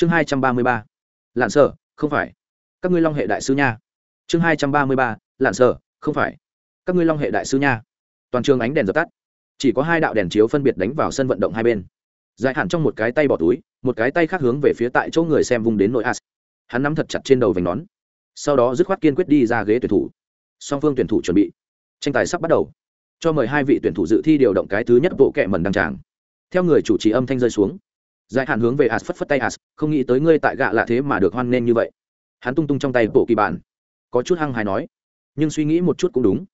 chương hai trăm ba mươi ba. Lạn sở, không phải. Các ngươi long hệ đại sư nha. Chương hai trăm ba mươi ba, lạn sở, không phải. Các ngươi long hệ đại sư nha. Toàn trường ánh đèn dập tắt. Chỉ có hai đạo đèn chiếu phân biệt đánh vào sân vận động hai bên. Dài hẳn trong một cái tay bỏ túi, một cái tay khác hướng về phía tại chỗ người xem vùng đến nội as. Hắn nắm thật chặt trên đầu vành nón. Sau đó dứt khoát kiên quyết đi ra ghế tuyển thủ. Song phương tuyển thủ chuẩn bị. Tranh tài sắp bắt đầu. Cho mời hai vị tuyển thủ dự thi điều động cái thứ nhất bộ kệ mần đăng tràng. Theo người chủ trì âm thanh rơi xuống giải hạn hướng về as phất phất tay as, không nghĩ tới ngươi tại gạ lạ thế mà được hoan nghênh như vậy. Hắn tung tung trong tay bộ kỳ bản. Có chút hăng hài nói. Nhưng suy nghĩ một chút cũng đúng.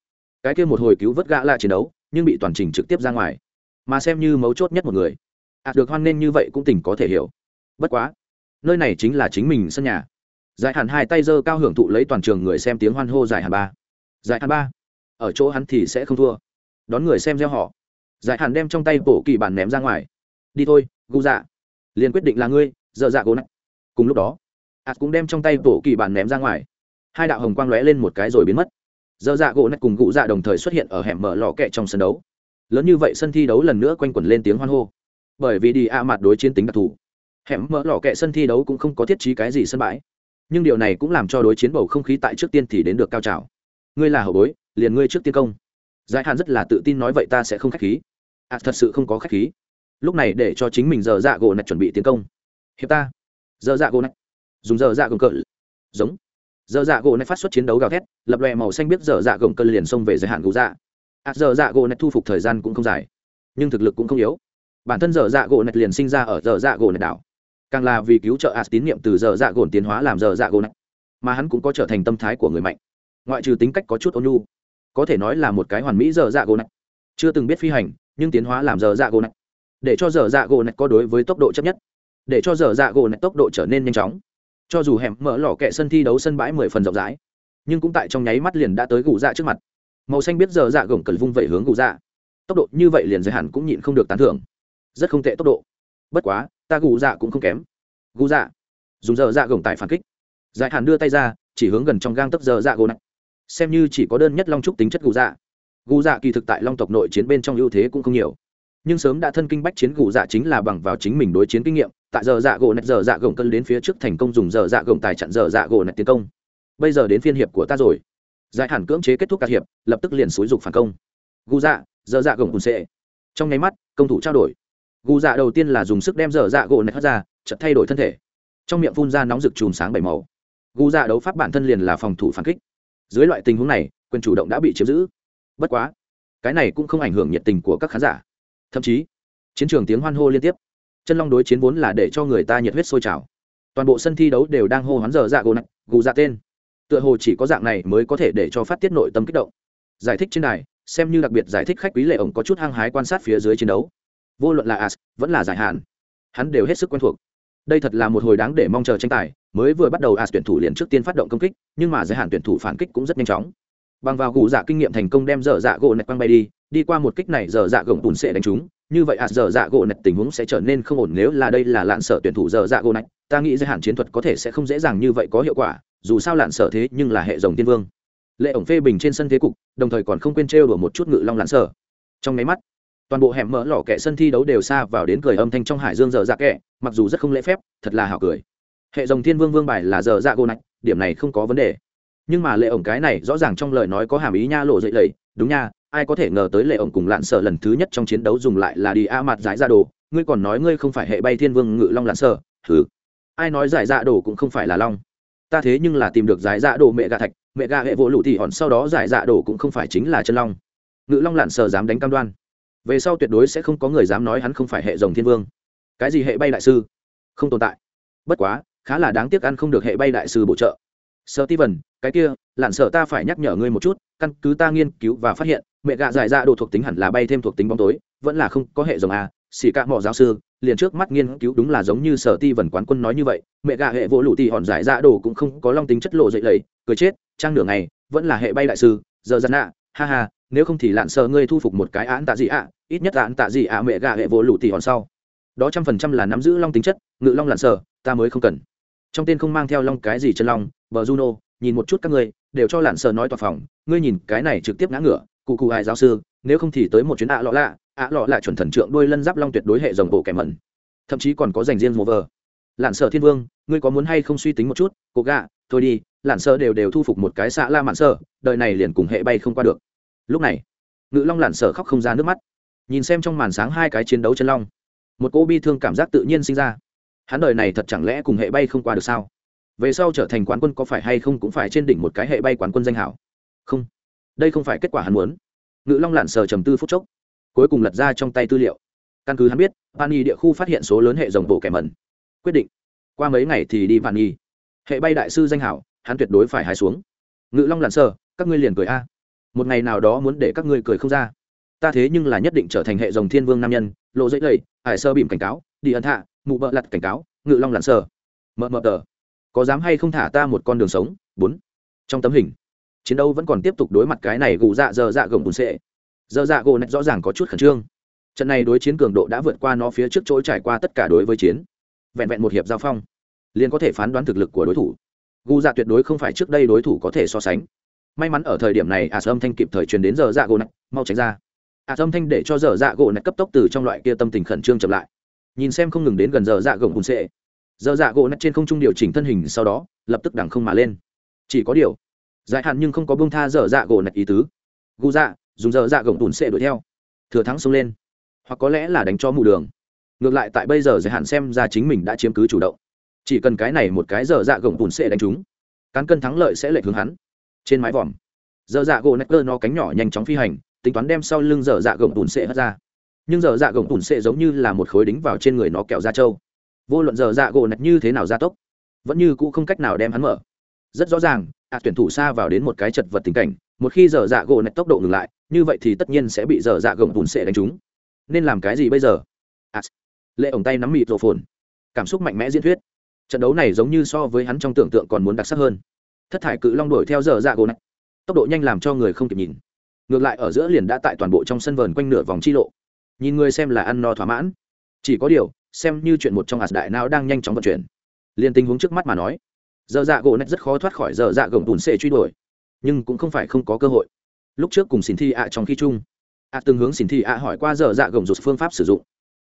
Cái kia một hồi cứu vớt gạ lạ chiến đấu, nhưng bị toàn trình trực tiếp ra ngoài. Mà xem như mấu chốt nhất một người. As được hoan nghênh như vậy cũng tỉnh có thể hiểu. Bất quá, nơi này chính là chính mình sân nhà. Giải hạn hai tay giơ cao hưởng thụ lấy toàn trường người xem tiếng hoan hô giải hạn ba. Giải hạn ba. Ở chỗ hắn thì sẽ không thua. Đón người xem gieo họ. Giải hạn đem trong tay bổ kỳ bản ném ra ngoài. Đi thôi, gu dạ liền quyết định là ngươi dợ dạ gỗ nách cùng lúc đó ạt cũng đem trong tay tổ kỳ bản ném ra ngoài. Hai đạo hồng quang lóe lên một cái rồi biến mất. Dợ dạ gỗ nách cùng cụ dạ đồng thời xuất hiện ở hẻm mở lò kẹ trong sân đấu. Lớn như vậy sân thi đấu lần nữa quanh quẩn lên tiếng hoan hô. Bởi vì đi a mặt đối chiến tính đặc thù. Hẻm mở lò kẹ sân thi đấu cũng không có thiết trí cái gì sân bãi. Nhưng điều này cũng làm cho đối chiến bầu không khí tại trước tiên thì đến được cao trào. Ngươi là hậu bối, liền ngươi trước tiên công. Giải hạn rất là tự tin nói vậy ta sẽ không k h á c h khí. À thật sự không có k h á c h khí lúc này để cho chính mình giờ dạ gỗ nạch chuẩn bị tiến công hiệp ta giờ dạ gỗ nạch dùng giờ dạ gồng cỡ giống giờ dạ gỗ nạch phát xuất chiến đấu gào thét lập lòe màu xanh biết giờ dạ gồng cỡ liền xông về giới hạn gỗ dạ à giờ dạ gỗ nạch thu phục thời gian cũng không dài nhưng thực lực cũng không yếu bản thân giờ dạ gỗ nạch liền sinh ra ở giờ dạ gỗ nạch đảo càng là vì cứu trợ ạt tín nhiệm từ giờ dạ gồn tiến hóa làm giờ dạ gồn mà hắn cũng có trở thành tâm thái của người mạnh ngoại trừ tính cách có chút ôn nhu có thể nói là một cái hoàn mỹ giờ dạ gồn chưa từng biết phi hành nhưng tiến hóa làm giờ dạ gồn để cho giờ dạ gồn có đối với tốc độ chấp nhất, để cho giờ dạ gồn tốc độ trở nên nhanh chóng. Cho dù hẻm mở lò kẹ sân thi đấu sân bãi mười phần rộng rãi, nhưng cũng tại trong nháy mắt liền đã tới gù dạ trước mặt. Màu xanh biết giờ dạ gồng cần vung vẩy hướng gù dạ. Tốc độ như vậy liền giới hạn cũng nhịn không được tán thưởng. Rất không tệ tốc độ. Bất quá, ta gù dạ cũng không kém. Gù dạ. Dùng dở dạ gồng tại phản kích. Giải hàn đưa tay ra, chỉ hướng gần trong gang tấc dở dạ gỗ này xem như chỉ có đơn nhất long trúc tính chất gù dạ. Gù dạ kỳ thực tại long tộc nội chiến bên trong ưu thế cũng không nhiều nhưng sớm đã thân kinh bách chiến gù dạ chính là bằng vào chính mình đối chiến kinh nghiệm, tại giờ dạ gỗ nạch, giờ dạ gồng cân đến phía trước thành công dùng giờ dạ gồng tài chặn giờ dạ gỗ nạch tiến công. Bây giờ đến phiên hiệp của ta rồi. Giải hẳn cưỡng chế kết thúc các hiệp, lập tức liền xúi dục phản công. Gù dạ giờ dạ gồng hùn xệ trong nháy mắt, công thủ trao đổi. Gù dạ đầu tiên là dùng sức đem giờ dạ gỗ nạch hất ra, chợt thay đổi thân thể. Trong miệng phun ra nóng rực chùm sáng bảy màu. Gù dạ đấu pháp bản thân liền là phòng thủ phản kích. Dưới loại tình huống này, quyền chủ động đã bị chiếm giữ. Bất quá, cái này cũng không ảnh hưởng nhiệt tình của các khán giả thậm chí chiến trường tiếng hoan hô liên tiếp chân long đối chiến vốn là để cho người ta nhiệt huyết sôi trào toàn bộ sân thi đấu đều đang hô hoán dở dạ gỗ nặng, gù dạ tên. tựa hồ chỉ có dạng này mới có thể để cho phát tiết nội tâm kích động giải thích trên này xem như đặc biệt giải thích khách quý lệ ổng có chút hăng hái quan sát phía dưới chiến đấu vô luận là as vẫn là giải hạn hắn đều hết sức quen thuộc đây thật là một hồi đáng để mong chờ tranh tài mới vừa bắt đầu as tuyển thủ liền trước tiên phát động công kích nhưng mà giới hạn tuyển thủ phản kích cũng rất nhanh chóng bằng vào gù dạ kinh nghiệm thành công đem dở dạ gỗ nạch quăng bay đi đi qua một kích này dở dạ gồng tùn sẽ đánh trúng như vậy à dở dạ gỗ nạch tình huống sẽ trở nên không ổn nếu là đây là lạn sở tuyển thủ dở dạ gỗ nạch. Ta nghĩ giới hạn chiến thuật có thể sẽ không dễ dàng như vậy có hiệu quả, dù sao lạn sở thế nhưng là hệ dòng tiên vương. Lệ ổng phê bình trên sân thế cục, đồng thời còn không quên trêu đùa một chút ngự long lạn sở. Trong máy mắt, toàn bộ hẻm mỡ lò kẹ sân thi đấu đều xa vào đến cười âm thanh trong hải dương dở dạ kẹ mặc dù rất không lễ phép, thật là hảo cười. Hệ dòng thiên vương vương bài là dở dạ gỗ nạch, điểm này không có vấn đề. Nhưng mà lệ ổng cái này rõ ràng trong lời nói có hàm ý nha lộ dậy lầy, đúng nha ai có thể ngờ tới lệ ổng cùng lạn sợ lần thứ nhất trong chiến đấu dùng lại là đi a mặt giải ra đồ. Ngươi còn nói ngươi không phải hệ bay thiên vương ngự long lạn sợ thứ ai nói giải ra đồ cũng không phải là long. Ta thế nhưng là tìm được giải ra đồ mẹ gà thạch, mẹ gà hệ vỗ lụ thì hòn sau đó giải ra đồ cũng không phải chính là chân long. Ngự long lạn sợ dám đánh cam đoan. Về sau tuyệt đối sẽ không có người dám nói hắn không phải hệ rồng thiên vương. Cái gì hệ bay đại sư? Không tồn tại. Bất quá, khá là đáng tiếc ăn không được hệ bay đại sư bổ trợ. Sơ ti vần cái kia lặn sợ ta phải nhắc nhở ngươi một chút, căn cứ ta nghiên cứu và phát hiện mẹ gạ giải ra đồ thuộc tính hẳn là bay thêm thuộc tính bóng tối, vẫn là không có hệ dòng a xì cạ mỏ giáo sư, liền trước mắt nghiên cứu đúng là giống như sở ti vần quán quân nói như vậy, mẹ gạ hệ vỗ lụ tì hòn giải ra đồ cũng không có long tính chất lộ dậy lầy, cười chết, trang nửa ngày, vẫn là hệ bay đại sư, giờ dần ạ ha ha, nếu không thì lạn sợ ngươi thu phục một cái án tạ gì ạ, ít nhất án tạ gì ạ mẹ gạ hệ vỗ lụ tì hòn sau. Đó trăm phần trăm là nắm giữ long tính chất, ngự long lạn sợ ta mới không cần. Trong tên không mang theo long cái gì chân long, bờ juno, nhìn một chút các ngươi, đều cho lạn sợ nói tòa phòng, ngươi nhìn cái này trực tiếp ngã ngửa cụ cụ hài giáo sư, nếu không thì tới một chuyến ạ lọ lạ, ạ lọ lạ chuẩn thần trượng đôi lân giáp long tuyệt đối hệ dòng bộ kẻ mẩn. Thậm chí còn có dành riêng mùa vờ. Lạn sợ thiên vương, ngươi có muốn hay không suy tính một chút? Cố gạ thôi đi, lạn sợ đều đều thu phục một cái xạ la mạn sợ đời này liền cùng hệ bay không qua được. Lúc này, ngự long lạn sợ khóc không ra nước mắt. Nhìn xem trong màn sáng hai cái chiến đấu chân long, một cô bi thương cảm giác tự nhiên sinh ra. Hắn đời này thật chẳng lẽ cùng hệ bay không qua được sao? Về sau trở thành quán quân có phải hay không cũng phải trên đỉnh một cái hệ bay quán quân danh hảo. Không đây không phải kết quả hắn muốn. Ngự long lặn sờ trầm tư phút chốc cuối cùng lật ra trong tay tư liệu. Căn cứ hắn biết pani địa khu phát hiện số lớn hệ dòng bộ kẻ mẩn. Quyết định qua mấy ngày thì đi pani hệ bay đại sư danh hảo hắn tuyệt đối phải hái xuống. Ngự long lặn sờ các ngươi liền cười a. Một ngày nào đó muốn để các ngươi cười không ra. Ta thế nhưng là nhất định trở thành hệ dòng thiên vương nam nhân lộ dễ lầy, hải sơ bìm cảnh cáo đi ân hạ mụ bợ lặt cảnh cáo ngự long lặn sơ mợ mợ tờ có dám hay không thả ta một con đường sống? Bốn. Trong tấm hình chiến đấu vẫn còn tiếp tục đối mặt cái này gù dạ dơ dạ gồng bùn xệ. Dơ dạ gỗ nạch rõ ràng có chút khẩn trương. Trận này đối chiến cường độ đã vượt qua nó phía trước chỗ trải qua tất cả đối với chiến. Vẹn vẹn một hiệp giao phong, liền có thể phán đoán thực lực của đối thủ. Gù dạ tuyệt đối không phải trước đây đối thủ có thể so sánh. May mắn ở thời điểm này, ả sâm thanh kịp thời truyền đến giờ dạ gỗ nạch mau tránh ra. Ả sâm thanh để cho giờ dạ gỗ nạch cấp tốc từ trong loại kia tâm tình khẩn trương chậm lại. Nhìn xem không ngừng đến gần giờ dạ gồng bùn xệ. Giờ dạ gỗ nạch trên không trung điều chỉnh thân hình sau đó, lập tức đằng không mà lên. Chỉ có điều Giải hạn nhưng không có bông tha dở dạ gỗ nạch ý tứ. Gu dạ dùng dở dạ gồng tùn xệ đuổi theo. Thừa thắng xông lên. Hoặc có lẽ là đánh cho mù đường. Ngược lại tại bây giờ giải hạn xem ra chính mình đã chiếm cứ chủ động. Chỉ cần cái này một cái dở dạ gồng tùn xệ đánh trúng, cán cân thắng lợi sẽ lệch hướng hắn. Trên mái vòm, dở dạ gỗ nạch cơ nó cánh nhỏ nhanh chóng phi hành, tính toán đem sau lưng dở dạ gồng tùn xệ hất ra. Nhưng dở dạ gồng tùn xệ giống như là một khối đính vào trên người nó kẹo ra trâu. Vô luận dở dạ gỗ nạch như thế nào ra tốc, vẫn như cũ không cách nào đem hắn mở rất rõ ràng ạ tuyển thủ xa vào đến một cái chật vật tình cảnh một khi dở dạ gỗ nạch tốc độ ngừng lại như vậy thì tất nhiên sẽ bị dở dạ gồng bùn sệ đánh trúng. Nên làm cái gì bây giờ? À, lệ ổng tay nắm mịt rổ phồn. Cảm xúc mạnh mẽ diễn thuyết. Trận đấu này giống như so với hắn trong tưởng tượng còn muốn đặc sắc hơn. Thất thải cự long đuổi theo dở dạ gỗ nạch tốc độ nhanh làm cho người không kịp nhìn. Ngược lại ở giữa liền đã tại toàn bộ trong sân vườn quanh nửa vòng chi lộ. Nhìn người xem là ăn no thỏa mãn. Chỉ có điều xem như chuyện một trong hạt đại não đang nhanh chóng vận chuyển. Liền tình huống trước mắt mà nói giờ dạ gỗ nét rất khó thoát khỏi giờ dạ gồng tùn xệ truy đuổi. Nhưng cũng không phải không có cơ hội. Lúc trước cùng xin thi ạ trong khi chung, ạ từng hướng xin thi ạ hỏi qua giờ dạ gồng rụt phương pháp sử dụng.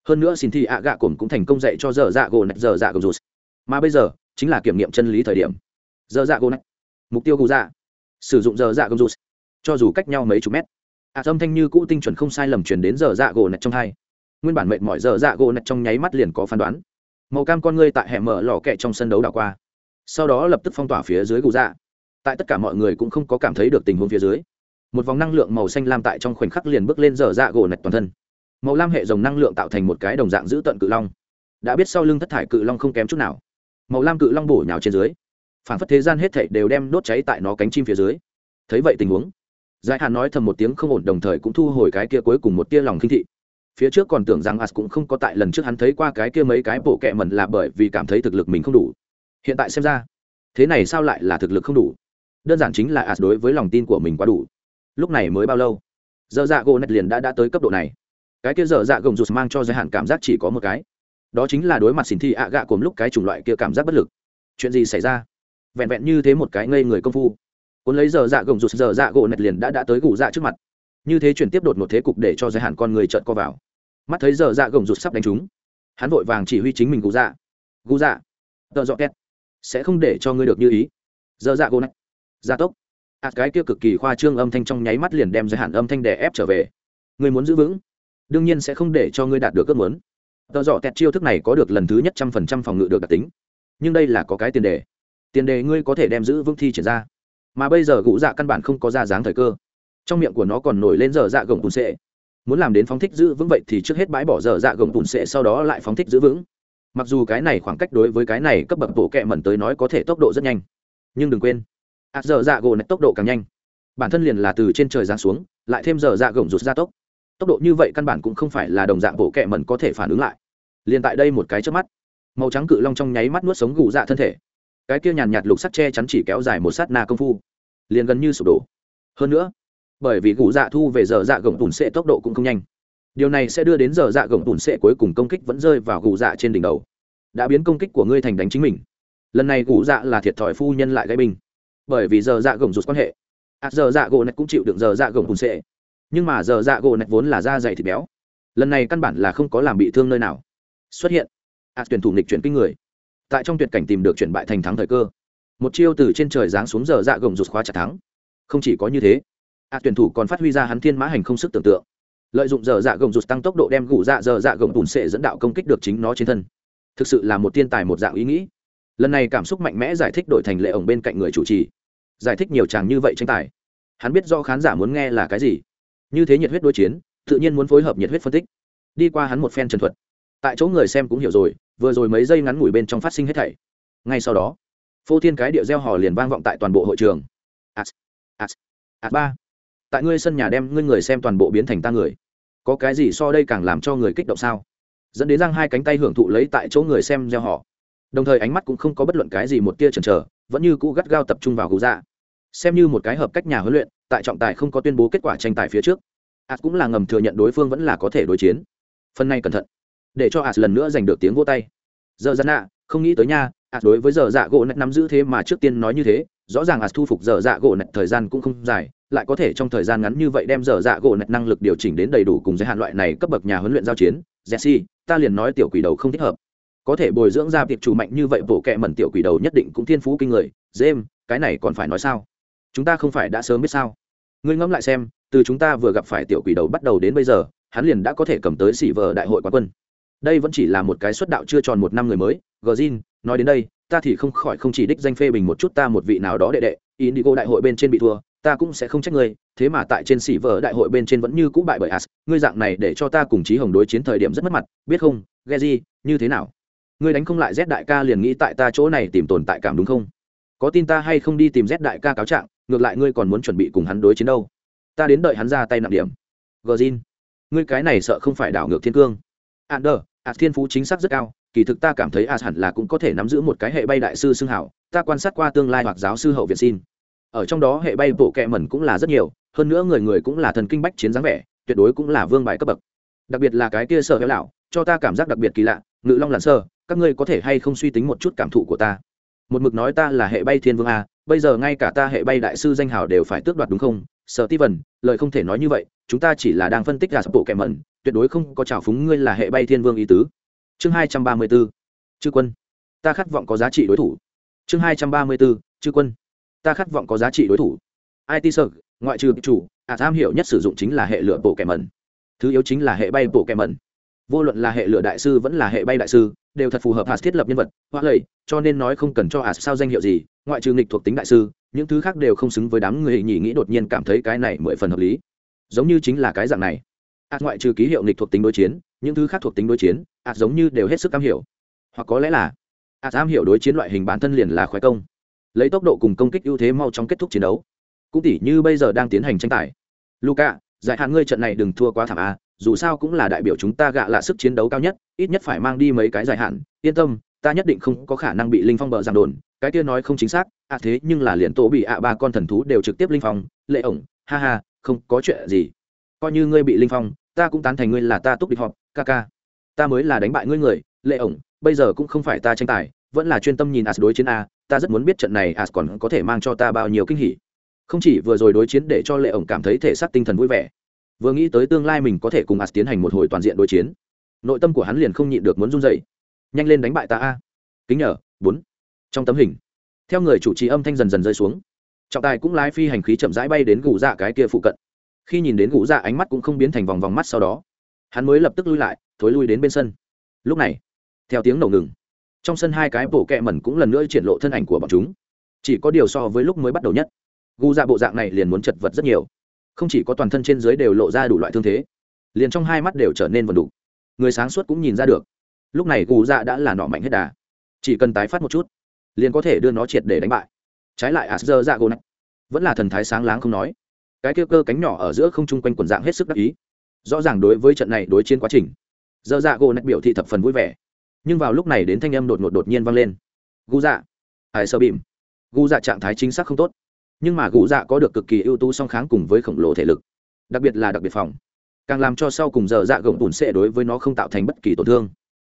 Hơn nữa xin thi ạ gạ cồn cũng thành công dạy cho giờ dạ gỗ nét giờ dạ gồng rụt. Mà bây giờ, chính là kiểm nghiệm chân lý thời điểm. Giờ dạ gỗ nét, mục tiêu gù dạ sử dụng giờ dạ gồng rụt, cho dù cách nhau mấy chục mét. Ạ âm thanh như cũ tinh chuẩn không sai lầm chuyển đến giờ dạ gỗ nét trong hai. Nguyên bản mệnh mọi giờ dạ gỗ nét trong nháy mắt liền có phán đoán. Màu cam con ngươi tại hẻm mở lò kẹ trong sân đấu đảo qua sau đó lập tức phong tỏa phía dưới gù dạ. Tại tất cả mọi người cũng không có cảm thấy được tình huống phía dưới. Một vòng năng lượng màu xanh lam tại trong khoảnh khắc liền bước lên dở dạ gỗ nạch toàn thân. Màu lam hệ dòng năng lượng tạo thành một cái đồng dạng giữ tận cự long. Đã biết sau lưng thất thải cự long không kém chút nào. Màu lam cự long bổ nhào trên dưới. Phản phất thế gian hết thảy đều đem đốt cháy tại nó cánh chim phía dưới. Thấy vậy tình huống, giải hàn nói thầm một tiếng không ổn đồng thời cũng thu hồi cái kia cuối cùng một tia lòng khinh thị. Phía trước còn tưởng rằng as cũng không có tại lần trước hắn thấy qua cái kia mấy cái bộ kẹ mẩn là bởi vì cảm thấy thực lực mình không đủ hiện tại xem ra, thế này sao lại là thực lực không đủ? Đơn giản chính là ạt đối với lòng tin của mình quá đủ. Lúc này mới bao lâu? Giờ dạ gỗ nạch liền đã đã tới cấp độ này. Cái kia giờ dạ gồng rụt mang cho giới hạn cảm giác chỉ có một cái. Đó chính là đối mặt xỉn thi ạ gạ cồm lúc cái chủng loại kia cảm giác bất lực. Chuyện gì xảy ra? Vẹn vẹn như thế một cái ngây người công phu. Cuốn lấy giờ dạ gồng rụt giờ dạ gỗ nạch liền đã đã tới gù dạ trước mặt. Như thế chuyển tiếp đột một thế cục để cho giới hạn con người trợn co vào. Mắt thấy giờ dạ gồng rụt sắp đánh chúng hắn vội vàng chỉ huy chính mình gù dạ. Gù dạ. Tợ dọ két sẽ không để cho ngươi được như ý. Giờ dạ gỗ nạch gia tốc. Ạt cái kia cực kỳ khoa trương âm thanh trong nháy mắt liền đem giới hạn âm thanh đè ép trở về. Ngươi muốn giữ vững, đương nhiên sẽ không để cho ngươi đạt được ước muốn. Tờ dọ tẹt chiêu thức này có được lần thứ nhất trăm phần trăm phòng ngự được đặc tính. Nhưng đây là có cái tiền đề. Tiền đề ngươi có thể đem giữ vững thi triển ra. Mà bây giờ gũ dạ căn bản không có ra dáng thời cơ. Trong miệng của nó còn nổi lên giờ dạ gồng tùn sệ. Muốn làm đến phóng thích giữ vững vậy thì trước hết bãi bỏ giờ dạ gồng tùn sệ, sau đó lại phóng thích giữ vững mặc dù cái này khoảng cách đối với cái này cấp bậc bộ kệ mẩn tới nói có thể tốc độ rất nhanh, nhưng đừng quên ạt giờ dạ gỗ này tốc độ càng nhanh. Bản thân liền là từ trên trời giáng xuống, lại thêm giờ dạ gồng rụt ra tốc. Tốc độ như vậy căn bản cũng không phải là đồng dạng bộ kệ mẩn có thể phản ứng lại. Liền tại đây một cái trước mắt, màu trắng cự long trong nháy mắt nuốt sống gù dạ thân thể. Cái kia nhàn nhạt lục sắt che chắn chỉ kéo dài một sát na công phu, liền gần như sụp đổ. Hơn nữa, bởi vì gù dạ thu về giờ dạ gồng tùn sệ tốc độ cũng không nhanh điều này sẽ đưa đến giờ dạ gồng tùn sệ cuối cùng công kích vẫn rơi vào gù dạ trên đỉnh đầu. Đã biến công kích của ngươi thành đánh chính mình. Lần này gù dạ là thiệt thòi phu nhân lại gây binh. Bởi vì giờ dạ gồng rụt quan hệ. À, giờ dạ gỗ nạch cũng chịu được giờ dạ gồng tùn sệ nhưng mà giờ dạ gỗ nạch vốn là da dày thịt béo. Lần này căn bản là không có làm bị thương nơi nào. Xuất hiện. À, tuyển thủ nghịch chuyển kinh người. Tại trong tuyệt cảnh tìm được chuyển bại thành thắng thời cơ. Một chiêu từ trên trời giáng xuống giờ dạ gồng rụt khóa chặt thắng. Không chỉ có như thế a tuyển thủ còn phát huy ra hắn thiên mã hành không sức tưởng tượng lợi dụng giờ dạ gồng rụt tăng tốc độ đem gù dạ giờ dạ gồng bùn sệ dẫn đạo công kích được chính nó trên thân. Thực sự là một thiên tài một dạng ý nghĩ. Lần này cảm xúc mạnh mẽ giải thích đổi thành lệ ổng bên cạnh người chủ trì. Giải thích nhiều chàng như vậy tranh tài. Hắn biết do khán giả muốn nghe là cái gì. Như thế nhiệt huyết đối chiến, tự nhiên muốn phối hợp nhiệt huyết phân tích. Đi qua hắn một phen trần thuật. Tại chỗ người xem cũng hiểu rồi, vừa rồi mấy giây ngắn ngủi bên trong phát sinh hết thảy. Ngay sau đó, phô thiên cái điệu gieo hò liền vang vọng tại toàn bộ hội trường. As as as ba. Tại ngươi sân nhà đem ngươi người xem toàn bộ biến thành ta người có cái gì so đây càng làm cho người kích động sao? Dẫn đến răng hai cánh tay hưởng thụ lấy tại chỗ người xem gieo họ. Đồng thời ánh mắt cũng không có bất luận cái gì một tia chần chờ, vẫn như cũ gắt gao tập trung vào gù dạ. Xem như một cái hợp cách nhà huấn luyện, tại trọng tài không có tuyên bố kết quả tranh tài phía trước. Ạt cũng là ngầm thừa nhận đối phương vẫn là có thể đối chiến. Phần này cẩn thận. Để cho ạt lần nữa giành được tiếng vô tay. Giờ gian nạ, không nghĩ tới nha ạt đối với giờ dạ gỗ nạch nắm giữ thế mà trước tiên nói như thế, rõ ràng ạt thu phục giờ dạ gỗ nạch thời gian cũng không dài lại có thể trong thời gian ngắn như vậy đem dở dạ gỗ nạch năng lực điều chỉnh đến đầy đủ cùng giới hạn loại này cấp bậc nhà huấn luyện giao chiến, jesse, ta liền nói tiểu quỷ đầu không thích hợp. Có thể bồi dưỡng ra việc chủ mạnh như vậy, bộ kệ mẩn tiểu quỷ đầu nhất định cũng thiên phú kinh người. James, cái này còn phải nói sao? Chúng ta không phải đã sớm biết sao? Ngươi ngẫm lại xem, từ chúng ta vừa gặp phải tiểu quỷ đầu bắt đầu đến bây giờ, hắn liền đã có thể cầm tới xỉ vờ đại hội quán quân. Đây vẫn chỉ là một cái xuất đạo chưa tròn một năm người mới. Gờ nói đến đây, ta thì không khỏi không chỉ đích danh phê bình một chút ta một vị nào đó đệ đệ, indigo đại hội bên trên bị thua ta cũng sẽ không trách ngươi, thế mà tại trên xỉ vợ đại hội bên trên vẫn như cũ bại bởi as, ngươi dạng này để cho ta cùng chí hồng đối chiến thời điểm rất mất mặt, biết không ghe như thế nào? Ngươi đánh không lại z đại ca liền nghĩ tại ta chỗ này tìm tồn tại cảm đúng không? Có tin ta hay không đi tìm z đại ca cáo trạng, ngược lại ngươi còn muốn chuẩn bị cùng hắn đối chiến đâu? Ta đến đợi hắn ra tay nặng điểm. Gờ ngươi cái này sợ không phải đảo ngược thiên cương. Ạn đờ ạt thiên phú chính xác rất cao, kỳ thực ta cảm thấy as hẳn là cũng có thể nắm giữ một cái hệ bay đại sư xưng hảo, ta quan sát qua tương lai hoặc giáo sư hậu viện xin ở trong đó hệ bay bộ kẹ mẩn cũng là rất nhiều, hơn nữa người người cũng là thần kinh bách chiến dáng vẻ, tuyệt đối cũng là vương bài cấp bậc. Đặc biệt là cái kia sở héo lão, cho ta cảm giác đặc biệt kỳ lạ, ngự long lặn sơ, các ngươi có thể hay không suy tính một chút cảm thụ của ta? Một mực nói ta là hệ bay thiên vương a, bây giờ ngay cả ta hệ bay đại sư danh hào đều phải tước đoạt đúng không? Sở ti vần lời không thể nói như vậy, chúng ta chỉ là đang phân tích gà bộ kẻ mẩn, tuyệt đối không có trào phúng ngươi là hệ bay thiên vương ý tứ. Chương hai trăm ba mươi b ố chư quân. Ta khát vọng có giá trị đối thủ. Chương hai trăm ba mươi b ố chư quân ta khát vọng có giá trị đối thủ. It sợ ngoại trừ chủ ả tham hiểu nhất sử dụng chính là hệ lửa bộ kẻ mẩn thứ yếu chính là hệ bay bộ kẻ mẩn vô luận là hệ lửa đại sư vẫn là hệ bay đại sư, đều thật phù hợp hạt thiết lập nhân vật, hoa lầy, cho nên nói không cần cho hạt sao danh hiệu gì, ngoại trừ nghịch thuộc tính đại sư, những thứ khác đều không xứng với đám người nhỉ nghĩ đột nhiên cảm thấy cái này mười phần hợp lý. Giống như chính là cái dạng này. Ạt ngoại trừ ký hiệu nghịch thuộc tính đối chiến, những thứ khác thuộc tính đối chiến ạt giống như đều hết sức am hiểu. Hoặc có lẽ là ạt am hiểu đối chiến loại hình bản thân liền là khoái công lấy tốc độ cùng công kích ưu thế mau chóng kết thúc chiến đấu. Cũng tỉ như bây giờ đang tiến hành tranh tài. Luca giải hạn ngươi trận này đừng thua quá thảm a dù sao cũng là đại biểu chúng ta gạ là sức chiến đấu cao nhất, ít nhất phải mang đi mấy cái dài hạn. Yên tâm, ta nhất định không có khả năng bị linh phong bờ giảng đồn. Cái kia nói không chính xác à thế nhưng là liền tổ bị ạ ba con thần thú đều trực tiếp linh phong. Lệ ổng, ha ha, không có chuyện gì. Coi như ngươi bị linh phong, ta cũng tán thành ngươi là ta túc địch họp, ca ca. Ta mới là đánh bại ngươi người. Lệ ổng, bây giờ cũng không phải ta tranh tài, vẫn là chuyên tâm nhìn as đối chiến a ta rất muốn biết trận này as còn có thể mang cho ta bao nhiêu kinh hỉ. Không chỉ vừa rồi đối chiến để cho lệ ổng cảm thấy thể xác tinh thần vui vẻ, vừa nghĩ tới tương lai mình có thể cùng as tiến hành một hồi toàn diện đối chiến, nội tâm của hắn liền không nhịn được muốn run dậy nhanh lên đánh bại ta a. Kính nhờ, bốn. Trong tấm hình, theo người chủ trì âm thanh dần dần rơi xuống, trọng tài cũng lái phi hành khí chậm rãi bay đến gù dạ cái kia phụ cận. Khi nhìn đến gù dạ ánh mắt cũng không biến thành vòng vòng mắt sau đó, hắn mới lập tức lui lại, thối lui đến bên sân. Lúc này, theo tiếng nổ ngừng trong sân hai cái bổ kẹ mẩn cũng lần nữa triển lộ thân ảnh của bọn chúng. Chỉ có điều so với lúc mới bắt đầu nhất, gu dạ bộ dạng này liền muốn chật vật rất nhiều. Không chỉ có toàn thân trên dưới đều lộ ra đủ loại thương thế, liền trong hai mắt đều trở nên vần đục người sáng suốt cũng nhìn ra được, lúc này gu dạ đã là nọ mạnh hết đà. Chỉ cần tái phát một chút, liền có thể đưa nó triệt để đánh bại. Trái lại à, asger dạ gỗ này vẫn là thần thái sáng láng không nói. Cái kia cơ cánh nhỏ ở giữa không trung quanh quần dạng hết sức đắc ý. Rõ ràng đối với trận này đối chiến quá trình dơ dạ gỗ này biểu thị thập phần vui vẻ nhưng vào lúc này đến thanh âm đột ngột đột nhiên vang lên. Gu dạ. Hải sơ bìm. Gu dạ trạng thái chính xác không tốt. Nhưng mà gu dạ có được cực kỳ ưu tú song kháng cùng với khổng lồ thể lực. Đặc biệt là đặc biệt phòng. Càng làm cho sau cùng giờ dạ gồng tùn sẽ đối với nó không tạo thành bất kỳ tổn thương.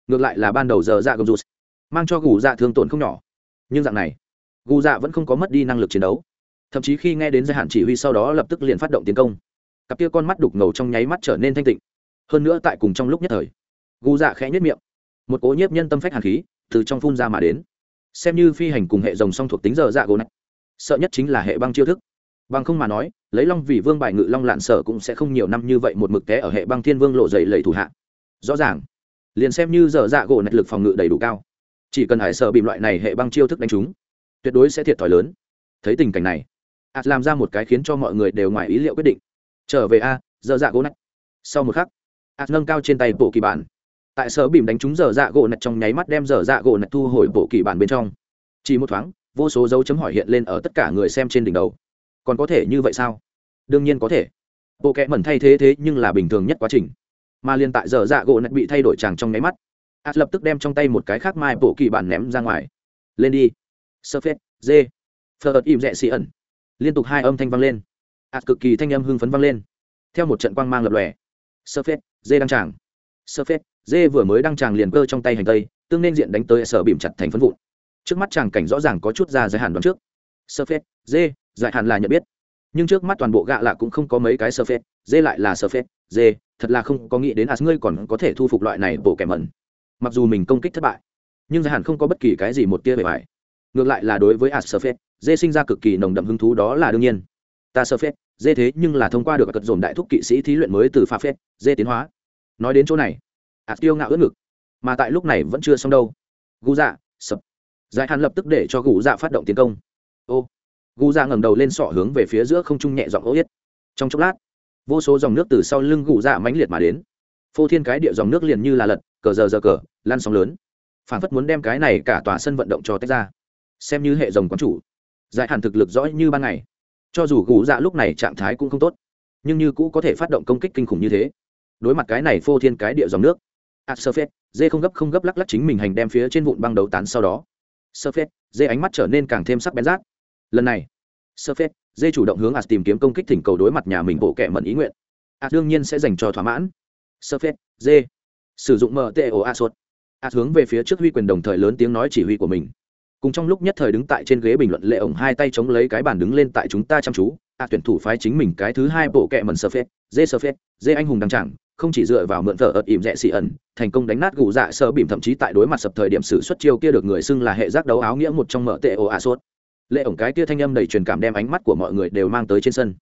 Ngược lại là ban đầu giờ dạ gồng rụt, mang cho gu dạ thương tổn không nhỏ. Nhưng dạng này gu dạ vẫn không có mất đi năng lực chiến đấu. Thậm chí khi nghe đến giới hạn chỉ huy sau đó lập tức liền phát động tiến công. Cặp kia con mắt đục ngầu trong nháy mắt trở nên thanh tịnh. Hơn nữa tại cùng trong lúc nhất thời gu dạ khẽ nhất miệng một cố nhiếp nhân tâm phách hàn khí từ trong phun ra mà đến. Xem như phi hành cùng hệ dòng song thuộc tính giờ dạ gỗ này, sợ nhất chính là hệ băng chiêu thức. Bằng không mà nói, lấy long vì vương bài ngự long lạn sở cũng sẽ không nhiều năm như vậy một mực té ở hệ băng thiên vương lộ dày lầy thủ hạ. Rõ ràng, liền xem như giờ dạ gỗ này lực phòng ngự đầy đủ cao, chỉ cần hải sợ bị loại này hệ băng chiêu thức đánh chúng, tuyệt đối sẽ thiệt thòi lớn. Thấy tình cảnh này ạt làm ra một cái khiến cho mọi người đều ngoài ý liệu quyết định. Trở về a, giờ dạ gỗ này. Sau một khắc ạt nâng cao trên tay bộ kỳ bản tại sở bìm đánh trúng dở dạ gỗ nạch trong nháy mắt đem dở dạ gỗ nạch thu hồi bộ kỳ bản bên trong. Chỉ một thoáng, vô số dấu chấm hỏi hiện lên ở tất cả người xem trên đỉnh đầu. Còn có thể như vậy sao? Đương nhiên có thể. Bộ kẽ mẩn thay thế thế nhưng là bình thường nhất quá trình. Mà liên tại dở dạ gỗ nạch bị thay đổi chàng trong nháy mắt ad lập tức đem trong tay một cái khác mai bộ kỳ bản ném ra ngoài. Lên đi. Sơ phết, dê. Phờ im rẽ xì ẩn. Liên tục hai âm thanh vang lên. Ad cực kỳ thanh âm hưng phấn vang lên. Theo một trận quang mang lập lòe. Sơ phết, dê đăng tràng. Sơ phết dê vừa mới đăng tràng liền cơ trong tay hành tây, tương nên diện đánh tới sở bìm chặt thành phân vụn. Trước mắt chàng cảnh rõ ràng có chút ra giới hạn đoạn trước. Sơ phết, dê, giải hạn là nhận biết. Nhưng trước mắt toàn bộ gạ lạ cũng không có mấy cái sơ phết, dê lại là sơ phết, dê, thật là không có nghĩ đến as ngươi còn có thể thu phục loại này bổ kẻ mẩn. Mặc dù mình công kích thất bại, nhưng giải hạn không có bất kỳ cái gì một tia bề bài ngược lại là đối với as sơ phết, dê sinh ra cực kỳ nồng đậm hứng thú đó là đương nhiên. Ta sơ phết, dê thế nhưng là thông qua được cật dồn đại thúc kỵ sĩ thí luyện mới từ pha phết, dê tiến hóa. Nói đến chỗ này À, ạt tiêu ngạo ướt ngực. Mà tại lúc này vẫn chưa xong đâu. Gu dạ sập. Giải hàn lập tức để cho gù dạ phát động tiến công. Ô. Gu dạ ngẩng đầu lên sọ hướng về phía giữa không trung nhẹ giọng ô yết. Trong chốc lát, vô số dòng nước từ sau lưng gù dạ mãnh liệt mà đến. Phô thiên cái địa dòng nước liền như là lật, cờ giờ giờ cờ lan sóng lớn. Phản phất muốn đem cái này cả tòa sân vận động cho tách ra. Xem như hệ dòng quán chủ. Giải hàn thực lực rõ như ban ngày. Cho dù gù dạ lúc này trạng thái cũng không tốt, nhưng như cũ có thể phát động công kích kinh khủng như thế. Đối mặt cái này phô thiên cái địa dòng nước a sơ phết. Dê không gấp không gấp lắc lắc chính mình hành đem phía trên vụn băng đấu tán sau đó. Sơ phết. Dê ánh mắt trở nên càng thêm sắc bén rát. Lần này, sơ phết, dê chủ động hướng ạt tìm kiếm công kích thỉnh cầu đối mặt nhà mình bộ kẻ mận ý nguyện. Ạ đương nhiên sẽ dành cho thỏa mãn. Sơ phết, dê. Sử dụng mto a sốt a à, hướng về phía trước huy quyền đồng thời lớn tiếng nói chỉ huy của mình. Cùng trong lúc nhất thời đứng tại trên ghế bình luận lệ ổng hai tay chống lấy cái bàn đứng lên tại chúng ta chăm chú. A tuyển thủ phái chính mình cái thứ hai bộ kệ mần sơ phết. Dê sơ phết, dê anh hùng đăng trảng không chỉ dựa vào mượn thợ ợt ỉm rẽ xì ẩn, thành công đánh nát gù dạ sơ bìm thậm chí tại đối mặt sập thời điểm sử xuất chiêu kia được người xưng là hệ giác đấu áo nghĩa một trong mở tệ ồ a sốt. Lệ ổng cái kia thanh âm đầy truyền cảm đem ánh mắt của mọi người đều mang tới trên sân.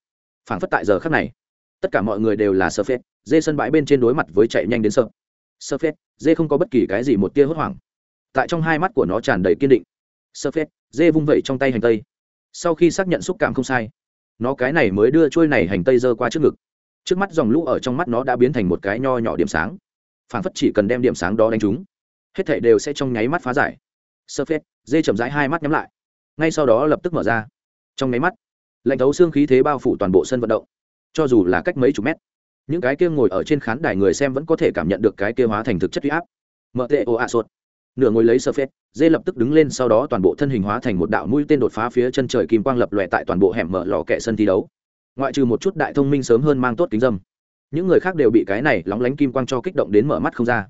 Phảng phất tại giờ khắc này, tất cả mọi người đều là sơ phết, dê sân bãi bên trên đối mặt với chạy nhanh đến sợ. Sơ phết, dê không có bất kỳ cái gì một tia hốt hoảng. Tại trong hai mắt của nó tràn đầy kiên định. Sơ phết, dê vung vẩy trong tay hành tây. Sau khi xác nhận xúc cảm không sai, nó cái này mới đưa trôi này hành tây giơ qua trước ngực trước mắt dòng lũ ở trong mắt nó đã biến thành một cái nho nhỏ điểm sáng. Phản phất chỉ cần đem điểm sáng đó đánh trúng, hết thảy đều sẽ trong nháy mắt phá giải. Sơ phết, dê chậm rãi hai mắt nhắm lại. Ngay sau đó lập tức mở ra. Trong nháy mắt, lạnh thấu xương khí thế bao phủ toàn bộ sân vận động. Cho dù là cách mấy chục mét, những cái kia ngồi ở trên khán đài người xem vẫn có thể cảm nhận được cái kia hóa thành thực chất huy áp. Mở tệ ồ ạ sột. Nửa ngồi lấy sơ phết, dê lập tức đứng lên sau đó toàn bộ thân hình hóa thành một đạo mũi tên đột phá phía chân trời kim quang lập lòe tại toàn bộ hẻm mở lò kẹ sân thi đấu ngoại trừ một chút đại thông minh sớm hơn mang tốt kính dâm. Những người khác đều bị cái này lóng lánh kim quang cho kích động đến mở mắt không ra.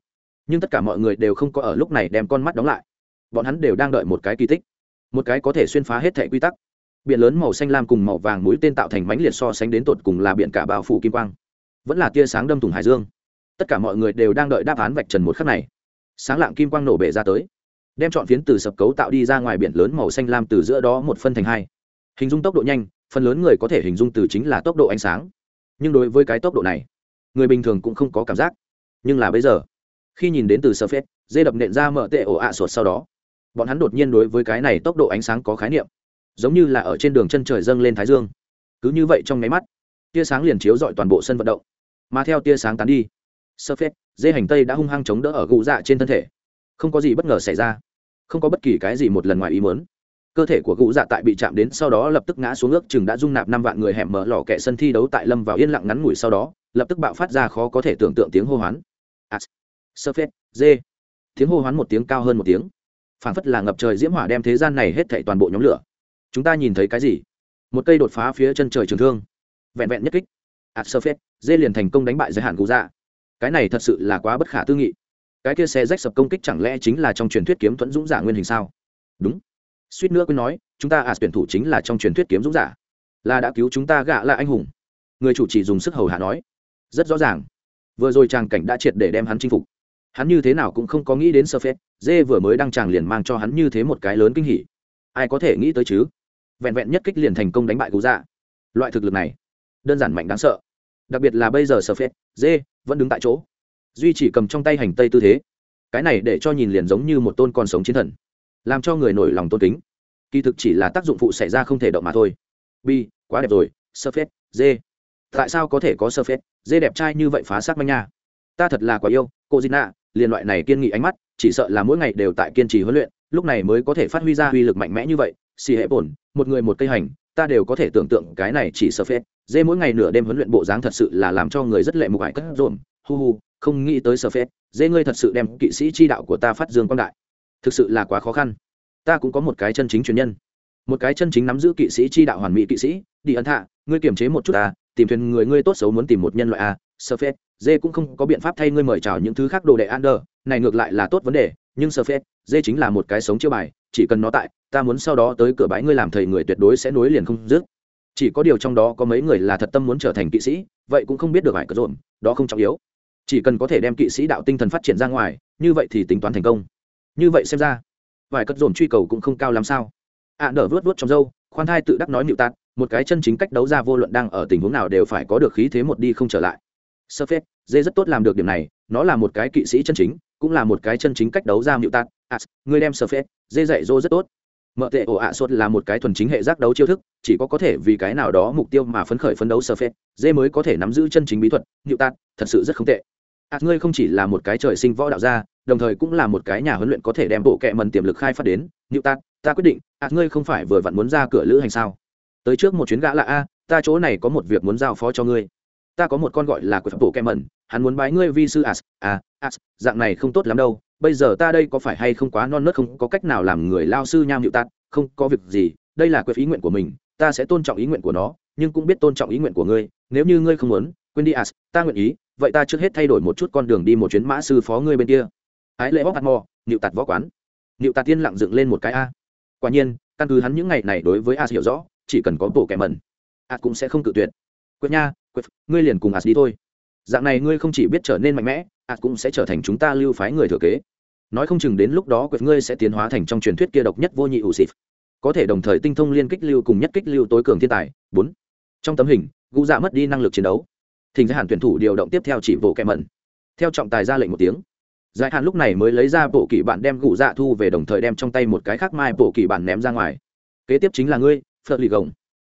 Nhưng tất cả mọi người đều không có ở lúc này đem con mắt đóng lại. Bọn hắn đều đang đợi một cái kỳ tích. Một cái có thể xuyên phá hết thẻ quy tắc. Biển lớn màu xanh lam cùng màu vàng mũi tên tạo thành mánh liệt so sánh đến tột cùng là biển cả bao phủ kim quang. Vẫn là tia sáng đâm thủng hải dương. Tất cả mọi người đều đang đợi đáp án vạch trần một khắc này. Sáng lạng kim quang nổ bể ra tới. Đem chọn phiến từ sập cấu tạo đi ra ngoài biển lớn màu xanh lam từ giữa đó một phân thành hai. Hình dung tốc độ nhanh phần lớn người có thể hình dung từ chính là tốc độ ánh sáng. Nhưng đối với cái tốc độ này, người bình thường cũng không có cảm giác. Nhưng là bây giờ, khi nhìn đến từ sơ phết dê đập nện ra mở tệ ổ ạ sột sau đó, bọn hắn đột nhiên đối với cái này tốc độ ánh sáng có khái niệm. Giống như là ở trên đường chân trời dâng lên thái dương. Cứ như vậy trong nháy mắt, tia sáng liền chiếu dọi toàn bộ sân vận động. Mà theo tia sáng tán đi sơ phết dê hành tây đã hung hăng chống đỡ ở gù dạ trên thân thể. Không có gì bất ngờ xảy ra. Không có bất kỳ cái gì một lần ngoài ý muốn cơ thể của gũ dạ tại bị chạm đến sau đó lập tức ngã xuống ước chừng đã dung nạp năm vạn người hẻm mở lò kẹ sân thi đấu tại lâm vào yên lặng ngắn ngủi sau đó, lập tức bạo phát ra khó có thể tưởng tượng tiếng hô hoán. As sơ phết, dê. Tiếng hô hoán một tiếng cao hơn một tiếng. Phảng phất là ngập trời diễm hỏa đem thế gian này hết thảy toàn bộ nhóm lửa. Chúng ta nhìn thấy cái gì? Một cây đột phá phía chân trời trường thương. Vẹn vẹn nhất kích. As sơ phết, dê liền thành công đánh bại giới hạn gũ dạ. Cái này thật sự là quá bất khả tư nghị. Cái kia xe rách sập công kích chẳng lẽ chính là trong truyền thuyết kiếm thuẫn dũng giả nguyên hình sao? Đúng suýt nữa quên nói, chúng ta à tuyển thủ chính là trong truyền thuyết kiếm dũng giả. Là đã cứu chúng ta gạ là anh hùng. Người chủ chỉ dùng sức hầu hạ nói. Rất rõ ràng. Vừa rồi tràng cảnh đã triệt để đem hắn chinh phục. Hắn như thế nào cũng không có nghĩ đến sơ phết. Dê vừa mới đăng tràng liền mang cho hắn như thế một cái lớn kinh hỉ. Ai có thể nghĩ tới chứ? Vẹn vẹn nhất kích liền thành công đánh bại cú dạ. Loại thực lực này, đơn giản mạnh đáng sợ. Đặc biệt là bây giờ sơ phết, dê vẫn đứng tại chỗ. Duy chỉ cầm trong tay hành tây tư thế. Cái này để cho nhìn liền giống như một tôn con sống chiến thần làm cho người nổi lòng tôn kính. Kỳ thực chỉ là tác dụng phụ xảy ra không thể động mà thôi. Bi quá đẹp rồi sơ phết dê. Tại sao có thể có sơ phết dê đẹp trai như vậy phá xác manh nha? Ta thật là quá yêu cô Gina, liền loại này kiên nghị ánh mắt chỉ sợ là mỗi ngày đều tại kiên trì huấn luyện lúc này mới có thể phát huy ra uy lực mạnh mẽ như vậy. Xì hệ bổn một người một cây hành ta đều có thể tưởng tượng cái này chỉ sơ phết dê mỗi ngày nửa đêm huấn luyện bộ dáng thật sự là làm cho người rất lệ mục ải cất rộn. Hu hu không nghĩ tới sơ phết dê ngươi thật sự đem kỵ sĩ chi đạo của ta phát dương quang đại thực sự là quá khó khăn. Ta cũng có một cái chân chính truyền nhân. Một cái chân chính nắm giữ kỵ sĩ chi đạo hoàn mỹ kỵ sĩ, đi ấn thạ, ngươi kiềm chế một chút ta, tìm thuyền người ngươi tốt xấu muốn tìm một nhân loại a, sơ phết, dê cũng không có biện pháp thay ngươi mời chào những thứ khác đồ đệ an đờ này ngược lại là tốt vấn đề, nhưng sơ phết, dê chính là một cái sống chiêu bài, chỉ cần nó tại, ta muốn sau đó tới cửa bãi ngươi làm thầy người tuyệt đối sẽ nối liền không dứt. Chỉ có điều trong đó có mấy người là thật tâm muốn trở thành kỵ sĩ, vậy cũng không biết được hải cờ rộn đó không trọng yếu. Chỉ cần có thể đem kỵ sĩ đạo tinh thần phát triển ra ngoài, như vậy thì tính toán thành công như vậy xem ra vài cất dồn truy cầu cũng không cao lắm sao? Ạ à, nở vớt vớt trong dâu khoan thai tự đắc nói nịu tạt một cái chân chính cách đấu ra vô luận đang ở tình huống nào đều phải có được khí thế một đi không trở lại. Sơ phết dê rất tốt làm được điểm này nó là một cái kỵ sĩ chân chính cũng là một cái chân chính cách đấu ra nịu tạt. À, người đem sơ phết dê dạy dô rất tốt. Mợ tệ ổ ạ sốt là một cái thuần chính hệ giác đấu chiêu thức chỉ có có thể vì cái nào đó mục tiêu mà phấn khởi phấn đấu sơ phết dê mới có thể nắm giữ chân chính bí thuật nịu tạt thật sự rất không tệ. Ạ ngươi không chỉ là một cái trời sinh võ đạo gia đồng thời cũng là một cái nhà huấn luyện có thể đem bộ kệ mần tiềm lực khai phát đến. Như ta ta quyết định ạt ngươi không phải vừa vặn muốn ra cửa lữ hành sao? Tới trước một chuyến gã là a ta chỗ này có một việc muốn giao phó cho ngươi. Ta có một con gọi là quỷ bộ kệ mần, hắn muốn bái ngươi vi sư as à as, dạng này không tốt lắm đâu. Bây giờ ta đây có phải hay không quá non nớt, không có cách nào làm người lao sư nham hiệu tạt không có việc gì. Đây là quyết ý nguyện của mình, ta sẽ tôn trọng ý nguyện của nó, nhưng cũng biết tôn trọng ý nguyện của ngươi. Nếu như ngươi không muốn, quên đi as, ta nguyện ý, vậy ta trước hết thay đổi một chút con đường đi một chuyến mã sư phó ngươi bên kia ái lệ bóc hạt mò nịu tạt võ quán. Nịu tạt tiên lặng dựng lên một cái a. Quả nhiên, căn cứ hắn những ngày này đối với a hiểu rõ, chỉ cần có bộ kẻ mẩn a cũng sẽ không cự tuyệt. Quyết nha quyết ngươi liền cùng a đi thôi. Dạng này ngươi không chỉ biết trở nên mạnh mẽ a cũng sẽ trở thành chúng ta lưu phái người thừa kế. Nói không chừng đến lúc đó quyết ngươi sẽ tiến hóa thành trong truyền thuyết kia độc nhất vô nhị ủ xịp có thể đồng thời tinh thông liên kích lưu cùng nhất kích lưu tối cường thiên tài. Bốn. Trong tấm hình, gu dạ mất đi năng lực chiến đấu. Thỉnh giới hàn tuyển thủ điều động tiếp theo chỉ vỗ kẹ mẩn. Theo trọng tài ra lệnh một tiếng giải hạn lúc này mới lấy ra bộ kỳ bản đem gụ dạ thu về đồng thời đem trong tay một cái khác mai bộ kỳ bản ném ra ngoài. Kế tiếp chính là ngươi, phật lì gồng.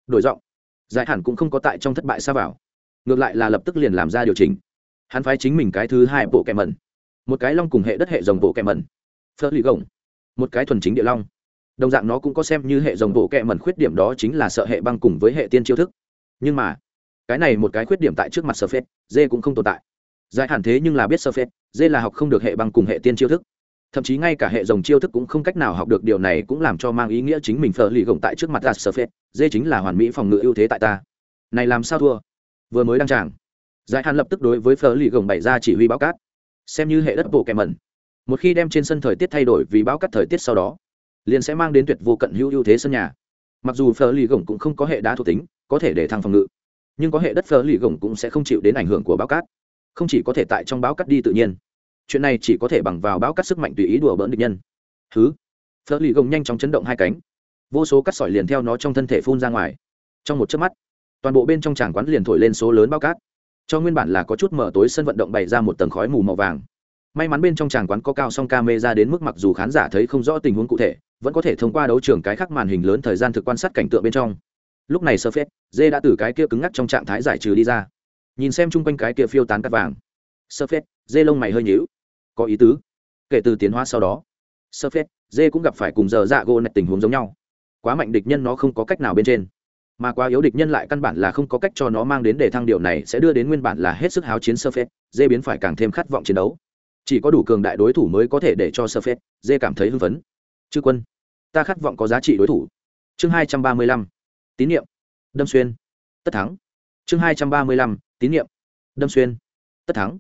Đổi giọng. Giải hạn cũng không có tại trong thất bại xa vào. Ngược lại là lập tức liền làm ra điều chỉnh. Hắn phái chính mình cái thứ hai bộ kẹ mẩn. Một cái long cùng hệ đất hệ dòng bộ kẹ mẩn. Phật lì gồng. Một cái thuần chính địa long. Đồng dạng nó cũng có xem như hệ dòng bộ kẹ mẩn, khuyết điểm đó chính là sợ hệ băng cùng với hệ tiên chiêu thức. Nhưng mà, cái này một cái khuyết điểm tại trước mặt sơ phết, dê cũng không tồn tại giải hạn thế nhưng là biết sơ phết, dê là học không được hệ băng cùng hệ tiên chiêu thức. Thậm chí ngay cả hệ dòng chiêu thức cũng không cách nào học được, điều này cũng làm cho mang ý nghĩa chính mình phở lì gồng tại trước mặt gạt sơ phết, dê chính là hoàn mỹ phòng ngự ưu thế tại ta. Này làm sao thua? Vừa mới đăng tràng. Giải hạn lập tức đối với phở lì gồng bày ra chỉ huy báo cát. Xem như hệ đất bộ kèm mẩn. Một khi đem trên sân thời tiết thay đổi vì báo cát thời tiết sau đó, liền sẽ mang đến tuyệt vô cận hữu ưu thế sân nhà. Mặc dù phở lì gồng cũng không có hệ đá thuộc tính, có thể để thăng phòng ngự, nhưng có hệ đất phở lì gồng cũng sẽ không chịu đến ảnh hưởng của báo cát không chỉ có thể tại trong báo cát đi tự nhiên, chuyện này chỉ có thể bằng vào báo cát sức mạnh tùy ý đùa bỡn địch nhân. Thứ phở lì gồng nhanh chóng chấn động hai cánh, vô số cát sỏi liền theo nó trong thân thể phun ra ngoài. Trong một chớp mắt, toàn bộ bên trong tràng quán liền thổi lên số lớn bao cát. Cho nguyên bản là có chút mở tối sân vận động bày ra một tầng khói mù màu vàng. May mắn bên trong tràng quán có cao song ca mê ra đến mức mặc dù khán giả thấy không rõ tình huống cụ thể, vẫn có thể thông qua đấu trường cái khác màn hình lớn thời gian thực quan sát cảnh tượng bên trong. Lúc này sơ phết, dê đã từ cái kia cứng ngắc trong trạng thái giải trừ đi ra nhìn xem chung quanh cái kia phiêu tán cắt vàng. Sơ phết, dê lông mày hơi nhíu. Có ý tứ. Kể từ tiến hóa sau đó, sơ phết, dê cũng gặp phải cùng giờ dạ gỗ nạch tình huống giống nhau. Quá mạnh địch nhân nó không có cách nào bên trên. Mà quá yếu địch nhân lại căn bản là không có cách cho nó mang đến để thăng điều này sẽ đưa đến nguyên bản là hết sức háo chiến sơ phết, dê biến phải càng thêm khát vọng chiến đấu. Chỉ có đủ cường đại đối thủ mới có thể để cho sơ phết, dê cảm thấy hưng phấn. Chư quân, ta khát vọng có giá trị đối thủ. Chương hai trăm ba mươi lăm, tín nhiệm. Đâm xuyên. Tất thắng. Chương hai trăm ba mươi lăm tín nhiệm. Đâm xuyên. Tất thắng.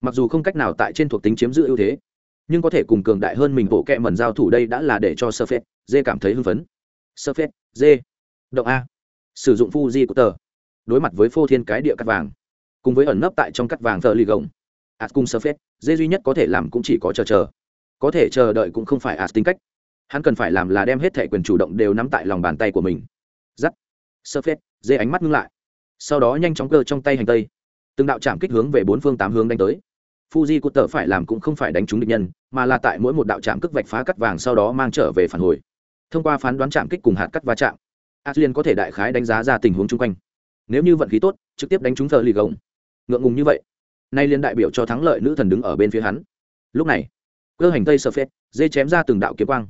Mặc dù không cách nào tại trên thuộc tính chiếm giữ ưu thế, nhưng có thể cùng cường đại hơn mình bộ kẹ mẩn giao thủ đây đã là để cho sơ phết, dê cảm thấy hưng phấn. Sơ phết, dê. Động a. Sử dụng phu di của tờ. Đối mặt với phô thiên cái địa cắt vàng. Cùng với ẩn nấp tại trong cắt vàng thợ lì gồng. Ạt cung sơ phết, dê duy nhất có thể làm cũng chỉ có chờ chờ. Có thể chờ đợi cũng không phải as tính cách. Hắn cần phải làm là đem hết thẻ quyền chủ động đều nắm tại lòng bàn tay của mình. Giắt. Sơ phết, dê ánh mắt ngưng lại sau đó nhanh chóng cơ trong tay hành tây. Từng đạo chạm kích hướng về bốn phương tám hướng đánh tới. Fuji cụt tờ phải làm cũng không phải đánh trúng địch nhân, mà là tại mỗi một đạo chạm cước vạch phá cắt vàng sau đó mang trở về phản hồi. Thông qua phán đoán chạm kích cùng hạt cắt va chạm Aslian có thể đại khái đánh giá ra tình huống chung quanh. Nếu như vận khí tốt, trực tiếp đánh trúng thờ lì gồng ngượng ngùng như vậy, nay liên đại biểu cho thắng lợi nữ thần đứng ở bên phía hắn. Lúc này, cơ hành tây sơ phết dê chém ra từng đạo kiếm quang.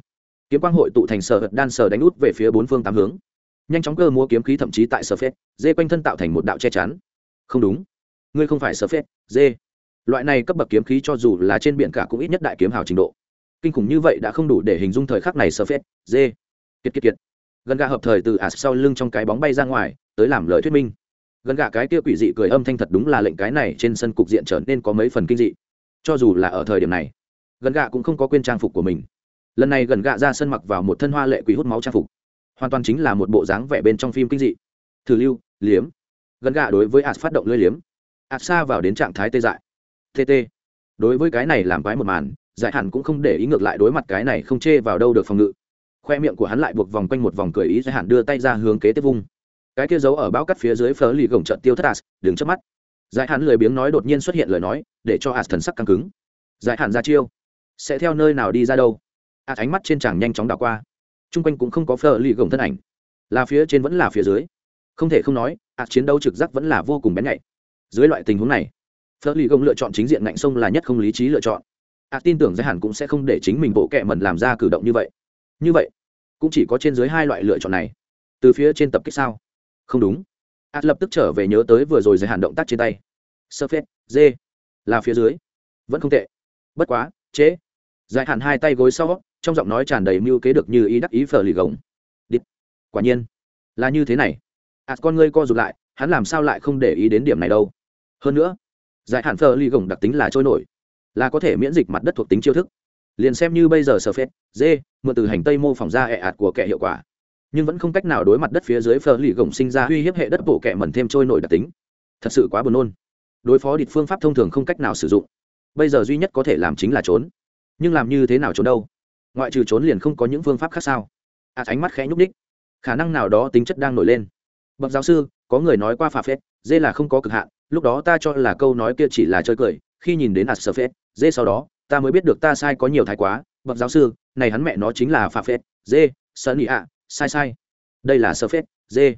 Kiếm quang hội tụ thành sở hật đan sở đánh út về phía bốn phương tám hướng nhanh chóng cơ múa kiếm khí thậm chí tại sở phết, dê quanh thân tạo thành một đạo che chắn. Không đúng. Ngươi không phải sở phết, dê. Loại này cấp bậc kiếm khí cho dù là trên biển cả cũng ít nhất đại kiếm hào trình độ. Kinh khủng như vậy đã không đủ để hình dung thời khắc này sở phết, dê. Kiệt kiệt kiệt. Gần gà hợp thời từ ả sau lưng trong cái bóng bay ra ngoài, tới làm lời thuyết minh. Gần gà cái kia quỷ dị cười âm thanh thật đúng là lệnh cái này trên sân cục diện trở nên có mấy phần kinh dị. Cho dù là ở thời điểm này, gần gà cũng không có quên trang phục của mình. Lần này gần gà ra sân mặc vào một thân hoa lệ quỷ hút máu trang phục hoàn toàn chính là một bộ dáng vẻ bên trong phim kinh dị. Thử lưu, liếm. Gần gà đối với ạt phát động lưỡi liếm. Ạt xa vào đến trạng thái tê dại. Tt đối với cái này làm quái một màn giải hẳn cũng không để ý ngược lại đối mặt cái này không chê vào đâu được phòng ngự. Khoe miệng của hắn lại buộc vòng quanh một vòng cười ý giải hẳn đưa tay ra hướng kế tiếp vung. Cái kia giấu ở bao cắt phía dưới phớ lì gồng trận tiêu thất ạt đứng trước mắt. Giải hẳn lười biếng nói đột nhiên xuất hiện lời nói, để cho ạt thần sắc căng cứng. Giải hẳn ra chiêu. Sẽ theo nơi nào đi ra đâu? Ạt ánh mắt trên chàng nhanh chóng đảo qua chung quanh cũng không có phờ lì gồng thân ảnh. Là phía trên vẫn là phía dưới. Không thể không nói as chiến đấu trực giác vẫn là vô cùng bén nhạy. Dưới loại tình huống này, phờ lì gồng lựa chọn chính diện ngạnh sông là nhất không lý trí lựa chọn. As tin tưởng giới hẳn cũng sẽ không để chính mình bộ kệ mẩn làm ra cử động như vậy. Như vậy, cũng chỉ có trên dưới hai loại lựa chọn này. Từ phía trên tập kích sao? Không đúng. Ạt lập tức trở về nhớ tới vừa rồi giới hạn động tác trên tay. Sơ phết, dê. Là phía dưới. Vẫn không tệ. Bất quá, chế. Dài hạn hai tay gối sau trong giọng nói tràn đầy mưu kế được như ý đắc ý phở lì gồng. Đít. Quả nhiên. Là như thế này. Ạt con ngươi co rụt lại, hắn làm sao lại không để ý đến điểm này đâu. Hơn nữa, giải hạn phở lì gồng đặc tính là trôi nổi. Là có thể miễn dịch mặt đất thuộc tính chiêu thức. Liền xem như bây giờ sơ phết, dê, mượn từ hành tây mô phỏng ra hệ ạt của kẻ hiệu quả. Nhưng vẫn không cách nào đối mặt đất phía dưới phở lì gồng sinh ra uy hiếp hệ đất bộ kẻ mẩn thêm trôi nổi đặc tính. Thật sự quá buồn nôn. Đối phó địch phương pháp thông thường không cách nào sử dụng. Bây giờ duy nhất có thể làm chính là trốn. Nhưng làm như thế nào trốn đâu? Ngoại trừ trốn liền không có những phương pháp khác sao? À ánh mắt khẽ nhúc đích khả năng nào đó tính chất đang nổi lên. Bậc giáo sư, có người nói qua phà phết, dê là không có cực hạn, lúc đó ta cho là câu nói kia chỉ là chơi cười, khi nhìn đến ạt sơ phết, dê sau đó, ta mới biết được ta sai có nhiều thái quá. Bậc giáo sư, này hắn mẹ nó chính là phà phết, dê sơn nị ạ, sai sai. Đây là sơ phết, dê.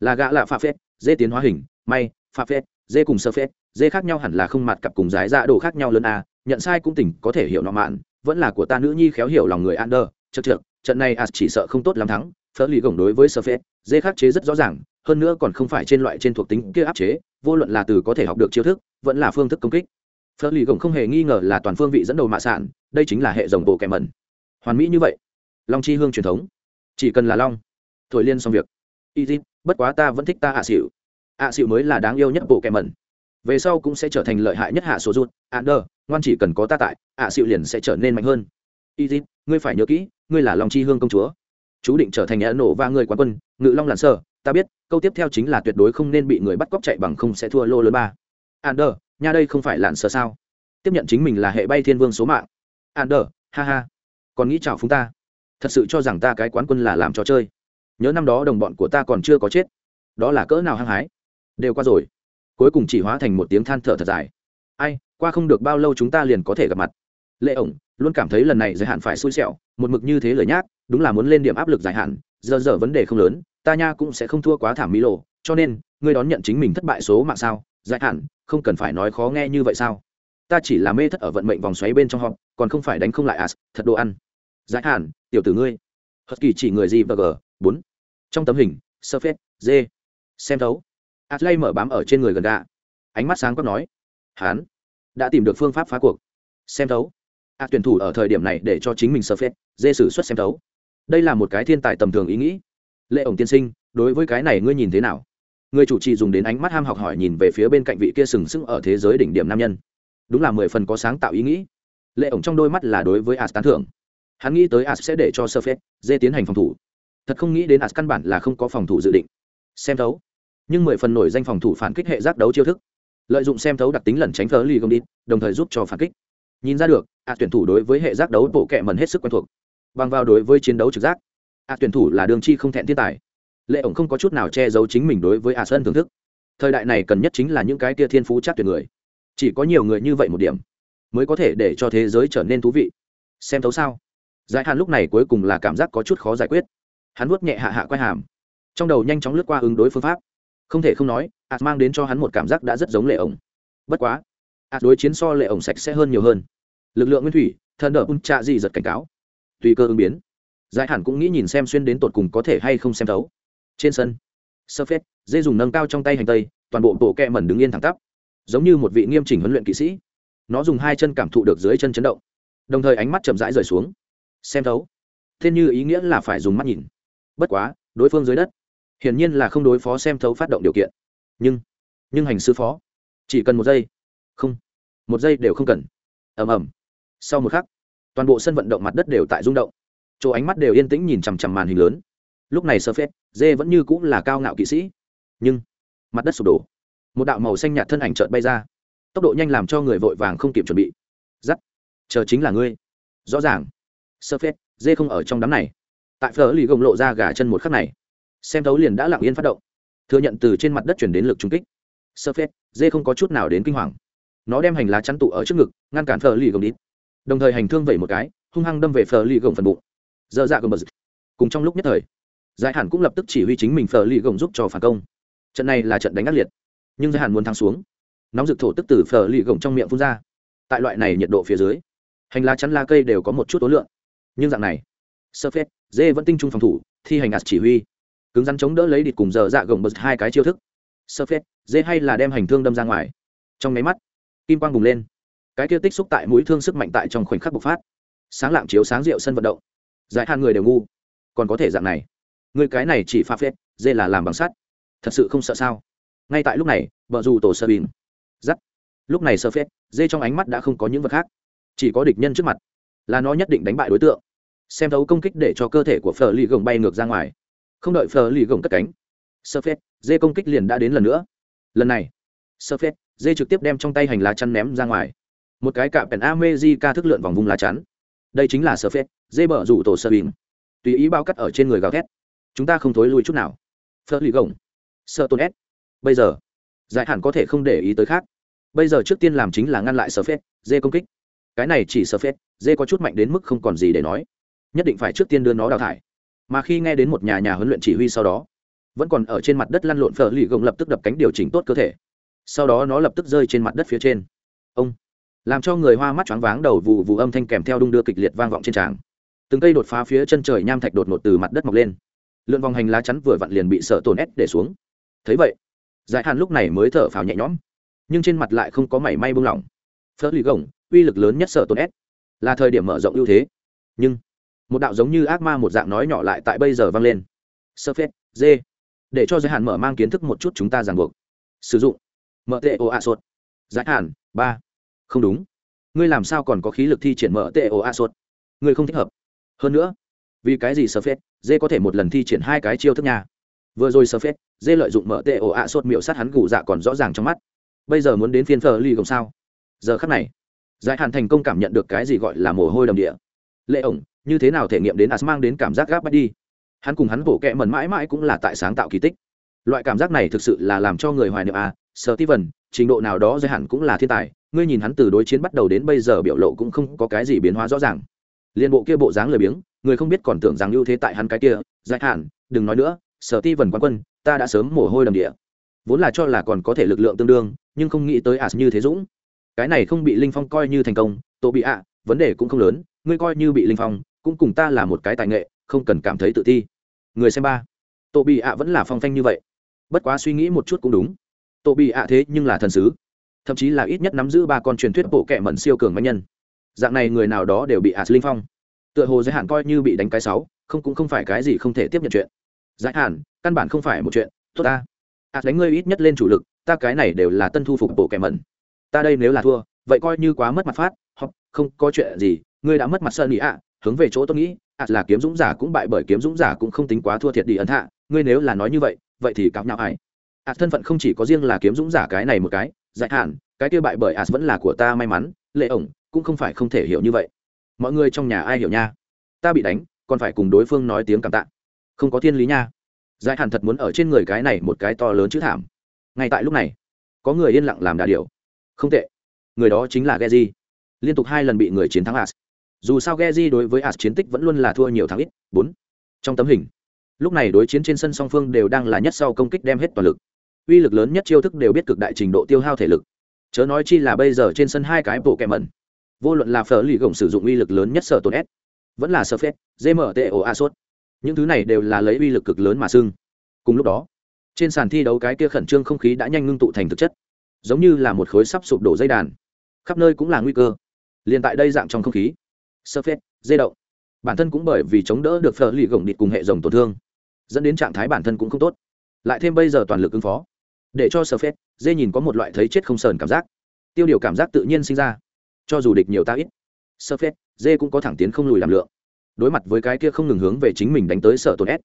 Là gã lạ phà phết, dê tiến hóa hình, may, phà phết, dê cùng sơ phết, dê khác nhau hẳn là không mặt cặp cùng giải dạ đồ khác nhau lớn à nhận sai cũng tỉnh có thể hiểu nọ mạn vẫn là của ta nữ nhi khéo hiểu lòng người an đơ chật trận này à chỉ sợ không tốt lắm thắng phớt lì gồng đối với sơ phết dê khắc chế rất rõ ràng hơn nữa còn không phải trên loại trên thuộc tính kia áp chế vô luận là từ có thể học được chiêu thức vẫn là phương thức công kích. Phớt lì gồng không hề nghi ngờ là toàn phương vị dẫn đầu mạ sản đây chính là hệ dòng bộ kẻ mẩn. Hoàn mỹ như vậy. Long chi hương truyền thống. Chỉ cần là long. Thổi liên xong việc. Easy bất quá ta vẫn thích ta ạ xịu ạ xịu mới là đáng yêu nhất bộ kẻ mẩn. Về sau cũng sẽ trở thành lợi hại nhất hạ số rút Ander, ngoan chỉ cần có ta tại ạ xịu liền sẽ trở nên mạnh hơn. Y dịp ngươi phải nhớ kỹ ngươi là long chi hương công chúa. Chú định trở thành nhà nổ và người quán quân ngự long làn sơ ta biết câu tiếp theo chính là tuyệt đối không nên bị người bắt cóc chạy bằng không sẽ thua lô lớn ba. An đờ nhà đây không phải làn sơ sao? Tiếp nhận chính mình là hệ bay thiên vương số mạng. Ander, ha ha. Còn nghĩ chào phúng ta. Thật sự cho rằng ta cái quán quân là làm trò chơi. Nhớ năm đó đồng bọn của ta còn chưa có chết. Đó là cỡ nào hăng hái. Đều qua rồi. Cuối cùng chỉ hóa thành một tiếng than thở thật dài. Ai qua không được bao lâu chúng ta liền có thể gặp mặt. Lệ ổng luôn cảm thấy lần này giới hạn phải xui xẻo một mực như thế lời nhác đúng là muốn lên điểm áp lực dài hạn giờ giờ vấn đề không lớn ta nha cũng sẽ không thua quá thảm mỹ lộ cho nên ngươi đón nhận chính mình thất bại số mạng sao dài hạn không cần phải nói khó nghe như vậy sao? Ta chỉ là mê thất ở vận mệnh vòng xoáy bên trong họ còn không phải đánh không lại as thật đồ ăn. Giải hạn, tiểu tử ngươi. Hất kỳ chỉ người gì và g bốn. Trong tấm hình sơ phết dê xem thấu. Atlay mở bám ở trên người gần gà ánh mắt sáng quát nói. Hán đã tìm được phương pháp phá cuộc. Xem thấu. A tuyển thủ ở thời điểm này để cho chính mình sơ phết, dê xử suất xem thấu. Đây là một cái thiên tài tầm thường ý nghĩ. Lệ ổng tiên sinh, đối với cái này ngươi nhìn thế nào? Người chủ trì dùng đến ánh mắt ham học hỏi nhìn về phía bên cạnh vị kia sừng sững ở thế giới đỉnh điểm nam nhân. Đúng là mười phần có sáng tạo ý nghĩ. Lệ ổng trong đôi mắt là đối với as tán thưởng. Hắn nghĩ tới as sẽ để cho sơ phết, dê tiến hành phòng thủ. Thật không nghĩ đến as căn bản là không có phòng thủ dự định. Xem thấu. Nhưng mười phần nổi danh phòng thủ phản kích hệ giác đấu chiêu thức lợi dụng xem thấu đặc tính lẩn tránh phớ lì gồng đi, đồng thời giúp cho phản kích. Nhìn ra được, ạ tuyển thủ đối với hệ giác đấu bộ kệ mần hết sức quen thuộc. Bằng vào đối với chiến đấu trực giác, ạ tuyển thủ là đường chi không thẹn thiên tài. Lệ ổng không có chút nào che giấu chính mình đối với ạ sơn thưởng thức. Thời đại này cần nhất chính là những cái tia thiên phú chắc tuyệt người. Chỉ có nhiều người như vậy một điểm, mới có thể để cho thế giới trở nên thú vị. Xem thấu sao? Giải hạn lúc này cuối cùng là cảm giác có chút khó giải quyết. Hắn vuốt nhẹ hạ hạ quay hàm. Trong đầu nhanh chóng lướt qua ứng đối phương pháp. Không thể không nói ạt mang đến cho hắn một cảm giác đã rất giống lệ ổng. Bất quá ạt đối chiến so lệ ổng sạch sẽ hơn nhiều hơn. Lực lượng nguyên thủy, thần đỡ un trạ gì giật cảnh cáo. Tùy cơ ứng biến. Giải hẳn cũng nghĩ nhìn xem xuyên đến tột cùng có thể hay không xem thấu. Trên sân, sơ phết, dê dùng nâng cao trong tay hành tây, toàn bộ bộ kẹ mẩn đứng yên thẳng tắp. Giống như một vị nghiêm chỉnh huấn luyện kỵ sĩ. Nó dùng hai chân cảm thụ được dưới chân chấn động. Đồng thời ánh mắt chậm rãi rời xuống. Xem thấu. Thiên như ý nghĩa là phải dùng mắt nhìn. Bất quá, đối phương dưới đất, hiển nhiên là không đối phó xem thấu phát động điều kiện nhưng nhưng hành sư phó, chỉ cần một giây. Không, một giây đều không cần. Ầm ầm. Sau một khắc, toàn bộ sân vận động mặt đất đều tại rung động. Chỗ ánh mắt đều yên tĩnh nhìn chằm chằm màn hình lớn. Lúc này sơ phết, dê vẫn như cũng là cao ngạo kỵ sĩ. Nhưng, mặt đất sụp đổ. Một đạo màu xanh nhạt thân ảnh trợt bay ra. Tốc độ nhanh làm cho người vội vàng không kịp chuẩn bị. Giắt. Chờ chính là ngươi. Rõ ràng. Sơ phết, dê không ở trong đám này. Tại phở lì gồng lộ ra gà chân một khắc này. Xem thấu liền đã lặng yên phát động thừa nhận từ trên mặt đất chuyển đến lực trung kích. Sơ phết, dê không có chút nào đến kinh hoàng. Nó đem hành lá chắn tụ ở trước ngực, ngăn cản phờ lì gồng đít. Đồng thời hành thương vẩy một cái, hung hăng đâm về phờ lì gồng phần bụng. Dơ dạ gồng bật cùng trong lúc nhất thời, giải hẳn cũng lập tức chỉ huy chính mình phờ lì gồng giúp cho phản công. Trận này là trận đánh ác liệt. Nhưng giải hẳn muốn thắng xuống. Nóng rực thổ tức từ phờ lì gồng trong miệng phun ra. Tại loại này nhiệt độ phía dưới, hành lá chắn lá cây đều có một chút ối lượng. Nhưng dạng này, sơ phết, dê vẫn tinh trung phòng thủ, thi hành ạt chỉ huy cứng rắn chống đỡ lấy địch cùng giờ dạ gồng bật hai cái chiêu thức. Sơ phết dễ hay là đem hành thương đâm ra ngoài. Trong máy mắt, kim quang bùng lên. Cái kia tích xúc tại mũi thương sức mạnh tại trong khoảnh khắc bộc phát. Sáng lạng chiếu sáng rượu sân vận động. Giải hạn người đều ngu. Còn có thể dạng này. Người cái này chỉ pha phết, dê là làm bằng sắt. Thật sự không sợ sao? Ngay tại lúc này vợ dù tổ sơ bìn giắt. Lúc này sơ phết, dê trong ánh mắt đã không có những vật khác. Chỉ có địch nhân trước mặt. Là nó nhất định đánh bại đối tượng. Xem thấu công kích để cho cơ thể của phở lì gồng bay ngược ra ngoài không đợi phờ lì gồng cất cánh sơ phết dê công kích liền đã đến lần nữa. Lần này sơ phết dê trực tiếp đem trong tay hành lá chắn ném ra ngoài. Một cái cạm pèn amezi ca thức lượn vòng vùng lá chắn. Đây chính là sơ phết dê bở rủ tổ sơ bìm tùy ý bao cắt ở trên người gào thét. Chúng ta không thối lui chút nào. Phờ lì gồng sơ tôn s bây giờ, giải hẳn có thể không để ý tới khác. Bây giờ trước tiên làm chính là ngăn lại sơ phết dê công kích. Cái này chỉ sơ phết dê có chút mạnh đến mức không còn gì để nói. Nhất định phải trước tiên đưa nó đào thải mà khi nghe đến một nhà nhà huấn luyện chỉ huy sau đó, vẫn còn ở trên mặt đất lăn lộn phở lì gồng lập tức đập cánh điều chỉnh tốt cơ thể. Sau đó nó lập tức rơi trên mặt đất phía trên. Ông, làm cho người hoa mắt choáng váng đầu vụ vụ âm thanh kèm theo đung đưa kịch liệt vang vọng trên tràng. Từng cây đột phá phía chân trời nham thạch đột ngột từ mặt đất mọc lên. Lượn vòng hành lá chắn vừa vặn liền bị sợ tổn ép để xuống. Thấy vậy, giải hạn lúc này mới thở phào nhẹ nhõm, nhưng trên mặt lại không có mảy may buông lỏng. Phớt lì gồng, uy lực lớn nhất sợ tổn ép, là thời điểm mở rộng ưu thế. Nhưng một đạo giống như ác ma một dạng nói nhỏ lại tại bây giờ vang lên. Sơ phết, dê. Để cho giới hạn mở mang kiến thức một chút chúng ta ràng buộc. Sử dụng. Mở tệ ồ ạ sốt giải hạn, ba. Không đúng. Ngươi làm sao còn có khí lực thi triển mở tệ ồ ạ sốt ngươi không thích hợp. Hơn nữa, vì cái gì sơ phết, dê có thể một lần thi triển hai cái chiêu thức nhà vừa rồi sơ phết, dê lợi dụng mở tệ ồ ạ sốt miệu sát hắn gù dạ còn rõ ràng trong mắt. Bây giờ muốn đến phiên phờ ly gồng sao? Giờ khắc này, giải hạn thành công cảm nhận được cái gì gọi là mồ hôi đầm địa. Lệ ổng như thế nào thể nghiệm đến as mang đến cảm giác gáp bắt đi? Hắn cùng hắn bổ kẹ mẩn mãi mãi cũng là tại sáng tạo kỳ tích. Loại cảm giác này thực sự là làm cho người hoài niệm à sơ ti vần trình độ nào đó giới hạn cũng là thiên tài, ngươi nhìn hắn từ đối chiến bắt đầu đến bây giờ biểu lộ cũng không có cái gì biến hóa rõ ràng. Liên bộ kia bộ dáng lười biếng, người không biết còn tưởng rằng ưu thế tại hắn cái kia, giải hạn, đừng nói nữa sở ti vần quán quân, ta đã sớm mồ hôi đầm địa. Vốn là cho là còn có thể lực lượng tương đương, nhưng không nghĩ tới as như thế dũng. Cái này không bị linh phong coi như thành công tổ bị ạ, vấn đề cũng không lớn, ngươi coi như bị linh phong cũng cùng ta là một cái tài nghệ, không cần cảm thấy tự ti. Người xem ba. Tổ bị ạ vẫn là phong phanh như vậy. Bất quá suy nghĩ một chút cũng đúng. Tổ bị ạ thế nhưng là thần sứ. Thậm chí là ít nhất nắm giữ ba con truyền thuyết bộ kệ mẩn siêu cường mạnh nhân. Dạng này người nào đó đều bị ạ linh phong. Tựa hồ giới hạn coi như bị đánh cái sáu, không cũng không phải cái gì không thể tiếp nhận chuyện. Giải hạn, căn bản không phải một chuyện. Tốt ta. Ạ đánh ngươi ít nhất lên chủ lực, ta cái này đều là tân thu phục bộ kệ mẩn. Ta đây nếu là thua, vậy coi như quá mất mặt phát hoặc không có chuyện gì, ngươi đã mất mặt sơn ý ạ hướng về chỗ tôi nghĩ ạ là kiếm dũng giả cũng bại bởi kiếm dũng giả cũng không tính quá thua thiệt đi ấn hạ ngươi nếu là nói như vậy vậy thì cáo nhau ai? Ạ thân phận không chỉ có riêng là kiếm dũng giả cái này một cái dạy hạn cái kia bại bởi ạ vẫn là của ta, may mắn. Lệ ổng, cũng không phải không thể hiểu như vậy. Mọi người trong nhà ai hiểu nha? Ta bị đánh, còn phải cùng đối phương nói tiếng cảm tạ. Không có thiên lý nha. Giải hàn thật muốn ở trên người cái này một cái to lớn chữ thảm. Ngay tại lúc này, có người yên lặng làm đà điều. Không tệ. Người đó chính là Geji. liên tục hai lần bị người chiến thắng as dù sao Geji đối với as chiến tích vẫn luôn là thua nhiều thắng ít, bốn. Trong tấm hình, lúc này đối chiến trên sân song phương đều đang là nhất sau công kích đem hết toàn lực. Uy lực lớn nhất chiêu thức đều biết cực đại trình độ tiêu hao thể lực. Chớ nói chi là bây giờ trên sân hai cái bộ kẹ mẩn. Vô luận là phở lì gồng sử dụng uy lực lớn nhất sở tồn s, vẫn là sơ phết gmto a sốt những thứ này đều là lấy uy lực cực lớn mà xưng. Cùng lúc đó, trên sàn thi đấu cái kia khẩn trương không khí đã nhanh ngưng tụ thành thực chất. Giống như là một khối sắp sụp đổ dây đàn. Khắp nơi cũng là nguy cơ. Liền tại đây dạng trong không khí sơ phết dây động bản thân cũng bởi vì chống đỡ được phở lì gồng địt cùng hệ dòng tổn thương, dẫn đến trạng thái bản thân cũng không tốt. Lại thêm bây giờ toàn lực ứng phó, để cho sơ phết, dê nhìn có một loại thấy chết không sờn cảm giác. Tiêu điều cảm giác tự nhiên sinh ra. Cho dù địch nhiều ta ít, sơ phết, dê cũng có thẳng tiến không lùi làm lượng. Đối mặt với cái kia không ngừng hướng về chính mình đánh tới sở tổn s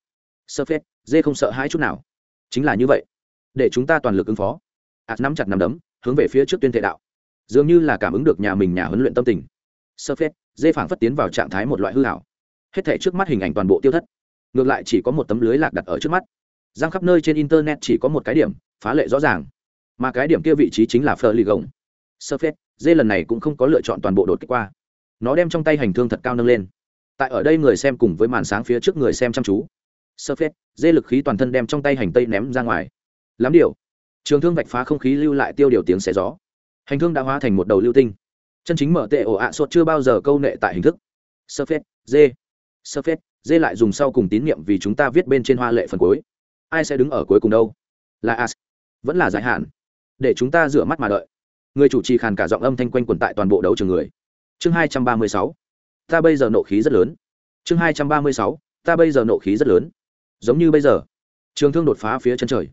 sơ phết, dê không sợ hãi chút nào. Chính là như vậy, để chúng ta toàn lực ứng phó. Ạt nắm chặt nắm đấm, hướng về phía trước tuyên thệ đạo. Dường như là cảm ứng được nhà mình nhà huấn luyện tâm tình. Sơ phết dê phảng phất tiến vào trạng thái một loại hư hảo hết thể trước mắt hình ảnh toàn bộ tiêu thất. Ngược lại chỉ có một tấm lưới lạc đặt ở trước mắt. Giang khắp nơi trên internet chỉ có một cái điểm, phá lệ rõ ràng. Mà cái điểm kia vị trí chính là phờ lì gồng sơ phết, dê lần này cũng không có lựa chọn toàn bộ đột kích qua. Nó đem trong tay hành thương thật cao nâng lên. Tại ở đây người xem cùng với màn sáng phía trước người xem chăm chú. Sơ phết, dê lực khí toàn thân đem trong tay hành tây ném ra ngoài. Lắm điều. Trường thương vạch phá không khí lưu lại tiêu điều tiếng xẻ gió. Hành thương đã hóa thành một đầu lưu tinh chân chính mở tệ ổ ạ sốt chưa bao giờ câu nệ tại hình thức. Sơ phết, dê. Sơ phết, dê lại dùng sau cùng tín nhiệm vì chúng ta viết bên trên hoa lệ phần cuối. Ai sẽ đứng ở cuối cùng đâu? Là as. Vẫn là giải hạn. Để chúng ta rửa mắt mà đợi. Người chủ trì khàn cả giọng âm thanh quanh quần tại toàn bộ đấu trường người. Chương hai trăm ba mươi sáu. Ta bây giờ nộ khí rất lớn. Chương hai trăm ba mươi sáu. Ta bây giờ nộ khí rất lớn. Giống như bây giờ, trường thương đột phá phía chân trời.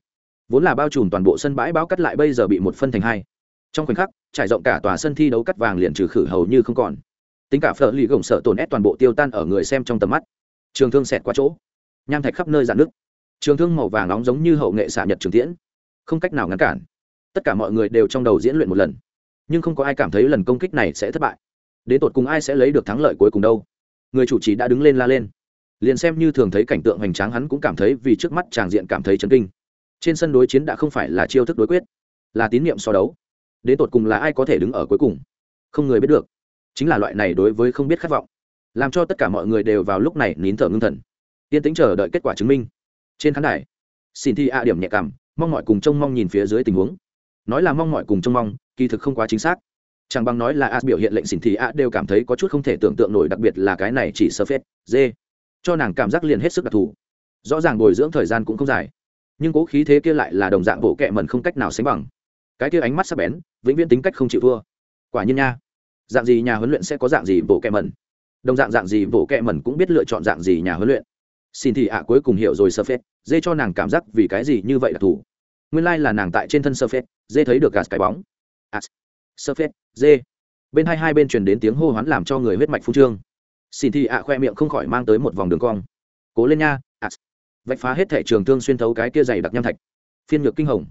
Vốn là bao trùm toàn bộ sân bãi báo cắt lại bây giờ bị một phân thành hai trong khoảnh khắc, trải rộng cả tòa sân thi đấu cắt vàng liền trừ khử hầu như không còn. Tính cả phở lì gồng sợ tổn ép toàn bộ tiêu tan ở người xem trong tầm mắt. Trường thương xẹt qua chỗ. Nham thạch khắp nơi dạn nước trường thương màu vàng nóng giống như hậu nghệ xả nhật trường tiễn. Không cách nào ngăn cản. Tất cả mọi người đều trong đầu diễn luyện một lần. Nhưng không có ai cảm thấy lần công kích này sẽ thất bại. Đến tột cùng ai sẽ lấy được thắng lợi cuối cùng đâu? Người chủ trì đã đứng lên la lên. Liền xem như thường thấy cảnh tượng hoành tráng hắn cũng cảm thấy vì trước mắt tràng diện cảm thấy chấn kinh. Trên sân đối chiến đã không phải là chiêu thức đối quyết, là tín nhiệm so đấu đến tột cùng là ai có thể đứng ở cuối cùng? Không người biết được. Chính là loại này đối với không biết khát vọng, làm cho tất cả mọi người đều vào lúc này nín thở ngưng thần. Yên tĩnh chờ đợi kết quả chứng minh. Trên khán đài, xin thi a điểm nhẹ cảm, mong mọi cùng trông mong nhìn phía dưới tình huống. Nói là mong mọi cùng trông mong, kỳ thực không quá chính xác. Chẳng bằng nói là a biểu hiện lệnh xin thi a đều cảm thấy có chút không thể tưởng tượng nổi, đặc biệt là cái này chỉ sơ phết, dê. Cho nàng cảm giác liền hết sức đặc thù. Rõ ràng bồi dưỡng thời gian cũng không dài, nhưng cố khí thế kia lại là đồng dạng bộ kệ mần không cách nào sánh bằng cái kia ánh mắt sắc bén, vĩnh viễn tính cách không chịu thua. Quả nhiên nha. Dạng gì nhà huấn luyện sẽ có dạng gì bộ kẹ mẩn. đồng dạng dạng gì bộ kẹ mẩn cũng biết lựa chọn dạng gì nhà huấn luyện. Xin thì ạ cuối cùng hiểu rồi, sơ phết. Dê cho nàng cảm giác vì cái gì như vậy là thủ. nguyên lai、like、là nàng tại trên thân sơ phết, dê thấy được gạt cái bóng. As sơ phết, dê. Bên hai hai bên truyền đến tiếng hô hoán làm cho người huyết mạch phu trương. Xin thì ạ khoe miệng không khỏi mang tới một vòng đường cong. Cố lên nha as vạch phá hết thẻ trường thương xuyên thấu cái kia dày đặc nham thạch. Phiên nhược kinh hồng.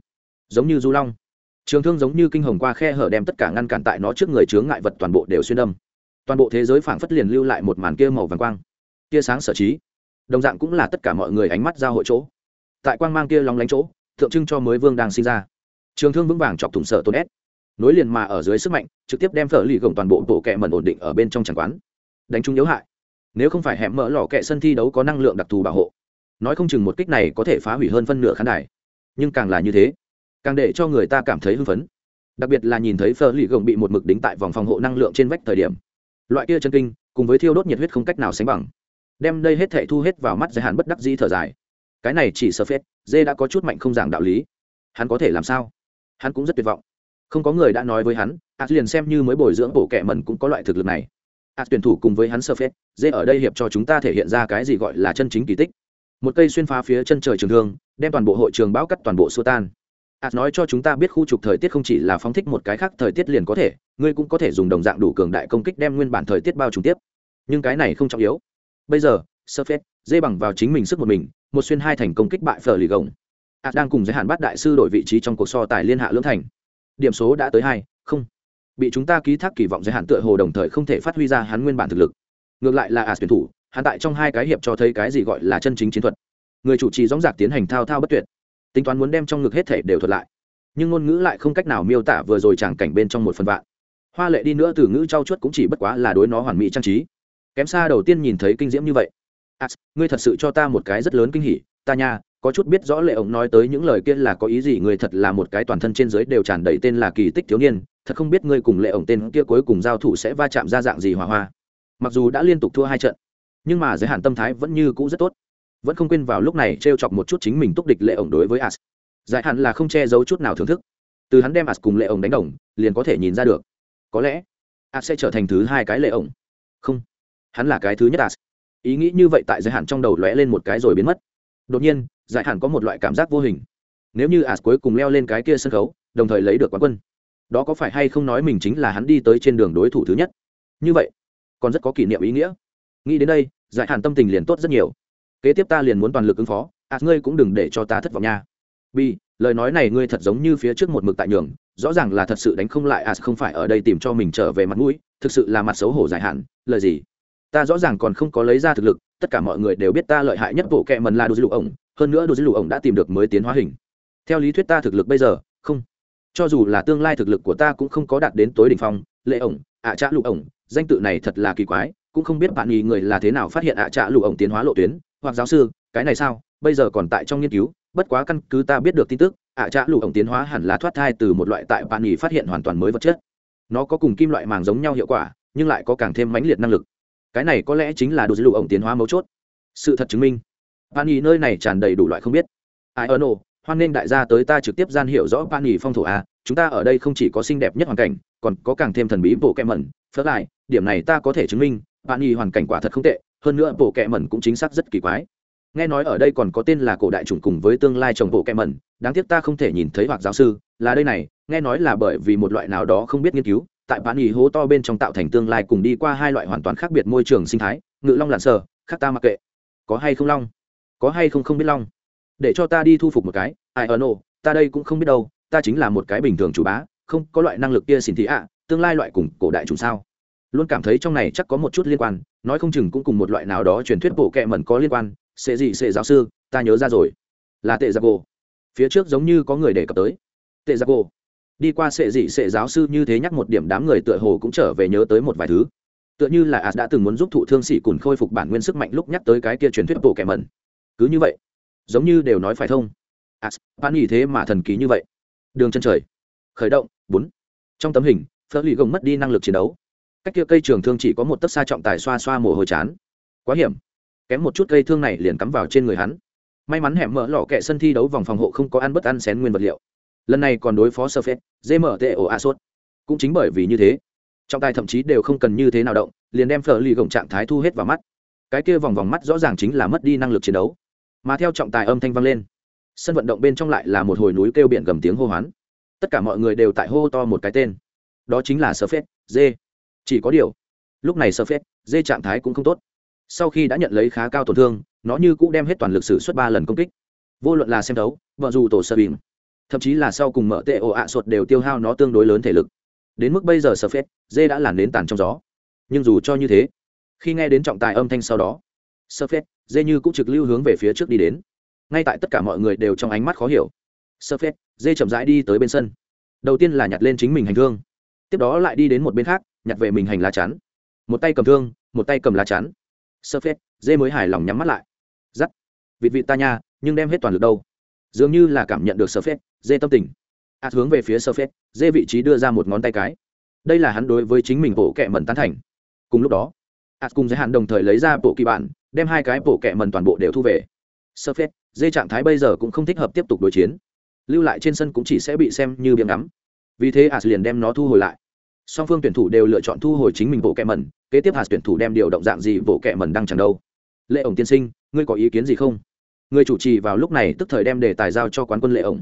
Giống như du long trường thương giống như kinh hồng qua khe hở đem tất cả ngăn cản tại nó trước người chướng ngại vật toàn bộ đều xuyên đâm. Toàn bộ thế giới phảng phất liền lưu lại một màn kia màu vàng quang, tia sáng sở trí. Đồng dạng cũng là tất cả mọi người ánh mắt ra hội chỗ. Tại quang mang kia lóng lánh chỗ, tượng trưng cho mới vương đang sinh ra. Trường thương vững vàng chọc thủng sợ tôn ép nối liền mà ở dưới sức mạnh, trực tiếp đem phở lì gồng toàn bộ bộ kẹ mẩn ổn định ở bên trong tràng quán. Đánh trúng yếu hại. Nếu không phải hẻm mở lò kẹ sân thi đấu có năng lượng đặc thù bảo hộ, nói không chừng một kích này có thể phá hủy hơn phân nửa khán đài. Nhưng càng là như thế càng để cho người ta cảm thấy hưng phấn. Đặc biệt là nhìn thấy phở lì gồng bị một mực đính tại vòng phòng hộ năng lượng trên vách thời điểm. Loại kia chân kinh, cùng với thiêu đốt nhiệt huyết không cách nào sánh bằng. Đem đây hết thể thu hết vào mắt giới hạn bất đắc dĩ thở dài. Cái này chỉ sơ phết, dê đã có chút mạnh không giảng đạo lý. Hắn có thể làm sao? Hắn cũng rất tuyệt vọng. Không có người đã nói với hắn ạt liền xem như mới bồi dưỡng bổ kẻ mần cũng có loại thực lực này. Ạt tuyển thủ cùng với hắn sơ phết, dê ở đây hiệp cho chúng ta thể hiện ra cái gì gọi là chân chính kỳ tích. Một cây xuyên phá phía chân trời trường thương, đem toàn bộ hội trường bão cắt toàn bộ xua tan ạt nói cho chúng ta biết khu trục thời tiết không chỉ là phóng thích một cái khác thời tiết liền có thể, ngươi cũng có thể dùng đồng dạng đủ cường đại công kích đem nguyên bản thời tiết bao trùng tiếp. Nhưng cái này không trọng yếu. Bây giờ sơ phết dê bằng vào chính mình sức một mình, một xuyên hai thành công kích bại phở lì gồng. Ạt đang cùng giới hạn bắt đại sư đổi vị trí trong cuộc so tài liên hạ lưỡng thành. Điểm số đã tới hai, không. Bị chúng ta ký thác kỳ vọng giới hạn tựa hồ đồng thời không thể phát huy ra hắn nguyên bản thực lực. Ngược lại là as tuyển thủ, hắn tại trong hai cái hiệp cho thấy cái gì gọi là chân chính chiến thuật. Người chủ trì dóng dạc tiến hành thao thao bất tuyệt tính toán muốn đem trong ngực hết thể đều thuật lại. Nhưng ngôn ngữ lại không cách nào miêu tả vừa rồi tràng cảnh bên trong một phần vạn. Hoa lệ đi nữa từ ngữ trau chuốt cũng chỉ bất quá là đối nó hoàn mỹ trang trí. Kém xa đầu tiên nhìn thấy kinh diễm như vậy. As ngươi thật sự cho ta một cái rất lớn kinh hỉ, ta nha, có chút biết rõ lệ ổng nói tới những lời kia là có ý gì, người thật là một cái toàn thân trên giới đều tràn đầy tên là kỳ tích thiếu niên, thật không biết ngươi cùng lệ ổng tên kia cuối cùng giao thủ sẽ va chạm ra dạng gì hòa hoa. Mặc dù đã liên tục thua hai trận, nhưng mà giới hạn tâm thái vẫn như cũ rất tốt vẫn không quên vào lúc này t r e o chọc một chút chính mình túc địch lệ ổng đối với as giải hạn là không che giấu chút nào thưởng thức. Từ hắn đem as cùng lệ ổng đánh đồng, liền có thể nhìn ra được. Có lẽ as sẽ trở thành thứ hai cái lệ ổng. Không, hắn là cái thứ nhất as ý nghĩ như vậy tại giới hạn trong đầu lóe lên một cái rồi biến mất. Đột nhiên, giải hạn có một loại cảm giác vô hình. Nếu như as cuối cùng leo lên cái kia sân khấu, đồng thời lấy được quán quân, đó có phải hay không nói mình chính là hắn đi tới trên đường đối thủ thứ nhất? Như vậy, còn rất có kỷ niệm ý nghĩa. Nghĩ đến đây, giải hạn tâm tình liền tốt rất nhiều kế tiếp ta liền muốn toàn lực ứng phó à ngươi cũng đừng để cho ta thất vọng nha. Bi lời nói này ngươi thật giống như phía trước một mực tại nhường, rõ ràng là thật sự đánh không lại à không phải ở đây tìm cho mình trở về mặt mũi, thực sự là mặt xấu hổ dài hạn, lời gì? Ta rõ ràng còn không có lấy ra thực lực, tất cả mọi người đều biết ta lợi hại nhất bộ kệ mần là đồ dư lục ổng, hơn nữa đồ dư lục ổng đã tìm được mới tiến hóa hình. Theo lý thuyết ta thực lực bây giờ, không. Cho dù là tương lai thực lực của ta cũng không có đạt đến tối đỉnh phong, lệ ổng, ạ à trạ lục ổng, danh tự này thật là kỳ quái, cũng không biết bạn nghi người là thế nào phát hiện ạ à trạ lục ổng tiến hóa lộ tuyến hoặc giáo sư, cái này sao? Bây giờ còn tại trong nghiên cứu, bất quá căn cứ ta biết được tin tức, ạ à trạ lục ổng tiến hóa hẳn là thoát thai từ một loại tại bạn nghỉ phát hiện hoàn toàn mới vật chất. Nó có cùng kim loại màng giống nhau hiệu quả, nhưng lại có càng thêm mãnh liệt năng lực. Cái này có lẽ chính là đồ dữ lục ổng tiến hóa mấu chốt. Sự thật chứng minh, bạn nghỉ nơi này tràn đầy đủ loại không biết. Ai ơ nổ hoan nghênh đại gia tới ta trực tiếp gian hiểu rõ bạn nghỉ phong thổ a, chúng ta ở đây không chỉ có xinh đẹp nhất hoàn cảnh, còn có càng thêm thần bí bộ kẹ mẩn. Phớt lại, điểm này ta có thể chứng minh, bạn nghỉ hoàn cảnh quả thật không tệ hơn nữa bộ kẹ mẩn cũng chính xác rất kỳ quái. Nghe nói ở đây còn có tên là cổ đại chủng cùng với tương lai chồng bộ kẹ mẩn, đáng tiếc ta không thể nhìn thấy hoặc giáo sư, là đây này, nghe nói là bởi vì một loại nào đó không biết nghiên cứu, tại bản ý hố to bên trong tạo thành tương lai cùng đi qua hai loại hoàn toàn khác biệt môi trường sinh thái, ngự long lặn sờ, khác ta mặc kệ. Có hay không long? Có hay không không biết long? Để cho ta đi thu phục một cái, ai ở nô, ta đây cũng không biết đâu, ta chính là một cái bình thường chủ bá, không có loại năng lực kia xin thị ạ, tương lai loại cùng cổ đại trùng sao? Luôn cảm thấy trong này chắc có một chút liên quan, nói không chừng cũng cùng một loại nào đó truyền thuyết bộ kệ mẩn có liên quan, sẽ gì sẽ giáo sư, ta nhớ ra rồi. Là tệ giặc gỗ phía trước giống như có người đề cập tới. Tệ giặc gỗ đi qua sệ dị sệ giáo sư như thế nhắc một điểm đám người tựa hồ cũng trở về nhớ tới một vài thứ. Tựa như là ạt đã từng muốn giúp thụ thương sĩ cùn khôi phục bản nguyên sức mạnh lúc nhắc tới cái kia truyền thuyết bộ kẻ mẩn. Cứ như vậy, giống như đều nói phải thông. Ạt bạn nghỉ thế mà thần kỳ như vậy. Đường chân trời. Khởi động. Bốn. Trong tấm hình phớt lì gồng mất đi năng lực chiến đấu cách kia cây trường thương chỉ có một tấc xa trọng tài xoa xoa mồ hôi chán. Quá hiểm. Kém một chút cây thương này liền cắm vào trên người hắn. May mắn hẻm mở lò kẹ sân thi đấu vòng phòng hộ không có ăn bất ăn xén nguyên vật liệu. Lần này còn đối phó sơ phết gmto a sốt. Cũng chính bởi vì như thế, trọng tài thậm chí đều không cần như thế nào động, liền đem phở lì gồng trạng thái thu hết vào mắt. Cái kia vòng vòng mắt rõ ràng chính là mất đi năng lực chiến đấu. Mà theo trọng tài âm thanh vang lên, sân vận động bên trong lại là một hồi núi kêu biển gầm tiếng hô hoán. Tất cả mọi người đều tại hô to một cái tên. Đó chính là sơ phết dê chỉ có điều, lúc này sơ phết, dê trạng thái cũng không tốt. Sau khi đã nhận lấy khá cao tổn thương, nó như cũng đem hết toàn lực sử suốt ba lần công kích. Vô luận là xem đấu, vợ dù tổ sơ bình, thậm chí là sau cùng mở tệ ồ ạ sột đều tiêu hao nó tương đối lớn thể lực. Đến mức bây giờ sơ phết, dê đã làn đến tàn trong gió. Nhưng dù cho như thế, khi nghe đến trọng tài âm thanh sau đó, sơ phết, dê như cũng trực lưu hướng về phía trước đi đến. Ngay tại tất cả mọi người đều trong ánh mắt khó hiểu, sơ phết, dê chậm rãi đi tới bên sân. Đầu tiên là nhặt lên chính mình hành thương tiếp đó lại đi đến một bên khác nhặt về mình hành lá chắn. Một tay cầm thương, một tay cầm lá chắn. Sơ phết, dê mới hài lòng nhắm mắt lại. Giắt. Vịt vịt ta nha, nhưng đem hết toàn lực đâu. Dường như là cảm nhận được sơ phết, dê tâm tình. Ạt hướng về phía sơ phết, dê vị trí đưa ra một ngón tay cái. Đây là hắn đối với chính mình bộ kẹ mẩn tán thành. Cùng lúc đó ạt cùng giới hạn đồng thời lấy ra bộ kỳ bản, đem hai cái bộ kẹ mẩn toàn bộ đều thu về. Sơ phết, dê trạng thái bây giờ cũng không thích hợp tiếp tục đối chiến. Lưu lại trên sân cũng chỉ sẽ bị xem như biếng ngắm. Vì thế as liền đem nó thu hồi lại song phương tuyển thủ đều lựa chọn thu hồi chính mình bộ kẹ mẩn, kế tiếp hạt tuyển thủ đem điều động dạng gì bộ kẹ mẩn đang chẳng đâu. Lệ ổng tiên sinh, ngươi có ý kiến gì không? Người chủ trì vào lúc này tức thời đem đề tài giao cho quán quân lệ ổng.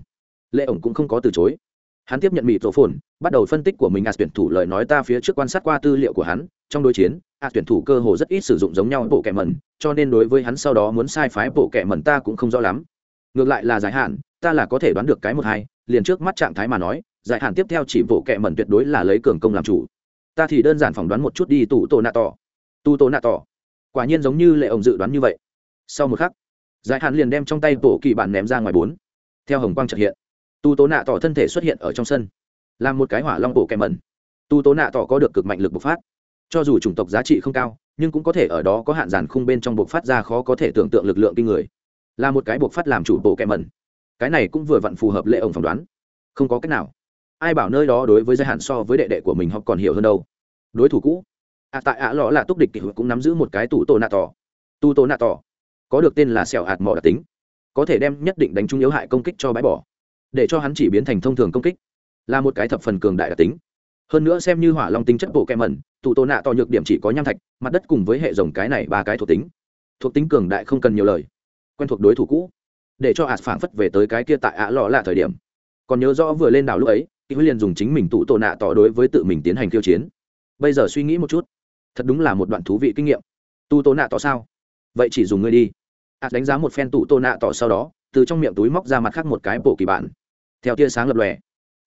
Lệ ổng cũng không có từ chối. Hắn tiếp nhận mỹ tổ phồn, bắt đầu phân tích của mình as tuyển thủ lời nói ta phía trước quan sát qua tư liệu của hắn, trong đối chiến as tuyển thủ cơ hồ rất ít sử dụng giống nhau bộ kẹ mẩn, cho nên đối với hắn sau đó muốn sai phái bộ kẹ mẩn ta cũng không rõ lắm. Ngược lại là dài hạn, ta là có thể đoán được cái một hai, liền trước mắt trạng thái mà nói giải hạn tiếp theo chỉ bộ kệ mẩn tuyệt đối là lấy cường công làm chủ. Ta thì đơn giản phỏng đoán một chút đi tụ tổ nạ tỏ. Tu tổ nạ tỏ. Quả nhiên giống như lệ ổng dự đoán như vậy. Sau một khắc, giải hạn liền đem trong tay tổ kỳ bản ném ra ngoài bốn. Theo hồng quang trật hiện tu tố nạ tỏ thân thể xuất hiện ở trong sân. Làm một cái hỏa long bộ kẹ mẩn. Tu tố nạ tỏ có được cực mạnh lực bộc phát. Cho dù chủng tộc giá trị không cao, nhưng cũng có thể ở đó có hạn giản khung bên trong bộc phát ra khó có thể tưởng tượng lực lượng kinh người. Là một cái bộc phát làm chủ bộ kẹ mẩn. Cái này cũng vừa vặn phù hợp lệ ổng phỏng đoán. Không có cách nào ai bảo nơi đó đối với giới hạn so với đệ đệ của mình họ còn hiểu hơn đâu. Đối thủ cũ. À tại ạ à lọ là túc địch kỷ cũng nắm giữ một cái tủ tổ nạ tỏ. Tu tổ nạ tỏ. Có được tên là sẹo hạt mỏ đặc tính. Có thể đem nhất định đánh trúng yếu hại công kích cho bãi bỏ. Để cho hắn chỉ biến thành thông thường công kích. Là một cái thập phần cường đại đặc tính. Hơn nữa xem như hỏa long tính chất bộ kem mẩn tụ tổ nạ to nhược điểm chỉ có nham thạch, mặt đất cùng với hệ dòng cái này ba cái thuộc tính. Thuộc tính cường đại không cần nhiều lời. Quen thuộc đối thủ cũ. Để cho ạt phảng phất về tới cái kia tại ạ lọ là thời điểm. Còn nhớ rõ vừa lên đảo lúc ấy thì huy liền dùng chính mình tụ tổ nạ tỏ đối với tự mình tiến hành khiêu chiến. Bây giờ suy nghĩ một chút, thật đúng là một đoạn thú vị kinh nghiệm. Tu tổ nạ tỏ sao? Vậy chỉ dùng ngươi đi. Ạt đánh giá một phen tụ tổ nạ tỏ sau đó, từ trong miệng túi móc ra mặt khác một cái bộ kỳ bản. Theo tia sáng lập lòe,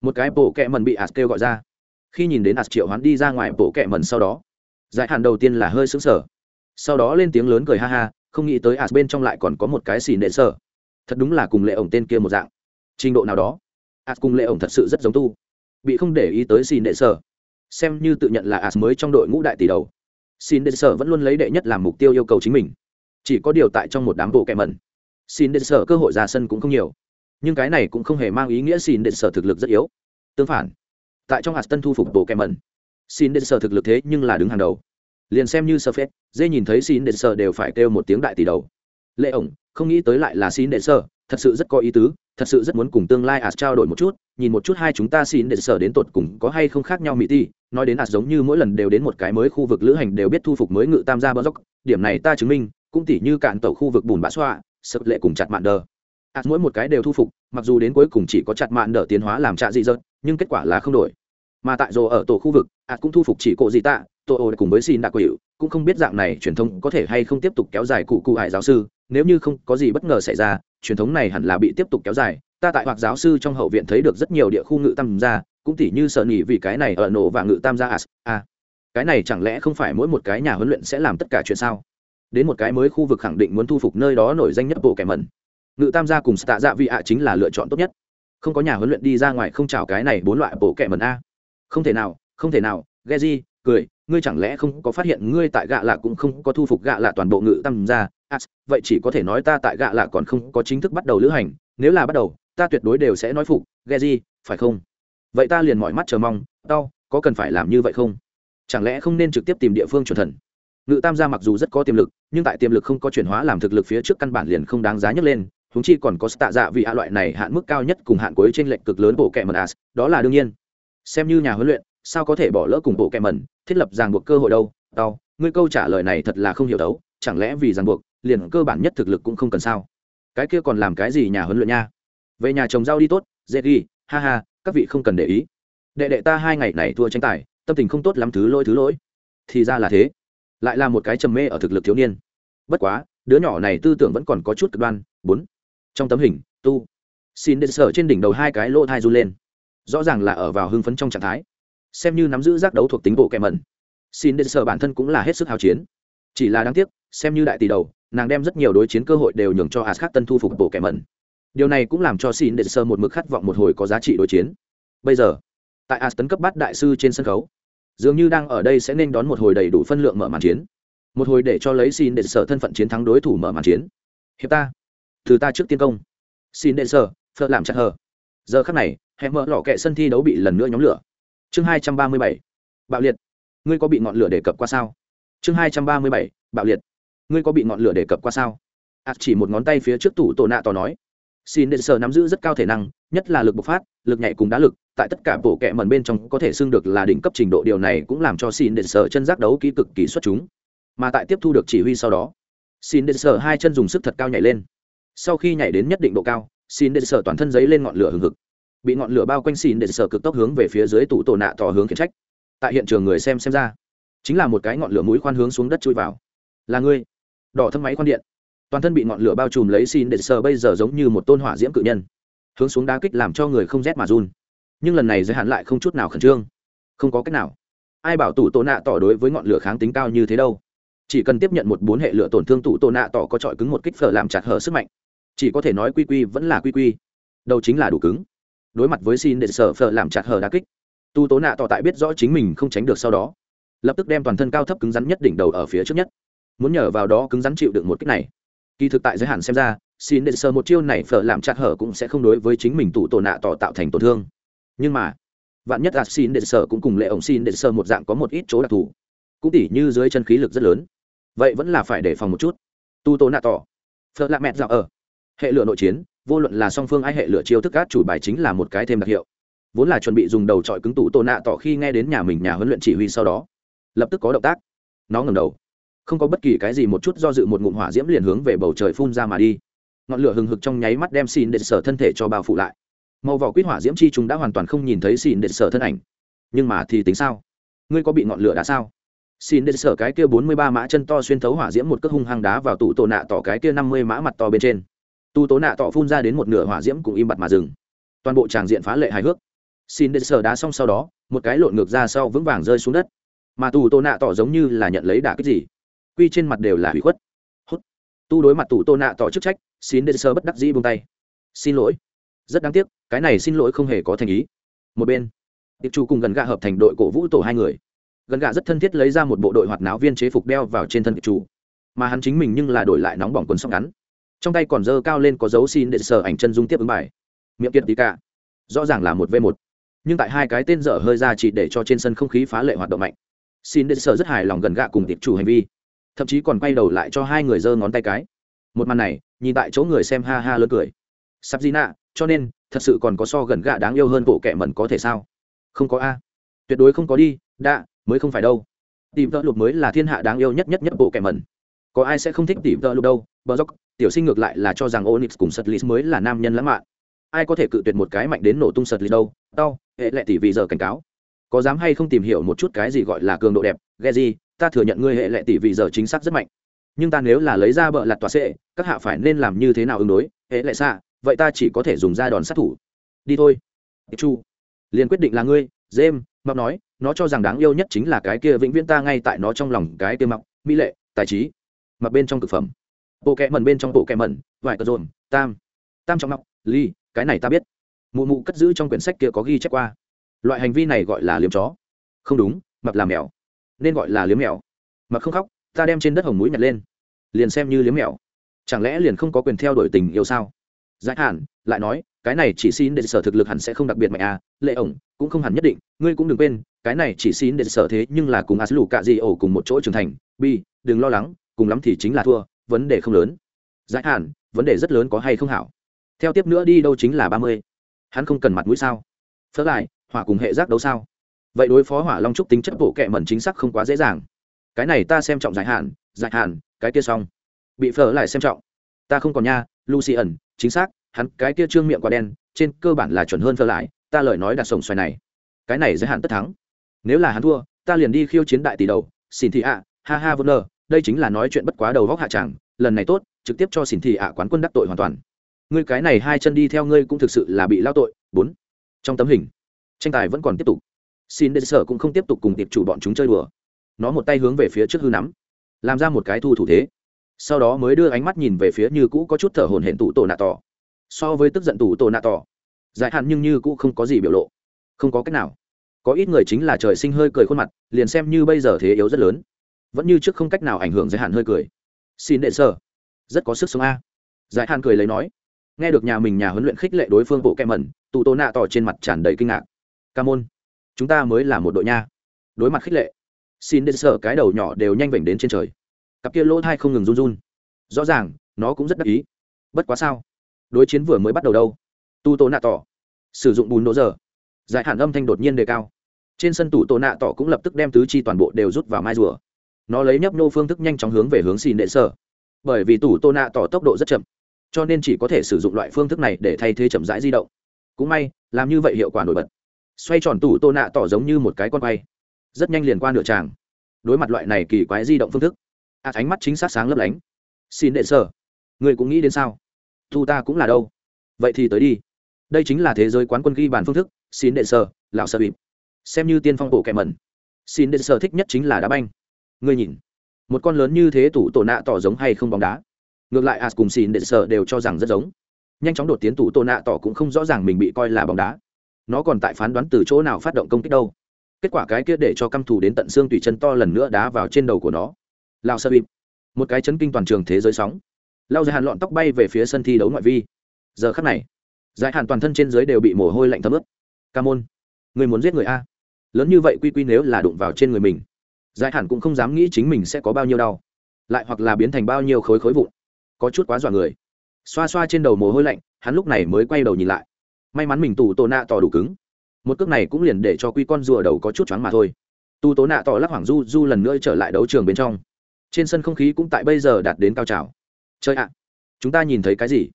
một cái bộ kẹ mần bị ạt kêu gọi ra. Khi nhìn đến ạt triệu hoán đi ra ngoài bộ kẹ mần sau đó, giải hạn đầu tiên là hơi xứng sở sau đó lên tiếng lớn cười ha ha, không nghĩ tới ạt bên trong lại còn có một cái xì nệ sở thật đúng là cùng lệ ổng tên kia một dạng. Trình độ nào đó as cùng lệ ổng thật sự rất giống tu. Bị không để ý tới xin đệ sở. Xem như tự nhận là as mới trong đội ngũ đại tỷ đầu. Xin đệ sở vẫn luôn lấy đệ nhất làm mục tiêu yêu cầu chính mình. Chỉ có điều tại trong một đám bộ kẹ mẩn, xin đệ sở cơ hội ra sân cũng không nhiều. Nhưng cái này cũng không hề mang ý nghĩa xin đệ sở thực lực rất yếu. Tương phản, tại trong hạt tân thu phục bộ kẹ mẩn, xin đệ sở thực lực thế nhưng là đứng hàng đầu. Liền xem như sơ phết dê nhìn thấy xin đệ sở đều phải kêu một tiếng đại tỷ đầu. Lệ ổng, không nghĩ tới lại là xin đệ sở thật sự rất có ý tứ, thật sự rất muốn cùng tương lai as trao đổi một chút, nhìn một chút hai chúng ta xin để sở đến tột cùng có hay không khác nhau mỹ ti. Nói đến as giống như mỗi lần đều đến một cái mới khu vực lữ hành đều biết thu phục mới ngự tam gia bờ dốc. Điểm này ta chứng minh, cũng tỉ như cạn tàu khu vực bùn bã xoa, sập lệ cùng chặt mạn đờ. As mỗi một cái đều thu phục, mặc dù đến cuối cùng chỉ có chặt mạn đờ tiến hóa làm trạ dị dợt, nhưng kết quả là không đổi. Mà tại rồ ở tổ khu vực as cũng thu phục chỉ cộ dị tạ Tô ô cùng với xin đã quỷ, cũng không biết dạng này truyền thống có thể hay không tiếp tục kéo dài cụ cụ hải giáo sư, nếu như không có gì bất ngờ xảy ra, truyền thống này hẳn là bị tiếp tục kéo dài. Ta tại hoặc giáo sư trong hậu viện thấy được rất nhiều địa khu ngự tam gia, cũng tỉ như sợ nghỉ vì cái này ở nổ và ngự tam gia as, a. Cái này chẳng lẽ không phải mỗi một cái nhà huấn luyện sẽ làm tất cả chuyện sao? Đến một cái mới khu vực khẳng định muốn thu phục nơi đó nổi danh nhất bộ kẻ mẩn. Ngự tam gia cùng tạ dạ vị ạ chính là lựa chọn tốt nhất. Không có nhà huấn luyện đi ra ngoài không chào cái này bốn loại bộ kẻ mẩn a. Không thể nào, không thể nào ghe di cười ngươi chẳng lẽ không có phát hiện ngươi tại gạ lạ cũng không có thu phục gạ lạ toàn bộ ngự tam gia à, vậy chỉ có thể nói ta tại gạ lạ còn không có chính thức bắt đầu lữ hành nếu là bắt đầu ta tuyệt đối đều sẽ nói phục ghe gì phải không? Vậy ta liền mọi mắt chờ mong đau có cần phải làm như vậy không? Chẳng lẽ không nên trực tiếp tìm địa phương chuẩn thần? Ngự tam gia mặc dù rất có tiềm lực nhưng tại tiềm lực không có chuyển hóa làm thực lực phía trước căn bản liền không đáng giá nhấc lên húng chi còn có tạ dạ vì hạ loại này hạn mức cao nhất cùng hạn cuối trên lệch cực lớn bộ kẹ mần as đó là đương nhiên. Xem như nhà huấn luyện sao có thể bỏ lỡ cùng bộ kẹ mần thiết lập ràng buộc cơ hội đâu đau ngươi câu trả lời này thật là không hiểu đấu, chẳng lẽ vì ràng buộc, liền cơ bản nhất thực lực cũng không cần sao? Cái kia còn làm cái gì nhà huấn luyện nha? Về nhà trồng rau đi tốt, dễ ghi, ha ha, các vị không cần để ý. Đệ đệ ta hai ngày này thua tranh tài, tâm tình không tốt lắm thứ lỗi thứ lỗi. Thì ra là thế. Lại là một cái trầm mê ở thực lực thiếu niên. Bất quá, đứa nhỏ này tư tưởng vẫn còn có chút cực đoan. Bốn. Trong tấm hình, tu. Xin đến sở trên đỉnh đầu hai cái lỗ thai run lên. Rõ ràng là ở vào hưng phấn trong trạng thái xem như nắm giữ giác đấu thuộc tính bộ kẻ mẩn. Xin đến sở bản thân cũng là hết sức hào chiến. Chỉ là đáng tiếc, xem như đại tỷ đầu, nàng đem rất nhiều đối chiến cơ hội đều nhường cho as khắc tân thu phục bộ kẻ mẩn. Điều này cũng làm cho xin đệ sơ một mực khát vọng một hồi có giá trị đối chiến. Bây giờ, tại as tấn cấp bắt đại sư trên sân khấu, dường như đang ở đây sẽ nên đón một hồi đầy đủ phân lượng mở màn chiến. Một hồi để cho lấy xin đệ sở thân phận chiến thắng đối thủ mở màn chiến. Hiệp ta từ ta trước tiên công. Xin đệ sở phật làm chặt hờ. Giờ khắc này, hẹn mở lọ kệ sân thi đấu bị lần nữa nhóm lửa chương hai trăm ba mươi bảy, bạo liệt. Ngươi có bị ngọn lửa đề cập qua sao? Chương hai trăm ba mươi bảy, bạo liệt. Ngươi có bị ngọn lửa đề cập qua sao? Ạt chỉ một ngón tay phía trước tủ tổ nạ tỏ nói. Xin đệ sở nắm giữ rất cao thể năng, nhất là lực bộc phát, lực nhạy cùng đá lực, tại tất cả bộ kệ mần bên trong có thể xưng được là đỉnh cấp trình độ. Điều này cũng làm cho xin đệ sở chân giác đấu kỹ cực kỳ xuất chúng. Mà tại tiếp thu được chỉ huy sau đó, xin đệ sở hai chân dùng sức thật cao nhảy lên. Sau khi nhảy đến nhất định độ cao, xin đệ sở toàn thân giấy lên ngọn lửa hừng hực bị ngọn lửa bao quanh xin để sở cực tốc hướng về phía dưới tủ tổ nạ tỏ hướng khiển trách. Tại hiện trường người xem xem ra, chính là một cái ngọn lửa mũi khoan hướng xuống đất chui vào. Là ngươi. Đỏ thâm máy khoan điện. Toàn thân bị ngọn lửa bao trùm lấy xin để sờ bây giờ giống như một tôn hỏa diễm cự nhân, hướng xuống đá kích làm cho người không rét mà run. Nhưng lần này giới hạn lại không chút nào khẩn trương. Không có cách nào. Ai bảo tủ tổ nạ tỏ đối với ngọn lửa kháng tính cao như thế đâu? Chỉ cần tiếp nhận một bốn hệ lửa tổn thương tủ tổ nạ tỏ có trọi cứng một kích phở làm chặt hở sức mạnh. Chỉ có thể nói quy quy vẫn là quy quy. Đâu chính là đủ cứng đối mặt với xin để sở phở làm chặt hở đá kích. Tu tố nạ tỏ tại biết rõ chính mình không tránh được sau đó, lập tức đem toàn thân cao thấp cứng rắn nhất đỉnh đầu ở phía trước nhất. Muốn nhờ vào đó cứng rắn chịu được một kích này. Kỳ thực tại giới hạn xem ra, xin để sở một chiêu này phở làm chặt hở cũng sẽ không đối với chính mình tụ tổ nạ tỏ tạo thành tổn thương. Nhưng mà, vạn nhất là xin để sở cũng cùng lệ ổng xin để sở một dạng có một ít chỗ đặc thù. Cũng tỉ như dưới chân khí lực rất lớn. Vậy vẫn là phải đề phòng một chút. Tu tố nạ tỏ, phở lạ mẹt dạo ở. Hệ lửa nội chiến vô luận là song phương ai hệ lửa chiêu thức át chủ bài chính là một cái thêm đặc hiệu. Vốn là chuẩn bị dùng đầu trọi cứng tủ tổ nạ tỏ khi nghe đến nhà mình nhà huấn luyện chỉ huy sau đó, lập tức có động tác. Nó ngầm đầu. Không có bất kỳ cái gì một chút do dự một ngụm hỏa diễm liền hướng về bầu trời phun ra mà đi. Ngọn lửa hừng hực trong nháy mắt đem xin để sở thân thể cho bao phủ lại. Màu vỏ quýt hỏa diễm chi chúng đã hoàn toàn không nhìn thấy xin để sở thân ảnh. Nhưng mà thì tính sao? Ngươi có bị ngọn lửa đã sao? Xin để sở cái kia bốn mươi ba mã chân to xuyên thấu hỏa diễm một cước hung hăng đá vào tủ tổ nạ tỏ cái kia năm mươi mã mặt to bên trên tu tố nạ tỏ phun ra đến một nửa hỏa diễm cũng im bặt mà dừng. Toàn bộ tràng diện phá lệ hài hước. Xin đến sờ đá xong sau đó, một cái lộn ngược ra sau vững vàng rơi xuống đất. Mà tù tô nạ tỏ giống như là nhận lấy đả kích gì. Quy trên mặt đều là hủy khuất. Hốt tu đối mặt tù tô nạ tỏ chức trách, xin đến sờ bất đắc dĩ buông tay. Xin lỗi. Rất đáng tiếc, cái này xin lỗi không hề có thành ý. Một bên, tiệp chủ cùng gần gạ hợp thành đội cổ vũ tổ hai người. Gần gạ rất thân thiết lấy ra một bộ đội hoạt náo viên chế phục đeo vào trên thân tiệp chủ mà hắn chính mình nhưng là đổi lại nóng bỏng quần sóc ngắn trong tay còn dơ cao lên có dấu xin để sở ảnh chân dung tiếp ứng bài. Miệng kiệt tí cả. Rõ ràng là một v một. Nhưng tại hai cái tên dở hơi ra chỉ để cho trên sân không khí phá lệ hoạt động mạnh. Xin để sở rất hài lòng gần gạ cùng tiệp chủ hành vi. Thậm chí còn quay đầu lại cho hai người giơ ngón tay cái. Một màn này, nhìn tại chỗ người xem ha ha lớn cười. Sắp gì nạ, cho nên, thật sự còn có so gần gạ đáng yêu hơn bộ kẻ mẩn có thể sao? Không có a. Tuyệt đối không có đi đã mới không phải đâu. Tìm tợ lục mới là thiên hạ đáng yêu nhất nhất nhất bộ kẻ mẩn có ai sẽ không thích tìm tợ lúc đâu? Bờ dốc, tiểu sinh ngược lại là cho rằng onyx cùng sật lý mới là nam nhân lãng mạn. Ai có thể cự tuyệt một cái mạnh đến nổ tung sật lý đâu? Đau hệ lệ tỷ vì giờ cảnh cáo. Có dám hay không tìm hiểu một chút cái gì gọi là cường độ đẹp? Ghe gì? Ta thừa nhận ngươi hệ lệ tỷ vì giờ chính xác rất mạnh. Nhưng ta nếu là lấy ra bợ lặt tòa sệ các hạ phải nên làm như thế nào ứng đối? Hệ lệ xa vậy ta chỉ có thể dùng ra đòn sát thủ. Đi thôi. Chu liền quyết định là ngươi jem mập nói, nó cho rằng đáng yêu nhất chính là cái kia vĩnh viễn ta ngay tại nó trong lòng, cái kia mập, mỹ lệ, tài trí mặc bên trong thực phẩm. Bộ kẹ mần bên trong bộ kẹ mần vải cờ rồn tam. Tam trong ngọc, ly cái này ta biết. Mụ mụ cất giữ trong quyển sách kia có ghi chép qua. Loại hành vi này gọi là liếm chó. Không đúng mập làm mèo. Nên gọi là liếm mèo. Mập không khóc ta đem trên đất hồng mũi nhặt lên. Liền xem như liếm mèo. Chẳng lẽ liền không có quyền theo đuổi tình yêu sao? Giải hẳn lại nói cái này chỉ xin để sở thực lực hẳn sẽ không đặc biệt mạnh à lệ ổng cũng không hẳn nhất định ngươi cũng đừng quên cái này chỉ xin để sở thế nhưng là cùng as lù cạ gì ổ cùng một chỗ trưởng thành. Bi đừng lo lắng cùng lắm thì chính là thua vấn đề không lớn. Giải hạn, vấn đề rất lớn có hay không hảo. Theo tiếp nữa đi đâu chính là ba mươi. Hắn không cần mặt mũi sao? Phớt lại hỏa cùng hệ giác đấu sao? Vậy đối phó hỏa long trúc tính chất bộ kệ mẩn chính xác không quá dễ dàng. Cái này ta xem trọng giải hạn giải hạn cái kia xong. Bị phở lại xem trọng. Ta không còn nha lucy ẩn chính xác hắn cái kia trương miệng quá đen trên cơ bản là chuẩn hơn phở lại ta lời nói đặt sổng xoài này. Cái này giới hạn tất thắng. Nếu là hắn thua ta liền đi khiêu chiến đại tỷ đầu xin thị ạ ha ha vân nơ đây chính là nói chuyện bất quá đầu góc hạ tràng lần này tốt, trực tiếp cho xin thị ạ quán quân đắc tội hoàn toàn. Ngươi cái này hai chân đi theo ngươi cũng thực sự là bị lao tội, bốn. Trong tấm hình, tranh tài vẫn còn tiếp tục. Xin đến sở cũng không tiếp tục cùng tiệp chủ bọn chúng chơi đùa. Nó một tay hướng về phía trước hư nắm, làm ra một cái thu thủ thế. Sau đó mới đưa ánh mắt nhìn về phía như cũ có chút thở hồn hển tủ tổ nạ tỏ. So với tức giận tủ tổ nạ tỏ dài hạn nhưng như cũ không có gì biểu lộ. Không có cách nào. Có ít người chính là trời sinh hơi cười khuôn mặt, liền xem như bây giờ thế yếu rất lớn vẫn như trước không cách nào ảnh hưởng giới hạn hơi cười. Xin đệ sở rất có sức sống a. Giải hạn cười lấy nói. Nghe được nhà mình nhà huấn luyện khích lệ đối phương bộ kem mẩn tụ tô nạ tỏ trên mặt tràn đầy kinh ngạc. Ca môn, chúng ta mới là một đội nha. Đối mặt khích lệ, xin đệ sở cái đầu nhỏ đều nhanh vểnh đến trên trời. Cặp kia lỗ thai không ngừng run run. Rõ ràng, nó cũng rất đắc ý. Bất quá sao? Đối chiến vừa mới bắt đầu đâu? Tu tô nạ tỏ. Sử dụng bùn đỗ giờ. Giải hạn âm thanh đột nhiên đề cao. Trên sân tủ tổ nạ tỏ cũng lập tức đem tứ chi toàn bộ đều rút vào mai rùa nó lấy nhấp nô phương thức nhanh chóng hướng về hướng xin đệ sở. Bởi vì tủ tô nạ tỏ tốc độ rất chậm cho nên chỉ có thể sử dụng loại phương thức này để thay thế chậm rãi di động. Cũng may làm như vậy hiệu quả nổi bật. Xoay tròn tủ tô nạ tỏ giống như một cái con quay rất nhanh liền qua nửa tràng. Đối mặt loại này kỳ quái di động phương thức a à, ánh mắt chính xác sáng lấp lánh. Xin đệ sở người cũng nghĩ đến sao? Thu ta cũng là đâu? Vậy thì tới đi. Đây chính là thế giới quán quân ghi bàn phương thức xin đệ sở, lão sơ bịp. Xem như tiên phong bộ kẻ mẩn. Xin đệ sở thích nhất chính là đá banh ngươi nhìn. Một con lớn như thế tủ tổ nạ tỏ giống hay không bóng đá? Ngược lại as cùng xin đệ sợ đều cho rằng rất giống. Nhanh chóng đột tiến tủ tổ nạ tỏ cũng không rõ ràng mình bị coi là bóng đá. Nó còn tại phán đoán từ chỗ nào phát động công kích đâu. Kết quả cái kia để cho căm thù đến tận xương tùy chân to lần nữa đá vào trên đầu của nó. Lao sơ bịp. Một cái chấn kinh toàn trường thế giới sóng. Lao dài hàn lọn tóc bay về phía sân thi đấu ngoại vi. Giờ khắc này dài hàn toàn thân trên dưới đều bị mồ hôi lạnh thấm ướt. Ca môn người muốn giết người a? Lớn như vậy quy quy nếu là đụng vào trên người mình giải hàn cũng không dám nghĩ chính mình sẽ có bao nhiêu đau, lại hoặc là biến thành bao nhiêu khối khối vụn. Có chút quá dọa người. Xoa xoa trên đầu mồ hôi lạnh, hắn lúc này mới quay đầu nhìn lại. May mắn mình tù tổ nạ tỏ đủ cứng. Một cước này cũng liền để cho quy con rùa đầu có chút choáng mà thôi. Tu tố nạ tỏ lắc hoảng du du lần nữa trở lại đấu trường bên trong. Trên sân không khí cũng tại bây giờ đạt đến cao trào. Chơi ạ. Chúng ta nhìn thấy cái gì?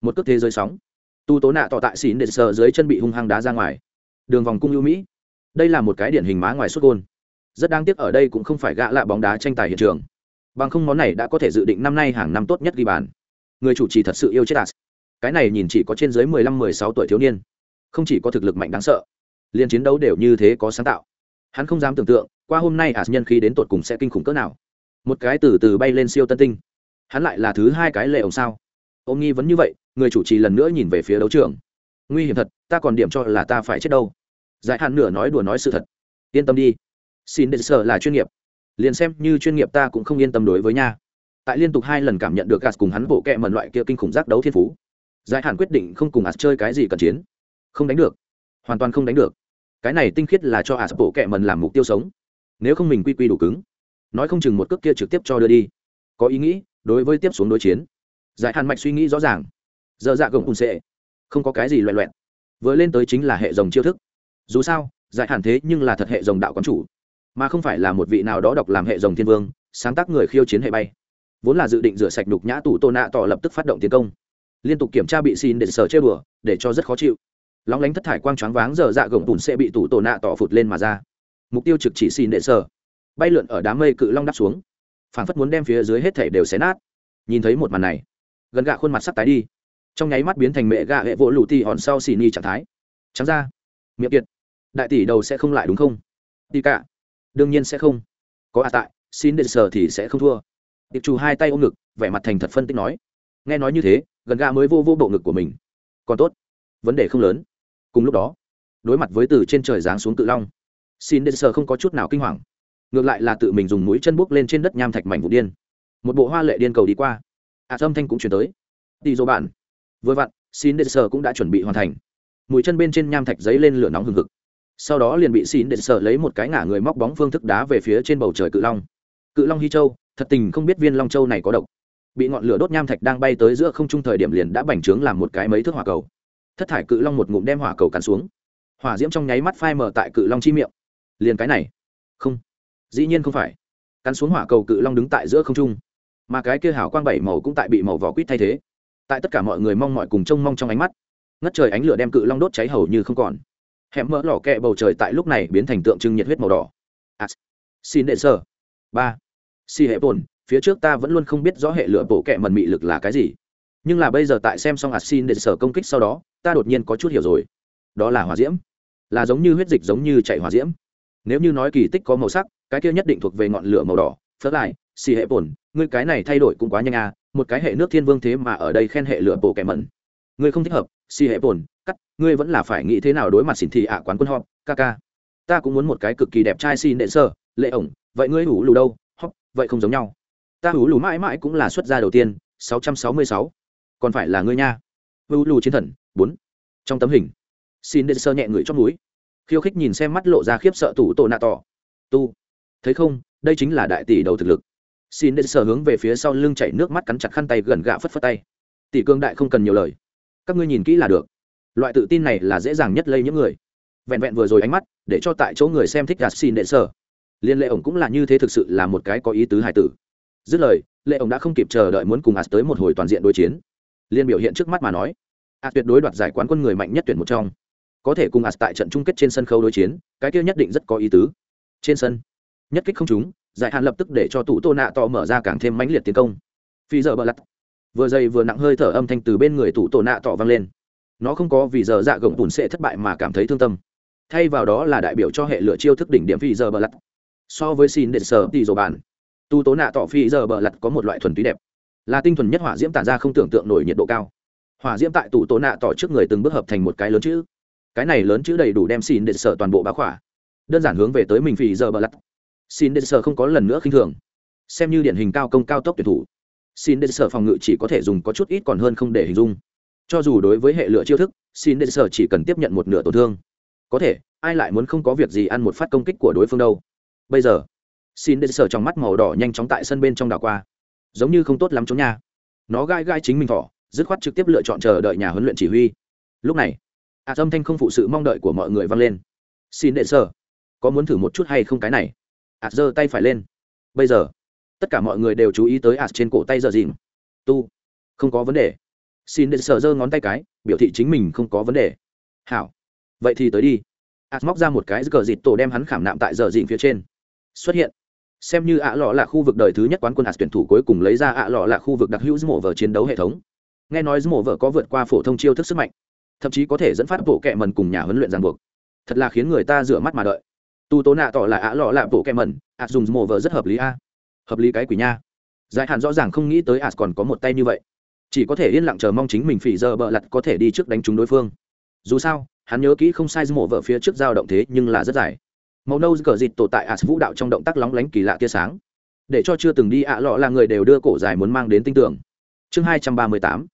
Một cước thế giới sóng. Tu tố nạ tỏ tại xỉn để sờ dưới chân bị hung hăng đá ra ngoài. Đường vòng cung ưu mỹ. Đây là một cái điển hình má ngoài xuất gôn rất đáng tiếc ở đây cũng không phải gã lạ bóng đá tranh tài hiện trường. Bằng không món này đã có thể dự định năm nay hàng năm tốt nhất ghi bàn. Người chủ trì thật sự yêu chết as cái này nhìn chỉ có trên dưới mười lăm, mười sáu tuổi thiếu niên. Không chỉ có thực lực mạnh đáng sợ liền chiến đấu đều như thế có sáng tạo. Hắn không dám tưởng tượng, qua hôm nay as nhân khí đến tột cùng sẽ kinh khủng cỡ nào. Một cái từ từ bay lên siêu tân tinh. Hắn lại là thứ hai cái lệ ổng sao? Ông nghi vấn như vậy, người chủ trì lần nữa nhìn về phía đấu trường. Nguy hiểm thật, ta còn điểm cho là ta phải chết đâu. Giải hạn nửa nói đùa nói sự thật. Yên tâm đi xin đệ sở là chuyên nghiệp. Liền xem như chuyên nghiệp ta cũng không yên tâm đối với nha. Tại liên tục hai lần cảm nhận được gạt cùng hắn bộ kẹ mần loại kia kinh khủng giác đấu thiên phú. Giải hạn quyết định không cùng ạt chơi cái gì cần chiến. Không đánh được. Hoàn toàn không đánh được. Cái này tinh khiết là cho ạt bộ kẹ mần làm mục tiêu sống. Nếu không mình quy quy đủ cứng. Nói không chừng một cước kia trực tiếp cho đưa đi. Có ý nghĩ, đối với tiếp xuống đối chiến. Giải hạn mạch suy nghĩ rõ ràng. Dơ dạ gồng cùng sệ không có cái gì loẹ loẹn vừa lên tới chính là hệ dòng chiêu thức. Dù sao, giải hạn thế nhưng là thật hệ dòng đạo quán chủ mà không phải là một vị nào đó đọc làm hệ rồng thiên vương, sáng tác người khiêu chiến hệ bay. Vốn là dự định rửa sạch đục nhã tủ tô nạ tỏ lập tức phát động tiến công. Liên tục kiểm tra bị xin để sở chơi bừa, để cho rất khó chịu. Lóng lánh thất thải quang choáng váng giờ dạ gồng tùn sẽ bị tủ tổ nạ tỏ phụt lên mà ra. Mục tiêu trực chỉ xin để sở bay lượn ở đám mây cự long đắp xuống. Phản phất muốn đem phía dưới hết thể đều xé nát. Nhìn thấy một màn này, gần gạ khuôn mặt sắp tái đi. Trong nháy mắt biến thành mẹ gạ hệ vỗ lù tì hòn sau xì ni trạng thái. Trắng ra miệng kiệt. Đại tỷ đầu sẽ không lại đúng không? Đi cả đương nhiên sẽ không. Có à tại xin đền sở thì sẽ không thua. Tiệp chủ hai tay ôm ngực vẻ mặt thành thật phân tích nói. Nghe nói như thế gần gạ mới vô vô bộ ngực của mình. Còn tốt vấn đề không lớn. Cùng lúc đó đối mặt với từ trên trời giáng xuống cự long xin đền sở không có chút nào kinh hoàng. Ngược lại là tự mình dùng mũi chân bước lên trên đất nham thạch mảnh vụ điên. Một bộ hoa lệ điên cầu đi qua. Ạ à, âm thanh cũng chuyển tới. Đi dỗ bạn. Vừa vặn xin đền sở cũng đã chuẩn bị hoàn thành. Mũi chân bên trên nham thạch giấy lên lửa nóng hừng hực sau đó liền bị xin đệ sở lấy một cái ngả người móc bóng phương thức đá về phía trên bầu trời cự long. Cự long hy châu, thật tình không biết viên long châu này có độc. Bị ngọn lửa đốt nham thạch đang bay tới giữa không trung thời điểm liền đã bành trướng làm một cái mấy thước hỏa cầu. Thất thải cự long một ngụm đem hỏa cầu cắn xuống. Hỏa diễm trong nháy mắt phai mở tại cự long chi miệng. Liền cái này. Không. Dĩ nhiên không phải. Cắn xuống hỏa cầu cự long đứng tại giữa không trung. Mà cái kia hảo quang bảy màu cũng tại bị màu vỏ quýt thay thế. Tại tất cả mọi người mong mọi cùng trông mong trong ánh mắt, ngất trời ánh lửa đem cự long đốt cháy hầu như không còn hẻm mỡ lò kẹ bầu trời tại lúc này biến thành tượng trưng nhiệt huyết màu đỏ. À, xin đệ sơ. Ba. Si hệ bồn phía trước ta vẫn luôn không biết rõ hệ lửa bộ kẹ mần mị lực là cái gì. Nhưng là bây giờ tại xem xong ạt xin đệ sở công kích sau đó ta đột nhiên có chút hiểu rồi. Đó là hỏa diễm. Là giống như huyết dịch giống như chạy hỏa diễm. Nếu như nói kỳ tích có màu sắc cái kia nhất định thuộc về ngọn lửa màu đỏ. Phớt lại xì hệ bổn ngươi cái này thay đổi cũng quá nhanh à một cái hệ nước thiên vương thế mà ở đây khen hệ lửa bộ kẻ mẩn ngươi không thích hợp, si hệ bổn cắt, ngươi vẫn là phải nghĩ thế nào đối mặt xỉn thị ạ quán quân họp, ca ca. Ta cũng muốn một cái cực kỳ đẹp trai xin đệ sơ, lệ ổng, vậy ngươi hủ lù đâu? Hóc, vậy không giống nhau. Ta hủ lù mãi mãi cũng là xuất gia đầu tiên 666. còn phải là ngươi nha. Hủ lù chiến thần, bốn. Trong tấm hình xin đệ sơ nhẹ người trong núi khiêu khích nhìn xem mắt lộ ra khiếp sợ tủ tổ nạ tỏ. Tu. Thấy không, đây chính là đại tỷ đầu thực lực. Xin đệ sơ hướng về phía sau lưng chảy nước mắt cắn chặt khăn tay gần gạ phất phất tay. Tỷ cương đại không cần nhiều lời các ngươi nhìn kỹ là được. Loại tự tin này là dễ dàng nhất lây những người. Vẹn vẹn vừa rồi ánh mắt, để cho tại chỗ người xem thích gạt xin đệ sở. Liên lệ ổng cũng là như thế thực sự là một cái có ý tứ hài tử. Dứt lời, lệ ổng đã không kịp chờ đợi muốn cùng ạt tới một hồi toàn diện đối chiến. Liên biểu hiện trước mắt mà nói ạt tuyệt đối đoạt giải quán quân người mạnh nhất tuyển một trong. Có thể cùng ạt tại trận chung kết trên sân khấu đối chiến, cái kia nhất định rất có ý tứ. Trên sân, nhất kích không chúng giải hạn lập tức để cho tủ tô nạ to mở ra càng thêm mãnh liệt tiến công. Phi giờ bờ lặt vừa dày vừa nặng hơi thở âm thanh từ bên người tủ tổ nạ tỏ vang lên. Nó không có vì giờ dạ gồng bùn sẽ thất bại mà cảm thấy thương tâm. Thay vào đó là đại biểu cho hệ lửa chiêu thức đỉnh điểm phi giờ bờ lặt so với xin đệ sở thì dầu bản tu tố nạ tỏ phi giờ bờ lặt có một loại thuần túy đẹp. Là tinh thuần nhất hỏa diễm tản ra không tưởng tượng nổi nhiệt độ cao. Hỏa diễm tại tụ tố nạ tỏ trước người từng bước hợp thành một cái lớn chữ. Cái này lớn chữ đầy đủ đem xin đệ sở toàn bộ bá khỏa. Đơn giản hướng về tới mình phi giờ bờ lặt xin đệ sở không có lần nữa khinh thường. Xem như điển hình cao công cao tốc tuyển thủ xin đệ sở phòng ngự chỉ có thể dùng có chút ít còn hơn không để hình dung. Cho dù đối với hệ lửa chiêu thức, xin đệ sở chỉ cần tiếp nhận một nửa tổn thương. Có thể, ai lại muốn không có việc gì ăn một phát công kích của đối phương đâu. Bây giờ, xin đệ sở trong mắt màu đỏ nhanh chóng tại sân bên trong đảo qua. Giống như không tốt lắm chống nhà nó gai gai chính mình thỏ, dứt khoát trực tiếp lựa chọn chờ đợi nhà huấn luyện chỉ huy. Lúc này ạ âm thanh không phụ sự mong đợi của mọi người vang lên. Xin đệ sở, có muốn thử một chút hay không cái này? Ạ giơ tay phải lên. Bây giờ tất cả mọi người đều chú ý tới ạ trên cổ tay giờ dìm tu, không có vấn đề. Xin đệ sờ giơ ngón tay cái, biểu thị chính mình không có vấn đề. Hảo. Vậy thì tới đi. Ạt móc ra một cái cờ dịt tổ đem hắn khảm nạm tại giờ dịnh phía trên. Xuất hiện. Xem như ạ lọ là khu vực đời thứ nhất quán quân ạt tuyển thủ cuối cùng lấy ra ạ lọ là khu vực đặc hữu mổ vở chiến đấu hệ thống. Nghe nói mổ vở có vượt qua phổ thông chiêu thức sức mạnh. Thậm chí có thể dẫn phát bộ kẹ mần cùng nhà huấn luyện ràng buộc. Thật là khiến người ta rửa mắt mà đợi. Tu tố nạ tỏ là ạ lọ là bộ kẹ mần ạt dùng mổ vở rất hợp lý a hợp lý cái quỷ nha. Giải hạn rõ ràng không nghĩ tới as còn có một tay như vậy. Chỉ có thể yên lặng chờ mong chính mình phỉ giờ bợ lặt có thể đi trước đánh trúng đối phương. Dù sao, hắn nhớ kỹ không sai mổ vợ phía trước dao động thế nhưng là rất dài. Màu nâu cờ dịt tổ tại as vũ đạo trong động tác lóng lánh kỳ lạ tia sáng. Để cho chưa từng đi ạ lọ là người đều đưa cổ dài muốn mang đến tinh tưởng chương hai trăm ba mươi tám.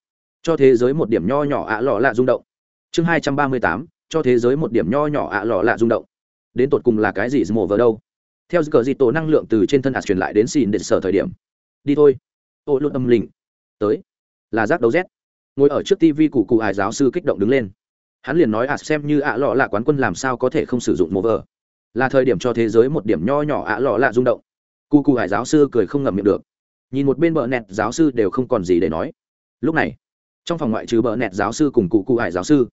Cho thế giới một điểm nho nhỏ ạ lọ lạ rung động. Chương hai trăm ba mươi tám. Cho thế giới một điểm nho nhỏ ạ lọ lạ rung động. Đến tột cùng là cái gì mổ vợ đâu? Theo cờ dị tổ năng lượng từ trên thân as truyền lại đến xin để sở thời điểm. Đi thôi. Ô luôn âm lình tới. Là giác đấu rét. ngồi ở trước tv cụ cụ ải giáo sư kích động đứng lên. Hắn liền nói ạ xem như ạ lọ là quán quân làm sao có thể không sử dụng mô vờ? Là thời điểm cho thế giới một điểm nho nhỏ ạ lọ là rung động. Cụ cụ ải giáo sư cười không ngậm miệng được. Nhìn một bên bờ nẹt giáo sư đều không còn gì để nói. Lúc này, trong phòng ngoại trừ bờ nẹt giáo sư cùng cụ cụ ải giáo sư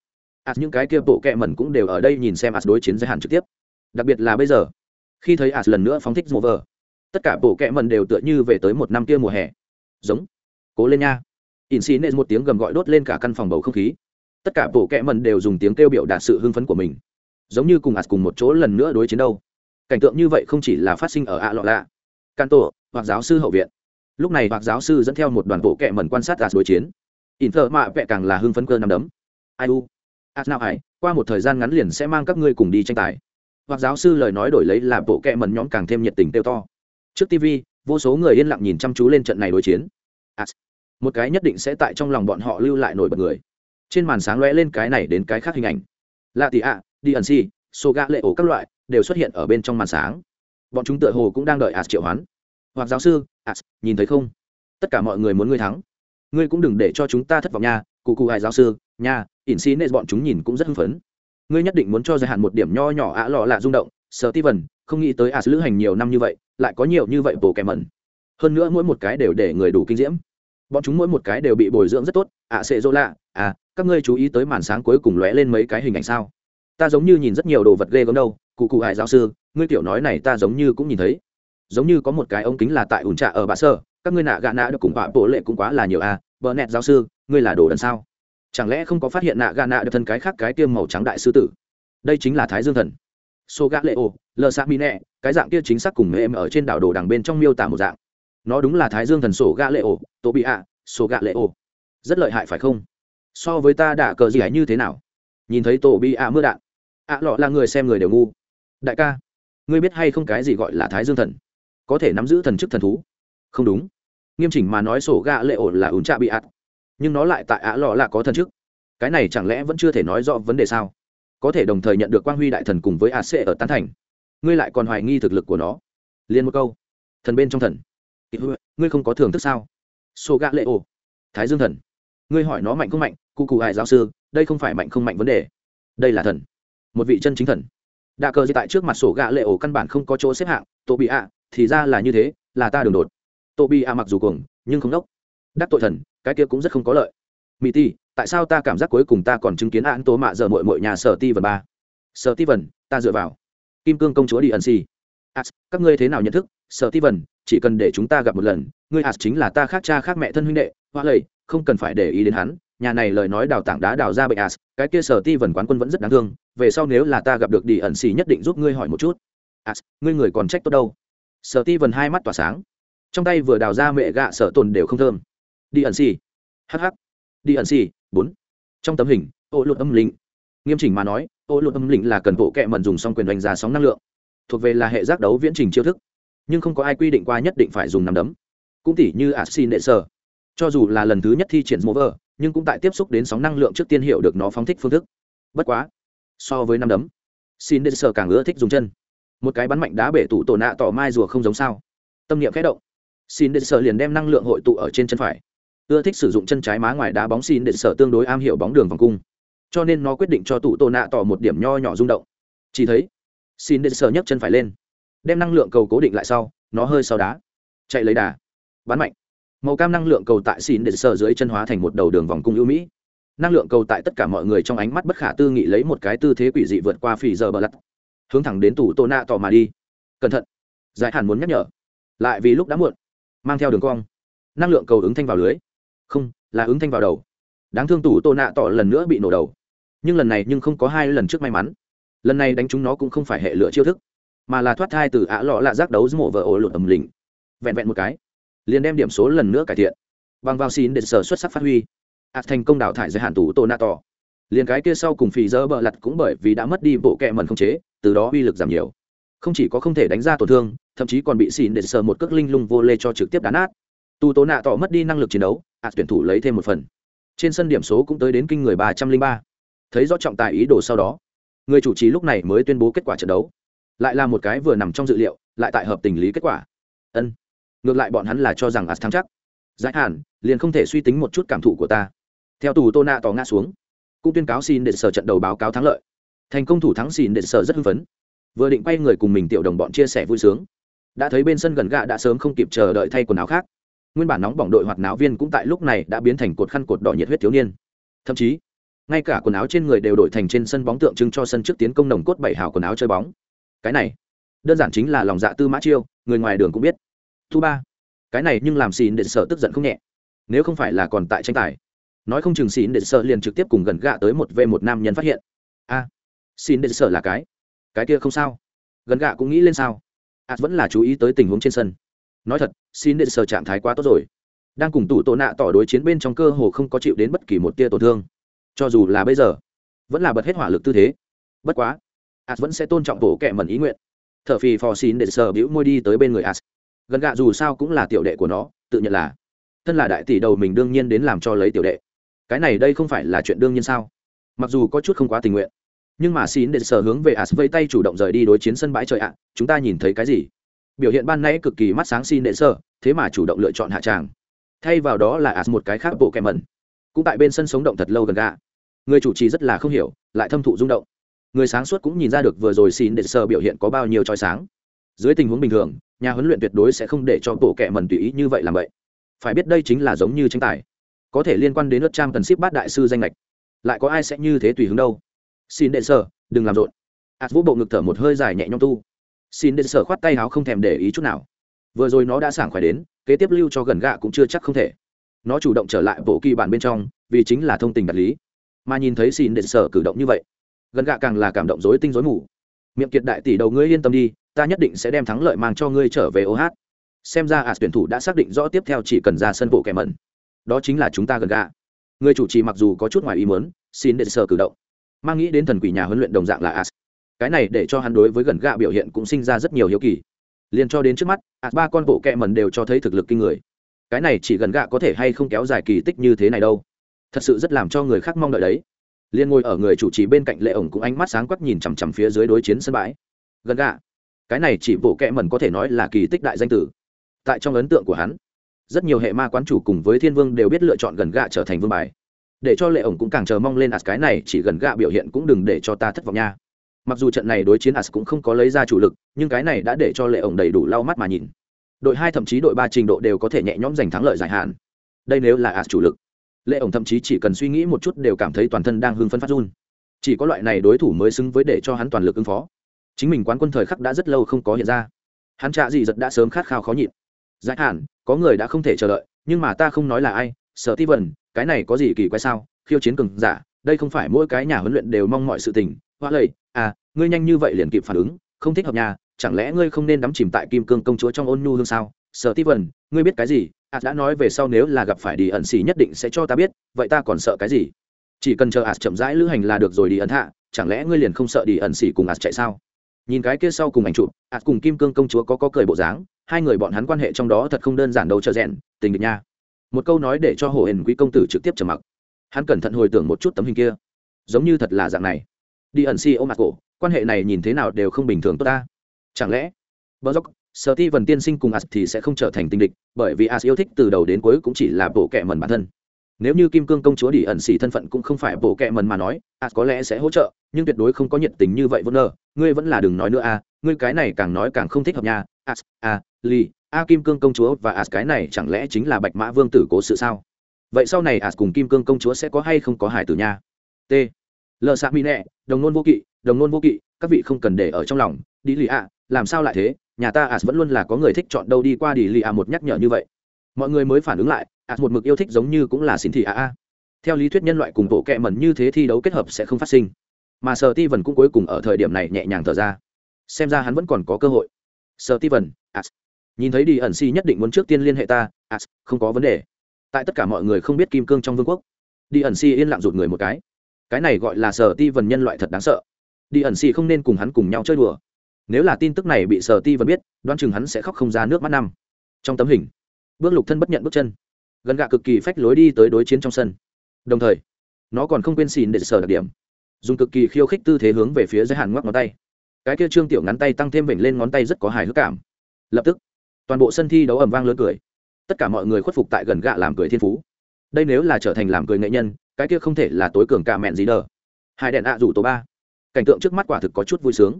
ạ những cái kia bộ kẹ mẩn cũng đều ở đây nhìn xem ạ đối chiến giới hạn trực tiếp. Đặc biệt là bây giờ khi thấy ạ lần nữa phóng thích mùa vờ tất cả bộ kẹ mần đều tựa như về tới một năm kia mùa hè. Giống. Cố lên nha. In xì nệ một tiếng gầm gọi đốt lên cả căn phòng bầu không khí. Tất cả bộ kẹ mần đều dùng tiếng kêu biểu đạt sự hưng phấn của mình. Giống như cùng ạt cùng một chỗ lần nữa đối chiến đâu. Cảnh tượng như vậy không chỉ là phát sinh ở ạ lọ lạ can tổ hoặc giáo sư hậu viện. Lúc này hoặc giáo sư dẫn theo một đoàn bộ kẹ mần quan sát ạt đối chiến. In thợ mạ vẹ càng là hưng phấn cơ nằm đấm. Ai u. Ạt nào hải qua một thời gian ngắn liền sẽ mang các ngươi cùng đi tranh tài hoặc giáo sư lời nói đổi lấy là bộ kẹ mần nhóm càng thêm nhiệt tình tiêu to. Trước tv vô số người yên lặng nhìn chăm chú lên trận này đối chiến. À, một cái nhất định sẽ tại trong lòng bọn họ lưu lại nổi bật người. Trên màn sáng lóe lên cái này đến cái khác hình ảnh. Lạ tị ạ đi ẩn si số gã lệ ổ các loại đều xuất hiện ở bên trong màn sáng. Bọn chúng tựa hồ cũng đang đợi as triệu hoán. Hoặc giáo sư as nhìn thấy không? Tất cả mọi người muốn ngươi thắng. Ngươi cũng đừng để cho chúng ta thất vọng nha cụ cụ hài giáo sư nha ẩn si nệ bọn chúng nhìn cũng rất hưng phấn ngươi nhất định muốn cho giới hạn một điểm nho nhỏ ạ lọ lạ rung động. Sở ti vần không nghĩ tới as lữ hành nhiều năm như vậy, lại có nhiều như vậy bổ kèm mẩn. Hơn nữa mỗi một cái đều để người đủ kinh diễm. Bọn chúng mỗi một cái đều bị bồi dưỡng rất tốt. Ạ sẽ dỗ lạ à các ngươi chú ý tới màn sáng cuối cùng lóe lên mấy cái hình ảnh sao? Ta giống như nhìn rất nhiều đồ vật ghê gớm đâu. Cụ cụ hải giáo sư, ngươi tiểu nói này ta giống như cũng nhìn thấy. Giống như có một cái ống kính là tại ủn trạ ở bạ sơ các ngươi nạ gạ nạ được cùng bạ bộ lệ cũng quá là nhiều à. Bờ nẹt giáo sư, ngươi là đồ đần sao? Chẳng lẽ không có phát hiện nạ gà nạ được thân cái khác cái kia màu trắng đại sư tử? Đây chính là thái dương thần. Sô gã lệ ô lờ sa mi nẹ cái dạng kia chính xác cùng em ở trên đảo đồ đằng bên trong miêu tả một dạng. Nó đúng là thái dương thần sổ gã lệ ổ tô bị ạ sổ gã lệ ổ rất lợi hại phải không? So với ta đã cờ gì ấy như thế nào? Nhìn thấy tổ bị ạ mưa đạn. Ạ lọ là người xem người đều ngu. Đại ca, ngươi biết hay không cái gì gọi là thái dương thần? Có thể nắm giữ thần chức thần thú? Không đúng. Nghiêm chỉnh mà nói sổ gạ lệ ổ là ủn trạ bị ạt nhưng nó lại tại ạ lọ là có thần chức. Cái này chẳng lẽ vẫn chưa thể nói rõ vấn đề sao? Có thể đồng thời nhận được quang huy đại thần cùng với ac ở tán thành. Ngươi lại còn hoài nghi thực lực của nó. Liền một câu. Thần bên trong thần. Ngươi không có thưởng thức sao? Sổ gạ lệ ô thái dương thần. Ngươi hỏi nó mạnh không mạnh? Cụ cụ hại giáo sư, đây không phải mạnh không mạnh vấn đề. Đây là thần. Một vị chân chính thần. Đạ cờ gì tại trước mặt sổ gạ lệ ổ căn bản không có chỗ xếp hạng. Tổ bị ạ thì ra là như thế, là ta đường đột. Tổ bị ạ mặc dù cuồng, nhưng không đốc. Đắc tội thần cái kia cũng rất không có lợi. Mỹ ti, tại sao ta cảm giác cuối cùng ta còn chứng kiến án tố mạ giờ mội mội nhà sở ti vần ba? Sở ti vần ta dựa vào. Kim cương công chúa đi ẩn xì. As các ngươi thế nào nhận thức? Sở ti vần chỉ cần để chúng ta gặp một lần, ngươi as chính là ta khác cha khác mẹ thân huynh đệ, hoa lầy, không cần phải để ý đến hắn. Nhà này lời nói đào tảng đá đào ra bệnh as à, cái kia sở ti vần quán quân vẫn rất đáng thương. Về sau nếu là ta gặp được đi ẩn xì nhất định giúp ngươi hỏi một chút. As ngươi người còn trách tốt đâu? Sở ti vần hai mắt tỏa sáng. Trong tay vừa đào ra mẹ gạ, sở tồn đều không thơm đi ẩn xì. Hh đi ẩn xì, bốn. Trong tấm hình, ô luật âm lĩnh. Nghiêm chỉnh mà nói, ô luật âm lĩnh là cần bộ kẹ mần dùng xong quyền đánh giá sóng năng lượng. Thuộc về là hệ giác đấu viễn trình chiêu thức. Nhưng không có ai quy định qua nhất định phải dùng nắm đấm. Cũng tỉ như ả xin đệ sở cho dù là lần thứ nhất thi triển mover nhưng cũng tại tiếp xúc đến sóng năng lượng trước tiên hiểu được nó phóng thích phương thức. Bất quá, so với năm đấm xin đệ sở càng ưa thích dùng chân. Một cái bắn mạnh đá bể tủ tổ nạ tỏ mai rùa không giống sao. Tâm niệm khẽ động. Xin đệ sở liền đem năng lượng hội tụ ở trên chân phải ưa thích sử dụng chân trái má ngoài đá bóng xin đệ sở tương đối am hiểu bóng đường vòng cung. Cho nên nó quyết định cho tụ tôn nạ tỏ một điểm nho nhỏ rung động. Chỉ thấy, xin đệ sở nhấc chân phải lên. Đem năng lượng cầu cố định lại sau, nó hơi sau đá. Chạy lấy đà. Bắn mạnh. Màu cam năng lượng cầu tại xin để sở dưới chân hóa thành một đầu đường vòng cung ưu mỹ. Năng lượng cầu tại tất cả mọi người trong ánh mắt bất khả tư nghị lấy một cái tư thế quỷ dị vượt qua phì giờ bờ lặt hướng thẳng đến tủ tô nạ tỏ mà đi. Cẩn thận. Giải hàn muốn nhắc nhở. Lại vì lúc đã muộn. Mang theo đường cong. Năng lượng cầu ứng thanh vào lưới không, là ứng thanh vào đầu. Đáng thương tủ tô nạ tỏ lần nữa bị nổ đầu. Nhưng lần này nhưng không có hai lần trước may mắn. Lần này đánh chúng nó cũng không phải hệ lựa chiêu thức, mà là thoát thai từ ả lọ lạ giác đấu mộ vợ ổ lụt ẩm lình vẹn vẹn một cái, liền đem điểm số lần nữa cải thiện. Bằng vào xin để sở xuất sắc phát huy. Ạt thành công đào thải giới hạn tủ tô nạ tỏ. Liền cái kia sau cùng phì dơ bợ lặt cũng bởi vì đã mất đi bộ kẹ mần không chế, từ đó uy lực giảm nhiều. Không chỉ có không thể đánh ra tổn thương, thậm chí còn bị xỉn để sờ một cước linh lung vô lê cho trực tiếp đá nát. Tù tố nạ tỏ mất đi năng lực chiến đấu ạt tuyển thủ lấy thêm một phần. Trên sân điểm số cũng tới đến kinh người ba trăm linh ba. Thấy rõ trọng tài ý đồ sau đó, người chủ trì lúc này mới tuyên bố kết quả trận đấu. Lại là một cái vừa nằm trong dự liệu, lại tại hợp tình lý kết quả. Ân, ngược lại bọn hắn là cho rằng ạt thắng chắc. Giải hẳn liền không thể suy tính một chút cảm thụ của ta. Theo tù tô nạ tỏ ngã xuống, cũng tuyên cáo xin để sở trận đầu báo cáo thắng lợi. Thành công thủ thắng xin để sở rất hưng phấn. Vừa định quay người cùng mình tiểu đồng bọn chia sẻ vui sướng. Đã thấy bên sân gần gạ đã sớm không kịp chờ đợi thay quần áo khác nguyên bản nóng bỏng đội hoạt náo viên cũng tại lúc này đã biến thành cột khăn cột đỏ nhiệt huyết thiếu niên. Thậm chí ngay cả quần áo trên người đều đổi thành trên sân bóng tượng trưng cho sân trước tiến công nồng cốt bảy hào quần áo chơi bóng. Cái này đơn giản chính là lòng dạ tư mã chiêu người ngoài đường cũng biết. Thu ba cái này nhưng làm xỉn để sợ tức giận không nhẹ. Nếu không phải là còn tại tranh tài nói không chừng xỉn để sợ liền trực tiếp cùng gần gạ tới một v một nam nhân phát hiện. A à, xin để sợ là cái cái kia không sao. Gần gạ cũng nghĩ lên sao. Ạt vẫn là chú ý tới tình huống trên sân. Nói thật xin đệ sở trạng thái quá tốt rồi. Đang cùng tủ tổ nạ tỏ đối chiến bên trong cơ hồ không có chịu đến bất kỳ một tia tổn thương. Cho dù là bây giờ, vẫn là bật hết hỏa lực tư thế. Bất quá, as vẫn sẽ tôn trọng bổ kẹ mẩn ý nguyện. T h ở phì phò xin để sờ bĩu môi đi tới bên người as. Gần gạ dù sao cũng là tiểu đệ của nó, tự nhận là thân là đại tỷ đầu mình đương nhiên đến làm cho lấy tiểu đệ. Cái này đây không phải là chuyện đương nhiên sao? Mặc dù có chút không quá tình nguyện, nhưng mà xin để sờ hướng về as vây tay chủ động rời đi đối chiến sân bãi trời ạ. Chúng ta nhìn thấy cái gì? Biểu hiện ban nãy cực kỳ mắt sáng xin đệ sơ thế mà chủ động lựa chọn hạ tràng. Thay vào đó là as một cái khác bộ kẹ mẩn. Cũng tại bên sân sống động thật lâu gần gạ. Người chủ trì rất là không hiểu, lại thâm thụ rung động. Người sáng suốt cũng nhìn ra được vừa rồi xin đệ sơ biểu hiện có bao nhiêu trói sáng. Dưới tình huống bình thường, nhà huấn luyện tuyệt đối sẽ không để cho bộ kẹ mẩn tùy ý như vậy làm vậy. Phải biết đây chính là giống như tranh tài. Có thể liên quan đến nước trang cần ship bát đại sư danh lệch lại có ai sẽ như thế tùy hứng đâu? Xin đệ sơ đừng làm rộn. Ạt vũ bộ ngực thở một hơi dài nhẹ nhõm tu xin đệ sở khoát tay áo không thèm để ý chút nào. Vừa rồi nó đã sảng khỏe đến, kế tiếp lưu cho gần gạ cũng chưa chắc không thể. Nó chủ động trở lại bộ kỳ bản bên trong, vì chính là thông tình đạt lý. Mà nhìn thấy xin đệ sở cử động như vậy, gần gạ càng là cảm động dối tinh dối mù. Miệng kiệt đại tỷ đầu ngươi yên tâm đi, ta nhất định sẽ đem thắng lợi mang cho ngươi trở về ô hát xem ra ạt tuyển thủ đã xác định rõ tiếp theo chỉ cần ra sân bộ kẻ mẩn. Đó chính là chúng ta gần gạ. Người chủ trì mặc dù có chút ngoài ý muốn, xin đệ sở cử động. Mang nghĩ đến thần quỷ nhà huấn luyện đồng dạng là as cái này để cho hắn đối với gần gạ biểu hiện cũng sinh ra rất nhiều hiếu kỳ. Liền cho đến trước mắt ạt ba con bộ kẹ mần đều cho thấy thực lực kinh người. Cái này chỉ gần gạ có thể hay không kéo dài kỳ tích như thế này đâu. Thật sự rất làm cho người khác mong đợi đấy. Liên ngồi ở người chủ trì bên cạnh lệ ổng cũng ánh mắt sáng quắc nhìn chằm chằm phía dưới đối chiến sân bãi. Gần gạ, cái này chỉ bộ kẹ mần có thể nói là kỳ tích đại danh tử. Tại trong ấn tượng của hắn, rất nhiều hệ ma quán chủ cùng với thiên vương đều biết lựa chọn gần gạ trở thành vương bài. Để cho lệ ổng cũng càng chờ mong lên ạt cái này chỉ gần gạ biểu hiện cũng đừng để cho ta thất vọng nha mặc dù trận này đối chiến as cũng không có lấy ra chủ lực, nhưng cái này đã để cho lệ ổng đầy đủ lau mắt mà nhìn. Đội hai thậm chí đội ba trình độ đều có thể nhẹ nhõm giành thắng lợi dài hạn. Đây nếu là as chủ lực, lệ ổng thậm chí chỉ cần suy nghĩ một chút đều cảm thấy toàn thân đang hưng phân phát run. Chỉ có loại này đối thủ mới xứng với để cho hắn toàn lực ứng phó. Chính mình quán quân thời khắc đã rất lâu không có hiện ra. Hắn trạ gì giật đã sớm khát khao khó nhịn. Giải hạn, có người đã không thể chờ đợi, nhưng mà ta không nói là ai sở ti vần cái này có gì kỳ quái sao? Khiêu chiến cường giả, đây không phải mỗi cái nhà huấn luyện đều mong mọi sự tình. Hoa lầy ngươi nhanh như vậy liền kịp phản ứng, không thích hợp nhà chẳng lẽ ngươi không nên đắm chìm tại kim cương công chúa trong ôn nhu hương sao? Sợ ti vần ngươi biết cái gì? Ạt đã nói về sau nếu là gặp phải đi ẩn xì nhất định sẽ cho ta biết, vậy ta còn sợ cái gì? Chỉ cần chờ ạt chậm rãi lữ hành là được rồi đi ẩn hạ, chẳng lẽ ngươi liền không sợ đi ẩn xì cùng ạt chạy sao? Nhìn cái kia sau cùng ảnh chụp ạt cùng kim cương công chúa có có cười bộ dáng, hai người bọn hắn quan hệ trong đó thật không đơn giản đâu chờ rèn, tình địch nha. Một câu nói để cho hồ hển quý công tử trực tiếp trầm mặc. Hắn cẩn thận hồi tưởng một chút tấm hình kia. Giống như thật là dạng này đi ẩn si ôm mặt cổ, quan hệ này nhìn thế nào đều không bình thường tốt ta. Chẳng lẽ? Bờ dốc, sở ti vần tiên sinh cùng as thì sẽ không trở thành tình địch, bởi vì as yêu thích từ đầu đến cuối cũng chỉ là bộ kệ mần bản thân. Nếu như kim cương công chúa đi ẩn xỉ thân phận cũng không phải bộ kệ mần mà nói, as có lẽ sẽ hỗ trợ, nhưng tuyệt đối không có nhiệt tình như vậy vô nơ ngươi vẫn là đừng nói nữa a ngươi cái này càng nói càng không thích hợp nha. As, a li a kim cương công chúa và as cái này chẳng lẽ chính là bạch mã vương tử cố sự sao? Vậy sau này as cùng kim cương công chúa sẽ có hay không có hải tử nha? T lờ xạ mỹ nẹ, đồng nôn vô kỵ, đồng nôn vô kỵ, các vị không cần để ở trong lòng. Đi lì ạ làm sao lại thế? Nhà ta as vẫn luôn là có người thích chọn đâu đi qua đi lì ạ một nhắc nhở như vậy. Mọi người mới phản ứng lại as một mực yêu thích giống như cũng là xin thị a a. Theo lý thuyết nhân loại cùng bộ kệ mẩn như thế thi đấu kết hợp sẽ không phát sinh. Mà sở ti vần cũng cuối cùng ở thời điểm này nhẹ nhàng thở ra. Xem ra hắn vẫn còn có cơ hội. Sở ti vần as nhìn thấy đi ẩn si nhất định muốn trước tiên liên hệ ta as không có vấn đề. Tại tất cả mọi người không biết kim cương trong vương quốc, đi ẩn si yên lặng rụt người một cái cái này gọi là sở ti vần nhân loại thật đáng sợ. Đi ẩn xì không nên cùng hắn cùng nhau chơi đùa. Nếu là tin tức này bị sở ti vần biết đoan chừng hắn sẽ khóc không ra nước mắt năm. Trong tấm hình, bước lục thân bất nhận bước chân. Gần gạ cực kỳ phách lối đi tới đối chiến trong sân. Đồng thời, nó còn không quên xìn để sở đặc điểm. Dùng cực kỳ khiêu khích tư thế hướng về phía giới hạn ngoắc ngón tay. Cái kia trương tiểu ngắn tay tăng thêm vểnh lên ngón tay rất có hài hước cảm. Lập tức, toàn bộ sân thi đấu ầm vang lớn cười. Tất cả mọi người khuất phục tại gần gạ làm cười thiên phú. Đây nếu là trở thành làm cười nghệ nhân cái kia không thể là tối cường cả mẹn gì đờ. Hai đèn ạ rủ tổ ba. Cảnh tượng trước mắt quả thực có chút vui sướng.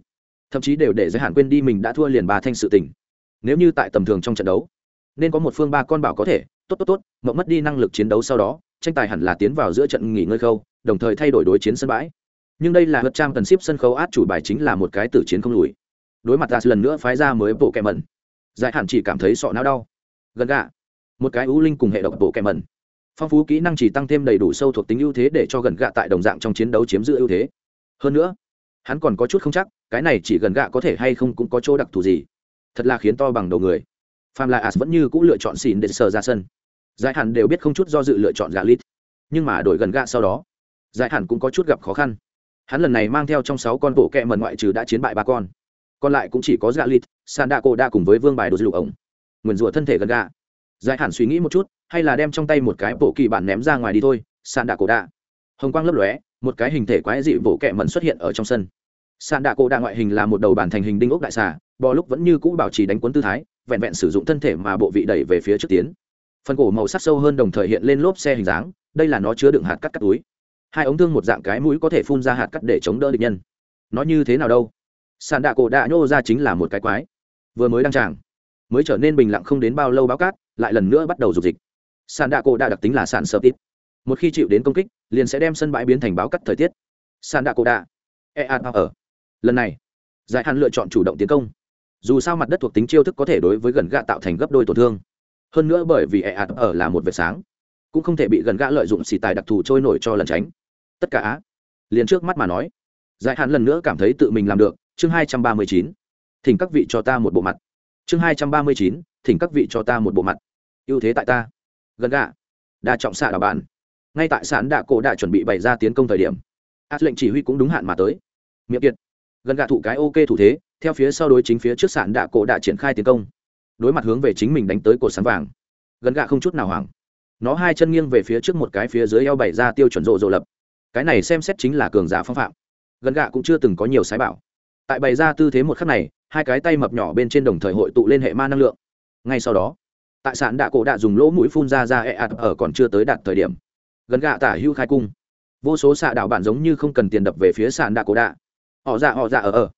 Thậm chí đều để giới hạn quên đi mình đã thua liền ba thanh sự tình. Nếu như tại tầm thường trong trận đấu, nên có một phương ba con bảo có thể. Tốt tốt tốt mộng mất đi năng lực chiến đấu sau đó, tranh tài hẳn là tiến vào giữa trận nghỉ ngơi khâu, đồng thời thay đổi đối chiến sân bãi. Nhưng đây là hất trang cần ship sân khấu át chủ bài chính là một cái tử chiến không lùi. Đối mặt ra lần nữa phái ra mới bộ kẹ mẩn. Giải hạn chỉ cảm thấy sọ não đau. Gần gạ, một cái ưu linh cùng hệ độc bộ kẹ mẩn phong phú kỹ năng chỉ tăng thêm đầy đủ sâu thuộc tính ưu thế để cho gần gạ tại đồng dạng trong chiến đấu chiếm giữ ưu thế. Hơn nữa, hắn còn có chút không chắc, cái này chỉ gần gạ có thể hay không cũng có chỗ đặc thù gì. Thật là khiến to bằng đầu người. Pham La as vẫn như cũng lựa chọn xỉn để sờ ra sân. Giải hẳn đều biết không chút do dự lựa chọn gạ lít. Nhưng mà đổi gần gạ sau đó, giải hẳn cũng có chút gặp khó khăn. Hắn lần này mang theo trong sáu con bộ kẹ mần ngoại trừ đã chiến bại ba con. Còn lại cũng chỉ có gạ lít san đa cô đa cùng với vương bài đồ dư lục ổng. Nguyền rủa thân thể gần gạ giải hẳn suy nghĩ một chút, hay là đem trong tay một cái bộ kỳ bản ném ra ngoài đi thôi Sàn đạ cổ đạ. hồng quang lấp lóe, một cái hình thể quái dị bộ kẹ mẩn xuất hiện ở trong sân. Sàn đạ cổ đạ ngoại hình là một đầu bản thành hình đinh ốc đại xà, bò lúc vẫn như cũ bảo trì đánh cuốn tư thái, vẹn vẹn sử dụng thân thể mà bộ vị đẩy về phía trước tiến. Phần cổ màu sắc sâu hơn đồng thời hiện lên lốp xe hình dáng, đây là nó chứa đựng hạt cắt cắt túi. Hai ống thương một dạng cái mũi có thể phun ra hạt cắt để chống đỡ địch nhân. Nó như thế nào đâu? Sàn đạ cổ đạ nhô ra chính là một cái quái. Vừa mới đăng tràng, mới trở nên bình lặng không đến bao lâu báo cát lại lần nữa bắt đầu dục dịch. Sàn đạ cổ đa đặc tính là sàn sơ tít. Một khi chịu đến công kích, liền sẽ đem sân bãi biến thành báo cắt thời tiết. Sàn đạ cổ đa. E a ở lần này, giải hạn lựa chọn chủ động tiến công. Dù sao mặt đất thuộc tính chiêu thức có thể đối với gần gạ tạo thành gấp đôi tổn thương. Hơn nữa bởi vì e a ở là một vệt sáng, cũng không thể bị gần gã lợi dụng xì tài đặc thù trôi nổi cho lần tránh. Tất cả á, liền trước mắt mà nói, giải hạn lần nữa cảm thấy tự mình làm được. Chương hai trăm ba mươi chín, thỉnh các vị cho ta một bộ mặt. Chương hai trăm ba mươi chín, thỉnh các vị cho ta một bộ mặt ưu thế tại ta. Gần gạ. Đa trọng xạ đảo bàn ngay tại sản đạ cổ đã chuẩn bị bày ra tiến công thời điểm, át lệnh chỉ huy cũng đúng hạn mà tới. Miệng kiệt. Gần gạ thụ cái ok thủ thế, theo phía sau đối chính phía trước sản đạ cổ đã triển khai tiến công. Đối mặt hướng về chính mình đánh tới cột sáng vàng. Gần gạ không chút nào hoảng. Nó hai chân nghiêng về phía trước một cái phía dưới eo bày ra tiêu chuẩn rộ rộ lập. Cái này xem xét chính là cường giả phong phạm. Gần gạ cũng chưa từng có nhiều sái bảo. Tại bày ra tư thế một khắc này, hai cái tay mập nhỏ bên trên đồng thời hội tụ lên hệ ma năng lượng. Ngay sau đó tại sản đạ cổ đạ dùng lỗ mũi phun ra ra e ạt, ở còn chưa tới đạt thời điểm. Gần gạ tả hưu khai cung. Vô số xạ đạo bạn giống như không cần tiền đập về phía sản đạ cổ đạ họ dạ họ dạ ở ở.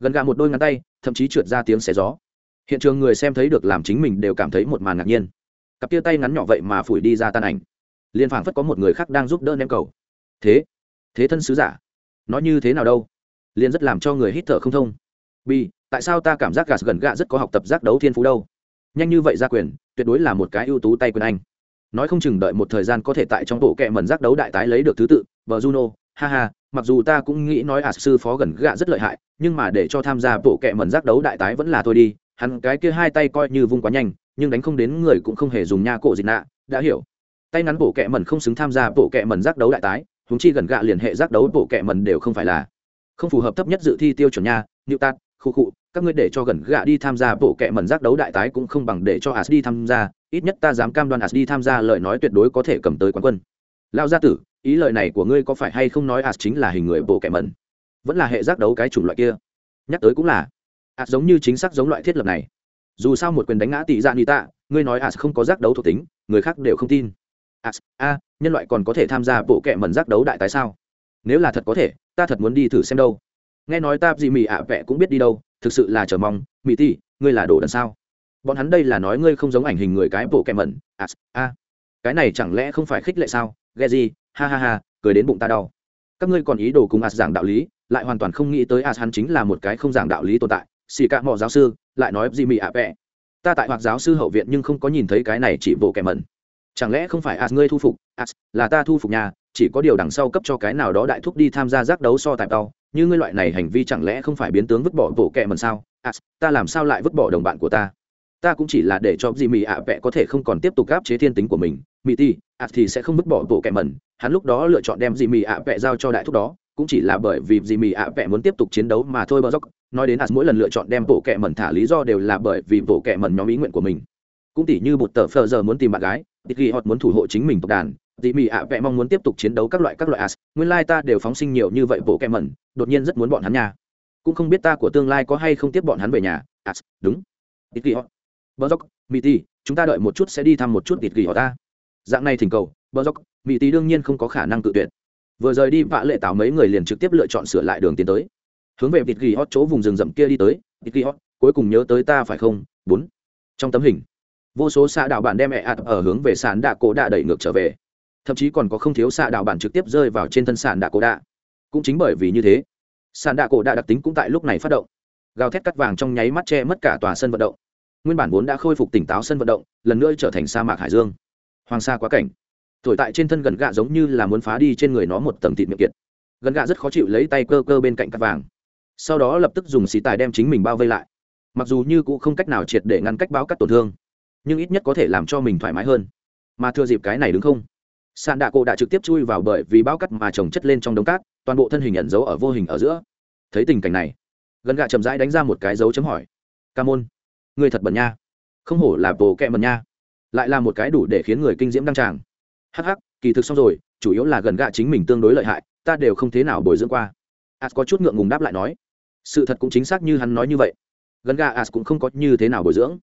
Gần gạ một đôi ngắn tay, thậm chí trượt ra tiếng xé gió. Hiện trường người xem thấy được làm chính mình đều cảm thấy một màn ngạc nhiên. Cặp tia tay ngắn nhỏ vậy mà phủi đi ra tan ảnh. Liên phảng phất có một người khác đang giúp đỡ ném cầu. Thế thế thân sứ giả, nó như thế nào đâu? Liên rất làm cho người hít thở không thông. Bi tại sao ta cảm giác gà gần gạ rất có học tập giác đấu thiên phú đâu? Nhanh như vậy ra quyền, tuyệt đối là một cái ưu tú tay quyền anh. Nói không chừng đợi một thời gian có thể tại trong bộ kệ mẩn giác đấu đại tái lấy được thứ tự vợ juno, ha ha, mặc dù ta cũng nghĩ nói ả sư phó gần gạ rất lợi hại, nhưng mà để cho tham gia bộ kệ mẩn giác đấu đại tái vẫn là thôi đi, hắn cái kia hai tay coi như vung quá nhanh, nhưng đánh không đến người cũng không hề dùng nha cổ dịch nạ, đã hiểu. Tay ngắn bộ kệ mẩn không xứng tham gia bộ kệ mẩn giác đấu đại tái húng chi gần gạ liền hệ giác đấu bộ kệ mẩn đều không phải là không phù hợp thấp nhất dự thi tiêu chuẩn nha nịu tạt khu cụ các ngươi để cho gần gạ đi tham gia bộ kệ mẩn giác đấu đại tái cũng không bằng để cho as đi tham gia, ít nhất ta dám cam đoan as đi tham gia lời nói tuyệt đối có thể cầm tới quán quân. Lao gia tử, ý lời này của ngươi có phải hay không nói as chính là hình người bộ kệ mẩn? Vẫn là hệ giác đấu cái chủng loại kia. Nhắc tới cũng là. As giống như chính xác giống loại thiết lập này. Dù sao một quyền đánh ngã tỷ dạ ni tạ, ngươi nói as không có giác đấu thuộc tính, người khác đều không tin. As a, nhân loại còn có thể tham gia bộ kệ mẩn giác đấu đại tái sao? Nếu là thật có thể, ta thật muốn đi thử xem đâu nghe nói ta gì mì ạ vẽ cũng biết đi đâu thực sự là chờ mong. Mỹ tỷ ngươi là đồ đần sao? Bọn hắn đây là nói ngươi không giống ảnh hình người cái bộ kẹ mẩn. À, a cái này chẳng lẽ không phải khích lệ sao? Ghe gì? Ha ha ha cười đến bụng ta đau. Các ngươi còn ý đồ cùng as giảng đạo lý lại hoàn toàn không nghĩ tới as hắn chính là một cái không giảng đạo lý tồn tại. Xì cả mỏ giáo sư lại nói gì mì ạ vẽ. ta tại hoặc giáo sư hậu viện nhưng không có nhìn thấy cái này chỉ bộ kẻ mẩn. Chẳng lẽ không phải as ngươi thu phục? As là ta thu phục nhà chỉ có điều đằng sau cấp cho cái nào đó đại thúc đi tham gia giác đấu so tài tao như ngươi loại này hành vi chẳng lẽ không phải biến tướng vứt bỏ bộ kệ mần sao? À, ta làm sao lại vứt bỏ đồng bạn của ta? Ta cũng chỉ là để cho dì mì ạ à vẹ có thể không còn tiếp tục gáp chế thiên tính của mình. Mỹ ti ạ thì sẽ không vứt bỏ bộ kẹ mần hắn lúc đó lựa chọn đem dì mì ạ à vẹ giao cho đại thúc đó cũng chỉ là bởi vì dì mì ạ vẹ muốn tiếp tục chiến đấu mà thôi bờ dốc. Nói đến ạ mỗi lần lựa chọn đem bộ kẹ mần thả lý do đều là bởi vì bộ kẹ mần nhóm ý nguyện của mình. Cũng tỉ như bụt tờ phờ giờ muốn tìm bạn gái tịch ghi họ muốn thủ hộ chính mình tộc đàn tỉ mỉ ạ vẽ mong muốn tiếp tục chiến đấu các loại các loại as, nguyên lai ta đều phóng sinh nhiều như vậy bộ kẹ mẩn, đột nhiên rất muốn bọn hắn nhà. Cũng không biết ta của tương lai có hay không tiếp bọn hắn về nhà. As, đúng. Tịch kỳ họ. Bờ dốc mỹ ti chúng ta đợi một chút sẽ đi thăm một chút tịch kỳ họ ta. Dạng này thỉnh cầu, bờ dốc mỹ ti đương nhiên không có khả năng tự tuyệt. Vừa rời đi, vạ lệ tảo mấy người liền trực tiếp lựa chọn sửa lại đường tiến tới. Hướng về tịch ghi họ chỗ vùng rừng rậm kia đi tới. Tịch ghi họ, cuối cùng nhớ tới ta phải không? Bốn. Trong tấm hình, vô số xã đạo bản đem mẹ ạt ở hướng về sàn đạ cổ đạ đẩy ngược trở về thậm chí còn có không thiếu xạ đạo bản trực tiếp rơi vào trên thân sàn đạ cổ đạ. Cũng chính bởi vì như thế, sàn đạ cổ đạ đặc tính cũng tại lúc này phát động. Gào thét cắt vàng trong nháy mắt che mất cả tòa sân vận động. Nguyên bản vốn đã khôi phục tỉnh táo sân vận động, lần nữa trở thành sa mạc hải dương. Hoàng sa quá cảnh. Thổi tại trên thân gần gạ giống như là muốn phá đi trên người nó một tầng thịt miệng kiệt. Gần gạ rất khó chịu lấy tay cơ cơ bên cạnh cắt vàng. Sau đó lập tức dùng xì tài đem chính mình bao vây lại. Mặc dù như cũng không cách nào triệt để ngăn cách báo cắt tổn thương, nhưng ít nhất có thể làm cho mình thoải mái hơn. Mà thừa dịp cái này đứng không? Sàn đạ cổ đã trực tiếp chui vào bởi vì bao cắt mà trồng chất lên trong đống cát, toàn bộ thân hình ẩn giấu ở vô hình ở giữa. Thấy tình cảnh này, gần gạ chậm rãi đánh ra một cái dấu chấm hỏi. Ca môn người thật bẩn nha. Không hổ là bồ kẹ mẩn nha. Lại là một cái đủ để khiến người kinh diễm đăng tràng. Hắc hắc, kỳ thực xong rồi, chủ yếu là gần gạ chính mình tương đối lợi hại, ta đều không thế nào bồi dưỡng qua. As có chút ngượng ngùng đáp lại nói. Sự thật cũng chính xác như hắn nói như vậy. Gần gạ as cũng không có như thế nào bồi dưỡng.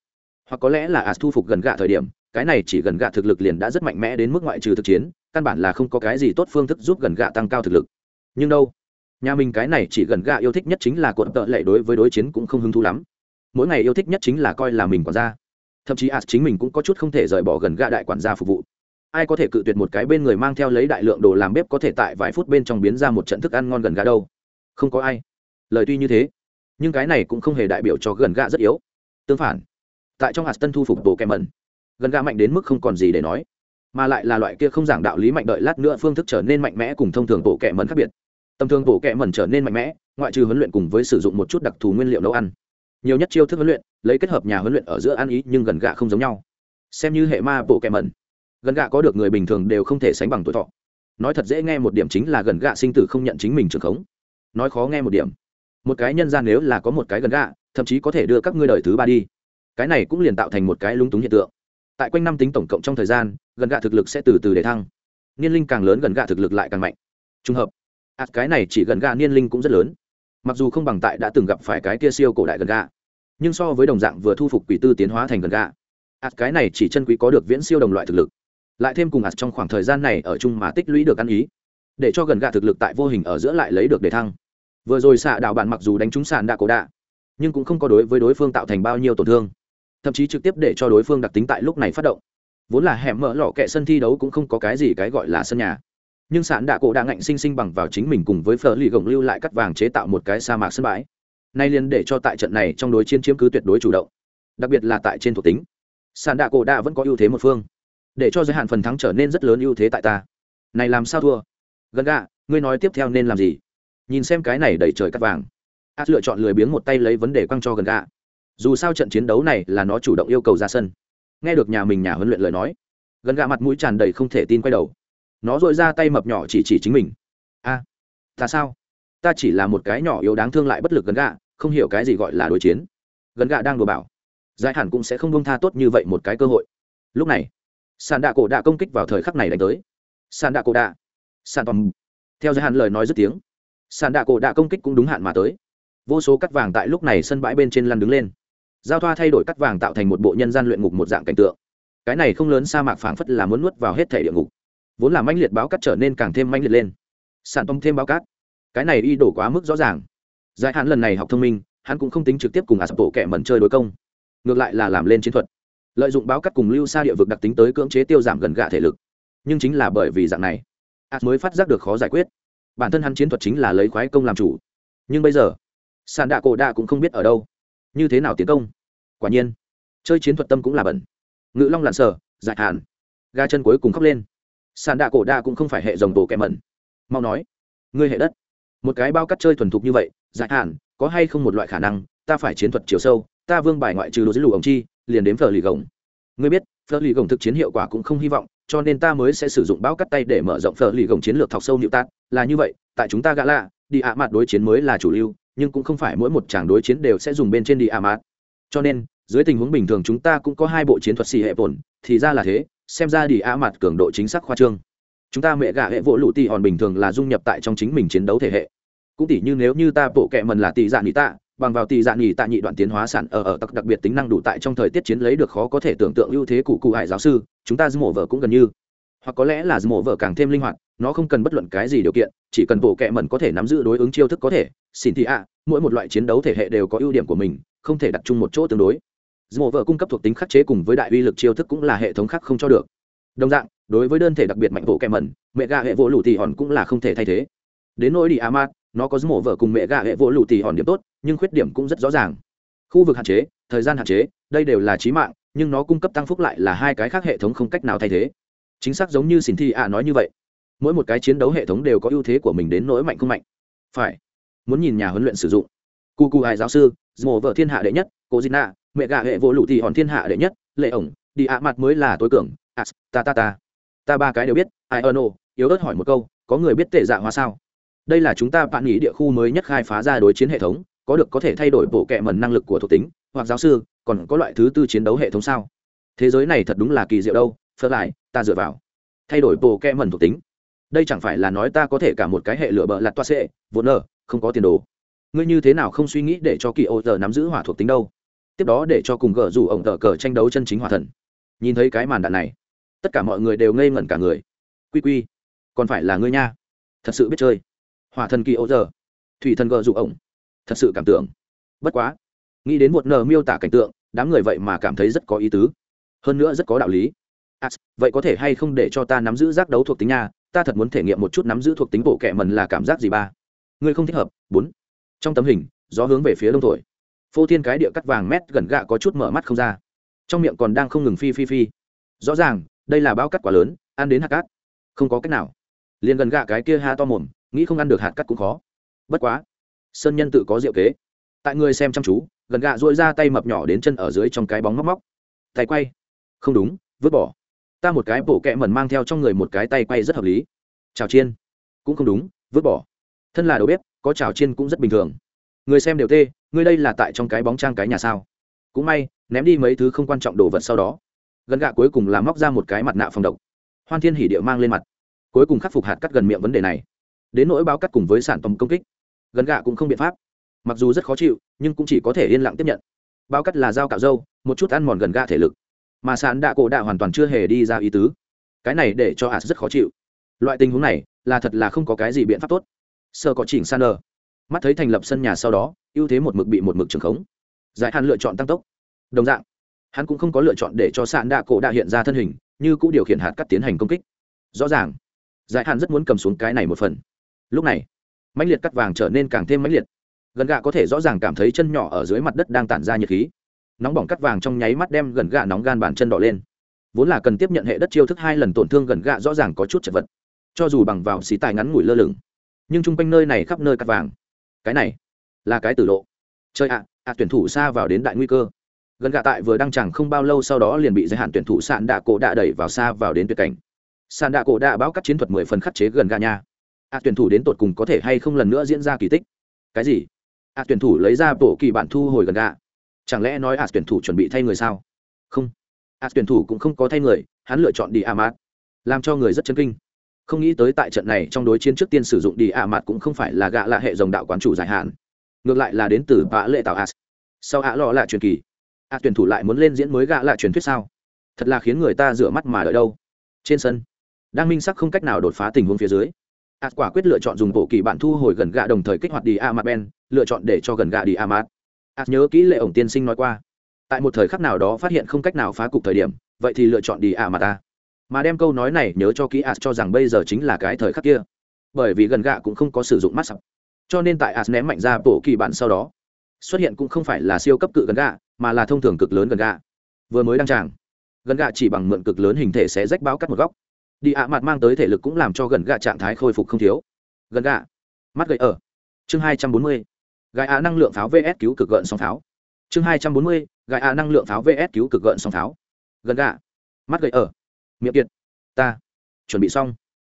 Hoặc có lẽ là as thu phục gần gạ thời điểm cái này chỉ gần gạ thực lực liền đã rất mạnh mẽ đến mức ngoại trừ thực chiến, căn bản là không có cái gì tốt phương thức giúp gần gạ tăng cao thực lực. Nhưng đâu? Nhà mình cái này chỉ gần gạ yêu thích nhất chính là cuộn tợ lệ đối với đối chiến cũng không hứng thú lắm. Mỗi ngày yêu thích nhất chính là coi là mình quản gia. Thậm chí as chính mình cũng có chút không thể rời bỏ gần gạ đại quản gia phục vụ. Ai có thể cự tuyệt một cái bên người mang theo lấy đại lượng đồ làm bếp có thể tại vài phút bên trong biến ra một trận thức ăn ngon gần gà đâu? Không có ai. Lời tuy như thế, nhưng cái này cũng không hề đại biểu cho gần gà rất yếu. Tương phản, tại trong hạt tân thu phục bộ kèm mẩn gần gà mạnh đến mức không còn gì để nói. Mà lại là loại kia không giảng đạo lý mạnh đợi lát nữa phương thức trở nên mạnh mẽ cùng thông thường bộ kẹ mẩn khác biệt. Tầm thường bộ kẹ mẩn trở nên mạnh mẽ, ngoại trừ huấn luyện cùng với sử dụng một chút đặc thù nguyên liệu nấu ăn. Nhiều nhất chiêu thức huấn luyện, lấy kết hợp nhà huấn luyện ở giữa ăn ý nhưng gần gà không giống nhau. Xem như hệ ma bộ kẹ mẩn, gần gà có được người bình thường đều không thể sánh bằng tuổi thọ. Nói thật dễ nghe một điểm chính là gần gà sinh tử không nhận chính mình trường khống. Nói khó nghe một điểm, một cái nhân gian nếu là có một cái gần gà thậm chí có thể đưa các ngươi đời thứ ba đi. Cái này cũng liền tạo thành một cái lung túng hiện tượng tại quanh năm tính tổng cộng trong thời gian, gần gạ thực lực sẽ từ từ để thăng. Niên linh càng lớn gần gạ thực lực lại càng mạnh. Trùng hợp. Ạt cái này chỉ gần gạ niên linh cũng rất lớn. Mặc dù không bằng tại đã từng gặp phải cái kia siêu cổ đại gần gạ, nhưng so với đồng dạng vừa thu phục quỷ tư tiến hóa thành gần gạ ạt cái này chỉ chân quý có được viễn siêu đồng loại thực lực. Lại thêm cùng ạt trong khoảng thời gian này ở chung mà tích lũy được ăn ý, để cho gần gạ thực lực tại vô hình ở giữa lại lấy được đề thăng. Vừa rồi xạ đạo bạn mặc dù đánh trúng sàn đạ cổ đạ, nhưng cũng không có đối với đối phương tạo thành bao nhiêu tổn thương thậm chí trực tiếp để cho đối phương đặc tính tại lúc này phát động. Vốn là hẻm mở lọ kệ sân thi đấu cũng không có cái gì cái gọi là sân nhà. Nhưng sạn đạ cổ đã ngạnh sinh sinh bằng vào chính mình cùng với phở lì gồng lưu lại cắt vàng chế tạo một cái sa mạc sân bãi. Nay liền để cho tại trận này trong đối chiến chiếm cứ tuyệt đối chủ động. Đặc biệt là tại trên thuộc tính. Sạn đạ cổ đã vẫn có ưu thế một phương. Để cho giới hạn phần thắng trở nên rất lớn ưu thế tại ta. Này làm sao thua? Gần gạ, ngươi nói tiếp theo nên làm gì? Nhìn xem cái này đẩy trời cắt vàng. A lựa chọn lười biếng một tay lấy vấn đề quăng cho gần gạ dù sao trận chiến đấu này là nó chủ động yêu cầu ra sân. Nghe được nhà mình nhà huấn luyện lời nói, gần gạ mặt mũi tràn đầy không thể tin quay đầu. Nó dội ra tay mập nhỏ chỉ chỉ chính mình. A, ta sao? Ta chỉ là một cái nhỏ yếu đáng thương lại bất lực gần gạ, không hiểu cái gì gọi là đối chiến. Gần gạ đang đùa bảo, giải hẳn cũng sẽ không bông tha tốt như vậy một cái cơ hội. Lúc này, sàn đạ cổ đạ công kích vào thời khắc này đánh tới. Sàn đạ cổ đạ, sàn tòm. Theo giải hẳn lời nói dứt tiếng, sàn đạ cổ đạ công kích cũng đúng hạn mà tới. Vô số cắt vàng tại lúc này sân bãi bên trên lăn đứng lên giao thoa thay đổi cắt vàng tạo thành một bộ nhân gian luyện ngục một dạng cảnh tượng. Cái này không lớn sa mạc phảng phất là muốn nuốt vào hết thể địa ngục. Vốn là manh liệt báo cắt trở nên càng thêm manh liệt lên. Sản tông thêm báo cát. Cái này y đổ quá mức rõ ràng. Giải hạn lần này học thông minh, hắn cũng không tính trực tiếp cùng ả sập bộ kẻ mẩn chơi đối công. Ngược lại là làm lên chiến thuật. Lợi dụng báo cắt cùng lưu xa địa vực đặc tính tới cưỡng chế tiêu giảm gần gạ thể lực. Nhưng chính là bởi vì dạng này, ả mới phát giác được khó giải quyết. Bản thân hắn chiến thuật chính là lấy khoái công làm chủ. Nhưng bây giờ, sàn đạ cổ đạ cũng không biết ở đâu như thế nào tiến công? Quả nhiên, chơi chiến thuật tâm cũng là bẩn. Ngự long lặn sờ, giải hàn ga chân cuối cùng khóc lên. Sàn đạ cổ đa cũng không phải hệ dòng tổ kẻ mẩn. Mau nói, ngươi hệ đất. Một cái bao cắt chơi thuần thục như vậy, giải hàn có hay không một loại khả năng, ta phải chiến thuật chiều sâu, ta vương bài ngoại trừ đồ dưới lù ổng chi, liền đến phở lì gồng. Ngươi biết, phở lì gồng thực chiến hiệu quả cũng không hy vọng, cho nên ta mới sẽ sử dụng bao cắt tay để mở rộng phở lì gồng chiến lược thọc sâu nịu tát là như vậy, tại chúng ta gã lạ, đi ạ mặt đối chiến mới là chủ lưu nhưng cũng không phải mỗi một tràng đối chiến đều sẽ dùng bên trên đi ạ mặt cho nên, dưới tình huống bình thường chúng ta cũng có hai bộ chiến thuật xì hệ bổn, thì ra là thế, xem ra đi ạ mặt cường độ chính xác khoa trương. Chúng ta mẹ gạ hệ vỗ lụ tị hòn bình thường là dung nhập tại trong chính mình chiến đấu thể hệ. Cũng tỉ như nếu như ta bộ kệ mần là tỷ dạ nhị tạ, bằng vào tỷ dạ nhị tạ nhị đoạn tiến hóa sản ở ở tặc đặc biệt tính năng đủ tại trong thời tiết chiến lấy được khó có thể tưởng tượng ưu thế của cụ hải giáo sư, chúng ta mổ vợ cũng gần như. Hoặc có lẽ là mổ vợ càng thêm linh hoạt nó không cần bất luận cái gì điều kiện, chỉ cần bộ kẹ mẩn có thể nắm giữ đối ứng chiêu thức có thể, xin thị ạ, mỗi một loại chiến đấu thể hệ đều có ưu điểm của mình, không thể đặt chung một chỗ tương đối. Dù vợ cung cấp thuộc tính khắc chế cùng với đại uy lực chiêu thức cũng là hệ thống khác không cho được. Đồng dạng, đối với đơn thể đặc biệt mạnh bộ kẹ mẩn mẹ gà hệ vỗ lù tì hòn cũng là không thể thay thế. Đến nỗi đi amat nó có mổ vợ cùng mẹ gà hệ vỗ lù tì hòn điểm tốt, nhưng khuyết điểm cũng rất rõ ràng. Khu vực hạn chế, thời gian hạn chế, đây đều là trí mạng, nhưng nó cung cấp tăng phúc lại là hai cái khác hệ thống không cách nào thay thế. Chính xác giống như xin thi ạ nói như vậy mỗi một cái chiến đấu hệ thống đều có ưu thế của mình đến nỗi mạnh không mạnh. Phải, muốn nhìn nhà huấn luyện sử dụng. Cu cu hai giáo sư mồ vợ thiên hạ đệ nhất cô zina mẹ gà hệ vô lụ thì hòn thiên hạ đệ nhất, lệ ổng, đi ạ mặt mới là tối cường. As ta ta ta. Ta ba cái đều biết, ai ơ nô yếu ớt hỏi một câu, có người biết tệ dạ hóa sao? Đây là chúng ta bạn nghĩ địa khu mới nhất khai phá ra đối chiến hệ thống, có được có thể thay đổi bộ kệ mần năng lực của thuộc tính, hoặc giáo sư, còn có loại thứ tư chiến đấu hệ thống sao? Thế giới này thật đúng là kỳ diệu đâu, phớt lại, ta dựa vào. Thay đổi bộ kệ mần thuộc tính đây chẳng phải là nói ta có thể cả một cái hệ lửa bờ lạt toa xệ vốn nở không có tiền đồ. Ngươi như thế nào không suy nghĩ để cho kỳ ô giờ nắm giữ hỏa thuộc tính đâu? Tiếp đó để cho cùng gỡ rủ ổng tờ cờ tranh đấu chân chính hỏa thần. Nhìn thấy cái màn đạn này tất cả mọi người đều ngây ngẩn cả người. Quy quy còn phải là ngươi nha. Thật sự biết chơi. Hỏa thần kỳ ô giờ. Thủy thần gờ rủ ổng. Thật sự cảm tưởng. Bất quá nghĩ đến một nờ miêu tả cảnh tượng đám người vậy mà cảm thấy rất có ý tứ. Hơn nữa rất có đạo lý. À, vậy có thể hay không để cho ta nắm giữ giác đấu thuộc tính nha? Ta thật muốn thể nghiệm một chút nắm giữ thuộc tính bộ kệ mần là cảm giác gì ba? Ngươi không thích hợp. Bốn. Trong tấm hình, gió hướng về phía đông thổi. Phô thiên cái địa cắt vàng mét gần gạ có chút mở mắt không ra. Trong miệng còn đang không ngừng phi phi phi. Rõ ràng, đây là bao cắt quá lớn, ăn đến hạt cát. Không có cách nào. Liền gần gạ cái kia ha to mồm, nghĩ không ăn được hạt cát cũng khó. Bất quá, sơn nhân tự có diệu kế. Tại người xem chăm chú, gần gạ dội ra tay mập nhỏ đến chân ở dưới trong cái bóng móc móc. Tay quay. Không đúng, vứt bỏ ta một cái bộ kẹ mẩn mang theo trong người một cái tay quay rất hợp lý. Chào chiên. Cũng không đúng, vứt bỏ. Thân là đầu bếp, có chào chiên cũng rất bình thường. Người xem đều tê, ngươi đây là tại trong cái bóng trang cái nhà sao? Cũng may, ném đi mấy thứ không quan trọng đồ vật sau đó. Gần gạ cuối cùng là móc ra một cái mặt nạ phòng độc. Hoan thiên hỉ địa mang lên mặt. Cuối cùng khắc phục hạt cắt gần miệng vấn đề này. Đến nỗi báo cắt cùng với sản phẩm công kích gần gạ cũng không biện pháp. Mặc dù rất khó chịu, nhưng cũng chỉ có thể yên lặng tiếp nhận. Báo cắt là dao cạo dâu, một chút ăn mòn gần gạ thể lực mà sạn đạ cổ đạ hoàn toàn chưa hề đi ra ý tứ. Cái này để cho ạt rất khó chịu. Loại tình huống này là thật là không có cái gì biện pháp tốt. Sơ có chỉnh san nờ. Mắt thấy thành lập sân nhà sau đó, ưu thế một mực bị một mực trưởng khống. Giải hạn lựa chọn tăng tốc. Đồng dạng, hắn cũng không có lựa chọn để cho sạn đạ cổ đạ hiện ra thân hình, như cũng điều khiển hạt cắt tiến hành công kích. Rõ ràng, giải hạn rất muốn cầm xuống cái này một phần. Lúc này, mãnh liệt cắt vàng trở nên càng thêm mãnh liệt. Gần gạ có thể rõ ràng cảm thấy chân nhỏ ở dưới mặt đất đang tản ra nhiệt khí nóng bỏng cắt vàng trong nháy mắt đem gần gạ nóng gan bàn chân đỏ lên. Vốn là cần tiếp nhận hệ đất chiêu thức hai lần tổn thương gần gạ rõ ràng có chút chật vật. Cho dù bằng vào xí tài ngắn ngủi lơ lửng, nhưng chung quanh nơi này khắp nơi cắt vàng. Cái này là cái tử lộ. Chơi ạ ạ, tuyển thủ xa vào đến đại nguy cơ. Gần gạ tại vừa đăng chẳng không bao lâu sau đó liền bị giới hạn tuyển thủ sạn đạ cổ đạ đẩy vào xa vào đến tuyệt cảnh. Sạn đạ cổ đạ báo các chiến thuật mười phần khắc chế gần gạ nha. Ạ, tuyển thủ đến tột cùng có thể hay không lần nữa diễn ra kỳ tích? Cái gì? Ạ, tuyển thủ lấy ra bộ kỳ bản thu hồi gần gạ chẳng lẽ nói ạ tuyển thủ chuẩn bị thay người sao? Không. Ạ tuyển thủ cũng không có thay người, hắn lựa chọn đi a mát làm cho người rất chấn kinh. Không nghĩ tới tại trận này trong đối chiến trước tiên sử dụng đi a mát cũng không phải là gạ lạ hệ dòng đạo quán chủ dài hạn. Ngược lại là đến từ bạ lệ tạo as sau ạ lọ là truyền kỳ ạ tuyển thủ lại muốn lên diễn mới gạ lạ truyền thuyết sao? Thật là khiến người ta rửa mắt mà đợi đâu. Trên sân đang minh sắc không cách nào đột phá tình huống phía dưới. Ạ quả quyết lựa chọn dùng bộ kỳ bản thu hồi gần gạ đồng thời kích hoạt đi a mát ben, lựa chọn để cho gần gạ đi a ạt nhớ kỹ lệ ổng tiên sinh nói qua. Tại một thời khắc nào đó phát hiện không cách nào phá cục thời điểm, vậy thì lựa chọn đi a mà ta. Mà đem câu nói này nhớ cho kỹ ạt cho rằng bây giờ chính là cái thời khắc kia. Bởi vì gần gạ cũng không có sử dụng mắt sập cho nên tại ạt ném mạnh ra bộ kỳ bản sau đó, xuất hiện cũng không phải là siêu cấp cự gần gạ, mà là thông thường cực lớn gần gạ. Vừa mới đăng tràng, gần gạ chỉ bằng mượn cực lớn hình thể sẽ rách báo cắt một góc. Đi ạ mặt mang tới thể lực cũng làm cho gần gạ trạng thái khôi phục không thiếu. Gần gạ, mắt gậy ở. Chương hai trăm bốn mươi gai ạ năng lượng pháo vs cứu cực gợn sóng pháo. Chương hai trăm bốn mươi, gai ạ năng lượng pháo vs cứu cực gợn sóng pháo. Gần gạ mắt gậy ở. Miệng kiệt. Ta. Chuẩn bị xong.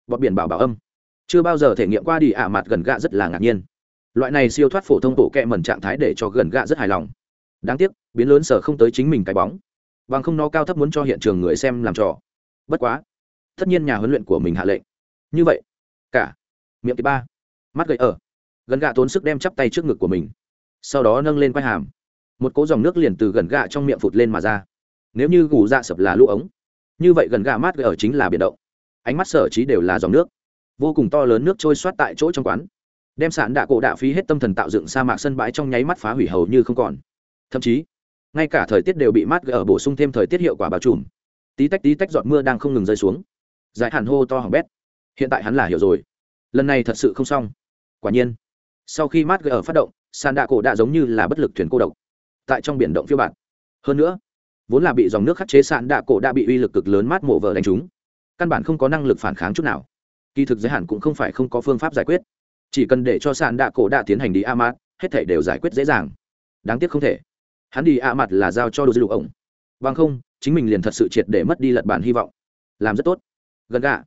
Bọn biển bảo bảo âm. Chưa bao giờ thể nghiệm qua đi ạ, mặt gần gạ rất là ngạc nhiên. Loại này siêu thoát phổ thông bộ kẹ mẩn trạng thái để cho gần gạ rất hài lòng. Đáng tiếc, biến lớn sở không tới chính mình cái bóng. Bằng không nó cao thấp muốn cho hiện trường người xem làm trò. Bất quá. Tất nhiên nhà huấn luyện của mình hạ lệnh. Như vậy. Cả. Miệng thứ ba. Mắt gậy ở gần gạ tốn sức đem chắp tay trước ngực của mình. Sau đó nâng lên quai hàm. Một cỗ dòng nước liền từ gần gạ trong miệng phụt lên mà ra. Nếu như gù dạ sập là lũ ống, như vậy gần gạ mát ở chính là biển động. Ánh mắt sở trí đều là dòng nước. Vô cùng to lớn nước trôi xoát tại chỗ trong quán. Đem sạn đạ cổ đạ phí hết tâm thần tạo dựng sa mạc sân bãi trong nháy mắt phá hủy hầu như không còn. Thậm chí, ngay cả thời tiết đều bị mát ở bổ sung thêm thời tiết hiệu quả bao trùm. Tí tách tí tách giọt mưa đang không ngừng rơi xuống. Giải hẳn hô to hỏng bét. Hiện tại hắn là hiểu rồi. Lần này thật sự không xong. Quả nhiên sau khi mát ở phát động sàn đạ cổ đã giống như là bất lực thuyền cô độc, tại trong biển động phiêu bạt. Hơn nữa, vốn là bị dòng nước khắc chế sàn đạ cổ đã bị uy lực cực lớn mát mổ vờ đánh trúng. Căn bản không có năng lực phản kháng chút nào. Kỳ thực giới hạn cũng không phải không có phương pháp giải quyết. Chỉ cần để cho sàn đạ cổ đã tiến hành đi a mát hết thể đều giải quyết dễ dàng. Đáng tiếc không thể. Hắn đi a mặt là giao cho đồ dư lục ổng vâng không, chính mình liền thật sự triệt để mất đi lật bản hy vọng. Làm rất tốt. Gần gạ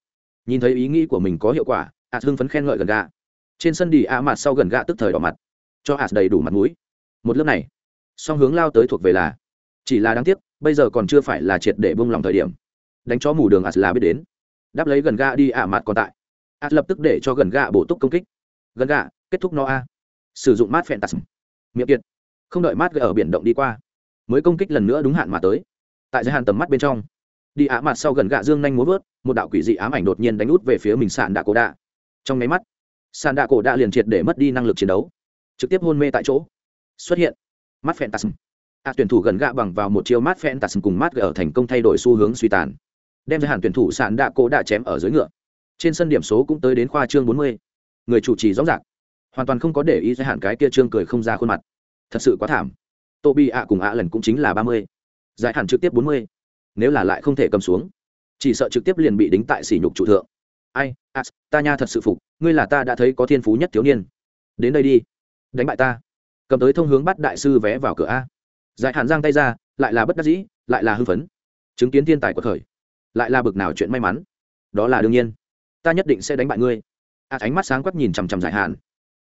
nhìn thấy ý nghĩ của mình có hiệu quả ạ hưng phấn khen ngợi gần gạ trên sân đi a mặt sau gần gạ tức thời đỏ mặt. Cho ạt đầy đủ mặt mũi. Một lớp này. Song hướng lao tới thuộc về là, chỉ là đáng tiếc, bây giờ còn chưa phải là triệt để bông lòng thời điểm. Đánh chó mù đường ạt là biết đến. Đáp lấy gần gạ đi a mặt còn tại. Ạt lập tức để cho gần gạ bổ túc công kích. Gần gạ, kết thúc nó a. Sử dụng mát phẹn tạt. Miệng kiệt. Không đợi mát ở biển động đi qua. Mới công kích lần nữa đúng hạn mà tới. Tại giới hạn tầm mắt bên trong, đi ạ mặt sau gần gạ dương nhanh muốn vớt, một đạo quỷ dị ám ảnh đột nhiên đánh út về phía mình sạn đạ cổ đạ. Trong nháy mắt sàn đạ cổ đã liền triệt để mất đi năng lực chiến đấu. Trực tiếp hôn mê tại chỗ. Xuất hiện. Mắt phèn tasm a à, tuyển thủ gần gạ bằng vào một chiêu mắt phèn tasm cùng mắt ở thành công thay đổi xu hướng suy tàn. Đem giới hạn tuyển thủ sàn đạ cổ đã chém ở dưới ngựa. Trên sân điểm số cũng tới đến khoa chương bốn mươi. Người chủ trì rõ ràng. Hoàn toàn không có để ý giới hạn cái kia trương cười không ra khuôn mặt. Thật sự quá thảm. Tô bi ạ cùng ạ lần cũng chính là ba mươi. Giải hạn trực tiếp bốn mươi. Nếu là lại không thể cầm xuống. Chỉ sợ trực tiếp liền bị đính tại sỉ nhục trụ thượng ai as ta nha thật sự phục ngươi là ta đã thấy có thiên phú nhất thiếu niên. Đến đây đi đánh bại ta. Cầm tới thông hướng bắt đại sư vé vào cửa a. Giải hạn giang tay ra lại là bất đắc dĩ lại là hư phấn. Chứng kiến thiên tài của thời lại là bực nào chuyện may mắn. Đó là đương nhiên. Ta nhất định sẽ đánh bại ngươi. A ánh mắt sáng quắc nhìn chằm chằm giải hạn,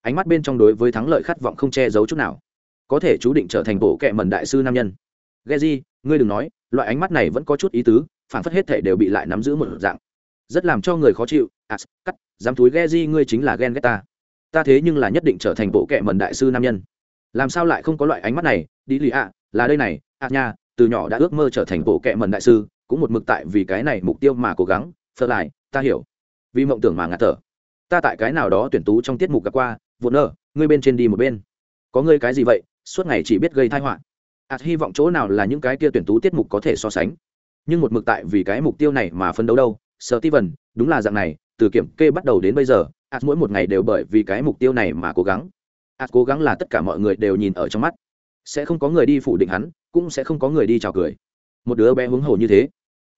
ánh mắt bên trong đối với thắng lợi khát vọng không che giấu chút nào. Có thể chú định trở thành bộ kệ mẩn đại sư nam nhân. Ghe di, ngươi đừng nói loại ánh mắt này vẫn có chút ý tứ phản phất hết thể đều bị lại nắm giữ một dạng rất làm cho người khó chịu. À, cắt dám túi di ngươi chính là ghen ghét ta. Ta thế nhưng là nhất định trở thành bộ kệ mần đại sư nam nhân. Làm sao lại không có loại ánh mắt này? Đi lì ạ là đây này. Ạ nha từ nhỏ đã ước mơ trở thành bộ kệ mần đại sư cũng một mực tại vì cái này mục tiêu mà cố gắng. Phật lại ta hiểu. Vì mộng tưởng mà ngạt thở. Ta tại cái nào đó tuyển tú trong tiết mục gặp qua vụ nơ ngươi bên trên đi một bên. Có ngươi cái gì vậy? Suốt ngày chỉ biết gây thai họa. Ạt hy vọng chỗ nào là những cái kia tuyển tú tiết mục có thể so sánh. Nhưng một mực tại vì cái mục tiêu này mà phân đấu đâu sợ ti vần đúng là dạng này, từ kiểm kê bắt đầu đến bây giờ ạt mỗi một ngày đều bởi vì cái mục tiêu này mà cố gắng. Ạt cố gắng là tất cả mọi người đều nhìn ở trong mắt. Sẽ không có người đi phủ định hắn, cũng sẽ không có người đi chào cười. Một đứa bé huống hồ như thế.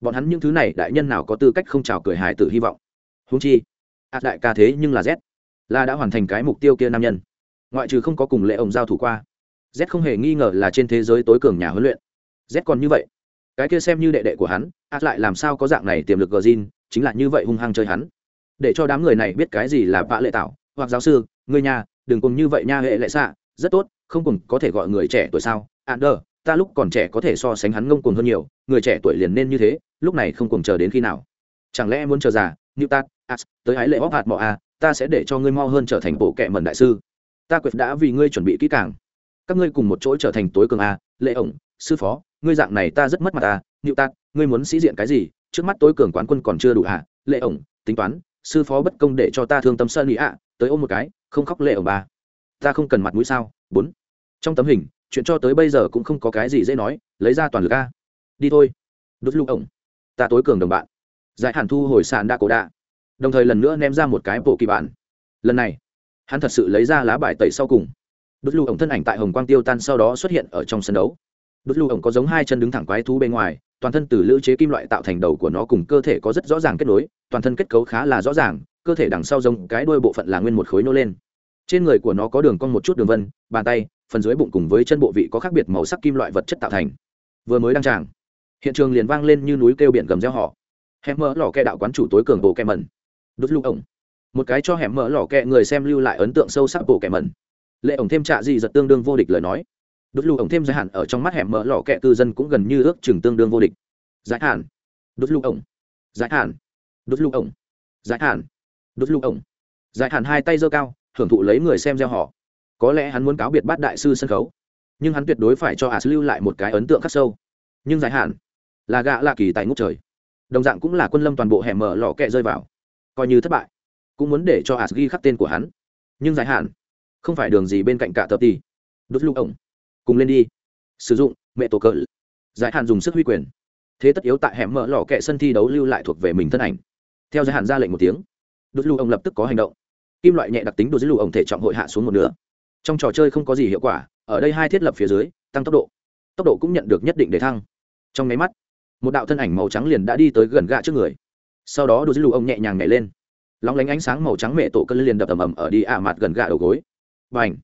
Bọn hắn những thứ này đại nhân nào có tư cách không chào cười hải tử hy vọng? Húng chi ạt đại ca thế nhưng là z, là đã hoàn thành cái mục tiêu kia nam nhân. Ngoại trừ không có cùng lệ ổng giao thủ qua, z không hề nghi ngờ là trên thế giới tối cường nhà huấn luyện. Z còn như vậy cái kia xem như đệ đệ của hắn át lại làm sao có dạng này tiềm lực gờ zin chính là như vậy hung hăng chơi hắn. Để cho đám người này biết cái gì là vạ lệ tạo hoặc giáo sư, người nhà, đừng cùng như vậy nha hệ lệ xạ, rất tốt, không cùng có thể gọi người trẻ tuổi sao. Ạn đờ, ta lúc còn trẻ có thể so sánh hắn ngông cuồng hơn nhiều, người trẻ tuổi liền nên như thế, lúc này không cùng chờ đến khi nào. Chẳng lẽ muốn chờ già như ta as tới hái lệ hóc hạt mọ a à, ta sẽ để cho ngươi mau hơn trở thành bộ kệ mần đại sư. Ta quyết đã vì ngươi chuẩn bị kỹ càng. Các ngươi cùng một chỗ trở thành tối cường a lệ ổng, sư phó ngươi dạng này ta rất mất mặt ta như ta ngươi muốn sĩ diện cái gì? Trước mắt tối cường quán quân còn chưa đủ à? Lệ ổng, tính toán, sư phó bất công để cho ta thương tâm sơn nghĩ ạ, tới ôm một cái, không khóc lệ ổng ba. Ta không cần mặt mũi sao? Bốn. Trong tấm hình, chuyện cho tới bây giờ cũng không có cái gì dễ nói, lấy ra toàn lực a. Đi thôi. Đốt lục ổng. Ta tối cường đồng bạn. Giải hàn thu hồi sàn đa cổ đa. Đồng thời lần nữa ném ra một cái bộ kỳ bản. Lần này, hắn thật sự lấy ra lá bài tẩy sau cùng. Đốt lục ổng thân ảnh tại hồng quang tiêu tan sau đó xuất hiện ở trong sân đấu đốt lưu ổng có giống hai chân đứng thẳng quái thú bên ngoài, toàn thân từ lữ chế kim loại tạo thành đầu của nó cùng cơ thể có rất rõ ràng kết nối, toàn thân kết cấu khá là rõ ràng, cơ thể đằng sau giống cái đuôi bộ phận là nguyên một khối nô lên. Trên người của nó có đường cong một chút đường vân, bàn tay, phần dưới bụng cùng với chân bộ vị có khác biệt màu sắc kim loại vật chất tạo thành. Vừa mới đăng tràng, hiện trường liền vang lên như núi kêu biển gầm reo họ hẻm mỡ lò kẹ đạo quán chủ tối cường bộ kẹ mẩn. Đốt lưu ổng. Một cái cho hẻm mỡ lò kẹ người xem lưu lại ấn tượng sâu sắc bộ kẹ mẩn. Lệ ổng thêm trạ gì giật tương đương vô địch lời nói đốt lưu ổng thêm giới hạn ở trong mắt hẻm mở lò kẹ cư dân cũng gần như ước chừng tương đương vô địch. Giải hạn. Đốt lưu ổng. Giải hạn. Đốt lưu ổng. Giải hạn. Đốt lưu ổng. Giải hạn hai tay giơ cao hưởng thụ lấy người xem gieo họ. Có lẽ hắn muốn cáo biệt bát đại sư sân khấu nhưng hắn tuyệt đối phải cho as lưu lại một cái ấn tượng khắc sâu. Nhưng giải hạn là gạ lạ kỳ tại ngốc trời. Đồng dạng cũng là quân lâm toàn bộ hẻm mở lò kẹ rơi vào. Coi như thất bại cũng muốn để cho as ghi khắc tên của hắn. Nhưng giải hạn không phải đường gì bên cạnh cả tập tỷ, đốt lưu ổng cùng lên đi. Sử dụng, mẹ tổ cỡ giải hạn dùng sức huy quyền. Thế tất yếu tại hẻm mở lò kẹ sân thi đấu lưu lại thuộc về mình thân ảnh. Theo giải hạn ra lệnh một tiếng đốt lưu ông lập tức có hành động. Kim loại nhẹ đặc tính đốt dưới lù thể trọng hội hạ xuống một nửa. Trong trò chơi không có gì hiệu quả, ở đây hai thiết lập phía dưới, tăng tốc độ. Tốc độ cũng nhận được nhất định để thăng. Trong nháy mắt, một đạo thân ảnh màu trắng liền đã đi tới gần gạ trước người. Sau đó đốt dưới lù ông nhẹ nhàng nhảy lên. Lóng lánh ánh sáng màu trắng mẹ tổ cân liền đập ầm ầm ở đi ạ mặt gần gạ đầu gối. Và ảnh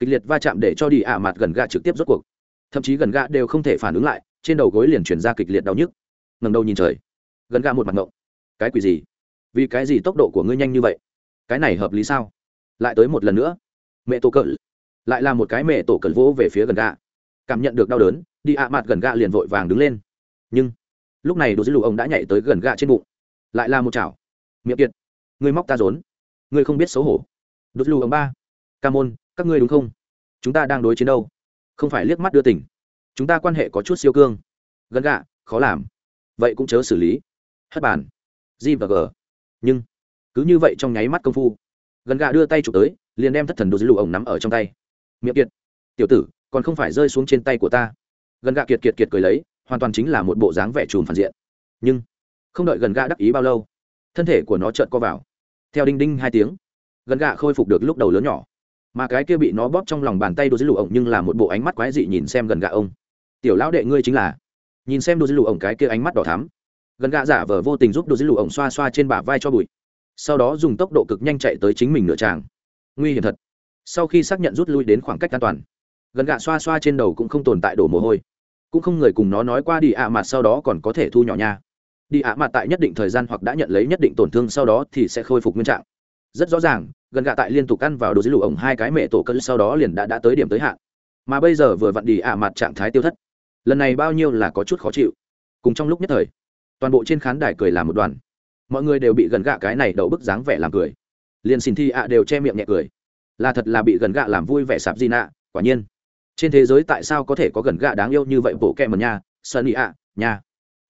kịch liệt va chạm để cho đi ả mặt gần gạ trực tiếp rốt cuộc. Thậm chí gần gạ đều không thể phản ứng lại, trên đầu gối liền chuyển ra kịch liệt đau nhức. Ngầm đầu nhìn trời. Gần gạ một mặt ngộng. Cái quỷ gì? Vì cái gì tốc độ của ngươi nhanh như vậy? Cái này hợp lý sao? Lại tới một lần nữa. Mẹ tổ cỡ lại là một cái mẹ tổ cỡ vỗ về phía gần gạ. Cảm nhận được đau đớn, đi ạ mặt gần gạ liền vội vàng đứng lên. Nhưng, lúc này đồ dữ lù ông đã nhảy tới gần gạ trên bụng. Lại là một chảo. Miệng kiệt. Người móc ta rốn. Người không biết xấu hổ. Đồ lù ông ba. Ca môn các ngươi đúng không? Chúng ta đang đối chiến đâu? Không phải liếc mắt đưa tỉnh chúng ta quan hệ có chút siêu cương. Gần gạ, khó làm. Vậy cũng chớ xử lý. Hất bàn. G và g. Nhưng, cứ như vậy trong nháy mắt công phu gần gạ đưa tay chụp tới, liền đem thất thần đồ dưới lụ ổng nắm ở trong tay. Miệng kiệt. Tiểu tử, còn không phải rơi xuống trên tay của ta. Gần gạ kiệt kiệt kiệt cười lấy, hoàn toàn chính là một bộ dáng vẻ trùm phản diện. Nhưng, không đợi gần gạ đắc ý bao lâu, thân thể của nó trợn co vào. Theo đinh đinh hai tiếng gần gạ khôi phục được lúc đầu lớn nhỏ mà cái kia bị nó bóp trong lòng bàn tay đồ dưới lụ ổng nhưng là một bộ ánh mắt quái dị nhìn xem gần gà ông. Tiểu lão đệ ngươi chính là. Nhìn xem đồ dưới lụ ổng cái kia ánh mắt đỏ thắm. Gần gà giả vờ vô tình giúp đồ dưới lụ ổng xoa xoa trên bả vai cho bụi. Sau đó dùng tốc độ cực nhanh chạy tới chính mình nửa tràng. Nguy hiểm thật. Sau khi xác nhận rút lui đến khoảng cách an toàn, gần gà xoa xoa trên đầu cũng không tồn tại đổ mồ hôi. Cũng không người cùng nó nói qua đi ạ à mặt sau đó còn có thể thu nhỏ nha. Đi ạ à mặt tại nhất định thời gian hoặc đã nhận lấy nhất định tổn thương sau đó thì sẽ khôi phục nguyên trạng. Rất rõ ràng gần gạ tại liên tục ăn vào đồ dưới lụ ổng hai cái mẹ tổ cân sau đó liền đã đã tới điểm tới hạn. Mà bây giờ vừa vặn đi ạ à mặt trạng thái tiêu thất. Lần này bao nhiêu là có chút khó chịu. Cùng trong lúc nhất thời, toàn bộ trên khán đài cười làm một đoàn. Mọi người đều bị gần gạ cái này đậu bức dáng vẻ làm cười. Liền xin thi ạ đều che miệng nhẹ cười. Là thật là bị gần gạ làm vui vẻ sạp di nạ, quả nhiên. Trên thế giới tại sao có thể có gần gạ đáng yêu như vậy bộ kẹ mần nha sơn ý ạ, nha.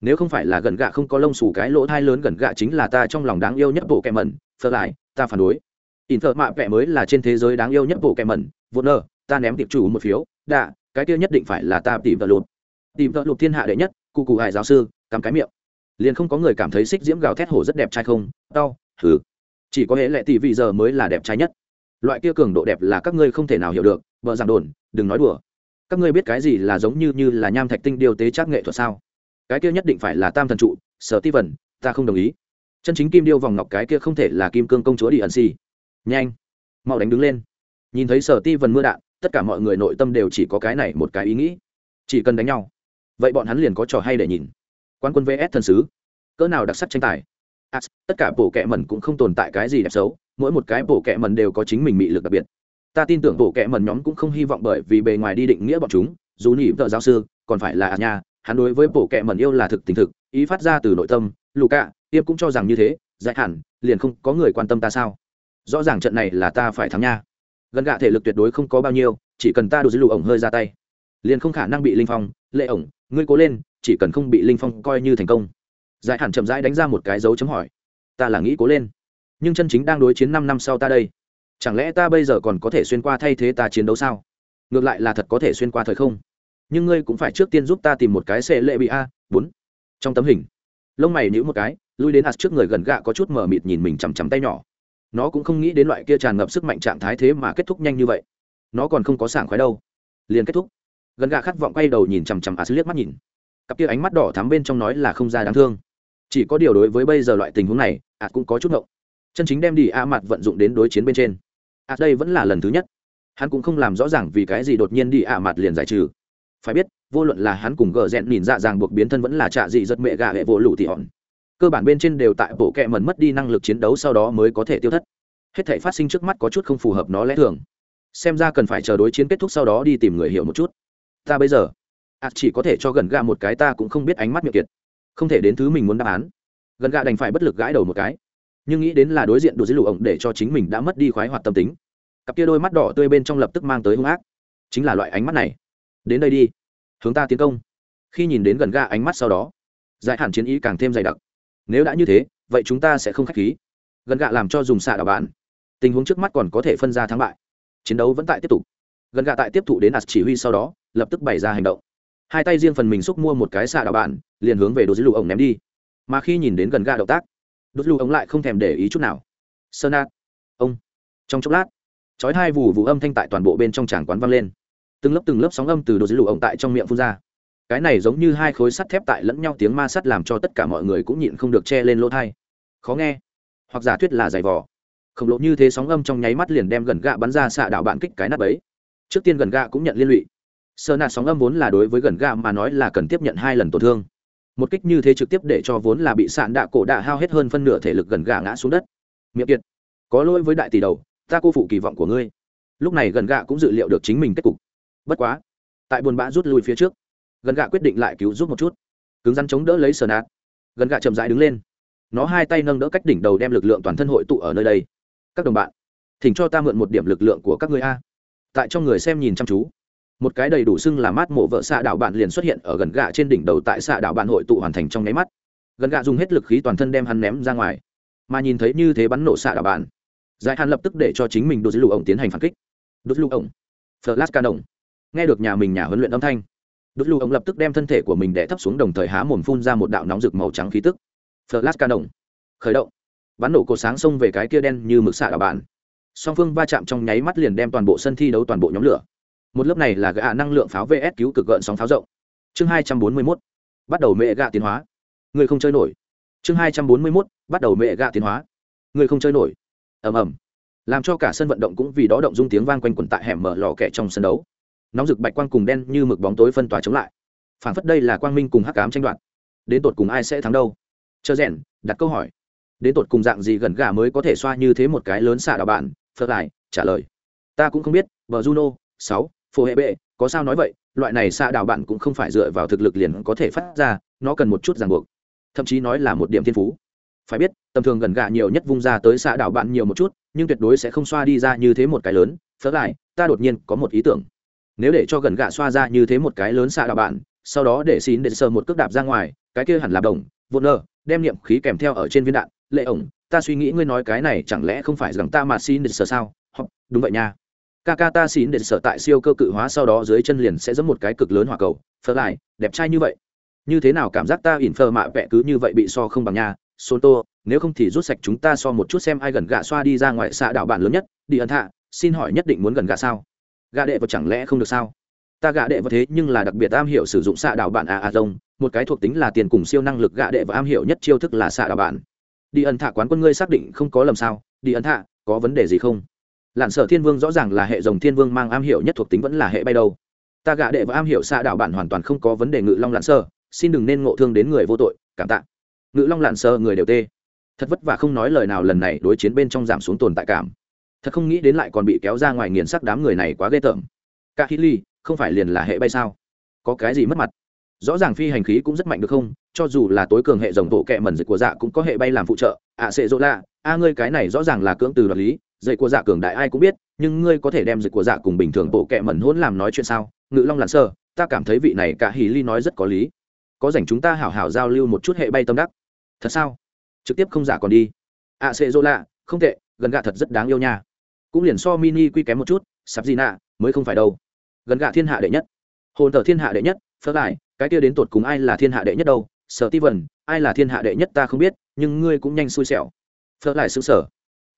Nếu không phải là gần gạ không có lông xù cái lỗ thai lớn, gần gạ chính là ta trong lòng đáng yêu nhất bộ kẹ mần phơ lại, ta phản đối in thợ mạ vẽ mới là trên thế giới đáng yêu nhất bộ kẹ mẩn. vô nơ, ta ném tiệp chủ một phiếu. Đạ, cái kia nhất định phải là ta tìm vợ lụt. Tìm vợ lụt thiên hạ đệ nhất, cụ cụ hải giáo sư, cắm cái miệng. Liền không có người cảm thấy xích diễm gào thét hổ rất đẹp trai không? Đau thử chỉ có hệ lệ tỷ vị giờ mới là đẹp trai nhất. Loại kia cường độ đẹp là các ngươi không thể nào hiểu được. Vợ giảng đồn, đừng nói đùa. Các ngươi biết cái gì là giống như như là nham thạch tinh điều tế trác nghệ thuật sao? Cái kia nhất định phải là tam thần trụ, sở ti vần, ta không đồng ý. Chân chính kim điêu vòng ngọc cái kia không thể là kim cương công chúa đi ẩn xì nhanh mau đánh đứng lên. Nhìn thấy sở ti vần mưa đạn tất cả mọi người nội tâm đều chỉ có cái này một cái ý nghĩ. Chỉ cần đánh nhau vậy bọn hắn liền có trò hay để nhìn. Quan quân vs thần sứ cỡ nào đặc sắc tranh tài. À, tất cả bộ kệ mẩn cũng không tồn tại cái gì đẹp xấu mỗi một cái bộ kệ mẩn đều có chính mình mị lực đặc biệt. Ta tin tưởng bộ kệ mẩn nhóm cũng không hy vọng bởi vì bề ngoài đi định nghĩa bọn chúng dù nhỉ vợ giáo sư còn phải là à nha hắn đối với bộ kệ mẩn yêu là thực tình thực ý phát ra từ nội tâm. Lù cạ tiêm cũng cho rằng như thế dạy hẳn liền không có người quan tâm ta sao? Rõ ràng trận này là ta phải thắng nha. Gần gạ thể lực tuyệt đối không có bao nhiêu, chỉ cần ta đủ dư lụ ổng hơi ra tay, liền không khả năng bị linh phong, lệ ổng, ngươi cố lên, chỉ cần không bị linh phong coi như thành công. Giải hẳn chậm rãi đánh ra một cái dấu chấm hỏi. Ta là nghĩ cố lên, nhưng chân chính đang đối chiến năm năm sau ta đây, chẳng lẽ ta bây giờ còn có thể xuyên qua thay thế ta chiến đấu sao? Ngược lại là thật có thể xuyên qua thời không. Nhưng ngươi cũng phải trước tiên giúp ta tìm một cái xe lệ bị a, bốn. Trong tấm hình, lông mày nhữ một cái, lui đến hạt trước người gần gạ có chút mờ mịt nhìn mình chằm chằm tay nhỏ nó cũng không nghĩ đến loại kia tràn ngập sức mạnh trạng thái thế mà kết thúc nhanh như vậy. Nó còn không có sảng khoái đâu. Liền kết thúc. Gần gạ khát vọng quay đầu nhìn chằm chằm a liếc mắt nhìn. Cặp kia ánh mắt đỏ thắm bên trong nói là không ra đáng thương. Chỉ có điều đối với bây giờ loại tình huống này a cũng có chút ngộng. Chân chính đem đi a mặt vận dụng đến đối chiến bên trên. A đây vẫn là lần thứ nhất. Hắn cũng không làm rõ ràng vì cái gì đột nhiên đi a mặt liền giải trừ. Phải biết, vô luận là hắn cùng gờ rẽn nhìn dạ dàng buộc biến thân vẫn là trạ dị giật mẹ gà hệ vỗ lụ thì hòn cơ bản bên trên đều tại bộ kệ mẩn mất đi năng lực chiến đấu sau đó mới có thể tiêu thất. Hết thể phát sinh trước mắt có chút không phù hợp nó lẽ thường. Xem ra cần phải chờ đối chiến kết thúc sau đó đi tìm người hiểu một chút. Ta bây giờ ạt chỉ có thể cho gần gà một cái ta cũng không biết ánh mắt miệng kiệt. Không thể đến thứ mình muốn đáp án. Gần gà đành phải bất lực gãi đầu một cái. Nhưng nghĩ đến là đối diện đồ dưới lụ ổng để cho chính mình đã mất đi khoái hoạt tâm tính. Cặp kia đôi mắt đỏ tươi bên trong lập tức mang tới hung ác. Chính là loại ánh mắt này. Đến đây đi. Hướng ta tiến công. Khi nhìn đến gần ga ánh mắt sau đó, giải hẳn chiến ý càng thêm dày đặc nếu đã như thế, vậy chúng ta sẽ không k h á c h khí. Gần gạ làm cho dùng xạ đạo bạn. Tình huống trước mắt còn có thể phân ra thắng bại. Chiến đấu vẫn tại tiếp tục. Gần gạ tại tiếp thụ đến ạt chỉ huy sau đó, lập tức bày ra hành động. Hai tay riêng phần mình xúc mua một cái xạ đạo bạn, liền hướng về đồ dưới lụ ổng ném đi. Mà khi nhìn đến gần gạ động tác đốt lụ ổng lại không thèm để ý chút nào. Sơn nát. Ông. Trong chốc lát, chói hai vù vù âm thanh tại toàn bộ bên trong tràng quán vang lên. Từng lớp từng lớp sóng âm từ đồ dưới lụ ổng tại trong miệng phun ra cái này giống như hai khối sắt thép tại lẫn nhau tiếng ma sắt làm cho tất cả mọi người cũng nhịn không được che lên lỗ thai. Khó nghe. Hoặc giả thuyết là giày vò. Khổng lồ như thế sóng âm trong nháy mắt liền đem gần gạ bắn ra xạ đạo bạn kích cái nắp ấy. Trước tiên gần gạ cũng nhận liên lụy. Sơ nạt sóng âm vốn là đối với gần gạ mà nói là cần tiếp nhận hai lần tổn thương. Một kích như thế trực tiếp để cho vốn là bị sạn đạ cổ đạ hao hết hơn phân nửa thể lực gần gạ ngã xuống đất. Miệng kiệt. Có lỗi với đại tỷ đầu, ta cô phụ kỳ vọng của ngươi. Lúc này gần gạ cũng dự liệu được chính mình kết cục. Bất quá, tại buồn bã rút lui phía trước gần gạ quyết định lại cứu giúp một chút. Cứng rắn chống đỡ lấy sờ nạt. Gần gạ chậm rãi đứng lên. Nó hai tay nâng đỡ cách đỉnh đầu đem lực lượng toàn thân hội tụ ở nơi đây. Các đồng bạn, thỉnh cho ta mượn một điểm lực lượng của các người a. Tại trong người xem nhìn chăm chú. Một cái đầy đủ xưng là mát mộ vợ xạ đạo bạn liền xuất hiện ở gần gạ trên đỉnh đầu tại xạ đạo bạn hội tụ hoàn thành trong nháy mắt. Gần gạ dùng hết lực khí toàn thân đem hắn ném ra ngoài. Mà nhìn thấy như thế bắn nổ xạ đạo bạn, giải hắn lập tức để cho chính mình đốt lụ ổng tiến hành phản kích. Đốt lụ ổng. Flash ca đồng nghe được nhà mình nhà huấn luyện âm thanh đốt lụ ông lập tức đem thân thể của mình đẻ thấp xuống đồng thời há mồm phun ra một đạo nóng rực màu trắng khí tức. Flash ca đồng khởi động. Bắn nổ cột sáng xông về cái kia đen như mực xạ đạo bạn song phương va chạm trong nháy mắt liền đem toàn bộ sân thi đấu toàn bộ nhóm lửa. Một lớp này là gạ năng lượng pháo vs cứu cực gợn sóng pháo rộng. Chương hai trăm bốn mươi mốt. Bắt đầu mẹ gạ tiến hóa. Người không chơi nổi. Chương hai trăm bốn mươi mốt. Bắt đầu mẹ gạ tiến hóa. Người không chơi nổi. Ầm ầm. Làm cho cả sân vận động cũng vì đó động dung tiếng vang quanh quẩn tại hẻm mở lò kẻ trong sân đấu nóng rực bạch quang cùng đen như mực bóng tối phân tỏa chống lại. Phản phất đây là quang minh cùng hắc cám tranh đoạt. Đến tột cùng ai sẽ thắng đâu? Chờ rèn, đặt câu hỏi. Đến tột cùng dạng gì gần gà mới có thể xoa như thế một cái lớn xạ đạo bạn? Phật lại, trả lời. Ta cũng không biết, bờ juno, sáu, phổ hệ bệ, có sao nói vậy? Loại này xạ đạo bạn cũng không phải dựa vào thực lực liền có thể phát ra, nó cần một chút ràng buộc. Thậm chí nói là một điểm thiên phú. Phải biết, tầm thường gần gà nhiều nhất vung ra tới xạ đạo bạn nhiều một chút, nhưng tuyệt đối sẽ không xoa đi ra như thế một cái lớn. Phớt lại, ta đột nhiên có một ý tưởng nếu để cho gần gạ xoa ra như thế một cái lớn xạ đạo bạn sau đó để xin để sờ một cước đạp ra ngoài cái kia hẳn là đồng vô nơ đem niệm khí kèm theo ở trên viên đạn. Lệ ổng ta suy nghĩ ngươi nói cái này chẳng lẽ không phải rằng ta mà xin để sờ sao? Hoặc, đúng vậy nha. Kaka ta xin để sở tại siêu cơ cự hóa sau đó dưới chân liền sẽ giẫm một cái cực lớn hỏa cầu. Phở lại đẹp trai như vậy. Như thế nào cảm giác ta ỉn phơ mạ vẽ cứ như vậy bị so không bằng nhà sôn tô nếu không thì rút sạch chúng ta so một chút xem ai gần gạ xoa đi ra ngoài xạ đạo bạn lớn nhất. Đi ẩn thạ, xin hỏi nhất định muốn gần gạ sao? Gạ đệ vật chẳng lẽ không được sao? Ta gạ đệ vật thế nhưng là đặc biệt am hiểu sử dụng xạ đảo bản a a rông một cái thuộc tính là tiền cùng siêu năng lực gạ đệ và am hiểu nhất chiêu thức là xạ đảo bản đi ẩn thạ quán quân ngươi xác định không có lầm sao? Đi ẩn thạ, có vấn đề gì không? Lặn sở thiên vương rõ ràng là hệ dòng thiên vương mang am hiểu nhất thuộc tính vẫn là hệ bay đâu. Ta gạ đệ và am hiểu xạ đảo bản hoàn toàn không có vấn đề, ngự long lặn sơ xin đừng nên ngộ thương đến người vô tội, cảm tạ. Ngự long lặn sơ người đều tê. Thật vất vả không nói lời nào, lần này đối chiến bên trong giảm xuống tồn tại cảm thật không nghĩ đến lại còn bị kéo ra ngoài nghiền sắc đám người này quá ghê tởm. Cả hít ly không phải liền là hệ bay sao? Có cái gì mất mặt? Rõ ràng phi hành khí cũng rất mạnh được không? Cho dù là tối cường hệ dòng bộ kẹ mẩn dịch của dạ cũng có hệ bay làm phụ trợ. Ạ à, sệ dỗ lạ a ngươi cái này rõ ràng là cưỡng từ đoạt lý. Dạy của dạ cường đại ai cũng biết nhưng ngươi có thể đem dịch của dạ cùng bình thường bộ kẹ mẩn hỗn làm nói chuyện sao? Ngự long lặn sơ ta cảm thấy vị này cả hì ly nói rất có lý. Có dành chúng ta hảo hảo giao lưu một chút hệ bay tâm đắc. Thật sao? Trực tiếp không giả còn đi. Ạ à, sệ dỗ lạ không tệ gần gạ thật rất đáng yêu nha cũng liền so mini quy kém một chút sắp gì nạ, mới không phải đâu. Gần gạ thiên hạ đệ nhất. Hồn thờ thiên hạ đệ nhất, phớt lại, cái kia đến tột cùng ai là thiên hạ đệ nhất đâu? Sở ti vần ai là thiên hạ đệ nhất ta không biết, nhưng ngươi cũng nhanh xui xẻo. Phớt lại xứng sở.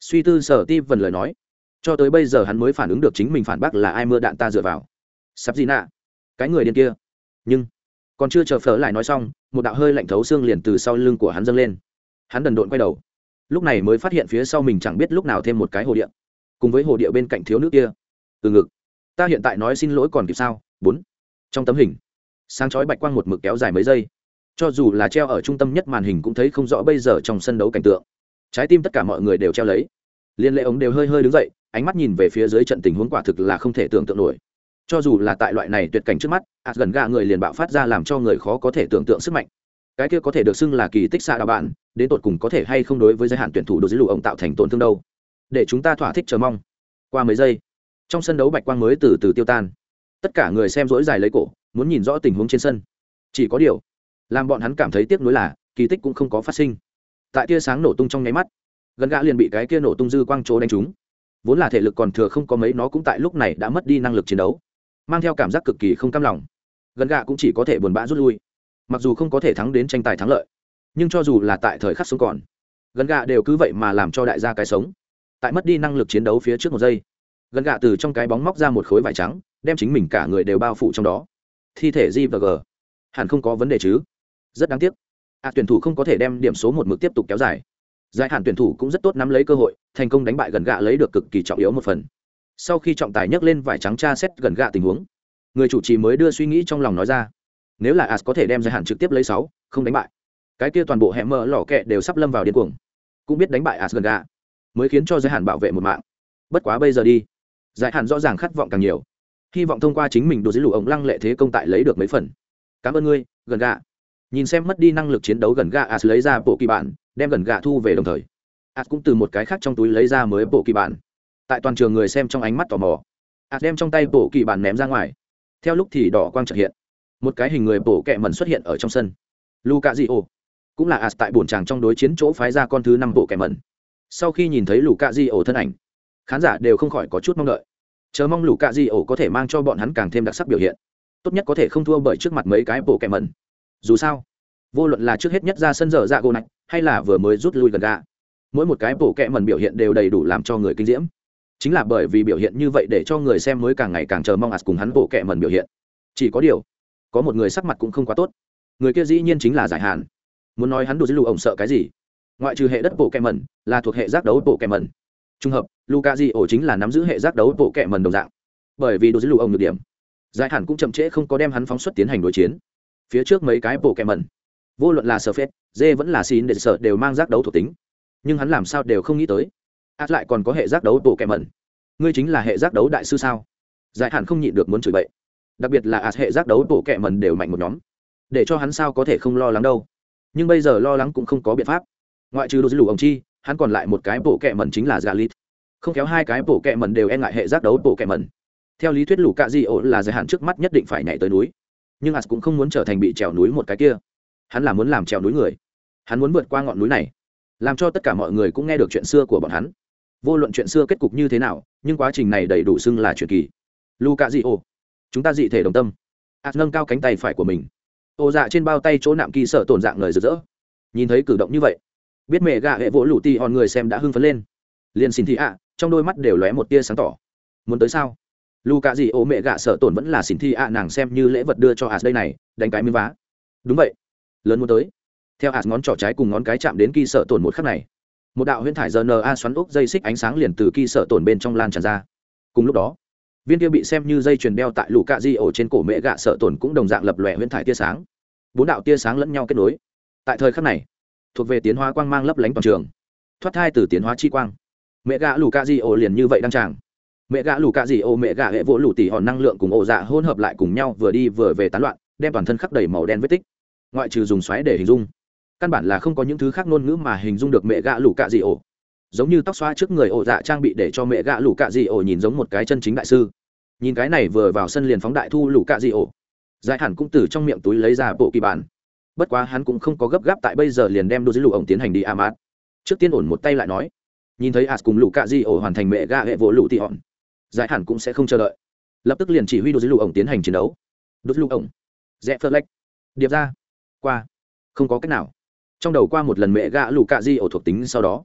Suy tư sở ti vần lời nói. Cho tới bây giờ hắn mới phản ứng được chính mình phản bác là ai mưa đạn ta dựa vào. Sắp gì nạ? Cái người điên kia. Nhưng, còn chưa chờ phở lại nói xong, một đạo hơi lạnh thấu xương liền từ sau lưng của hắn dâng lên. Hắn đần độn quay đầu. Lúc này mới phát hiện phía sau mình chẳng biết lúc nào thêm một cái hồ điện cùng với hồ địa bên cạnh thiếu nước kia. Từ ngực. Ta hiện tại nói xin lỗi còn kịp sao? Bốn. Trong tấm hình, sáng chói bạch quang một mực kéo dài mấy giây. Cho dù là treo ở trung tâm nhất màn hình cũng thấy không rõ bây giờ trong sân đấu cảnh tượng. Trái tim tất cả mọi người đều treo lấy. Liên lệ ống đều hơi hơi đứng dậy, ánh mắt nhìn về phía dưới trận tình huống quả thực là không thể tưởng tượng nổi. Cho dù là tại loại này tuyệt cảnh trước mắt ạt gần gà người liền bạo phát ra làm cho người khó có thể tưởng tượng sức mạnh. Cái kia có thể được xưng là kỳ tích xa đạo bạn, đến tột cùng có thể hay không đối với giới hạn tuyển thủ đồ dưới lụ ông tạo thành tổn thương đâu? Để chúng ta thỏa thích chờ mong. Qua mấy giây, trong sân đấu bạch quang mới từ từ tiêu tan. Tất cả người xem dỗi dài lấy cổ, muốn nhìn rõ tình huống trên sân. Chỉ có điều, làm bọn hắn cảm thấy tiếc nuối là, kỳ tích cũng không có phát sinh. Tại tia sáng nổ tung trong nháy mắt, gần gã liền bị cái kia nổ tung dư quang chỗ đánh trúng. Vốn là thể lực còn thừa không có mấy, nó cũng tại lúc này đã mất đi năng lực chiến đấu, mang theo cảm giác cực kỳ không cam lòng. Gần gã cũng chỉ có thể buồn bã rút lui, mặc dù không có thể thắng đến tranh tài thắng lợi, nhưng cho dù là tại thời khắc sống còn, gần gã đều cứ vậy mà làm cho đại gia cái sống tại mất đi năng lực chiến đấu phía trước một giây gần gạ từ trong cái bóng móc ra một khối vải trắng đem chính mình cả người đều bao phủ trong đó. Thi thể g và g. Hẳn không có vấn đề chứ? Rất đáng tiếc. À, tuyển thủ không có thể đem điểm số một mực tiếp tục kéo dài. Giải hạn tuyển thủ cũng rất tốt nắm lấy cơ hội thành công đánh bại gần gạ lấy được cực kỳ trọng yếu một phần. Sau khi trọng tài nhấc lên vải trắng tra xét gần gạ tình huống người chủ trì mới đưa suy nghĩ trong lòng nói ra. Nếu là as có thể đem giải hạn trực tiếp lấy sáu không đánh bại cái kia toàn bộ hẹ mở lò kẹ đều sắp lâm vào điên cuồng. Cũng biết đánh bại as gần gạ mới khiến cho giới hạn bảo vệ một mạng. Bất quá bây giờ đi. Giải hạn rõ ràng khát vọng càng nhiều. Hy vọng thông qua chính mình đồ dưới lụ ống lăng lệ thế công tại lấy được mấy phần. Cảm ơn ngươi, gần gạ nhìn xem mất đi năng lực chiến đấu gần gạ as lấy ra bộ kỳ bản, đem gần gạ thu về đồng thời. As cũng từ một cái khác trong túi lấy ra mới bộ kỳ bản. Tại toàn trường người xem trong ánh mắt tò mò. As đem trong tay bộ kỳ bản ném ra ngoài. Theo lúc thì đỏ quang trợt hiện. Một cái hình người bổ kẹ mẩn xuất hiện ở trong sân. Luka di ô cũng là as tại bổn tràng trong đối chiến chỗ phái ra con thứ năm bộ kẹ mẩn sau khi nhìn thấy lũ cạ di ổ thân ảnh, khán giả đều không khỏi có chút mong đợi. Chờ mong lũ cạ di ổ có thể mang cho bọn hắn càng thêm đặc sắc biểu hiện. Tốt nhất có thể không thua bởi trước mặt mấy cái bộ kẻ mẩn. Dù sao, vô luận là trước hết nhất ra sân dở dạ gỗ nạch hay là vừa mới rút lui gần gà, mỗi một cái bộ kẹ mẩn biểu hiện đều đầy đủ làm cho người kinh diễm. Chính là bởi vì biểu hiện như vậy để cho người xem mới càng ngày càng chờ mong ạt cùng hắn bộ kẹ mẩn biểu hiện. Chỉ có điều, có một người sắc mặt cũng không quá tốt. Người kia dĩ nhiên chính là giải hàn. Muốn nói hắn đồ dữ lụ ổng sợ cái gì? Ngoại trừ hệ đất bộ kẹ mẩn, là thuộc hệ giác đấu bộ kẹ mẩn. Trùng hợp luka di ổ chính là nắm giữ hệ giác đấu bộ kẹ mẩn đồng dạng. Bởi vì đồ dữ lụ ông được điểm. Giải hẳn cũng chậm trễ không có đem hắn phóng xuất tiến hành đối chiến. Phía trước mấy cái bộ kẹ mẩn, vô luận là sơ phết dê vẫn là xin để sợ đều mang giác đấu thuộc tính. Nhưng hắn làm sao đều không nghĩ tới. Át lại còn có hệ giác đấu bộ kẹ mẩn. Ngươi chính là hệ giác đấu đại sư sao? Giải hẳn không nhịn được muốn chửi bậy. Đặc biệt là át hệ giác đấu bộ kẹ mẩn đều mạnh một nhóm. Để cho hắn sao có thể không lo lắng đâu. Nhưng bây giờ lo lắng cũng không có biện pháp ngoại trừ đồ dữ lù ông chi, hắn còn lại một cái bộ kẹ mẩn chính là galit không kéo hai cái bộ kẹ mẩn đều e ngại hệ giác đấu bộ kẹ mẩn. Theo lý thuyết lù cạ di ổ là giới hạn trước mắt nhất định phải nhảy tới núi. Nhưng as cũng không muốn trở thành bị trèo núi một cái kia. Hắn là muốn làm trèo núi người. Hắn muốn vượt qua ngọn núi này. Làm cho tất cả mọi người cũng nghe được chuyện xưa của bọn hắn. Vô luận chuyện xưa kết cục như thế nào, nhưng quá trình này đầy đủ xưng là chuyện kỳ. Lù cạ di ổ. Chúng ta dị thể đồng tâm. As nâng cao cánh tay phải của mình. Ô dạ trên bao tay chỗ nạm kỳ sợ tổn dạng người rực rỡ. Nhìn thấy cử động như vậy biết mẹ gạ hệ vỗ lũ tì hòn người xem đã hưng phấn lên. Liền xin thị ạ, trong đôi mắt đều lóe một tia sáng tỏ. Muốn tới sao? Lù cạ gì ô mẹ gạ sợ tổn vẫn là xin thi ạ, nàng xem như lễ vật đưa cho ạ đây này, đánh cái miếng vá. Đúng vậy. Lớn muốn tới. Theo ạ ngón trỏ trái cùng ngón cái chạm đến kỳ sợ tổn một khắc này, một đạo huyễn thải rna xoắn ốc dây xích ánh sáng liền từ kỳ sợ tổn bên trong lan tràn ra. Cùng lúc đó, viên kia bị xem như dây chuyền đeo tại lũ cạ di ổ trên cổ mẹ gạ sợ tổn cũng đồng dạng lập lòe huyễn thải tia sáng. Bốn đạo tia sáng lẫn nhau kết nối. Tại thời khắc này thuộc về tiến hóa quang mang lấp lánh toàn trường. Thoát thai từ tiến hóa chi quang. Mẹ gạ lũ cạ di ô liền như vậy đăng tràng. Mẹ gạ lũ cạ di ô mẹ gạ hệ vỗ lũ tỉ hòn năng lượng cùng ổ dạ hỗn hợp lại cùng nhau vừa đi vừa về tán loạn, đem toàn thân khắc đầy màu đen vết tích. Ngoại trừ dùng xoáy để hình dung. Căn bản là không có những thứ khác ngôn ngữ mà hình dung được mẹ gạ lũ cạ di ô giống như tóc xoa trước người ổ dạ trang bị để cho mẹ gạ lũ cạ di ô nhìn giống một cái chân chính đại sư. Nhìn cái này vừa vào sân liền phóng đại thu lũ cạ di ô giải hẳn cũng từ trong miệng túi lấy ra bộ kỳ bản bất quá hắn cũng không có gấp gáp tại bây giờ liền đem đôi dưới lụ ổng tiến hành đi amat. Trước tiên ổn một tay lại nói, nhìn thấy as cùng lũ cạ di ổ hoàn thành mẹ gạ hệ vỗ lũ tị hòn, giải hẳn cũng sẽ không chờ đợi. Lập tức liền chỉ huy đôi dưới lụ ổng tiến hành chiến đấu. Đôi dưới ổng, rẽ phơ lách, điệp ra, qua, không có cách nào. Trong đầu qua một lần mẹ gạ lũ cạ di ổ thuộc tính sau đó,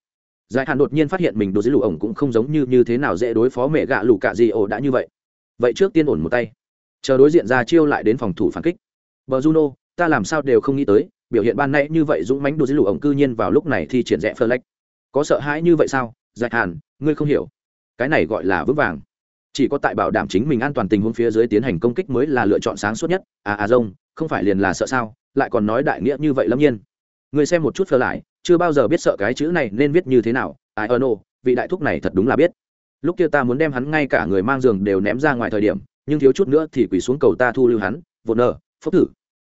giải hạn đột nhiên phát hiện mình đôi dưới lũ ổng cũng không giống như như thế nào dễ đối phó mẹ gạ lũ cạ di ổ đã như vậy. Vậy trước tiên ổn một tay, chờ đối diện ra chiêu lại đến phòng thủ phản kích. Bờ juno ta làm sao đều không nghĩ tới, biểu hiện ban nãy như vậy dũng mãnh đôi dưới lũ ổng cư nhiên vào lúc này thì triển rẽ phơ lách. Có sợ hãi như vậy sao? Giải hàn, ngươi không hiểu. Cái này gọi là vững vàng. Chỉ có tại bảo đảm chính mình an toàn tình huống phía dưới tiến hành công kích mới là lựa chọn sáng suốt nhất. À à rông, không phải liền là sợ sao? Lại còn nói đại nghĩa như vậy lâm nhiên. Người xem một chút phơ lại, chưa bao giờ biết sợ cái chữ này nên viết như thế nào. Ai ơ nô vị đại thúc này thật đúng là biết. Lúc kia ta muốn đem hắn ngay cả người mang giường đều ném ra ngoài thời điểm, nhưng thiếu chút nữa thì quỳ xuống cầu ta thu lưu hắn. Vột nờ phốc thử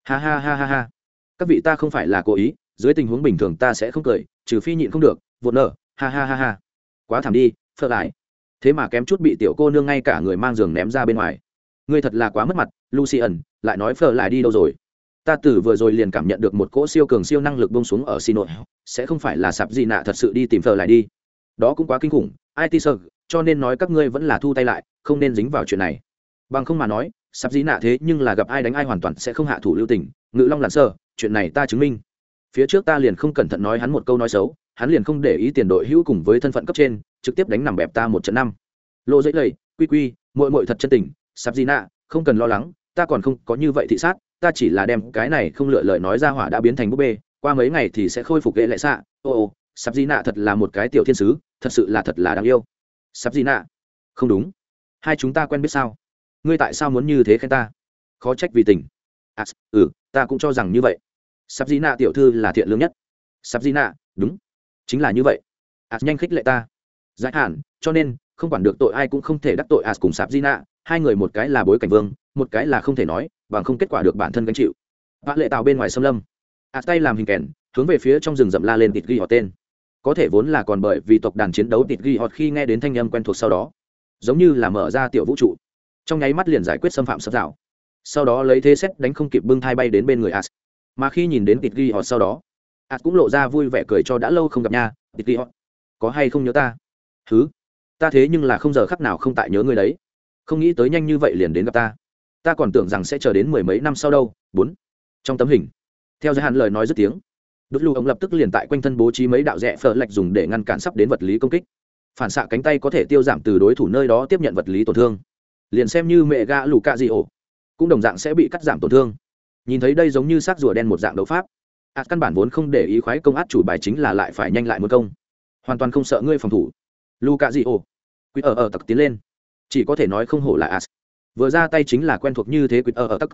ha ha ha ha ha. Các vị ta không phải là cố ý dưới tình huống bình thường ta sẽ không cười trừ phi nhịn không được vột nở, ha ha ha ha. Quá thảm đi phật lại. Thế mà kém chút bị tiểu cô nương ngay cả người mang giường ném ra bên ngoài. Ngươi thật là quá mất mặt lucy ẩn lại nói phở lại đi đâu rồi? Ta từ vừa rồi liền cảm nhận được một cỗ siêu cường siêu năng lực bông xuống ở xin nội sẽ không phải là sạp gì nạ thật sự đi tìm phở lại đi. Đó cũng quá kinh khủng it sợ cho nên nói các ngươi vẫn là thu tay lại không nên dính vào chuyện này. Bằng không mà nói Sắp gì nạ thế nhưng là gặp ai đánh ai hoàn toàn sẽ không hạ thủ lưu tình, ngự long lặn sơ chuyện này ta chứng minh. Phía trước ta liền không cẩn thận nói hắn một câu nói xấu, hắn liền không để ý tiền đội hữu cùng với thân phận cấp trên, trực tiếp đánh nằm bẹp ta một trận năm. Lộ dễ lầy, quy quy mội mội thật chân tình, sắp gì nạ, không cần lo lắng, ta còn không có như vậy thị sát, ta chỉ là đem cái này không lựa lời nói ra hỏa đã biến thành búp bê, qua mấy ngày thì sẽ khôi phục ghệ lại xạ, ô ô, sắp gì nạ thật là một cái tiểu thiên sứ, thật sự là thật là đáng yêu. Sắp gì nạ, không đúng. Hai chúng ta quen biết sao? Ngươi tại sao muốn như thế khen ta? Khó trách vì tình. À, ừ ta cũng cho rằng như vậy. Sắp di nạ tiểu thư là thiện lương nhất. Sắp di nạ đúng. Chính là như vậy. À, nhanh khích lệ ta. Dạ Giải hạn cho nên không quản được tội ai cũng không thể đắc tội à cùng sạp di nạ hai người một cái là bối cảnh vương một cái là không thể nói bằng không kết quả được bản thân gánh chịu. Vã lệ tàu bên ngoài xâm lâm. À tay làm hình kèn hướng về phía trong rừng rậm la lên tịt ghi họ tên. Có thể vốn là còn bởi vì tộc đàn chiến đấu tịt ghi họ khi nghe đến thanh âm quen thuộc sau đó giống như là mở ra tiểu vũ trụ trong nháy mắt liền giải quyết xâm phạm sập rào. Sau đó lấy thế xét đánh không kịp bưng thai bay đến bên người as mà khi nhìn đến tịt ghi họ sau đó as cũng lộ ra vui vẻ cười cho đã lâu không gặp nha, tịt ghi họ có hay không nhớ ta? Thứ ta thế nhưng là không giờ khắc nào không tại nhớ người đấy. Không nghĩ tới nhanh như vậy liền đến gặp ta. Ta còn tưởng rằng sẽ chờ đến mười mấy năm sau đâu. Bốn. Trong tấm hình. Theo giới hạn lời nói dứt tiếng, đốt lưu ông lập tức liền tại quanh thân bố trí mấy đạo rẽ phở lạch dùng để ngăn cản sắp đến vật lý công kích. Phản xạ cánh tay có thể tiêu giảm từ đối thủ nơi đó tiếp nhận vật lý tổn thương liền xem như mẹ gã lù cạ dị ổ. Cũng đồng dạng sẽ bị cắt giảm tổn thương. Nhìn thấy đây giống như xác rùa đen một dạng đấu pháp. Ạt căn bản vốn không để ý khoái công át chủ bài chính là lại phải nhanh lại một công. Hoàn toàn không sợ ngươi phòng thủ. Lù cạ di ổ. Quý ở ở tặc tiến lên. Chỉ có thể nói không hổ là as. Vừa ra tay chính là quen thuộc như thế quýt ở ở tắc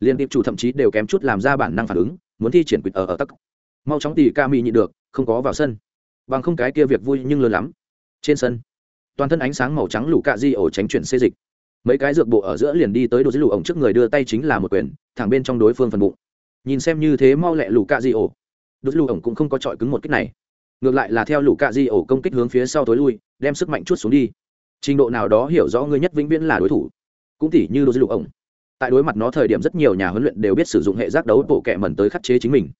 liên tiếp chủ thậm chí đều kém chút làm ra bản năng phản ứng, muốn thi triển quýt ở ở tắc mau chóng tỉ ca mỹ nhị được, không có vào sân. Bằng không cái kia việc vui nhưng lớn lắm. Trên sân, toàn thân ánh sáng màu trắng lũ cạ di ổ tránh chuyển xê dịch mấy cái dược bộ ở giữa liền đi tới đồ dưới lù ổng trước người đưa tay chính là một quyền, thẳng bên trong đối phương phần bụng. Nhìn xem như thế mau lẹ lù cạ di ổ. Đốt lù ổng cũng không có trọi cứng một kích này. Ngược lại là theo lù cạ di ổ công kích hướng phía sau tối lui, đem sức mạnh chút xuống đi. Trình độ nào đó hiểu rõ người nhất vĩnh viễn là đối thủ. Cũng tỉ như đốt lù ổng. Tại đối mặt nó thời điểm rất nhiều nhà huấn luyện đều biết sử dụng hệ giác đấu bộ kệ mẩn tới khắc chế chính mình.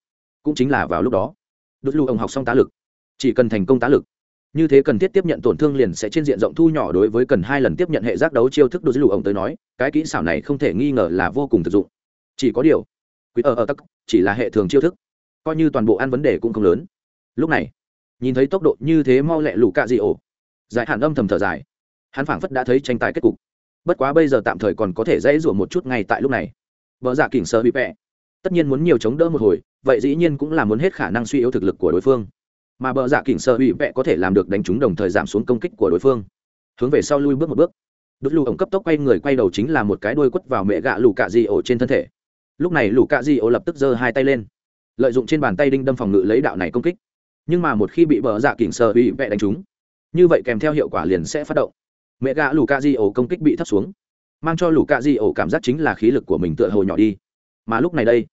Cũng chính là vào lúc đó. Đốt lù ổng học xong tá lực. Chỉ cần thành công tá lực như thế cần thiết tiếp nhận tổn thương liền sẽ trên diện rộng thu nhỏ đối với cần hai lần tiếp nhận hệ giác đấu chiêu thức đôi lù ổng tới nói, cái kỹ xảo này không thể nghi ngờ là vô cùng thực dụng. Chỉ có điều, quý ở ở tắc, chỉ là hệ thường chiêu thức, coi như toàn bộ ăn vấn đề cũng không lớn. Lúc này, nhìn thấy tốc độ như thế mau lẹ lù cạ dị ổ, giải hạn âm thầm thở dài. Hắn phảng phất đã thấy tranh tài kết cục. Bất quá bây giờ tạm thời còn có thể dãy rủa một chút ngay tại lúc này. Vợ dạ kỉnh sơ bị vẽ tất nhiên muốn nhiều chống đỡ một hồi, vậy dĩ nhiên cũng là muốn hết khả năng suy yếu thực lực của đối phương mà bờ dạ kỉnh sợ bị vệ có thể làm được đánh trúng đồng thời giảm xuống công kích của đối phương. Hướng về sau lui bước một bước. Đốt lù ổng cấp tốc quay người quay đầu chính là một cái đuôi quất vào mẹ gạ lù cạ di ổ trên thân thể. Lúc này lù cạ di ổ lập tức giơ hai tay lên. Lợi dụng trên bàn tay đinh đâm phòng ngự lấy đạo này công kích. Nhưng mà một khi bị bờ dạ kỉnh sợ bị vệ đánh trúng, như vậy kèm theo hiệu quả liền sẽ phát động. Mẹ gạ lù cạ di ổ công kích bị thấp xuống, mang cho lù cạ di ổ cảm giác chính là khí lực của mình tựa hồ nhỏ đi. Mà lúc này đây,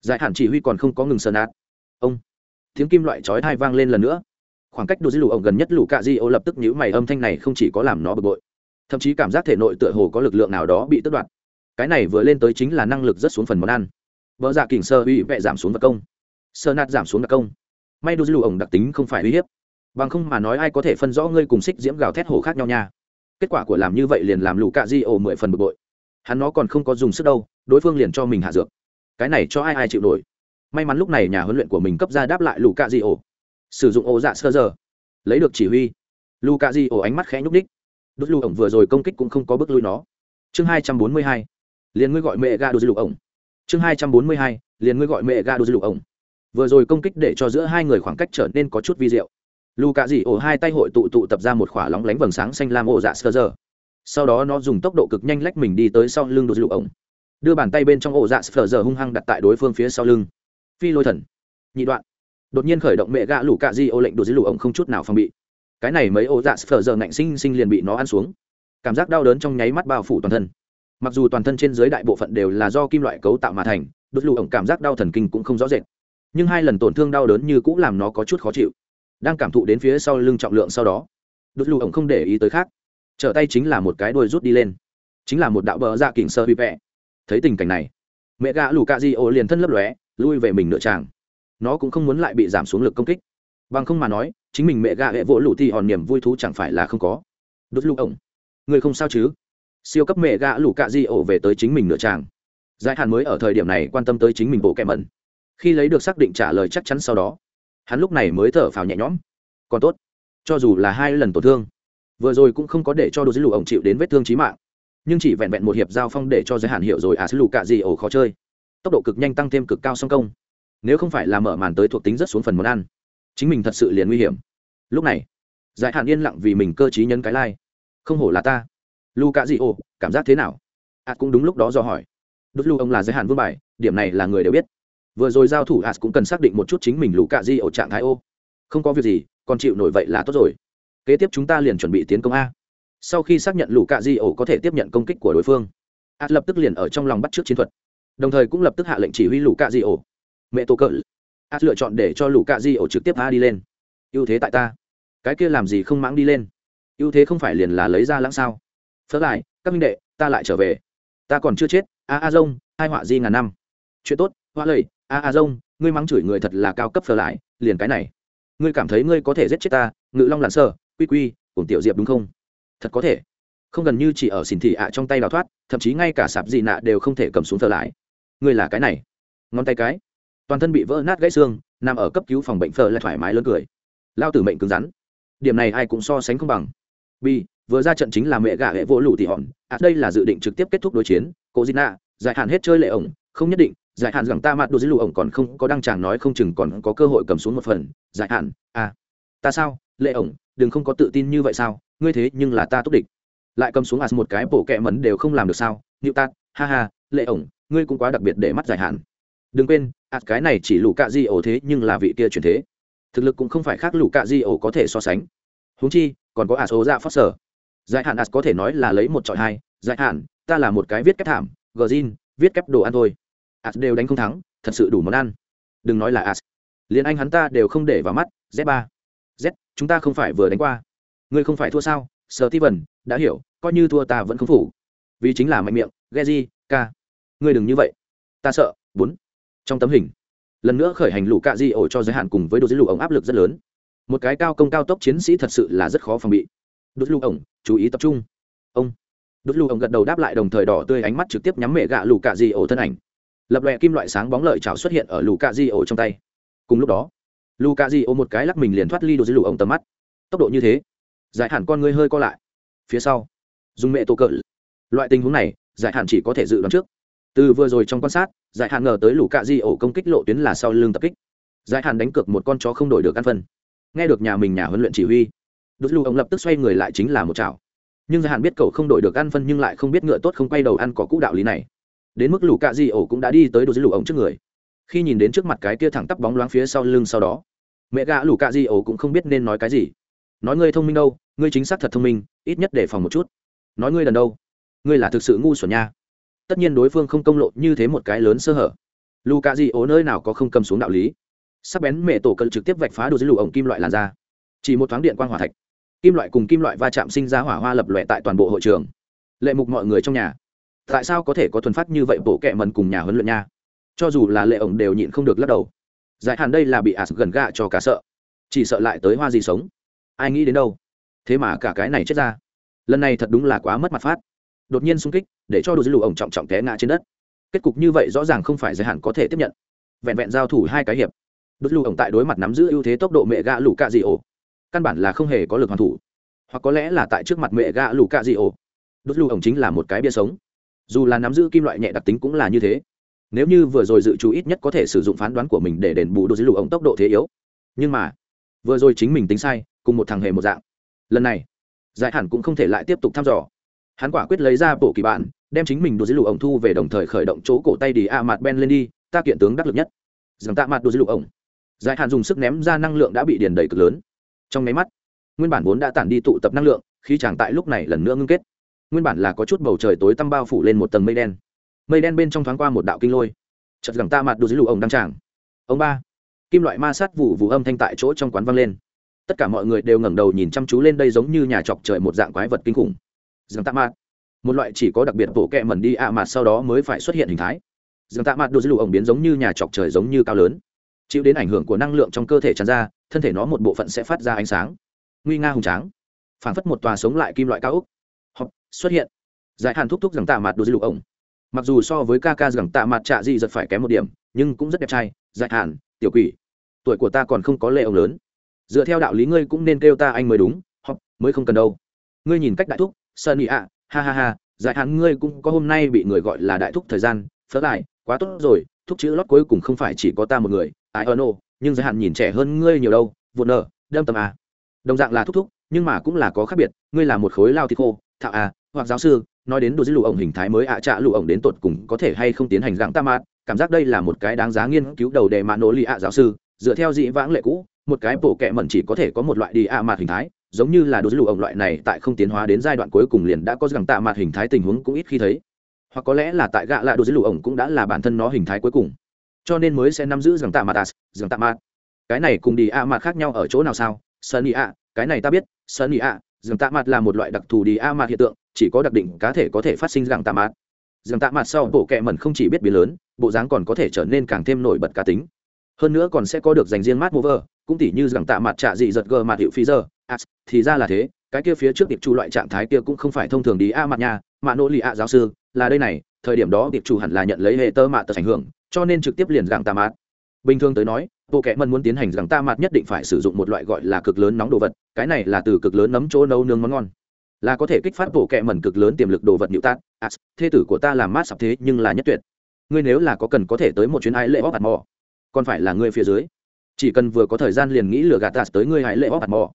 giải hẳn chỉ huy còn không có ngừng sơn át. Ông! Tiếng kim loại chói thai vang lên lần nữa. Khoảng cách đồ dư lù ổng gần nhất lù cạ di ô lập tức nhíu mày, âm thanh này không chỉ có làm nó bực bội, thậm chí cảm giác thể nội tựa hồ có lực lượng nào đó bị tước đoạt. Cái này vừa lên tới chính là năng lực rất xuống phần món ăn. Vợ dạ kỉnh sơ uy vẹ giảm xuống vật công. Sơ nạt giảm xuống đặc công. May đồ dư lù ổng đặc tính không phải uy hiếp. Bằng không mà nói ai có thể phân rõ ngươi cùng xích diễm gào thét hổ khác nhau nha. Kết quả của làm như vậy liền làm lù cạ di ô mười phần bực bội. Hắn nó còn không có dùng sức đâu, đối phương liền cho mình hạ dược. Cái này cho ai ai chịu nổi? May mắn lúc này nhà huấn luyện của mình cấp ra đáp lại lù cạ di ổ sử dụng ổ dạ sơ giờ. Lấy được chỉ huy. Lù cạ di ổ ánh mắt khẽ nhúc ních đốt lù ổng vừa rồi công kích cũng không có bước lui nó. Chương hai trăm bốn mươi hai. Liền ngươi gọi mẹ ga đô lục ổng. Chương hai trăm bốn mươi hai. Liền ngươi gọi mẹ ga đô lục ổng. Vừa rồi công kích để cho giữa hai người khoảng cách trở nên có chút vi diệu. Lù cạ dị ổ hai tay hội tụ tụ tập ra một khỏa lóng lánh vầng sáng xanh lam ổ dạ sơ giờ. Sau đó nó dùng tốc độ cực nhanh lách mình đi tới sau lưng đột lục ổng. Đưa bàn tay bên trong ổ dạ sơ giờ hung hăng đặt tại đối phương phía sau lưng phi lôi thần. Nhị đoạn. Đột nhiên khởi động mẹ gạ lũ cạ di ô lệnh đột dưới lũ ổng không chút nào phòng bị. Cái này mấy ổ dạ sờ giờ ngạnh sinh sinh liền bị nó ăn xuống. Cảm giác đau đớn trong nháy mắt bao phủ toàn thân. Mặc dù toàn thân trên dưới đại bộ phận đều là do kim loại cấu tạo mà thành, đột lũ ổng cảm giác đau thần kinh cũng không rõ rệt. Nhưng hai lần tổn thương đau đớn như cũng làm nó có chút khó chịu. Đang cảm thụ đến phía sau lưng trọng lượng sau đó, đột lũ ổng không để ý tới khác. Trở tay chính là một cái đôi rút đi lên. Chính là một đạo bờ dạ kỉnh sơ bị vẹ. Thấy tình cảnh này, mẹ gã lù cạ di ô liền thân lấp lóe lui về mình nửa tràng. Nó cũng không muốn lại bị giảm xuống lực công kích. Bằng không mà nói, chính mình mẹ gạ hệ vỗ lũ thì hòn niềm vui thú chẳng phải là không có. Đốt lù ổng. Người không sao chứ? Siêu cấp mẹ gạ lũ cạ di ổ về tới chính mình nửa tràng. Giải hạn mới ở thời điểm này quan tâm tới chính mình bộ kẹ mẩn. Khi lấy được xác định trả lời chắc chắn sau đó, hắn lúc này mới thở phào nhẹ nhõm. Còn tốt, cho dù là hai lần tổn thương, vừa rồi cũng không có để cho đồ dữ ổng chịu đến vết thương trí mạng. Nhưng chỉ vẹn vẹn một hiệp giao phong để cho giới hạn hiệu rồi à sứ lù cạ gì ổ khó chơi tốc độ cực nhanh tăng thêm cực cao song công. Nếu không phải là mở màn tới thuộc tính rất xuống phần món ăn, chính mình thật sự liền nguy hiểm. Lúc này, giải hạn yên lặng vì mình cơ t nhân cái lai、like. không hổ là ta. Lu cạ gì ổ cảm giác thế nào? Ạt cũng đúng lúc đó do hỏi. Đốt lu ông là giới hạn vương bài, điểm này là người đều biết. Vừa rồi giao thủ as cũng cần xác định một chút chính mình lũ cạ di ổ trạng thái ô. Không có việc gì, còn chịu nổi vậy là tốt rồi. Kế tiếp chúng ta liền chuẩn bị tiến công a. Sau khi xác nhận lũ cạ di ổ có thể tiếp nhận công kích của đối phương as lập tức liền ở trong lòng bắt trước chiến thuật đồng thời cũng lập tức hạ lệnh chỉ huy lũ cạ di ổ. Mẹ tô cỡ. Át lựa chọn để cho lũ cạ di ổ trực tiếp a đi lên. Ưu thế tại ta. Cái kia làm gì không mãng đi lên. Ưu thế không phải liền là lấy ra lãng sao. Phớt lại, các minh đệ, ta lại trở về. Ta còn chưa chết. A a dông hai họa di ngàn năm. Chuyện tốt, hoa lầy. A a dông ngươi mắng chửi người thật là cao cấp phở lại, liền cái này. Ngươi cảm thấy ngươi có thể giết chết ta, ngự long lặn sơ quy quy, cùng tiểu diệp đúng không? Thật có thể. Không gần như chỉ ở xỉn thị ạ trong tay đào thoát, thậm chí ngay cả sạp dị nạ đều không thể cầm xuống phờ lại ngươi là cái này. Ngón tay cái. Toàn thân bị vỡ nát gãy xương, nằm ở cấp cứu phòng bệnh phở lại thoải mái lớn cười. Lao tử mệnh cứng rắn. Điểm này ai cũng so sánh không bằng. Bi, vừa ra trận chính là mẹ gà hệ vỗ lũ tỉ hòn. À đây là dự định trực tiếp kết thúc đối chiến. Cô dina giải hạn hết chơi lệ ổng, không nhất định. Giải hạn rằng ta mặt đồ dưới lụ ổng còn không có đăng tràng nói không chừng còn có cơ hội cầm xuống một phần. Giải hạn à ta sao? Lệ ổng, đừng không có tự tin như vậy sao? Ngươi thế nhưng là ta tốt địch. Lại cầm xuống as một cái bổ kẹ mấn đều không làm được sao? Nịu tạt ha ha lệ ổng, ngươi cũng quá đặc biệt để mắt dài hạn. Đừng quên as cái này chỉ lù cạ di ổ thế nhưng là vị kia truyền thế. Thực lực cũng không phải khác lù cạ di ổ có thể so sánh. Huống chi, còn có ạt ố ra phát sở Dài hạn ạt có thể nói là lấy một trọi hai. Dài hạn, ta là một cái viết kép thảm, gờ zin, viết kép đồ ăn thôi. Ạt đều đánh không thắng, thật sự đủ món ăn. Đừng nói là ạt liền anh hắn ta đều không để vào mắt, z ba. Z, chúng ta không phải vừa đánh qua. Ngươi không phải thua sao? Sờ ti vần đã hiểu, coi như thua ta vẫn không phủ. Vì chính là mạnh miệng ghe di ca ngươi đừng như vậy. Ta sợ. Bốn. Trong tấm hình, lần nữa khởi hành lũ cạ di ổ cho giới hạn cùng với đồ dưới lũ ổng áp lực rất lớn. Một cái cao công cao tốc chiến sĩ thật sự là rất khó phòng bị. Đốt lũ ổng, chú ý tập trung. Ông. Đốt lũ ổng gật đầu đáp lại đồng thời đỏ tươi ánh mắt trực tiếp nhắm mẹ gạ lũ cạ di ổ thân ảnh. Lập lòe kim loại sáng bóng lợi chảo xuất hiện ở lũ cạ di ổ trong tay. Cùng lúc đó, lũ cạ di ổ một cái lắc mình liền thoát ly đồ dưới lũ ống tầm mắt. Tốc độ như thế, giải hạn con ngươi hơi co lại. Phía sau, dùng mẹ tổ cỡ. Loại tình huống này, giải hạn chỉ có thể dự đoán trước từ vừa rồi trong quan sát, giải hạn ngờ tới lũ cạ di ổ công kích lộ tuyến là sau lưng tập kích. Giải hạn đánh cược một con chó không đổi được ăn phân. Nghe được nhà mình nhà huấn luyện chỉ huy đốt lù ông lập tức xoay người lại chính là một chảo. Nhưng giải hạn biết cậu không đổi được ăn phân nhưng lại không biết ngựa tốt không quay đầu ăn có cũ đạo lý này. Đến mức lũ cạ di ổ cũng đã đi tới đốt lù ông trước người. Khi nhìn đến trước mặt cái kia thẳng tắp bóng loáng phía sau lưng sau đó, mẹ gã lũ cạ di ổ cũng không biết nên nói cái gì. Nói ngươi thông minh đâu, ngươi chính xác thật thông minh, ít nhất để phòng một chút. Nói ngươi đần đâu, ngươi là thực sự ngu xuẩn nha tất nhiên đối phương không công lộ như thế một cái lớn sơ hở. Lù cà di ố nơi nào có không cầm xuống đạo lý. Sắc bén mẹ tổ cận trực tiếp vạch phá đồ dưới lù ổng kim loại làn ra chỉ một thoáng điện quang hỏa thạch. Kim loại cùng kim loại va chạm sinh ra hỏa hoa lập lòe tại toàn bộ hội trường. Lệ mục mọi người trong nhà. Tại sao có thể có thuần phát như vậy bộ kệ mần cùng nhà huấn luyện nha? Cho dù là lệ ổng đều nhịn không được lắc đầu. Giải hạn đây là bị ạt gần gạ cho cả sợ. Chỉ sợ lại tới hoa gì sống. Ai nghĩ đến đâu? Thế mà cả cái này chết ra. Lần này thật đúng là quá mất mặt phát đột nhiên xung kích, để cho đồ dư lù ổng trọng trọng té ngã trên đất. Kết cục như vậy rõ ràng không phải giới hạn có thể tiếp nhận. Vẹn vẹn giao thủ hai cái hiệp đốt lù ổng tại đối mặt nắm giữ ưu thế tốc độ mẹ gạ lũ cạ dị ổ căn bản là không hề có lực hoàn thủ. Hoặc có lẽ là tại trước mặt mẹ gạ lũ cạ dị ổ đốt lù ổng chính là một cái bia sống. Dù là nắm giữ kim loại nhẹ đặc tính cũng là như thế. Nếu như vừa rồi dự trù ít nhất có thể sử dụng phán đoán của mình để đền bù đôi dưới lù ổng tốc độ thế yếu. Nhưng mà, vừa rồi chính mình tính sai, cùng một thằng hề một dạng. Lần này, giải hẳn cũng không thể lại tiếp tục thăm dò hắn quả quyết lấy ra bộ kỳ bản, đem chính mình đồ dưới lù ổng thu về đồng thời khởi động chỗ cổ tay đi a mặt ben lên đi, ta kiện tướng đắc lực nhất. Rằng tạ mặt đồ dưới lù ổng. Giải hạn dùng sức ném ra năng lượng đã bị điền đầy cực lớn. Trong máy mắt, nguyên bản vốn đã tản đi tụ tập năng lượng khi chàng tại lúc này lần nữa ngưng kết. Nguyên bản là có chút bầu trời tối tăm bao phủ lên một tầng mây đen. Mây đen bên trong thoáng qua một đạo kinh lôi. Chật gẳng ta mặt đồ dưới lụ ổng đăng tràng. Ông ba, kim loại ma sát vụ vụ âm thanh tại chỗ trong quán vang lên. Tất cả mọi người đều ngẩng đầu nhìn chăm chú lên đây giống như nhà chọc trời một dạng quái vật kinh khủng rằng tạ mạt. Một loại chỉ có đặc biệt bộ kẹ mẩn đi ạ à sau đó mới phải xuất hiện hình thái. Rằng tạ mạt đồ dư lụ ổng biến giống như nhà chọc trời giống như cao lớn. Chịu đến ảnh hưởng của năng lượng trong cơ thể tràn ra, thân thể nó một bộ phận sẽ phát ra ánh sáng. Nguy nga hùng tráng. Phản phất một tòa sống lại kim loại cao úc hoặc xuất hiện. Giải hàn thúc thúc rằng tạ mặt đồ dư lục ổng. Mặc dù so với ca ca rằng tạ mặt trạ dị giật phải kém một điểm, nhưng cũng rất đẹp trai, giải hàn tiểu quỷ. Tuổi của ta còn không có lệ ông lớn. Dựa theo đạo lý ngươi cũng nên kêu ta anh mới đúng hoặc mới không cần đâu. Ngươi nhìn cách đại thúc sơn ý ạ, ha ha ha, giải hạn ngươi cũng có hôm nay bị người gọi là đại thúc thời gian Phớt lại, quá tốt rồi, thúc chữ lót cuối cùng không phải chỉ có ta một người ai ơ nô nhưng giới hạn nhìn trẻ hơn ngươi nhiều đâu, Vụn nở đâm tầm à. đồng dạng là thúc thúc, nhưng mà cũng là có khác biệt, ngươi là một khối lao thịt khô, thạo à hoặc giáo sư, nói đến đồ dữ lụ ổng hình thái mới ạ à trạ lụ ổng đến tột cùng có thể hay không tiến hành dạng ta mạt, cảm giác đây là một cái đáng giá nghiên cứu đầu đề mạ nỗ lì ạ, giáo sư, dựa theo dị vãng lệ cũ, một cái bộ kệ mẩn chỉ có thể có một loại đi ạ mạt hình thái giống như là đồ dữ lụ ổng loại này tại không tiến hóa đến giai đoạn cuối cùng liền đã có dạng tạ mặt hình thái tình huống cũng ít khi thấy. Hoặc có lẽ là tại gạ lạ đồ dữ lụ ổng cũng đã là bản thân nó hình thái cuối cùng. Cho nên mới sẽ nắm giữ rằng tạ mặt rằng tạ mặt. Cái này cùng đi a mặt khác nhau ở chỗ nào sao? Sunny a cái này ta biết. Sunny a rằng tạ mặt là một loại đặc thù đi a mặt hiện tượng, chỉ có đặc định cá thể có thể phát sinh rằng tạ mặt. Rằng tạ mặt sau, bộ kẹ mẩn không chỉ biết biến lớn, bộ dáng còn có thể trở nên càng thêm nổi bật cá tính. Hơn nữa còn sẽ có được dành riêng mát mover cũng tỉ như rằng tạ mặt trạ dị giật gờ mặt hiệu phi giờ à, thì ra là thế cái kia phía trước tiệp chủ loại trạng thái kia cũng không phải thông thường đi a mặt nha, mà nỗ lì a giáo sư là đây này thời điểm đó tiệp chủ hẳn là nhận lấy hệ tơ mạ tật ảnh hưởng cho nên trực tiếp liền gặng tạ mạt. Bình thường tới nói bộ kệ mần muốn tiến hành rằng ta mạt nhất định phải sử dụng một loại gọi là cực lớn nóng đồ vật cái này là từ cực lớn nấm chỗ nấu nướng món ngon. Là có thể kích phát bộ kệ mần cực lớn tiềm lực đồ vật nhịu tát. À, thê tử của ta làm mát sập thế nhưng là nhất tuyệt. Ngươi nếu là có cần có thể tới một chuyến ai lệ bóp hạt mò còn phải là ngươi phía dưới. Chỉ cần vừa có thời gian liền nghĩ lừa gạt tạt tới ngươi hãy lệ bóp hạt mò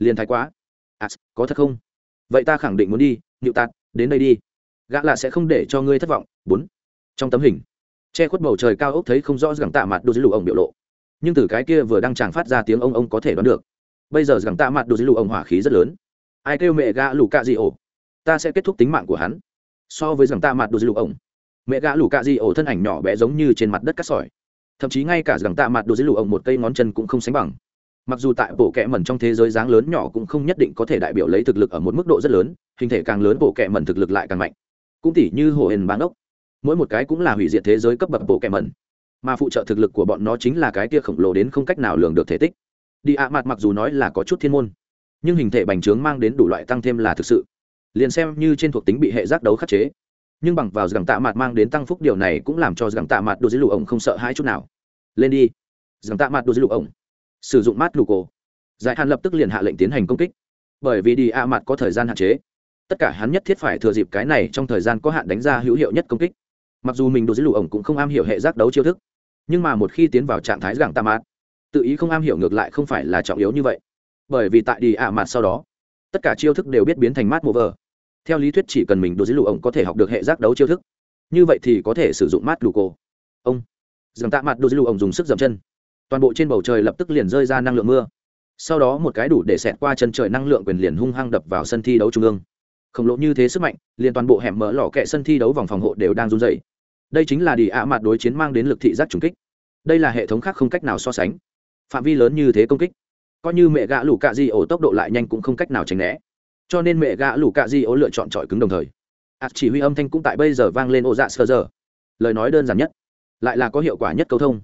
liền thái quá. À, có thật không? Vậy ta khẳng định muốn đi nhịu tạt, đến đây đi. Gã là sẽ không để cho ngươi thất vọng. Bốn. Trong tấm hình che khuất bầu trời cao ốc thấy không rõ rằng tạ mặt đồ dưới lụ ông biểu lộ. Nhưng từ cái kia vừa đang chàng phát ra tiếng ông ông có thể đoán được. Bây giờ rằng tạ mặt đồ dưới lụ ông hỏa khí rất lớn. Ai kêu mẹ gã lù cạ gì ổ? Ta sẽ kết thúc tính mạng của hắn. So với rằng tạ mặt đồ dưới lụ ông mẹ gã lù cạ gì ổ thân ảnh nhỏ bé giống như trên mặt đất cát sỏi. Thậm chí ngay cả rằng tạ mặt đồ dưới lụ ông một cây ngón chân cũng không sánh bằng mặc dù tại bộ kẹ mẩn trong thế giới dáng lớn nhỏ cũng không nhất định có thể đại biểu lấy thực lực ở một mức độ rất lớn, hình thể càng lớn bộ kẹ mẩn thực lực lại càng mạnh. Cũng tỉ như hồ hền bán ốc mỗi một cái cũng là hủy diệt thế giới cấp bậc bộ kẹ mẩn. Mà phụ trợ thực lực của bọn nó chính là cái kia khổng lồ đến không cách nào lường được thể tích. Đi ạ, mặt mặc dù nói là có chút thiên môn, nhưng hình thể bành trướng mang đến đủ loại tăng thêm là thực sự. Liền xem như trên thuộc tính bị hệ giác đấu khắc chế, nhưng bằng vào rằng tạ mặt mang đến tăng phúc điều này cũng làm cho rằng tạ mặt đồ dưới lụ ổng không sợ hai chút nào. Lên đi. Rằng tạ mặt đồ dưới lụ ổng sử dụng mát lù cổ giải hạn lập tức liền hạ lệnh tiến hành công kích. Bởi vì đi A mặt có thời gian hạn chế. Tất cả hắn nhất thiết phải thừa dịp cái này trong thời gian có hạn đánh ra hữu hiệu nhất công kích. Mặc dù mình đồ dưới lụ ổng cũng không am hiểu hệ giác đấu chiêu thức, nhưng mà một khi tiến vào trạng thái gẳng tam mát tự ý không am hiểu ngược lại không phải là trọng yếu như vậy. Bởi vì tại đi ạ mặt sau đó, tất cả chiêu thức đều biết biến thành mát mô vờ. Theo lý thuyết chỉ cần mình đồ dưới lụ ổng có thể học được hệ giác đấu chiêu thức, như vậy thì có thể sử dụng mát lù cổ ông dầm tạ mặt đồ dưới lụ ổng dùng sức dậm chân toàn bộ trên bầu trời lập tức liền rơi ra năng lượng mưa. Sau đó một cái đủ để xẹt qua chân trời năng lượng quyền liền hung hăng đập vào sân thi đấu trung ương. Khổng lồ như thế sức mạnh, liền toàn bộ hẻm mở lò kẹ sân thi đấu vòng phòng hộ đều đang run dày đây chính là đi ạ mặt đối chiến mang đến lực thị giác trùng kích. Đây là hệ thống khác không cách nào so sánh. Phạm vi lớn như thế công kích, coi như mẹ gã lũ cạ di ổ tốc độ lại nhanh cũng không cách nào tránh né. Cho nên mẹ gã lũ cạ di ổ lựa chọn trọi cứng đồng thời. Ạt chỉ huy âm thanh cũng tại bây giờ vang lên ô dạ sơ giờ. Lời nói đơn giản nhất, lại là có hiệu quả nhất câu thông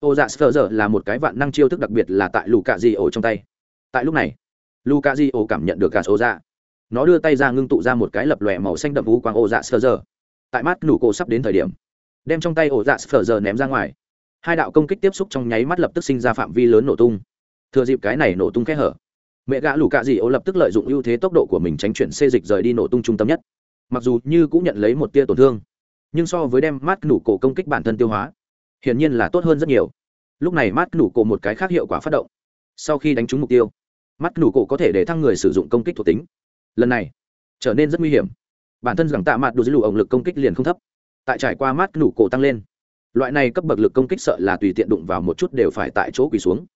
ô dạ sờ giờ là một cái vạn năng chiêu thức đặc biệt là tại lù cạ di ổ trong tay. Tại lúc này lù cạ di ổ cảm nhận được cả số dạ. Nó đưa tay ra ngưng tụ ra một cái lập lòe màu xanh đậm vũ quang ô dạ sờ giờ. Tại mắt nụ cổ sắp đến thời điểm, đem trong tay ô dạ sờ giờ ném ra ngoài. Hai đạo công kích tiếp xúc trong nháy mắt lập tức sinh ra phạm vi lớn nổ tung. Thừa dịp cái này nổ tung kẽ hở, mẹ gã lù cạ di ổ lập tức lợi dụng ưu thế tốc độ của mình tránh chuyển xê dịch rời đi nổ tung trung tâm nhất. Mặc dù như cũng nhận lấy một tia tổn thương, nhưng so với đem mát nụ cổ công kích bản thân tiêu hóa hiển nhiên là tốt hơn rất nhiều. Lúc này mắt nủ cổ một cái khác hiệu quả phát động. Sau khi đánh trúng mục tiêu mắt nủ cổ có thể để thăng người sử dụng công kích thuộc tính. Lần này, trở nên rất nguy hiểm. Bản thân rằng tạ mặt đủ dưới lụ ổng lực công kích liền không thấp. Tại trải qua mắt nủ cổ tăng lên, loại này cấp bậc lực công kích sợ là tùy tiện đụng vào một chút đều phải tại chỗ quỳ xuống.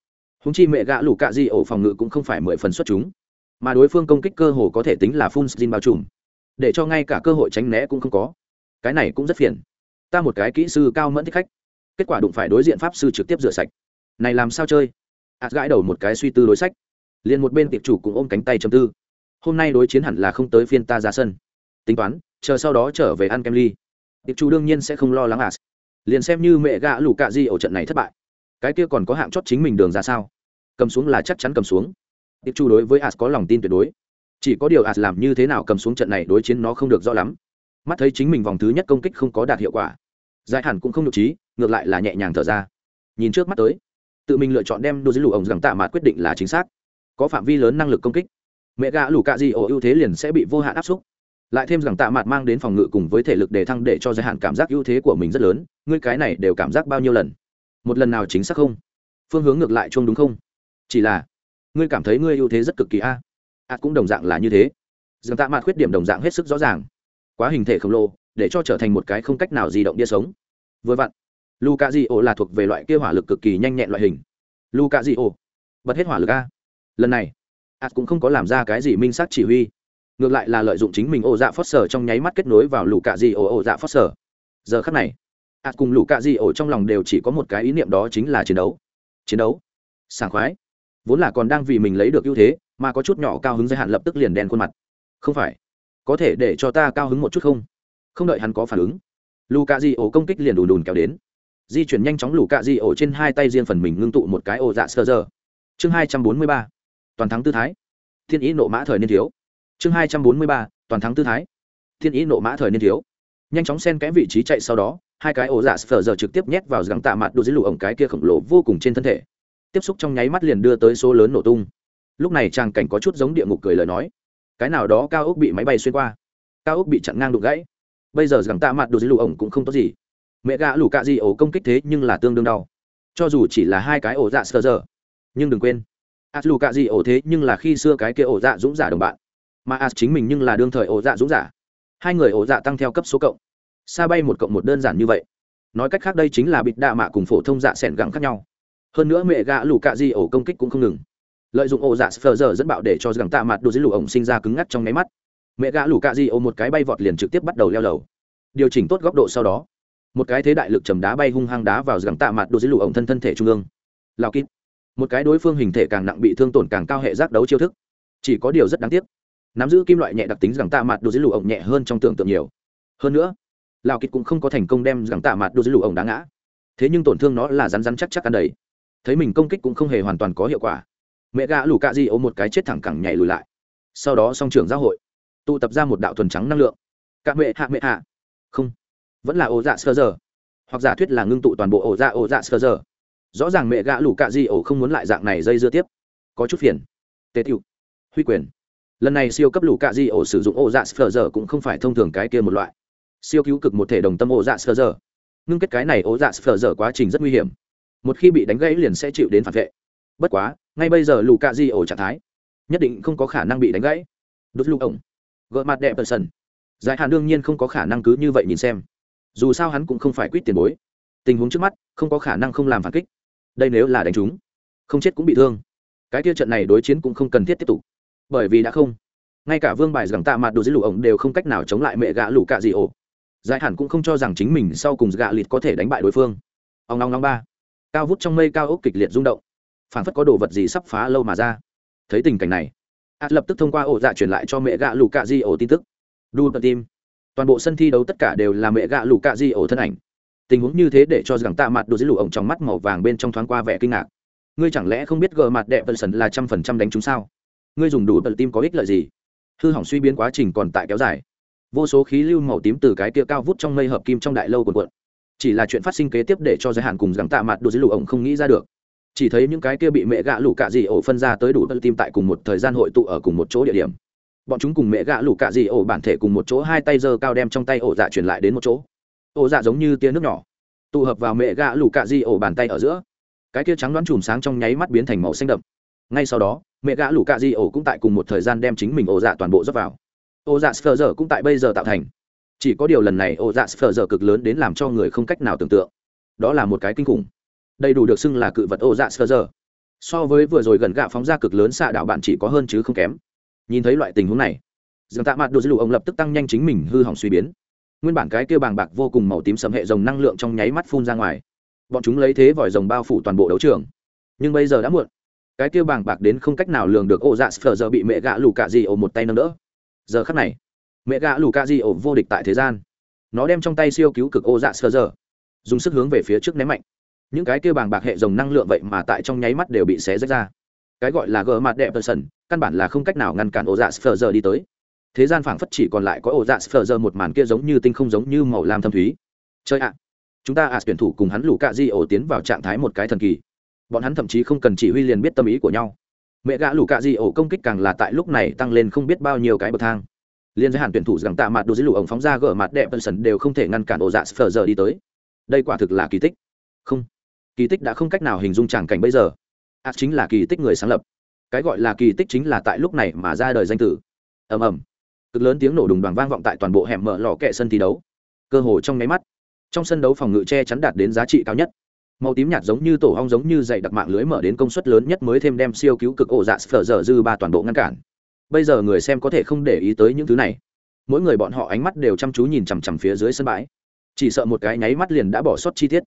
Húng chi mẹ gã lủ cạ di ổ phòng ngự cũng không phải mười phần xuất chúng. Mà đối phương công kích cơ hồ có thể tính là phun xin bao trùm. Để cho ngay cả cơ hội tránh né cũng không có. Cái này cũng rất phiền. Ta một cái kỹ sư cao mẫn thích khách kết quả đụng phải đối diện pháp sư trực tiếp rửa sạch. Này làm sao chơi? Ạt gãi đầu một cái suy tư đối sách. Liền một bên tiệp chủ cũng ôm cánh tay chầm tư. Hôm nay đối chiến hẳn là không tới phiên ta ra sân. Tính toán, chờ sau đó trở về ăn kem ly. Tiệp chủ đương nhiên sẽ không lo lắng ạt liền xem như mẹ gã lủ cạ di ở trận này thất bại. Cái kia còn có hạng chót chính mình đường ra sao? Cầm xuống là chắc chắn cầm xuống. Tiệp chủ đối với ạt có lòng tin tuyệt đối. Chỉ có điều ạt làm như thế nào cầm xuống trận này đối chiến nó không được rõ lắm. Mắt thấy chính mình vòng thứ nhất công kích không có đạt hiệu quả giải hẳn cũng không nhục trí, ngược lại là nhẹ nhàng thở ra. Nhìn trước mắt tới, tự mình lựa chọn đem đôi dưới lũ ổng rằng tạ mạt quyết định là chính xác. Có phạm vi lớn năng lực công kích, mẹ gã lũ cạ di ổ ưu thế liền sẽ bị vô hạn áp xúc. Lại thêm rằng tạ mạt mang đến phòng ngự cùng với thể lực để thăng để cho giới hạn cảm giác ưu thế của mình rất lớn, ngươi cái này đều cảm giác bao nhiêu lần? Một lần nào chính xác không? Phương hướng ngược lại chung đúng không? Chỉ là, ngươi cảm thấy ngươi ưu thế rất cực kỳ a. À. à cũng đồng dạng là như thế. Rằng tạ mạt khuyết điểm đồng dạng hết sức rõ ràng. Quá hình thể khổng lồ để cho trở thành một cái không cách nào di động đĩa sống. Vừa vặn Luca di ô là thuộc về loại kia hỏa lực cực kỳ nhanh nhẹn loại hình. Luca di ô bật hết hỏa lực a. Lần này ạt cũng không có làm ra cái gì minh sát chỉ huy. Ngược lại là lợi dụng chính mình ô dạ phớt sở trong nháy mắt kết nối vào lũ cạ di ô ô dạ phớt sở giờ khắc này ạt cùng lũ cạ di ô trong lòng đều chỉ có một cái ý niệm đó chính là chiến đấu. Chiến đấu? Sảng khoái. Vốn là còn đang vì mình lấy được ưu thế, mà có chút nhỏ cao hứng giới hạn lập tức liền đen khuôn mặt. Không phải. Có thể để cho ta cao hứng một chút không? Không đợi hắn có phản ứng lù cạ di ổ công kích liền đùn đùn kéo đến. Di chuyển nhanh chóng lù cạ di ổ trên hai tay riêng phần mình ngưng tụ một cái ổ dạ sơ giờ chương hai trăm bốn mươi ba, toàn thắng tư thái. Thiên ý nộ mã thời niên thiếu. Chương hai trăm bốn mươi ba, toàn thắng tư thái. Thiên ý nộ mã thời niên thiếu. Nhanh chóng xen kẽ vị trí chạy sau đó, hai cái ổ dạ sờ giờ trực tiếp nhét vào gắng tạ mặt đôi dưới lụ ổng cái kia khổng lồ vô cùng trên thân thể. Tiếp xúc trong nháy mắt liền đưa tới số lớn nổ tung. Lúc này tràng cảnh có chút giống địa ngục cười lời nói. Cái nào đó cao ốc bị máy bay xuyên qua. Cao ốc bị chặn ngang đụng gãy bây giờ rằng tạ mặt đồ dưới lụ ổng cũng không tốt gì. Mẹ gã lù cạ gì ổ công kích thế nhưng là tương đương đau. Cho dù chỉ là hai cái ổ dạ sờ giờ, nhưng đừng quên, as lù cạ gì ổ thế nhưng là khi xưa cái kia ổ dạ dũng giả đồng bạn. Mà as chính mình nhưng là đương thời ổ dạ dũng giả. Hai người ổ dạ tăng theo cấp số cộng. Xa bay một cộng một đơn giản như vậy. Nói cách khác đây chính là bịt đạ mạ cùng phổ thông dạ sẻn gắng khác nhau. Hơn nữa mẹ gạ lù cạ di ổ công kích cũng không ngừng. Lợi dụng ổ dạ sờ giờ dẫn bạo để cho rằng tạ mặt đồ dưới lù ổng sinh ra cứng ngắc trong nháy mắt mẹ gã lù cạ di ô một cái bay vọt liền trực tiếp bắt đầu leo lầu. Điều chỉnh tốt góc độ sau đó, một cái thế đại lực trầm đá bay hung hăng đá vào gắng tạ mặt đồ dưới lù ổng thân thân thể trung ương. Lao kít. Một cái đối phương hình thể càng nặng bị thương tổn càng cao hệ giác đấu chiêu thức. Chỉ có điều rất đáng tiếc, nắm giữ kim loại nhẹ đặc tính gắng tạ mặt đồ dưới lù ổng nhẹ hơn trong tưởng tượng nhiều. Hơn nữa lao kít cũng không có thành công đem gắng tạ mặt đồ dưới lù ổng đá ngã. Thế nhưng tổn thương nó là rắn rắn chắc chắc ăn đầy. Thấy mình công kích cũng không hề hoàn toàn có hiệu quả, mẹ gã lù cạ di ôm một cái chết thẳng cẳng nhảy lùi lại. Sau đó song trường giáo hội tụ tập ra một đạo thuần trắng năng lượng. Cạ mẹ hạ mệ hạ. Không. Vẫn là ổ dạ sơ giờ. Hoặc giả thuyết là ngưng tụ toàn bộ ổ dạ ổ dạ sơ giờ. Rõ ràng mẹ gã lũ cạ di ổ không muốn lại dạng này dây dưa tiếp. Có chút phiền. Tê tiêu huy quyền. Lần này siêu cấp lũ cạ di ổ sử dụng ổ dạ sơ giờ cũng không phải thông thường cái kia một loại. Siêu cứu cực một thể đồng tâm ổ dạ sơ giờ. Ngưng kết cái này ổ dạ sơ giờ quá trình rất nguy hiểm. Một khi bị đánh gãy liền sẽ chịu đến phản vệ. Bất quá, ngay bây giờ lũ cạ di ổ trạng thái, nhất định không có khả năng bị đánh gãy. Đốt lũ ổng gỡ mặt đẹp tờ sần. Giải hạn đương nhiên không có khả năng cứ như vậy nhìn xem. Dù sao hắn cũng không phải quýt tiền bối. Tình huống trước mắt, không có khả năng không làm phản kích. Đây nếu là đánh chúng, không chết cũng bị thương. Cái tiêu trận này đối chiến cũng không cần thiết tiếp tục. Bởi vì đã không, ngay cả vương bài rằng tạ mặt đồ dưới lũ ổng đều không cách nào chống lại mẹ gã lũ cạ gì ổ. Giải hẳn cũng không cho rằng chính mình sau cùng gạ lịt có thể đánh bại đối phương. Ông long long ba. Cao vút trong mây cao ốc kịch liệt rung động. Phản phất có đồ vật gì sắp phá lâu mà ra. Thấy tình cảnh này ạt lập tức thông qua ổ dạ chuyển lại cho mẹ gạ lù cạ di ổ tin tức. Đu tập tim. Toàn bộ sân thi đấu tất cả đều là mẹ gạ lù cạ di ổ thân ảnh. Tình huống như thế để cho rằng tạ mặt đồ dưới lù ổng trong mắt màu vàng bên trong thoáng qua vẻ kinh ngạc. Ngươi chẳng lẽ không biết gờ mặt đẹp vân sần là trăm phần trăm đánh chúng sao? Ngươi dùng đủ tờ tim có ích lợi gì? Hư hỏng suy biến quá trình còn tại kéo dài. Vô số khí lưu màu tím từ cái kia cao vút trong mây hợp kim trong đại lâu quần quận chỉ là chuyện phát sinh kế tiếp để cho giới hạn cùng rằng tạ mặt đồ dưới lù ổng không nghĩ ra được chỉ thấy những cái kia bị mẹ gạ lũ cạ dị ổ phân ra tới đủ tự tim tại cùng một thời gian hội tụ ở cùng một chỗ địa điểm. Bọn chúng cùng mẹ gạ lũ cạ dị ổ bản thể cùng một chỗ hai tay giơ cao đem trong tay ổ dạ truyền lại đến một chỗ. Ổ dạ giống như tia nước nhỏ, tụ hợp vào mẹ gạ lũ cạ dị ổ bàn tay ở giữa. Cái kia trắng đoán chùm sáng trong nháy mắt biến thành màu xanh đậm. Ngay sau đó, mẹ gã lũ cạ di ổ cũng tại cùng một thời gian đem chính mình ổ dạ toàn bộ dốc vào. Ổ dạ sờ giờ cũng tại bây giờ tạo thành. Chỉ có điều lần này ổ dạ sờ giờ cực lớn đến làm cho người không cách nào tưởng tượng. Đó là một cái kinh khủng đầy đủ được xưng là cự vật ô dạ sơ giờ so với vừa rồi gần gạ phóng ra cực lớn xạ đạo bạn chỉ có hơn chứ không kém. Nhìn thấy loại tình huống này dường tạ mặt đồ dư lụ ông lập tức tăng nhanh chính mình hư hỏng suy biến. Nguyên bản cái kia bàng bạc vô cùng màu tím sấm hệ dòng năng lượng trong nháy mắt phun ra ngoài. Bọn chúng lấy thế vòi rồng bao phủ toàn bộ đấu trường. Nhưng bây giờ đã muộn. Cái kia bàng bạc đến không cách nào lường được ô dạ sờ giờ bị mẹ gạ lù cạ di ổ một tay nâng đỡ. Giờ khắc này, mẹ gạ lù cạ di ổ vô địch tại thế gian. Nó đem trong tay siêu cứu cực ô dạ sờ giờ dùng sức hướng về phía trước ném mạnh những cái kia bàng bạc hệ dòng năng lượng vậy mà tại trong nháy mắt đều bị xé rách ra. Cái gọi là gờ mặt đẹp sần, căn bản là không cách nào ngăn cản ổ dạ sờ giờ đi tới. Thế gian phảng phất chỉ còn lại có ổ dạ sờ giờ một màn kia giống như tinh không giống như màu lam thâm thúy. Chơi ạ. Chúng ta as tuyển thủ cùng hắn lũ cạ di ổ tiến vào trạng thái một cái thần kỳ. Bọn hắn thậm chí không cần chỉ huy liền biết tâm ý của nhau. Mẹ gã lũ cạ di ổ công kích càng là tại lúc này tăng lên không biết bao nhiêu cái bậc thang. Liên giới hạn tuyển thủ rằng tạ mặt đồ dưới lũ ổng phóng ra gỡ mặt đẹp tân sần đều không thể ngăn cản ổ dạ sờ giờ đi tới. Đây quả thực là kỳ tích. Không kỳ tích đã không cách nào hình dung tràng cảnh bây giờ. As chính là kỳ tích người sáng lập. Cái gọi là kỳ tích chính là tại lúc này mà ra đời danh tử. Ầm ầm. Cực lớn tiếng nổ đùng đoàn vang vọng tại toàn bộ hẻm mở lò kệ sân thi đấu. Cơ hồ trong nháy mắt, trong sân đấu phòng ngự che chắn đạt đến giá trị cao nhất. Màu tím nhạt giống như tổ hong giống như dày đặc mạng lưới mở đến công suất lớn nhất mới thêm đem siêu cứu cực ổ dạ sờ dở dư ba toàn bộ ngăn cản. Bây giờ người xem có thể không để ý tới những thứ này. Mỗi người bọn họ ánh mắt đều chăm chú nhìn chằm chằm phía dưới sân bãi. Chỉ sợ một cái nháy mắt liền đã bỏ sót chi tiết.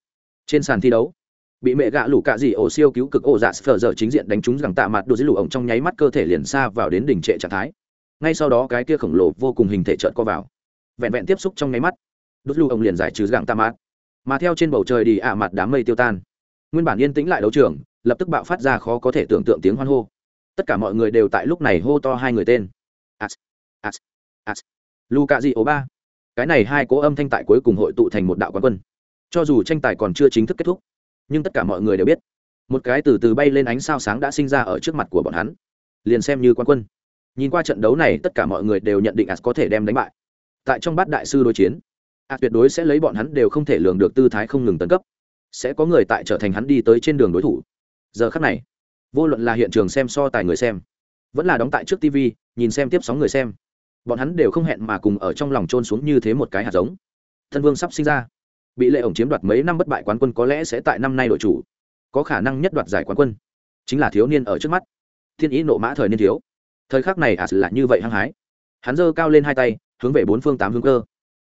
Trên sàn thi đấu bị mẹ gạ lũ cạ dị ổ siêu cứu cực ổ dạ phở dở chính diện đánh trúng rằng tạ mặt đồ dưới lũ ổng trong nháy mắt cơ thể liền xa vào đến đỉnh trệ trạng thái. Ngay sau đó cái kia khổng lồ vô cùng hình thể trợn co vào. Vẹn vẹn tiếp xúc trong nháy mắt đốt lũ ông liền giải trừ rằng tạ mặt. Mà theo trên bầu trời đi ả mặt đám mây tiêu tan. Nguyên bản yên tĩnh lại đấu trường, lập tức bạo phát ra khó có thể tưởng tượng tiếng hoan hô. Tất cả mọi người đều tại lúc này hô to hai người tên. As as as. Luka di ba. Cái này hai cố âm thanh tại cuối cùng hội tụ thành một đạo quán quân. Cho dù tranh tài còn chưa chính thức kết thúc nhưng tất cả mọi người đều biết, một cái từ từ bay lên ánh sao sáng đã sinh ra ở trước mặt của bọn hắn. Liền xem như quan quân. Nhìn qua trận đấu này, tất cả mọi người đều nhận định as có thể đem đánh bại. Tại trong bát đại sư đối chiến a tuyệt đối sẽ lấy bọn hắn đều không thể lường được tư thái không ngừng tấn cấp. Sẽ có người tại trở thành hắn đi tới trên đường đối thủ. Giờ khắc này, vô luận là hiện trường xem so tài người xem, vẫn là đóng tại trước tv nhìn xem tiếp sóng người xem, bọn hắn đều không hẹn mà cùng ở trong lòng trôn xuống như thế một cái hạt giống. Thân vương sắp sinh ra bị lệ ổng chiếm đoạt mấy năm bất bại quán quân có lẽ sẽ tại năm nay đội chủ. Có khả năng nhất đoạt giải quán quân. Chính là thiếu niên ở trước mắt. Thiên ý nộ mã thời niên thiếu. Thời khắc này ạt là như vậy hăng hái. Hắn giơ cao lên hai tay, hướng về bốn phương tám hướng cơ.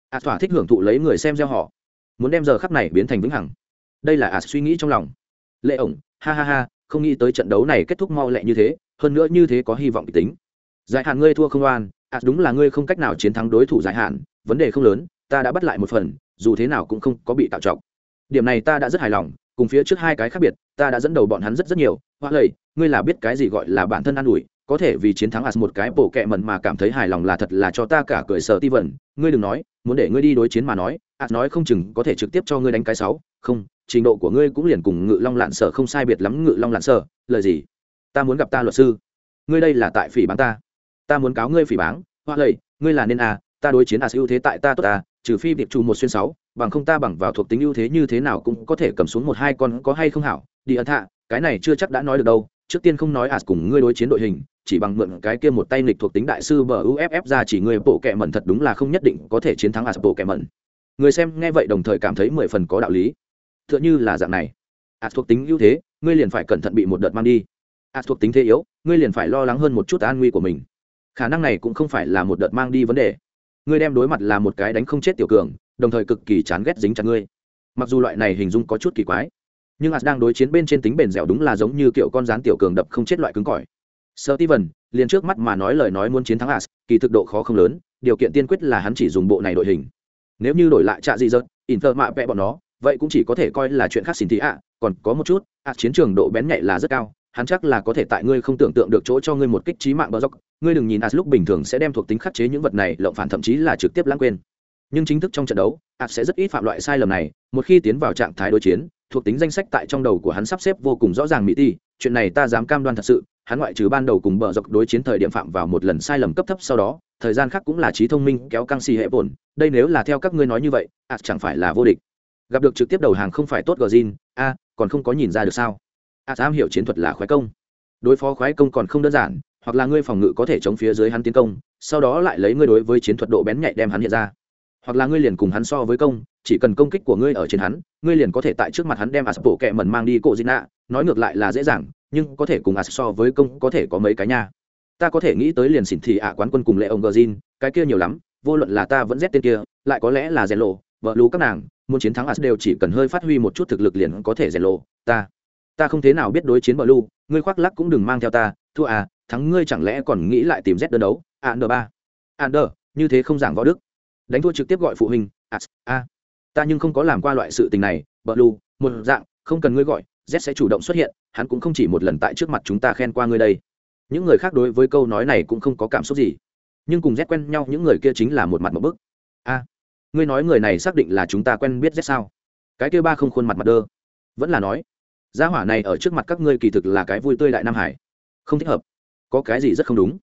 A thỏa thích hưởng thụ lấy người xem gieo họ. Muốn đem giờ khắc này biến thành vĩnh hằng. Đây là a suy nghĩ trong lòng. Lệ ổng, ha ha ha, không nghĩ tới trận đấu này kết thúc mau lẹ như thế, hơn nữa như thế có hy vọng tính. Giải hạn ngươi thua không oan ạt đúng là ngươi không cách nào chiến thắng đối thủ giải hạn, vấn đề không lớn, ta đã bắt lại một phần dù thế nào cũng không có bị tạo trọng điểm này ta đã rất hài lòng, cùng phía trước hai cái khác biệt, ta đã dẫn đầu bọn hắn rất rất nhiều. Hoa lầy ngươi là biết cái gì gọi là bản thân an ủi, có thể vì chiến thắng as một cái bộ kẹ mẩn mà cảm thấy hài lòng là thật là cho ta cả cười sợ ti vẩn ngươi đừng nói, muốn để ngươi đi đối chiến mà nói, as nói không chừng có thể trực tiếp cho ngươi đánh cái sáu. Không, trình độ của ngươi cũng liền cùng ngự long lạn sở không sai biệt lắm. Ngự long lạn sở, lời gì? Ta muốn gặp ta luật sư. Ngươi đây là tại phỉ báng ta. Ta muốn cáo ngươi phỉ báng. Hoa lầy ngươi là nên à ta đối chiến as ưu thế tại ta tốt à trừ phi việc trù một xuyên sáu, bằng không ta bằng vào thuộc tính ưu thế như thế nào cũng có thể cầm xuống một hai con có hay không hảo. Đi ân thạ, cái này chưa chắc đã nói được đâu. Trước tiên không nói as cùng ngươi đối chiến đội hình, chỉ bằng mượn cái kia một tay nghịch thuộc tính đại sư bờ uff ra chỉ người bộ kệ mẩn thật đúng là không nhất định có thể chiến thắng as bộ kệ mẩn. Người xem nghe vậy đồng thời cảm thấy mười phần có đạo lý. Tựa như là dạng này. As thuộc tính ưu thế, ngươi liền phải cẩn thận bị một đợt mang đi. Ạt thuộc tính thế yếu, ngươi liền phải lo lắng hơn một chút an nguy của mình. Khả năng này cũng không phải là một đợt mang đi vấn đề ngươi đem đối mặt là một cái đánh không chết tiểu cường, đồng thời cực kỳ chán ghét dính chặt ngươi. Mặc dù loại này hình dung có chút kỳ quái, nhưng as đang đối chiến bên trên tính bền dẻo đúng là giống như kiểu con rán tiểu cường đập không chết loại cứng cỏi. Sơ steven, liền trước mắt mà nói lời nói muốn chiến thắng as kỳ thực độ khó không lớn, điều kiện tiên quyết là hắn chỉ dùng bộ này đội hình. Nếu như đổi lại trạ gì dợt inter mạ vẽ bọn nó, vậy cũng chỉ có thể coi là chuyện khác xin thị ạ, còn có một chút as chiến trường độ bén nhạy là rất cao hắn chắc là có thể tại ngươi không tưởng tượng được chỗ cho ngươi một kích trí mạng bờ dốc. Ngươi đừng nhìn as lúc bình thường sẽ đem thuộc tính khắc chế những vật này, lộng phản thậm chí là trực tiếp lãng quên. Nhưng chính thức trong trận đấu, as sẽ rất ít phạm loại sai lầm này. Một khi tiến vào trạng thái đối chiến, thuộc tính danh sách tại trong đầu của hắn sắp xếp vô cùng rõ ràng mỹ ti chuyện này ta dám cam đoan thật sự. Hắn ngoại trừ ban đầu cùng bờ dọc đối chiến thời điểm phạm vào một lần sai lầm cấp thấp sau đó, thời gian khác cũng là trí thông minh, kéo căng xì hệ bổn. Đây nếu là theo các ngươi nói như vậy, as chẳng phải là vô địch. Gặp được trực tiếp đầu hàng không phải tốt gờ zin a, còn không có nhìn ra được sao? À, a am hiểu chiến thuật là khoái công. Đối phó khoái công còn không đơn giản, hoặc là ngươi phòng ngự có thể chống phía dưới hắn tiến công, sau đó lại lấy ngươi đối với chiến thuật độ bén nhạy đem hắn hiện ra. Hoặc là ngươi liền cùng hắn so với công, chỉ cần công kích của ngươi ở trên hắn, ngươi liền có thể tại trước mặt hắn đem as bộ kẹ mẩn mang đi cộ dị nạ. Nói ngược lại là dễ dàng, nhưng có thể cùng as so với công có thể có mấy cái nha. Ta có thể nghĩ tới liền xỉn thị ạ quán quân cùng lệ ông gờ zin cái kia nhiều lắm, vô luận là ta vẫn rét tên kia, lại có lẽ là rèn lộ vợ lú các nàng, muốn chiến thắng as đều chỉ cần hơi phát huy một chút thực lực liền có thể rèn lộ ta ta không thế nào biết đối chiến bờ lu, ngươi khoác lắc cũng đừng mang theo ta, thua à thắng ngươi chẳng lẽ còn nghĩ lại tìm z đơn đấu à, a n ba. A n như thế không giảng võ đức. Đánh thua trực tiếp gọi phụ huynh a a ta nhưng không có làm qua loại sự tình này, bờ lu, một dạng, không cần ngươi gọi, z sẽ chủ động xuất hiện, hắn cũng không chỉ một lần tại trước mặt chúng ta khen qua ngươi đây. Những người khác đối với câu nói này cũng không có cảm xúc gì. Nhưng cùng z quen nhau, những người kia chính là một mặt một bức. A ngươi nói người này xác định là chúng ta quen biết z sao? Cái kia ba không khuôn mặt mặt đơ. Vẫn là nói gia hỏa này ở trước mặt các ngươi kỳ thực là cái vui tươi đại nam hải. Không thích hợp. Có cái gì rất không đúng?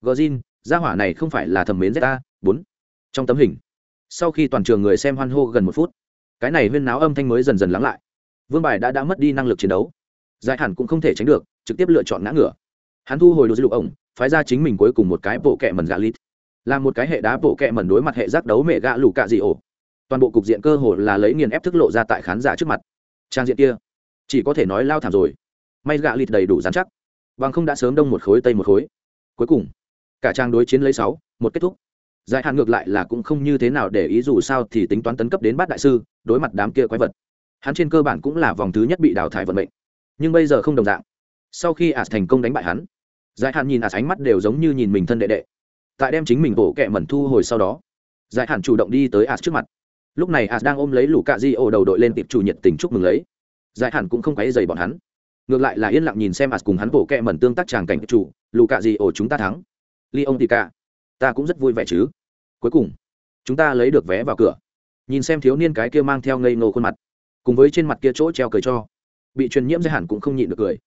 Gờ zin gia hỏa này không phải là thầm mến zeta bốn. Trong tấm hình. Sau khi toàn trường người xem hoan hô gần một phút, cái này huyên náo âm thanh mới dần dần lắng lại. Vương bài đã đã mất đi năng lực chiến đấu. Giải hẳn cũng không thể tránh được, trực tiếp lựa chọn ngã ngửa. Hắn thu hồi đồ dư lục ổng, phái ra chính mình cuối cùng một cái bộ kẹ mần gà lít. Là một cái hệ đá bộ kẹ mần đối mặt hệ giác đấu mẹ gạ lù cạ dị ổ. Toàn bộ cục diện cơ hồ là lấy nghiền ép thức lộ ra tại khán giả trước mặt. Trang diện kia chỉ có thể nói lao thảm rồi. May gạ lịt đầy đủ dán chắc. Bằng không đã sớm đông một khối tây một khối. Cuối cùng, cả trang đối chiến lấy sáu, một kết thúc. Giải hạn ngược lại là cũng không như thế nào để ý dù sao thì tính toán tấn cấp đến bát đại sư, đối mặt đám kia quái vật. Hắn trên cơ bản cũng là vòng thứ nhất bị đào thải vận mệnh. Nhưng bây giờ không đồng dạng. Sau khi ạt thành công đánh bại hắn, giải hạn nhìn ạt ánh mắt đều giống như nhìn mình thân đệ đệ. Tại đem chính mình bổ kẹ mẩn thu hồi sau đó, giải hạn chủ động đi tới ạt trước mặt. Lúc này ạt đang ôm lấy lũ cạ di ổ đầu đội lên tiệp chủ nhiệt tình chúc mừng lấy giải hẳn cũng không quấy dày bọn hắn. Ngược lại là yên lặng nhìn xem ạt cùng hắn bổ kẹ mẩn tương tác tràng cảnh chủ lù cạ gì ổ chúng ta thắng. Ly ông thì cả, ta cũng rất vui vẻ chứ. Cuối cùng, chúng ta lấy được vé vào cửa. Nhìn xem thiếu niên cái kia mang theo ngây ngô khuôn mặt, cùng với trên mặt kia chỗ treo cười cho, bị truyền nhiễm giải hẳn cũng không nhịn được cười.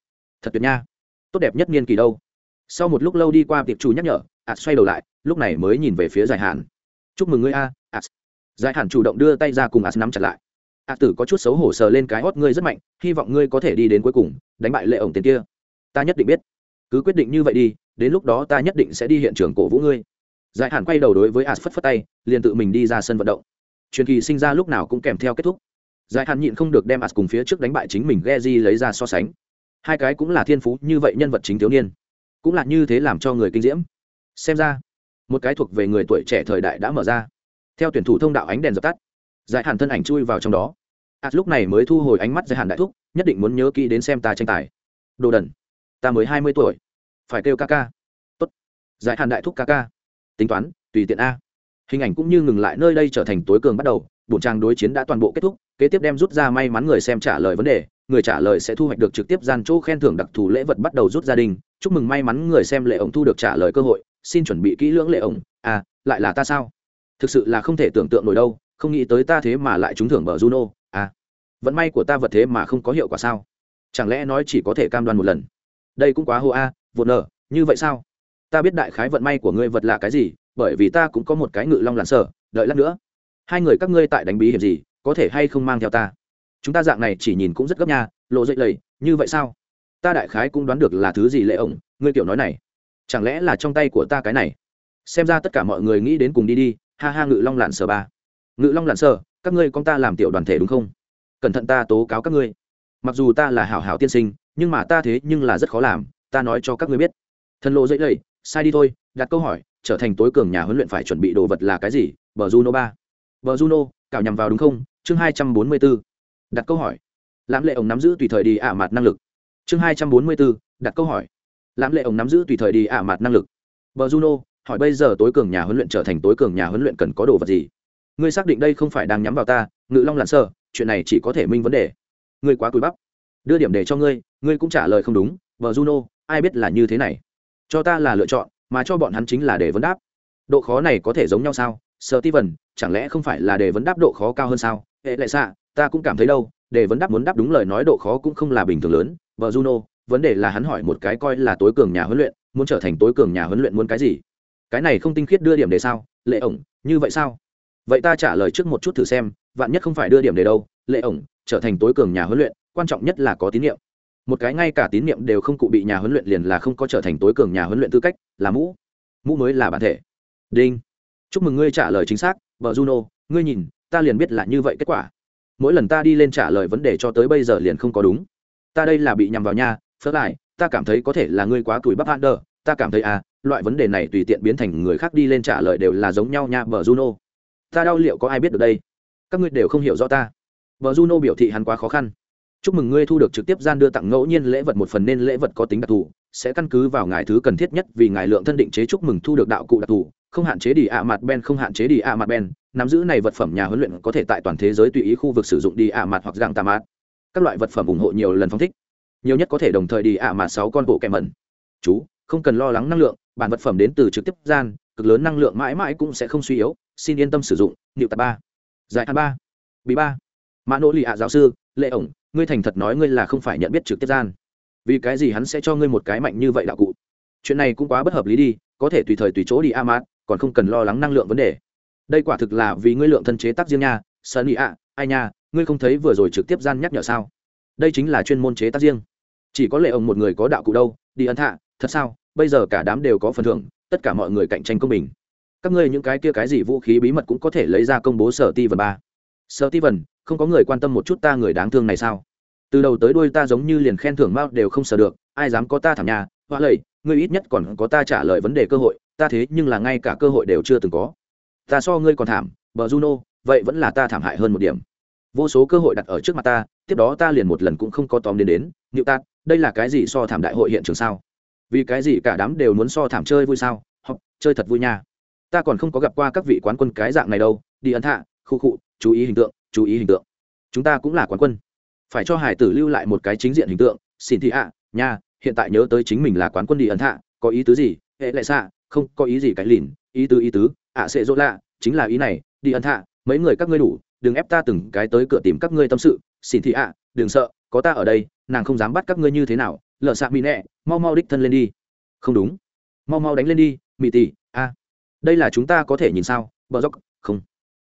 Thật tuyệt nha, tốt đẹp nhất niên kỳ đâu. Sau một lúc lâu đi qua tiệp chủ nhắc nhở ạt xoay đầu lại, lúc này mới nhìn về phía giải hạn chúc mừng ngươi a ạt giải hạn chủ động đưa tay ra cùng ạt nắm chặt lại a tử có chút xấu hổ sờ lên cái hót ngươi rất mạnh, hy vọng ngươi có thể đi đến cuối cùng, đánh bại lệ ổng tiền kia. Ta nhất định biết. Cứ quyết định như vậy đi, đến lúc đó ta nhất định sẽ đi hiện trường cổ vũ ngươi. Giải hẳn quay đầu đối với ạ phất phất tay, liền tự mình đi ra sân vận động. Truyền kỳ sinh ra lúc nào cũng kèm theo kết thúc. Giải hẳn nhịn không được đem as cùng phía trước đánh bại chính mình ghe di lấy ra so sánh. Hai cái cũng là thiên phú như vậy nhân vật chính thiếu niên, cũng là như thế làm cho người kinh diễm. Xem ra, một cái thuộc về người tuổi trẻ thời đại đã mở ra. Theo tuyển thủ thông đạo ánh đèn dập tắt, giải hẳn thân ảnh chui vào trong đó. À lúc này mới thu hồi ánh mắt giải hàn đại thúc, nhất định muốn nhớ kỹ đến xem ta tranh tài. Đồ đần, ta mới hai mươi tuổi. Phải kêu ca ca. Tốt. Giải hàn đại thúc ca ca. Tính toán, tùy tiện a. Hình ảnh cũng như ngừng lại nơi đây trở thành tối cường bắt đầu. Bổn trang đối chiến đã toàn bộ kết thúc, kế tiếp đem rút ra may mắn người xem trả lời vấn đề. Người trả lời sẽ thu hoạch được trực tiếp gian chỗ khen thưởng đặc thù lễ vật bắt đầu rút gia đình. Chúc mừng may mắn người xem lệ ổng thu được trả lời cơ hội. Xin chuẩn bị kỹ lưỡng lệ ổng. À lại là ta sao? Thực sự là không thể tưởng tượng nổi đâu. Không nghĩ tới ta thế mà lại trúng thưởng bờ juno vận may của ta vật thế mà không có hiệu quả sao? Chẳng lẽ nói chỉ có thể cam đoan một lần? Đây cũng quá hô a à, nở như vậy sao? Ta biết đại khái vận may của ngươi vật là cái gì bởi vì ta cũng có một cái ngự long lặn sở đợi lát nữa. Hai người các ngươi tại đánh bí hiểm gì có thể hay không mang theo ta? Chúng ta dạng này chỉ nhìn cũng rất gấp nha lộ dậy lầy như vậy sao? Ta đại khái cũng đoán được là thứ gì lệ ổng ngươi kiểu nói này. Chẳng lẽ là trong tay của ta cái này? Xem ra tất cả mọi người nghĩ đến cùng đi đi ha ha ngự long lặn sở ba. Ngự long lặn sở các ngươi con ta làm tiểu đoàn thể đúng không? Cẩn thận ta tố cáo các ngươi. Mặc dù ta là hảo hảo tiên sinh, nhưng mà ta thế nhưng là rất khó làm, ta nói cho các ngươi biết. Thần lộ dậy lầy sai đi thôi, đặt câu hỏi, trở thành tối cường nhà huấn luyện phải chuẩn bị đồ vật là cái gì? Bờ juno ba. Bờ juno, cào nhằm vào đúng không? Chương hai trăm bốn mươi b ố đặt câu hỏi. Lãm lệ ổng nắm giữ tùy thời đi ả mặt năng lực. Chương hai trăm bốn mươi b ố đặt câu hỏi. Lãm lệ ổng nắm giữ tùy thời đi ả mặt năng lực. Bờ juno, hỏi bây giờ tối cường nhà huấn luyện trở thành tối cường nhà huấn luyện cần có đồ vật gì? Ngươi xác định đây không phải đang nhắm vào ta, ngự long lặn sơ chuyện này chỉ có thể minh vấn đề. Ngươi quá cúi bắp. Đưa điểm để cho ngươi ngươi cũng trả lời không đúng, vợ juno, ai biết là như thế này? Cho ta là lựa chọn, mà cho bọn hắn chính là để vấn đáp. Độ khó này có thể giống nhau sao? Sơ ti vần chẳng lẽ không phải là để vấn đáp độ khó cao hơn sao? Hệ lệ xạ, ta cũng cảm thấy đâu, để vấn đáp muốn đáp đúng lời nói độ khó cũng không là bình thường lớn. Vợ juno, vấn đề là hắn hỏi một cái coi là tối cường nhà huấn luyện, muốn trở thành tối cường nhà huấn luyện muốn cái gì? Cái này không tinh khiết đưa điểm đề sao? Lệ ổng, như vậy sao? Vậy ta trả lời trước một chút thử xem vạn nhất không phải đưa điểm để đâu, lệ ổng trở thành tối cường nhà huấn luyện, quan trọng nhất là có tín nhiệm một cái ngay cả tín nhiệm đều không cụ bị nhà huấn luyện liền là không có trở thành tối cường nhà huấn luyện tư cách, là mũ. Mũ mới là bản thể. Đinh. Chúc mừng ngươi trả lời chính xác, vợ juno, ngươi nhìn, ta liền biết là như vậy kết quả. Mỗi lần ta đi lên trả lời vấn đề cho tới bây giờ liền không có đúng. Ta đây là bị nhằm vào nha, phớt lại, ta cảm thấy có thể là ngươi quá tuổi bắp hander ta cảm thấy à loại vấn đề này tùy tiện biến thành người khác đi lên trả lời đều là giống nhau nha, vợ juno. Ta đau liệu có ai biết được đây? Các ngươi đều không hiểu rõ ta. Vợ juno biểu thị hắn quá khó khăn. Chúc mừng ngươi thu được trực tiếp gian đưa tặng ngẫu nhiên lễ vật một phần nên lễ vật có tính đặc thù, sẽ căn cứ vào ngài thứ cần thiết nhất vì ngài lượng thân định chế chúc mừng thu được đạo cụ đặc thù, không hạn chế đi ạ mặt ben, không hạn chế đi ạ mặt ben, nắm giữ này vật phẩm nhà huấn luyện có thể tại toàn thế giới tùy ý khu vực sử dụng đi ạ mặt hoặc dạng tà mát các loại vật phẩm ủng hộ nhiều lần phong thích. Nhiều nhất có thể đồng thời đi ạ mặt sáu con bộ kèm mẩn. Chú, không cần lo lắng năng lượng, bản vật phẩm đến từ trực tiếp gian, cực lớn năng lượng mãi mãi cũng sẽ không suy yếu, xin yên tâm sử dụng niệu tạp ba giải hạn ba. Bị ba. Mã nỗ lì ạ giáo sư, lệ ổng, ngươi thành thật nói ngươi là không phải nhận biết trực tiếp gian. Vì cái gì hắn sẽ cho ngươi một cái mạnh như vậy đạo cụ? Chuyện này cũng quá bất hợp lý đi, có thể tùy thời tùy chỗ đi a mát, còn không cần lo lắng năng lượng vấn đề. Đây quả thực là vì ngươi lượng thân chế tác riêng nha, sơn ý ạ, ai nha, ngươi không thấy vừa rồi trực tiếp gian nhắc nhở sao? Đây chính là chuyên môn chế tác riêng. Chỉ có lệ ông một người có đạo cụ đâu, đi ấn thạ, thật sao? Bây giờ cả đám đều có phần thưởng, tất cả mọi người cạnh tranh công bình các ngươi những cái kia cái gì vũ khí bí mật cũng có thể lấy ra công bố sở ti vần ba. Sở ti vần không có người quan tâm một chút ta người đáng thương này sao? Từ đầu tới đuôi ta giống như liền khen thưởng mao đều không sờ được, ai dám có ta thảm nhà, hoa lầy, ngươi ít nhất còn có ta trả lời vấn đề cơ hội, ta thế nhưng là ngay cả cơ hội đều chưa từng có. Ta so ngươi còn thảm, bờ juno, vậy vẫn là ta thảm hại hơn một điểm. Vô số cơ hội đặt ở trước mặt ta, tiếp đó ta liền một lần cũng không có tóm đến đến nhự tạt đây là cái gì so thảm đại hội hiện trường sao? Vì cái gì cả đám đều muốn so thảm chơi vui sao? Hoặc chơi thật vui nha ta còn không có gặp qua các vị quán quân cái dạng này đâu, đi ấn thạ khu khụ chú ý hình tượng, chú ý hình tượng. Chúng ta cũng là quán quân. Phải cho hải tử lưu lại một cái chính diện hình tượng, xin thị ạ, nha, hiện tại nhớ tới chính mình là quán quân đi ấn thạ có ý tứ gì, hệ lệ xạ, không có ý gì cái lìn, ý tứ ý tứ, ạ sẽ dỗ lạ, chính là ý này, đi ấn thạ mấy người các ngươi đủ, đừng ép ta từng cái tới cửa tìm các ngươi tâm sự, xin thị ạ, đừng sợ, có ta ở đây, nàng không dám bắt các ngươi như thế nào, lợ xạ mỹ nẹ, mau mau đích thân lên đi. Không đúng. Mau mau đánh lên đi mỹ tỷ đây là chúng ta có thể nhìn sao? Bờ dốc, không.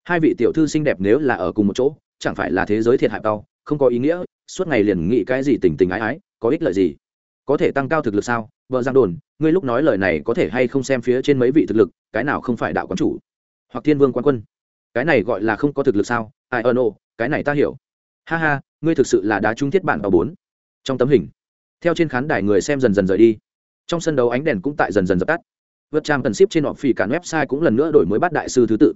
Hai vị tiểu thư xinh đẹp nếu là ở cùng một chỗ, chẳng phải là thế giới thiệt hại đau không có ý nghĩa, suốt ngày liền nghĩ cái gì tình tình ái ái, có ích lợi gì? Có thể tăng cao thực lực sao? Vợ giang đồn, ngươi lúc nói lời này có thể hay không xem phía trên mấy vị thực lực, cái nào không phải đạo quán chủ? Hoặc thiên vương quan quân. Cái này gọi là không có thực lực sao? Ai ơ nô cái này ta hiểu. Ha ha, ngươi thực sự là đá trung thiết bản vào bốn. Trong tấm hình. Theo trên khán đài người xem dần dần rời đi. Trong sân đấu ánh đèn cũng tại dần dần dập tắt vượt trang cần ship trên họ phỉ cả website cũng lần nữa đổi mới bắt đại sư thứ tự.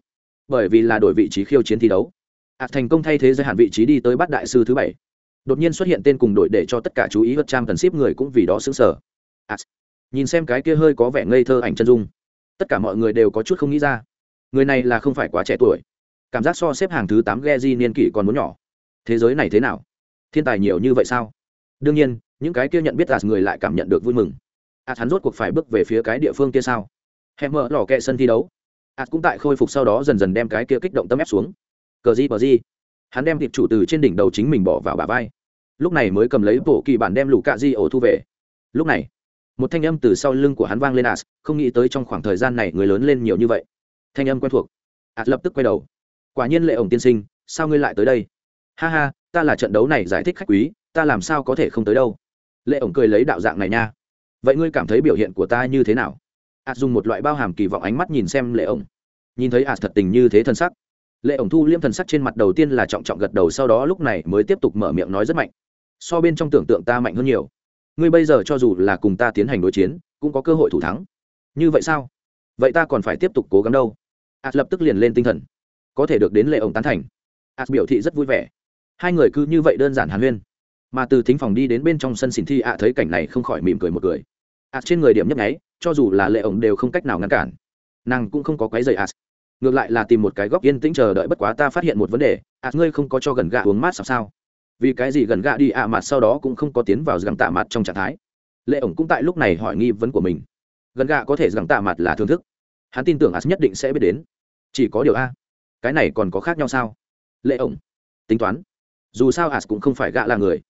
Bởi vì là đổi vị trí khiêu chiến thi đấu. Ạt thành công thay thế giới hạn vị trí đi tới bắt đại sư thứ bảy. Đột nhiên xuất hiện tên cùng đội để cho tất cả chú ý vượt trang cần ship người cũng vì đó xứng sở ạt à, nhìn xem cái kia hơi có vẻ ngây thơ ảnh chân dung. Tất cả mọi người đều có chút không nghĩ ra. Người này là không phải quá trẻ tuổi. Cảm giác so xếp hàng thứ tám ghe di niên kỷ còn muốn nhỏ. Thế giới này thế nào? Thiên tài nhiều như vậy sao? Đương nhiên, những cái kia nhận biết là người lại cảm nhận được vui mừng ạt hắn rốt cuộc phải bước về phía cái địa phương kia sao? Hẹn mở lò kẹ sân thi đấu. Ạt cũng tại khôi phục sau đó dần dần đem cái kia kích động tâm ép xuống. Cờ di bờ di hắn đem thịt chủ từ trên đỉnh đầu chính mình bỏ vào bà vai. Lúc này mới cầm lấy bộ kỳ bản đem lũ cạ di ổ thu về. Lúc này, một thanh âm từ sau lưng của hắn vang lên as không nghĩ tới trong khoảng thời gian này người lớn lên nhiều như vậy. Thanh âm quen thuộc. Ạt lập tức quay đầu. Quả nhiên lệ ổng tiên sinh, sao ngươi lại tới đây? Ha ha, ta là trận đấu này giải thích khách quý, ta làm sao có thể không tới đâu? Lệ ổng cười lấy đạo dạng này nha vậy ngươi cảm thấy biểu hiện của ta như thế nào? As dùng một loại bao hàm kỳ vọng ánh mắt nhìn xem lệ ổng. Nhìn thấy as thật tình như thế thân sắc. Lệ ổng thu liêm thần sắc trên mặt đầu tiên là trọng trọng gật đầu, sau đó lúc này mới tiếp tục mở miệng nói rất mạnh. So bên trong tưởng tượng ta mạnh hơn nhiều. Ngươi bây giờ cho dù là cùng ta tiến hành đối chiến, cũng có cơ hội thủ thắng. Như vậy sao? Vậy ta còn phải tiếp tục cố gắng đâu? As lập tức liền lên tinh thần. Có thể được đến lệ ổng tán thành. As biểu thị rất vui vẻ. Hai người cứ như vậy đơn giản hàn huyên. Mà từ thính phòng đi đến bên trong sân xin thi ạ thấy cảnh này không khỏi mỉm cười một cười as trên người điểm nhấp nháy, cho dù là lệ ổng đều không cách nào ngăn cản. Nàng cũng không có quái dày as ngược lại là tìm một cái góc yên tĩnh chờ đợi bất quá ta phát hiện một vấn đề as ngươi không có cho gần gạ uống mát sao sao? Vì cái gì gần gạ đi ạ mặt sau đó cũng không có tiến vào gặng tạ mặt trong trạng thái? Lệ ổng cũng tại lúc này hỏi nghi vấn của mình. Gần gạ có thể gặng tạ mặt là thưởng thức. Hắn tin tưởng as nhất định sẽ biết đến. Chỉ có điều a, cái này còn có khác nhau sao? Lệ ổng, tính toán. Dù sao as cũng không phải gạ là người.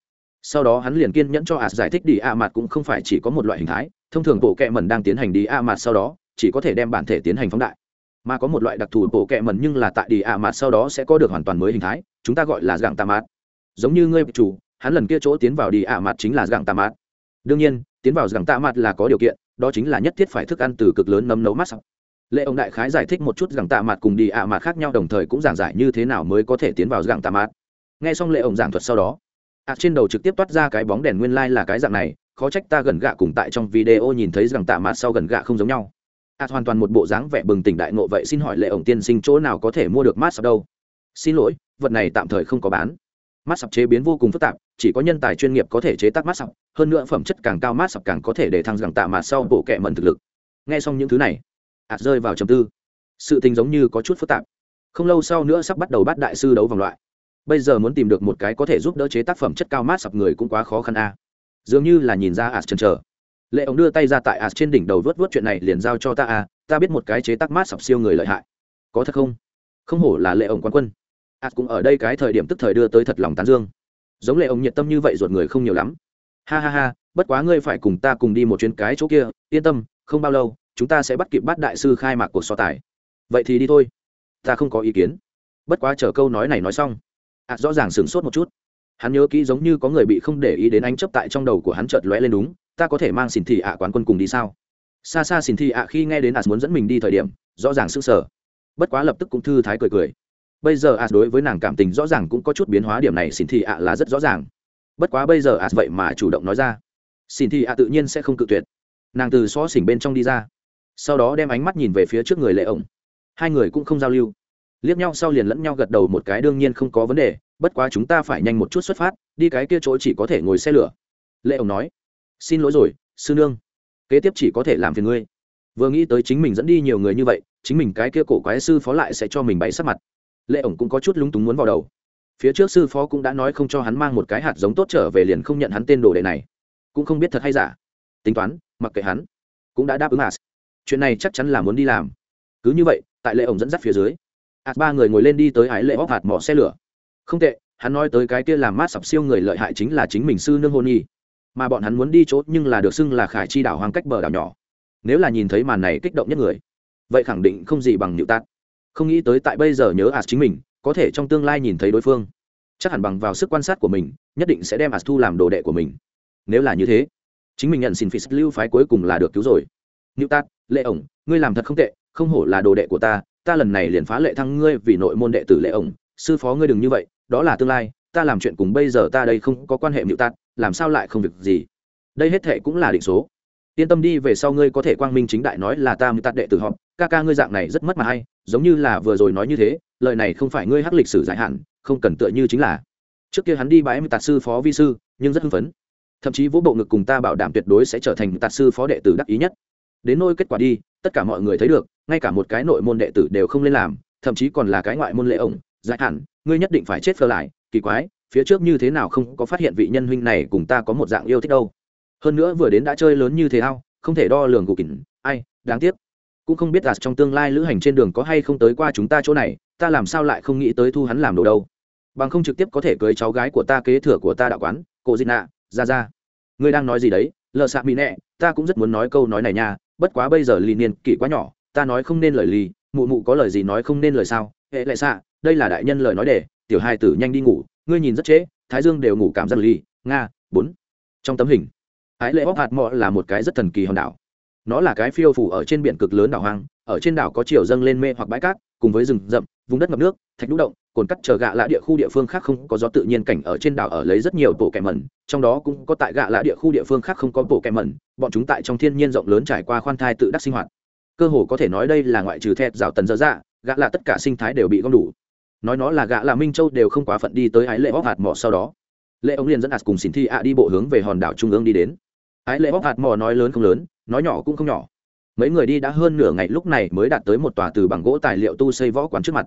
Sau đó hắn liền kiên nhẫn cho as giải thích đi a mặt cũng không phải chỉ có một loại hình thái thông thường bộ kẹ mẩn đang tiến hành đi a mặt sau đó, chỉ có thể đem bản thể tiến hành phóng đại. Mà có một loại đặc thù bộ kẹ mẩn nhưng là tại đi a mặt sau đó sẽ có được hoàn toàn mới hình thái, chúng ta gọi là dạng tà mạt. Giống như ngươi chủ, hắn lần kia chỗ tiến vào đi a mặt chính là dạng tà mạt. Đương nhiên, tiến vào dạng tà mạt là có điều kiện, đó chính là nhất thiết phải thức ăn từ cực lớn nấm nấu mát sau. Lệ ông đại khái giải thích một chút rằng tạ mặt cùng đi ạ mặt khác nhau đồng thời cũng giảng giải như thế nào mới có thể tiến vào dạng tạ mặt nghe xong lệ ông giảng thuật sau đó, ạ trên đầu trực tiếp toát ra cái bóng đèn nguyên lai là cái dạng này khó trách ta gần gạ cùng tại trong video nhìn thấy rằng tạ mặt sau gần gạ không giống nhau. Ạ hoàn toàn một bộ dáng vẻ bừng tỉnh đại ngộ vậy xin hỏi lệ ổng tiên sinh chỗ nào có thể mua được mát sập đâu? Xin lỗi, vật này tạm thời không có bán. Mát sập chế biến vô cùng phức tạp, chỉ có nhân tài chuyên nghiệp có thể chế tác mát sập, hơn nữa phẩm chất càng cao mát sập càng có thể để thăng rằng tạ mặt sau bộ kệ mẩn thực lực. Nghe xong những thứ này ạt rơi vào trầm tư. Sự tình giống như có chút phức tạp. Không lâu sau nữa sắp bắt đầu bắt đại sư đấu vòng loại. Bây giờ muốn tìm được một cái có thể giúp đỡ chế tác phẩm chất cao mát sập người cũng quá khó khăn a dường như là nhìn ra as chần chờ. Lệ ông đưa tay ra tại as trên đỉnh đầu vớt vớt chuyện này liền giao cho ta à, ta biết một cái chế tác mát sập siêu người lợi hại. Có thật không? Không hổ là lệ ông quan quân. As cũng ở đây cái thời điểm tức thời đưa tới thật lòng tán dương. Giống lệ ông nhiệt tâm như vậy ruột người không nhiều lắm. Ha ha ha bất quá ngươi phải cùng ta cùng đi một chuyến cái chỗ kia yên tâm không bao lâu chúng ta sẽ bắt kịp bắt đại sư khai mạc cuộc so tài. Vậy thì đi thôi. Ta không có ý kiến. Bất quá chờ câu nói này nói xong ạ rõ ràng sửng sốt một chút hắn nhớ kỹ giống như có người bị không để ý đến ánh chấp tại trong đầu của hắn chợt lóe lên đúng, ta có thể mang xin thị ạ quán quân cùng đi sao? Xa xa xin thị ạ khi nghe đến ạ muốn dẫn mình đi thời điểm, rõ ràng sững sờ. Bất quá lập tức cũng thư thái cười cười. Bây giờ ạ đối với nàng cảm tình rõ ràng cũng có chút biến hóa, điểm này xin thị ạ là rất rõ ràng. Bất quá bây giờ ạ vậy mà chủ động nói ra. Xin thị ạ tự nhiên sẽ không cự tuyệt. Nàng từ xó xỉnh bên trong đi ra. Sau đó đem ánh mắt nhìn về phía trước người lệ ổng. Hai người cũng không giao lưu. Liếc nhau sau liền lẫn nhau gật đầu một cái, đương nhiên không có vấn đề bất quá chúng ta phải nhanh một chút xuất phát, đi cái kia chỗ chỉ có thể ngồi xe lửa. Lệ ổng nói. Xin lỗi rồi, sư nương. Kế tiếp chỉ có thể làm phiền ngươi. Vừa nghĩ tới chính mình dẫn đi nhiều người như vậy, chính mình cái kia cổ quái sư phó lại sẽ cho mình bày sắc mặt. Lệ ổng cũng có chút lúng túng muốn vào đầu. Phía trước sư phó cũng đã nói không cho hắn mang một cái hạt giống tốt trở về liền không nhận hắn tên đồ đệ này. Cũng không biết thật hay giả. Tính toán, mặc kệ hắn. Cũng đã đáp ứng à chuyện này chắc chắn là muốn đi làm. Cứ như vậy, tại lệ ổng dẫn dắt phía dưới ạt ba người ngồi lên đi tới ái lệ hóc hạt mỏ xe lửa không tệ hắn nói tới cái kia làm mát sập siêu người lợi hại chính là chính mình sư nương hôn nhi mà bọn hắn muốn đi chốt nhưng là được xưng là khải chi đảo hoang cách bờ đảo nhỏ. Nếu là nhìn thấy màn này kích động nhất người vậy khẳng định không gì bằng nhựu tát. Không nghĩ tới tại bây giờ nhớ ạt chính mình có thể trong tương lai nhìn thấy đối phương. Chắc hẳn bằng vào sức quan sát của mình nhất định sẽ đem ạt thu làm đồ đệ của mình. Nếu là như thế chính mình nhận xin phi lưu phái cuối cùng là được cứu rồi. Nhựu Tát, Lệ ổng, ngươi làm thật không tệ, không hổ là đồ đệ của ta, ta lần này liền phá lệ thăng ngươi vì nội môn đệ tử Lệ ổng, sư phó ngươi đừng như vậy, đó là tương lai, ta làm chuyện cùng bây giờ ta đây không có quan hệ mưu tạt làm sao lại không việc gì. Đây hết thệ cũng là định số. Yên tâm đi về sau ngươi có thể quang minh chính đại nói là ta mưu tạt đệ tử họ, ca ca ngươi dạng này rất mất mà hay, giống như là vừa rồi nói như thế, lời này không phải ngươi hắc lịch sử giải hạn, không cần tựa như chính là. Trước kia hắn đi bái mưu tạt sư phó vi sư, nhưng rất hưng phấn thậm chí vũ bộ ngực cùng ta bảo đảm tuyệt đối sẽ trở thành tạt sư phó đệ tử đắc ý nhất đến nôi kết quả đi tất cả mọi người thấy được ngay cả một cái nội môn đệ tử đều không lên làm thậm chí còn là cái ngoại môn lệ ổng giải hẳn ngươi nhất định phải chết phơ lại kỳ quái phía trước như thế nào không có phát hiện vị nhân huynh này cùng ta có một dạng yêu thích đâu. Hơn nữa vừa đến đã chơi lớn như thế ao, không thể đo lường gục kỉnh ai đáng tiếc. Cũng không biết là trong tương lai lữ hành trên đường có hay không tới qua chúng ta chỗ này ta làm sao lại không nghĩ tới thu hắn làm đồ đâu. Bằng không trực tiếp có thể cưới cháu gái của ta kế thừa của ta đạo quán cô dị nạ ra ra ngươi đang nói gì đấy lợ xạ mỹ nẹ ta cũng rất muốn nói câu nói này nha bất quá bây giờ lì niên kỷ quá nhỏ ta nói không nên lời lì mụ mụ có lời gì nói không nên lời sao hệ lại xạ đây là đại nhân lời nói để tiểu hai tử nhanh đi ngủ ngươi nhìn rất trễ thái dương đều ngủ cảm giác ly, nga bốn. Trong tấm hình ái lệ óc hạt mọ là một cái rất thần kỳ hòn đảo. Nó là cái phiêu phủ ở trên biển cực lớn đảo hoang ở trên đảo có chiều dâng lên mê hoặc bãi cát cùng với rừng rậm vùng đất ngập nước thạch lũ động cồn cắt chờ gạ lạ địa khu địa phương khác không có gió tự nhiên cảnh ở trên đảo ở lấy rất nhiều tổ kẻ mẩn trong đó cũng có tại gạ lạ địa khu địa phương khác không có tổ kẻ mẩn bọn chúng tại trong thiên nhiên rộng lớn trải qua khoan thai tự đắc sinh hoạt. Cơ hồ có thể nói đây là ngoại trừ thẹt rào tần dơ dạ gạ lạ tất cả sinh thái đều bị gom đủ nói nó là gã là minh châu đều không quá phận đi tới ái lệ bóc hạt mỏ sau đó. Lệ ông liền dẫn ạt cùng xin thi ạ đi bộ hướng về hòn đảo trung ương đi đến. Ái lệ bóc hạt mỏ nói lớn không lớn, nói nhỏ cũng không nhỏ. Mấy người đi đã hơn nửa ngày lúc này mới đạt tới một tòa từ bằng gỗ tài liệu tu xây võ quán trước mặt.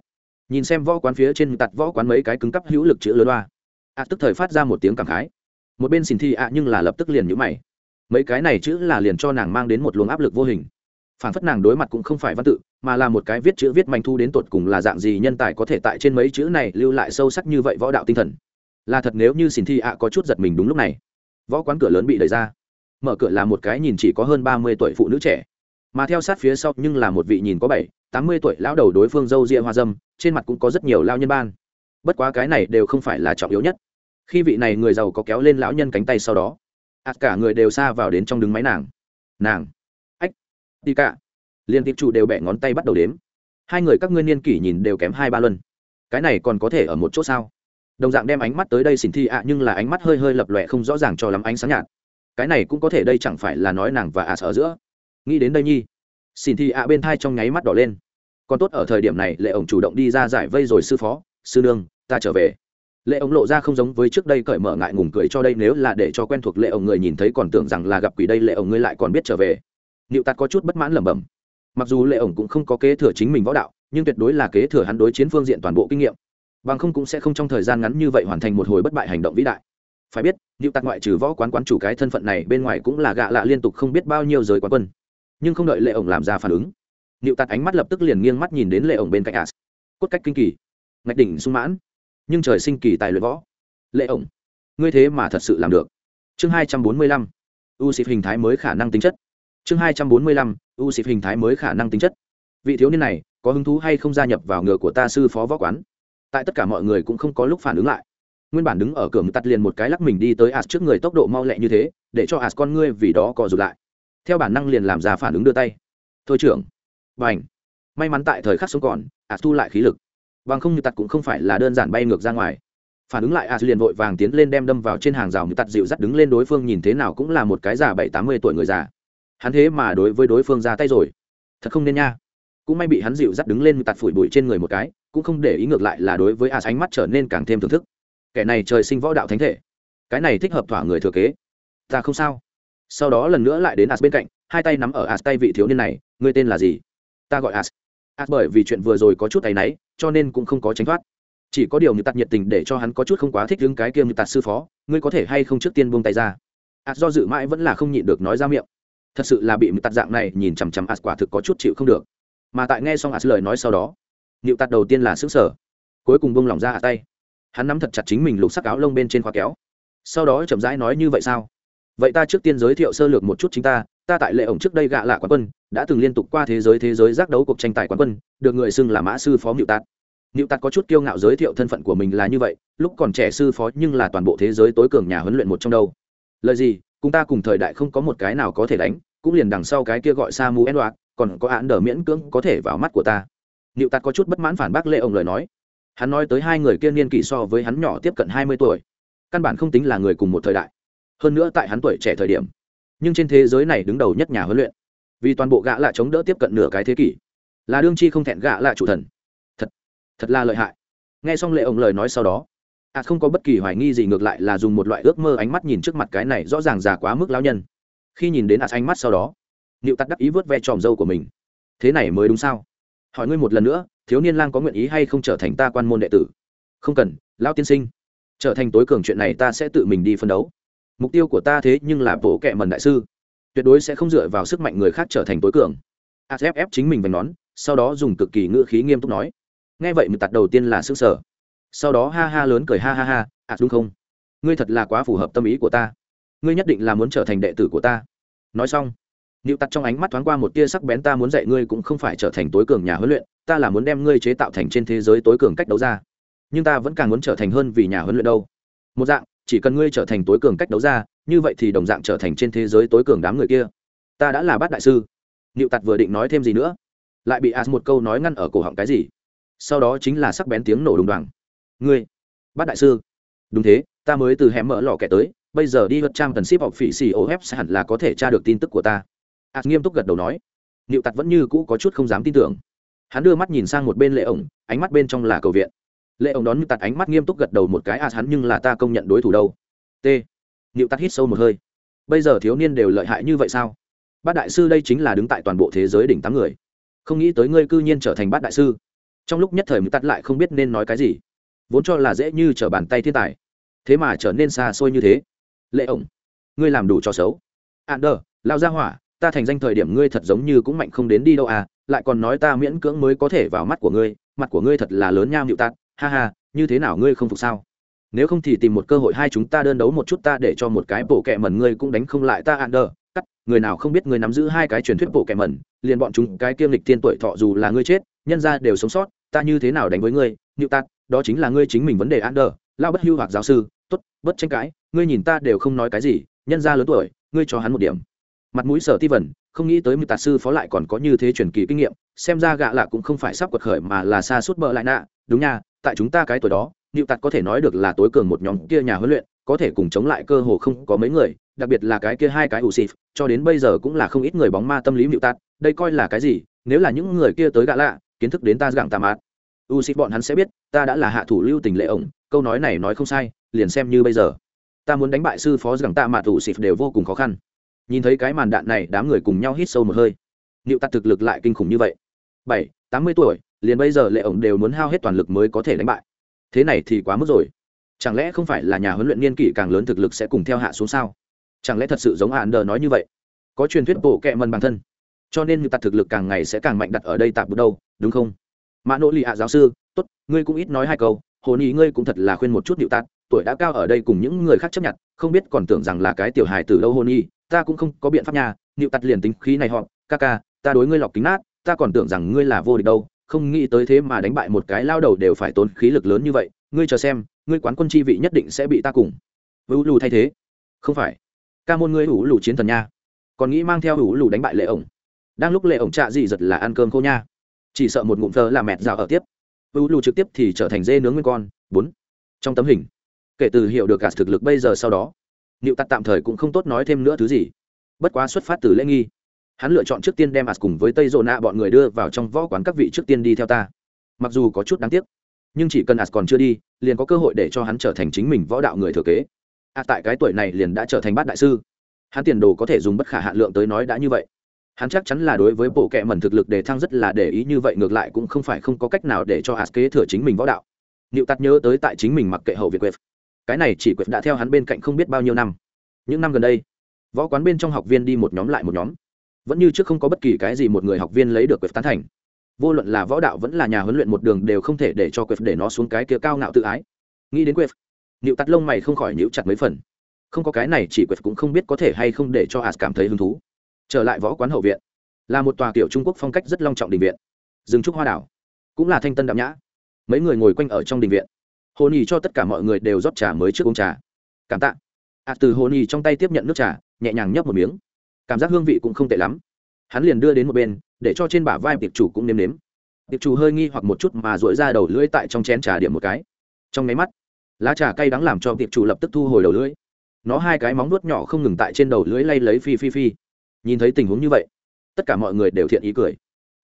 Nhìn xem võ quán phía trên tặt võ quán mấy cái cứng cắp hữu lực chữ lớn loa. Ạ tức thời phát ra một tiếng cảm khái. Một bên xin thi ạ nhưng là lập tức liền nhũ mày. Mấy cái này chữ là liền cho nàng mang đến một luồng áp lực vô hình phản phất nàng đối mặt cũng không phải văn tự, mà là một cái viết chữ viết manh thu đến tột cùng là dạng gì nhân tài có thể tại trên mấy chữ này lưu lại sâu sắc như vậy võ đạo tinh thần. Là thật nếu như xin thi ạ có chút giật mình đúng lúc này. Võ quán cửa lớn bị đẩy ra. Mở cửa là một cái nhìn chỉ có hơn ba mươi tuổi phụ nữ trẻ. Mà theo sát phía sau nhưng là một vị nhìn có bảy, tám mươi tuổi lão đầu đối phương dâu ria hoa dâm, trên mặt cũng có rất nhiều lao nhân ban. Bất quá cái này đều không phải là trọng yếu nhất. Khi vị này người giàu có kéo lên lão nhân cánh tay sau đó ạt cả người đều xa vào đến trong đứng máy nàng. Nàng ách cả. Liên tiếp chủ đều bẻ ngón tay bắt đầu đếm. Hai người các ngươi niên kỷ nhìn đều kém hai ba luân. Cái này còn có thể ở một chỗ sao? Đồng dạng đem ánh mắt tới đây xỉn thi ạ, nhưng là ánh mắt hơi hơi lập lòe không rõ ràng cho lắm ánh sáng nhạt. Cái này cũng có thể đây chẳng phải là nói nàng và ạ sợ giữa. Nghĩ đến đây nhi xỉn thi ạ bên thai trong nháy mắt đỏ lên. Còn tốt ở thời điểm này, lệ ổng chủ động đi ra giải vây rồi sư phó, sư nương, ta trở về. Lệ ổng lộ ra không giống với trước đây cởi mở ngại ngùng cười cho đây, nếu là để cho quen thuộc lệ ổng người nhìn thấy còn tưởng rằng là gặp quỷ đây, lệ ổng ngươi lại còn biết trở về nịu tạt có chút bất mãn lẩm bẩm. Mặc dù lệ ổng cũng không có kế thừa chính mình võ đạo, nhưng tuyệt đối là kế thừa hắn đối chiến phương diện toàn bộ kinh nghiệm. Bằng không cũng sẽ không trong thời gian ngắn như vậy hoàn thành một hồi bất bại hành động vĩ đại. Phải biết, nịu tạt ngoại trừ võ quán quán chủ cái thân phận này, bên ngoài cũng là gạ lạ liên tục không biết bao nhiêu giới quán quân. Nhưng không đợi lệ ổng làm ra phản ứng, nịu tạt ánh mắt lập tức liền nghiêng mắt nhìn đến lệ ổng bên cạnh as. Cốt cách kinh kỳ, ngạch đỉnh sung mãn, nhưng trời sinh kỳ tài luyện võ. Lệ ổng, ngươi thế mà thật sự làm được. Chương hai trăm bốn mươi lăm u xịp hình thái mới khả năng tính chất chương hai trăm bốn mươi lăm, u xịp hình thái mới khả năng tính chất. Vị thiếu niên này, có hứng thú hay không gia nhập vào ngựa của ta sư phó võ quán? Tại tất cả mọi người cũng không có lúc phản ứng lại. Nguyên bản đứng ở cửa tắt liền một cái lắc mình đi tới as trước người tốc độ mau lẹ như thế, để cho as con ngươi vì đó co rụt lại. Theo bản năng liền làm ra phản ứng đưa tay. Thôi trưởng. B à n h may mắn tại thời khắc sống còn as thu lại khí lực. Bằng không như tắt cũng không phải là đơn giản bay ngược ra ngoài. Phản ứng lại as liền vội vàng tiến lên đem đâm vào trên hàng rào như tắt dịu dắt đứng lên đối phương nhìn thế nào cũng là một cái già bảy tám mươi tuổi người già hắn thế mà đối với đối phương ra tay rồi. Thật không nên nha. Cũng may bị hắn dịu dắt đứng lên tạt phủi bụi trên người một cái, cũng không để ý ngược lại là đối với as ánh mắt trở nên càng thêm thưởng thức. Kẻ này trời sinh võ đạo thánh thể. Cái này thích hợp thỏa người thừa kế. Ta không sao. Sau đó lần nữa lại đến as bên cạnh, hai tay nắm ở as tay vị thiếu niên này, ngươi tên là gì? Ta gọi as. As bởi vì chuyện vừa rồi có chút tay náy, cho nên cũng không có tránh thoát. Chỉ có điều như tạt nhiệt tình để cho hắn có chút không quá thích đứng cái kia như tạt sư phó, ngươi có thể hay không trước tiên buông tay ra? As do dự mãi vẫn là không nhịn được nói ra miệng thật sự là bị một tạt dạng này nhìn chằm chằm as quả thực có chút chịu không được. Mà tại nghe xong as lời nói sau đó nịu tạt đầu tiên là xứng sở cuối cùng bông lỏng ra tay. Hắn nắm thật chặt chính mình lục sắc áo lông bên trên khóa kéo. Sau đó chậm rãi nói như vậy sao? Vậy ta trước tiên giới thiệu sơ lược một chút chính ta ta tại lệ ổng trước đây gạ lạ quán quân, đã từng liên tục qua thế giới thế giới giác đấu cuộc tranh tài quán quân, được người xưng là mã sư phó nịu tạt. Nịu tạt có chút kiêu ngạo giới thiệu thân phận của mình là như vậy, lúc còn trẻ sư phó nhưng là toàn bộ thế giới tối cường nhà huấn luyện một trong đâu. Lời gì? Cùng ta cùng thời đại không có một cái nào có thể đánh, cũng liền đằng sau cái kia gọi sa mu edward còn có án đờ miễn cưỡng có thể vào mắt của ta. Nịu tạt có chút bất mãn phản bác lệ ông lời nói. Hắn nói tới hai người kia niên kỷ so với hắn nhỏ tiếp cận hai mươi tuổi, căn bản không tính là người cùng một thời đại. Hơn nữa tại hắn tuổi trẻ thời điểm, nhưng trên thế giới này đứng đầu nhất nhà huấn luyện, vì toàn bộ gã lạ chống đỡ tiếp cận nửa cái thế kỷ, là đương chi không thẹn gã lạ chủ thần. Thật thật là lợi hại. Nghe xong lệ ông lời nói sau đó ạt không có bất kỳ hoài nghi gì, ngược lại là dùng một loại ước mơ ánh mắt nhìn trước mặt cái này rõ ràng già quá mức lão nhân. Khi nhìn đến ạt ánh mắt sau đó nịu tắt đắc ý vớt ve tròm dâu của mình. Thế này mới đúng sao? Hỏi ngươi một lần nữa, thiếu niên lang có nguyện ý hay không trở thành ta quan môn đệ tử? Không cần, lão tiên sinh. Trở thành tối cường chuyện này ta sẽ tự mình đi phân đấu. Mục tiêu của ta thế nhưng là bổ kệ mần đại sư. Tuyệt đối sẽ không dựa vào sức mạnh người khác trở thành tối cường. Aff chính mình vành nón, sau đó dùng cực kỳ ngữ khí nghiêm túc nói. Nghe vậy mình tặt đầu tiên là s ư sở sau đó ha ha lớn cười ha ha ha à đúng không? Ngươi thật là quá phù hợp tâm ý của ta. Ngươi nhất định là muốn trở thành đệ tử của ta. Nói xong nịu tặt trong ánh mắt thoáng qua một tia sắc bén, ta muốn dạy ngươi cũng không phải trở thành tối cường nhà huấn luyện, ta là muốn đem ngươi chế tạo thành trên thế giới tối cường cách đấu ra. Nhưng ta vẫn càng muốn trở thành hơn vì nhà huấn luyện đâu. Một dạng, chỉ cần ngươi trở thành tối cường cách đấu ra, như vậy thì đồng dạng trở thành trên thế giới tối cường đám người kia. Ta đã là bát đại sư. Nịu tặt vừa định nói thêm gì nữa, lại bị as một câu nói ngăn ở cổ họng cái gì. Sau đó chính là sắc bén tiếng nổ đùng đoàng ngươi, bát đại sư. Đúng thế, ta mới từ hẻm mở lò kẻ tới, bây giờ đi vượt trang tần ship học phỉ xì ô hép hẳn là có thể tra được tin tức của ta. As nghiêm túc gật đầu nói. Nịu tặc vẫn như cũ có chút không dám tin tưởng. Hắn đưa mắt nhìn sang một bên lệ ổng, ánh mắt bên trong là cầu viện. Lệ ổng đón nịu tặc ánh mắt nghiêm túc gật đầu một cái as hắn nhưng là ta công nhận đối thủ đâu. T. Nịu tặc hít sâu một hơi. Bây giờ thiếu niên đều lợi hại như vậy sao? Bát đại sư đây chính là đứng tại toàn bộ thế giới đỉnh tám người. Không nghĩ tới ngươi cư nhiên trở thành bát đại sư. Trong lúc nhất thời mới tắt lại không biết nên nói cái gì vốn cho là dễ như trở bàn tay thiên tài, thế mà trở nên xa xôi như thế. Lệ ổng, ngươi làm đủ cho xấu. Ạn đờ lao ra hỏa, ta thành danh thời điểm ngươi thật giống như cũng mạnh không đến đi đâu à lại còn nói ta miễn cưỡng mới có thể vào mắt của ngươi, mặt của ngươi thật là lớn nham hiệu tạt, ha ha, như thế nào ngươi không phục sao? Nếu không thì tìm một cơ hội hai chúng ta đơn đấu một chút ta để cho một cái bộ kẹ mẩn ngươi cũng đánh không lại ta ạn đờ cắt, người nào không biết ngươi nắm giữ hai cái truyền thuyết bộ kẹ mẩn, liền bọn chúng cái kiêm lịch tiên tuổi thọ dù là ngươi chết, nhân ra đều sống sót, ta như thế nào đánh với ngươi nhịu tạt? Đó chính là ngươi chính mình vấn đề ạn đờ lao bất hưu hoặc giáo sư, tốt bất tranh cãi, ngươi nhìn ta đều không nói cái gì, nhân ra lớn tuổi, ngươi cho hắn một điểm. Mặt mũi sở ti vần, không nghĩ tới mưu tạt sư phó lại còn có như thế truyền kỳ kinh nghiệm, xem ra gạ lạ cũng không phải sắp quật khởi mà là xa suốt bợ lại nạ. Đúng nha, tại chúng ta cái tuổi đó nịu tạt có thể nói được là tối cường một nhóm kia nhà huấn luyện, có thể cùng chống lại cơ hồ không có mấy người, đặc biệt là cái kia hai cái ủ xịt cho đến bây giờ cũng là không ít người bóng ma tâm lý nịu tạt, đây coi là cái gì, nếu là những người kia tới gạ lạ, kiến thức đến ta gặng tà mạt u xịt bọn hắn sẽ biết, ta đã là hạ thủ lưu tình lệ ổng, câu nói này nói không sai, liền xem như bây giờ. Ta muốn đánh bại sư phó rằng tạ mạt thủ xịt đều vô cùng khó khăn. Nhìn thấy cái màn đạn này, đám người cùng nhau hít sâu một hơi. Nịu tạt thực lực lại kinh khủng như vậy. Bảy, tám mươi tuổi, liền bây giờ lệ ổng đều muốn hao hết toàn lực mới có thể đánh bại. Thế này thì quá mức rồi. Chẳng lẽ không phải là nhà huấn luyện niên kỷ càng lớn thực lực sẽ cùng theo hạ xuống sao? Chẳng lẽ thật sự giống hạn đờ nói như vậy? Có truyền thuyết bộ kệ mần bản thân. Cho nên nịu tạt thực lực càng ngày sẽ càng mạnh đặt ở đây tạp bước đâu, đúng không? Mã nỗ lì hạ giáo sư, tốt, ngươi cũng ít nói hai câu hồn ý ngươi cũng thật là khuyên một chút điệu tạt, tuổi đã cao ở đây cùng những người khác chấp nhận, không biết còn tưởng rằng là cái tiểu hài từ đâu Hồn y ta cũng không có biện pháp nhà điệu tạt liền tính khí này họ, ca ca, ta đối ngươi lọc kính nát, ta còn tưởng rằng ngươi là vô địch đâu, không nghĩ tới thế mà đánh bại một cái lao đầu đều phải tốn khí lực lớn như vậy, ngươi chờ xem, ngươi quán quân chi vị nhất định sẽ bị ta cùng. Với u lù thay thế. Không phải, ca môn ngươi ủ lù chiến thần nha, còn nghĩ mang theo ủ lù đánh bại lệ ổng. Đang lúc lệ ổng trạ gì giật là ăn cơm khô nha chỉ sợ một ngụm thơ là mẹt rào ở tiếp u lù trực tiếp thì trở thành dê nướng nguyên con bốn trong tấm hình kể từ hiểu được cả thực lực bây giờ sau đó Niệu Tạt tạm thời cũng không tốt nói thêm nữa thứ gì. Bất quá xuất phát từ lễ nghi, hắn lựa chọn trước tiên đem As cùng với Tây Zona bọn người đưa vào trong võ quán các vị trước tiên đi theo ta. Mặc dù có chút đáng tiếc, nhưng chỉ cần As còn chưa đi, liền có cơ hội để cho hắn trở thành chính mình võ đạo người thừa kế. à tại cái tuổi này liền đã trở thành bát đại sư. Hắn tiền đồ có thể dùng bất khả hạn lượng tới nói đã như vậy. Hắn chắc chắn là đối với bộ kệ mẩn thực lực để thăng rất là để ý như vậy, ngược lại cũng không phải không có cách nào để cho hạt kế thừa chính mình võ đạo. Niệu Tạt nhớ tới tại chính mình mặc kệ hậu Việt quệt cái này chỉ quệt đã theo hắn bên cạnh không biết bao nhiêu năm. Những năm gần đây, võ quán bên trong học viên đi một nhóm lại một nhóm. Vẫn như trước không có bất kỳ cái gì một người học viên lấy được quệt tán thành. Vô luận là võ đạo vẫn là nhà huấn luyện một đường đều không thể để cho quệt để nó xuống cái kia cao ngạo tự ái. Nghĩ đến quệt nịu tắt lông mày không khỏi nhíu chặt mấy phần. Không có cái này chỉ quệt cũng không biết có thể hay không để cho hạt cảm thấy hứng thú trở lại võ quán hậu viện, là một tòa kiểu trung quốc phong cách rất long trọng đình viện. Rừng trúc hoa đảo, cũng là thanh tân đạm nhã. Mấy người ngồi quanh ở trong đình viện. Hồ nhi cho tất cả mọi người đều rót trà mới trước uống trà. Cảm tạ. Ạ từ hồ nhi trong tay tiếp nhận nước trà, nhẹ nhàng nhấp một miếng. Cảm giác hương vị cũng không tệ lắm. Hắn liền đưa đến một bên, để cho trên bả vai tiệp chủ cũng nếm nếm. Tiệp chủ hơi nghi hoặc một chút mà dội ra đầu lưỡi tại trong chén trà điểm một cái. Trong máy mắt, lá trà cay đắng làm cho tiệp chủ lập tức thu hồi đầu lưỡi. Nó hai cái móng nuốt nhỏ không ngừng tại trên đầu lưỡi lay lấy phi phi phi nhìn thấy tình huống như vậy, tất cả mọi người đều thiện ý cười.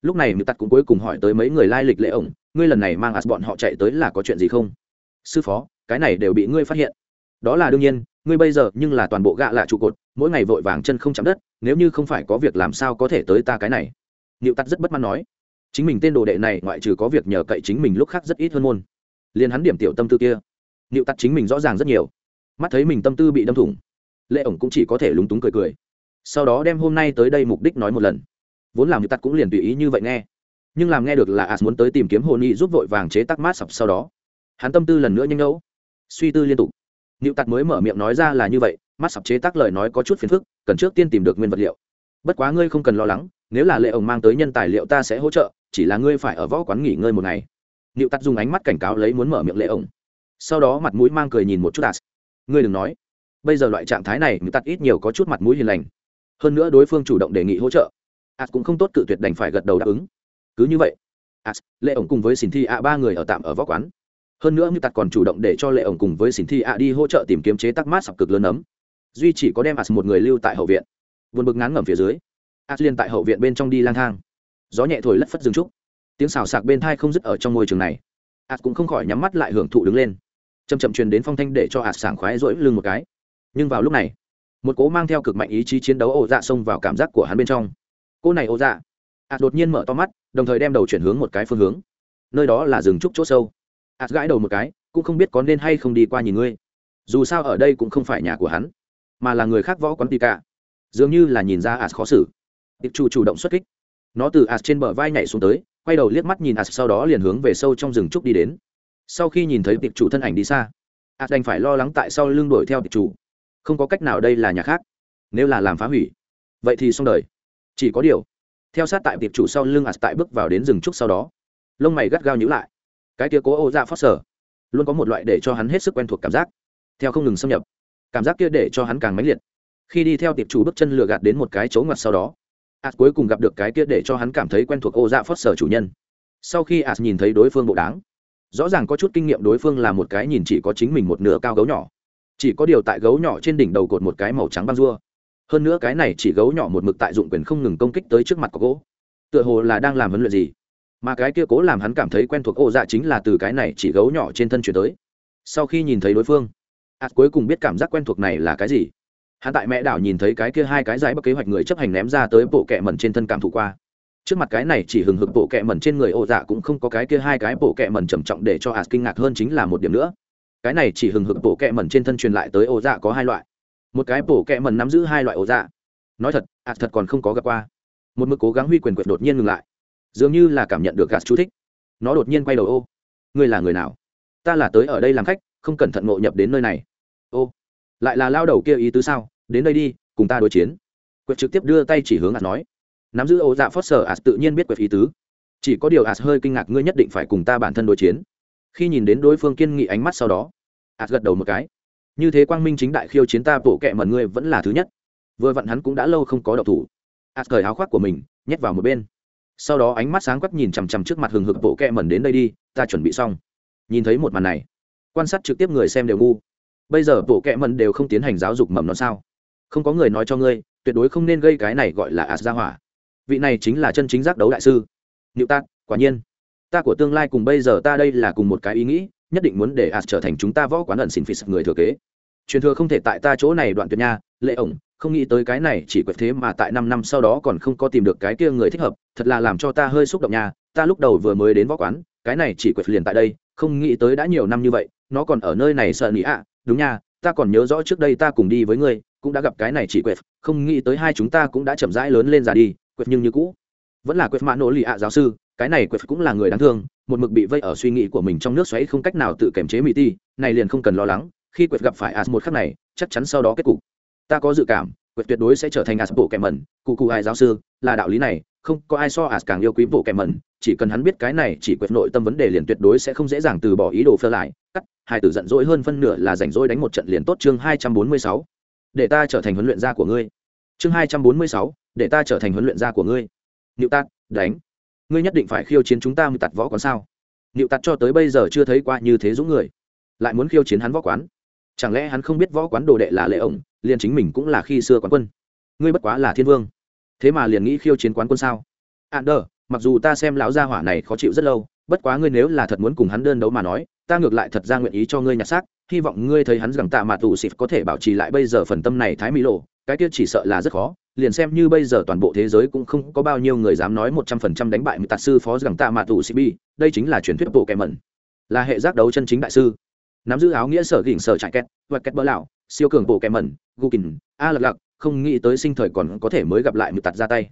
Lúc này người tắt cũng cuối cùng hỏi tới mấy người lai lịch lễ ổng, ngươi lần này mang ạt bọn họ chạy tới là có chuyện gì không? Sư phó, cái này đều bị ngươi phát hiện. Đó là đương nhiên, ngươi bây giờ nhưng là toàn bộ gạ lạ trụ cột, mỗi ngày vội vàng chân không chạm đất, nếu như không phải có việc làm sao có thể tới ta cái này? Niệu tắt rất bất mãn nói. Chính mình tên đồ đệ này ngoại trừ có việc nhờ cậy chính mình lúc khác rất ít hơn môn. Liền hắn điểm tiểu tâm tư kia. Niệu tắt chính mình rõ ràng rất nhiều. Mắt thấy mình tâm tư bị đâm thủng lệ ổng cũng chỉ có thể lúng túng cười cười sau đó đem hôm nay tới đây mục đích nói một lần. Vốn làm như tắt cũng liền tùy ý như vậy nghe. Nhưng làm nghe được là as muốn tới tìm kiếm hồn y giúp vội vàng chế tắc mát sập sau đó. Hắn tâm tư lần nữa nhanh ngẫu. Suy tư liên tục. Nịu tặc mới mở miệng nói ra là như vậy, mát sập chế tác lời nói có chút phiền phức, cần trước tiên tìm được nguyên vật liệu. Bất quá ngươi không cần lo lắng, nếu là lệ ổng mang tới nhân tài liệu ta sẽ hỗ trợ, chỉ là ngươi phải ở võ quán nghỉ ngơi một ngày. Liệu tặc dùng ánh mắt cảnh cáo lấy muốn mở miệng lệ ổng. Sau đó mặt mũi mang cười nhìn một chút as. Ngươi đừng nói. Bây giờ loại trạng thái này người tắt ít nhiều có chút mặt mũi hiền lành hơn nữa đối phương chủ động đề nghị hỗ trợ. As cũng không tốt cự tuyệt đành phải gật đầu đáp ứng. Cứ như vậy, as, lệ ổng cùng với xin thi a ba người ở tạm ở võ quán. Hơn nữa như tắt còn chủ động để cho lệ ổng cùng với xin thi a đi hỗ trợ tìm kiếm chế tắc mát sọc cực lớn ấm. Duy chỉ có đem as một người lưu tại hậu viện. Vượt bực ngán ngẩm phía dưới, as liên tại hậu viện bên trong đi lang thang. Gió nhẹ thổi lất phất rừng trúc. Tiếng xào sạc bên thai không dứt ở trong môi trường này. As cũng không khỏi nhắm mắt lại hưởng thụ đứng lên. Chầm chậm truyền đến phong thanh để cho as sảng khoái rỗi lưng một cái. Nhưng vào lúc này một cố mang theo cực mạnh ý chí chiến đấu ổ dạ xông vào cảm giác của hắn bên trong. Cô này ổ dạ. As đột nhiên mở to mắt, đồng thời đem đầu chuyển hướng một cái phương hướng. Nơi đó là rừng trúc chỗ sâu. As gãi đầu một cái, cũng không biết có nên hay không đi qua nhìn ngươi. Dù sao ở đây cũng không phải nhà của hắn, mà là người khác võ quán tì cả. Dường như là nhìn ra as khó xử. Tiệp chủ chủ động xuất kích. Nó từ ạt trên bờ vai nhảy xuống tới, quay đầu liếc mắt nhìn ạt, sau đó liền hướng về sâu trong rừng trúc đi đến. Sau khi nhìn thấy tiệp chủ thân ảnh đi xa, ạt đành phải lo lắng tại sau lưng đuổi theo tiệp chủ không có cách nào đây là nhà khác. Nếu là làm phá hủy, vậy thì xong đời. Chỉ có điều, theo sát tại tiệp chủ sau lưng as tại bước vào đến rừng trúc sau đó, lông mày gắt gao nhữ lại. Cái kia cố ô dạ phát sở luôn có một loại để cho hắn hết sức quen thuộc cảm giác, theo không ngừng xâm nhập. Cảm giác kia để cho hắn càng mãnh liệt. Khi đi theo tiệp chủ bước chân lừa gạt đến một cái chỗ ngoặt sau đó as cuối cùng gặp được cái kia để cho hắn cảm thấy quen thuộc ô dạ phát sở chủ nhân. Sau khi as nhìn thấy đối phương bộ đáng rõ ràng có chút kinh nghiệm đối phương là một cái nhìn chỉ có chính mình một nửa cao gấu nhỏ chỉ có điều tại gấu nhỏ trên đỉnh đầu cột một cái màu trắng băng rua. Hơn nữa cái này chỉ gấu nhỏ một mực tại dụng quyền không ngừng công kích tới trước mặt của gỗ. Tựa hồ là đang làm huấn luyện gì. Mà cái kia cố làm hắn cảm thấy quen thuộc ô dạ chính là từ cái này chỉ gấu nhỏ trên thân chuyển tới. Sau khi nhìn thấy đối phương ạt cuối cùng biết cảm giác quen thuộc này là cái gì. Hắn tại mẹ đảo nhìn thấy cái kia hai cái giải bất kế hoạch người chấp hành ném ra tới bộ kẹ mẩn trên thân cảm thụ qua. Trước mặt cái này chỉ hừng hực bộ kẹ mẩn trên người ô dạ cũng không có cái kia hai cái bộ kẹ mẩn trầm trọng để cho ạt kinh ngạc hơn chính là một điểm nữa cái này chỉ hừng hực bộ kẹ mẩn trên thân truyền lại tới ổ dạ có hai loại. Một cái bộ kẹ mẩn nắm giữ hai loại ổ dạ. Nói thật ạt thật còn không có gặp qua. Một mực cố gắng huy quyền quyệt đột nhiên ngừng lại. Dường như là cảm nhận được gạt chú thích. Nó đột nhiên quay đầu, ô, ngươi là người nào? Ta là tới ở đây làm khách, không cẩn thận ngộ nhập đến nơi này. Ô, lại là lao đầu kia ý tứ sao? Đến đây đi, cùng ta đối chiến. Quyệt trực tiếp đưa tay chỉ hướng ạt nói. Nắm giữ ô dạ phót sở ạt tự nhiên biết quyệt ý tứ. Chỉ có điều ạt hơi kinh ngạc ngươi nhất định phải cùng ta bản thân đối chiến khi nhìn đến đối phương kiên nghị ánh mắt sau đó ạt gật đầu một cái. Như thế quang minh chính đại khiêu chiến ta, bộ kệ mẩn ngươi vẫn là thứ nhất. Vừa vặn hắn cũng đã lâu không có độc thủ. Ạt cởi áo khoác của mình, nhét vào một bên. Sau đó ánh mắt sáng quắc nhìn chằm chằm trước mặt hừng hực bộ kệ mẩn đến đây đi, ta chuẩn bị xong. Nhìn thấy một màn này, quan sát trực tiếp người xem đều ngu. Bây giờ bộ kệ mẩn đều không tiến hành giáo dục mầm nó sao? Không có người nói cho ngươi, tuyệt đối không nên gây cái này gọi là ạt ra hỏa. Vị này chính là chân chính giác đấu đại sư. Nịu tát, quả nhiên ta của tương lai cùng bây giờ ta đây là cùng một cái ý nghĩ nhất định muốn để ạt trở thành chúng ta võ quán ẩn xin phi sập người thừa kế. Truyền thừa không thể tại ta chỗ này đoạn tuyệt nha lệ ổng không nghĩ tới cái này chỉ quệt thế mà tại năm năm sau đó còn không có tìm được cái kia người thích hợp thật là làm cho ta hơi xúc động nha ta lúc đầu vừa mới đến võ quán cái này chỉ quệt liền tại đây không nghĩ tới đã nhiều năm như vậy nó còn ở nơi này sợ nghĩ ạ. À, đúng nha ta còn nhớ rõ trước đây ta cùng đi với ngươi cũng đã gặp cái này chỉ quệt không nghĩ tới hai chúng ta cũng đã chậm rãi lớn lên già đi quệt nhưng như cũ. Vẫn là quệt mã nỗ lì ạ giáo sư cái này quệt cũng là người đáng thương, một mực bị vây ở suy nghĩ của mình trong nước xoáy không cách nào tự kiềm chế mỹ ti, này liền không cần lo lắng, khi quệt gặp phải as một khắc này, chắc chắn sau đó kết cục. Ta có dự cảm, quệt tuyệt đối sẽ trở thành as bộ kẻ mẩn, cụ cụ ai giáo sư, là đạo lý này, không có ai so as càng yêu quý bộ kẻ mẩn, chỉ cần hắn biết cái này chỉ quệt nội tâm vấn đề liền tuyệt đối sẽ không dễ dàng từ bỏ ý đồ phơ lại, cắt, hai tử giận dỗi hơn phân nửa là rảnh rỗi đánh một trận liền tốt chương hai trăm bốn mươi sáu. Để ta trở thành huấn luyện gia của ngươi. Chương hai trăm bốn mươi sáu, để ta trở thành huấn luyện gia của ngươi. Nịu tạt đánh ngươi nhất định phải khiêu chiến chúng ta mưu tạt võ quán sao? Nịu tạt cho tới bây giờ chưa thấy qua như thế dũng người. Lại muốn khiêu chiến hắn võ quán? Chẳng lẽ hắn không biết võ quán đồ đệ là lệ ổng, liền chính mình cũng là khi xưa quán quân? Ngươi bất quá là thiên vương. Thế mà liền nghĩ khiêu chiến quán quân sao? Ạn đờ mặc dù ta xem lão gia hỏa này khó chịu rất lâu, bất quá ngươi nếu là thật muốn cùng hắn đơn đấu mà nói, ta ngược lại thật ra nguyện ý cho ngươi nhặt xác, hy vọng ngươi thấy hắn rằng tạ mà tù xịt có thể bảo trì lại bây giờ phần tâm này thái mỹ lộ, cái kia chỉ sợ là rất khó liền xem như bây giờ toàn bộ thế giới cũng không có bao nhiêu người dám nói một trăm phần trăm đánh bại một tạt sư phó rằng tạ Mạt tù cb bi, đây chính là truyền thuyết bộ kẻ mẩn. Là hệ giác đấu chân chính đại sư. Nắm giữ áo nghĩa sở gỉnh sở trại két và két bỡ lão siêu cường bộ kẻ mẩn gukin a lật lặc, không nghĩ tới sinh thời còn có thể mới gặp lại một tạt ra tay.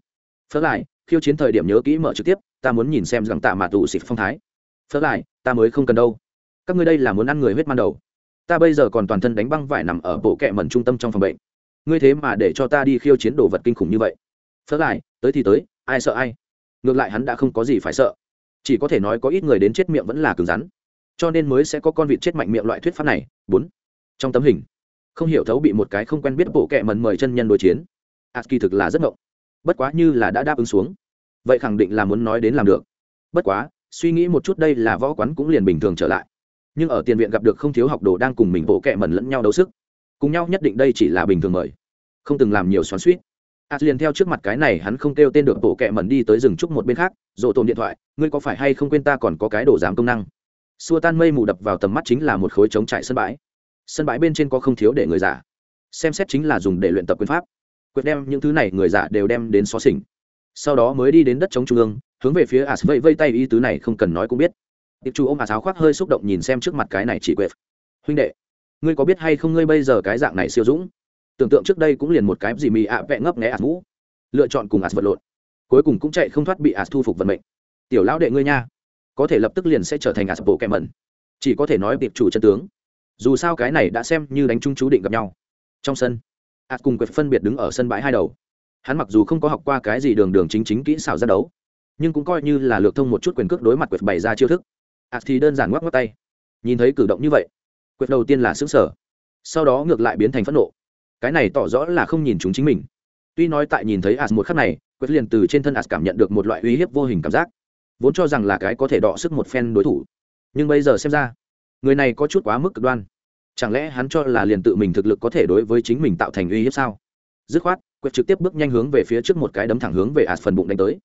Phớ lại, khiêu chiến thời điểm nhớ kỹ mở trực tiếp, ta muốn nhìn xem rằng tạ Mạt tù xịt phong thái. Phớ lại, ta mới không cần đâu. Các ngươi đây là muốn ăn người huyết man đầu. Ta bây giờ còn toàn thân đánh băng vải nằm ở bộ kẹ mẩn trung tâm trong phòng bệnh ngươi thế mà để cho ta đi khiêu chiến đồ vật kinh khủng như vậy. Phớt lại, tới thì tới, ai sợ ai? Ngược lại hắn đã không có gì phải sợ. Chỉ có thể nói có ít người đến chết miệng vẫn là cứng rắn. Cho nên mới sẽ có con vịt chết mạnh miệng loại thuyết pháp này. Bốn. Trong tấm hình, không hiểu thấu bị một cái không quen biết bộ kệ mần mời chân nhân đối chiến. Ạt kỳ thực là rất ngộng. Bất quá như là đã đáp ứng xuống. Vậy khẳng định là muốn nói đến làm được. Bất quá, suy nghĩ một chút đây là võ quán cũng liền bình thường trở lại. Nhưng ở tiền viện gặp được không thiếu học đồ đang cùng mình bộ kệ mần lẫn nhau đấu sức cùng nhau nhất định đây chỉ là bình thường mời. Không từng làm nhiều xoắn suýt ạt liền theo trước mặt cái này hắn không kêu tên được bộ kẹ mẩn đi tới rừng trúc một bên khác rộ tồn điện thoại, ngươi có phải hay không quên ta còn có cái đồ giám công năng? Xua tan mây mù đập vào tầm mắt chính là một khối trống trại sân bãi. Sân bãi bên trên có không thiếu để người giả. Xem xét chính là dùng để luyện tập quyền pháp. Quyết đem những thứ này người giả đều đem đến xó xỉnh. Sau đó mới đi đến đất chống trung ương, hướng về phía as vây vây tay ý tứ này không cần nói cũng biết. Tiệp chủ ôm as áo khoác hơi xúc động nhìn xem trước mặt cái này chỉ quyết huynh đệ ngươi có biết hay không ngươi bây giờ cái dạng này siêu dũng? Tưởng tượng trước đây cũng liền một cái gì mì ạ, vẹ ngấp nghé ạt ngũ lựa chọn cùng ạt vật lộn. Cuối cùng cũng chạy không thoát bị ạt thu phục vận mệnh. Tiểu lão đệ ngươi nha, có thể lập tức liền sẽ trở thành ạt bộ kẹ mẩn. Chỉ có thể nói tiệp chủ chân tướng. Dù sao cái này đã xem như đánh chung chú định gặp nhau. Trong sân ạt cùng quệt phân biệt đứng ở sân bãi hai đầu. Hắn mặc dù không có học qua cái gì đường đường chính chính kỹ xảo ra đấu, nhưng cũng coi như là lược thông một chút quyền cước đối mặt quệt bày ra chiêu thức. Ạt thì đơn giản ngoắc ngoắc tay. Nhìn thấy cử động như vậy quệt đầu tiên là xứng sở. Sau đó ngược lại biến thành phẫn nộ. Cái này tỏ rõ là không nhìn chúng chính mình. Tuy nói tại nhìn thấy as một khắc này, Quyết liền từ trên thân as cảm nhận được một loại uy hiếp vô hình cảm giác. Vốn cho rằng là cái có thể đọ sức một phen đối thủ. Nhưng bây giờ xem ra, người này có chút quá mức cực đoan. Chẳng lẽ hắn cho là liền tự mình thực lực có thể đối với chính mình tạo thành uy hiếp sao? Dứt khoát, Quyết trực tiếp bước nhanh hướng về phía trước một cái đấm thẳng hướng về as phần bụng đánh tới.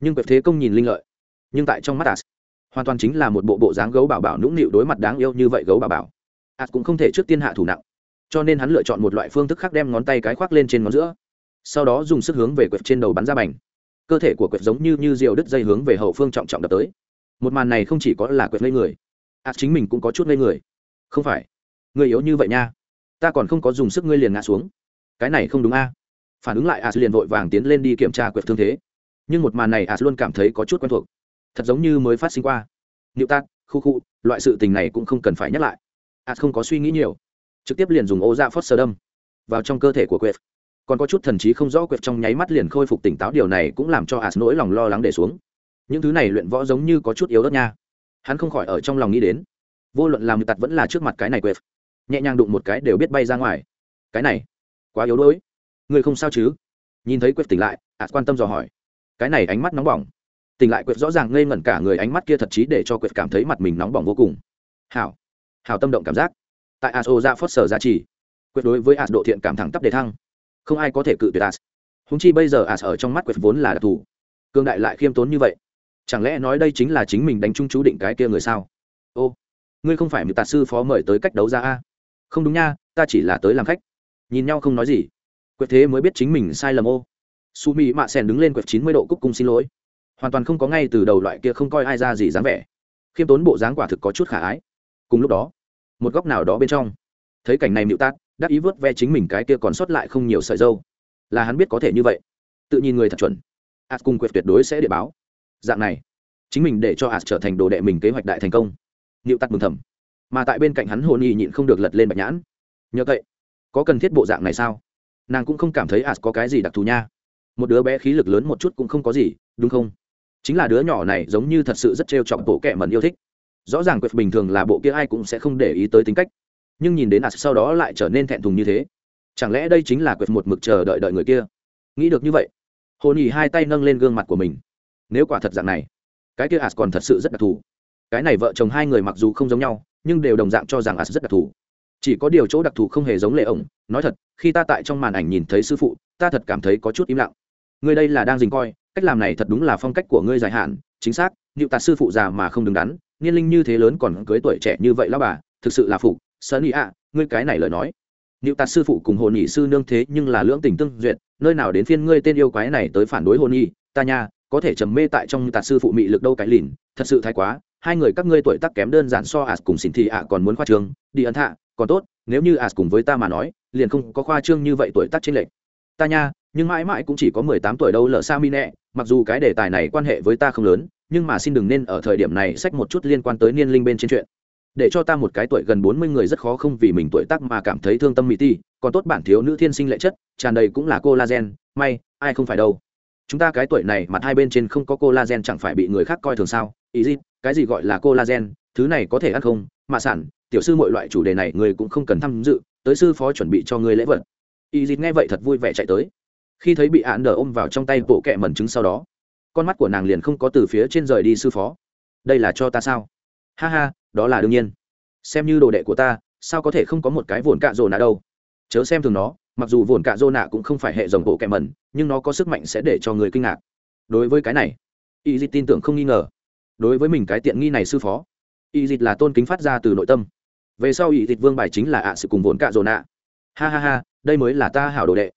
Nhưng Quyết thế công nhìn linh lợi. Nhưng tại trong mắt as hoàn toàn chính là một bộ bộ dáng gấu bảo bảo nũng nịu đối mặt đáng yêu như vậy gấu bảo bảo ạt cũng không thể trước tiên hạ thủ nặng. Cho nên hắn lựa chọn một loại phương thức khác đem ngón tay cái khoác lên trên ngón giữa. Sau đó dùng sức hướng về quệt trên đầu bắn ra bành. Cơ thể của quệt giống như như diều đứt dây hướng về hậu phương trọng trọng đập tới. Một màn này không chỉ có là quệt ngây người ạt chính mình cũng có chút ngây người. Không phải. Người yếu như vậy nha. Ta còn không có dùng sức ngươi liền ngã xuống. Cái này không đúng a. Phản ứng lại ạt liền vội vàng tiến lên đi kiểm tra quệt thương thế. Nhưng một màn này ạt luôn cảm thấy có chút quen thuộc. Thật giống như mới phát sinh qua. Nịu tát, khu khu, loại sự tình này cũng không cần phải nhắc lại as không có suy nghĩ nhiều. Trực tiếp liền dùng ô dạ phớt sơ đâm vào trong cơ thể của quệt. Còn có chút thần trí không rõ quệt trong nháy mắt liền khôi phục tỉnh táo, điều này cũng làm cho ạt nỗi lòng lo lắng để xuống. Những thứ này luyện võ giống như có chút yếu đất nha. Hắn không khỏi ở trong lòng nghĩ đến, vô luận làm tặt vẫn là trước mặt cái này quệt, nhẹ nhàng đụng một cái đều biết bay ra ngoài. Cái này, quá yếu đuối. Người không sao chứ? Nhìn thấy quệt tỉnh lại ạt quan tâm dò hỏi. Cái này ánh mắt nóng bỏng. Tỉnh lại quệt rõ ràng ngây ngẩn cả người, ánh mắt kia thật chí để cho quệt cảm thấy mặt mình nóng bỏng vô cùng. Hảo hảo tâm động cảm giác. Tại ạt ô ra phớt sở giá trị quyết đối với ạt độ thiện cảm thẳng tắp đề thăng. Không ai có thể cự tuyệt ạt húng chi bây giờ ạt ở trong mắt Quyết vốn là đặc thù. Cương đại lại khiêm tốn như vậy, chẳng lẽ nói đây chính là chính mình đánh chung chú định cái kia người sao? Ô, ngươi không phải một tạt sư phó mời tới cách đấu ra a? Không đúng nha, ta chỉ là tới làm khách. Nhìn nhau không nói gì. Quyết thế mới biết chính mình sai lầm ô. Su mỹ mạ sen đứng lên Quyết chín mươi độ cúc cung xin lỗi. Hoàn toàn không có ngay từ đầu loại kia không coi ai ra gì dáng vẻ. Khiêm tốn bộ dáng quả thực có chút khả ái cùng lúc đó, một góc nào đó bên trong, thấy cảnh này mịu tát, đắc ý vớt ve chính mình cái kia còn sót lại không nhiều sợi dâu. Là hắn biết có thể như vậy. Tự nhìn người thật chuẩn. Ạt cùng quyệt tuyệt đối sẽ để báo. Dạng này, chính mình để cho ạt trở thành đồ đệ mình kế hoạch đại thành công. Nịu tát mừng thầm. Mà tại bên cạnh hắn hồn y nhịn không được lật lên bạch nhãn. Nhớ vậy, có cần thiết bộ dạng này sao? Nàng cũng không cảm thấy ạt có cái gì đặc thù nha. Một đứa bé khí lực lớn một chút cũng không có gì, đúng không? Chính là đứa nhỏ này giống như thật sự rất trêu trọng bộ kệ mẩn yêu thích rõ ràng quyệt bình thường là bộ kia ai cũng sẽ không để ý tới tính cách. Nhưng nhìn đến as sau đó lại trở nên thẹn thùng như thế. Chẳng lẽ đây chính là quyệt một mực chờ đợi đợi người kia? Nghĩ được như vậy, hồn nhỉ hai tay nâng lên gương mặt của mình. Nếu quả thật dạng này, cái kia as còn thật sự rất đặc thù. Cái này vợ chồng hai người mặc dù không giống nhau, nhưng đều đồng dạng cho rằng as rất đặc thù. Chỉ có điều chỗ đặc thù không hề giống lệ ổng. Nói thật, khi ta tại trong màn ảnh nhìn thấy sư phụ, ta thật cảm thấy có chút im lặng. Ngươi đây là đang dình coi, cách làm này thật đúng là phong cách của ngươi dài hạn, chính xác liệu tạt sư phụ già mà không đứng đắn niên linh như thế lớn còn cưới tuổi trẻ như vậy lão bà, thực sự là phụ sơn ý ạ, ngươi cái này lời nói. Nếu tạt sư phụ cùng hồn nhị sư nương thế nhưng là lưỡng tình tương duyệt, nơi nào đến phiên ngươi tên yêu quái này tới phản đối hồn nhị ta nha, có thể trầm mê tại trong tạt sư phụ mị lực đâu cái lìn, thật sự thái quá, hai người các ngươi tuổi tác kém đơn giản so as cùng xin thì ạ còn muốn khoa trương, đi ấn hạ còn tốt, nếu như as cùng với ta mà nói, liền không có khoa trương như vậy tuổi tác trên lệch. Ta nha, nhưng mãi mãi cũng chỉ có mười tám tuổi đâu lỡ sa mi nẹ, mặc dù cái đề tài này quan hệ với ta không lớn nhưng mà xin đừng nên ở thời điểm này sách một chút liên quan tới niên linh bên trên chuyện. Để cho ta một cái tuổi gần bốn mươi người rất khó không vì mình tuổi tác mà cảm thấy thương tâm mỹ ti, còn tốt bản thiếu nữ thiên sinh lệ chất, tràn đầy cũng là collagen, may, ai không phải đâu. Chúng ta cái tuổi này mặt hai bên trên không có collagen chẳng phải bị người khác coi thường sao? Ý gì? Cái gì gọi là collagen? Thứ này có thể ăn không? Mà sản, tiểu sư mọi loại chủ đề này người cũng không cần tham dự, tới sư phó chuẩn bị cho người lễ vật. Ý gì? Nghe vậy thật vui vẻ chạy tới. Khi thấy bị ạn đờ ôm vào trong tay bộ kẹ mẩn trứng sau đó con mắt của nàng liền không có từ phía trên rời đi sư phó. Đây là cho ta sao? Ha ha, đó là đương nhiên. Xem như đồ đệ của ta, sao có thể không có một cái vồn cạ rồ nạ đâu? Chớ xem thường nó, mặc dù vồn cạ rồ nạ cũng không phải hệ dòng bộ kẹ mẩn, nhưng nó có sức mạnh sẽ để cho người kinh ngạc. Đối với cái này y dịch tin tưởng không nghi ngờ. Đối với mình cái tiện nghi này sư phó y dịch là tôn kính phát ra từ nội tâm. Về sau y dịch vương bài chính là ạ sự cùng vồn cạ rồ nạ. Ha ha ha, đây mới là ta hảo đồ đệ.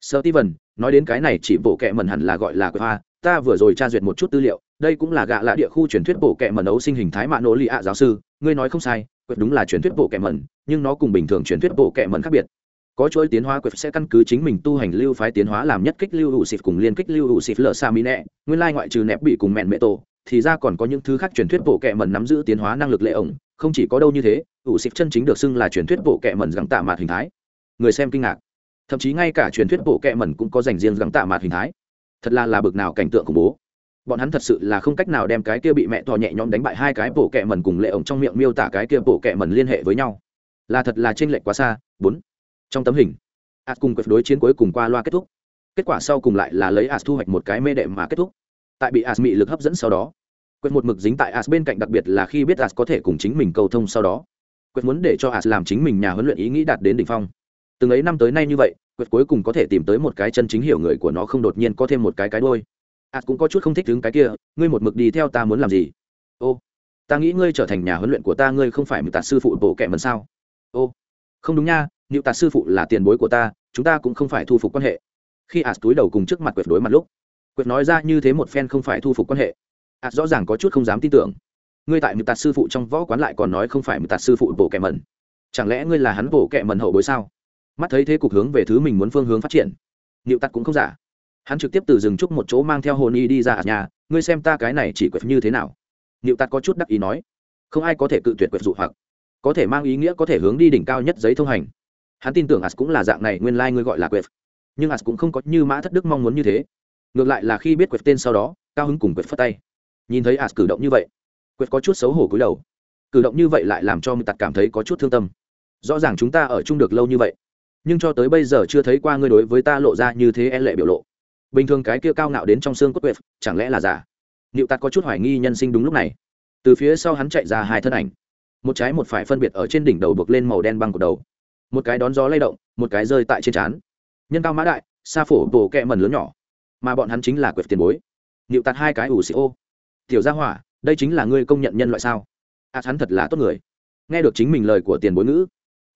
Sơ ti vần nói đến cái này chỉ bộ kẹ mẩn hẳn là gọi là quê hoa ta vừa rồi tra duyệt một chút tư liệu, đây cũng là gạ lạ địa khu truyền thuyết bộ kệ mẩn ấu sinh hình thái mạ nỗ lì ạ giáo sư, ngươi nói không sai quyết đúng là truyền thuyết bộ kệ mẩn, nhưng nó cùng bình thường truyền thuyết bộ kệ mẩn khác biệt. Có chuỗi tiến hóa quyết sẽ căn cứ chính mình tu hành lưu phái tiến hóa làm nhất kích lưu hữu xịt cùng liên kích lưu hữu xịt lở xa mỹ nẹ, nguyên lai ngoại trừ nẹp bị cùng mẹn mẹ tổ, thì ra còn có những thứ khác truyền thuyết bộ kệ mẩn nắm giữ tiến hóa năng lực lệ ổng, không chỉ có đâu như thế, hữu xịt chân chính được xưng là truyền thuyết bộ kệ mẩn gắng tạ mạt hình thái. Người xem kinh ngạc. Thậm chí ngay cả truyền thuyết bộ kệ mẩn cũng có dành riêng gắng tạ mạt hình thái thật là là bực nào cảnh tượng khủng bố. Bọn hắn thật sự là không cách nào đem cái kia bị mẹ thò nhẹ nhõm đánh bại hai cái bộ kẹ mần cùng lệ ổng trong miệng miêu tả cái kia bộ kẹ mần liên hệ với nhau. Là thật là trên lệch quá xa, bốn. Trong tấm hình as cùng quyết đối chiến cuối cùng qua loa kết thúc. Kết quả sau cùng lại là lấy as thu hoạch một cái mê đệm mà kết thúc. Tại bị as mị lực hấp dẫn sau đó quyết một mực dính tại as bên cạnh đặc biệt là khi biết as có thể cùng chính mình cầu thông sau đó. Quyết muốn để cho as làm chính mình nhà huấn luyện ý nghĩ đạt đến đỉnh phong từng ấy năm tới nay như vậy quyệt cuối cùng có thể tìm tới một cái chân chính hiểu người của nó không đột nhiên có thêm một cái cái đôi. As cũng có chút không thích đứng cái kia, ngươi một mực đi theo ta muốn làm gì? Ô, ta nghĩ ngươi trở thành nhà huấn luyện của ta, ngươi không phải một tạt sư phụ bộ kệ mần sao? Ô, không đúng nha nếu tạt sư phụ là tiền bối của ta, chúng ta cũng không phải thu phục quan hệ. Khi as túi đầu cùng trước mặt quyệt đối mặt lúc quyệt nói ra như thế một phen không phải thu phục quan hệ. As rõ ràng có chút không dám tin tưởng. Ngươi tại một tạt sư phụ trong võ quán lại còn nói không phải một tạt sư phụ bộ kẹ mần chẳng lẽ ngươi là hắn bộ kẹ mần hậu bối sao? Mắt thấy thế cục hướng về thứ mình muốn phương hướng phát triển. Nịu tạt cũng không giả. Hắn trực tiếp từ rừng trúc một chỗ mang theo hồn y đi ra nhà, ngươi xem ta cái này chỉ quệt như thế nào? Nịu tạt có chút đắc ý nói, không ai có thể cự tuyệt quệt dụ hoặc, có thể mang ý nghĩa có thể hướng đi đỉnh cao nhất giấy thông hành. Hắn tin tưởng as cũng là dạng này, nguyên lai、like、ngươi gọi là quệt nhưng as cũng không có như mã thất đức mong muốn như thế. Ngược lại là khi biết quệt tên sau đó, cao hứng cùng quệt phất tay. Nhìn thấy as cử động như vậy quệt có chút xấu hổ cúi đầu. Cử động như vậy lại làm cho người tặc cảm thấy có chút thương tâm. Rõ ràng chúng ta ở chung được lâu như vậy nhưng cho tới bây giờ chưa thấy qua ngươi đối với ta lộ ra như thế e lệ biểu lộ. Bình thường cái kia cao ngạo đến trong xương cốt quệt chẳng lẽ là giả? Nịu ta có chút hoài nghi nhân sinh đúng lúc này. Từ phía sau hắn chạy ra hai thân ảnh. Một trái một phải phân biệt ở trên đỉnh đầu buộc lên màu đen băng của đầu. Một cái đón gió lay động một cái rơi tại trên trán. Nhân cao mã đại xa phổ bổ kẹ mần lớn nhỏ. Mà bọn hắn chính là quyệt tiền bối. Nịu tạt hai cái ủ xì ô. Tiểu gia hỏa đây chính là ngươi công nhận nhân loại sao? À, hắn thật là tốt người. Nghe được chính mình lời của tiền bối ngữ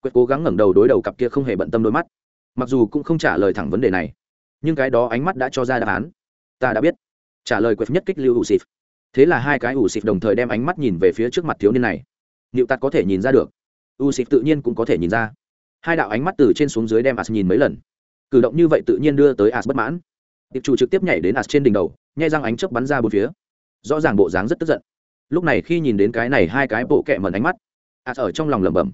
Quyết cố gắng ngẩng đầu đối đầu cặp kia không hề bận tâm đôi mắt. Mặc dù cũng không trả lời thẳng vấn đề này, nhưng cái đó ánh mắt đã cho ra đáp án. Ta đã biết. Trả lời quyết nhất kích lưu ủ xịp thế là hai cái ủ xịp đồng thời đem ánh mắt nhìn về phía trước mặt thiếu niên này. Liệu tạt có thể nhìn ra được? U xịp tự nhiên cũng có thể nhìn ra. Hai đạo ánh mắt từ trên xuống dưới đem as nhìn mấy lần. Cử động như vậy tự nhiên đưa tới as bất mãn. Tiệp chủ trực tiếp nhảy đến as trên đỉnh đầu, nhai răng ánh chớp bắn ra bốn phía. Rõ ràng bộ dáng rất tức giận. Lúc này khi nhìn đến cái này hai cái bộ kẹ mẩn ánh mắt as ở trong lòng lẩm bẩm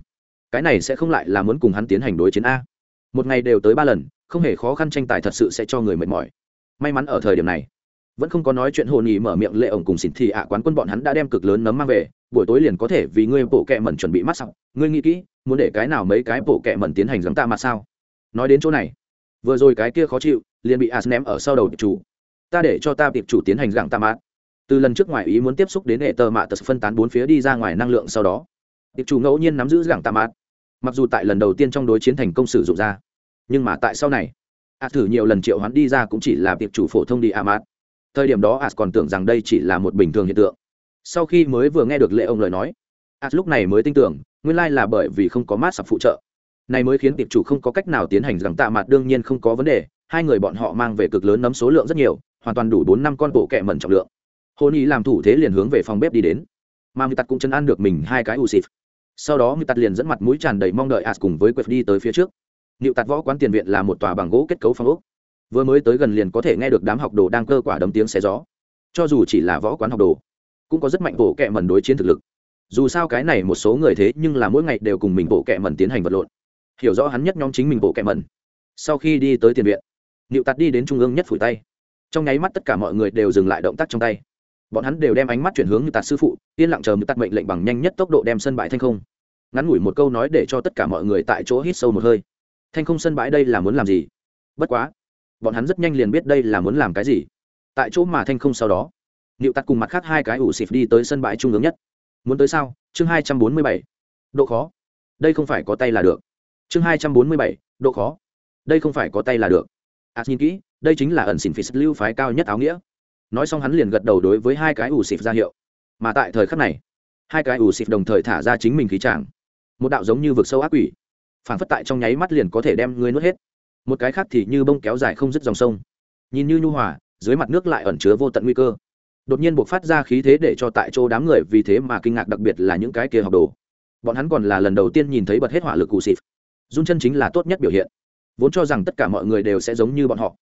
cái này sẽ không lại là muốn cùng hắn tiến hành đối chiến a. Một ngày đều tới ba lần, không hề khó khăn tranh tài thật sự sẽ cho người mệt mỏi. May mắn ở thời điểm này, vẫn không có nói chuyện hồn nhì mở miệng lệ ổng cùng xỉn thì ạ quán quân bọn hắn đã đem cực lớn nấm mang về, buổi tối liền có thể vì ngươi bộ kẹ mẩn chuẩn bị mắt sọc. Ngươi nghĩ kỹ, muốn để cái nào mấy cái bộ kẹ mẩn tiến hành giống ta mặt sao? Nói đến chỗ này, vừa rồi cái kia khó chịu, liền bị as ném ở sau đầu tiệp chủ. Ta để cho ta tiệp chủ tiến hành gặng ta mát từ lần trước ngoài ý muốn tiếp xúc đến hệ tờ mạ tật phân tán bốn phía đi ra ngoài năng lượng sau đó tiệp chủ ngẫu nhiên nắm giữ gặng ta mát mặc dù tại lần đầu tiên trong đối chiến thành công sử dụng ra, nhưng mà tại sau này as thử nhiều lần triệu hắn đi ra cũng chỉ là việc chủ phổ thông đi a mát thời điểm đó as còn tưởng rằng đây chỉ là một bình thường hiện tượng. Sau khi mới vừa nghe được lệ ông lời nói as lúc này mới tin tưởng, nguyên lai là bởi vì không có mát sập phụ trợ. Này mới khiến tiệp chủ không có cách nào tiến hành rằng tạ mặt đương nhiên không có vấn đề, hai người bọn họ mang về cực lớn nấm số lượng rất nhiều, hoàn toàn đủ bốn năm con bộ kẹ mẩn trọng lượng. Hôn ý làm thủ thế liền hướng về phòng bếp đi đến. Mà người tặc cũng chân ăn được mình hai cái u xịt sau đó người Tạt liền dẫn mặt mũi tràn đầy mong đợi as cùng với quệt đi tới phía trước. Nịu tạt võ quán tiền viện là một tòa bằng gỗ kết cấu phong ốc. Vừa mới tới gần liền có thể nghe được đám học đồ đang cơ quả đấm tiếng xé gió. Cho dù chỉ là võ quán học đồ, cũng có rất mạnh bộ kệ mẩn đối chiến thực lực. Dù sao cái này một số người thế nhưng là mỗi ngày đều cùng mình bộ kệ mẩn tiến hành vật lộn. Hiểu rõ hắn nhất nhóm chính mình bộ kệ mẩn. Sau khi đi tới tiền viện nịu tạt đi đến trung ương nhất phủi tay. Trong nháy mắt tất cả mọi người đều dừng lại động tác trong tay bọn hắn đều đem ánh mắt chuyển hướng như tạt sư phụ, yên lặng chờ như tạt mệnh lệnh bằng nhanh nhất tốc độ đem sân bãi thanh không. Ngắn ngủi một câu nói để cho tất cả mọi người tại chỗ hít sâu một hơi. Thanh không sân bãi đây là muốn làm gì? Bất quá, bọn hắn rất nhanh liền biết đây là muốn làm cái gì. Tại chỗ mà thanh không sau đó nịu tạt cùng mặt khác hai cái ủ xịt đi tới sân bãi trung ương nhất. Muốn tới sao? Chương hai trăm bốn mươi bảy. Độ khó. Đây không phải có tay là được. Chương hai trăm bốn mươi bảy. Độ khó. Đây không phải có tay là được. À nhìn kỹ, đây chính là ẩn xỉn phí lưu phái cao nhất áo nghĩa nói xong hắn liền gật đầu đối với hai cái ủ xịt ra hiệu. Mà tại thời khắc này, hai cái ủ xịt đồng thời thả ra chính mình khí tràng. Một đạo giống như vực sâu ác quỷ phản phất tại trong nháy mắt liền có thể đem ngươi nuốt hết. Một cái khác thì như bông kéo dài không dứt dòng sông. Nhìn như nhu hòa, dưới mặt nước lại ẩn chứa vô tận nguy cơ. Đột nhiên buộc phát ra khí thế để cho tại chỗ đám người vì thế mà kinh ngạc đặc biệt là những cái kia học đồ. Bọn hắn còn là lần đầu tiên nhìn thấy bật hết hỏa lực cụ xịt. Run chân chính là tốt nhất biểu hiện. Vốn cho rằng tất cả mọi người đều sẽ giống như bọn họ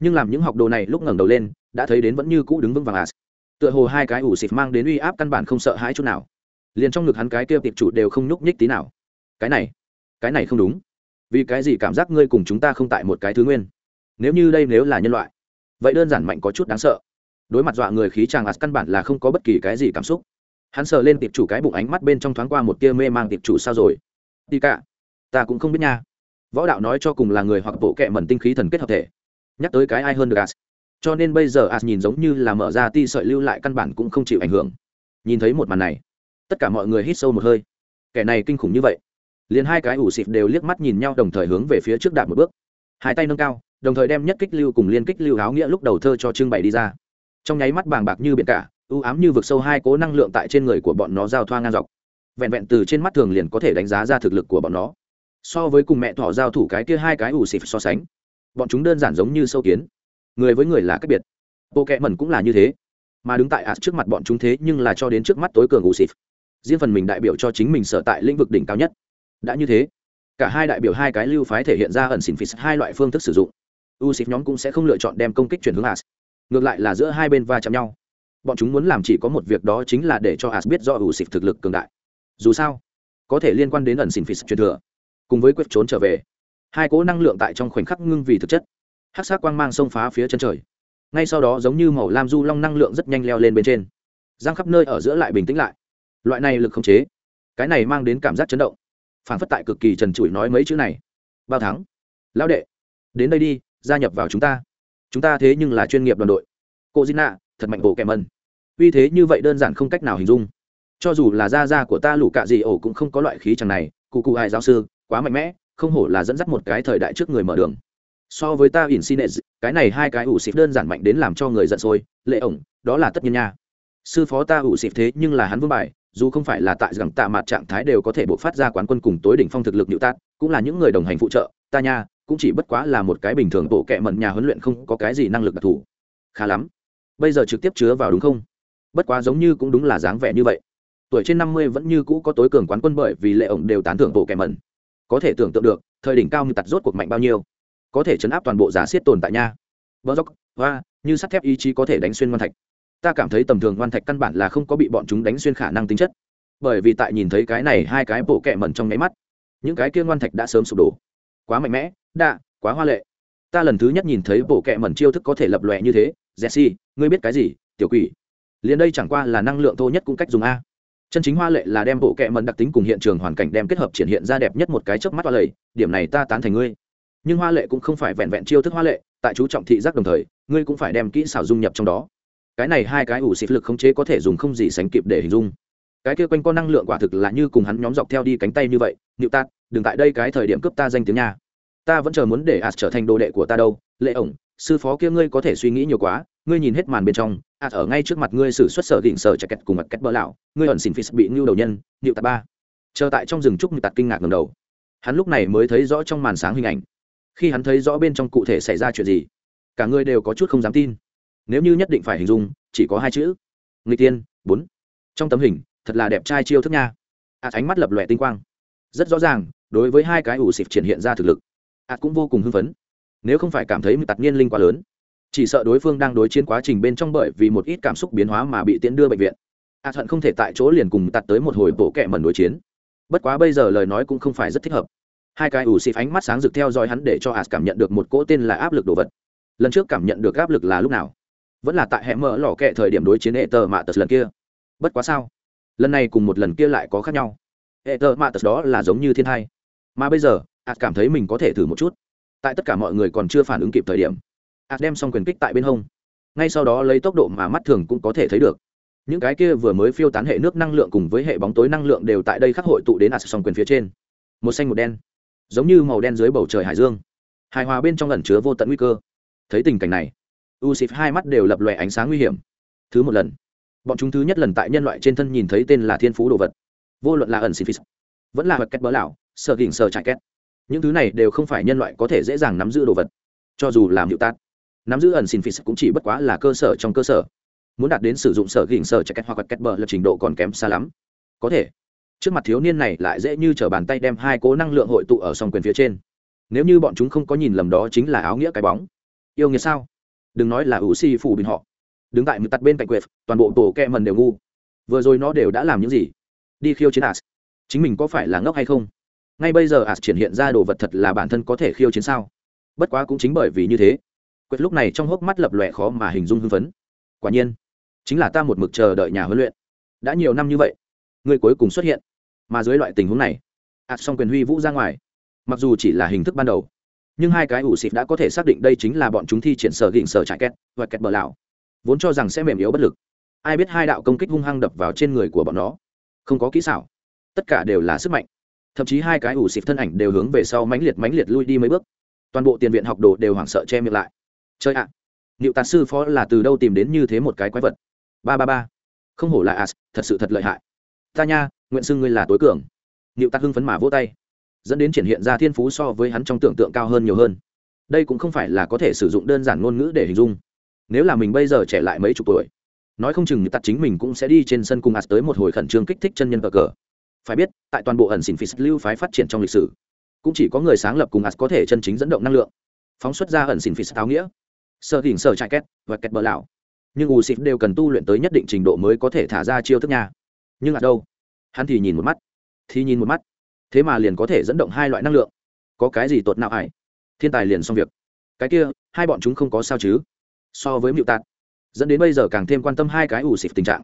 nhưng làm những học đồ này lúc ngẩng đầu lên, đã thấy đến vẫn như cũ đứng vững vàng as. Tựa hồ hai cái ủ xịt mang đến uy áp căn bản không sợ hãi chút nào. Liền trong ngực hắn cái kia tiệp chủ đều không nhúc nhích tí nào. Cái này cái này không đúng. Vì cái gì cảm giác ngươi cùng chúng ta không tại một cái thứ nguyên? Nếu như đây nếu là nhân loại, vậy đơn giản mạnh có chút đáng sợ. Đối mặt dọa người khí chàng as căn bản là không có bất kỳ cái gì cảm xúc. Hắn sờ lên tiệp chủ cái bụng ánh mắt bên trong thoáng qua một tia mê mang tiệp chủ sao rồi? Đi cả, ta cũng không biết nha. Võ đạo nói cho cùng là người hoặc bộ kệ mẩn tinh khí thần kết hợp thể nhắc tới cái ai hơn được as. Cho nên bây giờ as nhìn giống như là mở ra ti sợi lưu lại căn bản cũng không chịu ảnh hưởng. Nhìn thấy một màn này, tất cả mọi người hít sâu một hơi. Kẻ này kinh khủng như vậy. Liền hai cái ủ xịt đều liếc mắt nhìn nhau đồng thời hướng về phía trước đạp một bước. Hai tay nâng cao, đồng thời đem nhất kích lưu cùng liên kích lưu áo nghĩa lúc đầu thơ cho trưng bày đi ra. Trong nháy mắt bàng bạc như biển cả ưu ám như vực sâu hai cố năng lượng tại trên người của bọn nó giao thoa ngang dọc. Vẹn vẹn từ trên mắt thường liền có thể đánh giá ra thực lực của bọn nó. So với cùng mẹ thỏ giao thủ cái kia hai cái ủ xịt so sánh bọn chúng đơn giản giống như sâu kiến. Người với người là cách biệt. Bộ kệ mẩn cũng là như thế. Mà đứng tại ạt trước mặt bọn chúng thế nhưng là cho đến trước mắt tối cường u xịt riêng phần mình đại biểu cho chính mình sở tại lĩnh vực đỉnh cao nhất. Đã như thế, cả hai đại biểu hai cái lưu phái thể hiện ra ẩn xỉn phí hai loại phương thức sử dụng. U xịt nhóm cũng sẽ không lựa chọn đem công kích chuyển hướng as ngược lại là giữa hai bên va chạm nhau. Bọn chúng muốn làm chỉ có một việc đó chính là để cho as biết do u xịt thực lực cường đại. Dù sao, có thể liên quan đến ẩn xỉn phí truyền thừa, cùng với quyết trốn trở về hai cỗ năng lượng tại trong khoảnh khắc ngưng vì thực chất. Hát sát quang mang xông phá phía chân trời. Ngay sau đó giống như màu lam du long năng lượng rất nhanh leo lên bên trên. Giang khắp nơi ở giữa lại bình tĩnh lại. Loại này lực không chế cái này mang đến cảm giác chấn động. Phản phất tại cực kỳ trần trụi nói mấy chữ này. Bao thắng. Lão đệ đến đây đi gia nhập vào chúng ta. Chúng ta thế nhưng là chuyên nghiệp đoàn đội. Cô Gina, thật mạnh bộ kèm ân uy thế như vậy đơn giản không cách nào hình dung. Cho dù là gia gia của ta lũ cạ gì ổ cũng không có loại khí chẳng này cụ cụ ai giáo sư quá mạnh mẽ không hổ là dẫn dắt một cái thời đại trước người mở đường. So với ta in xin cái này hai cái ủ xịt đơn giản mạnh đến làm cho người giận sôi, lệ ổng, đó là tất nhiên nha. Sư phó ta ủ xịt thế nhưng là hắn vương bài, dù không phải là tại rằng tạ mặt trạng thái đều có thể bộc phát ra quán quân cùng tối đỉnh phong thực lực nhự tát cũng là những người đồng hành phụ trợ, ta nha, cũng chỉ bất quá là một cái bình thường bộ kệ mẩn nhà huấn luyện không có cái gì năng lực đặc thù. Khá lắm. Bây giờ trực tiếp chứa vào đúng không? Bất quá giống như cũng đúng là dáng vẻ như vậy. Tuổi trên năm mươi vẫn như cũ có tối cường quán quân bởi vì lệ ổng đều tán thưởng bộ kệ mẩn có thể tưởng tượng được, thời đỉnh cao như tặt rốt cuộc mạnh bao nhiêu. Có thể chấn áp toàn bộ giả siết tồn tại nha. Vỡ dốc, hoa, như sắt thép ý chí có thể đánh xuyên ngoan thạch. Ta cảm thấy tầm thường ngoan thạch căn bản là không có bị bọn chúng đánh xuyên khả năng tính chất. Bởi vì tại nhìn thấy cái này hai cái bộ kẹ mẩn trong nháy mắt, những cái kia ngoan thạch đã sớm sụp đổ. Quá mạnh mẽ, đạ, quá hoa lệ. Ta lần thứ nhất nhìn thấy bộ kẹ mẩn chiêu thức có thể lập lòe như thế. Jesse, ngươi biết cái gì, tiểu quỷ? Liền đây chẳng qua là năng lượng thô nhất cũng cách dùng a chân chính hoa lệ là đem bộ kệ mẩn đặc tính cùng hiện trường hoàn cảnh đem kết hợp triển hiện ra đẹp nhất một cái chớp mắt hoa lầy điểm này ta tán thành ngươi. Nhưng hoa lệ cũng không phải vẹn vẹn chiêu thức hoa lệ, tại chú trọng thị giác đồng thời, ngươi cũng phải đem kỹ xảo dung nhập trong đó. Cái này hai cái ủ xịt lực khống chế có thể dùng không gì sánh kịp để hình dung. Cái kia quanh con năng lượng quả thực là như cùng hắn nhóm dọc theo đi cánh tay như vậy nịu tạt đừng tại đây cái thời điểm cướp ta danh tiếng nha. Ta vẫn chờ muốn để ạt trở thành đồ đệ của ta đâu, lệ ổng sư phó kia ngươi có thể suy nghĩ nhiều quá, ngươi nhìn hết màn bên trong ạt ở ngay trước mặt ngươi xử xuất sở đỉnh sở chặt kẹt cùng mặt kẹt bỡ lão, ngươi ẩn xin phí bị ngưu đầu nhân nịu tạt ba. Chờ tại trong rừng trúc nịu tạt kinh ngạc ngầm đầu. Hắn lúc này mới thấy rõ trong màn sáng hình ảnh. Khi hắn thấy rõ bên trong cụ thể xảy ra chuyện gì, cả ngươi đều có chút không dám tin. Nếu như nhất định phải hình dung, chỉ có hai chữ. Người tiên, bốn. Trong tấm hình, thật là đẹp trai chiêu thức nha. Ạt ánh mắt lập lòe tinh quang. Rất rõ ràng, đối với hai cái ủ xịt triển hiện ra thực lực ạt cũng vô cùng hưng phấn nếu không phải cảm thấy một tặc niên linh quá lớn chỉ sợ đối phương đang đối chiến quá trình bên trong bởi vì một ít cảm xúc biến hóa mà bị tiễn đưa bệnh viện. A thuận không thể tại chỗ liền cùng tạt tới một hồi bộ kẹ mẩn đối chiến. Bất quá bây giờ lời nói cũng không phải rất thích hợp. Hai cái ủ xịp ánh mắt sáng rực theo dõi hắn để cho a cảm nhận được một cỗ tên là áp lực đồ vật. Lần trước cảm nhận được áp lực là lúc nào? Vẫn là tại hẻm mở lò kẹ thời điểm đối chiến hệ tờ mạ tật lần kia. Bất quá sao? Lần này cùng một lần kia lại có khác nhau. Hệ tờ mạ tật đó là giống như thiên hai, mà bây giờ as cảm thấy mình có thể thử một chút tại tất cả mọi người còn chưa phản ứng kịp thời điểm as đem xong quyền kích tại bên hông. Ngay sau đó lấy tốc độ mà mắt thường cũng có thể thấy được. Những cái kia vừa mới phiêu tán hệ nước năng lượng cùng với hệ bóng tối năng lượng đều tại đây khắc hội tụ đến as xong quyền phía trên. Một xanh một đen, giống như màu đen dưới bầu trời hải dương. Hài hòa bên trong ẩn chứa vô tận nguy cơ. Thấy tình cảnh này u xịp hai mắt đều lập lòe ánh sáng nguy hiểm. Thứ một lần, bọn chúng thứ nhất lần tại nhân loại trên thân nhìn thấy tên là thiên phú đồ vật. Vô luận là ẩn xịp vẫn là vật két bỡ lão sợ gỉnh sợ chạy két những thứ này đều không phải nhân loại có thể dễ dàng nắm giữ đồ vật. Cho dù làm hiệu tát, nắm giữ ẩn xin phí cũng chỉ bất quá là cơ sở trong cơ sở. Muốn đạt đến sử dụng sở gỉnh sở chạy cách hoặc cách bờ là trình độ còn kém xa lắm. Có thể. Trước mặt thiếu niên này lại dễ như t r ở bàn tay đem hai cố năng lượng hội tụ ở song quyền phía trên. Nếu như bọn chúng không có nhìn lầm đó chính là áo nghĩa cái bóng. Yêu nghĩa sao? Đừng nói là ủ si phủ bình họ. Đứng tại mực tặt bên cạnh quệt, toàn bộ tổ kẹ mần đều ngu. Vừa rồi nó đều đã làm những gì? Đi khiêu chiến as chính mình có phải là ngốc hay không? Ngay bây giờ as triển hiện ra đồ vật thật là bản thân có thể khiêu chiến sao? Bất quá cũng chính bởi vì như thế, quyết lúc này trong hốc mắt lập lòe khó mà hình dung hưng phấn. Quả nhiên, chính là ta một mực chờ đợi nhà huấn luyện. Đã nhiều năm như vậy người cuối cùng xuất hiện. Mà dưới loại tình huống này ạt xong quyền huy vũ ra ngoài, mặc dù chỉ là hình thức ban đầu, nhưng hai cái ủ xịt đã có thể xác định đây chính là bọn chúng thi triển sở gỉnh sở trại két và kẹt bờ lão vốn cho rằng sẽ mềm yếu bất lực. Ai biết hai đạo công kích hung hăng đập vào trên người của bọn nó. Không có kỹ xảo. Tất cả đều là sức mạnh thậm chí hai cái ủ xịt thân ảnh đều hướng về sau mãnh liệt mãnh liệt lui đi mấy bước. Toàn bộ tiền viện học đồ đều hoảng sợ che miệng lại. Chơi ạ à, liệu tạt sư phó là từ đâu tìm đến như thế một cái quái vật? Ba ba ba. Không hổ là as thật sự thật lợi hại. Ta nha nguyện xưng ngươi là tối cường. Liệu tạt hưng phấn mà vỗ tay. Dẫn đến triển hiện ra thiên phú so với hắn trong tưởng tượng cao hơn nhiều hơn. Đây cũng không phải là có thể sử dụng đơn giản ngôn ngữ để hình dung. Nếu là mình bây giờ trẻ lại mấy chục tuổi nói không chừng Tạ chính mình cũng sẽ đi trên sân cùng as tới một hồi khẩn trương kích thích chân nhân cờ cờ phải biết, tại toàn bộ ẩn xỉn phí lưu phái phát triển trong lịch sử, cũng chỉ có người sáng lập cùng as có thể chân chính dẫn động năng lượng, phóng xuất ra ẩn xỉn phí táo nghĩa. Sơ đỉnh sơ chạy két và két bờ lão nhưng u xịt đều cần tu luyện tới nhất định trình độ mới có thể thả ra chiêu thức nhà. nhưng ở đâu? Hắn thì nhìn một mắt. Thì nhìn một mắt. Thế mà liền có thể dẫn động hai loại năng lượng. Có cái gì tột nào ải thiên tài liền xong việc. Cái kia, hai bọn chúng không có sao chứ? So với mưu tạt, dẫn đến bây giờ càng thêm quan tâm hai cái ủ xịt tình trạng.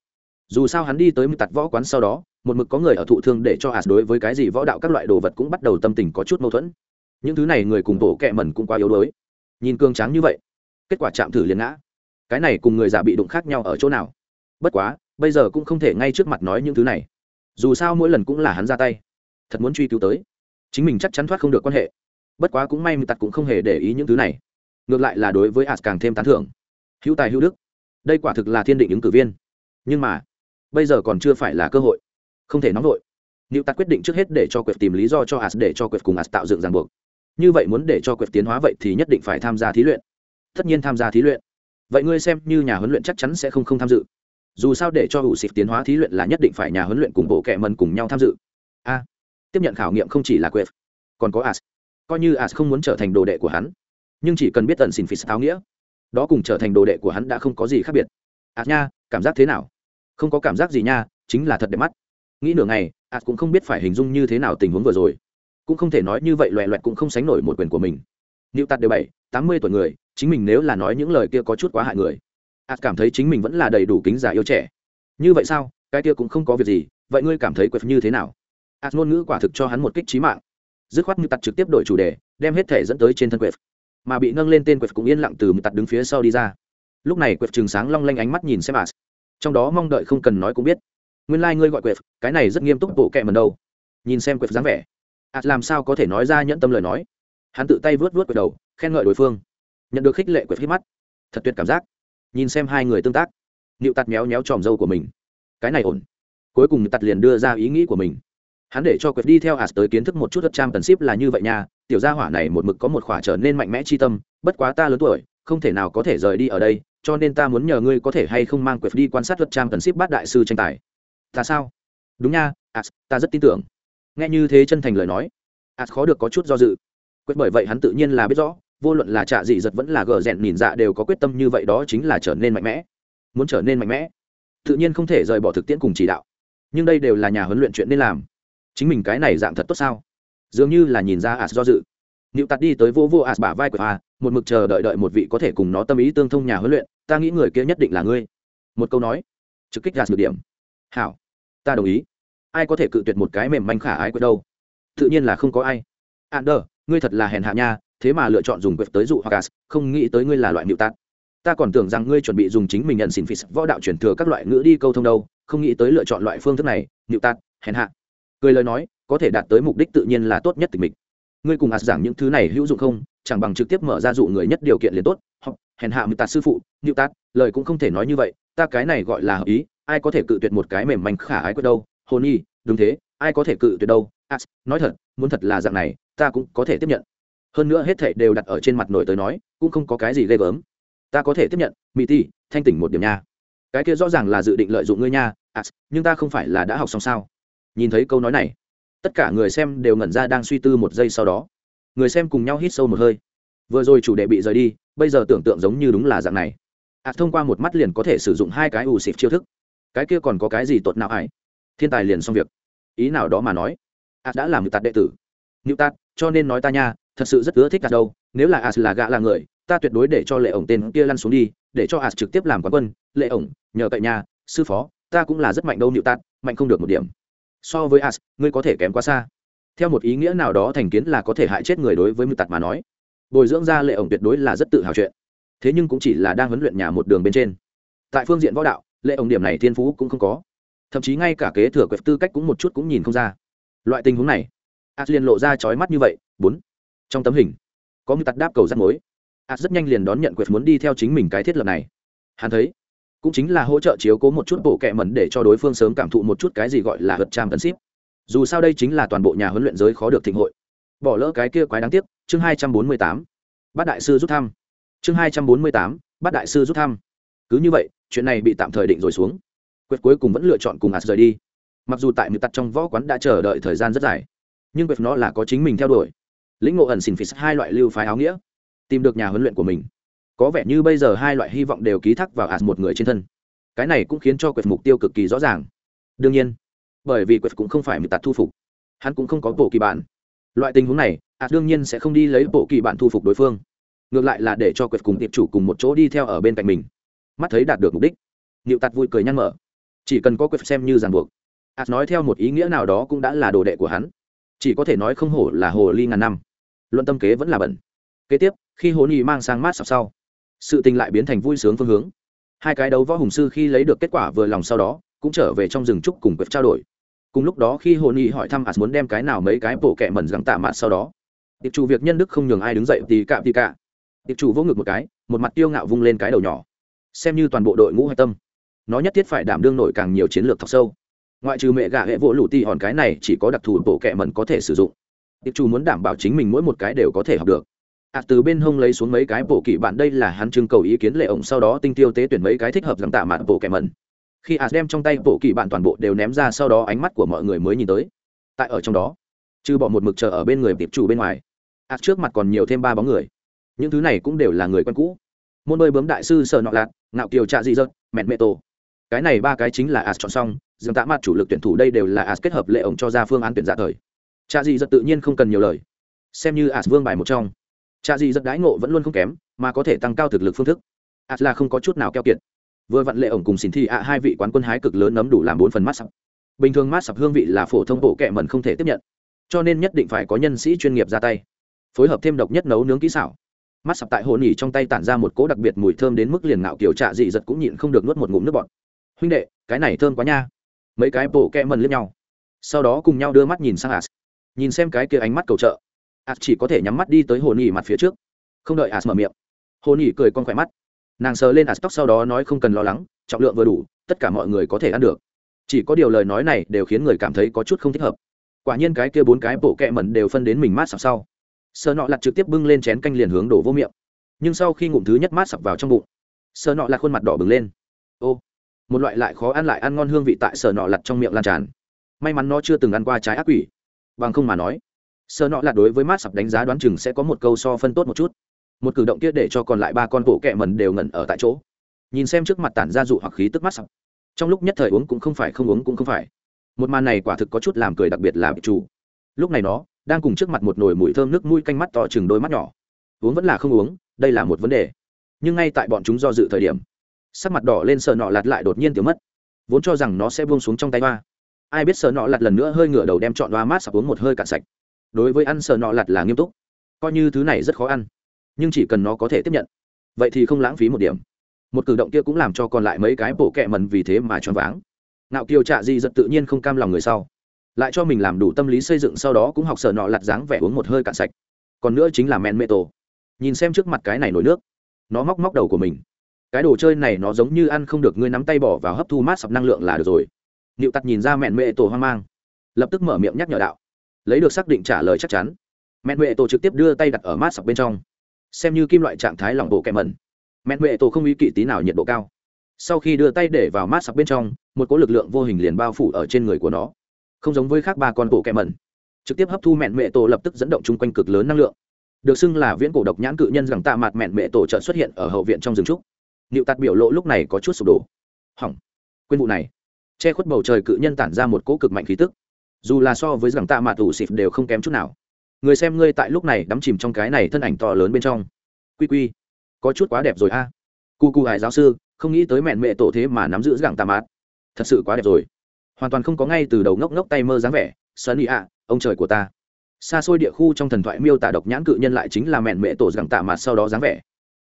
Dù sao hắn đi tới mưu tạt võ quán sau đó một mực có người ở thụ thương để cho as đối với cái gì võ đạo các loại đồ vật cũng bắt đầu tâm tình có chút mâu thuẫn. Những thứ này người cùng tổ kẹ mẩn cũng quá yếu đuối. Nhìn cương tráng như vậy, kết quả chạm thử liền ngã. Cái này cùng người già bị đụng khác nhau ở chỗ nào? Bất quá, bây giờ cũng không thể ngay trước mặt nói những thứ này. Dù sao mỗi lần cũng là hắn ra tay. Thật muốn truy cứu tới. Chính mình chắc chắn thoát không được quan hệ. Bất quá cũng may mình tặc cũng không hề để ý những thứ này. Ngược lại là đối với as càng thêm tán thưởng. Hữu tài hữu đức. Đây quả thực là thiên định ứng cử viên. Nhưng mà, bây giờ còn chưa phải là cơ hội không thể nóng vội Niệu Tạt quyết định trước hết để cho Quệt tìm lý do cho As để cho Quệt cùng As tạo dựng ràng buộc. Như vậy muốn để cho Quệt tiến hóa vậy thì nhất định phải tham gia thí luyện. Tất nhiên tham gia thí luyện. Vậy ngươi xem như nhà huấn luyện chắc chắn sẽ không không tham dự. Dù sao để cho Hủ xịt tiến hóa thí luyện là nhất định phải nhà huấn luyện cùng bộ kệ mần cùng nhau tham dự. A, tiếp nhận khảo nghiệm không chỉ là Quệt, còn có As. Coi như As không muốn trở thành đồ đệ của hắn, nhưng chỉ cần biết tận xin phí áo nghĩa, đó cùng trở thành đồ đệ của hắn đã không có gì khác biệt. As nha, cảm giác thế nào? Không có cảm giác gì nha, chính là thật đẹp mắt nghĩ nửa ngày ạt cũng không biết phải hình dung như thế nào tình huống vừa rồi cũng không thể nói như vậy loẹ loẹt cũng không sánh nổi một quyền của mình nịu Tạt đều bảy, tám mươi tuổi người, chính mình nếu là nói những lời kia có chút quá hại người. Át cảm thấy chính mình vẫn là đầy đủ kính già yêu trẻ. Như vậy sao? Cái kia cũng không có việc gì, vậy ngươi cảm thấy quệt như thế nào? Át ngôn ngữ quả thực cho hắn một kích chí mạng. Dứt khoát như Tạt trực tiếp đổi chủ đề, đem hết thể dẫn tới trên thân quệt. Mà bị nâng lên tên quệt cũng yên lặng từ một Tạt đứng phía sau đi ra. Lúc này quệt trường sáng long lanh ánh mắt nhìn xem Át. Trong đó mong đợi không cần nói cũng biết nguyên lai、like、ngươi gọi quệt, cái này rất nghiêm túc bộ kẹ mần đâu. Nhìn xem quệt dáng vẻ. Ạt làm sao có thể nói ra nhẫn tâm lời nói? Hắn tự tay vớt vớt quệt đầu, khen ngợi đối phương. Nhận được khích lệ quệt hít mắt. Thật tuyệt cảm giác. Nhìn xem hai người tương tác. Nịu tạt méo méo tròm dâu của mình. Cái này ổn. Cuối cùng tạt liền đưa ra ý nghĩ của mình. Hắn để cho quệt đi theo ạt tới kiến thức một chút đất trang tần ship là như vậy nha. Tiểu gia hỏa này một mực có một khỏa trở nên mạnh mẽ chi tâm, bất quá ta lớn tuổi, không thể nào có thể rời đi ở đây, cho nên ta muốn nhờ ngươi có thể hay không mang quệt đi quan sát đất trang tần ship bát đại sư tranh tài ta sao? Đúng nha as ta rất tin tưởng. Nghe như thế chân thành lời nói as khó được có chút do dự. Quyết bởi vậy hắn tự nhiên là biết rõ, vô luận là trạ dị giật vẫn là gờ rèn nhìn dạ đều có quyết tâm như vậy đó chính là trở nên mạnh mẽ. Muốn trở nên mạnh mẽ, tự nhiên không thể rời bỏ thực tiễn cùng chỉ đạo. Nhưng đây đều là nhà huấn luyện chuyện nên làm. Chính mình cái này dạng thật tốt sao? Dường như là nhìn ra as do dự. Nịu tạt đi tới vô vô as bả vai của a một mực chờ đợi đợi một vị có thể cùng nó tâm ý tương thông nhà huấn luyện, ta nghĩ người kia nhất định là ngươi. Một câu nói, trực kích as được điểm hảo. Ta đồng ý. Ai có thể cự tuyệt một cái mềm manh khả ái của đâu? Tự nhiên là không có ai. An đờ ngươi thật là hèn hạ nha, thế mà lựa chọn dùng quyệt tới dụ hoặc gas, không nghĩ tới ngươi là loại mịu tạt ta còn tưởng rằng ngươi chuẩn bị dùng chính mình nhận xin phí võ đạo truyền thừa các loại ngữ đi câu thông đâu, không nghĩ tới lựa chọn loại phương thức này mịu tạt hèn hạ. Cười lời nói, có thể đạt tới mục đích tự nhiên là tốt nhất tình mình ngươi cùng ạt giảng những thứ này hữu dụng không, chẳng bằng trực tiếp mở ra dụ người nhất điều kiện liền tốt. Hoặc hèn hạ mịu tạt sư phụ mịu tạt lời cũng không thể nói như vậy, ta cái này gọi là hợp ý ai có thể cự tuyệt một cái mềm manh khả ái quyết đâu? Hồn nhi đúng thế ai có thể cự tuyệt đâu? As nói thật muốn thật là dạng này ta cũng có thể tiếp nhận. Hơn nữa hết thảy đều đặt ở trên mặt nổi tới nói cũng không có cái gì ghê gớm. Ta có thể tiếp nhận mỹ ti thanh tỉnh một điểm nha. Cái kia rõ ràng là dự định lợi dụng ngươi nha as nhưng ta không phải là đã học xong sao? Nhìn thấy câu nói này tất cả người xem đều ngẩn ra đang suy tư một giây sau đó. Người xem cùng nhau hít sâu một hơi. Vừa rồi chủ đề bị rời đi bây giờ tưởng tượng giống như đúng là dạng này. À, thông qua một mắt liền có thể sử dụng hai cái ù xịt chiêu thức cái kia còn có cái gì tốt nào ải thiên tài liền xong việc. Ý nào đó mà nói. À, đã làm tạt đệ tử. Nữ tạt cho nên nói ta nha thật sự rất ưa thích tạt đâu. Nếu là a là gạ là người ta tuyệt đối để cho lệ ổng tên kia lăn xuống đi để cho a trực tiếp làm quán quân. Lệ ổng nhờ cậy nhà sư phó ta cũng là rất mạnh đâu nữ tạt mạnh không được một điểm. So với as ngươi có thể kém quá xa. Theo một ý nghĩa nào đó thành kiến là có thể hại chết người đối với mưu tạt mà nói. Bồi dưỡng ra lệ ổng tuyệt đối là rất tự hào chuyện. Thế nhưng cũng chỉ là đang huấn luyện nhà một đường bên trên. Tại phương diện võ đạo lệ ổng điểm này thiên phú cũng không có. Thậm chí ngay cả kế thừa quẹp tư cách cũng một chút cũng nhìn không ra. Loại tình huống này as liền lộ ra chói mắt như vậy. Bốn. Trong tấm hình, có mưu tạt đáp cầu rắt mối. As rất nhanh liền đón nhận quẹp muốn đi theo chính mình cái thiết lập này. Hắn thấy, cũng chính là hỗ trợ chiếu cố một chút bộ kệ mẩn để cho đối phương sớm cảm thụ một chút cái gì gọi là hợp trang tấn ship. Dù sao đây chính là toàn bộ nhà huấn luyện giới khó được thịnh hội. Bỏ lỡ cái kia quái đáng tiếc, chương hai trăm bốn mươi tám. Bát đại sư rút thăm. Chương hai trăm bốn mươi tám, bát đại sư rút thăm. Cứ như vậy chuyện này bị tạm thời định rồi xuống. Quyết cuối cùng vẫn lựa chọn cùng ạt rời đi. Mặc dù tại mười tặt trong võ quán đã chờ đợi thời gian rất dài, nhưng quyết nó là có chính mình theo đuổi. Lĩnh ngộ ẩn xin phí hai loại lưu phái áo nghĩa, tìm được nhà huấn luyện của mình. Có vẻ như bây giờ hai loại hy vọng đều ký thác vào ạt một người trên thân. Cái này cũng khiến cho Quyết mục tiêu cực kỳ rõ ràng. Đương nhiên, bởi vì Quyết cũng không phải một tạt thu phục, hắn cũng không có bộ kỳ bản. Loại tình huống này ạt đương nhiên sẽ không đi lấy bộ kỳ bản thu phục đối phương. Ngược lại là để cho Quyết cùng tiệp chủ cùng một chỗ đi theo ở bên cạnh mình mắt thấy đạt được mục đích. Nịu tạt vui cười nhăn mở. Chỉ cần có quyết xem như ràng buộc. Ạt nói theo một ý nghĩa nào đó cũng đã là đồ đệ của hắn. Chỉ có thể nói không hổ là hồ ly ngàn năm. Luận tâm kế vẫn là bẩn. Kế tiếp, khi hồ nhi mang sang mát sọc sau, sự tình lại biến thành vui sướng phương hướng. Hai cái đấu võ hùng sư khi lấy được kết quả vừa lòng sau đó, cũng trở về trong rừng trúc cùng quyết trao đổi. Cùng lúc đó khi hồ Nhi hỏi thăm as muốn đem cái nào mấy cái bộ kẹ mẩn rằng tạ mạn sau đó tiệp chủ việc nhân đức không nhường ai đứng dậy, tì cạm tì cả tiệp chủ vỗ ngực một cái, một mặt tiêu ngạo vung lên cái đầu nhỏ xem như toàn bộ đội ngũ hạch tâm. Nó nhất thiết phải đảm đương nổi càng nhiều chiến lược thọc sâu. Ngoại trừ mẹ gà hệ vỗ lũ ti hòn cái này chỉ có đặc thù bộ kẹ mẩn có thể sử dụng. Tiệp chủ muốn đảm bảo chính mình mỗi một cái đều có thể học được. Ạt từ bên hông lấy xuống mấy cái bộ kỳ bạn đây là hắn trưng cầu ý kiến lệ ổng sau đó tinh tiêu tế tuyển mấy cái thích hợp rằng tạ mạn bộ kệ mẩn. Khi ạt đem trong tay bộ kỳ bạn toàn bộ đều ném ra sau đó ánh mắt của mọi người mới nhìn tới. Tại ở trong đó, trừ bỏ một mực chờ ở bên người tiệp chủ bên ngoài ạt trước mặt còn nhiều thêm ba bóng người. Những thứ này cũng đều là người quen cũ. Môn bơi bướm đại sư sợ nọ lạc ngạo kiều trạ dị dật mẹn mẹ tổ. Cái này ba cái chính là as chọn xong, dương tạ mặt chủ lực tuyển thủ đây đều là as kết hợp lệ ổng cho ra phương án tuyển giả thời. Trạ dị dật tự nhiên không cần nhiều lời. Xem như as vương bài một trong. Trạ dị dợt đái ngộ vẫn luôn không kém, mà có thể tăng cao thực lực phương thức. As là không có chút nào keo kiệt. Vừa vặn lệ ổng cùng xin thi ạ hai vị quán quân hái cực lớn nấm đủ làm bốn phần mát sập. Bình thường mát sập hương vị là phổ thông bộ kệ mẩn không thể tiếp nhận. Cho nên nhất định phải có nhân sĩ chuyên nghiệp ra tay. Phối hợp thêm độc nhất nấu nướng kỹ xảo mắt sập tại hồ nỉ trong tay tản ra một cỗ đặc biệt mùi thơm đến mức liền ngạo kiểu trạ dị giật cũng nhịn không được nuốt một ngụm nước bọt. Huynh đệ, cái này thơm quá nha. Mấy cái bộ kẹ mần liếc nhau. Sau đó cùng nhau đưa mắt nhìn sang as nhìn xem cái kia ánh mắt cầu trợ. As chỉ có thể nhắm mắt đi tới hồ nỉ mặt phía trước. Không đợi as mở miệng hồ nỉ cười con khỏe mắt. Nàng sờ lên as tóc sau đó nói không cần lo lắng, trọng lượng vừa đủ, tất cả mọi người có thể ăn được. Chỉ có điều lời nói này đều khiến người cảm thấy có chút không thích hợp. Quả nhiên cái kia bốn cái bộ kẹ mần đều phân đến mình mát sập sau sợ nọ lặt trực tiếp bưng lên chén canh liền hướng đổ vô miệng. Nhưng sau khi ngụm thứ nhất mát sập vào trong bụng sợ nọ lặt khuôn mặt đỏ bừng lên. Ô, một loại lại khó ăn lại ăn ngon hương vị tại sợ nọ lặt trong miệng lan tràn. May mắn nó chưa từng ăn qua trái ác quỷ. Bằng không mà nói sợ nọ lặt đối với mát sập đánh giá đoán chừng sẽ có một câu so phân tốt một chút. Một cử động kia để cho còn lại ba con bộ kẹ mần đều ngẩn ở tại chỗ. Nhìn xem trước mặt tản ra dụ hoặc khí tức mát sập. Trong lúc nhất thời uống cũng không phải, không uống cũng không phải. Một màn này quả thực có chút làm cười đặc biệt là bị chủ. Lúc này nó đang cùng trước mặt một nồi mùi thơm nước mũi canh mắt to chừng đôi mắt nhỏ. Uống vẫn là không uống, đây là một vấn đề. Nhưng ngay tại bọn chúng do dự thời điểm, sắc mặt đỏ lên sợ nọ lạt lại đột nhiên tiểu mất. Vốn cho rằng nó sẽ buông xuống trong tay hoa. Ai biết sợ nọ lạt lần nữa hơi ngửa đầu đem chọn hoa mát sập uống một hơi cạn sạch. Đối với ăn sợ nọ lạt là nghiêm túc. Coi như thứ này rất khó ăn, nhưng chỉ cần nó có thể tiếp nhận, vậy thì không lãng phí một điểm. Một cử động kia cũng làm cho còn lại mấy cái bổ kẹ mần vì thế mà choáng váng. Ngạo kiều trạ di giật tự nhiên không cam lòng người sau lại cho mình làm đủ tâm lý xây dựng, sau đó cũng học sợ nọ lặt dáng vẻ uống một hơi cạn sạch. Còn nữa chính là men mê tổ. Nhìn xem trước mặt cái này nổi nước, nó móc móc đầu của mình. Cái đồ chơi này nó giống như ăn không được, ngươi nắm tay bỏ vào hấp thu mát sập năng lượng là được rồi. Nịu tặc nhìn ra mẹn mệ tổ hoang mang, lập tức mở miệng nhắc nhở đạo. Lấy được xác định trả lời chắc chắn. Mẹn mệ tổ trực tiếp đưa tay đặt ở mát sập bên trong. Xem như kim loại trạng thái lỏng bộ kẹm mẩn. Mẹn mệ tổ không ý kỵ tí nào nhiệt độ cao. Sau khi đưa tay để vào mát sập bên trong, một cỗ lực lượng vô hình liền bao phủ ở trên người của nó không giống với khác ba con bộ kẹm mẩn. Trực tiếp hấp thu mẹn mệ tổ lập tức dẫn động chung quanh cực lớn năng lượng. Được xưng là viễn cổ độc nhãn cự nhân rằng tạ mặt mẹn mệ tổ trợ xuất hiện ở hậu viện trong rừng trúc. Nịu tạt biểu lộ lúc này có chút sụp đổ. Hỏng. Quên vụ này. Che khuất bầu trời cự nhân tản ra một cỗ cực mạnh khí tức. Dù là so với rằng tạ mặt ủ xịt đều không kém chút nào. Người xem ngươi tại lúc này đắm chìm trong cái này thân ảnh to lớn bên trong. Quy quy. Có chút quá đẹp rồi a. À. cu cu hải giáo sư, không nghĩ tới mẹn mệ tổ thế mà nắm giữ rằng tạ mặt thật sự quá đẹp rồi hoàn toàn không có ngay từ đầu ngốc ngốc tay mơ dáng vẻ sơn ý ạ, ông trời của ta. Xa xôi địa khu trong thần thoại miêu tả độc nhãn cự nhân lại chính là mẹn mẹ tổ rằng tạ mạt sau đó dáng vẻ.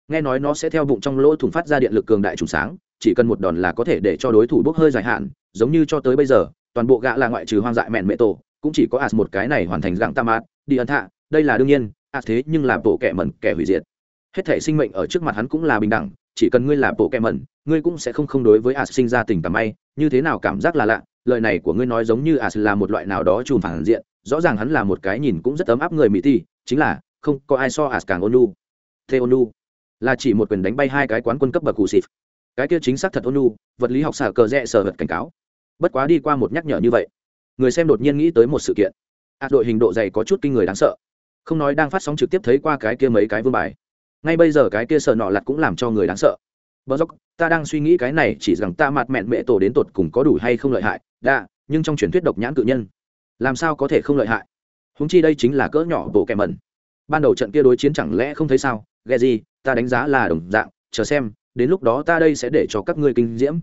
Nghe nói nó sẽ theo bụng trong lỗ thủng phát ra điện lực cường đại trùng sáng, chỉ cần một đòn là có thể để cho đối thủ bốc hơi dài hạn, giống như cho tới bây giờ, toàn bộ gã là ngoại trừ hoang dại mẹn mẹ tổ, cũng chỉ có as một cái này hoàn thành dạng tam át đi ân thạ, đây là đương nhiên, as thế nhưng là bộ kẻ mẩn, kẻ hủy diệt. Hết thể sinh mệnh ở trước mặt hắn cũng là bình đẳng, chỉ cần ngươi là bộ kẻ mẩn, ngươi cũng sẽ không không đối với as sinh ra tình cảm may, như thế nào cảm giác là lạ lời này của ngươi nói giống như as là một loại nào đó trùm phản diện, rõ ràng hắn là một cái nhìn cũng rất ấm áp người mỹ ti, chính là, không có ai so as càng ônu thế ônu là chỉ một quyền đánh bay hai cái quán quân cấp bậc cụ xịt. Cái kia chính xác thật ônu vật lý học xả cờ rẽ sở vật cảnh cáo. Bất quá đi qua một nhắc nhở như vậy, người xem đột nhiên nghĩ tới một sự kiện. Ạt đội hình độ dày có chút kinh người đáng sợ. Không nói đang phát sóng trực tiếp thấy qua cái kia mấy cái vương bài. Ngay bây giờ cái kia sợ nọ lặt cũng làm cho người đáng sợ bờ dốc, ta đang suy nghĩ cái này, chỉ rằng ta mặt mẹn mẹ tổ đến tột cùng có đủ hay không lợi hại. Đa nhưng trong truyền thuyết độc nhãn cự nhân, làm sao có thể không lợi hại? Húng chi đây chính là cỡ nhỏ bộ kẻ mẩn. Ban đầu trận kia đối chiến chẳng lẽ không thấy sao? Ghe gì, ta đánh giá là đồng dạng. Chờ xem, đến lúc đó ta đây sẽ để cho các ngươi kinh diễm.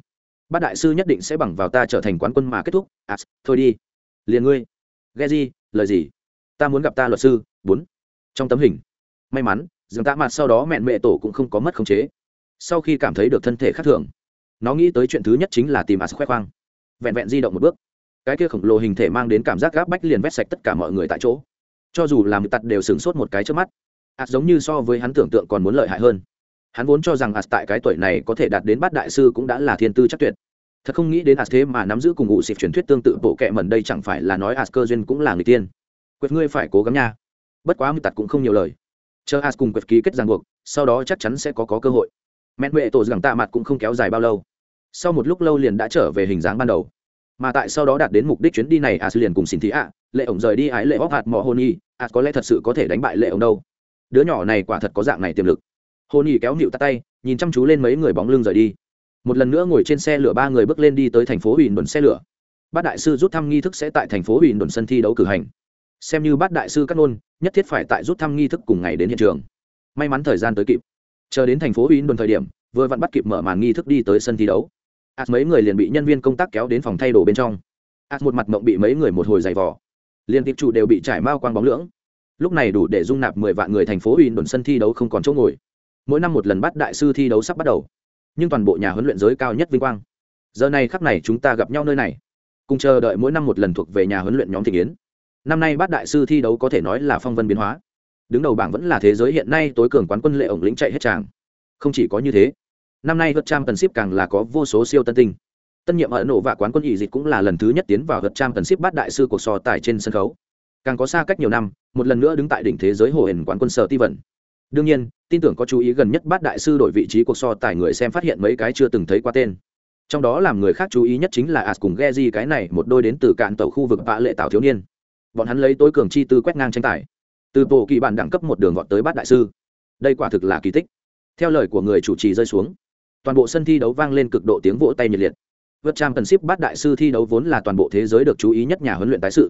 Bát đại sư nhất định sẽ bằng vào ta trở thành quán quân mà kết thúc. À thôi đi. Liền ngươi. Ghe gì, lời gì? Ta muốn gặp ta luật sư. Bốn. Trong tấm hình. May mắn dường tạ mặt sau đó mẹn mẹ tổ cũng không có mất khống chế sau khi cảm thấy được thân thể khác thường nó nghĩ tới chuyện thứ nhất chính là tìm as khoe khoang vẹn vẹn di động một bước. Cái kia khổng lồ hình thể mang đến cảm giác gáp bách liền vét sạch tất cả mọi người tại chỗ. Cho dù làm tặt đều sửng sốt một cái trước mắt as giống như so với hắn tưởng tượng còn muốn lợi hại hơn. Hắn vốn cho rằng as tại cái tuổi này có thể đạt đến bát đại sư cũng đã là thiên tư chắc tuyệt. Thật không nghĩ đến as thế mà nắm giữ cùng ngụ xịp truyền thuyết tương tự bộ kệ mẩn đây chẳng phải là nói as cơ duyên cũng là người tiên. Quyết ngươi phải cố gắng nha. Bất quá mưu tặt cũng không nhiều lời. Chờ as cùng Quyết ký kết ràng buộc sau đó chắc chắn sẽ có, có cơ hội mẹn huệ tổ gẳng tạ mặt cũng không kéo dài bao lâu. Sau một lúc lâu liền đã trở về hình dáng ban đầu. Mà tại sau đó đạt đến mục đích chuyến đi này a sư liền cùng xin thị ạ, lệ ổng rời đi ái lệ bóc hạt mò hôn y as có lẽ thật sự có thể đánh bại lệ ổng đâu. Đứa nhỏ này quả thật có dạng này tiềm lực. Hôn y kéo nịu tắt tay, nhìn chăm chú lên mấy người bóng lưng rời đi. Một lần nữa ngồi trên xe lửa, ba người bước lên đi tới thành phố huỳnh đồn xe lửa. Bát đại sư rút thăm nghi thức sẽ tại thành phố huỳnh đồn sân thi đấu cử hành. Xem như bát đại sư cắt nôn nhất thiết phải tại rút thăm nghi thức cùng ngày đến hiện trường. May mắn thời gian tới kịp chờ đến thành phố uy đồn thời điểm, vừa vặn bắt kịp mở màn nghi thức đi tới sân thi đấu. Ạt mấy người liền bị nhân viên công tác kéo đến phòng thay đồ bên trong. Ạt một mặt mộng bị mấy người một hồi giày vò. Liên tiếp trụ đều bị trải mao quang bóng lưỡng. Lúc này đủ để dung nạp mười vạn người thành phố uy đồn sân thi đấu không còn chỗ ngồi. Mỗi năm một lần bắt đại sư thi đấu sắp bắt đầu. Nhưng toàn bộ nhà huấn luyện giới cao nhất vinh quang. Giờ này khắc này chúng ta gặp nhau nơi này. Cùng chờ đợi mỗi năm một lần thuộc về nhà huấn luyện nhóm thị kiến năm nay bát đại sư thi đấu có thể nói là phong vân biến hóa đứng đầu bảng vẫn là thế giới hiện nay tối cường quán quân lệ ổng lĩnh chạy hết tràng. Không chỉ có như thế năm nay vượt trang tần ship càng là có vô số siêu tân tinh. Tân nhiệm ở nổ và quán quân ỵ dịch cũng là lần thứ nhất tiến vào vượt trang tần ship bát đại sư cuộc so tài trên sân khấu. Càng có xa cách nhiều năm một lần nữa đứng tại đỉnh thế giới hồ hển quán quân sở ti vẩn, đương nhiên tin tưởng có chú ý gần nhất bát đại sư đổi vị trí cuộc so tài người xem phát hiện mấy cái chưa từng thấy qua tên. Trong đó làm người khác chú ý nhất chính là as cùng geji cái này một đôi đến từ cạn tàu khu vực vạ lệ tảo thiếu niên. Bọn hắn lấy tối cường chi tư quét ngang tranh tài từ bộ kỳ bản đẳng cấp một đường vọt tới bát đại sư. Đây quả thực là kỳ tích. Theo lời của người chủ trì rơi xuống, toàn bộ sân thi đấu vang lên cực độ tiếng vỗ tay nhiệt liệt. Vượt trang Cần ship bát đại sư thi đấu vốn là toàn bộ thế giới được chú ý nhất nhà huấn luyện tái sự.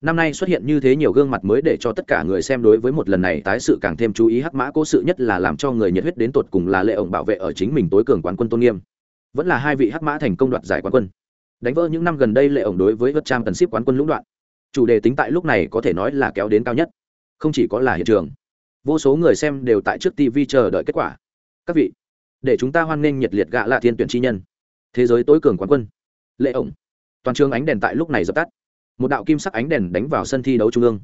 Năm nay xuất hiện như thế nhiều gương mặt mới để cho tất cả người xem đối với một lần này tái sự càng thêm chú ý hắc mã cố sự nhất là làm cho người nhiệt huyết đến tột cùng là lệ ổng bảo vệ ở chính mình tối cường quán quân tôn nghiêm. Vẫn là hai vị hắc mã thành công đoạt giải quán quân. Đánh vỡ những năm gần đây lệ ổng đối với vượt trang Cần ship quán quân lũng đoạn. Chủ đề tính tại lúc này có thể nói là kéo đến cao nhất không chỉ có là hiện trường. Vô số người xem đều tại trước tv chờ đợi kết quả. Các vị, để chúng ta hoan nghênh nhiệt liệt gạ là thiên tuyển chi nhân. Thế giới tối cường quán quân. Lệ ổng. Toàn trường ánh đèn tại lúc này dập tắt. Một đạo kim sắc ánh đèn đánh vào sân thi đấu trung ương.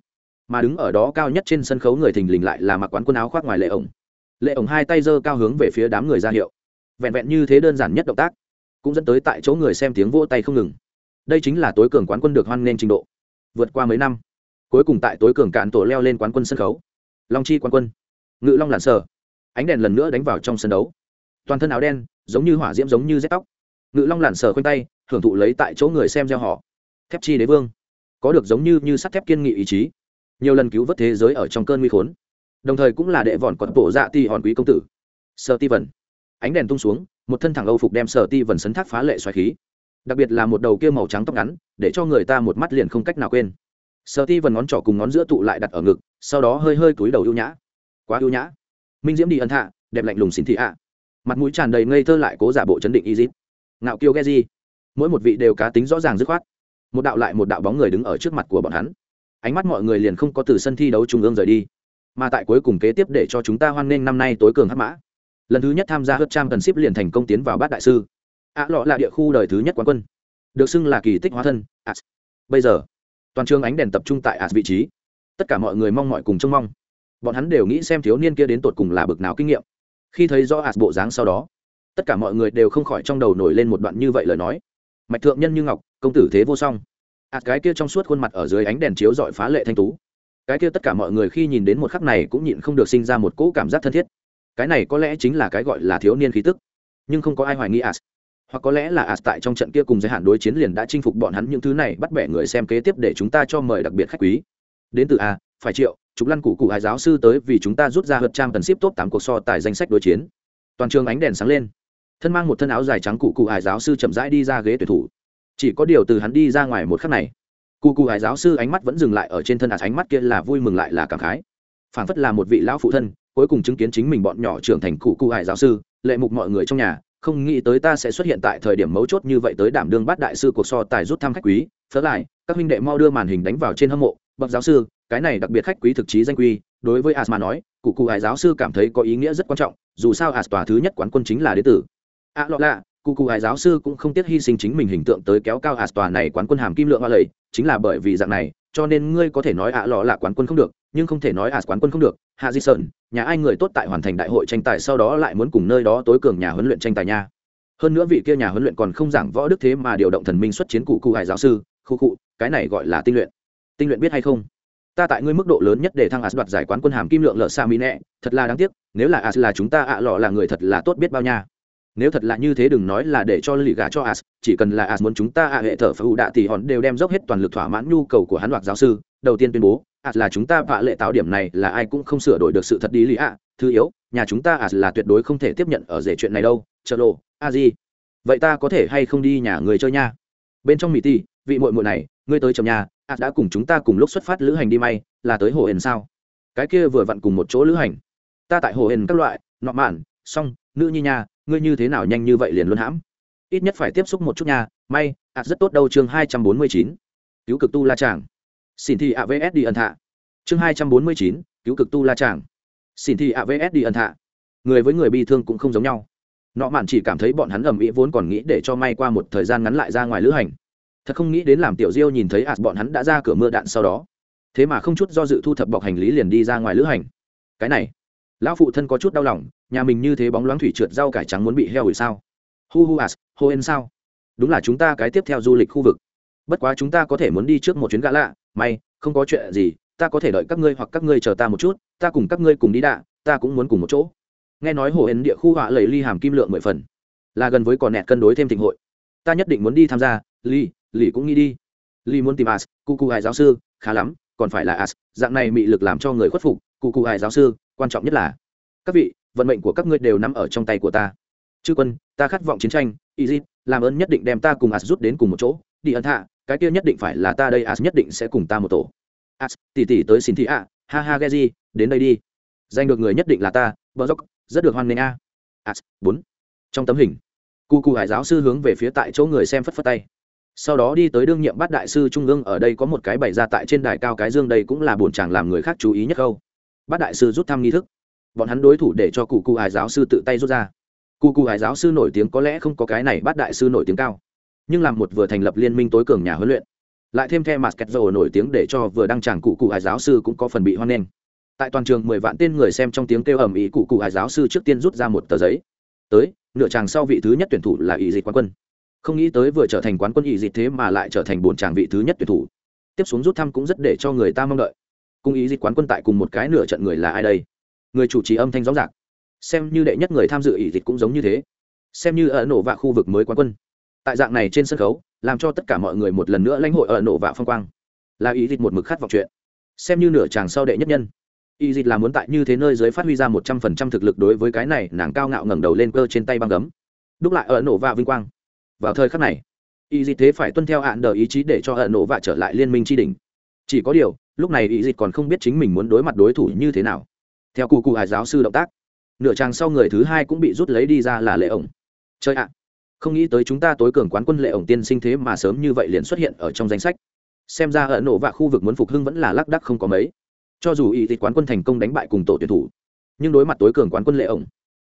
Mà đứng ở đó cao nhất trên sân khấu người thình lình lại là mặc quán quân áo khoác ngoài lệ ổng. Lệ ổng hai tay giơ cao hướng về phía đám người ra hiệu. Vẹn vẹn như thế đơn giản nhất động tác, cũng dẫn tới tại chỗ người xem tiếng vỗ tay không ngừng. Đây chính là tối cường quán quân được hoan nghênh trình độ. Vượt qua mấy năm cuối cùng tại tối cường cạn tổ leo lên quán quân sân khấu. Long chi quán quân, ngự long lặn sờ, ánh đèn lần nữa đánh vào trong sân đấu. Toàn thân áo đen, giống như hỏa diễm giống như rét tóc. Ngự long lặn sờ khoanh tay hưởng thụ lấy tại chỗ người xem gieo họ. Thép chi đế vương, có được giống như như sắt thép kiên nghị ý chí. Nhiều lần cứu vớt thế giới ở trong cơn nguy khốn. Đồng thời cũng là đệ vòn quật tổ dạ ti hòn quý công tử sơ ti vần ánh đèn tung xuống, một thân thẳng âu phục đem sơ ti vần sấn thác phá lệ xoài khí. Đặc biệt là một đầu kia màu trắng tóc ngắn, để cho người ta một mắt liền không cách nào quên sợ ti vần ngón trỏ cùng ngón giữa tụ lại đặt ở ngực, sau đó hơi hơi túi đầu ưu nhã. Quá ưu nhã. Minh diễm đi ân thạ, đẹp lạnh lùng xin thị ạ. Mặt mũi tràn đầy ngây thơ lại cố giả bộ chấn định y dít ngạo kiêu ghe di mỗi một vị đều cá tính rõ ràng dứt khoát. Một đạo lại một đạo bóng người đứng ở trước mặt của bọn hắn. Ánh mắt mọi người liền không có từ sân thi đấu trung ương rời đi, mà tại cuối cùng kế tiếp để cho chúng ta hoan nghênh năm nay tối cường hắc mã. Lần thứ nhất tham gia hớt trang cần ship liền thành công tiến vào bát đại sư. Ạ lọ là địa khu đời thứ nhất quán quân. Được xưng là kỳ tích hóa thân as bây giờ toàn trường ánh đèn tập trung tại ạt vị trí. Tất cả mọi người mong mọi cùng trông mong. Bọn hắn đều nghĩ xem thiếu niên kia đến tột cùng là bực nào kinh nghiệm. Khi thấy do ạt bộ dáng sau đó, tất cả mọi người đều không khỏi trong đầu nổi lên một đoạn như vậy lời nói. Mạch thượng nhân như ngọc, công tử thế vô song. Ạt cái kia trong suốt khuôn mặt ở dưới ánh đèn chiếu dọi phá lệ thanh tú. Cái kia tất cả mọi người khi nhìn đến một khắc này cũng nhịn không được sinh ra một cỗ cảm giác thân thiết. Cái này có lẽ chính là cái gọi là thiếu niên khí tức. Nhưng không có ai hoài nghi ạt hoặc có lẽ là ạt tại trong trận kia cùng giới hạn đối chiến liền đã chinh phục bọn hắn những thứ này, bắt bẻ người xem kế tiếp để chúng ta cho mời đặc biệt khách quý. Đến từ a, phải triệu trục lăn cụ cụ hai giáo sư tới vì chúng ta rút ra hợp trang cần ship top tám cuộc so tại danh sách đối chiến. Toàn trường ánh đèn sáng lên. Thân mang một thân áo dài trắng cụ cụ hải giáo sư chậm rãi đi ra ghế tuyển thủ. Chỉ có điều từ hắn đi ra ngoài một khắc này cụ cụ hải giáo sư ánh mắt vẫn dừng lại ở trên thân ạt ánh mắt kia là vui mừng lại là cảm khái. Phảng phất là một vị lão phụ thân, cuối cùng chứng kiến chính mình bọn nhỏ trưởng thành cụ cụ hải giáo sư, lệ mục mọi người trong nhà không nghĩ tới ta sẽ xuất hiện tại thời điểm mấu chốt như vậy tới đảm đương bát đại sư cuộc so tài rút thăm khách quý phớt lại các huynh đệ mau đưa màn hình đánh vào trên hâm mộ bậc giáo sư cái này đặc biệt khách quý thực chí danh quy đối với as mà nói cụ cụ hải giáo sư cảm thấy có ý nghĩa rất quan trọng dù sao as tòa thứ nhất quán quân chính là đế tử. A à, lọ lạ cụ cụ hải giáo sư cũng không tiếc hy sinh chính mình hình tượng tới kéo cao as tòa này quán quân hàm kim lượng hoa lầy chính là bởi vì dạng này cho nên ngươi có thể nói ạ à lọ là quán quân không được, nhưng không thể nói as quán quân không được. Hạ di sơn, nhà ai người tốt tại hoàn thành đại hội tranh tài sau đó lại muốn cùng nơi đó tối cường nhà huấn luyện tranh tài nha? Hơn nữa vị kia nhà huấn luyện còn không giảng võ đức thế mà điều động thần minh xuất chiến cụ cụ hải giáo sư, khu cụ, cái này gọi là tinh luyện. Tinh luyện biết hay không? Ta tại ngươi mức độ lớn nhất để thăng as đoạt giải quán quân hàm kim lượng lợ xa mỹ nẹ, thật là đáng tiếc, nếu là as là chúng ta ạ à lọ là người thật là tốt biết bao nha nếu thật là như thế đừng nói là để cho lì gà cho as, chỉ cần là as muốn chúng ta ạ hệ thở phải ủ đạ thì hòn đều đem dốc hết toàn lực thỏa mãn nhu cầu của hắn hoặc giáo sư. Đầu tiên tuyên bố, as là chúng ta vạ lệ tạo điểm này là ai cũng không sửa đổi được sự thật đi lý ạ. Thứ yếu, nhà chúng ta as là tuyệt đối không thể tiếp nhận ở rể chuyện này đâu. Chợ lộ a gì vậy ta có thể hay không đi nhà người chơi nha? Bên trong mỹ ti vị muội muội này, ngươi tới chồng nhà, as đã cùng chúng ta cùng lúc xuất phát lữ hành đi may, là tới hồ hền sao? Cái kia vừa vặn cùng một chỗ lữ hành. Ta tại hồ hền các loại, nọ mạn, xong, nữ nhi nha ngươi như thế nào nhanh như vậy liền luôn hãm? Ít nhất phải tiếp xúc một chút nha. May, ạ, rất tốt đâu, chương hai trăm bốn mươi chín. Cứu cực tu la tràng xin thi avs đi ẩn thạ. Chương hai trăm bốn mươi chín, cứu cực tu la tràng xin thi avs đi ẩn thạ. Người với người bị thương cũng không giống nhau. Nọ mạn chỉ cảm thấy bọn hắn ầm ĩ vốn còn nghĩ để cho may qua một thời gian ngắn lại ra ngoài lữ hành. Thật không nghĩ đến làm tiểu diêu nhìn thấy ạt bọn hắn đã ra cửa mưa đạn sau đó. Thế mà không chút do dự thu thập bọc hành lý liền đi ra ngoài lữ hành. Cái này lão phụ thân có chút đau lòng, nhà mình như thế bóng loáng thủy trượt rau cải trắng muốn bị heo hủy sao? Hu hu as, hô en sao? Đúng là chúng ta cái tiếp theo du lịch khu vực. Bất quá chúng ta có thể muốn đi trước một chuyến gã lạ. May, không có chuyện gì, ta có thể đợi các ngươi hoặc các ngươi chờ ta một chút, ta cùng các ngươi cùng đi đạ, ta cũng muốn cùng một chỗ. Nghe nói hồ hến địa khu họa lầy ly hàm kim lượng mười phần. Là gần với còn nẹt cân đối thêm thịnh hội. Ta nhất định muốn đi tham gia, ly ly cũng nghĩ đi. Ly muốn tìm as, cu cu hai giáo sư, khá lắm, còn phải là as, dạng này mị lực làm cho người khuất phục cụ cụ hải giáo sư quan trọng nhất là các vị vận mệnh của các ngươi đều nằm ở trong tay của ta. Chư quân ta khát vọng chiến tranh izit làm ơn nhất định đem ta cùng as rút đến cùng một chỗ. Đi ẩn hạ, cái kia nhất định phải là ta đây as nhất định sẽ cùng ta một tổ. As tỉ tỉ tới xin thị ạ ha ha geji đến đây đi. Danh được người nhất định là ta bờ dốc rất được hoan nghênh a. As bốn. Trong tấm hình cụ cụ hải giáo sư hướng về phía tại chỗ người xem phất phất tay. Sau đó đi tới đương nhiệm bát đại sư trung ương ở đây có một cái bày ra tại trên đài cao cái dương đây cũng là buồn chàng làm người khác chú ý nhất câu bát đại sư rút thăm nghi thức. Bọn hắn đối thủ để cho cụ cụ hải giáo sư tự tay rút ra. Cụ cụ hải giáo sư nổi tiếng có lẽ không có cái này bát đại sư nổi tiếng cao, nhưng làm một vừa thành lập liên minh tối cường nhà huấn luyện, lại thêm theo mặt kẹt dầu nổi tiếng để cho vừa đăng tràng cụ cụ hải giáo sư cũng có phần bị hoan nghênh. Tại toàn trường mười vạn tên người xem trong tiếng kêu ầm ĩ, cụ cụ hải giáo sư trước tiên rút ra một tờ giấy. Tới, nửa chàng sau vị thứ nhất tuyển thủ là ỷ dịch quán quân. Không nghĩ tới vừa trở thành quán quân ỷ dịch thế mà lại trở thành bổn chàng vị thứ nhất tuyển thủ. Tiếp xuống rút thăm cũng rất để cho người ta mong đợi cung ý dịch quán quân tại cùng một cái nửa trận người là ai đây? Người chủ trì âm thanh rõ rạc. Xem như đệ nhất người tham dự ý dịch cũng giống như thế. Xem như ở nổ vạ khu vực mới quán quân. Tại dạng này trên sân khấu, làm cho tất cả mọi người một lần nữa lãnh hội ở nổ vạ phong quang. Là ý dịch một mực khát vọng chuyện. Xem như nửa chàng sau đệ nhất nhân. Y dịch là muốn tại như thế nơi giới phát huy ra một trăm phần trăm thực lực đối với cái này, nàng cao ngạo ngẩng đầu lên cơ trên tay băng gấm. Đúc lại ở nổ vạ vinh quang. Vào thời khắc này y dịch thế phải tuân theo hạn đờ ý chí để cho ở nổ vạ trở lại liên minh tri đình chỉ có điều, lúc này y dịch còn không biết chính mình muốn đối mặt đối thủ như thế nào. Theo cụ cụ hải giáo sư động tác, nửa trang sau người thứ hai cũng bị rút lấy đi ra là lệ ổng. Chơi ạ! Không nghĩ tới chúng ta tối cường quán quân lệ ổng tiên sinh thế mà sớm như vậy liền xuất hiện ở trong danh sách. Xem ra ở nổ vạ khu vực muốn phục hưng vẫn là lác đắc không có mấy. Cho dù ý dịch quán quân thành công đánh bại cùng tổ tuyển thủ, nhưng đối mặt tối cường quán quân lệ ổng,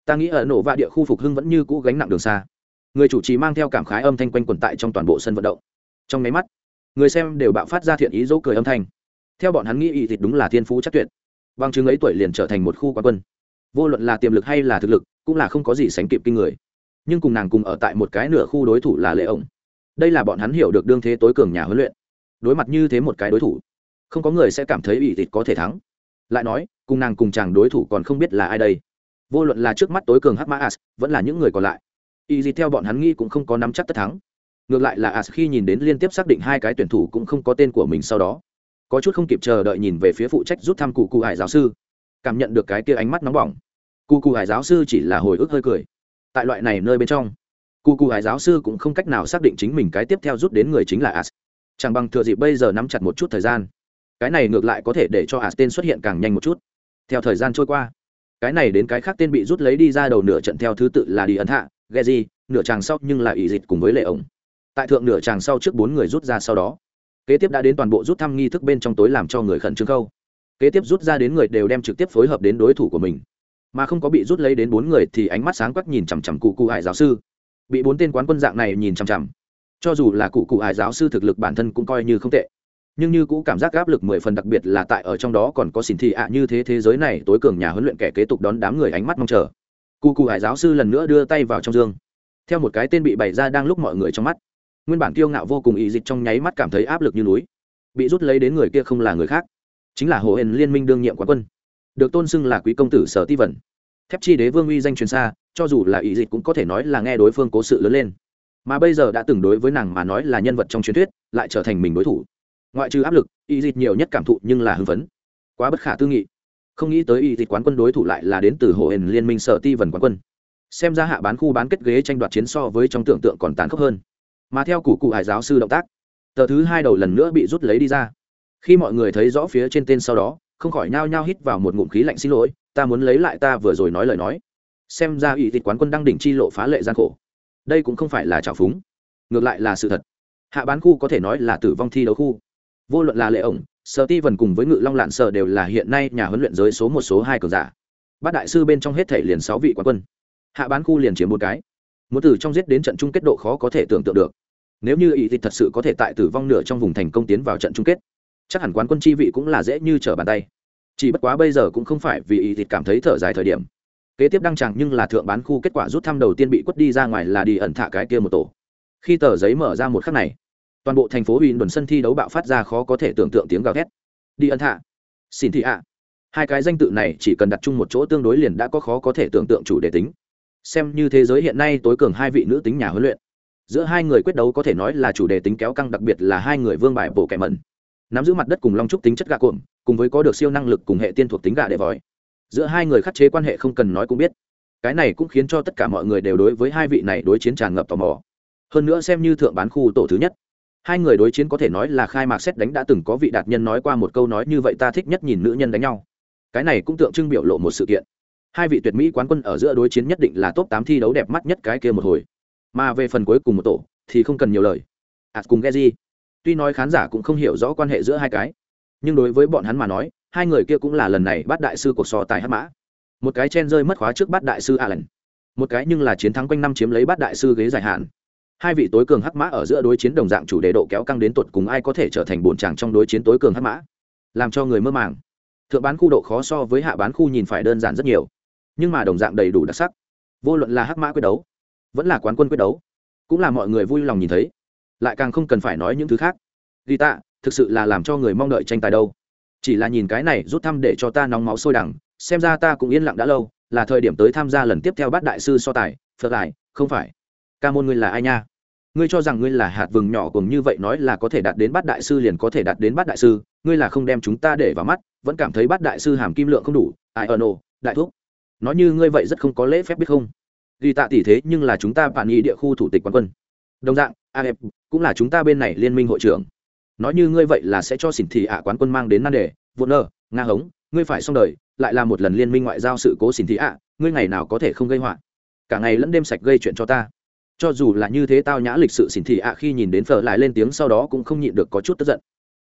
ta nghĩ ở nổ vạ địa khu phục hưng vẫn như cũ gánh nặng đường xa. Người chủ trì mang theo cảm khái âm thanh quanh quần tại trong toàn bộ sân vận động. Trong máy mắt người xem đều bạo phát ra thiện ý dỗ cười âm thanh. Theo bọn hắn nghĩ y thịt đúng là thiên phú chắc tuyệt. Bằng chứng ấy tuổi liền trở thành một khu quán quân. Vô luận là tiềm lực hay là thực lực, cũng là không có gì sánh kịp kinh người. Nhưng cùng nàng cùng ở tại một cái nửa khu đối thủ là lệ ổng đây là bọn hắn hiểu được đương thế tối cường nhà huấn luyện. Đối mặt như thế một cái đối thủ, không có người sẽ cảm thấy Y thịt có thể thắng. Lại nói, cùng nàng cùng chàng đối thủ còn không biết là ai đây. Vô luận là trước mắt tối cường hắc mã as, vẫn là những người còn lại. Y gì theo bọn hắn nghĩ cũng không có nắm chắc tất thắng ngược lại là as khi nhìn đến liên tiếp xác định hai cái tuyển thủ cũng không có tên của mình sau đó, có chút không kịp chờ đợi nhìn về phía phụ trách rút thăm cụ cụ hải giáo sư. Cảm nhận được cái kia ánh mắt nóng bỏng, cụ cụ hải giáo sư chỉ là hồi ức hơi cười. Tại loại này nơi bên trong, cụ cụ hải giáo sư cũng không cách nào xác định chính mình cái tiếp theo rút đến người chính là as chẳng bằng thừa dịp bây giờ nắm chặt một chút thời gian, cái này ngược lại có thể để cho as tên xuất hiện càng nhanh một chút. Theo thời gian trôi qua, cái này đến cái khác tên bị rút lấy đi ra đầu nửa trận theo thứ tự là đi ấn hạ ghe nửa tràng sau nhưng là ỷ dịch cùng với lệ ổng tại thượng nửa tràng sau trước bốn người rút ra sau đó. Kế tiếp đã đến toàn bộ rút thăm nghi thức bên trong tối làm cho người khẩn trương khâu. Kế tiếp rút ra đến người đều đem trực tiếp phối hợp đến đối thủ của mình. Mà không có bị rút lấy đến bốn người thì ánh mắt sáng quắc nhìn chằm chằm cụ cụ hải giáo sư. Bị bốn tên quán quân dạng này nhìn chằm chằm. Cho dù là cụ cụ hải giáo sư thực lực bản thân cũng coi như không tệ. Nhưng như cũng cảm giác áp lực mười phần đặc biệt là tại ở trong đó còn có xỉn thị ạ như thế thế giới này tối cường nhà huấn luyện kẻ kế tục đón đám người ánh mắt mong chờ. Cụ cụ hải giáo sư lần nữa đưa tay vào trong dương. Theo một cái tên bị bày ra đang lúc mọi người trong mắt nguyên bản kiêu ngạo vô cùng ý dịch trong nháy mắt cảm thấy áp lực như núi. Bị rút lấy đến người kia không là người khác, chính là hồ hển liên minh đương nhiệm quán quân. Được tôn xưng là quý công tử sở ti vẩn thép chi đế vương uy danh truyền xa, cho dù là ý dịch cũng có thể nói là nghe đối phương cố sự lớn lên. Mà bây giờ đã từng đối với nàng mà nói là nhân vật trong truyền thuyết, lại trở thành mình đối thủ. Ngoại trừ áp lực, ý dịch nhiều nhất cảm thụ nhưng là hưng phấn. Quá bất khả tư nghị. Không nghĩ tới ý dịch quán quân đối thủ lại là đến từ hồ hển liên minh sở ti vẩn quán quân. Xem ra hạ bán khu bán kết ghế tranh đoạt chiến so với trong tưởng tượng còn tàn khốc hơn mà theo cụ cụ hải giáo sư động tác, tờ thứ hai đầu lần nữa bị rút lấy đi ra. Khi mọi người thấy rõ phía trên tên sau đó, không khỏi nhao nhao hít vào một ngụm khí lạnh xin lỗi, ta muốn lấy lại ta vừa rồi nói lời nói. Xem ra ủy thịt quán quân đang đỉnh chi lộ phá lệ gian khổ. Đây cũng không phải là trào phúng, ngược lại là sự thật. Hạ bán khu có thể nói là tử vong thi đấu khu. Vô luận là lệ ổng sở ti vần cùng với ngự long lạn sở đều là hiện nay nhà huấn luyện giới số một số hai cường giả. Bát đại sư bên trong hết thể liền sáu vị quán quân. Hạ bán khu liền chiếm một cái muốn từ trong giết đến trận chung kết độ khó có thể tưởng tượng được. Nếu như ý thì thật sự có thể tại tử vong nửa trong vùng thành công tiến vào trận chung kết, chắc hẳn quán quân chi vị cũng là dễ như trở bàn tay. Chỉ bất quá bây giờ cũng không phải vì ý thịt cảm thấy thở dài thời điểm. Kế tiếp đăng chẳng nhưng là thượng bán khu kết quả rút thăm đầu tiên bị quất đi ra ngoài là đi ẩn thả cái kia một tổ. Khi tờ giấy mở ra một khắc này, toàn bộ thành phố huỳnh đồn sân thi đấu bạo phát ra khó có thể tưởng tượng tiếng gào thét. Đi ẩn thả. Xin thị ạ. Hai cái danh tự này chỉ cần đặt chung một chỗ tương đối liền đã có khó có thể tưởng tượng chủ đề tính xem như thế giới hiện nay tối cường hai vị nữ tính nhà huấn luyện. Giữa hai người quyết đấu có thể nói là chủ đề tính kéo căng, đặc biệt là hai người vương bài bộ kẻ mẩn. Nắm giữ mặt đất cùng long trúc tính chất gạ cuộn cùng với có được siêu năng lực cùng hệ tiên thuộc tính gạ đệ vòi. Giữa hai người khắc chế quan hệ không cần nói cũng biết. Cái này cũng khiến cho tất cả mọi người đều đối với hai vị này đối chiến tràn ngập tò mò. Hơn nữa xem như thượng bán khu tổ thứ nhất. Hai người đối chiến có thể nói là khai mạc xét đánh đã từng có vị đạt nhân nói qua một câu nói như vậy, ta thích nhất nhìn nữ nhân đánh nhau. Cái này cũng tượng trưng biểu lộ một sự kiện hai vị tuyệt mỹ quán quân ở giữa đối chiến nhất định là top tám thi đấu đẹp mắt nhất cái kia một hồi. Mà về phần cuối cùng một tổ thì không cần nhiều lời. Ạt à, cùng Geji. tuy nói khán giả cũng không hiểu rõ quan hệ giữa hai cái nhưng đối với bọn hắn mà nói hai người kia cũng là lần này bắt đại sư cuộc so tài hát mã. Một cái chen rơi mất khóa trước bắt đại sư allen. Một cái nhưng là chiến thắng quanh năm chiếm lấy bắt đại sư ghế dài hạn. Hai vị tối cường hắc mã ở giữa đối chiến đồng dạng chủ đề độ kéo căng đến tuột cùng ai có thể trở thành bổn tràng trong đối chiến tối cường hắc mã làm cho người mơ màng. Thượng bán khu độ khó so với hạ bán khu nhìn phải đơn giản rất nhiều nhưng mà đồng dạng đầy đủ đặc sắc. Vô luận là hắc mã quyết đấu, vẫn là quán quân quyết đấu, cũng là mọi người vui lòng nhìn thấy. Lại càng không cần phải nói những thứ khác. Ghi tạ, thực sự là làm cho người mong đợi tranh tài đâu. Chỉ là nhìn cái này rút thăm để cho ta nóng máu sôi đằng, xem ra ta cũng yên lặng đã lâu, là thời điểm tới tham gia lần tiếp theo bát đại sư so tài, phật lại không phải. Ca môn ngươi là ai nha? Ngươi cho rằng ngươi là hạt vừng nhỏ cùng như vậy nói là có thể đạt đến bát đại sư liền có thể đạt đến bát đại sư, ngươi là không đem chúng ta để vào mắt, vẫn cảm thấy bát đại sư hàm kim lượng không đủ, ai ở nô đại thuốc nói như ngươi vậy rất không có lễ phép biết không? Ghi tạ tỷ thế nhưng là chúng ta bản nghị địa khu thủ tịch quán quân. Đồng dạng aff cũng là chúng ta bên này liên minh hội trưởng. Nói như ngươi vậy là sẽ cho xỉn thị ạ quán quân mang đến nan đề vụn nơ nga hống, ngươi phải xong đời, lại là một lần liên minh ngoại giao sự cố xỉn thị ạ, ngươi ngày nào có thể không gây họa? Cả ngày lẫn đêm sạch gây chuyện cho ta. Cho dù là như thế tao nhã lịch sự xỉn thị ạ khi nhìn đến phở lại lên tiếng sau đó cũng không nhịn được có chút tức giận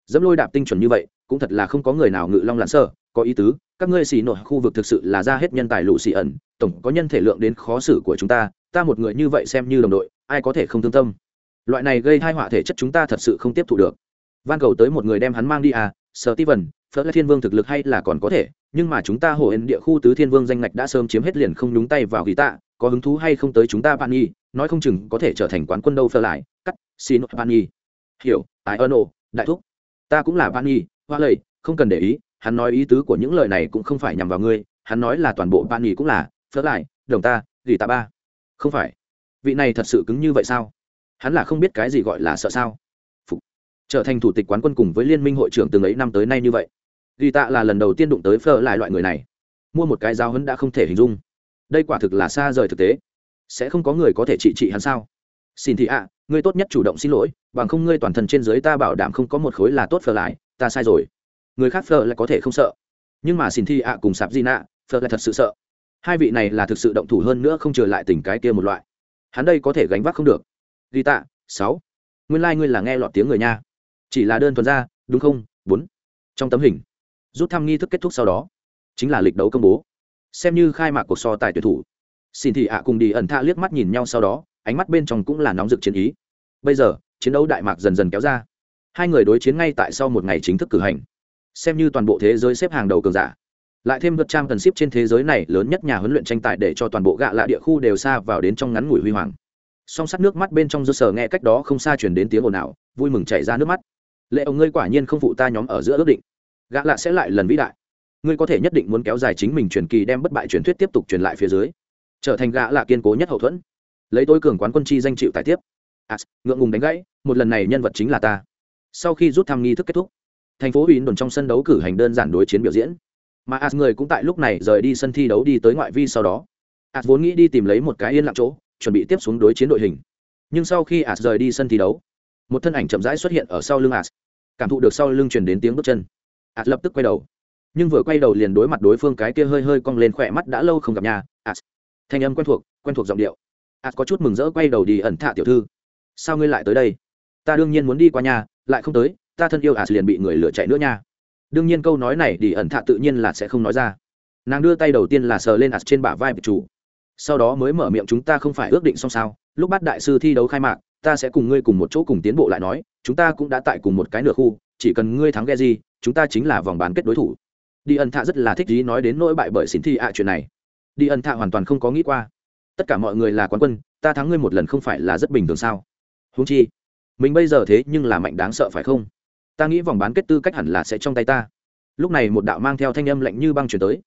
dẫm lôi đạp tinh chuẩn như vậy, cũng thật là không có người nào ngự long lặn sơ, có ý tứ, các ngươi xì nội khu vực thực sự là ra hết nhân tài lũ xì ẩn, tổng có nhân thể lượng đến khó xử của chúng ta ta một người như vậy xem như đồng đội, ai có thể không thương tâm. Loại này gây thai họa thể chất chúng ta thật sự không tiếp thu được. Van cầu tới một người đem hắn mang đi à Sở ti vần phớt thiên vương thực lực hay là còn có thể, nhưng mà chúng ta hồ ấn địa khu tứ thiên vương danh ngạch đã sớm chiếm hết liền không nhúng tay vào ghi tạ, có hứng thú hay không tới chúng ta bạn nhi nói không chừng có thể trở thành quán quân đâu phơ lại, cắt, xin bạn nhi hiểu ai ơn ồ đại thúc ta cũng là van nhi hoa lầy không cần để ý, hắn nói ý tứ của những lời này cũng không phải nhằm vào ngươi, hắn nói là toàn bộ van nhi cũng là phơ lại, đồng ta, gỉ tạ ba. Không phải. Vị này thật sự cứng như vậy sao? Hắn là không biết cái gì gọi là sợ sao? Phục. trở thành thủ tịch quán quân cùng với liên minh hội trưởng từng ấy năm tới nay như vậy. Gỉ tạ là lần đầu tiên đụng tới phơ lại loại người này. Mua một cái giáo hấn đã không thể hình dung. Đây quả thực là xa rời thực tế. Sẽ không có người có thể trị trị hắn sao? Xin thị ạ ngươi tốt nhất chủ động xin lỗi, bằng không ngươi toàn thân trên dưới ta bảo đảm không có một khối là tốt phờ lại, ta sai rồi. Người khác phờ lại có thể không sợ. Nhưng mà xin thi ạ cùng sạp di nạ phờ lại thật sự sợ. Hai vị này là thực sự động thủ hơn nữa không trở lại tình cái kia một loại. Hắn đây có thể gánh vác không được. Ghi tạ, sáu. Nguyên lai、like、ngươi là nghe lọt tiếng người nha. Chỉ là đơn thuần ra, đúng không? Bốn. Trong tấm hình, rút thăm nghi thức kết thúc sau đó, chính là lịch đấu công bố. Xem như khai mạc cuộc so tài tuyển thủ. Xin thị ạ cùng đi ẩn tha liếc mắt nhìn nhau sau đó ánh mắt bên trong cũng là nóng rực chiến ý. Bây giờ, chiến đấu đại mạc dần dần kéo ra. Hai người đối chiến ngay tại sau một ngày chính thức cử hành. Xem như toàn bộ thế giới xếp hàng đầu cường giả. Lại thêm vượt trang cần ship trên thế giới này, lớn nhất nhà huấn luyện tranh tài để cho toàn bộ gạ lạ địa khu đều xa vào đến trong ngắn ngủi huy hoàng. Song sắt nước mắt bên trong do sở nghe cách đó không xa chuyển đến tiếng ồn ào, vui mừng chảy ra nước mắt. Lệ ông ngươi quả nhiên không phụ ta nhóm ở giữa ước định. Gạ lạ sẽ lại lần vĩ đại. Ngươi có thể nhất định muốn kéo dài chính mình truyền kỳ đem bất bại truyền thuyết tiếp tục truyền lại phía dưới. Trở thành gạ lạ kiên cố nhất hậu thuẫn lấy tối cường quán quân chi danh chịu tài tiếp. As ngượng ngùng đánh gãy, một lần này nhân vật chính là ta. Sau khi rút thăm nghi thức kết thúc, thành phố ủy đồn trong sân đấu cử hành đơn giản đối chiến biểu diễn. Mà as người cũng tại lúc này rời đi sân thi đấu đi tới ngoại vi sau đó. As vốn nghĩ đi tìm lấy một cái yên lặng chỗ, chuẩn bị tiếp xuống đối chiến đội hình. Nhưng sau khi as rời đi sân thi đấu, một thân ảnh chậm rãi xuất hiện ở sau lưng as. Cảm thụ được sau lưng truyền đến tiếng bước chân. As lập tức quay đầu. Nhưng vừa quay đầu liền đối mặt đối phương cái kia hơi hơi cong lên khỏe mắt đã lâu không gặp nhà. As. Thanh âm quen thuộc quen thuộc giọng điệu as có chút mừng rỡ quay đầu đi ẩn thạ tiểu thư. Sao ngươi lại tới đây? Ta đương nhiên muốn đi qua nhà, lại không tới, ta thân yêu ạt liền bị người lửa chạy nữa nha. Đương nhiên câu nói này đi ẩn thạ tự nhiên là sẽ không nói ra. Nàng đưa tay đầu tiên là sờ lên ạt trên bả vai chủ. Sau đó mới mở miệng, chúng ta không phải ước định xong sao? Lúc bắt đại sư thi đấu khai mạc, ta sẽ cùng ngươi cùng một chỗ cùng tiến bộ lại nói, chúng ta cũng đã tại cùng một cái nửa khu, chỉ cần ngươi thắng ghe gì chúng ta chính là vòng bán kết đối thủ. Đi ẩn thạ rất là thích ý nói đến nỗi bại bởi xin thi ạ chuyện này. Đi ẩn thạ hoàn toàn không có nghĩ qua tất cả mọi người là quán quân, ta thắng ngươi một lần không phải là rất bình thường sao? Húng chi, mình bây giờ thế nhưng là mạnh đáng sợ phải không? Ta nghĩ vòng bán kết tư cách hẳn là sẽ trong tay ta. Lúc này một đạo mang theo thanh âm lạnh như băng chuyển tới.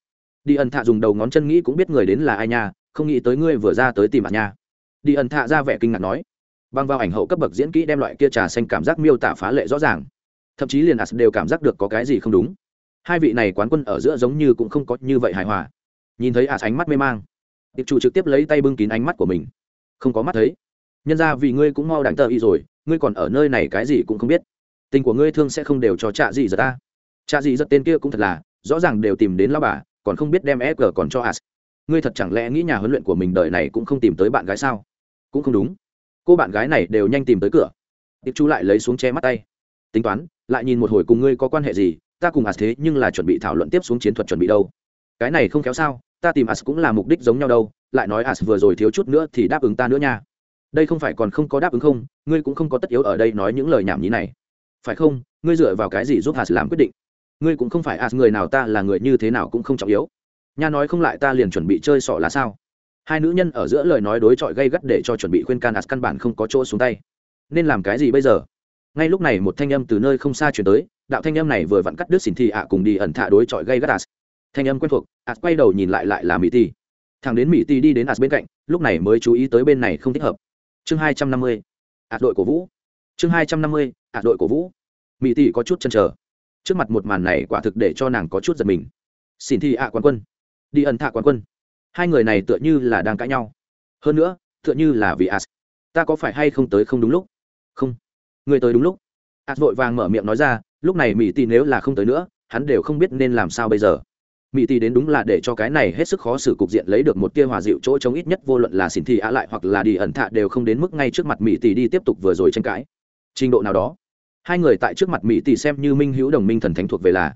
Đi ẩn thạ dùng đầu ngón chân nghĩ cũng biết người đến là ai nha, không nghĩ tới ngươi vừa ra tới tìm bạn nha. Đi ẩn thạ ra vẻ kinh ngạc nói. Băng vào ảnh hậu cấp bậc diễn kỹ đem loại kia trà xanh cảm giác miêu tả phá lệ rõ ràng. Thậm chí liền as đều cảm giác được có cái gì không đúng. Hai vị này quán quân ở giữa giống như cũng không có như vậy hài hòa. Nhìn thấy as ánh mắt mê mang tiệp chủ trực tiếp lấy tay bưng kín ánh mắt của mình. Không có mắt thấy. Nhân ra vì ngươi cũng mau đánh tờ y rồi, ngươi còn ở nơi này cái gì cũng không biết. Tình của ngươi thương sẽ không đều cho trạ gì giật ta. Trạ gì giật tên kia cũng thật là, rõ ràng đều tìm đến lao bà, còn không biết đem sg còn cho as. Ngươi thật chẳng lẽ nghĩ nhà huấn luyện của mình đời này cũng không tìm tới bạn gái sao? Cũng không đúng. Cô bạn gái này đều nhanh tìm tới cửa. Tiệp chú lại lấy xuống che mắt tay. Tính toán, lại nhìn một hồi cùng ngươi có quan hệ gì, ta cùng as thế nhưng là chuẩn bị thảo luận tiếp xuống chiến thuật chuẩn bị đâu. Cái này không khéo sao? Ta tìm as cũng là mục đích giống nhau đâu, lại nói as vừa rồi thiếu chút nữa thì đáp ứng ta nữa nha. Đây không phải còn không có đáp ứng không, ngươi cũng không có tất yếu ở đây nói những lời nhảm nhí này. Phải không? Ngươi dựa vào cái gì giúp as làm quyết định? Ngươi cũng không phải as người nào ta là người như thế nào cũng không trọng yếu. Nha nói không lại ta liền chuẩn bị chơi sọ là sao? Hai nữ nhân ở giữa lời nói đối chọi gây gắt để cho chuẩn bị khuyên can as căn bản không có chỗ xuống tay. Nên làm cái gì bây giờ? Ngay lúc này một thanh âm từ nơi không xa chuyển tới, đạo thanh âm này vừa vặn cắt đứt xỉn thị ạ cùng đi ẩn thạ đối chọi gây gắt as thanh âm quen thuộc ạt quay đầu nhìn lại lại là mỹ ti. Thằng đến mỹ ti đi đến ạt bên cạnh, lúc này mới chú ý tới bên này không thích hợp. Chương hai trăm năm mươi ạt đội cổ vũ. Chương hai trăm năm mươi ạt đội cổ vũ. Mỹ tỷ có chút chăn trở trước mặt một màn này quả thực để cho nàng có chút giật mình. Xin thi ạ quán quân. Đi ẩn thạ quán quân. Hai người này tựa như là đang cãi nhau. Hơn nữa, tựa như là vì ạt ta có phải hay không tới không đúng lúc? Không. Người tới đúng lúc. Ạt vội vàng mở miệng nói ra, lúc này mỹ tỷ nếu là không tới nữa, hắn đều không biết nên làm sao bây giờ mỹ tỷ đến đúng là để cho cái này hết sức khó xử cục diện lấy được một tia hòa dịu chỗ chống ít nhất vô luận là xin thị ạ lại hoặc là đi ẩn thạ đều không đến mức ngay trước mặt mỹ tỷ đi tiếp tục vừa rồi tranh cãi. Trình độ nào đó, hai người tại trước mặt mỹ tỷ xem như minh hữu đồng minh thần thánh thuộc về là.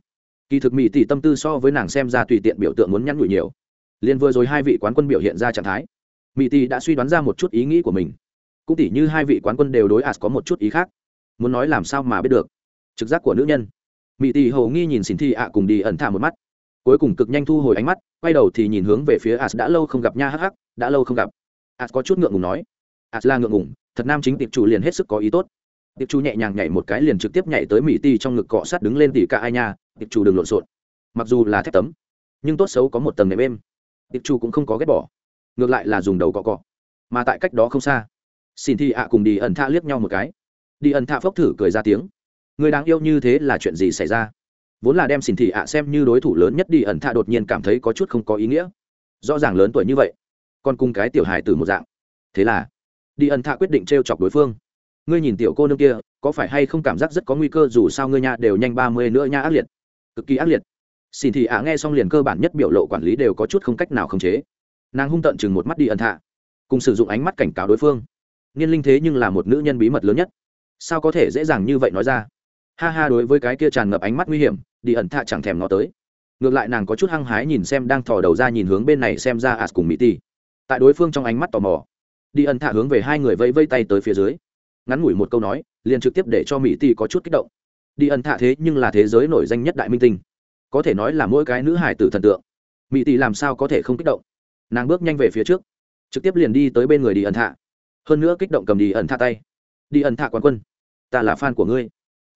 Kỳ thực mỹ tỷ tâm tư so với nàng xem ra tùy tiện biểu tượng muốn nhắn nhủi nhiều. Liền vừa rồi hai vị quán quân biểu hiện ra trạng thái mỹ tỷ đã suy đoán ra một chút ý nghĩ của mình. Cũng tỷ như hai vị quán quân đều đối ạt có một chút ý khác, muốn nói làm sao mà biết được. Trực giác của nữ nhân. Mỹ tỷ hầu nghi nhìn xin thị ạ cùng đi ẩn thạ một mắt cuối cùng cực nhanh thu hồi ánh mắt, quay đầu thì nhìn hướng về phía as đã lâu không gặp nha hắc hắc, đã lâu không gặp. As có chút ngượng ngùng nói. As là ngượng ngùng, thật nam chính tiệp chủ liền hết sức có ý tốt. Tiệp chủ nhẹ nhàng nhảy một cái liền trực tiếp nhảy tới mỹ ti trong ngực cọ sát đứng lên tỉ cả ai nha, tiệp chủ đừng lộn xộn. Mặc dù là thép tấm, nhưng tốt xấu có một tầng nệm êm. Tiệp chủ cũng không có ghét bỏ, ngược lại là dùng đầu cọ cọ. Mà tại cách đó không xa, xin thi ạ cùng đi ẩn tha liếc nhau một cái. Đi ẩn tha phốc thử cười ra tiếng. Người đáng yêu như thế là chuyện gì xảy ra? Vốn là đem xin thị ạ xem như đối thủ lớn nhất đi, ẩn thạ đột nhiên cảm thấy có chút không có ý nghĩa. Rõ ràng lớn tuổi như vậy, còn cùng cái tiểu hài từ một dạng. Thế là, đi ẩn thạ quyết định t r e o chọc đối phương. Ngươi nhìn tiểu cô nương kia, có phải hay không cảm giác rất có nguy cơ, dù sao ngươi nha đều nhanh ba mươi nữa nha ác liệt. Cực kỳ ác liệt. Xin thị ạ nghe xong liền cơ bản nhất biểu lộ quản lý đều có chút không cách nào khống chế. Nàng hung tận chừng một mắt đi ẩn thạ, cùng sử dụng ánh mắt cảnh cáo đối phương. Niên linh thế nhưng là một nữ nhân bí mật lớn nhất. Sao có thể dễ dàng như vậy nói ra? Ha ha, đối với cái kia tràn ngập ánh mắt nguy hiểm đi ẩn thạ chẳng thèm nó tới. Ngược lại nàng có chút hăng hái nhìn xem đang thò đầu ra nhìn hướng bên này xem ra ạt cùng mỹ ti. Tại đối phương trong ánh mắt tò mò, đi ẩn thạ hướng về hai người vẫy vây tay tới phía dưới. Ngắn ngủi một câu nói, liền trực tiếp để cho mỹ ti có chút kích động. Đi ẩn thạ thế nhưng là thế giới nổi danh nhất đại minh tinh. Có thể nói là mỗi cái nữ hải tử thần tượng. Mỹ ti làm sao có thể không kích động? Nàng bước nhanh về phía trước, trực tiếp liền đi tới bên người đi ẩn thạ. Hơn nữa kích động cầm đi ẩn thạ tay. Đi ẩn thạ quán quân, ta là fan của ngươi.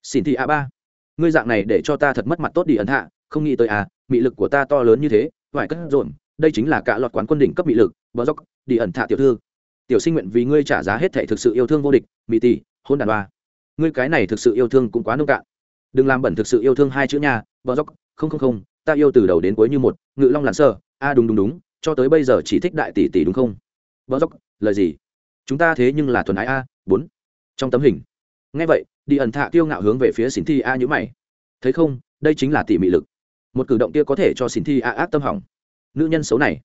Xin thị a ba ngươi dạng này để cho ta thật mất mặt tốt đi ẩn hạ không nghĩ tới à mị lực của ta to lớn như thế phải cất dồn, đây chính là cả loạt quán quân đỉnh cấp mị lực bờ dốc đi ẩn thạ tiểu thư. Tiểu sinh nguyện vì ngươi trả giá hết thể thực sự yêu thương vô địch mị tỷ hôn đàn ba ngươi cái này thực sự yêu thương cũng quá nông cạn. Đừng làm bẩn thực sự yêu thương hai chữ nhà bờ dốc không không không ta yêu từ đầu đến cuối như một ngự long làn sơ a à, đúng đúng đúng cho tới bây giờ chỉ thích đại tỷ tỷ đúng không? Bờ dốc lời gì? Chúng ta thế nhưng là thuần ái a bốn. Trong tấm hình. Ngay vậy đi ẩn thạ kiêu ngạo hướng về phía xin thi a nhữ mày. Thấy không, đây chính là tỉ mị lực. Một cử động kia có thể cho xin thi a ác tâm hỏng. Nữ nhân xấu này.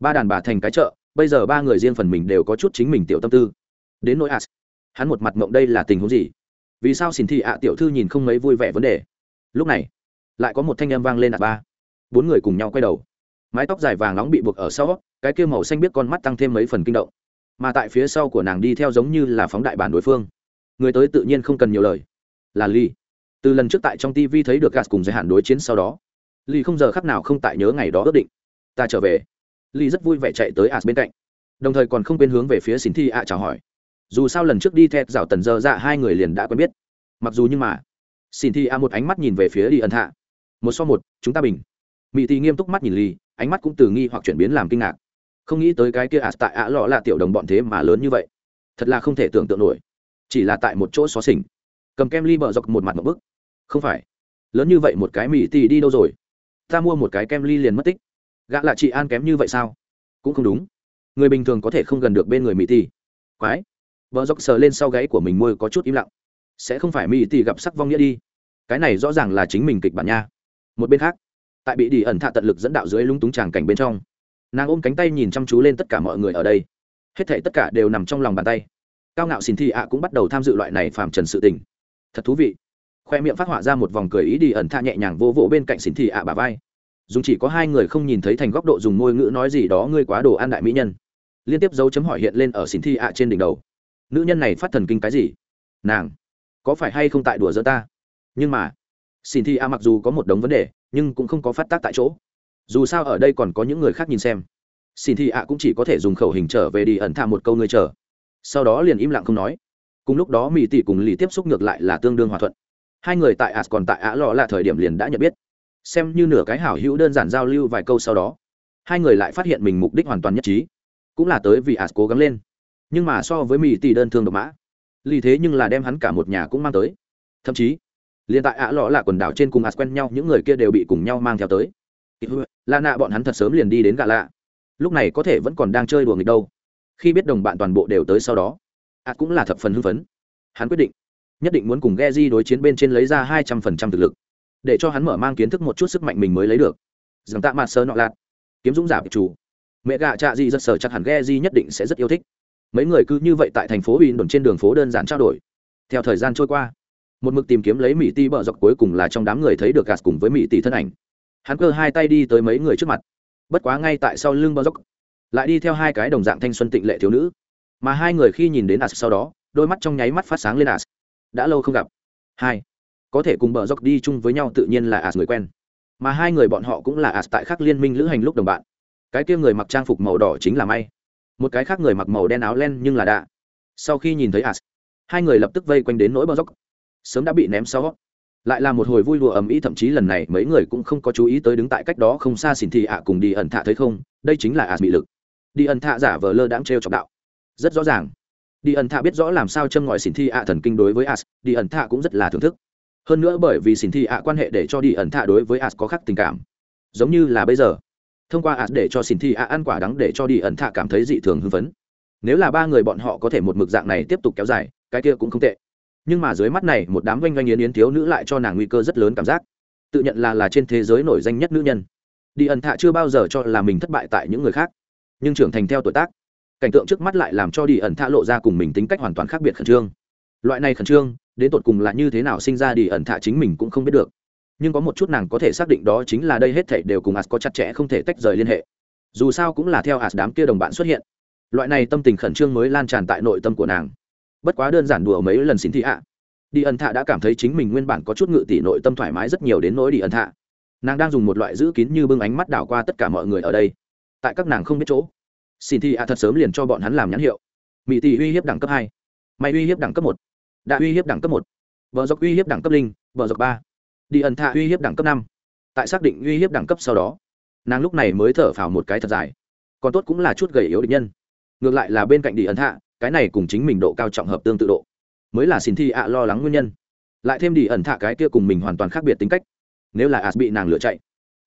Ba đàn bà thành cái chợ, bây giờ ba người riêng phần mình đều có chút chính mình tiểu tâm tư. Đến nỗi as hắn một mặt mộng đây là tình huống gì? Vì sao xin thi a tiểu thư nhìn không mấy vui vẻ vấn đề? Lúc này, lại có một thanh âm vang lên ạ ba. Bốn người cùng nhau quay đầu. Mái tóc dài vàng nóng bị buộc ở sau, cái kia màu xanh biết con mắt tăng thêm mấy phần kinh động. Mà tại phía sau của nàng đi theo giống như là phóng đại bản đối phương người tới tự nhiên không cần nhiều lời. Là ly. Từ lần trước tại trong tv thấy được gas cùng giới hạn đối chiến sau đó, ly không giờ khắc nào không tại nhớ ngày đó ước định. Ta trở về. Ly rất vui vẻ chạy tới as bên cạnh. Đồng thời còn không quên hướng về phía xin thi ạ chào hỏi. Dù sao lần trước đi thẹt rào tần dơ dạ hai người liền đã quen biết. Mặc dù nhưng mà, xin thi ạ một ánh mắt nhìn về phía đi ẩn hạ. Một so một, chúng ta bình. Mỹ thì nghiêm túc mắt nhìn ly, ánh mắt cũng từ nghi hoặc chuyển biến làm kinh ngạc. Không nghĩ tới cái kia ạt tại ạ lọ là tiểu đồng bọn thế mà lớn như vậy. Thật là không thể tưởng tượng nổi chỉ là tại một chỗ xó xỉnh. Cầm kem ly bờ dọc một mặt một bức. Không phải. Lớn như vậy một cái mỹ tì đi đâu rồi? Ta mua một cái kem ly liền mất tích. Gã là chị an kém như vậy sao? Cũng không đúng. Người bình thường có thể không gần được bên người mỹ tì. Quái. Vợ dọc sờ lên sau gáy của mình môi có chút im lặng. Sẽ không phải mỹ tì gặp sắc vong nghĩa đi. Cái này rõ ràng là chính mình kịch bản nha. Một bên khác, tại bị đi ẩn thạ tận lực dẫn đạo dưới lúng túng tràng cảnh bên trong, nàng ôm cánh tay nhìn chăm chú lên tất cả mọi người ở đây. Hết thảy tất cả đều nằm trong lòng bàn tay cao ngạo xin thị ạ cũng bắt đầu tham dự loại này phàm trần sự tình. Thật thú vị. Khoe miệng phát họa ra một vòng cười ý đi ẩn tha nhẹ nhàng vô vỗ bên cạnh xin thị ạ bà vai. Dùng chỉ có hai người không nhìn thấy thành góc độ dùng ngôn ngữ nói gì đó ngươi quá đồ ăn đại mỹ nhân. Liên tiếp dấu chấm hỏi hiện lên ở xin thị ạ trên đỉnh đầu. Nữ nhân này phát thần kinh cái gì? Nàng, có phải hay không tại đùa giỡn ta? Nhưng mà, xin thị ạ mặc dù có một đống vấn đề, nhưng cũng không có phát tác tại chỗ. Dù sao ở đây còn có những người khác nhìn xem. Xin thị ạ cũng chỉ có thể dùng khẩu hình trở về đi ẩn tha một câu ngươi chờ sau đó liền im lặng không nói. Cùng lúc đó mỹ tỷ cùng lì tiếp xúc ngược lại là tương đương hòa thuận. Hai người tại as còn tại á lò là thời điểm liền đã nhận biết. Xem như nửa cái hảo hữu đơn giản giao lưu vài câu sau đó, hai người lại phát hiện mình mục đích hoàn toàn nhất trí, cũng là tới vì as cố gắng lên. Nhưng mà so với mỹ tỷ đơn thương độc mã, lì thế nhưng là đem hắn cả một nhà cũng mang tới. Thậm chí, liền tại ạ lọ là quần đảo trên cùng as quen nhau, những người kia đều bị cùng nhau mang theo tới. Là nạ bọn hắn thật sớm liền đi đến gà lạ. Lúc này có thể vẫn còn đang chơi đùa nghịch đâu khi biết đồng bạn toàn bộ đều tới sau đó as cũng là thập phần hưng phấn. Hắn quyết định, nhất định muốn cùng Geji đối chiến bên trên lấy ra hai trăm phần trăm thực lực, để cho hắn mở mang kiến thức một chút sức mạnh mình mới lấy được. Rằng tạ mặt sơ nọ lạt, kiếm dũng giả chủ. Mẹ gạ trạ di rất sở chắc hẳn Geji nhất định sẽ rất yêu thích. Mấy người cứ như vậy tại thành phố Uy đồn trên đường phố đơn giản trao đổi. Theo thời gian trôi qua, một mực tìm kiếm lấy mỹ ti bờ dọc cuối cùng là trong đám người thấy được gạt cùng với mỹ tỷ thân ảnh. Hắn cơ hai tay đi tới mấy người trước mặt. Bất quá ngay tại sau lưng bờ dốc lại đi theo hai cái đồng dạng thanh xuân tịnh lệ thiếu nữ. Mà hai người khi nhìn đến as sau đó, đôi mắt trong nháy mắt phát sáng lên as đã lâu không gặp. Hai. Có thể cùng bờ dốc đi chung với nhau tự nhiên là as người quen. Mà hai người bọn họ cũng là as tại khắc liên minh lữ hành lúc đồng bạn. Cái kia người mặc trang phục màu đỏ chính là may. Một cái khác người mặc màu đen áo len nhưng là đạ. Sau khi nhìn thấy as hai người lập tức vây quanh đến nỗi bờ dốc. Sớm đã bị ném sau lại là một hồi vui đùa ầm ĩ, thậm chí lần này mấy người cũng không có chú ý tới đứng tại cách đó không xa xỉn thị ạ cùng đi ẩn thạ thấy không? Đây chính là As bị lực đi ẩn thạ giả vờ lơ đãng trêu chọc đạo. Rất rõ ràng. Đi ẩn thạ biết rõ làm sao châm ngòi xỉn thi ạ thần kinh đối với as, đi ẩn thạ cũng rất là thưởng thức. Hơn nữa bởi vì xỉn thi ạ quan hệ để cho đi ẩn thạ đối với as có khác tình cảm. Giống như là bây giờ. Thông qua as để cho xỉn thi ạ ăn quả đắng để cho đi ẩn thạ cảm thấy dị thường hưng phấn. Nếu là ba người bọn họ có thể một mực dạng này tiếp tục kéo dài, cái kia cũng không tệ. Nhưng mà dưới mắt này, một đám oanh oanh yến yến thiếu nữ lại cho nàng nguy cơ rất lớn cảm giác. Tự nhận là là trên thế giới nổi danh nhất nữ nhân. Đi ẩn thạ chưa bao giờ cho là mình thất bại tại những người khác nhưng trưởng thành theo tuổi tác, cảnh tượng trước mắt lại làm cho đi ẩn thạ lộ ra cùng mình tính cách hoàn toàn khác biệt khẩn trương. Loại này khẩn trương, đến tột cùng là như thế nào sinh ra đi ẩn thạ chính mình cũng không biết được. Nhưng có một chút nàng có thể xác định đó chính là đây hết thảy đều cùng as có chặt chẽ không thể tách rời liên hệ. Dù sao cũng là theo as đám kia đồng bạn xuất hiện. Loại này tâm tình khẩn trương mới lan tràn tại nội tâm của nàng. Bất quá đơn giản đùa mấy lần xin thị ạ. Đi ẩn thạ đã cảm thấy chính mình nguyên bản có chút ngự tỷ nội tâm thoải mái rất nhiều đến nỗi đi ẩn thạ. Nàng đang dùng một loại giữ kín như bưng ánh mắt đảo qua tất cả mọi người ở đây tại các nàng không biết chỗ. Xin thị ạ thật sớm liền cho bọn hắn làm nhãn hiệu. Mỹ tỷ uy hiếp đẳng cấp hai. May uy hiếp đẳng cấp một. Đã uy hiếp đẳng cấp một. Vợ dọc uy hiếp đẳng cấp linh vợ dọc ba. Đi ẩn thạ uy hiếp đẳng cấp năm. Tại xác định uy hiếp đẳng cấp sau đó, nàng lúc này mới thở phào một cái thật dài. Còn tốt cũng là chút gầy yếu định nhân. Ngược lại là bên cạnh đi ẩn thạ, cái này cùng chính mình độ cao trọng hợp tương tự độ. Mới là xin thi ạ lo lắng nguyên nhân. Lại thêm đi ẩn thạ cái kia cùng mình hoàn toàn khác biệt tính cách. Nếu là as bị nàng lựa chạy,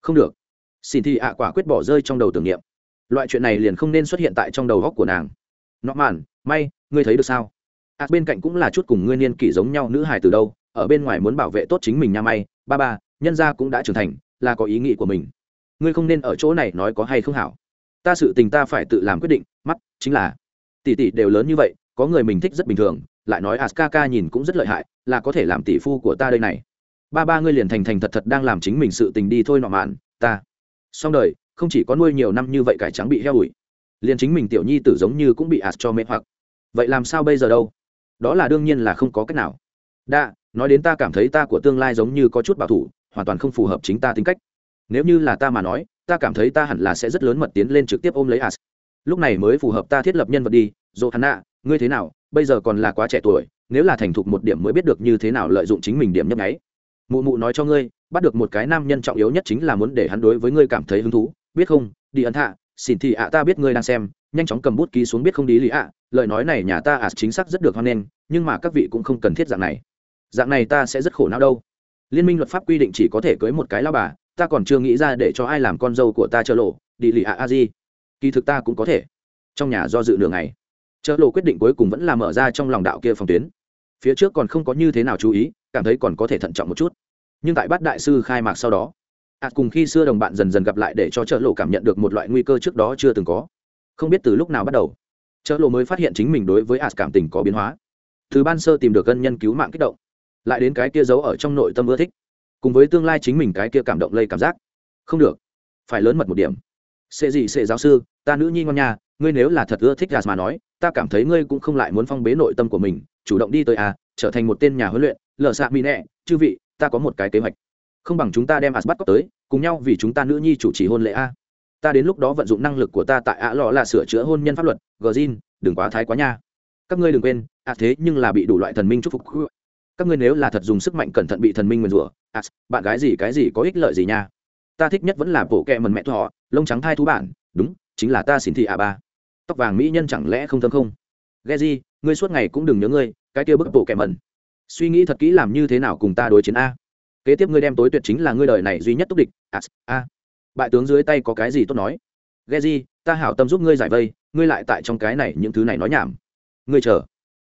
không được. Xin thi ạ quả quyết bỏ rơi trong đầu tưởng niệm loại chuyện này liền không nên xuất hiện tại trong đầu góc của nàng. Nọ mạn, may ngươi thấy được sao? À bên cạnh cũng là chút cùng ngươi niên kỷ giống nhau nữ hài từ đâu ở bên ngoài muốn bảo vệ tốt chính mình nha may. Ba ba nhân gia cũng đã trưởng thành là có ý nghĩ của mình. Ngươi không nên ở chỗ này nói có hay không hảo. Ta sự tình ta phải tự làm quyết định mắt chính là. Tỷ tỷ đều lớn như vậy có người mình thích rất bình thường lại nói askaka nhìn cũng rất lợi hại là có thể làm tỷ phu của ta đây này. Ba ba ngươi liền thành thành thật thật đang làm chính mình sự tình đi thôi nọ mạn ta. Xong đời không chỉ có nuôi nhiều năm như vậy cải trắng bị heo ủi, liền chính mình tiểu nhi tử giống như cũng bị ạt cho mê hoặc. Vậy làm sao bây giờ đâu? Đó là đương nhiên là không có cách nào. Đa nói đến ta cảm thấy ta của tương lai giống như có chút bảo thủ, hoàn toàn không phù hợp chính ta tính cách. Nếu như là ta mà nói, ta cảm thấy ta hẳn là sẽ rất lớn mật tiến lên trực tiếp ôm lấy as lúc này mới phù hợp ta thiết lập nhân vật đi dỗ hắn nạ ngươi thế nào? Bây giờ còn là quá trẻ tuổi, nếu là thành thục một điểm mới biết được như thế nào lợi dụng chính mình điểm nhấp nháy. Mụ mụ nói cho ngươi, bắt được một cái nam nhân trọng yếu nhất chính là muốn để hắn đối với ngươi cảm thấy hứng thú biết không, đi ấn hạ xin thì ạ, ta biết ngươi đang xem, nhanh chóng cầm bút ký xuống biết không đi lý ạ. Lời nói này nhà ta ạ, chính xác rất được hoan nghênh, nhưng mà các vị cũng không cần thiết dạng này. Dạng này ta sẽ rất khổ não đâu. Liên minh luật pháp quy định chỉ có thể cưới một cái lao bà, ta còn chưa nghĩ ra để cho ai làm con dâu của ta chờ lộ, đi lì ạ, a di. Kỳ thực ta cũng có thể. Trong nhà do dự nửa ngày. Chợ lộ quyết định cuối cùng vẫn là mở ra trong lòng đạo kia phòng tuyến. Phía trước còn không có như thế nào chú ý, cảm thấy còn có thể thận trọng một chút. Nhưng tại bát đại sư khai mạc sau đó ạt cùng khi xưa đồng bạn dần dần gặp lại để cho chợ lộ cảm nhận được một loại nguy cơ trước đó chưa từng có. Không biết từ lúc nào bắt đầu, chợ lộ mới phát hiện chính mình đối với ạt cảm tình có biến hóa. Từ ban sơ tìm được cân nhân cứu mạng kích động, lại đến cái kia giấu ở trong nội tâm ưa thích, cùng với tương lai chính mình cái kia cảm động lây cảm giác. Không được, phải lớn mật một điểm. Sẽ gì sẽ giáo sư, ta nữ nhi ngon nhà ngươi nếu là thật ưa thích gà mà nói, ta cảm thấy ngươi cũng không lại muốn phong bế nội tâm của mình, chủ động đi tới à trở thành một tên nhà huấn luyện, lờ xạ mỹ nẹ, chư vị, ta có một cái kế hoạch không bằng chúng ta đem as bắt cóc tới, cùng nhau vì chúng ta nữ nhi chủ trì hôn lễ a. Ta đến lúc đó vận dụng năng lực của ta tại ạ lò là sửa chữa hôn nhân pháp luật gờ zin đừng quá thái quá nha. Các ngươi đừng quên à thế nhưng là bị đủ loại thần minh chúc phục các ngươi nếu là thật dùng sức mạnh cẩn thận bị thần minh nguyền rủa bạn gái gì cái gì có ích lợi gì nha. Ta thích nhất vẫn là bộ kẹ mần mẹ thọ lông trắng thai thú bản, đúng, chính là ta xin thị ạ ba. Tóc vàng mỹ nhân chẳng lẽ không thơm không? Ghe gì ngươi suốt ngày cũng đừng nhớ ngươi, cái kia bức bộ kẹ mần. Suy nghĩ thật kỹ làm như thế nào cùng ta đối chiến a kế tiếp ngươi đem tối tuyệt chính là ngươi đời này duy nhất túc địch. A à. bại tướng dưới tay có cái gì tốt nói? Ghe di, ta hảo tâm giúp ngươi giải vây ngươi lại tại trong cái này những thứ này nói nhảm. Ngươi chờ.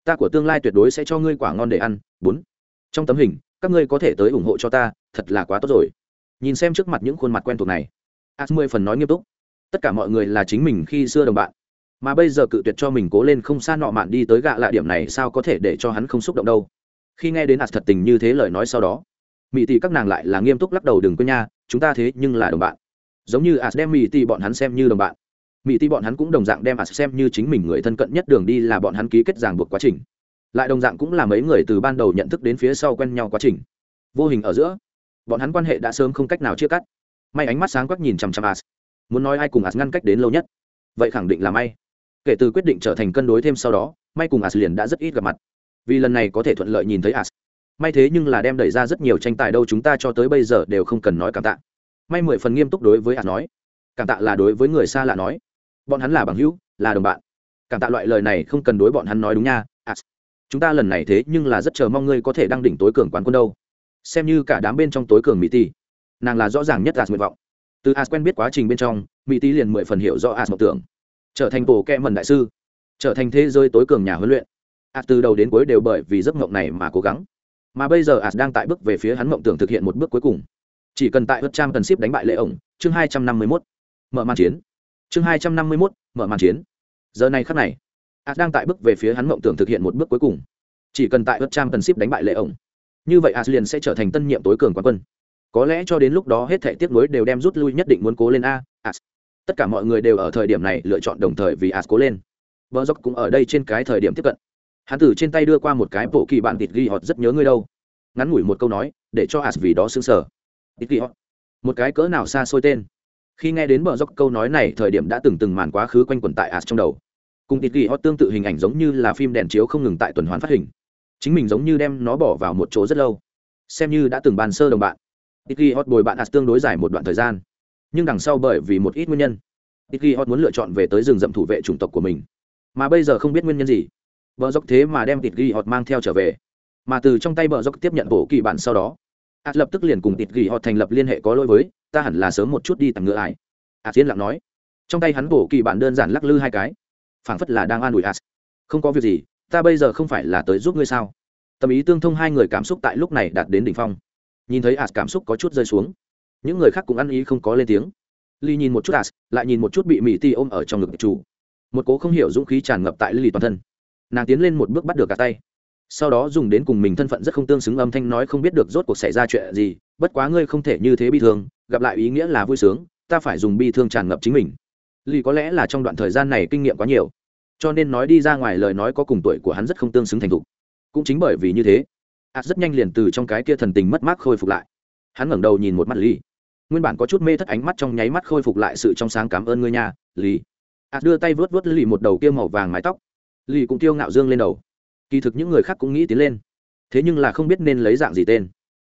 Ta của tương lai tuyệt đối sẽ cho ngươi quả ngon để ăn. Bốn. Trong tấm hình các ngươi có thể tới ủng hộ cho ta thật là quá tốt rồi. Nhìn xem trước mặt những khuôn mặt quen thuộc này. As mười phần nói nghiêm túc. Tất cả mọi người là chính mình khi xưa đồng bạn. Mà bây giờ cự tuyệt cho mình cố lên không xa nọ mạn đi tới gạ lạ điểm này sao có thể để cho hắn không xúc động đâu. Khi nghe đến as thật tình như thế lời nói sau đó mỹ tỷ các nàng lại là nghiêm túc lắc đầu, đừng quên nha, chúng ta thế nhưng là đồng bạn. Giống như as đem mỹ tỷ bọn hắn xem như đồng bạn. Mỹ tỷ bọn hắn cũng đồng dạng đem as xem như chính mình người thân cận nhất đường đi là bọn hắn ký kết ràng buộc quá trình. Lại đồng dạng cũng là mấy người từ ban đầu nhận thức đến phía sau quen nhau quá trình. Vô hình ở giữa, bọn hắn quan hệ đã sớm không cách nào chia cắt. May ánh mắt sáng quắc nhìn chằm chằm as muốn nói ai cùng as ngăn cách đến lâu nhất? Vậy khẳng định là may. Kể từ quyết định trở thành cân đối thêm sau đó, may cùng as liền đã rất ít gặp mặt. Vì lần này có thể thuận lợi nhìn thấy as may thế nhưng là đem đẩy ra rất nhiều tranh tài đâu chúng ta cho tới bây giờ đều không cần nói cảm tạ. May mười phần nghiêm túc đối với as nói. Cảm tạ là đối với người xa lạ nói. Bọn hắn là bằng hữu, là đồng bạn. Cảm tạ loại lời này không cần đối bọn hắn nói đúng nha as chúng ta lần này thế nhưng là rất chờ mong ngươi có thể đăng đỉnh tối cường quán quân đâu. Xem như cả đám bên trong tối cường mỹ tỷ nàng là rõ ràng nhất as nguyện vọng. Từ as quen biết quá trình bên trong, mỹ tỷ liền mười phần hiểu rõ as mộng tưởng. Trở thành bộ kẹ mần đại sư. Trở thành thế giới tối cường nhà huấn luyện. As từ đầu đến cuối đều bởi vì giấc mộng này mà cố gắng mà bây giờ as đang tại bước về phía hắn mộng tưởng thực hiện một bước cuối cùng. Chỉ cần tại hất trang cần ship đánh bại lệ ổng, chương hai trăm năm mươi mốt, mở màn chiến. Chương hai trăm năm mươi mốt, mở màn chiến. Giờ này khắc này, as đang tại bước về phía hắn mộng tưởng thực hiện một bước cuối cùng. Chỉ cần tại hất trang cần ship đánh bại lệ ổng, như vậy as liền sẽ trở thành tân nhiệm tối cường quán quân. Có lẽ cho đến lúc đó hết thể tiếp nối đều đem rút lui nhất định muốn cố lên a, as. Tất cả mọi người đều ở thời điểm này lựa chọn đồng thời vì as cố lên. Vợ dốc cũng ở đây trên cái thời điểm tiếp cận hắn từ trên tay đưa qua một cái bộ kỳ bạn thịt ghi họt rất nhớ ngươi đâu. Ngắn ngủi một câu nói, để cho as vì đó xứng sở thịt ghi họt. Một cái cỡ nào xa xôi tên. Khi nghe đến bờ dốc câu nói này, thời điểm đã từng từng màn quá khứ quanh quẩn tại as trong đầu. Cùng thịt ghi họt tương tự hình ảnh giống như là phim đèn chiếu không ngừng tại tuần hoàn phát hình. Chính mình giống như đem nó bỏ vào một chỗ rất lâu. Xem như đã từng bàn sơ đồng bạn. Ít ghi hot bồi bạn as tương đối dài một đoạn thời gian. Nhưng đằng sau bởi vì một ít nguyên nhân. Ít ghi hot muốn lựa chọn về tới rừng rậm thủ vệ chủng tộc của mình. Mà bây giờ không biết nguyên nhân gì bờ dốc thế mà đem tịt ghi họt mang theo trở về. Mà từ trong tay bờ dốc tiếp nhận bộ kỳ bản sau đó ạt lập tức liền cùng tịt ghi họt thành lập liên hệ có lỗi với, ta hẳn là sớm một chút đi tặng ngựa ải. Ạt yên lặng nói. Trong tay hắn bộ kỳ bản đơn giản lắc lư hai cái. Phảng phất là đang an ủi ạt không có việc gì, ta bây giờ không phải là tới giúp ngươi sao? Tâm ý tương thông hai người cảm xúc tại lúc này đạt đến đỉnh phong. Nhìn thấy ạt cảm xúc có chút rơi xuống. Những người khác cũng ăn ý không có lên tiếng. Ly nhìn một chút ạt lại nhìn một chút bị mỹ ti ôm ở trong ngực chủ. Một cố không hiểu dũng khí tràn ngập tại ly toàn thân nàng tiến lên một bước bắt được cả tay. Sau đó dùng đến cùng mình thân phận rất không tương xứng âm thanh nói không biết được rốt cuộc xảy ra chuyện gì, bất quá ngươi không thể như thế bi thương, gặp lại ý nghĩa là vui sướng, ta phải dùng bi thương tràn ngập chính mình. Lì có lẽ là trong đoạn thời gian này kinh nghiệm quá nhiều, cho nên nói đi ra ngoài lời nói có cùng tuổi của hắn rất không tương xứng thành thục. Cũng chính bởi vì như thế ạt rất nhanh liền từ trong cái kia thần tình mất mát khôi phục lại. Hắn ngẩng đầu nhìn một mắt lì nguyên bản có chút mê thất ánh mắt trong nháy mắt khôi phục lại sự trong sáng cảm ơn ngươi nhà lì ạt đưa tay vớt vớt lì một đầu kia màu vàng mái tóc lì cũng tiêu ngạo dương lên đầu. Kỳ thực những người khác cũng nghĩ tiến lên. Thế nhưng là không biết nên lấy dạng gì tên.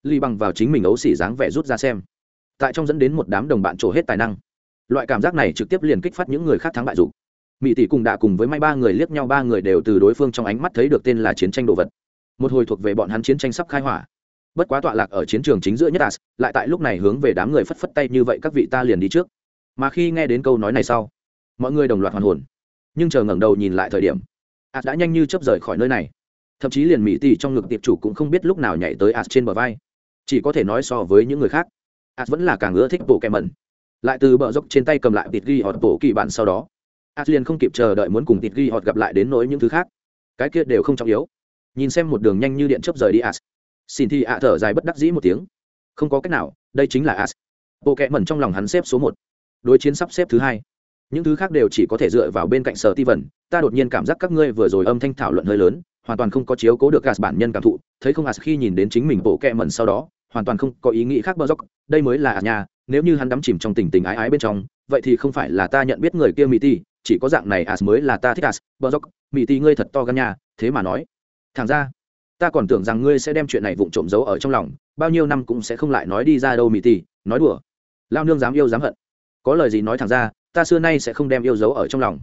Lì bằng vào chính mình ấu xỉ dáng vẻ rút ra xem. Tại trong dẫn đến một đám đồng bạn trổ hết tài năng. Loại cảm giác này trực tiếp liền kích phát những người khác thắng bại dục. Mỹ tỷ cùng đạ cùng với may ba người liếc nhau, ba người đều từ đối phương trong ánh mắt thấy được tên là chiến tranh đồ vật. Một hồi thuộc về bọn hắn chiến tranh sắp khai hỏa. Bất quá tọa lạc ở chiến trường chính giữa nhất as, lại tại lúc này hướng về đám người phất phất tay như vậy, các vị ta liền đi trước. Mà khi nghe đến câu nói này sau, mọi người đồng loạt hoàn hồn. Nhưng chờ ngẩng đầu nhìn lại thời điểm ạt đã nhanh như chấp rời khỏi nơi này. Thậm chí liền mỹ tỷ trong ngực tiệp chủ cũng không biết lúc nào nhảy tới ạt trên bờ vai. Chỉ có thể nói so với những người khác ạt vẫn là càng ưa thích bộ kẹm mẩn. Lại từ bờ dốc trên tay cầm lại tịt ghi họt bộ kỳ bản sau đó ạt liền không kịp chờ đợi muốn cùng tịt ghi họt gặp lại đến nỗi những thứ khác. Cái kia đều không trọng yếu. Nhìn xem một đường nhanh như điện chấp rời đi ạt xin thì ạ thở dài bất đắc dĩ một tiếng. Không có cách nào, đây chính là ạt bộ kẹ mẩn trong lòng hắn xếp số một. Đối chiến sắp xếp thứ hai những thứ khác đều chỉ có thể dựa vào bên cạnh sở ti vần ta đột nhiên cảm giác các ngươi vừa rồi âm thanh thảo luận hơi lớn, hoàn toàn không có chiếu cố được gas bản nhân cảm thụ, thấy không as khi nhìn đến chính mình bộ kẹ mẩn sau đó, hoàn toàn không có ý nghĩ khác bơ dốc, đây mới là nhà, nếu như hắn đắm chìm trong tình tình ái ái bên trong, vậy thì không phải là ta nhận biết người kia mỹ ti, chỉ có dạng này as mới là ta thích as bơ dốc mỹ ti ngươi thật to gan nhà thế mà nói. Thằng ra, ta còn tưởng rằng ngươi sẽ đem chuyện này vụng trộm giấu ở trong lòng, bao nhiêu năm cũng sẽ không lại nói đi ra đâu mỹ ti, nói đùa. Lao nương dám yêu dám hận. Có lời gì nói thẳng ra ta xưa nay sẽ không đem yêu dấu ở trong lòng.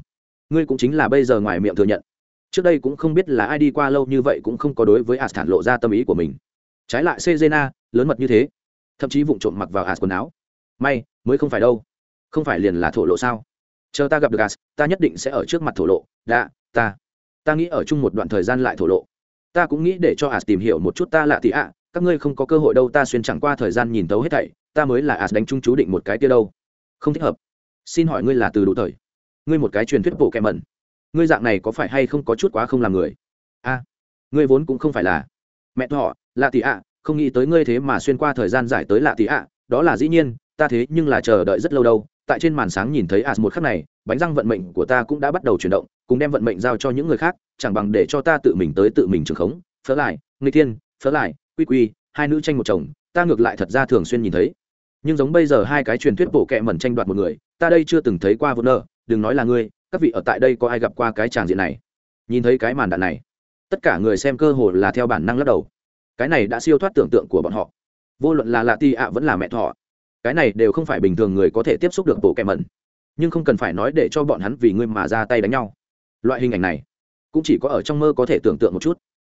Ngươi cũng chính là bây giờ ngoài miệng thừa nhận. Trước đây cũng không biết là ai đi qua lâu như vậy cũng không có đối với ạt thản lộ ra tâm ý của mình. Trái lại sejena, lớn mật như thế, thậm chí vụng trộm mặc vào ạt quần áo. May, mới không phải đâu. Không phải liền là thổ lộ sao? Chờ ta gặp được ạt ta nhất định sẽ ở trước mặt thổ lộ. Đã, ta. Ta nghĩ ở chung một đoạn thời gian lại thổ lộ. Ta cũng nghĩ để cho ạt tìm hiểu một chút ta lạ thì ạ, các ngươi không có cơ hội đâu, ta xuyên chẳng qua thời gian nhìn tấu hết thảy, ta mới là ạt đánh chung chú định một cái kia đâu. Không thích hợp xin hỏi ngươi là từ đủ thời? Ngươi một cái truyền thuyết bộ kẹ mẩn. Ngươi dạng này có phải hay không có chút quá không làm người? A, ngươi vốn cũng không phải là. Mẹ thọ, lạ tỷ ạ, không nghĩ tới ngươi thế mà xuyên qua thời gian giải tới lạ tỷ ạ. Đó là dĩ nhiên, ta thế nhưng là chờ đợi rất lâu đâu. Tại trên màn sáng nhìn thấy as một khắc này, bánh răng vận mệnh của ta cũng đã bắt đầu chuyển động, cùng đem vận mệnh giao cho những người khác, chẳng bằng để cho ta tự mình tới tự mình trường khống. Phớ lại ngươi thiên, phớ lại, quy quy, hai nữ tranh một chồng, ta ngược lại thật ra thường xuyên nhìn thấy nhưng giống bây giờ hai cái truyền thuyết bộ kệ mẩn tranh đoạt một người, ta đây chưa từng thấy qua vô nơ đừng nói là ngươi, các vị ở tại đây có ai gặp qua cái tràng diện này? Nhìn thấy cái màn đạn này, tất cả người xem cơ hồ là theo bản năng lắc đầu. Cái này đã siêu thoát tưởng tượng của bọn họ. Vô luận là lạ ti ạ vẫn là mẹ thọ, cái này đều không phải bình thường người có thể tiếp xúc được bộ kẹ mẩn. Nhưng không cần phải nói để cho bọn hắn vì ngươi mà ra tay đánh nhau. Loại hình ảnh này, cũng chỉ có ở trong mơ có thể tưởng tượng một chút.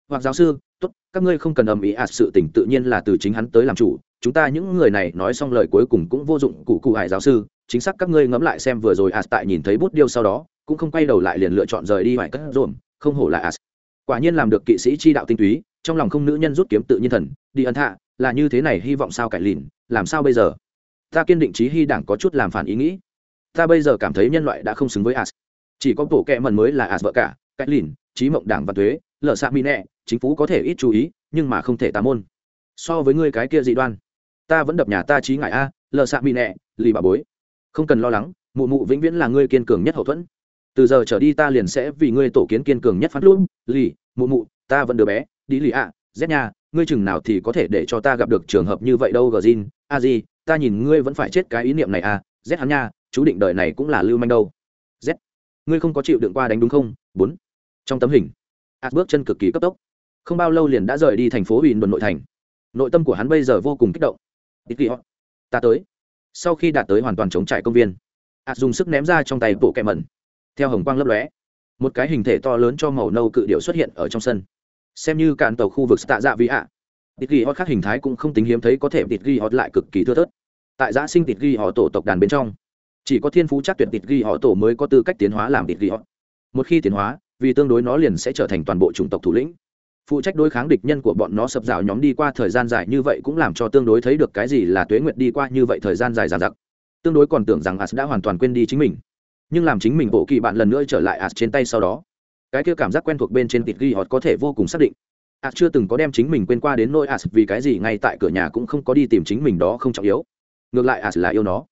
Hoặc giáo sư tốt, các ngươi không cần ầm ĩ ạt sự tình tự nhiên là từ chính hắn tới làm chủ. Chúng ta những người này nói xong lời cuối cùng cũng vô dụng, cụ cụ hải giáo sư, chính xác các ngươi ngẫm lại xem vừa rồi ạt tại nhìn thấy bút điêu sau đó, cũng không quay đầu lại liền lựa chọn rời đi ngoài cất rộn không hổ là ạt quả nhiên làm được kỵ sĩ chi đạo tinh túy, trong lòng không nữ nhân rút kiếm tự nhiên thần, đi ân hạ, là như thế này, hy vọng sao cải lìn, làm sao bây giờ? Ta kiên định trí hy đảng có chút làm phản ý nghĩ. Ta bây giờ cảm thấy nhân loại đã không xứng với as chỉ có tổ kẹ mần mới là as vợ cả, cải lìn trí mộng đảng và thuế lở xạ mỹ nẹ chính phủ có thể ít chú ý nhưng mà không thể tà môn. So với ngươi cái kia dị đoan ta vẫn đập nhà ta trí ngại a lợ xạ mỹ nẹ lì bà bối. Không cần lo lắng mụ mụ vĩnh viễn là ngươi kiên cường nhất hậu thuẫn. Từ giờ trở đi ta liền sẽ vì ngươi tổ kiến kiên cường nhất phát luôn lì mụ mụ ta vẫn đứa bé đi lì ạ z nha ngươi chừng nào thì có thể để cho ta gặp được trường hợp như vậy đâu gờ zin a gì, ta nhìn ngươi vẫn phải chết cái ý niệm này à z hắn nha chú định đời này cũng là lưu manh đâu. Z ngươi không có chịu đựng qua đánh đúng không? Bốn. Trong tấm hình ạt bước chân cực kỳ cấp tốc. Không bao lâu liền đã rời đi thành phố ủy đồn nội thành. Nội tâm của hắn bây giờ vô cùng kích động. Ít kỳ họ, ta tới. Sau khi đạt tới hoàn toàn chống trải công viên ạt dùng sức ném ra trong tay bộ kẹ mẩn. Theo hồng quang lấp lóe, một cái hình thể to lớn cho màu nâu cự điệu xuất hiện ở trong sân. Xem như cạn tàu khu vực tạ dạ vị ạ. Tịt ghi họ khác hình thái cũng không tính hiếm thấy có thể tịt ghi họ lại cực kỳ thưa thớt. Tại giã sinh tịt ghi họ tổ tộc đàn bên trong, chỉ có thiên phú chắc tuyệt tịt ghi họ tổ mới có tư cách tiến hóa làm tịt ghi họ. Một khi tiến hóa vì tương đối nó liền sẽ trở thành toàn bộ chủng tộc thủ lĩnh. Phụ trách đối kháng địch nhân của bọn nó sập rào nhóm đi qua thời gian dài như vậy cũng làm cho tương đối thấy được cái gì là tuế nguyệt đi qua như vậy thời gian dài dàn dặc. Tương đối còn tưởng rằng as đã hoàn toàn quên đi chính mình. Nhưng làm chính mình bộ kỳ bạn lần nữa trở lại as trên tay sau đó, cái kia cảm giác quen thuộc bên trên tịt ghi họ có thể vô cùng xác định. As chưa từng có đem chính mình quên qua đến nỗi as vì cái gì ngay tại cửa nhà cũng không có đi tìm chính mình đó không trọng yếu. Ngược lại as là yêu nó.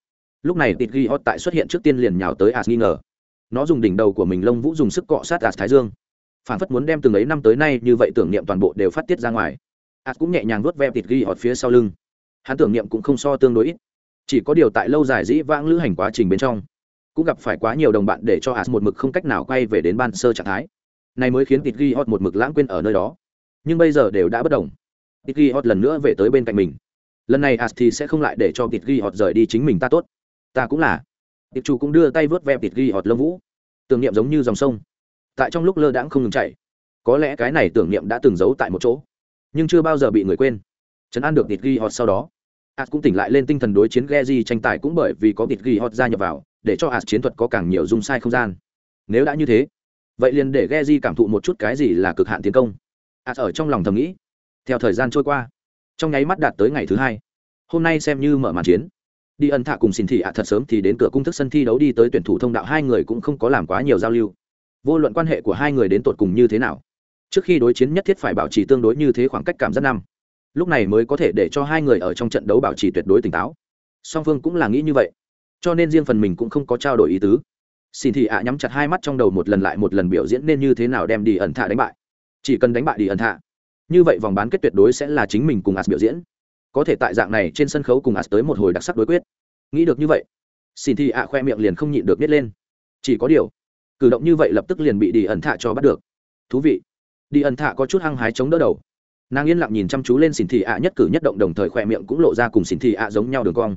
Lúc này tịt ghi họ tại xuất hiện trước tiên liền nhào tới as nghi ngờ nó dùng đỉnh đầu của mình lông vũ dùng sức cọ sát ạt thái dương. Phản phất muốn đem từng ấy năm tới nay như vậy tưởng niệm toàn bộ đều phát tiết ra ngoài. Ạt cũng nhẹ nhàng vuốt ve thịt ghi họt phía sau lưng. Hắn tưởng niệm cũng không so tương đối ít. Chỉ có điều tại lâu dài dĩ vãng lữ hành quá trình bên trong, cũng gặp phải quá nhiều đồng bạn để cho ạt một mực không cách nào quay về đến ban sơ trạng thái. Này mới khiến thịt ghi hot một mực lãng quên ở nơi đó. Nhưng bây giờ đều đã bất đồng thịt ghi hot lần nữa về tới bên cạnh mình. Lần này ạt thì sẽ không lại để cho thịt ghi hot rời đi chính mình ta tốt. Ta cũng là tiệp chủ cũng đưa tay vớt ve tịt ghi họt lông vũ. Tưởng niệm giống như dòng sông. Tại trong lúc lơ đãng không ngừng chạy có lẽ cái này tưởng niệm đã từng giấu tại một chỗ, nhưng chưa bao giờ bị người quên. Chấn an được tịt ghi họt sau đó as cũng tỉnh lại lên tinh thần đối chiến ghe di tranh tài cũng bởi vì có tịt ghi họt gia nhập vào, để cho as chiến thuật có càng nhiều dung sai không gian. Nếu đã như thế, vậy liền để ghe di cảm thụ một chút cái gì là cực hạn tiến công. A ở trong lòng thầm nghĩ, theo thời gian trôi qua, trong nháy mắt đạt tới ngày thứ hai. Hôm nay xem như mở màn chiến đi ân thạ cùng xin thị ạ, thật sớm thì đến cửa cung thức sân thi đấu đi tới tuyển thủ thông đạo, hai người cũng không có làm quá nhiều giao lưu. Vô luận quan hệ của hai người đến tột cùng như thế nào, trước khi đối chiến nhất thiết phải bảo trì tương đối như thế khoảng cách cảm giác năm. Lúc này mới có thể để cho hai người ở trong trận đấu bảo trì tuyệt đối tỉnh táo. Song phương cũng là nghĩ như vậy, cho nên riêng phần mình cũng không có trao đổi ý tứ. Xin thị ạ nhắm chặt hai mắt trong đầu một lần lại một lần biểu diễn nên như thế nào đem đi ẩn thạ đánh bại. Chỉ cần đánh bại đi ẩn thạ như vậy vòng bán kết tuyệt đối sẽ là chính mình cùng as biểu diễn có thể tại dạng này trên sân khấu cùng ạt tới một hồi đặc sắc đối quyết. Nghĩ được như vậy, xin thị ạ khoe miệng liền không nhịn được biết lên. Chỉ có điều, cử động như vậy lập tức liền bị đi ẩn thạ cho bắt được. Thú vị, đi ẩn thạ có chút hăng hái chống đỡ đầu. Nàng yên lặng nhìn chăm chú lên xin thị ạ nhất cử nhất động đồng thời khoe miệng cũng lộ ra cùng xin thị ạ giống nhau đường cong.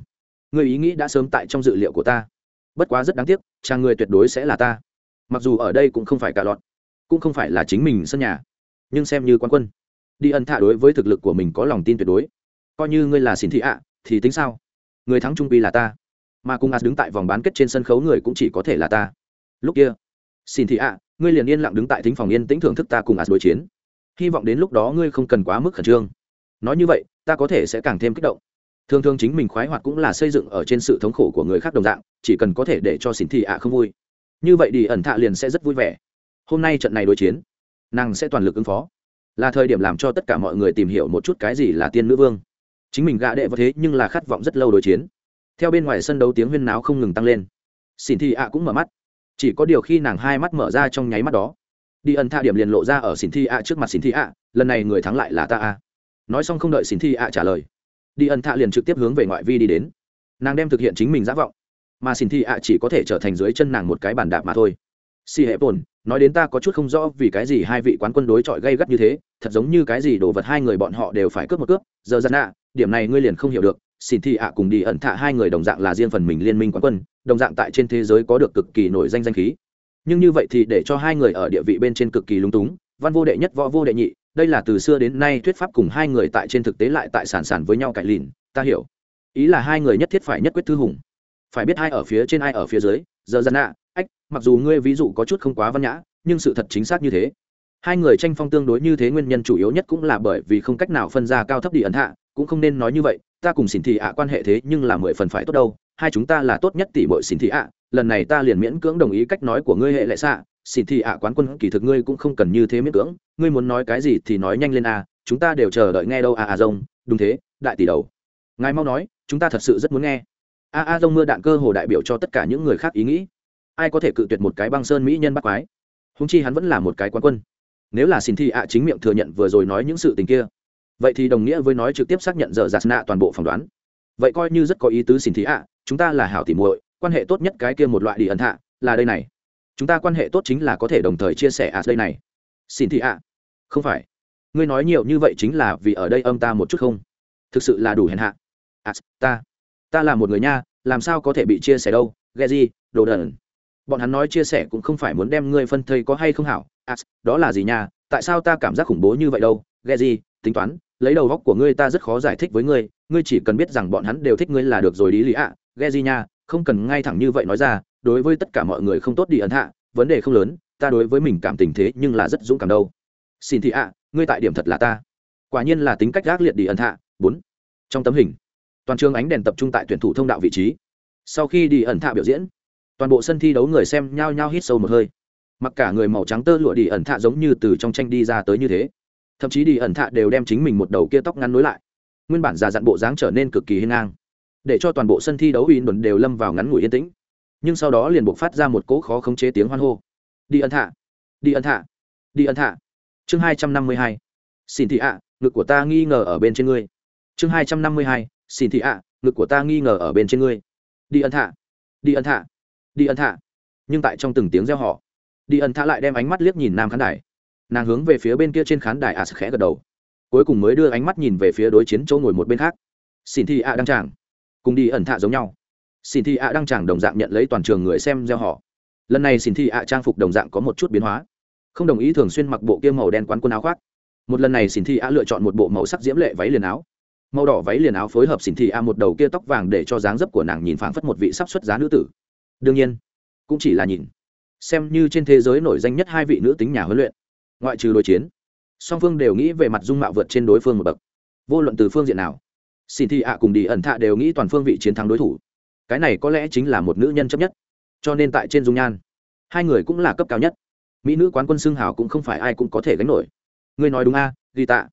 Người ý nghĩ đã sớm tại trong dự liệu của ta. Bất quá rất đáng tiếc, chàng người tuyệt đối sẽ là ta. Mặc dù ở đây cũng không phải cả lọt, cũng không phải là chính mình sân nhà. Nhưng xem như quán quân, đi ẩn thạ đối với thực lực của mình có lòng tin tuyệt đối coi như ngươi là xin thị ạ, thì tính sao? Người thắng trung pi là ta. Mà cùng as đứng tại vòng bán kết trên sân khấu người cũng chỉ có thể là ta. Lúc kia, xin thị ạ, ngươi liền yên lặng đứng tại thính phòng yên tĩnh thưởng thức ta cùng as đối chiến. Hy vọng đến lúc đó ngươi không cần quá mức khẩn trương. Nói như vậy, ta có thể sẽ càng thêm kích động. Thường thường chính mình khoái hoạt cũng là xây dựng ở trên sự thống khổ của người khác đồng dạng, chỉ cần có thể để cho xin thị ạ không vui. Như vậy đi ẩn thạ liền sẽ rất vui vẻ. Hôm nay trận này đối chiến, nàng sẽ toàn lực ứng phó. Là thời điểm làm cho tất cả mọi người tìm hiểu một chút cái gì là tiên nữ vương chính mình gạ đệ vào thế nhưng là khát vọng rất lâu đối chiến. Theo bên ngoài sân đấu tiếng huyên náo không ngừng tăng lên. Xin thị ạ cũng mở mắt. Chỉ có điều khi nàng hai mắt mở ra trong nháy mắt đó, đi ẩn thạ điểm liền lộ ra ở xin thị ạ trước mặt xin thị ạ, lần này người thắng lại là ta a. Nói xong không đợi xin thị ạ trả lời, đi ẩn thạ liền trực tiếp hướng về ngoại vi đi đến. Nàng đem thực hiện chính mình giả vọng, mà xin thị ạ chỉ có thể trở thành dưới chân nàng một cái bàn đạp mà thôi. Si hệ bồn, nói đến ta có chút không rõ vì cái gì hai vị quán quân đối chọi gây gắt như thế, thật giống như cái gì đồ vật hai người bọn họ đều phải cướp một cướp, giờ gian ạ điểm này ngươi liền không hiểu được, xin thị ạ cùng đi ẩn thạ hai người đồng dạng là riêng phần mình liên minh quán quân, đồng dạng tại trên thế giới có được cực kỳ nổi danh danh khí. Nhưng như vậy thì để cho hai người ở địa vị bên trên cực kỳ lung túng, văn vô đệ nhất, võ vô đệ nhị, đây là từ xưa đến nay thuyết pháp cùng hai người tại trên thực tế lại tại sản sản với nhau cải lìn, ta hiểu. Ý là hai người nhất thiết phải nhất quyết thư hùng. Phải biết ai ở phía trên ai ở phía dưới, giờ dân ạ, ách, mặc dù ngươi ví dụ có chút không quá văn nhã, nhưng sự thật chính xác như thế. Hai người tranh phong tương đối như thế nguyên nhân chủ yếu nhất cũng là bởi vì không cách nào phân ra cao thấp đi ẩn hạ cũng không nên nói như vậy, ta cùng xin thị ạ quan hệ thế nhưng là mười phần phải tốt đâu, hai chúng ta là tốt nhất tỷ bội xin thị ạ, lần này ta liền miễn cưỡng đồng ý cách nói của ngươi hệ lệ xạ xin thị ạ quán quân kỳ thực ngươi cũng không cần như thế miễn cưỡng, ngươi muốn nói cái gì thì nói nhanh lên a chúng ta đều chờ đợi nghe đâu à à a a rông đúng thế, đại tỷ đầu. Ngài mau nói, chúng ta thật sự rất muốn nghe. A a rông mưa đạn cơ hồ đại biểu cho tất cả những người khác ý nghĩ. Ai có thể cự tuyệt một cái băng sơn mỹ nhân bắt quái? Húng chi hắn vẫn là một cái quán quân. Nếu là xin thị ạ chính miệng thừa nhận vừa rồi nói những sự tình kia vậy thì đồng nghĩa với nói trực tiếp xác nhận dở dạt nạ toàn bộ phỏng đoán. Vậy coi như rất có ý tứ xin thị ạ, chúng ta là hảo tỉ muội, quan hệ tốt nhất cái kia một loại đi ẩn hạ là đây này. Chúng ta quan hệ tốt chính là có thể đồng thời chia sẻ ạ đây này. Xin thị ạ. Không phải. Ngươi nói nhiều như vậy chính là vì ở đây âm ta một chút không? Thực sự là đủ hèn hạ. Ạ, ta ta là một người nha, làm sao có thể bị chia sẻ đâu, ghe gì, đồ đần. Bọn hắn nói chia sẻ cũng không phải muốn đem ngươi phân thây có hay không hảo. Ạ, đó là gì nha, tại sao ta cảm giác khủng bố như vậy đâu, ghe gì, tính toán lấy đầu góc của ngươi ta rất khó giải thích với ngươi ngươi chỉ cần biết rằng bọn hắn đều thích ngươi là được rồi đi lý ạ à, ghe di nha không cần ngay thẳng như vậy nói ra đối với tất cả mọi người không tốt đi ẩn hạ vấn đề không lớn ta đối với mình cảm tình thế nhưng là rất dũng cảm đâu. Xin thị ạ ngươi tại điểm thật là ta. Quả nhiên là tính cách gác liệt đi ẩn hạ. Bốn. Trong tấm hình toàn trường ánh đèn tập trung tại tuyển thủ thông đạo vị trí. Sau khi đi ẩn thạ biểu diễn toàn bộ sân thi đấu người xem nhao nhao hít sâu một hơi. Mặc cả người màu trắng tơ lụa đi ẩn thạ giống như từ trong tranh đi ra tới như thế thậm chí đi ẩn thạ đều đem chính mình một đầu kia tóc ngắn nối lại. Nguyên bản già dặn bộ dáng trở nên cực kỳ hiên ngang, để cho toàn bộ sân thi đấu in đồn đều lâm vào ngắn ngủi yên tĩnh. Nhưng sau đó liền buộc phát ra một cỗ khó khống chế tiếng hoan hô. Đi ẩn thạ, đi ẩn thạ, đi ẩn thạ. Chương hai trăm năm mươi hai, xin thị ạ, ngực của ta nghi ngờ ở bên trên ngươi. Chương hai trăm năm mươi hai, xin thị ạ, ngực của ta nghi ngờ ở bên trên ngươi. Đi ẩn thạ, đi ẩn thạ, đi ẩn thạ. Nhưng tại trong từng tiếng reo họ đi ẩn thạ lại đem ánh mắt liếc nhìn nam khán đài nàng hướng về phía bên kia trên khán đài as khẽ gật đầu. Cuối cùng mới đưa ánh mắt nhìn về phía đối chiến chỗ ngồi một bên khác. Xin thị ạ đăng tràng. Cùng đi ẩn thạ giống nhau. Xin thị ạ đăng tràng đồng dạng nhận lấy toàn trường người xem gieo họ. Lần này xin thị ạ trang phục đồng dạng có một chút biến hóa. Không đồng ý thường xuyên mặc bộ kia màu đen quán quần áo khoác. Một lần này xin thị ạ lựa chọn một bộ màu sắc diễm lệ váy liền áo. Màu đỏ váy liền áo phối hợp xin thị ạ một đầu kia tóc vàng để cho dáng dấp của nàng nhìn phảng phất một vị sắp xuất giá nữ tử. Đương nhiên, cũng chỉ là nhìn. Xem như trên thế giới nổi danh nhất hai vị nữ tính nhà huấn luyện ngoại trừ đối chiến song phương đều nghĩ về mặt dung mạo vượt trên đối phương một bậc. Vô luận từ phương diện nào xin thị ạ cùng đi ẩn thạ đều nghĩ toàn phương vị chiến thắng đối thủ. Cái này có lẽ chính là một nữ nhân chấp nhất. Cho nên tại trên dung nhan hai người cũng là cấp cao nhất. Mỹ nữ quán quân xưng hào cũng không phải ai cũng có thể gánh nổi. Ngươi nói đúng a à, ghi tạ.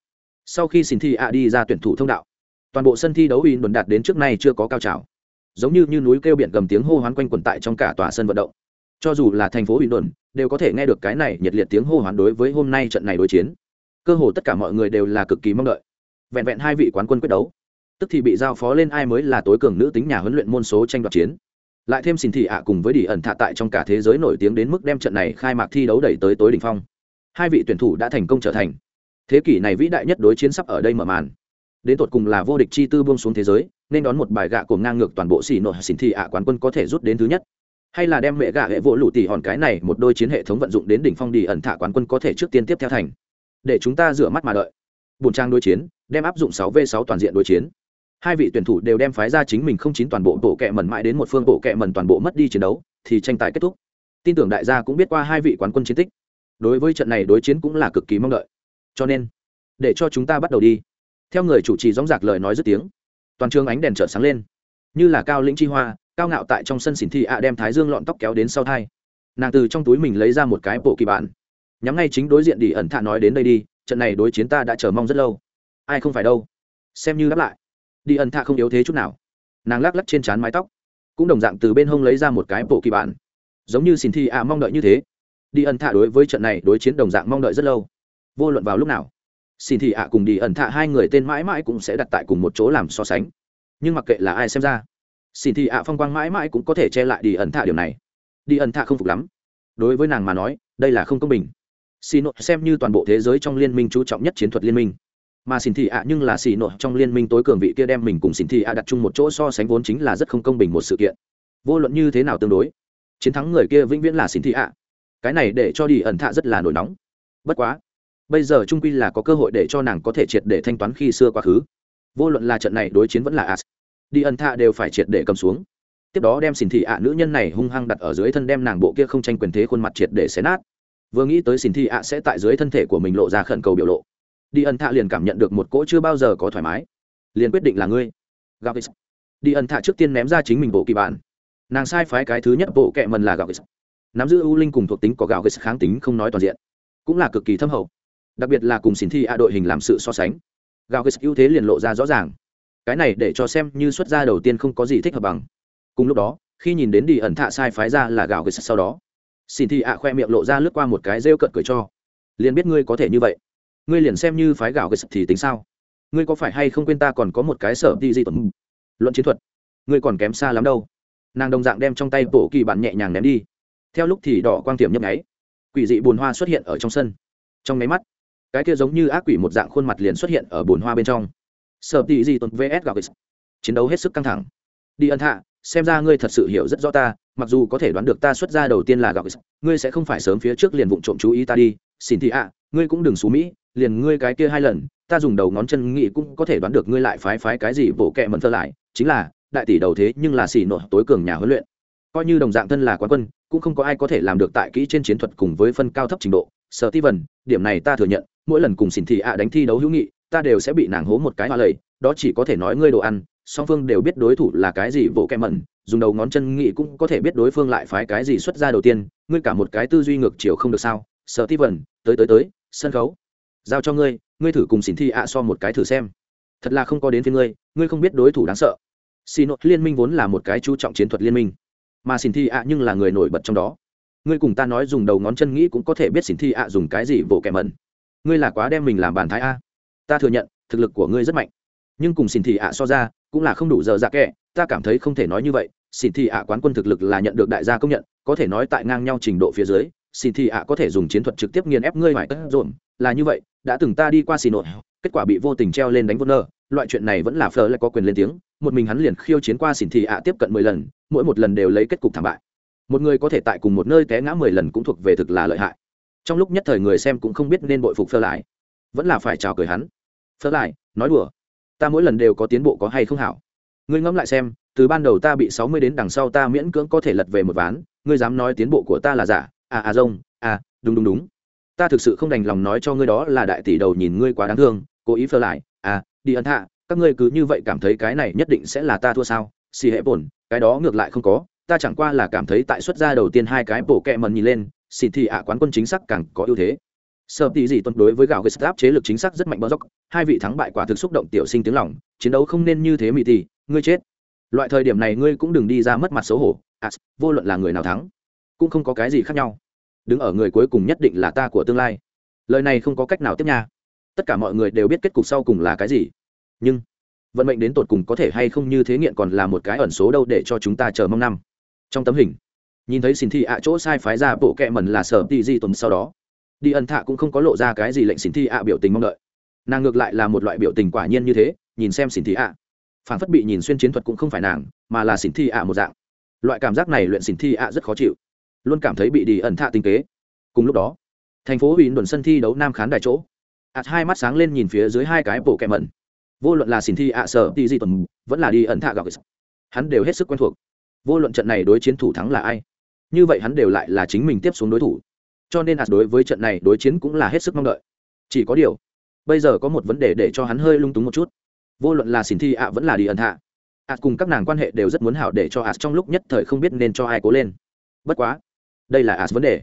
Sau khi xin thị ạ đi ra tuyển thủ thông đạo toàn bộ sân thi đấu in đồn đạt đến trước nay chưa có cao trào. Giống như, như núi kêu biển gầm tiếng hô hoán quanh quẩn tại trong cả tòa sân vận động. Cho dù là thành phố in đồn đều có thể nghe được cái này nhiệt liệt tiếng hô hoán đối với hôm nay trận này đối chiến. Cơ hồ tất cả mọi người đều là cực kỳ mong đợi. Vẹn vẹn hai vị quán quân quyết đấu. Tức thì bị giao phó lên ai mới là tối cường nữ tính nhà huấn luyện môn số tranh đoạt chiến. Lại thêm xin thị ạ cùng với đi ẩn thạ tại trong cả thế giới nổi tiếng đến mức đem trận này khai mạc thi đấu đẩy tới tối đỉnh phong. Hai vị tuyển thủ đã thành công trở thành. Thế kỷ này vĩ đại nhất đối chiến sắp ở đây mở màn. Đến tột cùng là vô địch chi tư buông xuống thế giới, nên đón một bài gạ cùng ngang ngược toàn bộ xì nội xin thị ạ quán quân có thể rút đến thứ nhất hay là đem mẹ gạ hệ vỗ lụ tỉ hòn cái này một đôi chiến hệ thống vận dụng đến đỉnh phong đi ẩn thả quán quân có thể trước tiên tiếp theo thành. Để chúng ta rửa mắt mà đợi. Bùn trang đối chiến, đem áp dụng 6 v 6 toàn diện đối chiến. Hai vị tuyển thủ đều đem phái ra chính mình không chín toàn bộ bộ kệ mẩn mãi đến một phương bộ kệ mẩn toàn bộ mất đi chiến đấu, thì tranh tài kết thúc. Tin tưởng đại gia cũng biết qua hai vị quán quân chiến tích. Đối với trận này đối chiến cũng là cực kỳ mong đợi. Cho nên, để cho chúng ta bắt đầu đi. Theo người chủ trì dóng dạc lời nói dứt tiếng, toàn trường ánh đèn chợt sáng lên. Như là cao lĩnh chi hoa cao ngạo tại trong sân xỉn thị ạ đem thái dương lọn tóc kéo đến sau thai. Nàng từ trong túi mình lấy ra một cái bộ kỳ bản. Nhắm ngay chính đối diện đi ẩn thạ nói đến đây đi, trận này đối chiến ta đã chờ mong rất lâu. Ai không phải đâu. Xem như đáp lại. Đi ẩn thạ không yếu thế chút nào. Nàng lắc lắc trên trán mái tóc. Cũng đồng dạng từ bên hông lấy ra một cái bộ kỳ bản. Giống như xin thi ạ mong đợi như thế. Đi ẩn thạ đối với trận này đối chiến đồng dạng mong đợi rất lâu. Vô luận vào lúc nào xin thị ạ cùng đi ẩn thạ hai người tên mãi mãi cũng sẽ đặt tại cùng một chỗ làm so sánh. Nhưng mặc kệ là ai xem ra xin thị ạ phong quang mãi mãi cũng có thể che lại đi ẩn thạ điều này. Đi ẩn thạ không phục lắm. Đối với nàng mà nói, đây là không công bình. Xì nội xem như toàn bộ thế giới trong liên minh chú trọng nhất chiến thuật liên minh. Mà xin thị ạ nhưng là xì nội trong liên minh tối cường vị kia đem mình cùng xin thị ạ đặt chung một chỗ so sánh vốn chính là rất không công bình một sự kiện. Vô luận như thế nào tương đối, chiến thắng người kia vĩnh viễn là xin thị ạ. Cái này để cho đi ẩn thạ rất là nổi nóng. Bất quá, bây giờ trung quy là có cơ hội để cho nàng có thể triệt để thanh toán khi xưa quá khứ. Vô luận là trận này đối chiến vẫn là as đi ẩn thạ đều phải triệt để cầm xuống. Tiếp đó đem xin thị ạ nữ nhân này hung hăng đặt ở dưới thân đem nàng bộ kia không tranh quyền thế khuôn mặt triệt để xé nát. Vừa nghĩ tới xin thị ạ sẽ tại dưới thân thể của mình lộ ra khẩn cầu biểu lộ. Đi ẩn thạ liền cảm nhận được một cỗ chưa bao giờ có thoải mái. Liền quyết định là ngươi. Gavis. đi ẩn thạ trước tiên ném ra chính mình bộ kỳ bản. Nàng sai phái cái thứ nhất bộ kệ mần là Gavis. nắm giữ ưu linh cùng thuộc tính có Gavis kháng tính không nói toàn diện. Cũng là cực kỳ thâm hậu. Đặc biệt là cùng xin thi a đội hình làm sự so sánh. Gavis ưu thế liền lộ ra rõ ràng cái này để cho xem như xuất gia đầu tiên không có gì thích hợp bằng. Cùng lúc đó, khi nhìn đến đi ẩn thạ sai phái ra là gạo sau đó, xin thị ạ khoe miệng lộ ra lướt qua một cái rêu cận cười cho. Liền biết ngươi có thể như vậy. Ngươi liền xem như phái gạo thì tính sao? Ngươi có phải hay không quên ta còn có một cái sở đi di tuấn luận chiến thuật, ngươi còn kém xa lắm đâu. Nàng đồng dạng đem trong tay bổ kỳ bạn nhẹ nhàng ném đi. Theo lúc thì đỏ quang tiệm nhấp nháy, quỷ dị bùn hoa xuất hiện ở trong sân. Trong máy mắt, cái kia giống như ác quỷ một dạng khuôn mặt liền xuất hiện ở bùn hoa bên trong sở tỷ gì tuần vs gạo chiến đấu hết sức căng thẳng. Đi ân hạ, xem ra ngươi thật sự hiểu rất rõ ta, mặc dù có thể đoán được ta xuất ra đầu tiên là gạo ngươi sẽ không phải sớm phía trước liền vụng trộm chú ý ta đi. Xin thị ạ, ngươi cũng đừng xú mỹ, liền ngươi cái kia hai lần, ta dùng đầu ngón chân nghĩ cũng có thể đoán được ngươi lại phái phái cái gì bộ kẹ mẩn thơ lại, chính là, đại tỷ đầu thế nhưng là xỉ nội tối cường nhà huấn luyện. Coi như đồng dạng thân là quán quân, cũng không có ai có thể làm được tại kỹ trên chiến thuật cùng với phân cao thấp trình độ. Sở ti vần điểm này ta thừa nhận, mỗi lần cùng xin thị ạ đánh thi đấu hữu nghị ta đều sẽ bị nàng hố một cái hoa lầy, đó chỉ có thể nói ngươi đồ ăn, song phương đều biết đối thủ là cái gì vỗ kẹ mẩn, dùng đầu ngón chân nghĩ cũng có thể biết đối phương lại phái cái gì xuất ra đầu tiên, ngươi cả một cái tư duy ngược chiều không được sao? Sợ ti vần tới tới tới, sân khấu. Giao cho ngươi ngươi thử cùng xin thi ạ so một cái thử xem. Thật là không có đến với ngươi ngươi không biết đối thủ đáng sợ. Xin nội liên minh vốn là một cái chú trọng chiến thuật liên minh, mà xin thi ạ nhưng là người nổi bật trong đó. Ngươi cùng ta nói dùng đầu ngón chân nghĩ cũng có thể biết xin thi ạ dùng cái gì vỗ kẹ mẩn. Ngươi là quá đem mình làm bàn thái a ta thừa nhận, thực lực của ngươi rất mạnh. Nhưng cùng xin thị ạ so ra, cũng là không đủ giờ dạ kệ ta cảm thấy không thể nói như vậy. Xin thị ạ quán quân thực lực là nhận được đại gia công nhận, có thể nói tại ngang nhau trình độ phía dưới xin thị ạ có thể dùng chiến thuật trực tiếp nghiền ép ngươi ngoài tất dồn là như vậy, đã từng ta đi qua xì nội, kết quả bị vô tình treo lên đánh vô nơ. Loại chuyện này vẫn là phờ lại có quyền lên tiếng, một mình hắn liền khiêu chiến qua xỉn thị ạ tiếp cận mười lần, mỗi một lần đều lấy kết cục thảm bại. Một người có thể tại cùng một nơi té ngã mười lần cũng thuộc về thực là lợi hại. Trong lúc nhất thời người xem cũng không biết nên bội phục phơ lại, vẫn là phải chào cười hắn phớt lại, nói đùa. Ta mỗi lần đều có tiến bộ có hay không hảo? Ngươi ngẫm lại xem, từ ban đầu ta bị sáu mươi đến đằng sau ta miễn cưỡng có thể lật về một ván, ngươi dám nói tiến bộ của ta là giả? À à rông à đúng đúng đúng. Ta thực sự không đành lòng nói cho ngươi đó là đại tỷ đầu nhìn ngươi quá đáng thương, cố ý phơ lại. À đi ân hạ các ngươi cứ như vậy cảm thấy cái này nhất định sẽ là ta thua sao? Xì hệ bổn, cái đó ngược lại không có. Ta chẳng qua là cảm thấy tại xuất gia đầu tiên hai cái bổ kẹ mần nhìn lên, xì thì ạ quán quân chính xác càng có ưu thế sợ tỷ gì tuân đối với gạo gây chế lực chính xác rất mạnh bờ dốc. Hai vị thắng bại quả thực xúc động tiểu sinh tiếng lòng chiến đấu không nên như thế mỹ tỷ ngươi chết. Loại thời điểm này ngươi cũng đừng đi ra mất mặt xấu hổ. À, vô luận là người nào thắng cũng không có cái gì khác nhau. Đứng ở người cuối cùng nhất định là ta của tương lai. Lời này không có cách nào tiếp nha. Tất cả mọi người đều biết kết cục sau cùng là cái gì. Nhưng vận mệnh đến tột cùng có thể hay không như thế nghiện còn là một cái ẩn số đâu để cho chúng ta chờ mong năm. Trong tấm hình nhìn thấy xin thị ạ chỗ sai phái ra bộ kẹ mần là sở tỷ di tuần sau đó đi ẩn thạ cũng không có lộ ra cái gì lệnh xin thi ạ biểu tình mong đợi. Nàng ngược lại là một loại biểu tình quả nhiên như thế, nhìn xem xin thi ạ. Phản phất bị nhìn xuyên chiến thuật cũng không phải nàng, mà là xin thi ạ một dạng. Loại cảm giác này luyện xin thi ạ rất khó chịu. Luôn cảm thấy bị đi ẩn thạ tinh kế. Cùng lúc đó, thành phố ủy đồn sân thi đấu nam khán đài chỗ. Ạt hai mắt sáng lên nhìn phía dưới hai cái bộ kẹm mẩn. Vô luận là xin thi ạ sở đi di tuần, vẫn là đi ẩn thạ gặp hắn đều hết sức quen thuộc. Vô luận trận này đối chiến thủ thắng là ai, như vậy hắn đều lại là chính mình tiếp xuống đối thủ cho nên hạt đối với trận này đối chiến cũng là hết sức mong đợi chỉ có điều bây giờ có một vấn đề để cho hắn hơi lung túng một chút vô luận là xin thi ạ vẫn là đi ẩn hạ ạ cùng các nàng quan hệ đều rất muốn hảo để cho ạ trong lúc nhất thời không biết nên cho ai cố lên bất quá đây là ạ vấn đề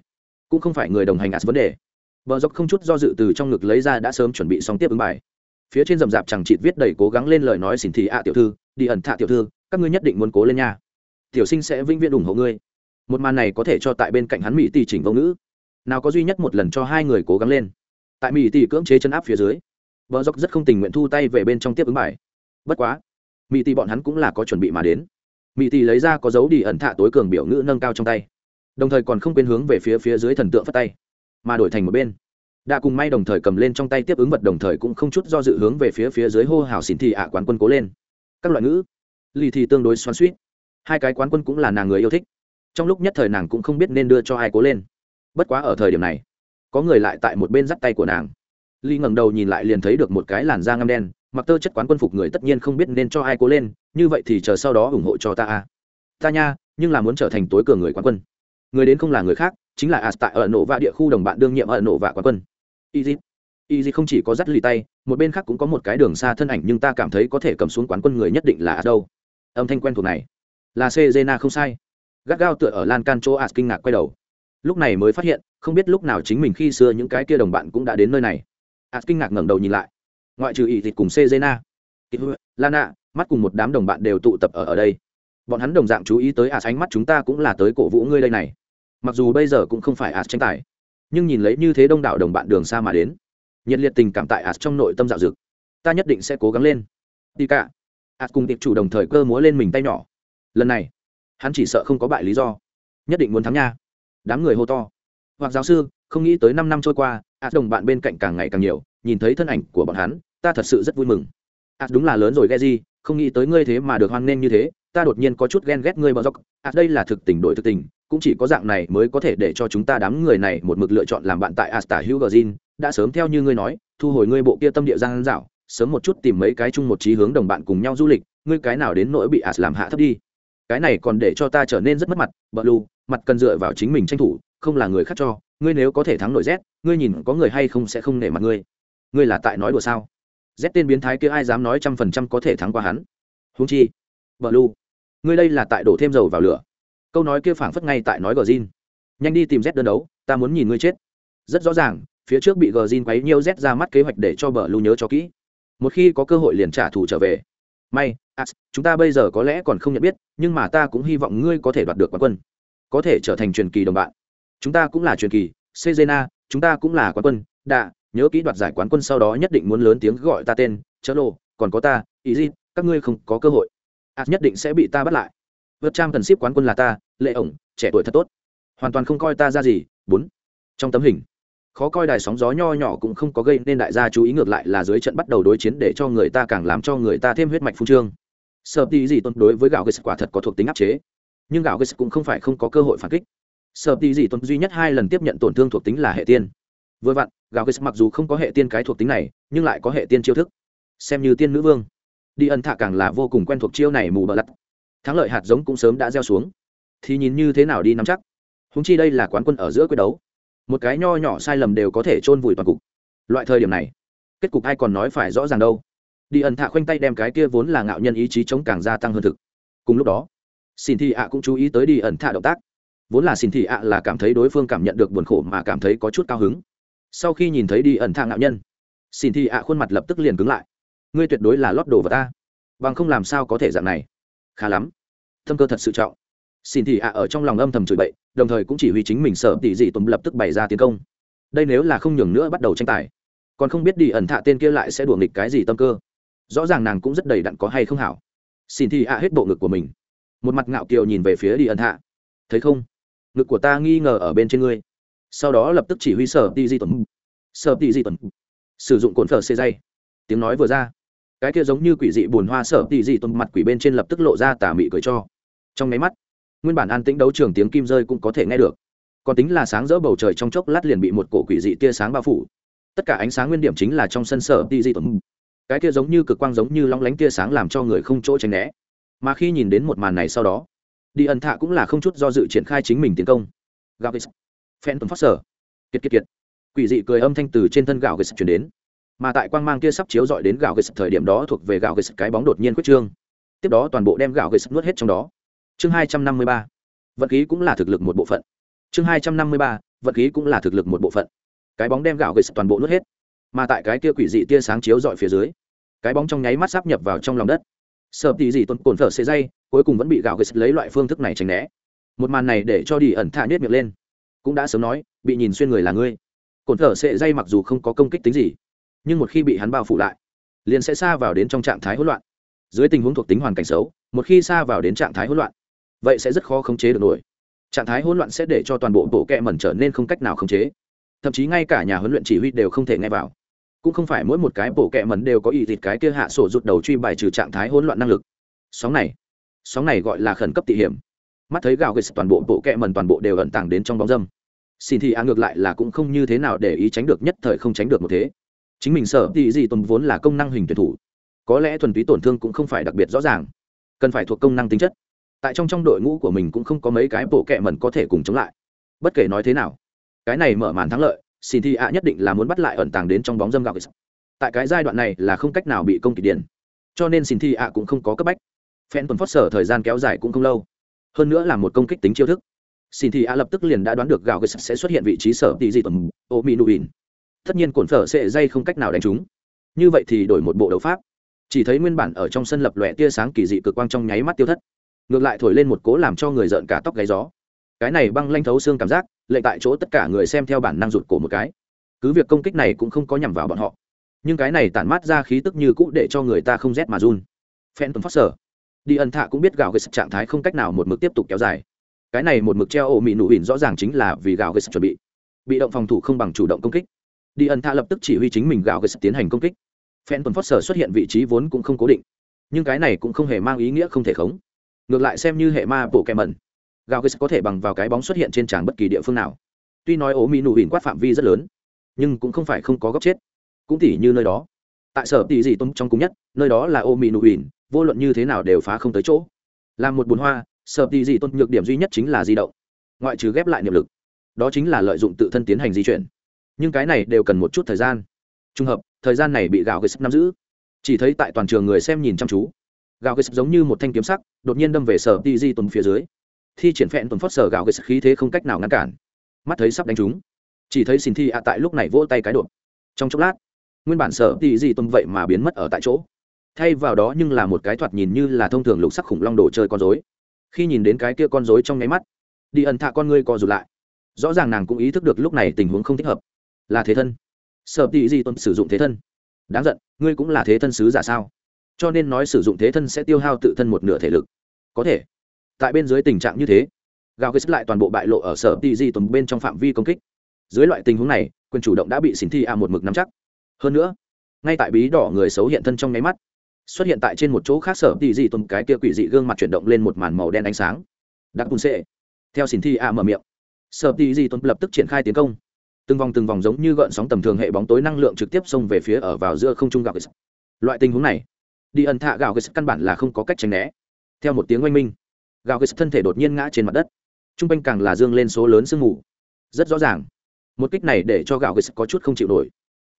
cũng không phải người đồng hành ạ vấn đề Bờ dốc không chút do dự từ trong ngực lấy ra đã sớm chuẩn bị xong tiếp ứng bài. Phía trên rậm rạp chẳng chịt viết đầy cố gắng lên lời nói xỉn thị ạ tiểu thư, đi ẩn thạ tiểu thư, các ngươi nhất định muốn cố lên nha. Tiểu sinh sẽ vĩnh viễn ủng hộ ngươi. Một màn này có thể cho tại bên cạnh hắn mỹ tỷ chỉnh vô ngữ. Nào có duy nhất một lần cho hai người cố gắng lên. Tại mỹ tỷ cưỡng chế chân áp phía dưới, Bờ dốc rất không tình nguyện thu tay về bên trong tiếp ứng bài. Bất quá, mỹ tỷ bọn hắn cũng là có chuẩn bị mà đến. Mỹ tỷ lấy ra có dấu đi ẩn thạ tối cường biểu ngữ nâng cao trong tay đồng thời còn không quên hướng về phía phía dưới thần tượng phát tay mà đổi thành một bên đã cùng may đồng thời cầm lên trong tay tiếp ứng vật đồng thời cũng không chút do dự hướng về phía phía dưới hô hào xỉn thị ạ quán quân cố lên các loại ngữ lì thì tương đối xoắn suýt hai cái quán quân cũng là nàng người yêu thích trong lúc nhất thời nàng cũng không biết nên đưa cho ai cố lên bất quá ở thời điểm này, có người lại tại một bên dắt tay của nàng. Ly ngẩng đầu nhìn lại liền thấy được một cái làn da ngâm đen, mặc tơ chất quán quân phục người tất nhiên không biết nên cho ai cố lên, như vậy thì chờ sau đó ủng hộ cho ta a ta nha, nhưng là muốn trở thành tối cường người quán quân. Người đến không là người khác, chính là as tại ở nổ vạ địa khu đồng bạn đương nhiệm ở nổ vạ quán quân. Easy. Easy không chỉ có dắt lì tay, một bên khác cũng có một cái đường xa thân ảnh nhưng ta cảm thấy có thể cầm xuống quán quân người nhất định là as đâu. Âm thanh quen thuộc này. Là Cezena không sai. Gắt gao tựa ở lan can chỗ as kinh ngạc quay đầu lúc này mới phát hiện, không biết lúc nào chính mình khi xưa những cái kia đồng bạn cũng đã đến nơi này. As kinh ngạc ngẩng đầu nhìn lại. Ngoại trừ ỷ thịt cùng Cezena lana, mắt cùng một đám đồng bạn đều tụ tập ở ở đây. Bọn hắn đồng dạng chú ý tới as ánh mắt chúng ta cũng là tới cổ vũ ngươi đây này. Mặc dù bây giờ cũng không phải as tranh tài. Nhưng nhìn lấy như thế đông đảo đồng bạn đường xa mà đến. Nhiệt liệt tình cảm tại a trong nội tâm dạo dực. Ta nhất định sẽ cố gắng lên. Đi cả. A cùng tiệp chủ đồng thời cơ múa lên mình tay nhỏ. Lần này, hắn chỉ sợ không có bại lý do. Nhất định muốn thắng nha đám người hô to. Hoặc giáo sư không nghĩ tới năm năm trôi qua ạt đồng bạn bên cạnh càng ngày càng nhiều nhìn thấy thân ảnh của bọn hắn ta thật sự rất vui mừng. Ạt đúng là lớn rồi ghe gì không nghĩ tới ngươi thế mà được hoan nghênh như thế ta đột nhiên có chút ghen ghét ngươi bọn dốc. Ạt đây là thực tình đổi thực tình cũng chỉ có dạng này mới có thể để cho chúng ta đám người này một mực lựa chọn làm bạn tại Asta Hugazin, đã sớm theo như ngươi nói, thu hồi ngươi bộ kia tâm địa giang dạo, sớm một chút tìm mấy cái chung một trí hướng đồng bạn cùng nhau du lịch, ngươi cái nào đến nỗi bị As làm hạ thấp đi. Cái này còn để cho ta trở nên rất mất mặt, bờ lu, mặt cần dựa vào chính mình tranh thủ, không là người khác cho, ngươi nếu có thể thắng nổi Z, ngươi nhìn có người hay không sẽ không nể mặt ngươi. Ngươi là tại nói đùa sao? Z tên biến thái kia ai dám nói trăm phần trăm có thể thắng qua hắn? húng chi, bờ lu, ngươi đây là tại đổ thêm dầu vào lửa câu nói kia phảng phất ngay tại nói gờ zin nhanh đi tìm z đơn đấu ta muốn nhìn ngươi chết rất rõ ràng phía trước bị gờ zin quấy nhiều z ra mắt kế hoạch để cho bờ lu nhớ cho kỹ một khi có cơ hội liền trả thù trở về may as chúng ta bây giờ có lẽ còn không nhận biết, nhưng mà ta cũng hy vọng ngươi có thể đoạt được quán quân. Có thể trở thành truyền kỳ đồng bạn. Chúng ta cũng là truyền kỳ sejena chúng ta cũng là quán quân. Đạ, nhớ kỹ đoạt giải quán quân sau đó nhất định muốn lớn tiếng gọi ta tên chớ lộ còn có ta ý gì các ngươi không có cơ hội. As nhất định sẽ bị ta bắt lại. Vượt trang cần ship quán quân là ta, lệ ổng, trẻ tuổi thật tốt. Hoàn toàn không coi ta ra gì. Bốn. Trong tấm hình, khó coi đài sóng gió nho nhỏ cũng không có gây nên đại gia chú ý ngược lại là dưới trận bắt đầu đối chiến để cho người ta càng làm cho người ta thêm huyết mạch phun trương sợ tí gì tôn đối với gạo gus quả thật có thuộc tính áp chế. Nhưng gạo gus cũng không phải không có cơ hội phản kích. Sợ tí gì tôn duy nhất hai lần tiếp nhận tổn thương thuộc tính là hệ tiên. Vừa vặn, gạo gus mặc dù không có hệ tiên cái thuộc tính này, nhưng lại có hệ tiên chiêu thức. Xem như tiên nữ vương. Đi ân thạ càng là vô cùng quen thuộc chiêu này mù bờ lặt thắng lợi hạt giống cũng sớm đã gieo xuống. Thì nhìn như thế nào đi nắm chắc. Húng chi đây là quán quân ở giữa quyết đấu. Một cái nho nhỏ sai lầm đều có thể chôn vùi toàn cục. Loại thời điểm này, kết cục ai còn nói phải rõ ràng đâu đi ẩn thạ khoanh tay đem cái kia vốn là ngạo nhân ý chí chống càng gia tăng hơn thực. Cùng lúc đó, xin thị ạ cũng chú ý tới đi ẩn thạ động tác. Vốn là xin thị ạ là cảm thấy đối phương cảm nhận được buồn khổ mà cảm thấy có chút cao hứng. Sau khi nhìn thấy đi ẩn thạ ngạo nhân, xin thị ạ khuôn mặt lập tức liền cứng lại. Ngươi tuyệt đối là lót đồ vào ta. Bằng không làm sao có thể dạng này. Khá lắm. Thâm cơ thật sự trọng. Xin thị ạ ở trong lòng âm thầm chửi bậy, đồng thời cũng chỉ huy chính mình sợ tỷ dị tuấn lập tức bày ra tiến công. Đây nếu là không nhường nữa bắt đầu tranh tài. Còn không biết đi ẩn thạ tên kia lại sẽ đùa nghịch cái gì tâm cơ rõ ràng nàng cũng rất đầy đặn có hay không hảo. Xin thì ạ hết bộ ngực của mình. Một mặt ngạo kiều nhìn về phía đi ẩn hạ, thấy không? Ngực của ta nghi ngờ ở bên trên ngươi. Sau đó lập tức chỉ huy sở đi di tuấn. Sở đi di tuấn. Sử dụng cồn phở xê dây. Tiếng nói vừa ra. Cái kia giống như quỷ dị bùn hoa sở đi di tuần mặt quỷ bên trên lập tức lộ ra tà mị cười cho. Trong máy mắt nguyên bản an tĩnh đấu trường tiếng kim rơi cũng có thể nghe được. Còn tính là sáng rỡ bầu trời trong chốc lát liền bị một cổ quỷ dị tia sáng bao phủ. Tất cả ánh sáng nguyên điểm chính là trong sân sở đi di tuần cái kia giống như cực quang giống như long lánh tia sáng làm cho người không chỗ tránh né. Mà khi nhìn đến một màn này sau đó, đi ẩn thạ cũng là không chút do dự triển khai chính mình tiến công. Gạo ghét phen tuần phát sở kiệt kiệt kiệt. Quỷ dị cười âm thanh từ trên thân gạo ghét chuyển đến. Mà tại quang mang kia sắp chiếu dọi đến gạo ghét thời điểm đó thuộc về gạo ghét cái bóng đột nhiên quyết trương. Tiếp đó toàn bộ đem gạo ghét nuốt hết trong đó. Chương hai trăm năm mươi ba vật khí cũng là thực lực một bộ phận. Chương hai trăm năm mươi ba vật khí cũng là thực lực một bộ phận. Cái bóng đem gạo ghét toàn bộ nuốt hết mà tại cái kia quỷ dị tia sáng chiếu dọi phía dưới, cái bóng trong nháy mắt sắp nhập vào trong lòng đất. Sợ tỉ gì tuần cồn phở xế dây, cuối cùng vẫn bị gạo gây lấy loại phương thức này tránh né. Một màn này để cho đi ẩn thạ nết miệng lên. Cũng đã sớm nói, bị nhìn xuyên người là ngươi. Cồn phở xê dây mặc dù không có công kích tính gì, nhưng một khi bị hắn bao phủ lại, liền sẽ xa vào đến trong trạng thái hỗn loạn. Dưới tình huống thuộc tính hoàn cảnh xấu, một khi xa vào đến trạng thái hỗn loạn, vậy sẽ rất khó khống chế được nổi. Trạng thái hỗn loạn sẽ để cho toàn bộ bộ kẹ mẩn trở nên không cách nào khống chế. Thậm chí ngay cả nhà huấn luyện chỉ huy đều không thể nghe vào cũng không phải mỗi một cái bộ kẹ mẩn đều có ý thịt cái kia hạ sổ rụt đầu truy bài trừ trạng thái hỗn loạn năng lực. Sóng này sóng này gọi là khẩn cấp tị hiểm. Mắt thấy gạo gây toàn bộ bộ kẹ mẩn toàn bộ đều ẩn tàng đến trong bóng dâm. Xin thì a ngược lại là cũng không như thế nào để ý tránh được, nhất thời không tránh được một thế. Chính mình sợ thì gì tồn vốn là công năng hình tuyển thủ. Có lẽ thuần túy tổn thương cũng không phải đặc biệt rõ ràng. Cần phải thuộc công năng tính chất. Tại trong trong đội ngũ của mình cũng không có mấy cái bộ kẹ mẩn có thể cùng chống lại. Bất kể nói thế nào, cái này mở màn thắng lợi xin thi ạ nhất định là muốn bắt lại ẩn tàng đến trong bóng dâm gạo tại cái giai đoạn này là không cách nào bị công kỵ điện cho nên xin thi ạ cũng không có cấp bách. Phen tuần phót sở thời gian kéo dài cũng không lâu. Hơn nữa là một công kích tính chiêu thức. Xin thi ạ lập tức liền đã đoán được gạo sẽ xuất hiện vị trí sở tỷ dị tuần ô mỹ nụ ỉn. Tất nhiên cồn phở sẽ dây không cách nào đánh chúng như vậy thì đổi một bộ đấu pháp. Chỉ thấy nguyên bản ở trong sân lập lòe tia sáng kỳ dị cực quang trong nháy mắt tiêu thất. Ngược lại thổi lên một cố làm cho người rợn cả tóc gáy gió. Cái này băng lanh thấu xương cảm giác lệ tại chỗ tất cả người xem theo bản năng rụt cổ một cái. Cứ việc công kích này cũng không có nhằm vào bọn họ, nhưng cái này tản mát ra khí tức như cũ để cho người ta không rét mà run. Phen tuần sở đi ẩn thạ cũng biết gạo gây trạng thái không cách nào một mực tiếp tục kéo dài. Cái này một mực treo ổ mị nụ ỉn rõ ràng chính là vì gạo gây chuẩn bị. Bị động phòng thủ không bằng chủ động công kích. Đi ẩn thạ lập tức chỉ huy chính mình gạo gây tiến hành công kích. Phen tuần sở xuất hiện vị trí vốn cũng không cố định, nhưng cái này cũng không hề mang ý nghĩa không thể khống. Ngược lại xem như hệ ma bộ kèm mẩn gạo gây có thể bằng vào cái bóng xuất hiện trên tràng bất kỳ địa phương nào. Tuy nói ố mỹ nụ ỉn quát phạm vi rất lớn, nhưng cũng không phải không có góc chết. Cũng tỉ như nơi đó. Tại sở tỉ gì tôn trong cùng nhất, nơi đó là ô mỹ nụ ỉn vô luận như thế nào đều phá không tới chỗ. Làm một bùn hoa, sở tỉ gì tôn nhược điểm duy nhất chính là di động. Ngoại trừ ghép lại niệm lực, đó chính là lợi dụng tự thân tiến hành di chuyển. Nhưng cái này đều cần một chút thời gian. Trùng hợp, thời gian này bị gạo gây sắp nắm giữ. Chỉ thấy tại toàn trường người xem nhìn chăm chú. Gạo gây sắp giống như một thanh kiếm sắc, đột nhiên đâm về sở tỉ dị tôn phía dưới thi triển phẹn tuần phớt sở gạo gây khí thế không cách nào ngăn cản. Mắt thấy sắp đánh chúng chỉ thấy xin thi ạ tại lúc này vỗ tay cái đột. Trong chốc lát, nguyên bản sở thì di tuần vậy mà biến mất ở tại chỗ. Thay vào đó nhưng là một cái thoạt nhìn như là thông thường lục sắc khủng long đồ chơi con dối khi nhìn đến cái kia con dối trong nháy mắt, đi ẩn thạ con ngươi co rụt lại. Rõ ràng nàng cũng ý thức được lúc này tình huống không thích hợp. Là thế thân. Sở tỷ di tuần sử dụng thế thân. Đáng giận, ngươi cũng là thế thân sứ giả sao? Cho nên nói sử dụng thế thân sẽ tiêu hao tự thân một nửa thể lực. Có thể tại bên dưới tình trạng như thế gào kết lại toàn bộ bại lộ ở sở tg tuần bên trong phạm vi công kích. Dưới loại tình huống này, quyền chủ động đã bị xin thi a một mực nắm chắc. Hơn nữa, ngay tại bí đỏ người xấu hiện thân trong nháy mắt, xuất hiện tại trên một chỗ khác sở tg tuần cái kia quỷ dị gương mặt chuyển động lên một màn màu đen ánh sáng. Đặc bùn xệ theo xin thi a mở miệng, sở tg tuần lập tức triển khai tiến công. Từng vòng từng vòng giống như gợn sóng tầm thường hệ bóng tối năng lượng trực tiếp xông về phía ở vào giữa không trung gạo loại tình huống này, đi ẩn thạ gạo căn bản là không có cách tránh né. Theo một tiếng oanh minh gạo ghê thân thể đột nhiên ngã trên mặt đất. T r u n g quanh càng là dương lên số lớn sương mù. Rất rõ ràng, một kích này để cho gạo ghis có chút không chịu nổi.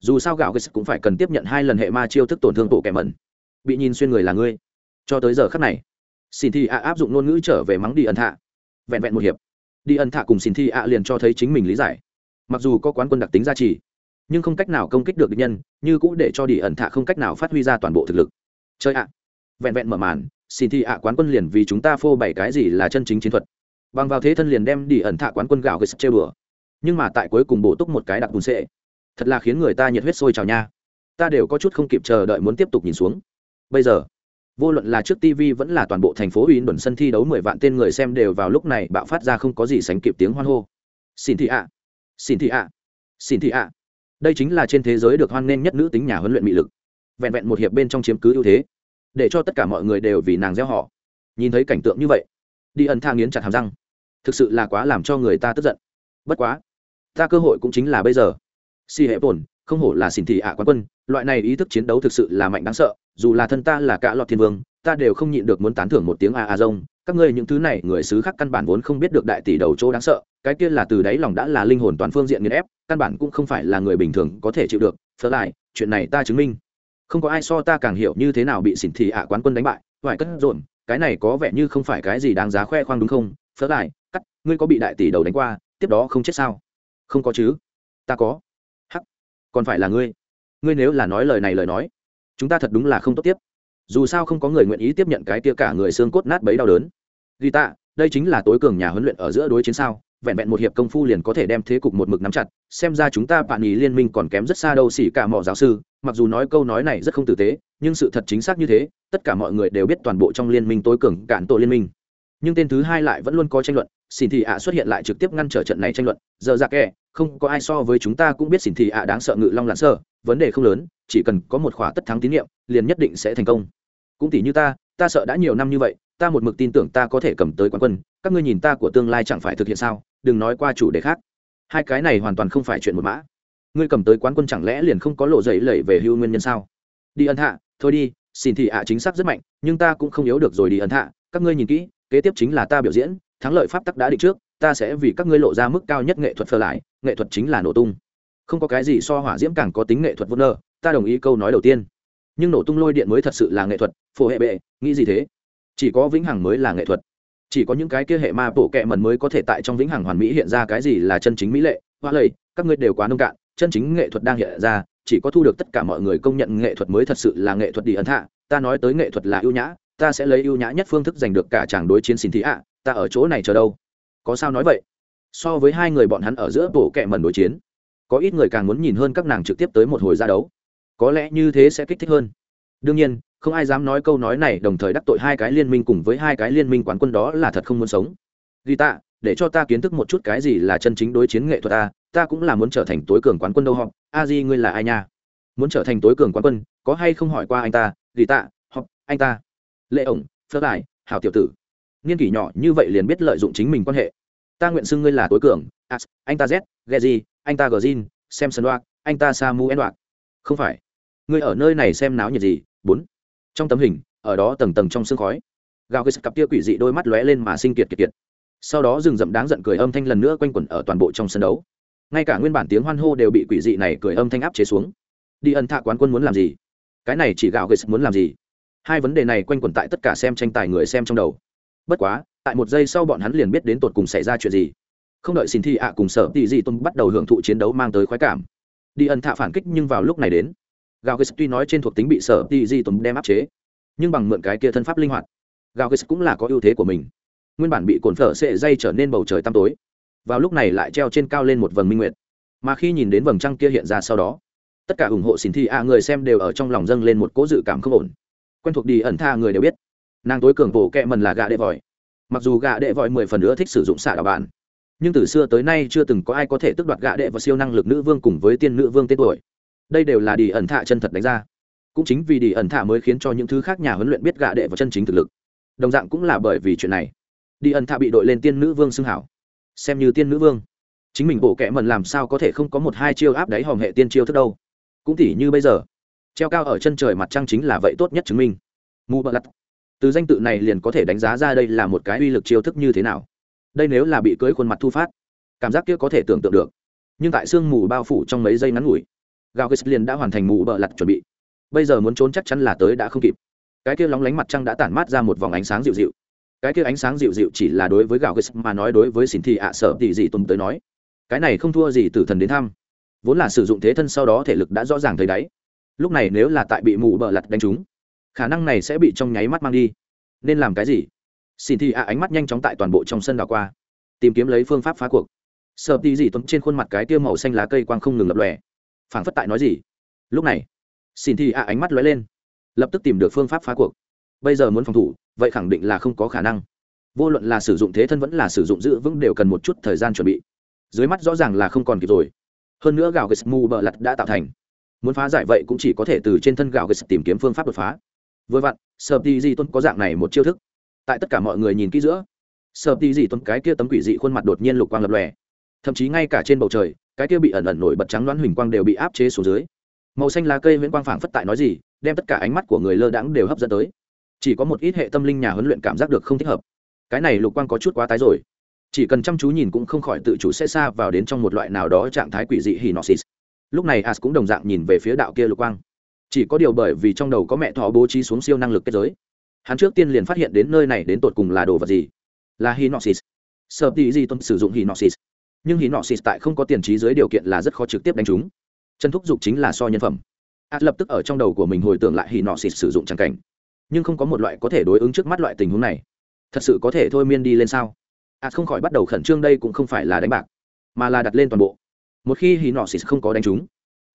Dù sao gạo ghis cũng phải cần tiếp nhận hai lần hệ ma chiêu thức tổn thương bộ kẻ mẩn. Bị nhìn xuyên người là ngươi. Cho tới giờ khắc này, xin thi ạ áp dụng ngôn ngữ trở về mắng đi ẩn thạ. Vẹn vẹn một hiệp, đi ẩn thạ cùng xin thi ạ liền cho thấy chính mình lý giải. Mặc dù có quán quân đặc tính gia trì, nhưng không cách nào công kích được địch nhân, như cũ để cho đi ẩn thạ không cách nào phát huy ra toàn bộ thực lực. Chơi ạ vẹn vẹn mở màn, xin thi ạ quán quân liền vì chúng ta phô bày cái gì là chân chính chiến thuật. Bằng vào thế thân liền đem đi ẩn thạ quán quân gạo gây sắp chơi bừa nhưng mà tại cuối cùng bổ túc một cái đặc bùn sệ. Thật là khiến người ta nhiệt huyết sôi trào nha. Ta đều có chút không kịp chờ đợi muốn tiếp tục nhìn xuống. Bây giờ, vô luận là trước tv vẫn là toàn bộ thành phố ủy đồn sân thi đấu mười vạn tên người xem đều vào lúc này bạo phát ra không có gì sánh kịp tiếng hoan hô. Xin thị ạ. Xin thị ạ. Xin thị ạ. Đây chính là trên thế giới được hoan nghênh nhất nữ tính nhà huấn luyện mỹ lực. Vẹn vẹn một hiệp bên trong chiếm cứ ưu thế để cho tất cả mọi người đều vì nàng gieo họ. Nhìn thấy cảnh tượng như vậy, đi ẩn tha nghiến chặt hàm răng. Thực sự là quá làm cho người ta tức giận. Bất quá, ta cơ hội cũng chính là bây giờ. Si hệ tổn không hổ là xin thị ạ quán quân, loại này ý thức chiến đấu thực sự là mạnh đáng sợ, dù là thân ta là cả lọt thiên vương, ta đều không nhịn được muốn tán thưởng một tiếng a a rông. Các ngươi những thứ này, người xứ khác căn bản vốn không biết được đại tỷ đầu chỗ đáng sợ, cái kia là từ đáy lòng đã là linh hồn toàn phương diện nghiền ép, căn bản cũng không phải là người bình thường có thể chịu được. Phớt lại, chuyện này ta chứng minh không có ai so ta càng hiểu như thế nào bị xỉn thị ạ quán quân đánh bại, phải cất rộn cái này có vẻ như không phải cái gì đáng giá khoe khoang đúng không? Phớt lại, cắt, ngươi có bị đại tỷ đầu đánh qua, tiếp đó không chết sao? Không có chứ. Ta có. Hắc. Còn phải là ngươi. Ngươi nếu là nói lời này lời nói, chúng ta thật đúng là không tốt tiếp. Dù sao không có người nguyện ý tiếp nhận cái tia cả người xương cốt nát bấy đau đớn. Ghi tạ, đây chính là tối cường nhà huấn luyện ở giữa đối chiến sao? Vẹn vẹn một hiệp công phu liền có thể đem thế cục một mực nắm chặt, xem ra chúng ta bạn ý liên minh còn kém rất xa đâu xỉ cả mỏ giáo sư, mặc dù nói câu nói này rất không tử tế, nhưng sự thật chính xác như thế, tất cả mọi người đều biết toàn bộ trong liên minh tối cường cản tổ liên minh. Nhưng tên thứ hai lại vẫn luôn có tranh luận xin thị ạ xuất hiện lại trực tiếp ngăn trở trận này tranh luận, giờ ra kẻ, không có ai so với chúng ta cũng biết xin thị ạ đáng sợ ngự long lặn sơ, vấn đề không lớn, chỉ cần có một khỏa tất thắng tín nhiệm, liền nhất định sẽ thành công. Cũng tỷ như ta ta sợ đã nhiều năm như vậy ta một mực tin tưởng ta có thể cầm tới quán quân, các ngươi nhìn ta của tương lai chẳng phải thực hiện sao? Đừng nói qua chủ đề khác. Hai cái này hoàn toàn không phải chuyện một mã. Ngươi cầm tới quán quân chẳng lẽ liền không có lộ dậy lẩy về hưu nguyên nhân sao? Đi ân hạ, thôi đi, xin thị ạ chính xác rất mạnh, nhưng ta cũng không yếu được rồi đi ân hạ. Các ngươi nhìn kỹ, kế tiếp chính là ta biểu diễn, thắng lợi pháp tắc đã định trước, ta sẽ vì các ngươi lộ ra mức cao nhất nghệ thuật phơ lại, nghệ thuật chính là nổ tung. Không có cái gì so hỏa diễm càng có tính nghệ thuật vô nơ, ta đồng ý câu nói đầu tiên. Nhưng nổ tung lôi điện mới thật sự là nghệ thuật, phổ hệ bệ, nghĩ gì thế? Chỉ có vĩnh hằng mới là nghệ thuật. Chỉ có những cái kia hệ ma bộ kệ mần mới có thể tại trong vĩnh hằng hoàn mỹ hiện ra cái gì là chân chính mỹ lệ. Hoa lầy các ngươi đều quá nông cạn, chân chính nghệ thuật đang hiện ra, chỉ có thu được tất cả mọi người công nhận nghệ thuật mới thật sự là nghệ thuật đi ấn thạ ta nói tới nghệ thuật là ưu nhã, ta sẽ lấy ưu nhã nhất phương thức giành được cả chàng đối chiến xin thị ạ. Ta ở chỗ này chờ đâu? Có sao nói vậy? So với hai người bọn hắn ở giữa bộ kệ mần đối chiến, có ít người càng muốn nhìn hơn các nàng trực tiếp tới một hồi ra đấu. Có lẽ như thế sẽ kích thích hơn. Đương nhiên không ai dám nói câu nói này, đồng thời đắc tội hai cái liên minh cùng với hai cái liên minh quán quân đó là thật không muốn sống. Ghi tạ, để cho ta kiến thức một chút cái gì là chân chính đối chiến nghệ thuật ta ta cũng là muốn trở thành tối cường quán quân đâu họ a di, ngươi là ai nha? Muốn trở thành tối cường quán quân, có hay không hỏi qua anh ta? Ghi tạ học anh ta. Lệ ổng phớt đại hảo tiểu tử. Nghiên kỷ nhỏ như vậy liền biết lợi dụng chính mình quan hệ. Ta nguyện xưng ngươi là tối cường. As, anh ta z gì anh ta gờ zin xem sân đoạt anh ta samu en đoạt không phải. Ngươi ở nơi này xem náo nhiệt gì? Bốn trong tấm hình, ở đó tầng tầng trong sương khói. Gào cái cặp tia quỷ dị đôi mắt lóe lên mà sinh kiệt kiệt kiệt. Sau đó rừng rậm đáng giận cười âm thanh lần nữa quanh quẩn ở toàn bộ trong sân đấu. Ngay cả nguyên bản tiếng hoan hô đều bị quỷ dị này cười âm thanh áp chế xuống. Đi ân thạ quán quân muốn làm gì? Cái này chỉ gạo gây muốn làm gì? Hai vấn đề này quanh quẩn tại tất cả xem tranh tài người xem trong đầu. Bất quá, tại một giây sau bọn hắn liền biết đến tột cùng xảy ra chuyện gì. Không đợi xin thi ạ cùng sở tỷ dị tôn bắt đầu hưởng thụ chiến đấu mang tới khoái cảm. Đi ân thạ phản kích nhưng vào lúc này đến gạo ghét tuy nói trên thuộc tính bị sở tỷ di tùng đem áp chế, nhưng bằng mượn cái kia thân pháp linh hoạt gạo ghét cũng là có ưu thế của mình. Nguyên bản bị cồn phở sệ dây trở nên bầu trời tăm tối, vào lúc này lại treo trên cao lên một vầng minh nguyệt. Mà khi nhìn đến vầng trăng kia hiện ra sau đó, tất cả ủng hộ xin thi a người xem đều ở trong lòng dâng lên một cố dự cảm không ổn. Quen thuộc đi ẩn tha người đều biết, nàng tối cường bổ kẹ mần là gạ đệ vòi. Mặc dù gạ đệ vòi mười phần nữa thích sử dụng xạ đạo bản, nhưng từ xưa tới nay chưa từng có ai có thể tước đoạt gạ đệ và siêu năng lực nữ vương cùng với tiên nữ vương tên tuổi đây đều là đi ẩn thạ chân thật đánh ra. Cũng chính vì đi ẩn thạ mới khiến cho những thứ khác nhà huấn luyện biết gạ đệ và chân chính thực lực. Đồng dạng cũng là bởi vì chuyện này, đi ẩn thạ bị đội lên tiên nữ vương xưng hảo. Xem như tiên nữ vương, chính mình bộ kẽ mần làm sao có thể không có một hai chiêu áp đáy hòm hệ tiên chiêu thức đâu. Cũng tỉ như bây giờ, treo cao ở chân trời mặt trăng chính là vậy tốt nhất chứng minh. Mù bợ lặt từ danh tự này liền có thể đánh giá ra đây là một cái uy lực chiêu thức như thế nào. Đây nếu là bị cưới khuôn mặt thu phát, cảm giác kia có thể tưởng tượng được. Nhưng tại sương mù bao phủ trong mấy giây ngắn ngủi gạo ghét liền đã hoàn thành mù bợ lặt chuẩn bị. Bây giờ muốn trốn chắc chắn là tới đã không kịp. Cái kia lóng lánh mặt trăng đã tản mát ra một vòng ánh sáng dịu dịu. Cái kia ánh sáng dịu dịu chỉ là đối với gạo ghét mà nói đối với xin thị ạ sợ thì gì tùng tới nói. Cái này không thua gì tử thần đến thăm. Vốn là sử dụng thế thân sau đó thể lực đã rõ ràng thấy đáy. Lúc này nếu là tại bị mù bợ lặt đánh trúng, khả năng này sẽ bị trong nháy mắt mang đi. Nên làm cái gì? Xin thị ạ ánh mắt nhanh chóng tại toàn bộ trong sân đảo qua, tìm kiếm lấy phương pháp phá cuộc. Sợ tí gì tuấn trên khuôn mặt cái tia màu xanh lá cây quang không ngừng lập lòe phảng phất tại nói gì. Lúc này xin thị ạ ánh mắt lóe lên, lập tức tìm được phương pháp phá cuộc. Bây giờ muốn phòng thủ, vậy khẳng định là không có khả năng. Vô luận là sử dụng thế thân vẫn là sử dụng giữ vững đều cần một chút thời gian chuẩn bị. Dưới mắt rõ ràng là không còn kịp rồi. Hơn nữa gạo ghét mù bờ lặt đã tạo thành. Muốn phá giải vậy cũng chỉ có thể từ trên thân gạo ghét tìm kiếm phương pháp đột phá. Vừa vặn sợ tí di tuân có dạng này một chiêu thức. Tại tất cả mọi người nhìn kỹ giữa sợ tí di tuân cái kia tấm quỷ dị khuôn mặt đột nhiên lục quang lập lòe thậm chí ngay cả trên bầu trời, cái kia bị ẩn ẩn nổi bật trắng đoán huỳnh quang đều bị áp chế xuống dưới. Màu xanh lá cây nguyễn quang phảng phất tại nói gì, đem tất cả ánh mắt của người lơ đãng đều hấp dẫn tới. Chỉ có một ít hệ tâm linh nhà huấn luyện cảm giác được không thích hợp. Cái này lục quang có chút quá tái rồi. Chỉ cần chăm chú nhìn cũng không khỏi tự chủ sẽ xa vào đến trong một loại nào đó trạng thái quỷ dị hinosis. Lúc này as cũng đồng dạng nhìn về phía đạo kia lục quang. Chỉ có điều bởi vì trong đầu có mẹ thọ bố trí xuống siêu năng lực kết giới, hắn trước tiên liền phát hiện đến nơi này đến tột cùng là đồ vật gì? Là hinoxis sợ tỷ gì tuân sử dụng hinoxis nhưng hỉ nọ xịt tại không có tiền trí dưới điều kiện là rất khó trực tiếp đánh chúng. Chân thúc dục chính là so nhân phẩm. As lập tức ở trong đầu của mình hồi tưởng lại hỉ nọ xịt sử dụng trang cảnh. Nhưng không có một loại có thể đối ứng trước mắt loại tình huống này. Thật sự có thể thôi miên đi lên sao? As không khỏi bắt đầu khẩn trương đây cũng không phải là đánh bạc, mà là đặt lên toàn bộ. Một khi hỉ nọ xịt không có đánh chúng,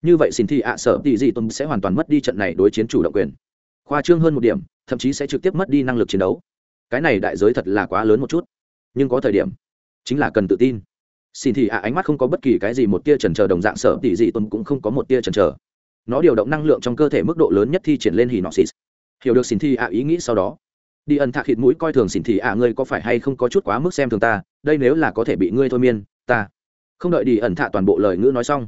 như vậy xin thì ạ sợ tỷ gì tuân sẽ hoàn toàn mất đi trận này đối chiến chủ động quyền. Khoa trương hơn một điểm, thậm chí sẽ trực tiếp mất đi năng lực chiến đấu. Cái này đại giới thật là quá lớn một chút, nhưng có thời điểm chính là cần tự tin xin thị ạ, ánh mắt không có bất kỳ cái gì một tia trần trờ đồng dạng sợ tỷ dị tuân cũng không có một tia trần trờ nó điều động năng lượng trong cơ thể mức độ lớn nhất thi triển lên hỉ nọ xịt. hiểu được xin thị ạ, ý nghĩ sau đó. Đi ẩn thạc thịt mũi coi thường xin thị ạ, ngươi có phải hay không có chút quá mức xem thường ta? Đây nếu là có thể bị ngươi thôi miên, ta không đợi đi ẩn thạ toàn bộ lời ngữ nói xong,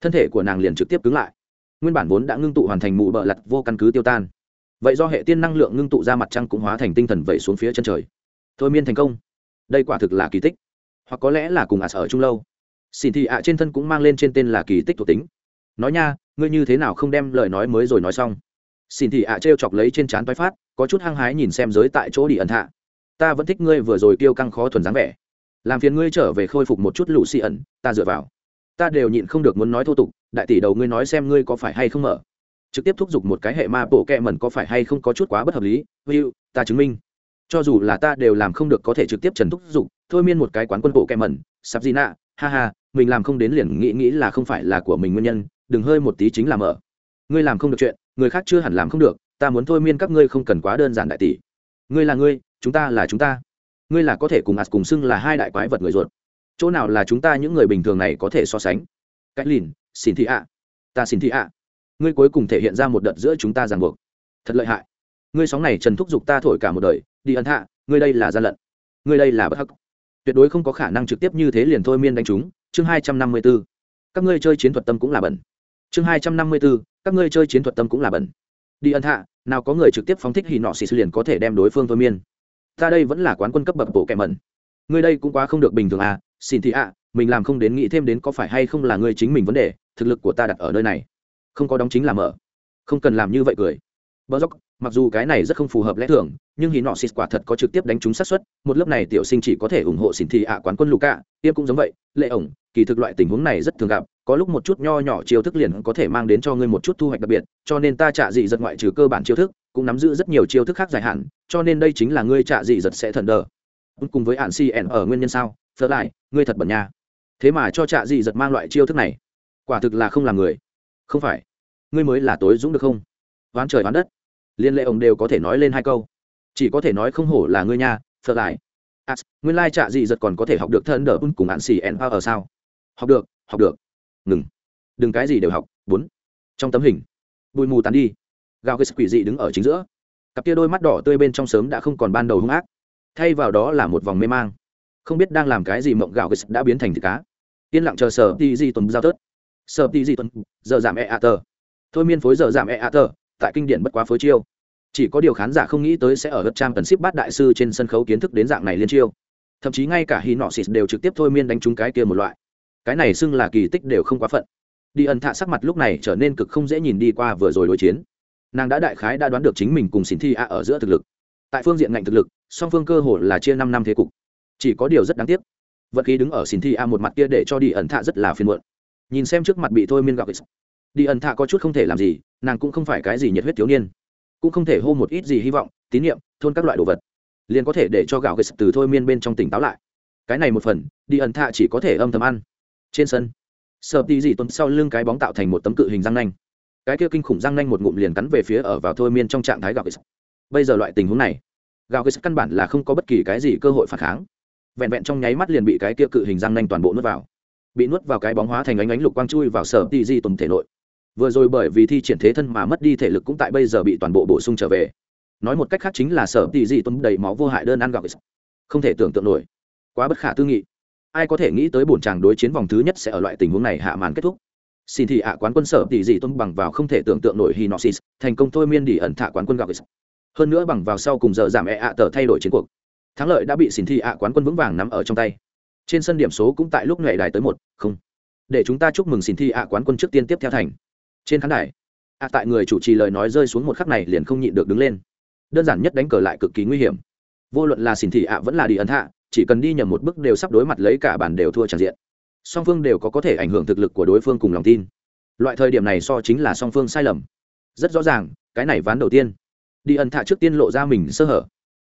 thân thể của nàng liền trực tiếp cứng lại. Nguyên bản vốn đã ngưng tụ hoàn thành mụ bợ lặt vô căn cứ tiêu tan. Vậy do hệ tiên năng lượng ngưng tụ ra mặt trăng cũng hóa thành tinh thần vẩy xuống phía chân trời. Thôi miên thành công. Đây quả thực là kỳ tích hoặc có lẽ là cùng ả sở chung lâu. Xin thị ạ trên thân cũng mang lên trên tên là kỳ tích thuộc tính. Nói nha, ngươi như thế nào không đem lời nói mới rồi nói xong? Xin thị ạ trêu chọc lấy trên trán toái phát, có chút hăng hái nhìn xem giới tại chỗ đi ẩn hạ. Ta vẫn thích ngươi vừa rồi kêu căng khó thuần dáng vẻ. Làm phiền ngươi trở về khôi phục một chút lũ xì ẩn, ta dựa vào. Ta đều nhịn không được muốn nói thô tục, đại tỷ đầu ngươi nói xem ngươi có phải hay không mở. Trực tiếp thúc giục một cái hệ ma bộ kẹ mẩn có phải hay không có chút quá bất hợp lý. Hữu ta chứng minh cho dù là ta đều làm không được có thể trực tiếp trần thúc dục, thôi miên một cái quán quân bộ kẹ mẩn sắp gì nạ ha ha mình làm không đến liền nghĩ nghĩ là không phải là của mình nguyên nhân đừng hơi một tí chính là mở. Ngươi làm không được chuyện người khác chưa hẳn làm không được ta muốn thôi miên các ngươi không cần quá đơn giản đại tỷ. Ngươi là ngươi chúng ta là chúng ta. Ngươi là có thể cùng ạt cùng xưng là hai đại quái vật người ruột. Chỗ nào là chúng ta những người bình thường này có thể so sánh? Cách lìn xin thị ạ. Ta xin thị ạ. Ngươi cuối cùng thể hiện ra một đợt giữa chúng ta ràng buộc. Thật lợi hại. Ngươi sóng này trần thúc giục ta thổi cả một đời đi ân hạ, ngươi đây là gian lận. Ngươi đây là bất hắc. Tuyệt đối không có khả năng trực tiếp như thế liền thôi miên đánh chúng. Chương hai trăm năm mươi b ố các ngươi chơi chiến thuật tâm cũng là bẩn. Chương hai trăm năm mươi b ố các ngươi chơi chiến thuật tâm cũng là bẩn. Đi ân hạ, nào có người trực tiếp phóng thích hì nọ xì liền có thể đem đối phương thôi miên. Ta đây vẫn là quán quân cấp bậc bộ kẻ mẩn. Ngươi đây cũng quá không được bình thường à xin thị ạ, mình làm không đến nghĩ thêm đến có phải hay không là ngươi chính mình vấn đề, thực lực của ta đặt ở nơi này. Không có đóng chính là mở. Không cần làm như vậy cười bờ dốc mặc dù cái này rất không phù hợp lẽ thường, nhưng hì nọ xịt quả thật có trực tiếp đánh trúng sát xuất một lớp này tiểu sinh chỉ có thể ủng hộ xỉn thị ạ quán quân luka tiếp cũng giống vậy, lệ ổng, kỳ thực loại tình huống này rất thường gặp, có lúc một chút nho nhỏ chiêu thức liền có thể mang đến cho ngươi một chút thu hoạch đặc biệt, cho nên ta trả dị giật ngoại trừ cơ bản chiêu thức, cũng nắm giữ rất nhiều chiêu thức khác dài hạn, cho nên đây chính là ngươi trả dị giật sẽ thần đờ. Cùng với hạn cn ở nguyên nhân sao? Phớt lại, ngươi thật bẩn nha. Thế mà cho trả dị giật mang loại chiêu thức này, quả thực là không làm người. Không phải, ngươi mới là tối dũng được không? Ván trời ván đất liên lệ ông đều có thể nói lên hai câu. Chỉ có thể nói không hổ là ngươi nha phớt lại. À, nguyên lai trạ dị giật còn có thể học được thân đờ cùng hạn cn ở sao? Học được học được. Ngừng. Đừng cái gì đều học bốn. Trong tấm hình. Bụi mù tàn đi. Gào cái quỷ dị đứng ở chính giữa. Cặp kia đôi mắt đỏ tươi bên trong sớm đã không còn ban đầu hung ác. Thay vào đó là một vòng mê mang. Không biết đang làm cái gì mộng gạo đã biến thành thịt cá. Yên lặng chờ sở ti di tuần giao tớt. Sở ti di tuần giờ giảm e a tờ thôi miên phối giờ giảm e a tờ tại kinh điển bất quá phối chiêu chỉ có điều khán giả không nghĩ tới sẽ ở đất trang tần ship bát đại sư trên sân khấu kiến thức đến dạng này liên chiêu. Thậm chí ngay cả hy nọ xịt đều trực tiếp thôi miên đánh trúng cái kia một loại. Cái này xưng là kỳ tích đều không quá phận. Đi ẩn thạ sắc mặt lúc này trở nên cực không dễ nhìn đi qua vừa rồi đối chiến. Nàng đã đại khái đã đoán được chính mình cùng xin thi a ở giữa thực lực. Tại phương diện ngạnh thực lực, song phương cơ hồ là chia năm năm thế cục. Chỉ có điều rất đáng tiếc. Vận khí đứng ở xin thi a một mặt kia để cho đi ẩn thạ rất là phiền muộn. Nhìn xem trước mặt bị thôi miên gặp đi ẩn thạ có chút không thể làm gì, nàng cũng không phải cái gì nhiệt huyết thiếu niên cũng không thể hô một ít gì hy vọng, tín nhiệm thôn các loại đồ vật. Liền có thể để cho gạo gây từ thôi miên bên trong tỉnh táo lại. Cái này một phần, đi ẩn thạ chỉ có thể âm thầm ăn. Trên sân, sợ tí gì tuấn sau lưng cái bóng tạo thành một tấm cự hình răng nanh. Cái kia kinh khủng răng nanh một ngụm liền cắn về phía ở vào thôi miên trong trạng thái gạo gây bây giờ loại tình huống này, gạo gây căn bản là không có bất kỳ cái gì cơ hội phản kháng. Vẹn vẹn trong nháy mắt liền bị cái kia cự hình răng nanh toàn bộ nuốt vào. Bị nuốt vào cái bóng hóa thành ánh ánh lục quang chui vào sở tì di tuấn thể nội vừa rồi bởi vì thi triển thế thân mà mất đi thể lực cũng tại bây giờ bị toàn bộ bổ sung trở về. Nói một cách khác chính là sở tỷ dị tuấn đầy máu vô hại đơn ăn gạo. Không thể tưởng tượng nổi. Quá bất khả tư nghị. Ai có thể nghĩ tới bổn chàng đối chiến vòng thứ nhất sẽ ở loại tình huống này hạ màn kết thúc. Xin thị ạ, quán quân sở tỷ dị tuấn bằng vào không thể tưởng tượng nổi hinoxis thành công thôi miên đi ẩn thả quán quân gạo. Hơn nữa bằng vào sau cùng giờ giảm e ạ, tờ thay đổi chiến cuộc. Thắng lợi đã bị xin thị ạ, quán quân vững vàng nắm ở trong tay. Trên sân điểm số cũng tại lúc nhảy đài tới một, không. Để chúng ta chúc mừng xin thị ạ, quán quân trước tiên tiếp theo thành trên khán đài, ạ, tại người chủ trì lời nói rơi xuống một khắc này liền không nhịn được đứng lên. Đơn giản nhất đánh cờ lại cực kỳ nguy hiểm. Vô luận là xin thị ạ, vẫn là đi ấn hạ, chỉ cần đi nhầm một bước đều sắp đối mặt lấy cả bản đều thua tràn diện. Song phương đều có có thể ảnh hưởng thực lực của đối phương cùng lòng tin. Loại thời điểm này so chính là song phương sai lầm. Rất rõ ràng, cái này ván đầu tiên. Đi ẩn thạ trước tiên lộ ra mình sơ hở.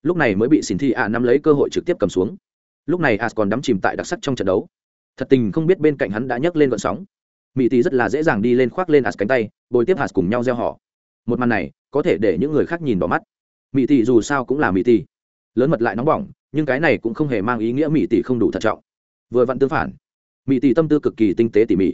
Lúc này mới bị xin thị ạ, nắm lấy cơ hội trực tiếp cầm xuống. Lúc này as còn đắm chìm tại đặc sắc trong trận đấu. Thật tình không biết bên cạnh hắn đã nhấc lên vận sóng mỹ tỷ rất là dễ dàng đi lên khoác lên ạt cánh tay, bồi tiếp hạt cùng nhau gieo họ. Một màn này, có thể để những người khác nhìn bỏ mắt. Mỹ tỷ dù sao cũng là mỹ tỷ lớn mật lại nóng bỏng, nhưng cái này cũng không hề mang ý nghĩa mỹ tỷ không đủ thận trọng. Vừa vặn tương phản mỹ tỷ tâm tư cực kỳ tinh tế tỉ mỉ.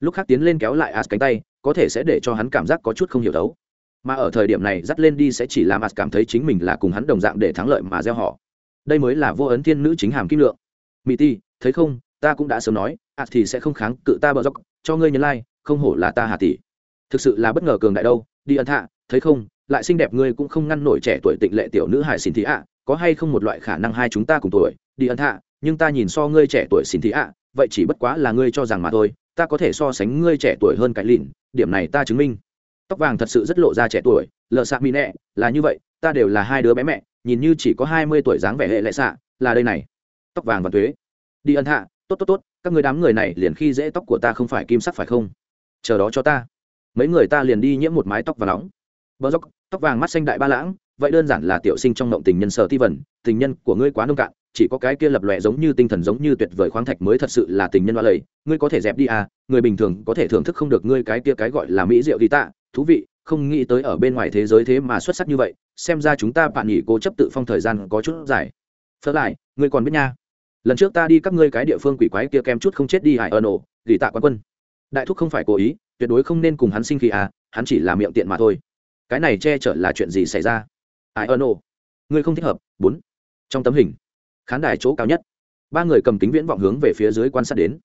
Lúc khác tiến lên kéo lại ạt cánh tay, có thể sẽ để cho hắn cảm giác có chút không hiểu đấu mà ở thời điểm này, dắt lên đi sẽ chỉ làm ạt cảm thấy chính mình là cùng hắn đồng dạng để thắng lợi mà gieo họ. Đây mới là vô ấn thiên nữ chính hàm kim lượng. Mỹ tỷ thấy không? Ta cũng đã sớm nói ạt thì sẽ không kháng cự ta bờ dốc cho ngươi nhấn lai、like, không hổ là ta hà tỷ. Thực sự là bất ngờ cường đại đâu đi ẩn thạ thấy không lại xinh đẹp ngươi cũng không ngăn nổi trẻ tuổi tịnh lệ tiểu nữ hải xin thị ạ có hay không một loại khả năng hai chúng ta cùng tuổi đi ẩn thạ nhưng ta nhìn so ngươi trẻ tuổi xin thị ạ vậy chỉ bất quá là ngươi cho rằng mà thôi ta có thể so sánh ngươi trẻ tuổi hơn cái lìn điểm này ta chứng minh. Tóc vàng thật sự rất lộ ra trẻ tuổi lợ xạ mỹ nẹ là như vậy ta đều là hai đứa bé mẹ nhìn như chỉ có hai mươi tuổi dáng vẻ hệ lệ xạ là đây này. Tóc vàng và thuế. Đi ân hạ tốt tốt tốt, các người đám người này liền khi dễ tóc của ta không phải kim sắc phải không? Chờ đó cho ta. Mấy người ta liền đi nhiễm một mái tóc và nóng. Bờ dốc, tóc vàng mắt xanh đại ba lãng, vậy đơn giản là tiểu sinh trong mộng tình nhân sở ti vần tình nhân của ngươi quá nông cạn, chỉ có cái kia lập lòe giống như tinh thần giống như tuyệt vời khoáng thạch mới thật sự là tình nhân hoa lầy. Ngươi có thể dẹp đi à người bình thường có thể thưởng thức không được ngươi cái kia cái gọi là mỹ rượu đi tạ thú vị, không nghĩ tới ở bên ngoài thế giới thế mà xuất sắc như vậy, xem ra chúng ta bạn nghỉ cố chấp tự phong thời gian có chút dài. Phớt lại, ngươi còn biết nha lần trước ta đi các ngươi cái địa phương quỷ quái kia kem chút không chết đi hải ân ổ, gỉ tạ quán quân. Đại thúc không phải cố ý, tuyệt đối không nên cùng hắn sinh khí à hắn chỉ là miệng tiện mà thôi. Cái này che chở là chuyện gì xảy ra? Hải ân ổ. Ngươi không thích hợp. Bốn. Trong tấm hình. Khán đài chỗ cao nhất. Ba người cầm kính viễn vọng hướng về phía dưới quan sát đến.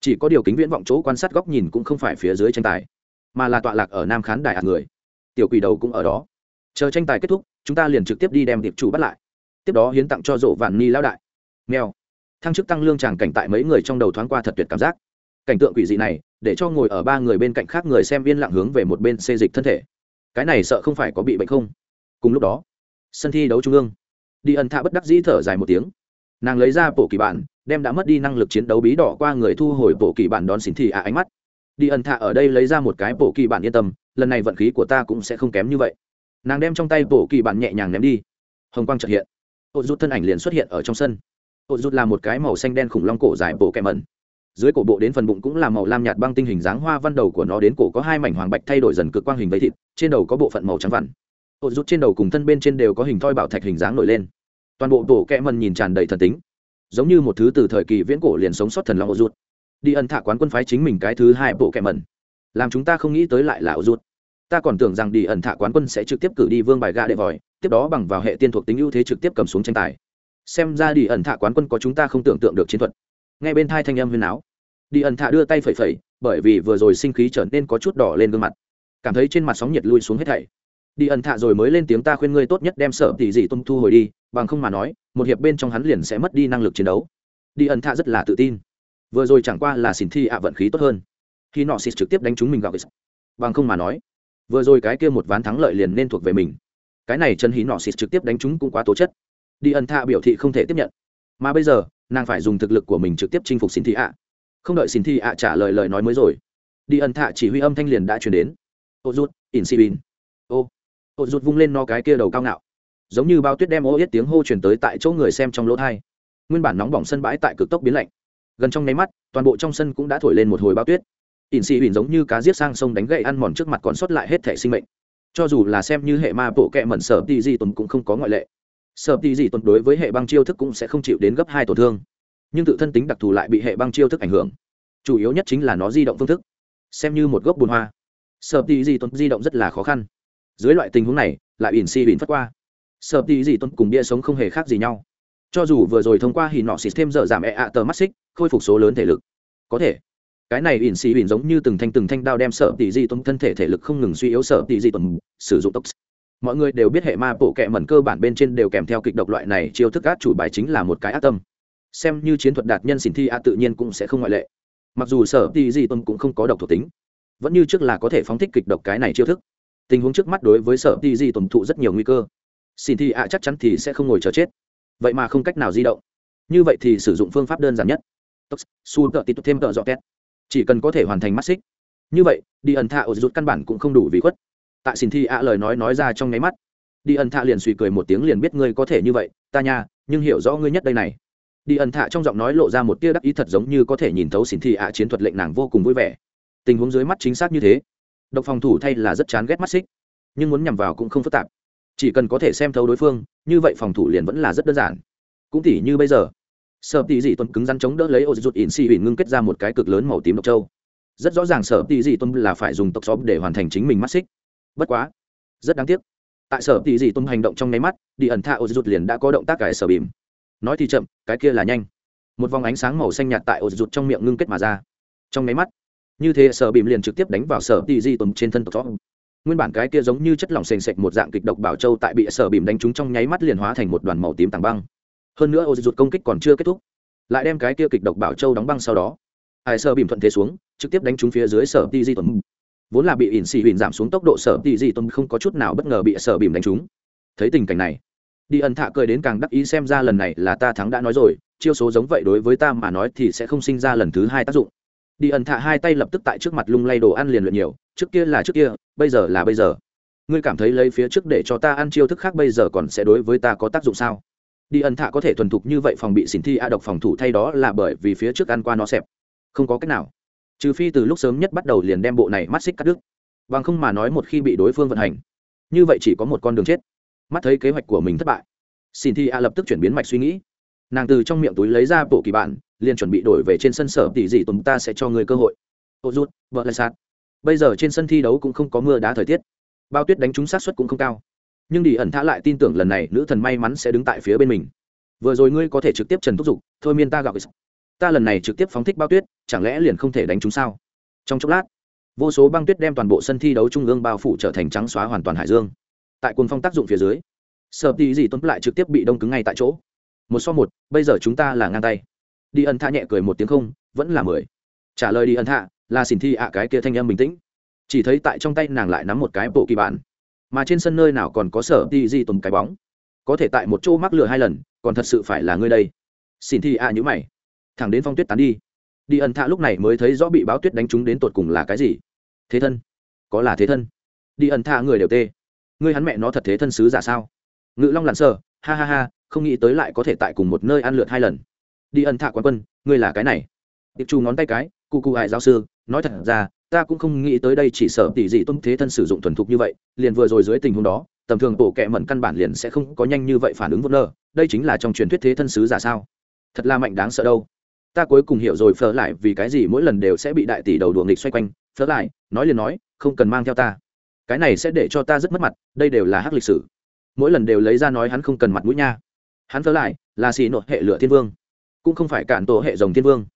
Chỉ có điều kính viễn vọng chỗ quan sát góc nhìn cũng không phải phía dưới tranh tài, mà là tọa lạc ở nam khán đài ạt người. Tiểu quỷ đầu cũng ở đó. Chờ tranh tài kết thúc, chúng ta liền trực tiếp đi đem tiệp chủ bắt lại. Tiếp đó hiến tặng cho rộ vạn ni lão đại. Nghèo thăng chức tăng lương tràng cảnh tại mấy người trong đầu thoáng qua thật tuyệt cảm giác. Cảnh tượng quỷ dị này, để cho ngồi ở ba người bên cạnh khác người xem viên lặng hướng về một bên xê dịch thân thể. Cái này sợ không phải có bị bệnh không? Cùng lúc đó, sân thi đấu trung ương. Đi ẩn thạ bất đắc dĩ thở dài một tiếng. Nàng lấy ra bộ kỳ bản, đem đã mất đi năng lực chiến đấu bí đỏ qua người thu hồi bộ kỳ bản đón xỉn thị ạ ánh mắt. Đi ẩn thạ ở đây lấy ra một cái bộ kỳ bản yên tâm, lần này vận khí của ta cũng sẽ không kém như vậy. Nàng đem trong tay bộ kỳ bản nhẹ nhàng ném đi. Hồng quang trợ hiện. Ô rút thân ảnh liền xuất hiện ở trong sân ổ rút là một cái màu xanh đen khủng long cổ dài bộ kẹm mẩn. Dưới cổ bộ đến phần bụng cũng là màu lam nhạt băng tinh hình dáng hoa văn đầu của nó đến cổ có hai mảnh hoàng bạch thay đổi dần cực quang hình vây thịt, trên đầu có bộ phận màu trắng vằn. Ổ rút trên đầu cùng thân bên trên đều có hình thoi bảo thạch hình dáng nổi lên. Toàn bộ bộ kẹm mần nhìn tràn đầy thần tính. Giống như một thứ từ thời kỳ viễn cổ liền sống sót thần long ổ rút đi ẩn thả quán quân phái chính mình cái thứ hai bộ kẹm mần làm chúng ta không nghĩ tới lại là ổ rút ta còn tưởng rằng đi ẩn thả quán quân sẽ trực tiếp cử đi vương bài gạ đệ vòi, tiếp đó bằng vào hệ tiên thuộc tính ưu thế trực tiếp cầm xuống tranh tài xem ra đi ẩn thạ quán quân có chúng ta không tưởng tượng được chiến thuật. Ngay bên thai thanh âm huyền áo đi ẩn thạ đưa tay phẩy phẩy, bởi vì vừa rồi sinh khí trở nên có chút đỏ lên gương mặt. Cảm thấy trên mặt sóng nhiệt lui xuống hết thảy. Đi ẩn thạ rồi mới lên tiếng ta khuyên ngươi tốt nhất đem sở tỷ dị tuân thu hồi đi, bằng không mà nói, một hiệp bên trong hắn liền sẽ mất đi năng lực chiến đấu. Đi ẩn thạ rất là tự tin. Vừa rồi chẳng qua là xin thi ạ vận khí tốt hơn. Khi nọ xịt trực tiếp đánh chúng mình gặp bằng không mà nói, vừa rồi cái kia một ván thắng lợi liền nên thuộc về mình. Cái này chân hí nọ xịt trực tiếp đánh chúng cũng quá tố chất đi ẩn thạ biểu thị không thể tiếp nhận. Mà bây giờ, nàng phải dùng thực lực của mình trực tiếp chinh phục xin Thị ạ. Không đợi xin Thị ạ trả lời lời nói mới rồi, đi ẩn thạ chỉ huy âm thanh liền đã chuyển đến. Ô rút, in si bin. Ô ô rút vung lên no cái kia đầu cao ngạo. Giống như bao tuyết đem ô yết tiếng hô truyền tới tại chỗ người xem trong lỗ thai. Nguyên bản nóng bỏng sân bãi tại cực tốc biến lạnh. Gần trong nháy mắt, toàn bộ trong sân cũng đã thổi lên một hồi bao tuyết. Ỉn xì huỳnh giống như cá giết sang sông đánh gậy ăn mòn trước mặt còn sót lại hết thể sinh mệnh. Cho dù là xem như hệ ma bộ kẹ mẩn sở đi di tuần cũng không có ngoại lệ sợ tì gì tuần đối với hệ băng chiêu thức cũng sẽ không chịu đến gấp hai tổn thương. Nhưng tự thân tính đặc thù lại bị hệ băng chiêu thức ảnh hưởng. Chủ yếu nhất chính là nó di động phương thức. Xem như một gốc bùn hoa. Sợ tì gì tuần di động rất là khó khăn. Dưới loại tình huống này, lại ỉn si ỉn phất qua. Sợ tì gì tuần cùng bia sống không hề khác gì nhau. Cho dù vừa rồi thông qua hì nọ xịt thêm giờ giảm e ạ tờ mắt xích, khôi phục số lớn thể lực. Có thể, cái này ỉn xì ỉn giống như từng thanh từng thanh đao đem sợ tỷ di tuấn thân thể thể lực không ngừng suy yếu, sợ tỷ di tuấn sử dụng tốc mọi người đều biết hệ ma bộ kệ mẩn cơ bản bên trên đều kèm theo kịch độc loại này, chiêu thức át chủ bài chính là một cái ác tâm. Xem như chiến thuật đạt nhân xỉn thi a tự nhiên cũng sẽ không ngoại lệ. Mặc dù sở tỷ di tuấn cũng không có độc thuộc tính, vẫn như trước là có thể phóng thích kịch độc cái này chiêu thức. Tình huống trước mắt đối với sở tỷ di tuấn thụ rất nhiều nguy cơ. Xỉn thi a chắc chắn thì sẽ không ngồi chờ chết. Vậy mà không cách nào di động. Như vậy thì sử dụng phương pháp đơn giản nhất. Tốc, su tợ tít thêm tợ dọ chỉ cần có thể hoàn thành mắt xích. Như vậy, đi ẩn thạ ổ rút căn bản cũng không đủ vì khuất tại xin thi ạ lời nói nói ra trong nháy mắt. Đi ẩn thạ liền suy cười một tiếng liền biết ngươi có thể như vậy, ta nha, nhưng hiểu rõ ngươi nhất đây này. Đi ẩn thạ trong giọng nói lộ ra một tia đắc ý thật giống như có thể nhìn thấu xin thi ạ chiến thuật lệnh nàng vô cùng vui vẻ. Tình huống dưới mắt chính xác như thế. Độc phòng thủ thay là rất chán ghét mắt xích, nhưng muốn nhằm vào cũng không phức tạp. Chỉ cần có thể xem thấu đối phương, như vậy phòng thủ liền vẫn là rất đơn giản. Cũng tỉ như bây giờ, sở tỷ dị tuân cứng rắn chống đỡ lấy ô rụt ỉn xì huỳnh ngưng kết ra một cái cực lớn màu tím độc châu. Rất rõ ràng sở tỷ dị tuân là phải dùng tộc xóm để hoàn thành chính mình mắt xích bất quá, rất đáng tiếc. Tại sở tỷ dị tung hành động trong nháy mắt, đi ẩn tha ô rụt liền đã có động tác cải sở bìm. Nói thì chậm, cái kia là nhanh. Một vòng ánh sáng màu xanh nhạt tại ô rụt trong miệng ngưng kết mà ra. Trong nháy mắt, như thế sở bìm liền trực tiếp đánh vào sở tỷ dị tung trên thân tộc. Nguyên bản cái kia giống như chất lỏng sền sệt một dạng kịch độc bảo châu tại bị sở bìm đánh trúng trong nháy mắt liền hóa thành một đoàn màu tím tảng băng. Hơn nữa ô rụt công kích còn chưa kết thúc. Lại đem cái kia kịch độc bảo châu đóng băng sau đó. Hải sở bìm thuận thế xuống, trực tiếp đánh trúng phía dưới sở ti di tuần vốn là bị ỉn xì huỳnh giảm xuống tốc độ sở tỷ dị tôn không có chút nào bất ngờ bị sở bìm đánh trúng. Thấy tình cảnh này, đi ẩn thạ cười đến càng đắc ý xem ra lần này là ta thắng đã nói rồi, chiêu số giống vậy đối với ta mà nói thì sẽ không sinh ra lần thứ hai tác dụng. Đi ẩn thạ hai tay lập tức tại trước mặt lung lay đồ ăn liền luyện nhiều, trước kia là trước kia, bây giờ là bây giờ. Ngươi cảm thấy lấy phía trước để cho ta ăn chiêu thức khác bây giờ còn sẽ đối với ta có tác dụng sao? Đi ẩn thạ có thể thuần thục như vậy phòng bị xỉn thi a độc phòng thủ thay đó là bởi vì phía trước ăn qua nó xẹp. Không có cách nào trừ phi từ lúc sớm nhất bắt đầu liền đem bộ này mắt xích cắt đứt. Bằng không mà nói một khi bị đối phương vận hành, như vậy chỉ có một con đường chết. Mắt thấy kế hoạch của mình thất bại xin thi a lập tức chuyển biến mạch suy nghĩ. Nàng từ trong miệng túi lấy ra bộ kỳ bản, liền chuẩn bị đổi về trên sân sở tỷ dị tùng ta sẽ cho người cơ hội. Ô rút, vợ lại sạt. bây giờ trên sân thi đấu cũng không có mưa đá thời tiết. Bao tuyết đánh trúng sát suất cũng không cao. Nhưng đi ẩn thả lại tin tưởng lần này nữ thần may mắn sẽ đứng tại phía bên mình. Vừa rồi ngươi có thể trực tiếp trần thúc giục, thôi miên ta gặp ta lần này trực tiếp phóng thích bao tuyết, chẳng lẽ liền không thể đánh chúng sao? Trong chốc lát, vô số băng tuyết đem toàn bộ sân thi đấu trung ương bao phủ trở thành trắng xóa hoàn toàn hải dương. Tại cuồng phong tác dụng phía dưới sợ tí gì tuấn lại trực tiếp bị đông cứng ngay tại chỗ. Một so một, bây giờ chúng ta là ngang tay. Đi ẩn thạ nhẹ cười một tiếng không, vẫn là mười. Trả lời đi ẩn thạ, là xin thi ạ cái kia thanh âm bình tĩnh. Chỉ thấy tại trong tay nàng lại nắm một cái bộ kỳ bản. Mà trên sân nơi nào còn có sở ti di tùng cái bóng? Có thể tại một chỗ mắc lừa hai lần, còn thật sự phải là ngươi đây. Xin thi ạ à nhữ mày thẳng đến phong tuyết tán đi. Đi ẩn thạ lúc này mới thấy rõ bị báo tuyết đánh trúng đến tột cùng là cái gì. Thế thân? Có là thế thân? Đi ẩn thạ người đều tê. Ngươi hắn mẹ nó thật thế thân sứ giả sao? Ngự long lặn sờ, ha ha ha, không nghĩ tới lại có thể tại cùng một nơi ăn lượt hai lần. Đi ẩn thạ quán quân, ngươi là cái này. Tiệp trù ngón tay cái, cụ cụ hại giáo sư, nói thật ra, ta cũng không nghĩ tới đây chỉ sợ tỷ dị tôn thế thân sử dụng thuần thục như vậy, liền vừa rồi dưới tình huống đó, tầm thường tổ kệ mẩn căn bản liền sẽ không có nhanh như vậy phản ứng vô nơ, đây chính là trong truyền thuyết thế thân sứ giả sao? Thật là mạnh đáng sợ đâu ta cuối cùng hiểu rồi, phở lại vì cái gì mỗi lần đều sẽ bị đại tỷ đầu đuồng nghịch xoay quanh. Phở lại, nói liền nói, không cần mang theo ta. Cái này sẽ để cho ta rất mất mặt, đây đều là hắc lịch sử. Mỗi lần đều lấy ra nói hắn không cần mặt mũi nha. Hắn phở lại, là xì nội hệ lửa thiên vương, cũng không phải cản tổ hệ rồng thiên vương.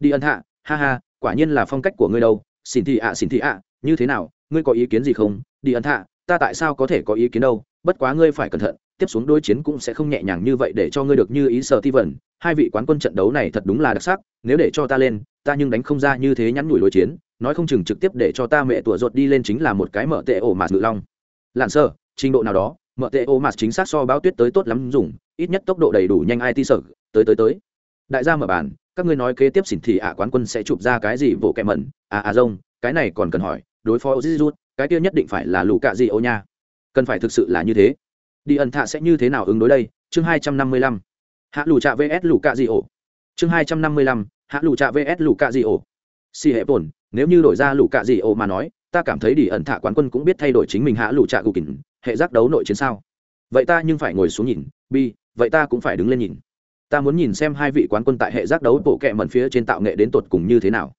Đi ân hạ, ha ha, quả nhiên là phong cách của ngươi đâu. Xin thị ạ, xin thị ạ, như thế nào, ngươi có ý kiến gì không? Đi Ân thạ ta tại sao có thể có ý kiến đâu? Bất quá ngươi phải cẩn thận, tiếp xuống đối chiến cũng sẽ không nhẹ nhàng như vậy để cho ngươi được như ý sở ti vần hai vị quán quân trận đấu này thật đúng là đặc sắc nếu để cho ta lên ta nhưng đánh không ra như thế nhắn nhủi lối chiến nói không chừng trực tiếp để cho ta mẹ tủa ruột đi lên chính là một cái mở tệ ổ mạt ngự long. Lặn sơ trình độ nào đó mở tệ ổ mạt chính xác so báo tuyết tới tốt lắm dùng ít nhất tốc độ đầy đủ nhanh it sở tới tới tới. Đại gia mở bàn các ngươi nói kế tiếp xỉn thì ạ quán quân sẽ chụp ra cái gì vỗ kẹ mẩn? À à rông cái này còn cần hỏi đối phó Jizut, cái kia nhất định phải là lũ cạ gì ô nha. Cần phải thực sự là như thế. Đi ẩn thạ sẽ như thế nào ứng đối đây? Chương hai trăm năm mươi lăm hạ lù trạ vs lù cạ dị ổ. Chương hai trăm năm mươi lăm, hạ lù trạ vs lù cạ dị ổ. Si hệ tổn nếu như đổi ra lù cạ dị ổ mà nói, ta cảm thấy đi ẩn thả quán quân cũng biết thay đổi chính mình hạ lù trạ gù kỉnh hệ giác đấu nội chiến sao. Vậy ta nhưng phải ngồi xuống nhìn, bi, vậy ta cũng phải đứng lên nhìn. Ta muốn nhìn xem hai vị quán quân tại hệ giác đấu bộ kệ mẩn phía trên tạo nghệ đến tột cùng như thế nào.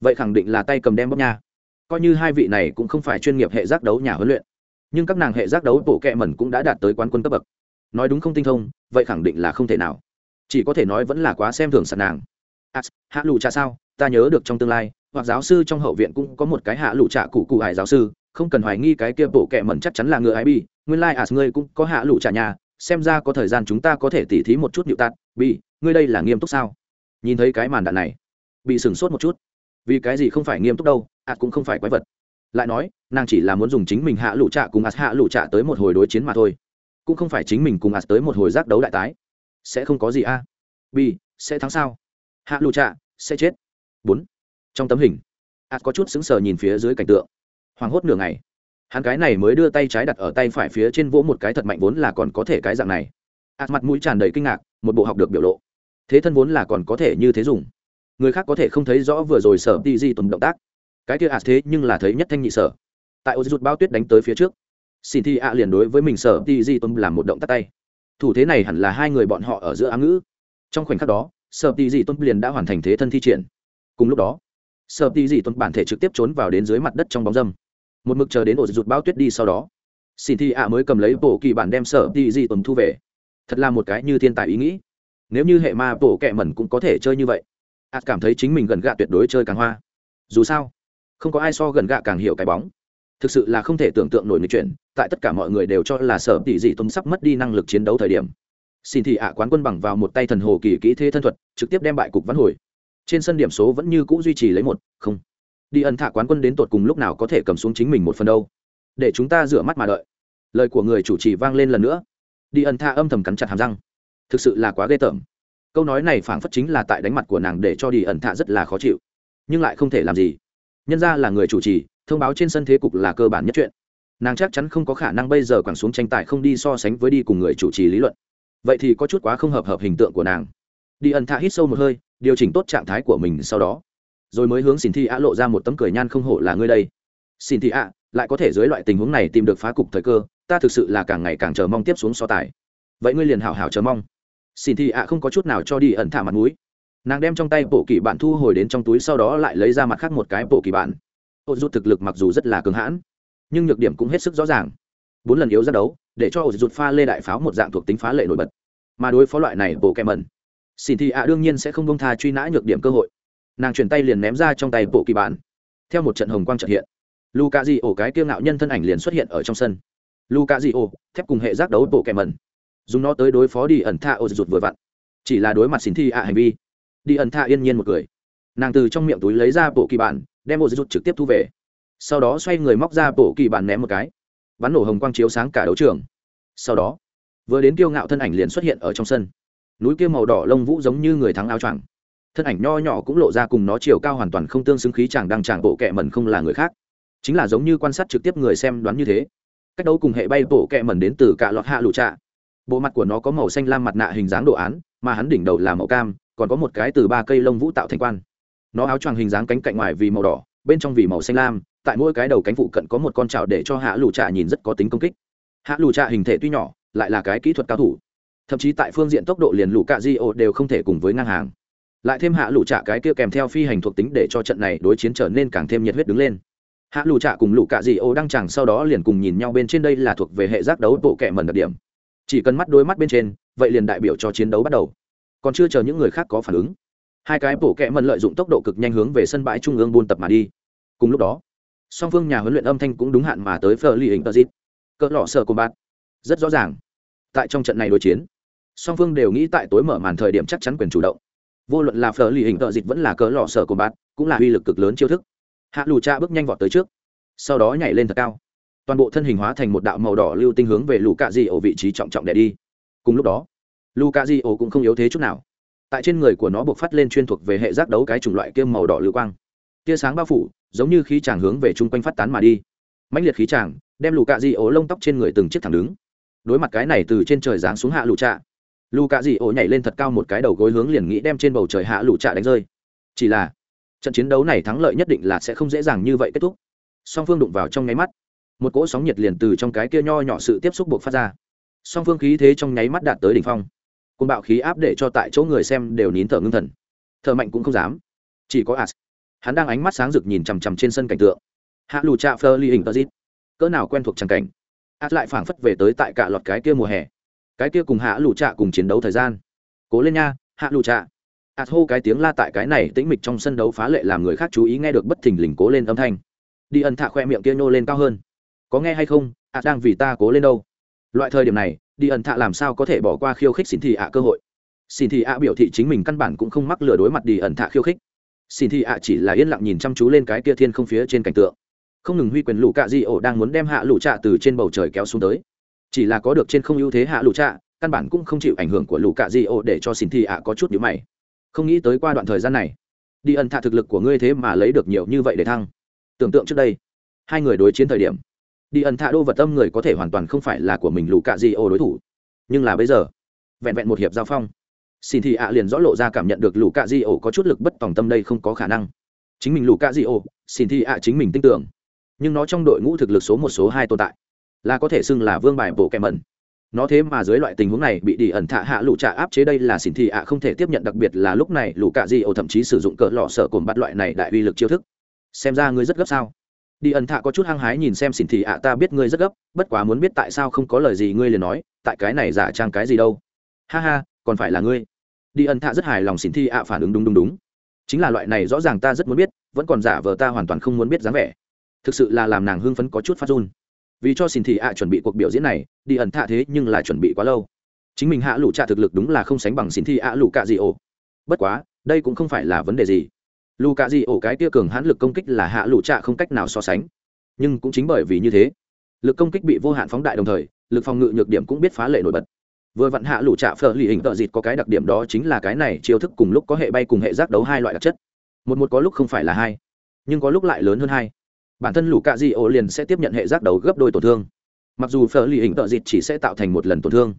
Vậy khẳng định là tay cầm đem bóc nha. Coi như hai vị này cũng không phải chuyên nghiệp hệ giác đấu nhà huấn luyện. Nhưng các nàng hệ giác đấu bộ kệ mẩn cũng đã đạt tới quán quân cấp bậc nói đúng không tinh thông vậy khẳng định là không thể nào. Chỉ có thể nói vẫn là quá xem thường sạt nàng. À, hạ lù trà sao? Ta nhớ được trong tương lai hoặc giáo sư trong hậu viện cũng có một cái hạ lù trà cụ cụ hải giáo sư không cần hoài nghi cái kia bộ kệ mẩn chắc chắn là ngựa ái bi nguyên lai、like, à ngươi cũng có hạ lù trà nhà xem ra có thời gian chúng ta có thể tỉ thí một chút nhịu tạt. Bi ngươi đây là nghiêm túc sao? Nhìn thấy cái màn đạn này bị sửng sốt một chút. Vì cái gì không phải nghiêm túc đâu ạt cũng không phải quái vật. Lại nói nàng chỉ là muốn dùng chính mình hạ lụ trạ cùng ạt hạ lụ trạ tới một hồi đối chiến mà thôi cũng không phải chính mình cùng ạt tới một hồi giác đấu đại tái. Sẽ không có gì a. B bi sẽ thắng sao? Hạ lụ trạ, sẽ chết. Bốn. Trong tấm hình ạt có chút sững sờ nhìn phía dưới cảnh tượng. Hoảng hốt nửa ngày. Hắn cái này mới đưa tay trái đặt ở tay phải phía trên vỗ một cái thật mạnh vốn là còn có thể cái dạng này. Ạt mặt mũi tràn đầy kinh ngạc, một bộ học được biểu lộ. Thế thân vốn là còn có thể như thế dùng. Người khác có thể không thấy rõ vừa rồi sở đi di tuần động tác. Cái kia ạt thế nhưng là thấy nhất thanh nhị sở. Tại ô rút bao tuyết đánh tới phía trước xin thi ạ liền đối với mình sở ti di tôn làm một động tác tay. Thủ thế này hẳn là hai người bọn họ ở giữa ám ngữ. Trong khoảnh khắc đó, sở ti di tôn liền đã hoàn thành thế thân thi triển. Cùng lúc đó, sở ti di tôn bản thể trực tiếp trốn vào đến dưới mặt đất trong bóng dâm. Một mực chờ đến ổ rụt bao tuyết đi sau đó, xin thi ạ mới cầm lấy bộ kỳ bản đem sở ti di tôn thu về. Thật là một cái như thiên tài ý nghĩ. Nếu như hệ ma bộ kẹ mẩn cũng có thể chơi như vậy ạt cảm thấy chính mình gần gạ tuyệt đối chơi càng hoa. Dù sao, không có ai so gần gạ càng hiểu cái bóng thực sự là không thể tưởng tượng nổi nghịch chuyển tại tất cả mọi người đều cho là sở tỷ dị tôn sắp mất đi năng lực chiến đấu thời điểm. Xin thị ạ quán quân bằng vào một tay thần hồ kỳ kỹ thế thân thuật, trực tiếp đem bại cục vắn hồi. Trên sân điểm số vẫn như cũ duy trì lấy một, không. Đi ẩn thả quán quân đến tột cùng lúc nào có thể cầm xuống chính mình một phần đâu. Để chúng ta rửa mắt mà đợi. Lời của người chủ trì vang lên lần nữa. Đi ẩn thả âm thầm cắn chặt hàm răng. Thực sự là quá ghê tởm. Câu nói này phảng phất chính là tại đánh mặt của nàng để cho đi ẩn thạ rất là khó chịu. Nhưng lại không thể làm gì. Nhân ra là người chủ trì thông báo trên sân thế cục là cơ bản nhất chuyện. Nàng chắc chắn không có khả năng bây giờ quẳng xuống tranh tài không đi so sánh với đi cùng người chủ trì lý luận. Vậy thì có chút quá không hợp hợp hình tượng của nàng. Đi ẩn thạ hít sâu một hơi, điều chỉnh tốt trạng thái của mình sau đó. Rồi mới hướng xin thi ạ lộ ra một tấm cười nhan không hổ là ngươi đây. Xin thi ạ, lại có thể dưới loại tình huống này tìm được phá cục thời cơ, ta thực sự là càng ngày càng chờ mong tiếp xuống so tài. Vậy ngươi liền hảo hảo chờ mong. Xin thị ạ không có chút nào cho đi ẩn thả mặt mũi. Nàng đem trong tay bộ kỳ bản thu hồi đến trong túi sau đó lại lấy ra mặt khác một cái bộ kỳ bản ô rút thực lực mặc dù rất là cường hãn, nhưng nhược điểm cũng hết sức rõ ràng. Bốn lần yếu ra đấu, để cho ô rút pha lê đại pháo một dạng thuộc tính phá lệ nổi bật. Mà đối phó loại này bộ kẹ mẩn xin thị ạ đương nhiên sẽ không bông tha truy nã nhược điểm cơ hội. Nàng chuyển tay liền ném ra trong tay bộ kỳ bản theo một trận hồng quang trợ hiện luka di ổ cái kiêu ngạo nhân thân ảnh liền xuất hiện ở trong sân. Luka di ổ thép cùng hệ giác đấu bộ kẹ mẩn dùng nó tới đối phó đi ẩn tha ô rụt vừa vặn. Chỉ là đối mặt xin thi ạ hành vi, đi ẩn tha yên nhiên một cười. Nàng từ trong miệng túi lấy ra bộ kỳ bản đem ô rút trực tiếp thu về. Sau đó xoay người móc ra bộ kỳ bản ném một cái. Bắn nổ hồng quang chiếu sáng cả đấu trường. Sau đó, vừa đến kiêu ngạo thân ảnh liền xuất hiện ở trong sân. Núi kia màu đỏ lông vũ giống như người thắng áo choàng. Thân ảnh nho nhỏ cũng lộ ra cùng nó chiều cao hoàn toàn không tương xứng khí chàng đang chàng bộ kẹ mẩn không là người khác. Chính là giống như quan sát trực tiếp người xem đoán như thế. Cách đấu cùng hệ bay bộ kẹ mẩn đến từ cả lọt hạ lụ trạ. Bộ mặt của nó có màu xanh lam mặt nạ hình dáng đồ án, mà hắn đỉnh đầu là màu cam, còn có một cái từ ba cây lông vũ tạo thành quan nó áo choàng hình dáng cánh cạnh ngoài vì màu đỏ, bên trong vì màu xanh lam, tại mỗi cái đầu cánh phụ cận có một con trào để cho hạ lù trạ nhìn rất có tính công kích. Hạ lù trạ hình thể tuy nhỏ, lại là cái kỹ thuật cao thủ. Thậm chí tại phương diện tốc độ liền lù cạ di ô đều không thể cùng với ngang hàng. Lại thêm hạ lù trạ cái kia kèm theo phi hành thuộc tính để cho trận này đối chiến trở nên càng thêm nhiệt huyết đứng lên. Hạ lù trạ cùng lù cạ di ô đang chẳng sau đó liền cùng nhìn nhau bên trên đây là thuộc về hệ giác đấu bộ kẻ mần đặc điểm. Chỉ cần mắt đôi mắt bên trên, vậy liền đại biểu cho chiến đấu bắt đầu. Còn chưa chờ những người khác có phản ứng hai cái bổ kẹ mần lợi dụng tốc độ cực nhanh hướng về sân bãi trung ương buôn tập mà đi. Cùng lúc đó, song phương nhà huấn luyện âm thanh cũng đúng hạn mà tới phờ ly hình tờ dít cỡ lọ sợ của bạn. Rất rõ ràng. Tại trong trận này đối chiến, song phương đều nghĩ tại tối mở màn thời điểm chắc chắn quyền chủ động. Vô luận là phở lì hình tờ dịch vẫn là cỡ lọ sợ của bạn, cũng là uy lực cực lớn chiêu thức. Hạ lù cha bước nhanh vọt tới trước, sau đó nhảy lên thật cao. Toàn bộ thân hình hóa thành một đạo màu đỏ lưu tinh hướng về lù cạ di ổ vị trí trọng trọng để đi. Cùng lúc đó lù cạ di ổ cũng không yếu thế chút nào tại trên người của nó buộc phát lên chuyên thuộc về hệ giác đấu cái chủng loại kiêm màu đỏ lưu quang. Tia sáng bao phủ, giống như khí chàng hướng về chung quanh phát tán mà đi. Mãnh liệt khí chàng, đem lù cạ dị ổ lông tóc trên người từng chiếc thẳng đứng. Đối mặt cái này từ trên trời giáng xuống hạ lù trạ, lù cạ dị ổ nhảy lên thật cao một cái đầu gối hướng liền nghĩ đem trên bầu trời hạ lù trạ đánh rơi. Chỉ là, trận chiến đấu này thắng lợi nhất định là sẽ không dễ dàng như vậy kết thúc. Song phương đụng vào trong nháy mắt, một cỗ sóng nhiệt liền từ trong cái kia nho nhỏ sự tiếp xúc buộc phát ra. Song phương khí thế trong nháy mắt đạt tới đỉnh phong cùng bạo khí áp để cho tại chỗ người xem đều nín thở ngưng thần. Thở mạnh cũng không dám. Chỉ có as. Hắn đang ánh mắt sáng rực nhìn chằm chằm trên sân cảnh tượng. Hạ lù trạ phơ ly hình tơ dít. Cỡ nào quen thuộc tràng cảnh. As lại phảng phất về tới tại cả loạt cái kia mùa hè. Cái kia cùng hạ lù trạ cùng chiến đấu thời gian. Cố lên nha, hạ lù trạ. As hô cái tiếng la tại cái này tĩnh mịch trong sân đấu phá lệ làm người khác chú ý nghe được bất thình lình cố lên âm thanh. Đi ẩn thạ khoe miệng kia nhô lên cao hơn. Có nghe hay không? As đang vì ta cố lên đâu? Loại thời điểm này đi ẩn thạ làm sao có thể bỏ qua khiêu khích xin thị ạ cơ hội? Xin thị ạ biểu thị chính mình căn bản cũng không mắc lừa đối mặt đi ẩn thạ khiêu khích. Xin thị ạ chỉ là yên lặng nhìn chăm chú lên cái kia thiên không phía trên cảnh tượng. Không ngừng huy quyền lũ cạ di ổ đang muốn đem hạ lũ trạ từ trên bầu trời kéo xuống tới. Chỉ là có được trên không ưu thế hạ lũ trạ, căn bản cũng không chịu ảnh hưởng của lũ cạ di ổ để cho xin thị ạ có chút nhữ mày. Không nghĩ tới qua đoạn thời gian này, đi ẩn thạ thực lực của ngươi thế mà lấy được nhiều như vậy để thăng. Tưởng tượng trước đây, hai người đối chiến thời điểm đi ẩn thạ đô vật tâm người có thể hoàn toàn không phải là của mình lũ cạ di ô đối thủ. Nhưng là bây giờ, vẹn vẹn một hiệp giao phong, xin thì ạ liền rõ lộ ra cảm nhận được lũ cạ di ô có chút lực bất tòng tâm đây không có khả năng. Chính mình lũ cạ di ô, xin thì ạ chính mình tin tưởng. Nhưng nó trong đội ngũ thực lực số một số hai tồn tại, là có thể xưng là vương bài bộ kèm mẩn. Nó thế mà dưới loại tình huống này bị đi ẩn thạ hạ lũ trạ áp chế đây là xin thị ạ không thể tiếp nhận, đặc biệt là lúc này lũ cạ di ô thậm chí sử dụng cỡ lọ sợ cồn bắt loại này đại uy lực chiêu thức. Xem ra ngươi rất gấp sao? Đi ẩn thạ có chút hăng hái nhìn xem xỉn thị ạ à, ta biết ngươi rất gấp, bất quá muốn biết tại sao không có lời gì ngươi liền nói, tại cái này giả trang cái gì đâu. Ha ha, còn phải là ngươi. Đi ẩn thạ rất hài lòng xỉn thị ạ à, phản ứng đúng đúng đúng. Chính là loại này rõ ràng ta rất muốn biết, vẫn còn giả vờ ta hoàn toàn không muốn biết dáng vẻ. Thực sự là làm nàng hưng phấn có chút phát run. Vì cho xỉn thị ạ à, chuẩn bị cuộc biểu diễn này, đi ẩn thạ thế nhưng là chuẩn bị quá lâu. Chính mình hạ lụ trạ thực lực đúng là không sánh bằng xỉn thị ạ lụ cạ gì ổ. Bất quá, đây cũng không phải là vấn đề gì lù cạ dị ổ cái tia cường hãn lực công kích là hạ lụ trạ không cách nào so sánh. Nhưng cũng chính bởi vì như thế, lực công kích bị vô hạn phóng đại đồng thời, lực phòng ngự nhược điểm cũng biết phá lệ nổi bật. Vừa vặn hạ lụ trạ phở lì hình tợ dịt có cái đặc điểm đó chính là cái này chiêu thức cùng lúc có hệ bay cùng hệ giác đấu hai loại đặc chất. Một một có lúc không phải là hai, nhưng có lúc lại lớn hơn hai. Bản thân lũ cạ dị ổ liền sẽ tiếp nhận hệ giác đấu gấp đôi tổn thương. Mặc dù phở lì hình tợ dịt chỉ sẽ tạo thành một lần tổn thương,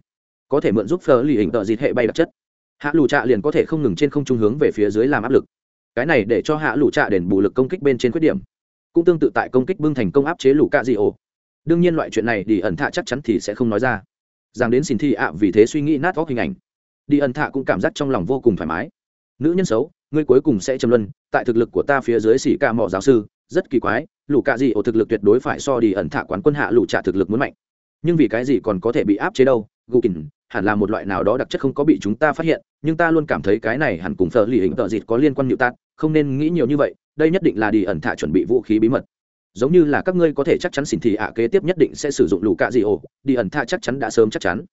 có thể mượn giúp phở lì hình tợ dịt hệ bay đặc chất. Hạ lù trạ liền có thể không ngừng trên không trung hướng về phía dưới làm áp lực cái này để cho hạ lũ trạ đền bù lực công kích bên trên khuyết điểm. Cũng tương tự tại công kích bưng thành công áp chế lũ cạ dị ổ. Đương nhiên loại chuyện này đi ẩn thạ chắc chắn thì sẽ không nói ra. Rằng đến xin thi ạ, vì thế suy nghĩ nát óc hình ảnh. Đi ẩn thạ cũng cảm giác trong lòng vô cùng thoải mái. Nữ nhân xấu, ngươi cuối cùng sẽ châm luân, tại thực lực của ta phía dưới xỉ ca mỏ giáo sư, rất kỳ quái, lũ cạ dị ổ thực lực tuyệt đối phải so đi ẩn thạ quán quân hạ lũ trạ thực lực muốn mạnh. Nhưng vì cái gì còn có thể bị áp chế đâu, gù hẳn là một loại nào đó đặc chất không có bị chúng ta phát hiện, nhưng ta luôn cảm thấy cái này hẳn cùng phở lì hình tợ dịt có liên quan nhự tạt không nên nghĩ nhiều như vậy, đây nhất định là đi ẩn thạ chuẩn bị vũ khí bí mật. Giống như là các ngươi có thể chắc chắn xin thị ạ kế tiếp nhất định sẽ sử dụng lũ cạ dị ổ. Đi ẩn thạ chắc chắn đã sớm chắc chắn.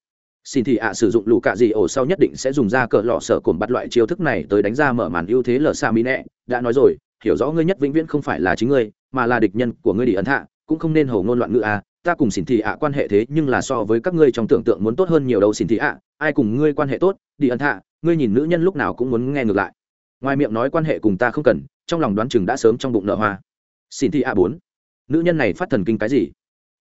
Xin thị ạ sử dụng lũ cạ dị ổ sau nhất định sẽ dùng ra cờ lọ sở cồn bắt loại chiêu thức này tới đánh ra mở màn ưu thế lờ xa mỹ nẹ đã nói rồi, hiểu rõ ngươi nhất vĩnh viễn không phải là chính ngươi, mà là địch nhân của ngươi đi ẩn thạ cũng không nên hầu ngôn loạn ngữ à. Ta cùng xin thị ạ quan hệ thế nhưng là so với các ngươi trong tưởng tượng muốn tốt hơn nhiều đâu xin thị ạ. Ai cùng ngươi quan hệ tốt, đi ẩn thạ ngươi nhìn nữ nhân lúc nào cũng muốn nghe ngược lại ngoài miệng nói quan hệ cùng ta không cần, trong lòng đoán chừng đã sớm trong bụng nợ hoa. Xin thị a bốn. Nữ nhân này phát thần kinh cái gì?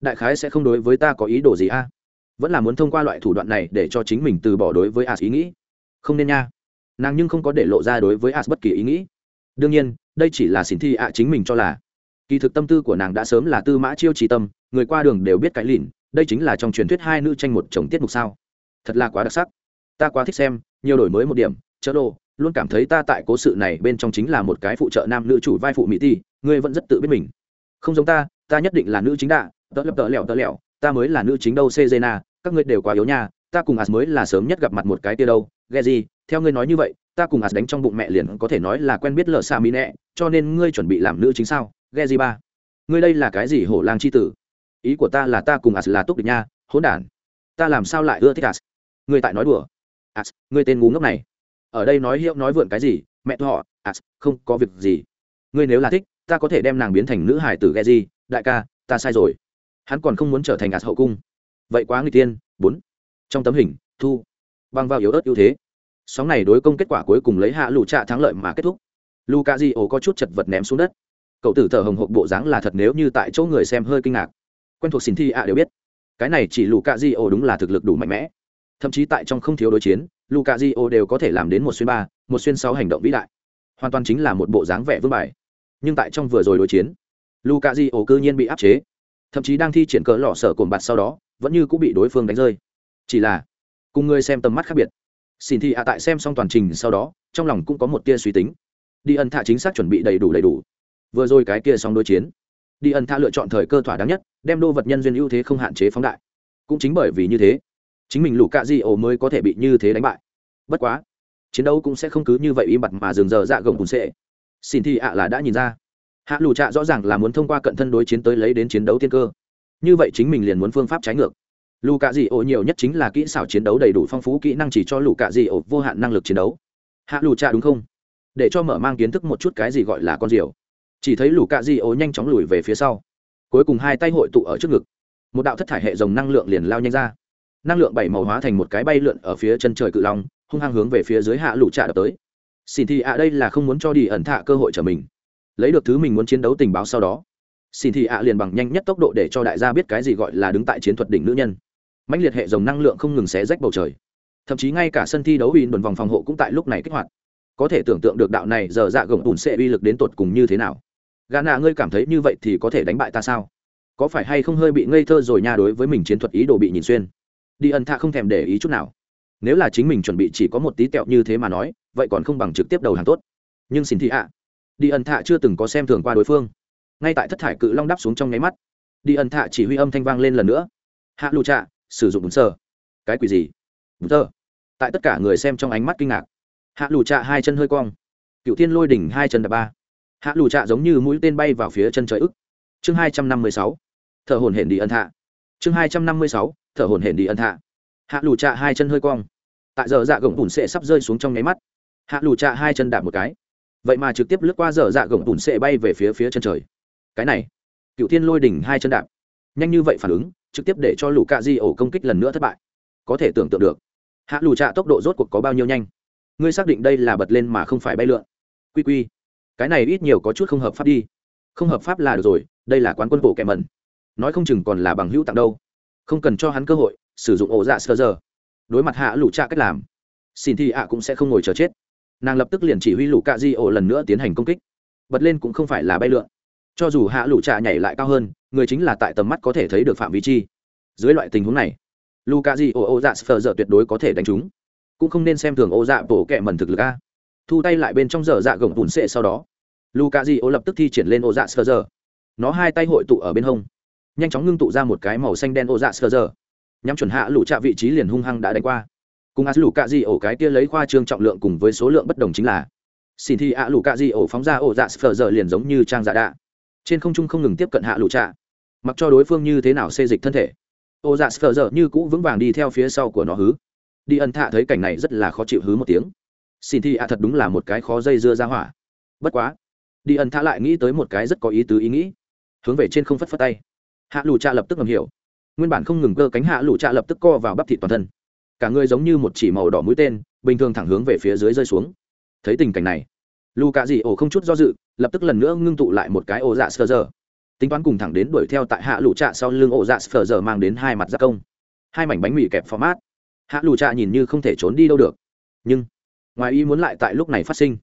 Đại khái sẽ không đối với ta có ý đồ gì a? Vẫn là muốn thông qua loại thủ đoạn này để cho chính mình từ bỏ đối với as ý nghĩ. Không nên nha. Nàng nhưng không có để lộ ra đối với as bất kỳ ý nghĩ. Đương nhiên, đây chỉ là xin thi ạ chính mình cho là. Kỳ thực tâm tư của nàng đã sớm là tư mã chiêu trí tâm, người qua đường đều biết cái lìn đây chính là trong truyền thuyết hai nữ tranh một chồng tiết mục sao. Thật là quá đặc sắc. Ta quá thích xem, nhiều đổi mới một điểm, chớ đồ luôn cảm thấy ta tại cố sự này bên trong chính là một cái phụ trợ nam nữ chủ vai phụ mỹ ti, ngươi vẫn rất tự biết mình. Không giống ta ta nhất định là nữ chính đạ, tớ lập tớ lẹo tớ lẹo ta mới là nữ chính đâu cezena các ngươi đều quá yếu nha, ta cùng as mới là sớm nhất gặp mặt một cái tia đâu, ghe gì, theo ngươi nói như vậy, ta cùng as đánh trong bụng mẹ liền có thể nói là quen biết lợ xa mỹ nẹ, cho nên ngươi chuẩn bị làm nữ chính sao, ghe gì ba? Ngươi đây là cái gì hổ lang c h i tử? Ý của ta là ta cùng as là túc địch nha, hỗn đản. Ta làm sao lại ưa thích as? Ngươi tại nói đùa. As, ngươi tên ngu ngốc này ở đây nói hiệu nói vượn cái gì, mẹ họ à không có việc gì. Ngươi nếu là thích, ta có thể đem nàng biến thành nữ hải tử ghe gì đại ca, ta sai rồi. Hắn còn không muốn trở thành ạt hậu cung. Vậy quá người tiên bốn. Trong tấm hình, thu. Băng vào yếu ớt ưu thế. Sóng này đối công kết quả cuối cùng lấy hạ lụ trạ thắng lợi mà kết thúc. Luka di ổ có chút chật vật ném xuống đất. Cậu tử thở hồng hộc bộ dáng là thật nếu như tại chỗ người xem hơi kinh ngạc. Quen thuộc xin thi ạ đều biết. Cái này chỉ luka di ổ đúng là thực lực đủ mạnh mẽ thậm chí tại trong không thiếu đối chiến luka di o đều có thể làm đến một xuyên ba, một xuyên sáu hành động vĩ đại. Hoàn toàn chính là một bộ dáng vẻ vương bài. Nhưng tại trong vừa rồi đối chiến luka di o cư nhiên bị áp chế. Thậm chí đang thi triển cỡ lọ sở cồn bạt sau đó, vẫn như cũng bị đối phương đánh rơi. Chỉ là, cùng người xem tầm mắt khác biệt. Xin thị ạ tại xem xong toàn trình sau đó, trong lòng cũng có một tia suy tính. Đi ẩn thạ chính xác chuẩn bị đầy đủ đầy đủ. Vừa rồi cái kia xong đối chiến. Đi ẩn thạ lựa chọn thời cơ thỏa đáng nhất, đem đô vật nhân duyên ưu thế không hạn chế phóng đại. Cũng chính bởi vì như thế chính mình lũ cạ di ổ mới có thể bị như thế đánh bại. Bất quá, chiến đấu cũng sẽ không cứ như vậy im bặt mà dừng giờ dạ gồng cùng sệ xin thi ạ là đã nhìn ra. Hạ lù trạ rõ ràng là muốn thông qua cận thân đối chiến tới lấy đến chiến đấu tiên cơ. Như vậy chính mình liền muốn phương pháp trái ngược. Lù cạ dị ổ nhiều nhất chính là kỹ xảo chiến đấu đầy đủ phong phú kỹ năng chỉ cho lù cạ dị ổ vô hạn năng lực chiến đấu. Hạ lù trạ đúng không? Để cho mở mang kiến thức một chút cái gì gọi là con diều chỉ thấy lù cạ dị ổ nhanh chóng lùi về phía sau. Cuối cùng hai tay hội tụ ở trước ngực. Một đạo thất thải hệ dòng năng lượng liền lao nhanh ra năng lượng bảy màu hóa thành một cái bay lượn ở phía chân trời cự long, hung hăng hướng về phía dưới hạ lũ trạ đập tới. Xin thì ạ, đây là không muốn cho đi ẩn thạ cơ hội trở mình. Lấy được thứ mình muốn chiến đấu tình báo sau đó, xin thì ạ liền bằng nhanh nhất tốc độ để cho đại gia biết cái gì gọi là đứng tại chiến thuật đỉnh nữ nhân. Mãnh liệt hệ dòng năng lượng không ngừng xé rách bầu trời. Thậm chí ngay cả sân thi đấu ủy đồn vòng phòng hộ cũng tại lúc này kích hoạt. Có thể tưởng tượng được đạo này giờ dạ gồng ủn sẽ uy lực đến tột cùng như thế nào. Gà nạ, ngươi cảm thấy như vậy thì có thể đánh bại ta sao? Có phải hay không hơi bị ngây thơ rồi nha, đối với mình chiến thuật ý đồ bị nhìn xuyên? Đi ẩn thạ không thèm để ý chút nào. Nếu là chính mình chuẩn bị chỉ có một tí tẹo như thế mà nói, vậy còn không bằng trực tiếp đầu hàng tốt. Nhưng xin thị ạ. Đi ẩn thạ chưa từng có xem thường qua đối phương. Ngay tại thất thải cự long đắp xuống trong nháy mắt, đi ẩn thạ chỉ huy âm thanh vang lên lần nữa. Hạ lụ trạ, sử dụng bún sơ. Cái quỷ gì? Bún sơ. Tại tất cả người xem trong ánh mắt kinh ngạc. Hạ lụ trạ hai chân hơi cong. Cựu thiên lôi đỉnh hai chân đạp ba. Hạ lù trạ giống như mũi tên bay vào phía chân trời ức. Chương hai trăm năm mươi sáu. Thợ hồn hển đi ân hạ chương hai trăm năm mươi sáu thở hồn hển đi ân hạ hạ lù trạ hai chân hơi cong. Tại giờ dạ gồng bùn sệ sắp rơi xuống trong nháy mắt. Hạ lù trạ hai chân đạp một cái. Vậy mà trực tiếp lướt qua giờ dạ gồng bùn sệ bay về phía phía chân trời. Cái này cựu thiên lôi đỉnh hai chân đạp. Nhanh như vậy phản ứng, trực tiếp để cho lũ cạ di ổ công kích lần nữa thất bại. Có thể tưởng tượng được, hạ lù trạ tốc độ rốt cuộc có bao nhiêu nhanh. Ngươi xác định đây là bật lên mà không phải bay lượn. Quy quy, cái này ít nhiều có chút không hợp pháp đi. Không hợp pháp là được rồi, đây là quán quân bộ kẻ mẩn. Nói không chừng còn là bằng hữu tặng đâu không cần cho hắn cơ hội, sử dụng ổ dạ sơ giờ. Đối mặt hạ lũ trạ cách làm, xin thì ạ cũng sẽ không ngồi chờ chết. Nàng lập tức liền chỉ huy lũ cạ di ổ lần nữa tiến hành công kích. Bật lên cũng không phải là bay lượn. Cho dù hạ lũ trạ nhảy lại cao hơn, người chính là tại tầm mắt có thể thấy được phạm vi chi. Dưới loại tình huống này, lũ cạ di ổ ổ dạ sơ giờ tuyệt đối có thể đánh chúng. Cũng không nên xem thường ổ dạ bổ kẹ mần thực lực a. Thu tay lại bên trong giờ dạ gồng bùn sệ sau đó. Lũ cạ di ổ lập tức thi triển lên ổ dạ sơ giờ. Nó hai tay hội tụ ở bên hông nhanh chóng ngưng tụ ra một cái màu xanh đen ô dạ sờ giờ. Nhắm chuẩn hạ lũ trạ vị trí liền hung hăng đã đánh qua. Cùng a lũ cạ di ổ cái kia lấy khoa trương trọng lượng cùng với số lượng bất đồng chính là, xin thi a lũ cạ di ổ phóng ra ô dạ sờ giờ liền giống như trang dạ đạ. Trên không trung không ngừng tiếp cận hạ lũ trạ. Mặc cho đối phương như thế nào xê dịch thân thể, ô dạ sờ giờ như cũ vững vàng đi theo phía sau của nó hứ. Đi ân thạ thấy cảnh này rất là khó chịu hứ một tiếng. Xin thi ạ thật đúng là một cái khó dây dưa ra hỏa. Bất quá, đi ân thạ lại nghĩ tới một cái rất có ý tứ ý nghĩ. Hướng về trên không phất phất tay hạ lù trạ lập tức ngầm hiểu. Nguyên bản không ngừng cơ cánh hạ lù trạ lập tức co vào bắp thịt toàn thân. Cả người giống như một chỉ màu đỏ mũi tên, bình thường thẳng hướng về phía dưới rơi xuống. Thấy tình cảnh này, lù cạ dị ổ không chút do dự, lập tức lần nữa ngưng tụ lại một cái ổ dạ sơ giờ tính toán cùng thẳng đến đuổi theo tại hạ lũ trạ sau lưng ổ dạ sờ giờ mang đến hai mặt gia công. Hai mảnh bánh mì kẹp format. Hạ lũ trạ nhìn như không thể trốn đi đâu được. Nhưng, ngoài ý muốn lại tại lúc này phát sinh.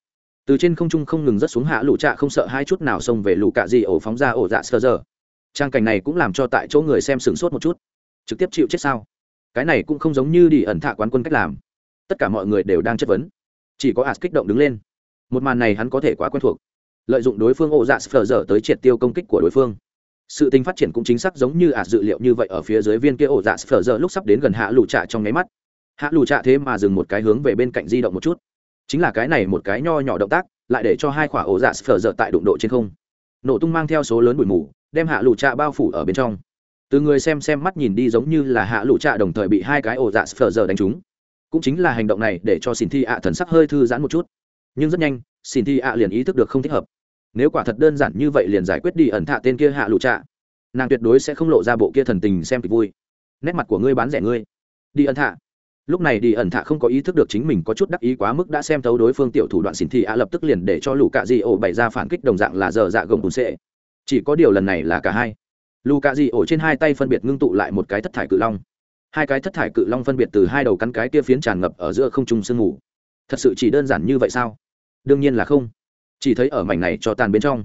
Từ trên không trung không ngừng rớt xuống hạ lũ trạ không sợ hai chút nào xông về lù cạ gì ổ phóng ra ổ dạ sờ giờ trang cảnh này cũng làm cho tại chỗ người xem sửng sốt một chút. Trực tiếp chịu chết sao? Cái này cũng không giống như đi ẩn thạ quán quân cách làm. Tất cả mọi người đều đang chất vấn. Chỉ có as kích động đứng lên. Một màn này hắn có thể quá quen thuộc. Lợi dụng đối phương ổ dạ sờ dở tới triệt tiêu công kích của đối phương. Sự tình phát triển cũng chính xác giống như ả dự liệu như vậy ở phía dưới viên kia ổ dạ sờ dở lúc sắp đến gần hạ lù trạ trong nháy mắt. Hạ lù trạ thế mà dừng một cái hướng về bên cạnh di động một chút. Chính là cái này một cái nho nhỏ động tác, lại để cho hai quả ổ dạ sờ dở tại đụng độ trên không. Nổ tung mang theo số lớn bụi mù đem hạ lụ trạ bao phủ ở bên trong. Từ người xem xem mắt nhìn đi giống như là hạ lụ trạ đồng thời bị hai cái ổ dạ sờ giờ đánh trúng. Cũng chính là hành động này để cho xin thi ạ thần sắc hơi thư giãn một chút. Nhưng rất nhanh xin thi ạ liền ý thức được không thích hợp. Nếu quả thật đơn giản như vậy liền giải quyết đi ẩn thạ tên kia hạ lụ trạ. Nàng tuyệt đối sẽ không lộ ra bộ kia thần tình xem kịch vui. Nét mặt của ngươi bán rẻ ngươi. Đi ẩn thạ. Lúc này đi ẩn thạ không có ý thức được chính mình có chút đắc ý quá mức đã xem thấu đối phương tiểu thủ đoạn xin thi ạ lập tức liền để cho lũ cạ di ổ bày ra phản kích đồng dạng là giờ dạ gồng bùn sệ chỉ có điều lần này là cả hai. Lù cạ di ổ trên hai tay phân biệt ngưng tụ lại một cái thất thải cự long. Hai cái thất thải cự long phân biệt từ hai đầu cắn cái kia phiến tràn ngập ở giữa không trung sương mù. Thật sự chỉ đơn giản như vậy sao? Đương nhiên là không. Chỉ thấy ở mảnh này cho tàn bên trong,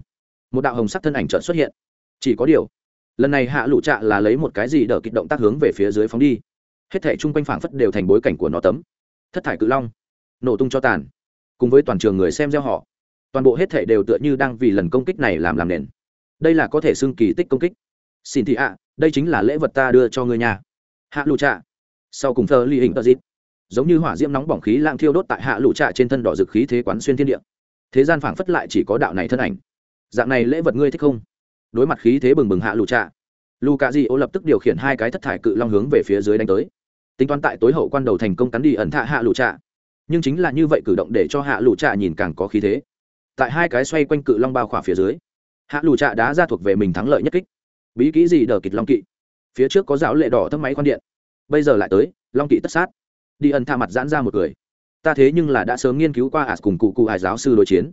một đạo hồng sắc thân ảnh trợn xuất hiện. Chỉ có điều, lần này hạ lụ trạ là lấy một cái gì đỡ kích động tác hướng về phía dưới phóng đi. Hết thẻ chung quanh phảng phất đều thành bối cảnh của nó tấm. Thất thải cự long, nổ tung cho tàn. Cùng với toàn trường người xem gieo họ toàn bộ hết thẻ đều tựa như đang vì lần công kích này làm làm nền đây là có thể xưng kỳ tích công kích. Xin thị ạ, đây chính là lễ vật ta đưa cho người nhà hạ lụ trạ. Sau cùng thơ ly hình tờ dít giống như hỏa diễm nóng bỏng khí lang thiêu đốt tại hạ lụ trạ trên thân đỏ dực khí thế quán xuyên thiên địa. Thế gian phảng phất lại chỉ có đạo này thân ảnh. Dạng này lễ vật ngươi thích không? Đối mặt khí thế bừng bừng hạ lụ trạ lù cà di ô lập tức điều khiển hai cái thất thải cự long hướng về phía dưới đánh tới. Tính toán tại tối hậu quan đầu thành công cắn đi ẩn thạ hạ lụ trạ. Nhưng chính là như vậy cử động để cho hạ lụ trạ nhìn càng có khí thế. Tại hai cái xoay quanh cự long bao khỏa phía dưới hạ lù trạ đá ra thuộc về mình thắng lợi nhất kích. Bí kỹ gì đờ kịch long kỵ? Phía trước có giáo lệ đỏ thấp máy khoan điện. Bây giờ lại tới, long kỵ tất sát. Đi ẩn tha mặt giãn ra một cười ta thế nhưng là đã sớm nghiên cứu qua ạt cùng cụ cụ hải giáo sư đối chiến.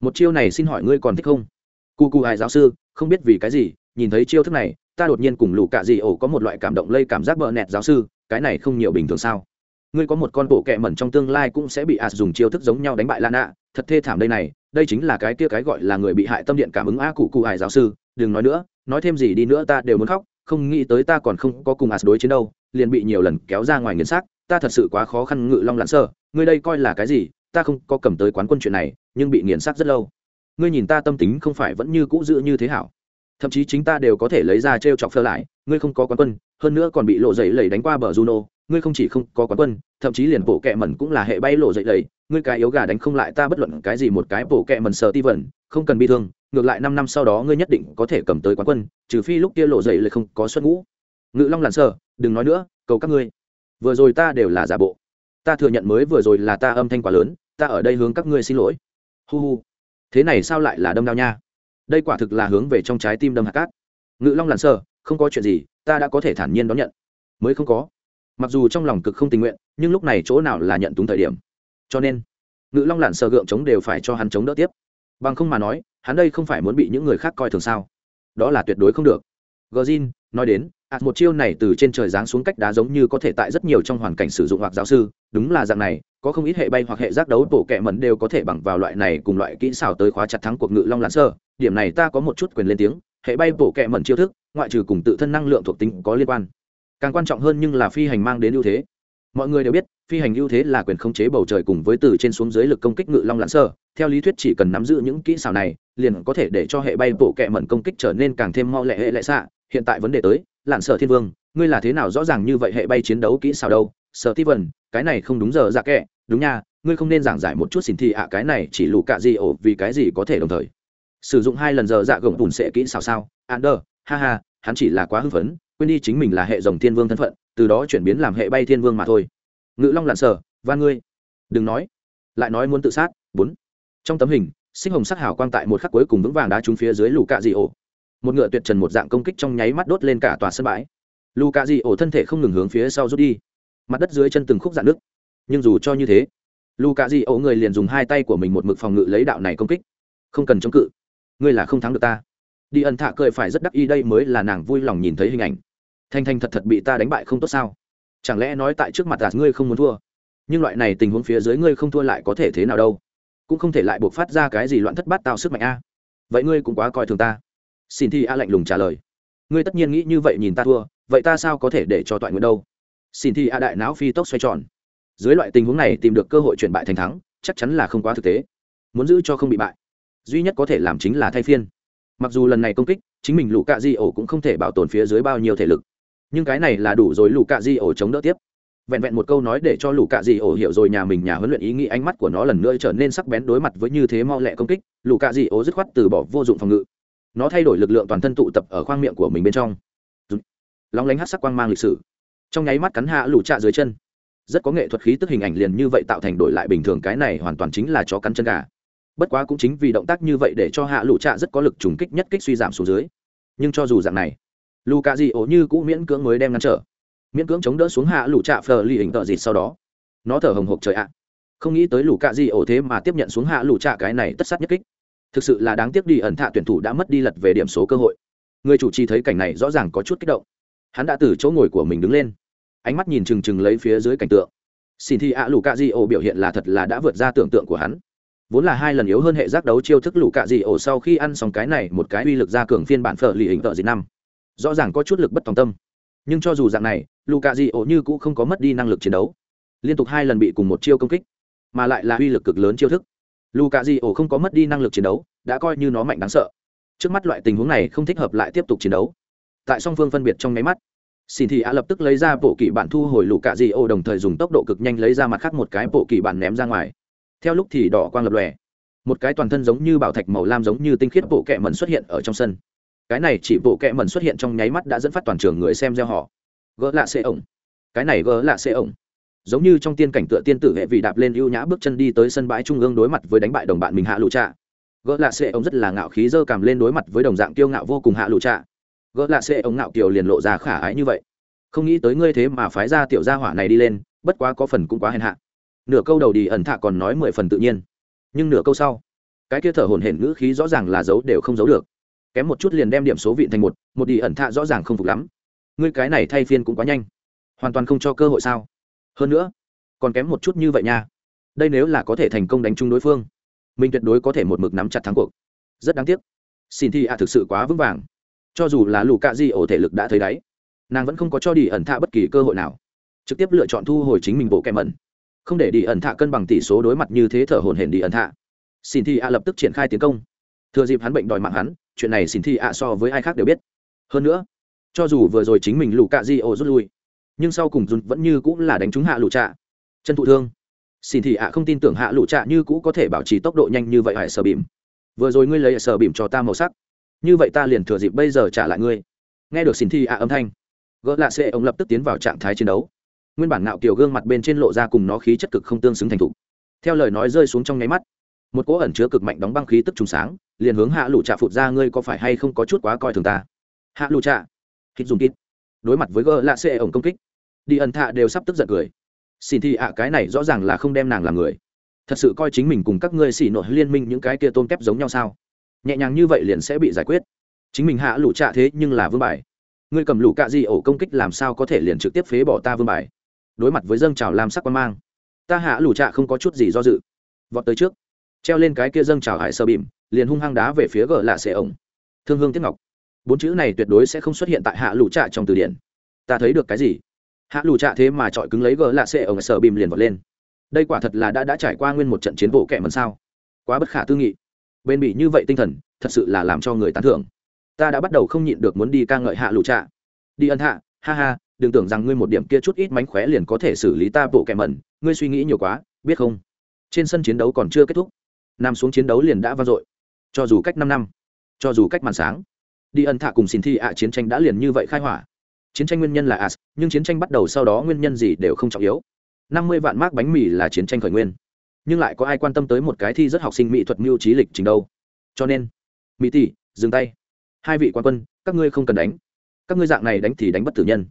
Một chiêu này xin hỏi ngươi còn thích không? Cụ cụ hải giáo sư, không biết vì cái gì, nhìn thấy chiêu thức này, ta đột nhiên cùng lù cạ dị ổ có một loại cảm động lây cảm giác bợ nẹt giáo sư, cái này không nhiều bình thường sao? Ngươi có một con bộ kẹ mẩn trong tương lai cũng sẽ bị ạt dùng chiêu thức giống nhau đánh bại lan ạ thật thê thảm đây này đây chính là cái kia cái gọi là người bị hại tâm điện cảm ứng a cụ cụ hải giáo sư, đừng nói nữa, nói thêm gì đi nữa ta đều muốn khóc, không nghĩ tới ta còn không có cùng ạt đối chiến đâu, liền bị nhiều lần kéo ra ngoài nghiền xác, ta thật sự quá khó khăn ngự long lặn sơ, ngươi đây coi là cái gì, ta không có cầm tới quán quân chuyện này, nhưng bị nghiền xác rất lâu. Ngươi nhìn ta tâm tính không phải vẫn như cũ giữ như thế hảo. Thậm chí chính ta đều có thể lấy ra t r e o chọc phơ lại, ngươi không có quán quân, hơn nữa còn bị lộ dậy lầy đánh qua bờ juno ngươi không chỉ không có quán quân, thậm chí liền bộ kẹ mẩn cũng là hệ bay lộ dậy lầy ngươi cái yếu gà đánh không lại ta bất luận cái gì một cái bộ kẹ mẩn sờ ti vẩn không cần bi thương, ngược lại năm năm sau đó ngươi nhất định có thể cầm tới quán quân, trừ phi lúc kia lộ dậy lầy không có xuất ngũ. Ngự long làn sờ đừng nói nữa, cầu các ngươi. Vừa rồi ta đều là giả bộ. Ta thừa nhận mới vừa rồi là ta âm thanh quá lớn, ta ở đây hướng các ngươi xin lỗi. Hu hu. Thế này sao lại là đâm đao nha? Đây quả thực là hướng về trong trái tim đâm hạt cát. Ngự long làn sơ, không có chuyện gì, ta đã có thể thản nhiên đón nhận. Mới không có mặc dù trong lòng cực không tình nguyện nhưng lúc này chỗ nào là nhận túng thời điểm. Cho nên ngự long lặn sơ gượng chống đều phải cho hắn chống đỡ tiếp. Bằng không mà nói hắn đây không phải muốn bị những người khác coi thường sao? Đó là tuyệt đối không được. Gờ zin nói đến à, một chiêu này từ trên trời giáng xuống cách đá giống như có thể tại rất nhiều trong hoàn cảnh sử dụng hoặc giáo sư đúng là dạng này có không ít hệ bay hoặc hệ giác đấu tổ kẹ mẩn đều có thể bằng vào loại này cùng loại kỹ xảo tới khóa chặt thắng cuộc ngự long lãn sơ điểm này ta có một chút quyền lên tiếng hệ bay tổ kẹ mẩn chiêu thức ngoại trừ cùng tự thân năng lượng thuộc tính có liên quan càng quan trọng hơn nhưng là phi hành mang đến ưu thế. Mọi người đều biết, phi hành ưu thế là quyền khống chế bầu trời cùng với từ trên xuống dưới lực công kích ngự long lãn sơ. Theo lý thuyết chỉ cần nắm giữ những kỹ xảo này, liền có thể để cho hệ bay bộ kẹ mẩn công kích trở nên càng thêm mau lẹ hệ lệ xạ. Hiện tại vấn đề tới, lặn sở thiên vương, ngươi là thế nào rõ ràng như vậy hệ bay chiến đấu kỹ xảo đâu? Sở ti vần cái này không đúng giờ dạ kệ. Đúng nha, ngươi không nên giảng giải một chút xin thị ạ à, cái này chỉ lù cạ gì ổ, vì cái gì có thể đồng thời? Sử dụng hai lần giờ dạ gồng bùn sẽ kỹ xảo sao? Ander, ha ha, hắn chỉ là quá hưng phấn quên đi chính mình là hệ dòng thiên vương thân phận, từ đó chuyển biến làm hệ bay thiên vương mà thôi. Ngự long lặn sở van ngươi, đừng nói. Lại nói muốn tự sát. Bốn. Trong tấm hình sinh hồng sắc hào quang tại một khắc cuối cùng vững vàng đá trúng phía dưới lù cạ dị ổ một ngựa tuyệt trần một dạng công kích trong nháy mắt đốt lên cả tòa sân bãi. Lù cạ dị ổ thân thể không ngừng hướng phía sau rút đi. Mặt đất dưới chân từng khúc dạn nước nhưng dù cho như thế lù cạ dị ổ người liền dùng hai tay của mình một mực phòng ngự lấy đạo này công kích. Không cần chống cự. Ngươi là không thắng được ta. Đi ẩn thạ cười phải rất đắc ý đây mới là nàng vui lòng nhìn thấy hình ảnh thanh thanh thật thật bị ta đánh bại không tốt sao? Chẳng lẽ nói tại trước mặt đạt ngươi không muốn thua? Nhưng loại này tình huống phía dưới ngươi không thua lại có thể thế nào đâu? Cũng không thể lại buộc phát ra cái gì loạn thất bát tạo sức mạnh a. Vậy ngươi cũng quá coi thường ta. Xin thi a lạnh lùng trả lời. Ngươi tất nhiên nghĩ như vậy nhìn ta thua, vậy ta sao có thể để cho toại nguyện đâu? Xin thi a đại não phi tốc xoay tròn. Dưới loại tình huống này tìm được cơ hội chuyển bại thành thắng, chắc chắn là không quá thực tế. Muốn giữ cho không bị bại, duy nhất có thể làm chính là thay phiên. Mặc dù lần này công kích, chính mình lũ cạ di ổ cũng không thể bảo tồn phía dưới bao nhiêu thể lực nhưng cái này là đủ rồi, lũ cạ di ổ chống đỡ tiếp. Vẹn vẹn một câu nói để cho lũ cạ di ổ hiểu rồi nhà mình nhà huấn luyện ý nghĩ ánh mắt của nó lần nữa trở nên sắc bén đối mặt với như thế mau lẹ công kích, lũ cạ di ổ dứt khoát từ bỏ vô dụng phòng ngự. Nó thay đổi lực lượng toàn thân tụ tập ở khoang miệng của mình bên trong. Lóng lánh hát sắc quang mang lịch sử. Trong nháy mắt cắn hạ lũ trạ dưới chân. Rất có nghệ thuật khí tức hình ảnh liền như vậy tạo thành đổi lại bình thường, cái này hoàn toàn chính là chó cắn chân gà. Bất quá cũng chính vì động tác như vậy để cho hạ lũ trạ rất có lực trùng kích nhất kích suy giảm xuống dưới. Nhưng cho dù dạng này lù cạ dị ổ như cũ miễn cưỡng mới đem ngăn trở. Miễn cưỡng chống đỡ xuống hạ lũ trạ phờ ly hình tợ dịt sau đó. Nó thở hồng hộc trời ạ. Không nghĩ tới lù cạ dị ổ thế mà tiếp nhận xuống hạ lũ trạ cái này tất sát nhất kích. Thực sự là đáng tiếc đi ẩn thạ tuyển thủ đã mất đi lật về điểm số cơ hội. Người chủ trì thấy cảnh này rõ ràng có chút kích động. Hắn đã từ chỗ ngồi của mình đứng lên. Ánh mắt nhìn chừng chừng lấy phía dưới cảnh tượng. Xin thi ạ, lù cạ di ổ biểu hiện là thật là đã vượt ra tưởng tượng của hắn. Vốn là hai lần yếu hơn hệ giác đấu chiêu thức lù cạ di ổ sau khi ăn xong cái này một cái uy lực ra cường phiên bản phở lì hình tợ dịt năm rõ ràng có chút lực bất tòng tâm. Nhưng cho dù dạng này lù di ổ như cũng không có mất đi năng lực chiến đấu. Liên tục hai lần bị cùng một chiêu công kích, mà lại là uy lực cực lớn chiêu thức. Lù di ổ không có mất đi năng lực chiến đấu, đã coi như nó mạnh đáng sợ. Trước mắt loại tình huống này không thích hợp lại tiếp tục chiến đấu. Tại song phương phân biệt trong nháy mắt xin thị a lập tức lấy ra bộ kỷ bản thu hồi lũ di ổ, đồng thời dùng tốc độ cực nhanh lấy ra mặt khác một cái bộ kỷ bản ném ra ngoài. Theo lúc thì đỏ quang lập lòe. Một cái toàn thân giống như bảo thạch màu lam giống như tinh khiết bộ kẹ mẩn xuất hiện ở trong sân cái này chỉ bộ kẹ mẩn xuất hiện trong nháy mắt đã dẫn phát toàn trường người xem gieo họ. Gỡ lạ xê ổng. Cái này gỡ lạ xê ổng. Giống như trong tiên cảnh tựa tiên tử hệ vị đạp lên ưu nhã bước chân đi tới sân bãi trung ương đối mặt với đánh bại đồng bạn mình hạ lụ trạ. Gỡ lạ xê ổng rất là ngạo khí dơ cảm lên đối mặt với đồng dạng kiêu ngạo vô cùng hạ lụ trạ. Gỡ lạ xê ổng ngạo kiều liền lộ ra khả ái như vậy. Không nghĩ tới ngươi thế mà phái ra tiểu gia hỏa này đi lên, bất quá có phần cũng quá hèn hạ. Nửa câu đầu đi ẩn thạ còn nói mười phần tự nhiên. Nhưng nửa câu sau, cái kia thở hổn hển ngữ khí rõ ràng là giấu đều không giấu được kém một chút liền đem điểm số vị thành một một đi ẩn thạ rõ ràng không phục lắm. Ngươi cái này thay phiên cũng quá nhanh. Hoàn toàn không cho cơ hội sao? Hơn nữa, còn kém một chút như vậy nha. Đây nếu là có thể thành công đánh chung đối phương, mình tuyệt đối có thể một mực nắm chặt thắng cuộc. Rất đáng tiếc. Xin thi ạ, thực sự quá vững vàng. Cho dù là lù cạ di ổ thể lực đã thấy đáy, nàng vẫn không có cho đi ẩn thạ bất kỳ cơ hội nào. Trực tiếp lựa chọn thu hồi chính mình bộ kèm ẩn không để đi ẩn thạ cân bằng tỷ số đối mặt như thế thở hồn hển đi ẩn thạ. Xin thi a lập tức triển khai tiến công. Thừa dịp hắn bệnh đòi mạng hắn chuyện này xin thi a so với ai khác đều biết. Hơn nữa, cho dù vừa rồi chính mình lù cạ di ô rút lui, nhưng sau cùng dùn vẫn như cũng là đánh trúng hạ lù trạ. Chân thụ thương. Xin thị ạ không tin tưởng hạ lụ trạ như cũ có thể bảo trì tốc độ nhanh như vậy hải sở bìm vừa rồi ngươi lấy sở bìm cho ta màu sắc. Như vậy ta liền thừa dịp bây giờ trả lại ngươi. Nghe được xin thị ạ âm thanh, gỡ lạ xệ ông lập tức tiến vào trạng thái chiến đấu. Nguyên bản nạo kiểu gương mặt bên trên lộ ra cùng nó khí chất cực không tương xứng thành thục. Theo lời nói rơi xuống trong nháy mắt, một cỗ ẩn chứa cực mạnh đóng băng khí tức trùng sáng liền hướng hạ lụ trạ phụt ra ngươi có phải hay không có chút quá coi thường ta? Hạ lụ trạ. Hít dùng kít đối mặt với gỡ lạ xệ ổng công kích, đi ẩn thạ đều sắp tức giận cười. Xin thì ạ, cái này rõ ràng là không đem nàng làm người. Thật sự coi chính mình cùng các ngươi xỉ nội liên minh những cái kia tôn kép giống nhau sao? Nhẹ nhàng như vậy liền sẽ bị giải quyết. Chính mình hạ lũ trạ thế nhưng là vương bài. Ngươi cầm lũ cạ gì ổ công kích làm sao có thể liền trực tiếp phế bỏ ta vương bài? Đối mặt với dâng trào làm sắc quan mang, ta hạ lũ trạ không có chút gì do dự. Vọt tới trước treo lên cái kia dâng trào hải sơ bìm, liền hung hăng đá về phía gờ lạ xệ ổng. Thương hương tiếc ngọc. Bốn chữ này tuyệt đối sẽ không xuất hiện tại hạ lũ trạ trong từ điển. Ta thấy được cái gì? Hạ lù trạ thế mà trọi cứng lấy gờ lạ xệ ổng sở bìm liền vọt lên. Đây quả thật là đã đã trải qua nguyên một trận chiến bộ kẻ mần sao? Quá bất khả tư nghị. Bên bị như vậy tinh thần, thật sự là làm cho người tán thưởng. Ta đã bắt đầu không nhịn được muốn đi ca ngợi hạ lù trạ. Đi ân hạ, ha ha, đừng tưởng rằng ngươi một điểm kia chút ít mánh khóe liền có thể xử lý ta bộ kẻ mẩn, ngươi suy nghĩ nhiều quá, biết không? Trên sân chiến đấu còn chưa kết thúc nằm xuống chiến đấu liền đã vang dội. Cho dù cách năm năm, cho dù cách màn sáng, đi ân thạ cùng xin thi ạ chiến tranh đã liền như vậy khai hỏa. Chiến tranh nguyên nhân là as, nhưng chiến tranh bắt đầu sau đó nguyên nhân gì đều không trọng yếu. Năm mươi vạn mác bánh mì là chiến tranh khởi nguyên, nhưng lại có ai quan tâm tới một cái thi rất học sinh mỹ thuật mưu trí lịch trình đâu? Cho nên, mỹ tỷ, dừng tay. Hai vị quan quân, các ngươi không cần đánh. Các ngươi dạng này đánh thì đánh bất tử nhân.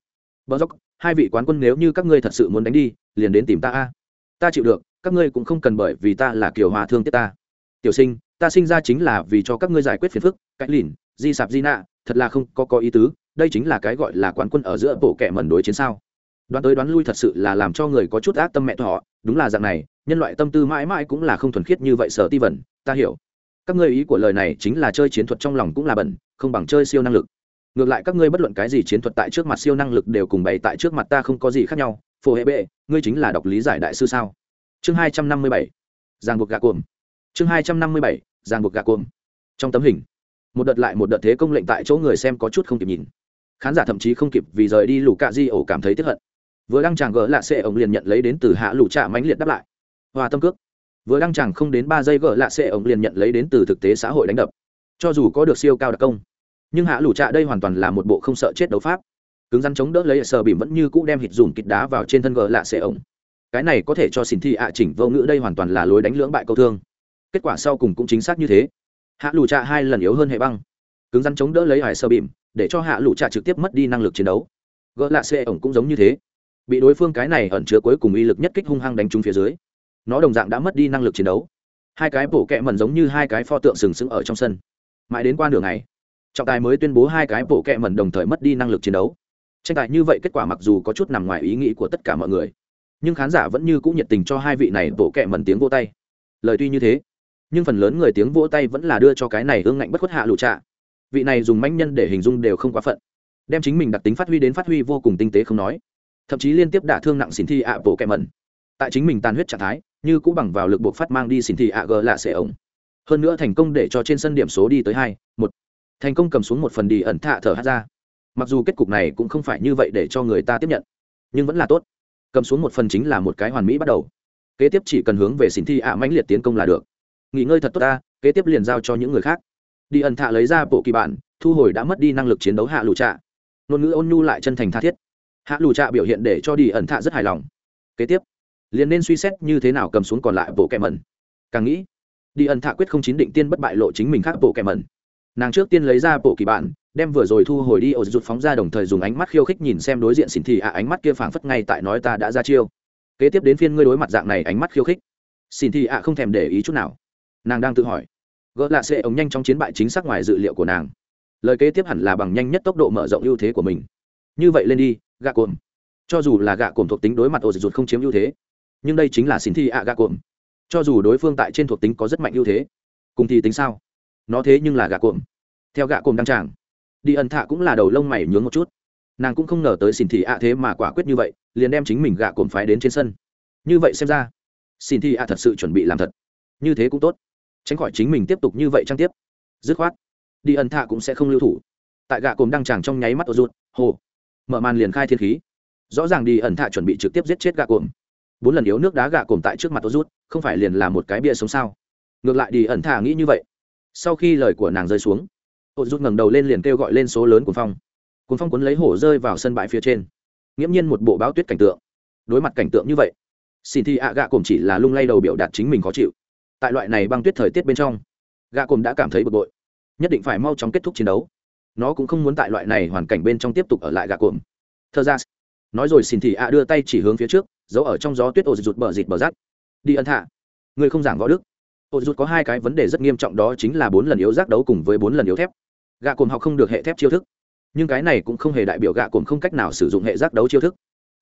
Bờ dốc, hai vị quán quân nếu như các ngươi thật sự muốn đánh đi, liền đến tìm ta a ta chịu được, các ngươi cũng không cần bởi vì ta là kiểu hòa thương tiếc ta. Tiểu sinh, ta sinh ra chính là vì cho các ngươi giải quyết phiền phức cách lìn, di sạp di nạ, thật là không có có ý tứ, đây chính là cái gọi là quán quân ở giữa bộ kẻ mẩn đối chiến sao. Đoán tới đoán lui thật sự là làm cho người có chút ác tâm mẹ thọ đúng là dạng này, nhân loại tâm tư mãi mãi cũng là không thuần khiết như vậy sở ti vẩn ta hiểu. Các ngươi ý của lời này chính là chơi chiến thuật trong lòng cũng là bẩn, không bằng chơi siêu năng lực. Ngược lại các ngươi bất luận cái gì chiến thuật tại trước mặt siêu năng lực đều cùng bày tại trước mặt ta không có gì khác nhau phổ hệ bệ, ngươi chính là đọc lý giải đại sư sao? Chương hai trăm năm mươi bảy giang buộc gà cuồng. Chương hai trăm năm mươi bảy giang buộc gà cuồng. Trong tấm hình, một đợt lại một đợt thế công lệnh tại chỗ người xem có chút không kịp nhìn. Khán giả thậm chí không kịp vì rời đi lù cạ di ổ cảm thấy tiếp hận. Vừa đăng chàng gỡ lạ xệ ổng liền nhận lấy đến từ hạ lù trạ mãnh liệt đáp lại. Hòa tâm cước. Vừa đăng chàng không đến ba giây gỡ lạ xệ ổng liền nhận lấy đến từ thực tế xã hội đánh đập. Cho dù có được siêu cao đặc công, nhưng hạ lù trạ đây hoàn toàn là một bộ không sợ chết đấu pháp cứng rắn chống đỡ lấy sờ bìm vẫn như cũ đem hít dùm kịch đá vào trên thân gờ lạ xệ ổng. Cái này có thể cho xin thi ạ chỉnh vô ngữ đây hoàn toàn là lối đánh lưỡng bại câu thương. Kết quả sau cùng cũng chính xác như thế. Hạ lù trạ hai lần yếu hơn hệ băng. Cứng rắn chống đỡ lấy hải sơ bìm, để cho hạ lù trạ trực tiếp mất đi năng lực chiến đấu. Gỡ lạ xệ ổng cũng giống như thế. Bị đối phương cái này ẩn chứa cuối cùng uy lực nhất kích hung hăng đánh trúng phía dưới. Nó đồng dạng đã mất đi năng lực chiến đấu. Hai cái bổ kẹ mẩn giống như hai cái pho tượng sừng sững ở trong sân. Mãi đến qua nửa ngày, trọng tài mới tuyên bố hai cái bổ kẹ mẩn đồng thời mất đi năng lực chiến đấu tranh tài như vậy kết quả mặc dù có chút nằm ngoài ý nghĩ của tất cả mọi người, nhưng khán giả vẫn như cũng nhiệt tình cho hai vị này vỗ kẹ mẩn tiếng vô tay. Lời tuy như thế, nhưng phần lớn người tiếng vỗ tay vẫn là đưa cho cái này ương ngạnh bất khuất hạ lụ trạ. Vị này dùng manh nhân để hình dung đều không quá phận, đem chính mình đặc tính phát huy đến phát huy vô cùng tinh tế không nói, thậm chí liên tiếp đả thương nặng xin thi ạ bộ kẹ mẩn. Tại chính mình tàn huyết trạng thái, như cũng bằng vào lực buộc phát mang đi xin thi ạ g lạ xệ ổng. Hơn nữa thành công để cho trên sân điểm số đi tới hai, một. Thành công cầm xuống một phần đi ẩn thạ thở hát ra mặc dù kết cục này cũng không phải như vậy để cho người ta tiếp nhận, nhưng vẫn là tốt. Cầm xuống một phần chính là một cái hoàn mỹ bắt đầu. Kế tiếp chỉ cần hướng về xin thi ạ mãnh liệt tiến công là được. Nghỉ ngơi thật tốt ta, kế tiếp liền giao cho những người khác. Đi ẩn thạ lấy ra bộ kỳ bản, thu hồi đã mất đi năng lực chiến đấu hạ lù trạ. Ngôn ngữ ôn nhu lại chân thành tha thiết. Hạ lù trạ biểu hiện để cho đi ẩn thạ rất hài lòng. Kế tiếp, liền nên suy xét như thế nào cầm xuống còn lại bộ kẹ mẩn. Càng nghĩ, đi ẩn thạ quyết không chín định tiên bất bại lộ chính mình khác bộ kẹ mẩn nàng trước tiên lấy ra bộ kỳ bản đem vừa rồi thu hồi đi, ổ rụt phóng ra đồng thời dùng ánh mắt khiêu khích nhìn xem đối diện xỉn thì ạ, ánh mắt kia phảng phất ngay tại nói ta đã ra chiêu. Kế tiếp đến phiên ngươi đối mặt dạng này ánh mắt khiêu khích. Xỉn thì ạ không thèm để ý chút nào. Nàng đang tự hỏi. Gỡ lạ sẽ ống nhanh trong chiến bại chính xác ngoài dự liệu của nàng. Lời kế tiếp hẳn là bằng nhanh nhất tốc độ mở rộng ưu thế của mình. Như vậy lên đi, gạ cồn cho dù là gạ cồn thuộc tính đối mặt ổ rụt không chiếm ưu thế, nhưng đây chính là xỉn thì ạ gạ cồn cho dù đối phương tại trên thuộc tính có rất mạnh ưu thế, cùng thì tính sao? Nó thế nhưng là gạ cộm, theo gạ cộm đăng tràng đi ẩn thạ cũng là đầu lông mày nhướng một chút. Nàng cũng không ngờ tới xin thị ạ thế mà quả quyết như vậy liền đem chính mình gạ cộm phái đến trên sân. Như vậy xem ra xin thị ạ thật sự chuẩn bị làm thật. Như thế cũng tốt. Tránh khỏi chính mình tiếp tục như vậy trang tiếp. Dứt khoát đi ẩn thạ cũng sẽ không lưu thủ. Tại gạ cồn đăng tràng trong nháy mắt ô rút hồ mở màn liền khai thiên khí. Rõ ràng đi ẩn thạ chuẩn bị trực tiếp giết chết gạ cồn bốn lần yếu nước đá gạ cồn tại trước mặt ô rút không phải liền là một cái bia sống sao? Ngược lại đi ẩn thạ nghĩ như vậy sau khi lời của nàng rơi xuống ô rút ngẩng đầu lên liền kêu gọi lên số lớn của phong. Cuốn phong cuốn lấy hổ rơi vào sân bãi phía trên. Nghiễm nhiên một bộ báo tuyết cảnh tượng. Đối mặt cảnh tượng như vậy xin thi ạ gạ cồn chỉ là lung lay đầu biểu đạt chính mình khó chịu. Tại loại này băng tuyết thời tiết bên trong gạ cồn đã cảm thấy bực bội. Nhất định phải mau chóng kết thúc chiến đấu. Nó cũng không muốn tại loại này hoàn cảnh bên trong tiếp tục ở lại gạ cồn thơ ra, nói rồi xin thị ạ đưa tay chỉ hướng phía trước, giấu ở trong gió tuyết ổ rụt bờ dịt bờ rát đi ân thạ người không giảng võ đức ô rút có hai cái vấn đề rất nghiêm trọng đó chính là bốn lần yếu giác đấu cùng với bốn lần yếu thép. Gạ cồn học không được hệ thép chiêu thức. Nhưng cái này cũng không hề đại biểu gạ cồn không cách nào sử dụng hệ giác đấu chiêu thức.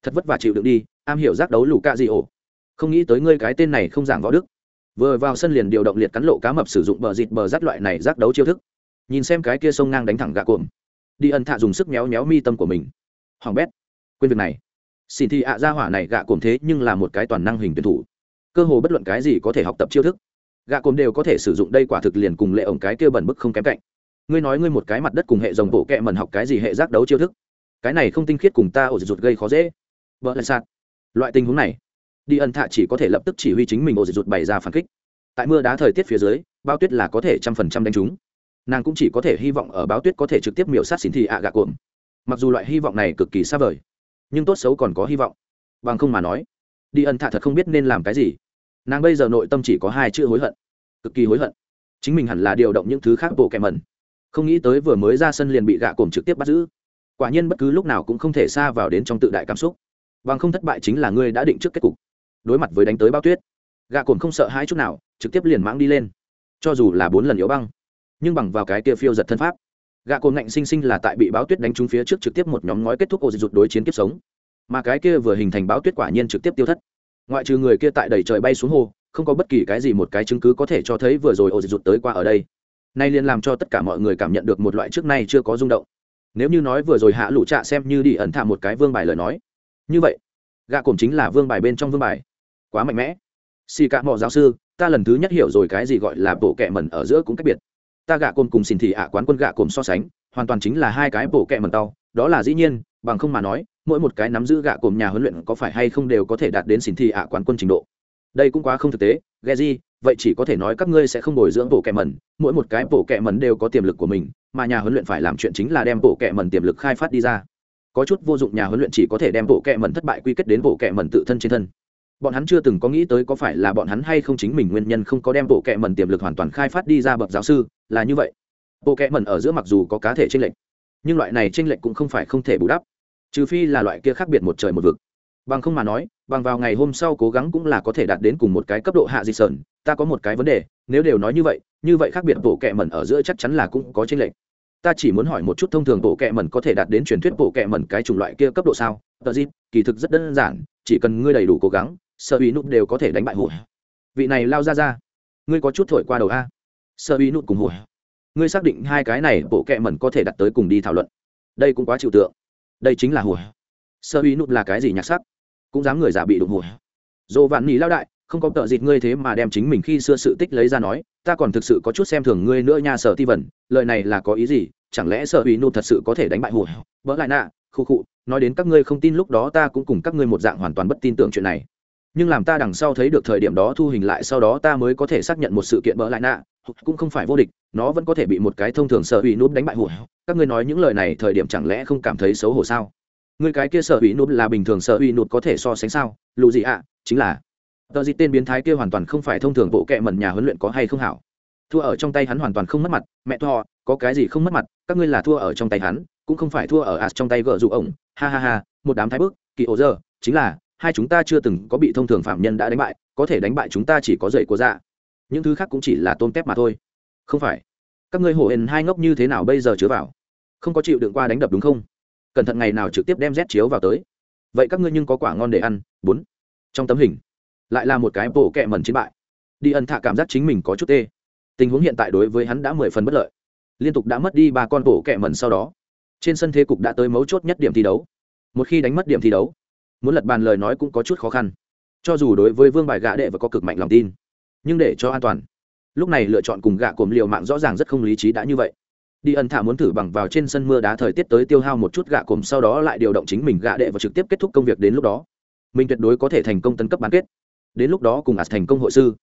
Thật vất vả chịu đựng đi, am hiểu giác đấu lù ca gì ổ không nghĩ tới ngươi cái tên này không giảng võ đức. Vừa vào sân liền điều động liệt cắn lộ cá mập sử dụng bờ dịt bờ rắt loại này giác đấu chiêu thức. Nhìn xem cái kia sông ngang đánh thẳng gạ cồn đi ân thạ dùng sức méo méo mi tâm của mình. Hoàng bét, quên việc này. Xin thì ạ ra hỏa này gạ cồn thế nhưng là một cái toàn năng hình tuyển thủ. Cơ hồ bất luận cái gì có thể học tập chiêu thức gạ cồn đều có thể sử dụng đây quả thực liền cùng lệ ổng cái kia bẩn bức không kém cạnh. Ngươi nói ngươi một cái mặt đất cùng hệ dòng bộ kẹ mần học cái gì hệ giác đấu chiêu thức? Cái này không tinh khiết cùng ta ổ rụt gây khó dễ. Vợ lại sạt. Loại tình huống này, đi ẩn thạ chỉ có thể lập tức chỉ huy chính mình ổ rụt bày ra phản kích. Tại mưa đá thời tiết phía dưới, bao tuyết là có thể trăm phần trăm đánh trúng. Nàng cũng chỉ có thể hy vọng ở báo tuyết có thể trực tiếp miểu sát xin thị ạ gạ cồn mặc dù loại hy vọng này cực kỳ xa vời, nhưng tốt xấu còn có hy vọng. Bằng không mà nói, đi ẩn thạ thật không biết nên làm cái gì nàng bây giờ nội tâm chỉ có hai chữ hối hận, cực kỳ hối hận. Chính mình hẳn là điều động những thứ khác bộ kèm mẩn. Không nghĩ tới vừa mới ra sân liền bị gạ cồm trực tiếp bắt giữ. Quả nhiên bất cứ lúc nào cũng không thể xa vào đến trong tự đại cảm xúc. Bằng không thất bại chính là ngươi đã định trước kết cục. Đối mặt với đánh tới bao tuyết, gạ cồn không sợ hai chút nào, trực tiếp liền mãng đi lên. Cho dù là bốn lần yếu băng, nhưng bằng vào cái kia phiêu giật thân pháp, gạ cồn ngạnh sinh sinh là tại bị báo tuyết đánh trúng phía trước trực tiếp một nhóm ngói kết thúc ổ rụt đối chiến kiếp sống. Mà cái kia vừa hình thành báo tuyết quả nhiên trực tiếp tiêu thất ngoại trừ người kia tại đầy trời bay xuống hồ, không có bất kỳ cái gì một cái chứng cứ có thể cho thấy vừa rồi ổ rụt tới qua ở đây. Nay liền làm cho tất cả mọi người cảm nhận được một loại trước nay chưa có rung động. Nếu như nói vừa rồi hạ lũ trạ xem như đi ẩn thả một cái vương bài lời nói, như vậy gạ cồn chính là vương bài bên trong vương bài. Quá mạnh mẽ. Xì cả mò giáo sư, ta lần thứ nhất hiểu rồi cái gì gọi là bộ kẹ mẩn ở giữa cũng cách biệt. Ta gạ cồn cùng xin thị ạ quán quân gạ cồn so sánh, hoàn toàn chính là hai cái bộ kẹ mẩn tàu đó là dĩ nhiên, bằng không mà nói mỗi một cái nắm giữ gạ cồm nhà huấn luyện có phải hay không đều có thể đạt đến xin thị ạ quán quân trình độ. Đây cũng quá không thực tế. Ghe gì vậy chỉ có thể nói các ngươi sẽ không bồi dưỡng bộ kẹ mẩn. Mỗi một cái bộ kẹ mẩn đều có tiềm lực của mình, mà nhà huấn luyện phải làm chuyện chính là đem bộ kẹ mẩn tiềm lực khai phát đi ra. Có chút vô dụng nhà huấn luyện chỉ có thể đem bộ kẹ mẩn thất bại quy kết đến bộ kẹ mẩn tự thân trên thân. Bọn hắn chưa từng có nghĩ tới có phải là bọn hắn hay không chính mình nguyên nhân không có đem bộ kẹ mẩn tiềm lực hoàn toàn khai phát đi ra bậc giáo sư, là như vậy. Bộ kẹ mẩn ở giữa mặc dù có cá thể tranh lệch, nhưng loại này tranh lệch cũng không phải không thể bù đắp trừ phi là loại kia khác biệt một trời một vực. Bằng không mà nói, bằng vào ngày hôm sau cố gắng cũng là có thể đạt đến cùng một cái cấp độ hạ dị sơn ta có một cái vấn đề, nếu đều nói như vậy như vậy khác biệt bộ kệ mẩn ở giữa chắc chắn là cũng có tranh lệch. Ta chỉ muốn hỏi một chút thông thường bộ kệ mẩn có thể đạt đến truyền thuyết bộ kệ mẩn cái chủng loại kia cấp độ sao? Tờ gì kỳ thực rất đơn giản, chỉ cần ngươi đầy đủ cố gắng sợ ý nút đều có thể đánh bại hụi. vị này lao ra ra, ngươi có chút thổi qua đầu a? Sợ ý nút cùng hụi. ngươi xác định hai cái này bộ kệ mẩn có thể đặt tới cùng đi thảo luận. Đây cũng quá chịu tượng đây chính là hùa sơ uy nụt là cái gì nhạc sắc? Cũng dám người giả bị đụng hùa dồ vạn nỉ lao đại, không có tợ dịt ngươi thế mà đem chính mình khi xưa sự tích lấy ra nói, ta còn thực sự có chút xem thường ngươi nữa nha sở ti vần lời này là có ý gì? Chẳng lẽ sở ủy nụ thật sự có thể đánh bại hùa vỡ lại nạ, khu khụ nói đến các ngươi không tin lúc đó ta cũng cùng các ngươi một dạng hoàn toàn bất tin tưởng chuyện này nhưng làm ta đằng sau thấy được thời điểm đó thu hình lại sau đó ta mới có thể xác nhận một sự kiện bỡ lại nạ. Cũng không phải vô địch, nó vẫn có thể bị một cái thông thường sợ hủy núp đánh bại hụt các ngươi nói những lời này thời điểm chẳng lẽ không cảm thấy xấu hổ sao? Người cái kia sợ hủy núp là bình thường sợ hủy núp có thể so sánh sao? Lù gì ạ, chính là. Tờ gì tên biến thái kia hoàn toàn không phải thông thường bộ kệ mẩn nhà huấn luyện có hay không hảo. Thua ở trong tay hắn hoàn toàn không mất mặt, mẹ thua có cái gì không mất mặt, các ngươi là thua ở trong tay hắn, cũng không phải thua ở ạt trong tay gợ dụ ổng. Ha ha ha, một đám thái bước kỳ ổ giờ chính là hai chúng ta chưa từng có bị thông thường phạm nhân đã đánh bại, có thể đánh bại chúng ta chỉ có dậy của dạ. Những thứ khác cũng chỉ là tôn kép mà thôi. Không phải. Các ngươi hổ hển hai ngốc như thế nào bây giờ chứa vào? Không có chịu đựng qua đánh đập đúng không? Cẩn thận ngày nào trực tiếp đem rét chiếu vào tới. Vậy các ngươi nhưng có quả ngon để ăn. Bốn. Trong tấm hình, lại là một cái bộ kẹ mẩn chiến bại. Đi ẩn thạ cảm giác chính mình có chút tê. Tình huống hiện tại đối với hắn đã mười phần bất lợi. Liên tục đã mất đi ba con bộ kẹ mẩn sau đó. Trên sân thế cục đã tới mấu chốt nhất điểm thi đấu. Một khi đánh mất điểm thi đấu muốn lật bàn lời nói cũng có chút khó khăn. Cho dù đối với vương bài gạ đệ và có cực mạnh lòng tin, nhưng để cho an toàn. Lúc này lựa chọn cùng gạ cồm liều mạng rõ ràng rất không lý trí đã như vậy. Đi ẩn thả muốn thử bằng vào trên sân mưa đá thời tiết tới tiêu hao một chút gạ cồm sau đó lại điều động chính mình gạ đệ và trực tiếp kết thúc công việc đến lúc đó. Mình tuyệt đối có thể thành công tấn cấp bán kết. Đến lúc đó cùng ạt thành công hội sư.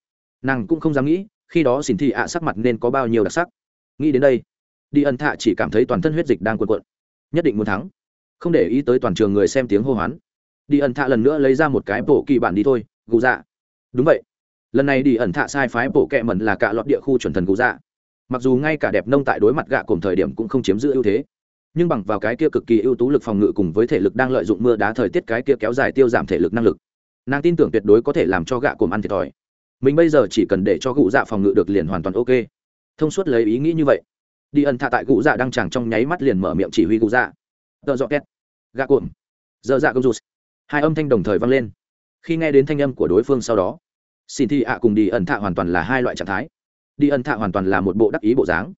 Nàng cũng không dám nghĩ, khi đó xin thị ạ sắc mặt nên có bao nhiêu đặc sắc. Nghĩ đến đây, đi ẩn thạ chỉ cảm thấy toàn thân huyết dịch đang cuộn cuộn. Nhất định muốn thắng. Không để ý tới toàn trường người xem tiếng hô hoán đi ẩn thạ lần nữa lấy ra một cái bộ kỳ bản đi thôi, gù dạ. Đúng vậy. Lần này đi ẩn thạ sai phái bộ kẹ mẩn là cả lọt địa khu chuẩn thần gù dạ. Mặc dù ngay cả đẹp nông tại đối mặt gạ cùng thời điểm cũng không chiếm giữ ưu thế, nhưng bằng vào cái kia cực kỳ ưu tú lực phòng ngự cùng với thể lực đang lợi dụng mưa đá thời tiết cái kia kéo dài tiêu giảm thể lực năng lực, nàng tin tưởng tuyệt đối có thể làm cho gạ cùng ăn thiệt thòi. Mình bây giờ chỉ cần để cho gụ dạ phòng ngự được liền hoàn toàn ok. Thông suốt lấy ý nghĩ như vậy, đi ẩn thạ tại gụ dạ đang chẳng trong nháy mắt liền mở miệng chỉ huy gụ dạ. Tợ dọ két gạ cồm dơ dạ công rụt hai âm thanh đồng thời vang lên. Khi nghe đến thanh âm của đối phương sau đó, xin thi ạ cùng đi ẩn thạ hoàn toàn là hai loại trạng thái. Đi ẩn thạ hoàn toàn là một bộ đắc ý bộ dáng.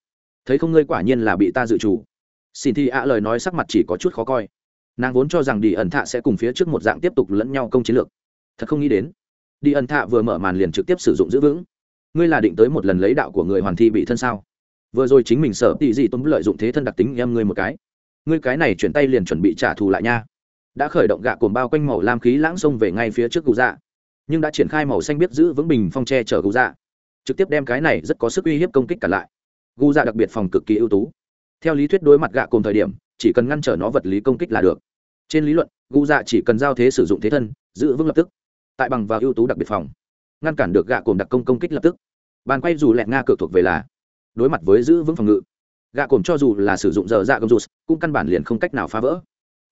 Thấy không ngươi quả nhiên là bị ta dự chủ xin thi ạ lời nói sắc mặt chỉ có chút khó coi. Nàng vốn cho rằng đi ẩn thạ sẽ cùng phía trước một dạng tiếp tục lẫn nhau công chiến lược. Thật không nghĩ đến, đi ẩn thạ vừa mở màn liền trực tiếp sử dụng giữ vững. Ngươi là định tới một lần lấy đạo của người hoàn thi bị thân sao? Vừa rồi chính mình sợ tị gì tốn lợi dụng thế thân đặc tính em ngươi một cái. Ngươi cái này chuyển tay liền chuẩn bị trả thù lại nha đã khởi động gạ cồn bao quanh màu lam khí lãng sông về ngay phía trước cụ dạ nhưng đã triển khai màu xanh biết giữ vững bình phong tre chở cụ dạ trực tiếp đem cái này rất có sức uy hiếp công kích cả lại. Gu dạ đặc biệt phòng cực kỳ ưu tú. Theo lý thuyết đối mặt gạ cồn thời điểm, chỉ cần ngăn trở nó vật lý công kích là được. Trên lý luận gu dạ chỉ cần giao thế sử dụng thế thân, giữ vững lập tức. Tại bằng và ưu tú đặc biệt phòng, ngăn cản được gạ cồn đặc công công kích lập tức. Bàn quay dù lẹt nga cược thuộc về là đối mặt với giữ vững phòng ngự. Gạ cồn cho dù là sử dụng giờ dạ gầm rụt, cũng căn bản liền không cách nào phá vỡ.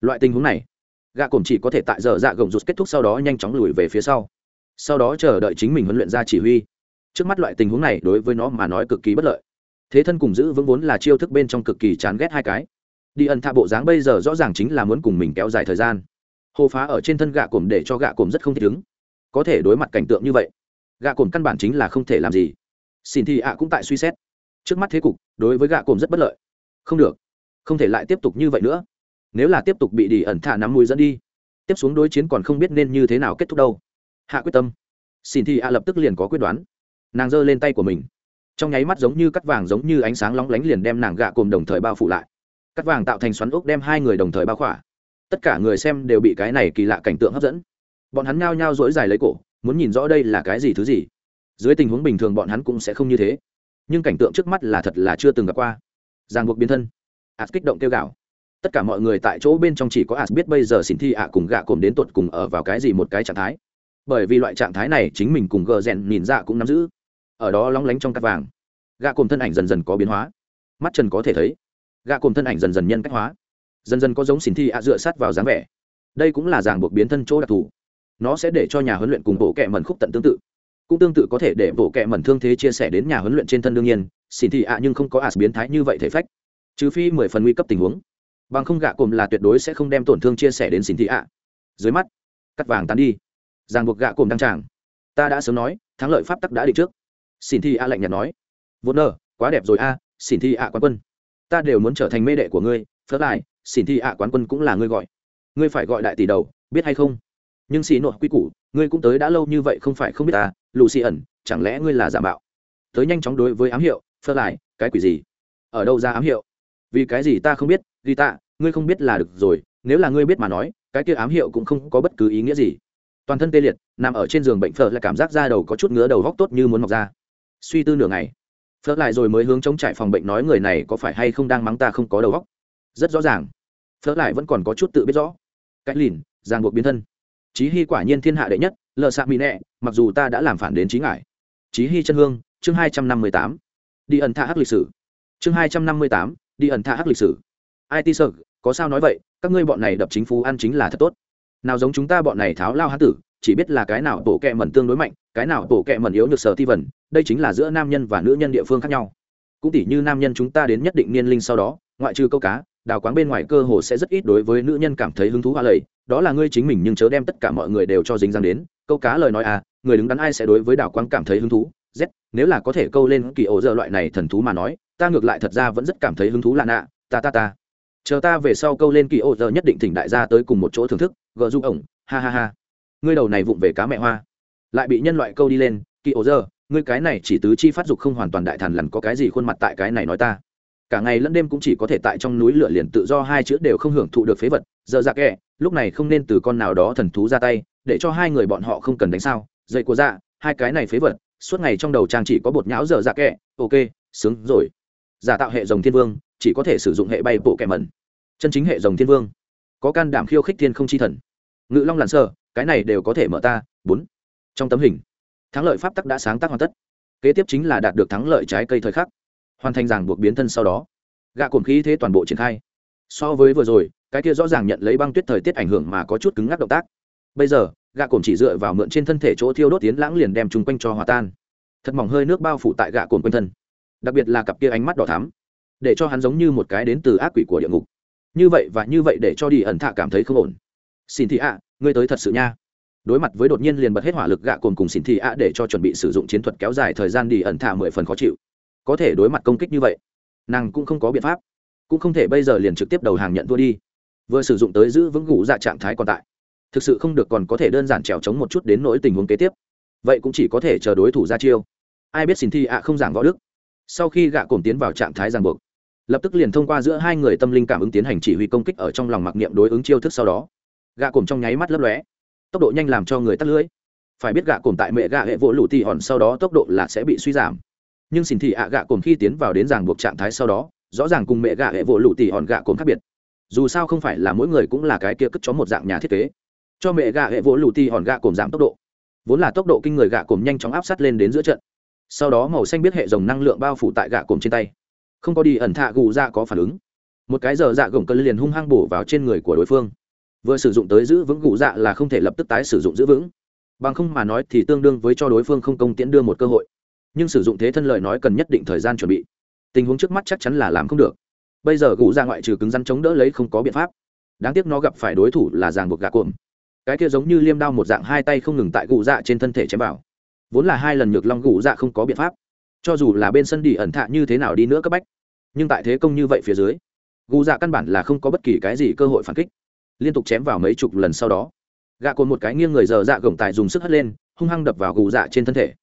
Loại tình huống này gạ cổm chỉ có thể tại giờ dạ gồng rụt kết thúc sau đó nhanh chóng lùi về phía sau. Sau đó chờ đợi chính mình huấn luyện ra chỉ huy. Trước mắt loại tình huống này đối với nó mà nói cực kỳ bất lợi. Thế thân cùng giữ vững vốn là chiêu thức bên trong cực kỳ chán ghét hai cái. Đi ẩn thạ bộ dáng bây giờ rõ ràng chính là muốn cùng mình kéo dài thời gian. Hồ phá ở trên thân gạ cổm để cho gạ cổm rất không thích ứng. Có thể đối mặt cảnh tượng như vậy, gạ cổm căn bản chính là không thể làm gì. Xin thì ạ cũng tại suy xét. Trước mắt thế cục, đối với gạ cổm rất bất lợi. Không được, không thể lại tiếp tục như vậy nữa nếu là tiếp tục bị đi ẩn thả nắm mũi dẫn đi, tiếp xuống đối chiến còn không biết nên như thế nào kết thúc đâu. Hạ quyết tâm. Xin thì a lập tức liền có quyết đoán. Nàng giơ lên tay của mình. Trong nháy mắt giống như cắt vàng giống như ánh sáng lóng lánh liền đem nàng gạ cùng đồng thời bao phủ lại. Cắt vàng tạo thành xoắn ốc đem hai người đồng thời bao khỏa. Tất cả người xem đều bị cái này kỳ lạ cảnh tượng hấp dẫn. Bọn hắn nhao nhao dỗi dài lấy cổ, muốn nhìn rõ đây là cái gì thứ gì. Dưới tình huống bình thường bọn hắn cũng sẽ không như thế. Nhưng cảnh tượng trước mắt là thật là chưa từng gặp qua. Ràng buộc biến thân. Ạt kích động kêu gạo tất cả mọi người tại chỗ bên trong chỉ có ạt biết bây giờ xin thi ạ cùng gạ cồm đến tột cùng ở vào cái gì một cái trạng thái. Bởi vì loại trạng thái này chính mình cùng gờ rèn nhìn ra cũng nắm giữ. Ở đó lóng lánh trong cắt vàng, gạ cồm thân ảnh dần dần có biến hóa. Mắt trần có thể thấy, gạ cồm thân ảnh dần dần nhân cách hóa. Dần dần có giống xin thi ạ dựa sát vào dáng vẻ. Đây cũng là ràng buộc biến thân chỗ đặc thù. Nó sẽ để cho nhà huấn luyện cùng bộ kệ mẩn khúc tận tương tự. Cũng tương tự có thể để bộ kệ mẩn thương thế chia sẻ đến nhà huấn luyện trên thân đương nhiên xin thị ạ nhưng không có ạt biến thái như vậy thể phách. Trừ phi mười phần nguy cấp tình huống bằng không gạ cồm là tuyệt đối sẽ không đem tổn thương chia sẻ đến xin thị ạ. Dưới mắt, cắt vàng tán đi. Ràng buộc gạ cồm đăng tràng. Ta đã sớm nói, thắng lợi pháp tắc đã định trước. Xin thị ạ lạnh nhạt nói. Vô nơ quá đẹp rồi a, xin thị ạ quán quân. Ta đều muốn trở thành mê đệ của ngươi, phớt lại, xin thị ạ quán quân cũng là ngươi gọi. Ngươi phải gọi đại tỷ đầu, biết hay không? Nhưng xì nội quy củ, ngươi cũng tới đã lâu như vậy không phải không biết ta lù xì ẩn, chẳng lẽ ngươi là giả mạo? Tới nhanh chóng đối với ám hiệu, phớt lại, cái quỷ gì? Ở đâu ra ám hiệu? Vì cái gì ta không biết, ghi tạ, ngươi không biết là được rồi, nếu là ngươi biết mà nói, cái kia ám hiệu cũng không có bất cứ ý nghĩa gì. Toàn thân tê liệt, nằm ở trên giường bệnh phở lại cảm giác da đầu có chút ngứa đầu góc tốt như muốn mọc ra. Suy tư nửa ngày, phở lại rồi mới hướng chống trải phòng bệnh nói người này có phải hay không đang mắng ta không có đầu góc. Rất rõ ràng, phở lại vẫn còn có chút tự biết rõ. Cách lìn, ràng buộc biến thân. Chí hy quả nhiên thiên hạ đệ nhất, lợ xạ mỹ nẹ, mặc dù ta đã làm phản đến trí ngại. Chí hy chân hương, chương hai trăm năm mươi tám. Đi ẩn thạ hắc lịch sử. Chương hai trăm năm mươi tám đi ẩn thạ hắc lịch sử. It sợ, có sao nói vậy, các ngươi bọn này đập chính phủ ăn chính là thật tốt. Nào giống chúng ta bọn này tháo lao hán tử, chỉ biết là cái nào tổ kẹ mẩn tương đối mạnh, cái nào tổ kẹ mẩn yếu được sở thi vần, đây chính là giữa nam nhân và nữ nhân địa phương khác nhau. Cũng tỉ như nam nhân chúng ta đến nhất định niên linh sau đó, ngoại trừ câu cá, đào quáng bên ngoài cơ hồ sẽ rất ít đối với nữ nhân cảm thấy hứng thú hoa lầy, đó là ngươi chính mình nhưng chớ đem tất cả mọi người đều cho dính răng đến, câu cá lời nói à người đứng đắn ai sẽ đối với đào quáng cảm thấy hứng thú, z, nếu là có thể câu lên kỳ ổ dơ loại này thần thú mà nói ta ngược lại thật ra vẫn rất cảm thấy hứng thú lạ nạ, ta ta ta. Chờ ta về sau câu lên kỳ ô giờ nhất định thỉnh đại gia tới cùng một chỗ thưởng thức gợ du ổng, ha ha ha. Ngươi đầu này vụng về cá mẹ hoa. Lại bị nhân loại câu đi lên, kỳ ô giờ, ngươi cái này chỉ tứ chi phát dục không hoàn toàn đại thần lần có cái gì khuôn mặt tại cái này nói ta. Cả ngày lẫn đêm cũng chỉ có thể tại trong núi lửa liền tự do hai chữ đều không hưởng thụ được phế vật, giờ dạ kệ lúc này không nên từ con nào đó thần thú ra tay, để cho hai người bọn họ không cần đánh sao. Dậy của dạ hai cái này phế vật, suốt ngày trong đầu trang chỉ có bột nhão giờ dạ kệ ok, sướng rồi giả tạo hệ dòng thiên vương, chỉ có thể sử dụng hệ bay bộ kẻ mẩn. Chân chính hệ dòng thiên vương. Có can đảm khiêu khích thiên không chi thần. Ngự long làn sơ, cái này đều có thể mở ta. Bốn. Trong tấm hình, thắng lợi pháp tắc đã sáng tác hoàn tất. Kế tiếp chính là đạt được thắng lợi trái cây thời khắc. Hoàn thành ràng buộc biến thân sau đó. Gạ cồn khí thế toàn bộ triển khai. So với vừa rồi, cái kia rõ ràng nhận lấy băng tuyết thời tiết ảnh hưởng mà có chút cứng ngắc động tác. Bây giờ, gạ cồn chỉ dựa vào mượn trên thân thể chỗ thiêu đốt tiến lãng liền đem chung quanh cho hòa tan. Thật mỏng hơi nước bao phủ tại gạ cồn quanh thân đặc biệt là cặp kia ánh mắt đỏ thắm, để cho hắn giống như một cái đến từ ác quỷ của địa ngục. Như vậy và như vậy để cho đi ẩn thạ cảm thấy không ổn. Xin thị ạ, ngươi tới thật sự nha. Đối mặt với đột nhiên liền bật hết hỏa lực gạ cồn cùng xin thị ạ để cho chuẩn bị sử dụng chiến thuật kéo dài thời gian đi ẩn thạ mười phần khó chịu. Có thể đối mặt công kích như vậy, nàng cũng không có biện pháp. Cũng không thể bây giờ liền trực tiếp đầu hàng nhận thua đi. Vừa sử dụng tới giữ vững gù dạ trạng thái còn tại. Thực sự không được còn có thể đơn giản trèo trống một chút đến nỗi tình huống kế tiếp. Vậy cũng chỉ có thể chờ đối thủ ra chiêu. Ai biết xin thi ạ không giảng võ đức sau khi gạ cồn tiến vào trạng thái ràng buộc, lập tức liền thông qua giữa hai người tâm linh cảm ứng tiến hành chỉ huy công kích ở trong lòng mặc niệm đối ứng chiêu thức sau đó. Gạ cồn trong nháy mắt lấp lóe, tốc độ nhanh làm cho người tắt lưới phải biết gạ cồn tại mẹ gạ hệ vỗ lụ tì hòn sau đó tốc độ là sẽ bị suy giảm. Nhưng xin thị ạ gạ cồn khi tiến vào đến ràng buộc trạng thái sau đó, rõ ràng cùng mẹ gạ hệ vỗ lụ tì hòn gạ cồn khác biệt. Dù sao không phải là mỗi người cũng là cái kia cất chó một dạng nhà thiết kế. Cho mẹ gạ hệ vỗ lụ tì hòn gạ cồn giảm tốc độ. Vốn là tốc độ kinh người gạ cồn nhanh chóng áp sát lên đến giữa trận sau đó màu xanh biết hệ dòng năng lượng bao phủ tại gạ cồn trên tay. Không có đi ẩn thạ gù ra có phản ứng. Một cái giờ dạ gồng cơn liền hung hăng bổ vào trên người của đối phương. Vừa sử dụng tới giữ vững gù dạ là không thể lập tức tái sử dụng giữ vững. Bằng không mà nói thì tương đương với cho đối phương không công tiễn đưa một cơ hội. Nhưng sử dụng thế thân lời nói cần nhất định thời gian chuẩn bị. Tình huống trước mắt chắc chắn là làm không được. Bây giờ gù ra ngoại trừ cứng rắn chống đỡ lấy không có biện pháp. Đáng tiếc nó gặp phải đối thủ là ràng buộc gà cuộn cái kia giống như liêm đao một dạng hai tay không ngừng tại gù dạ trên thân thể chém vào vốn là hai lần nhược long gù dạ không có biện pháp. Cho dù là bên sân đi ẩn thạ như thế nào đi nữa cấp bách, nhưng tại thế công như vậy phía dưới, gù dạ căn bản là không có bất kỳ cái gì cơ hội phản kích. Liên tục chém vào mấy chục lần sau đó gạ cồn một cái nghiêng người giờ dạ gồng tài dùng sức hất lên, hung hăng đập vào gù dạ trên thân thể,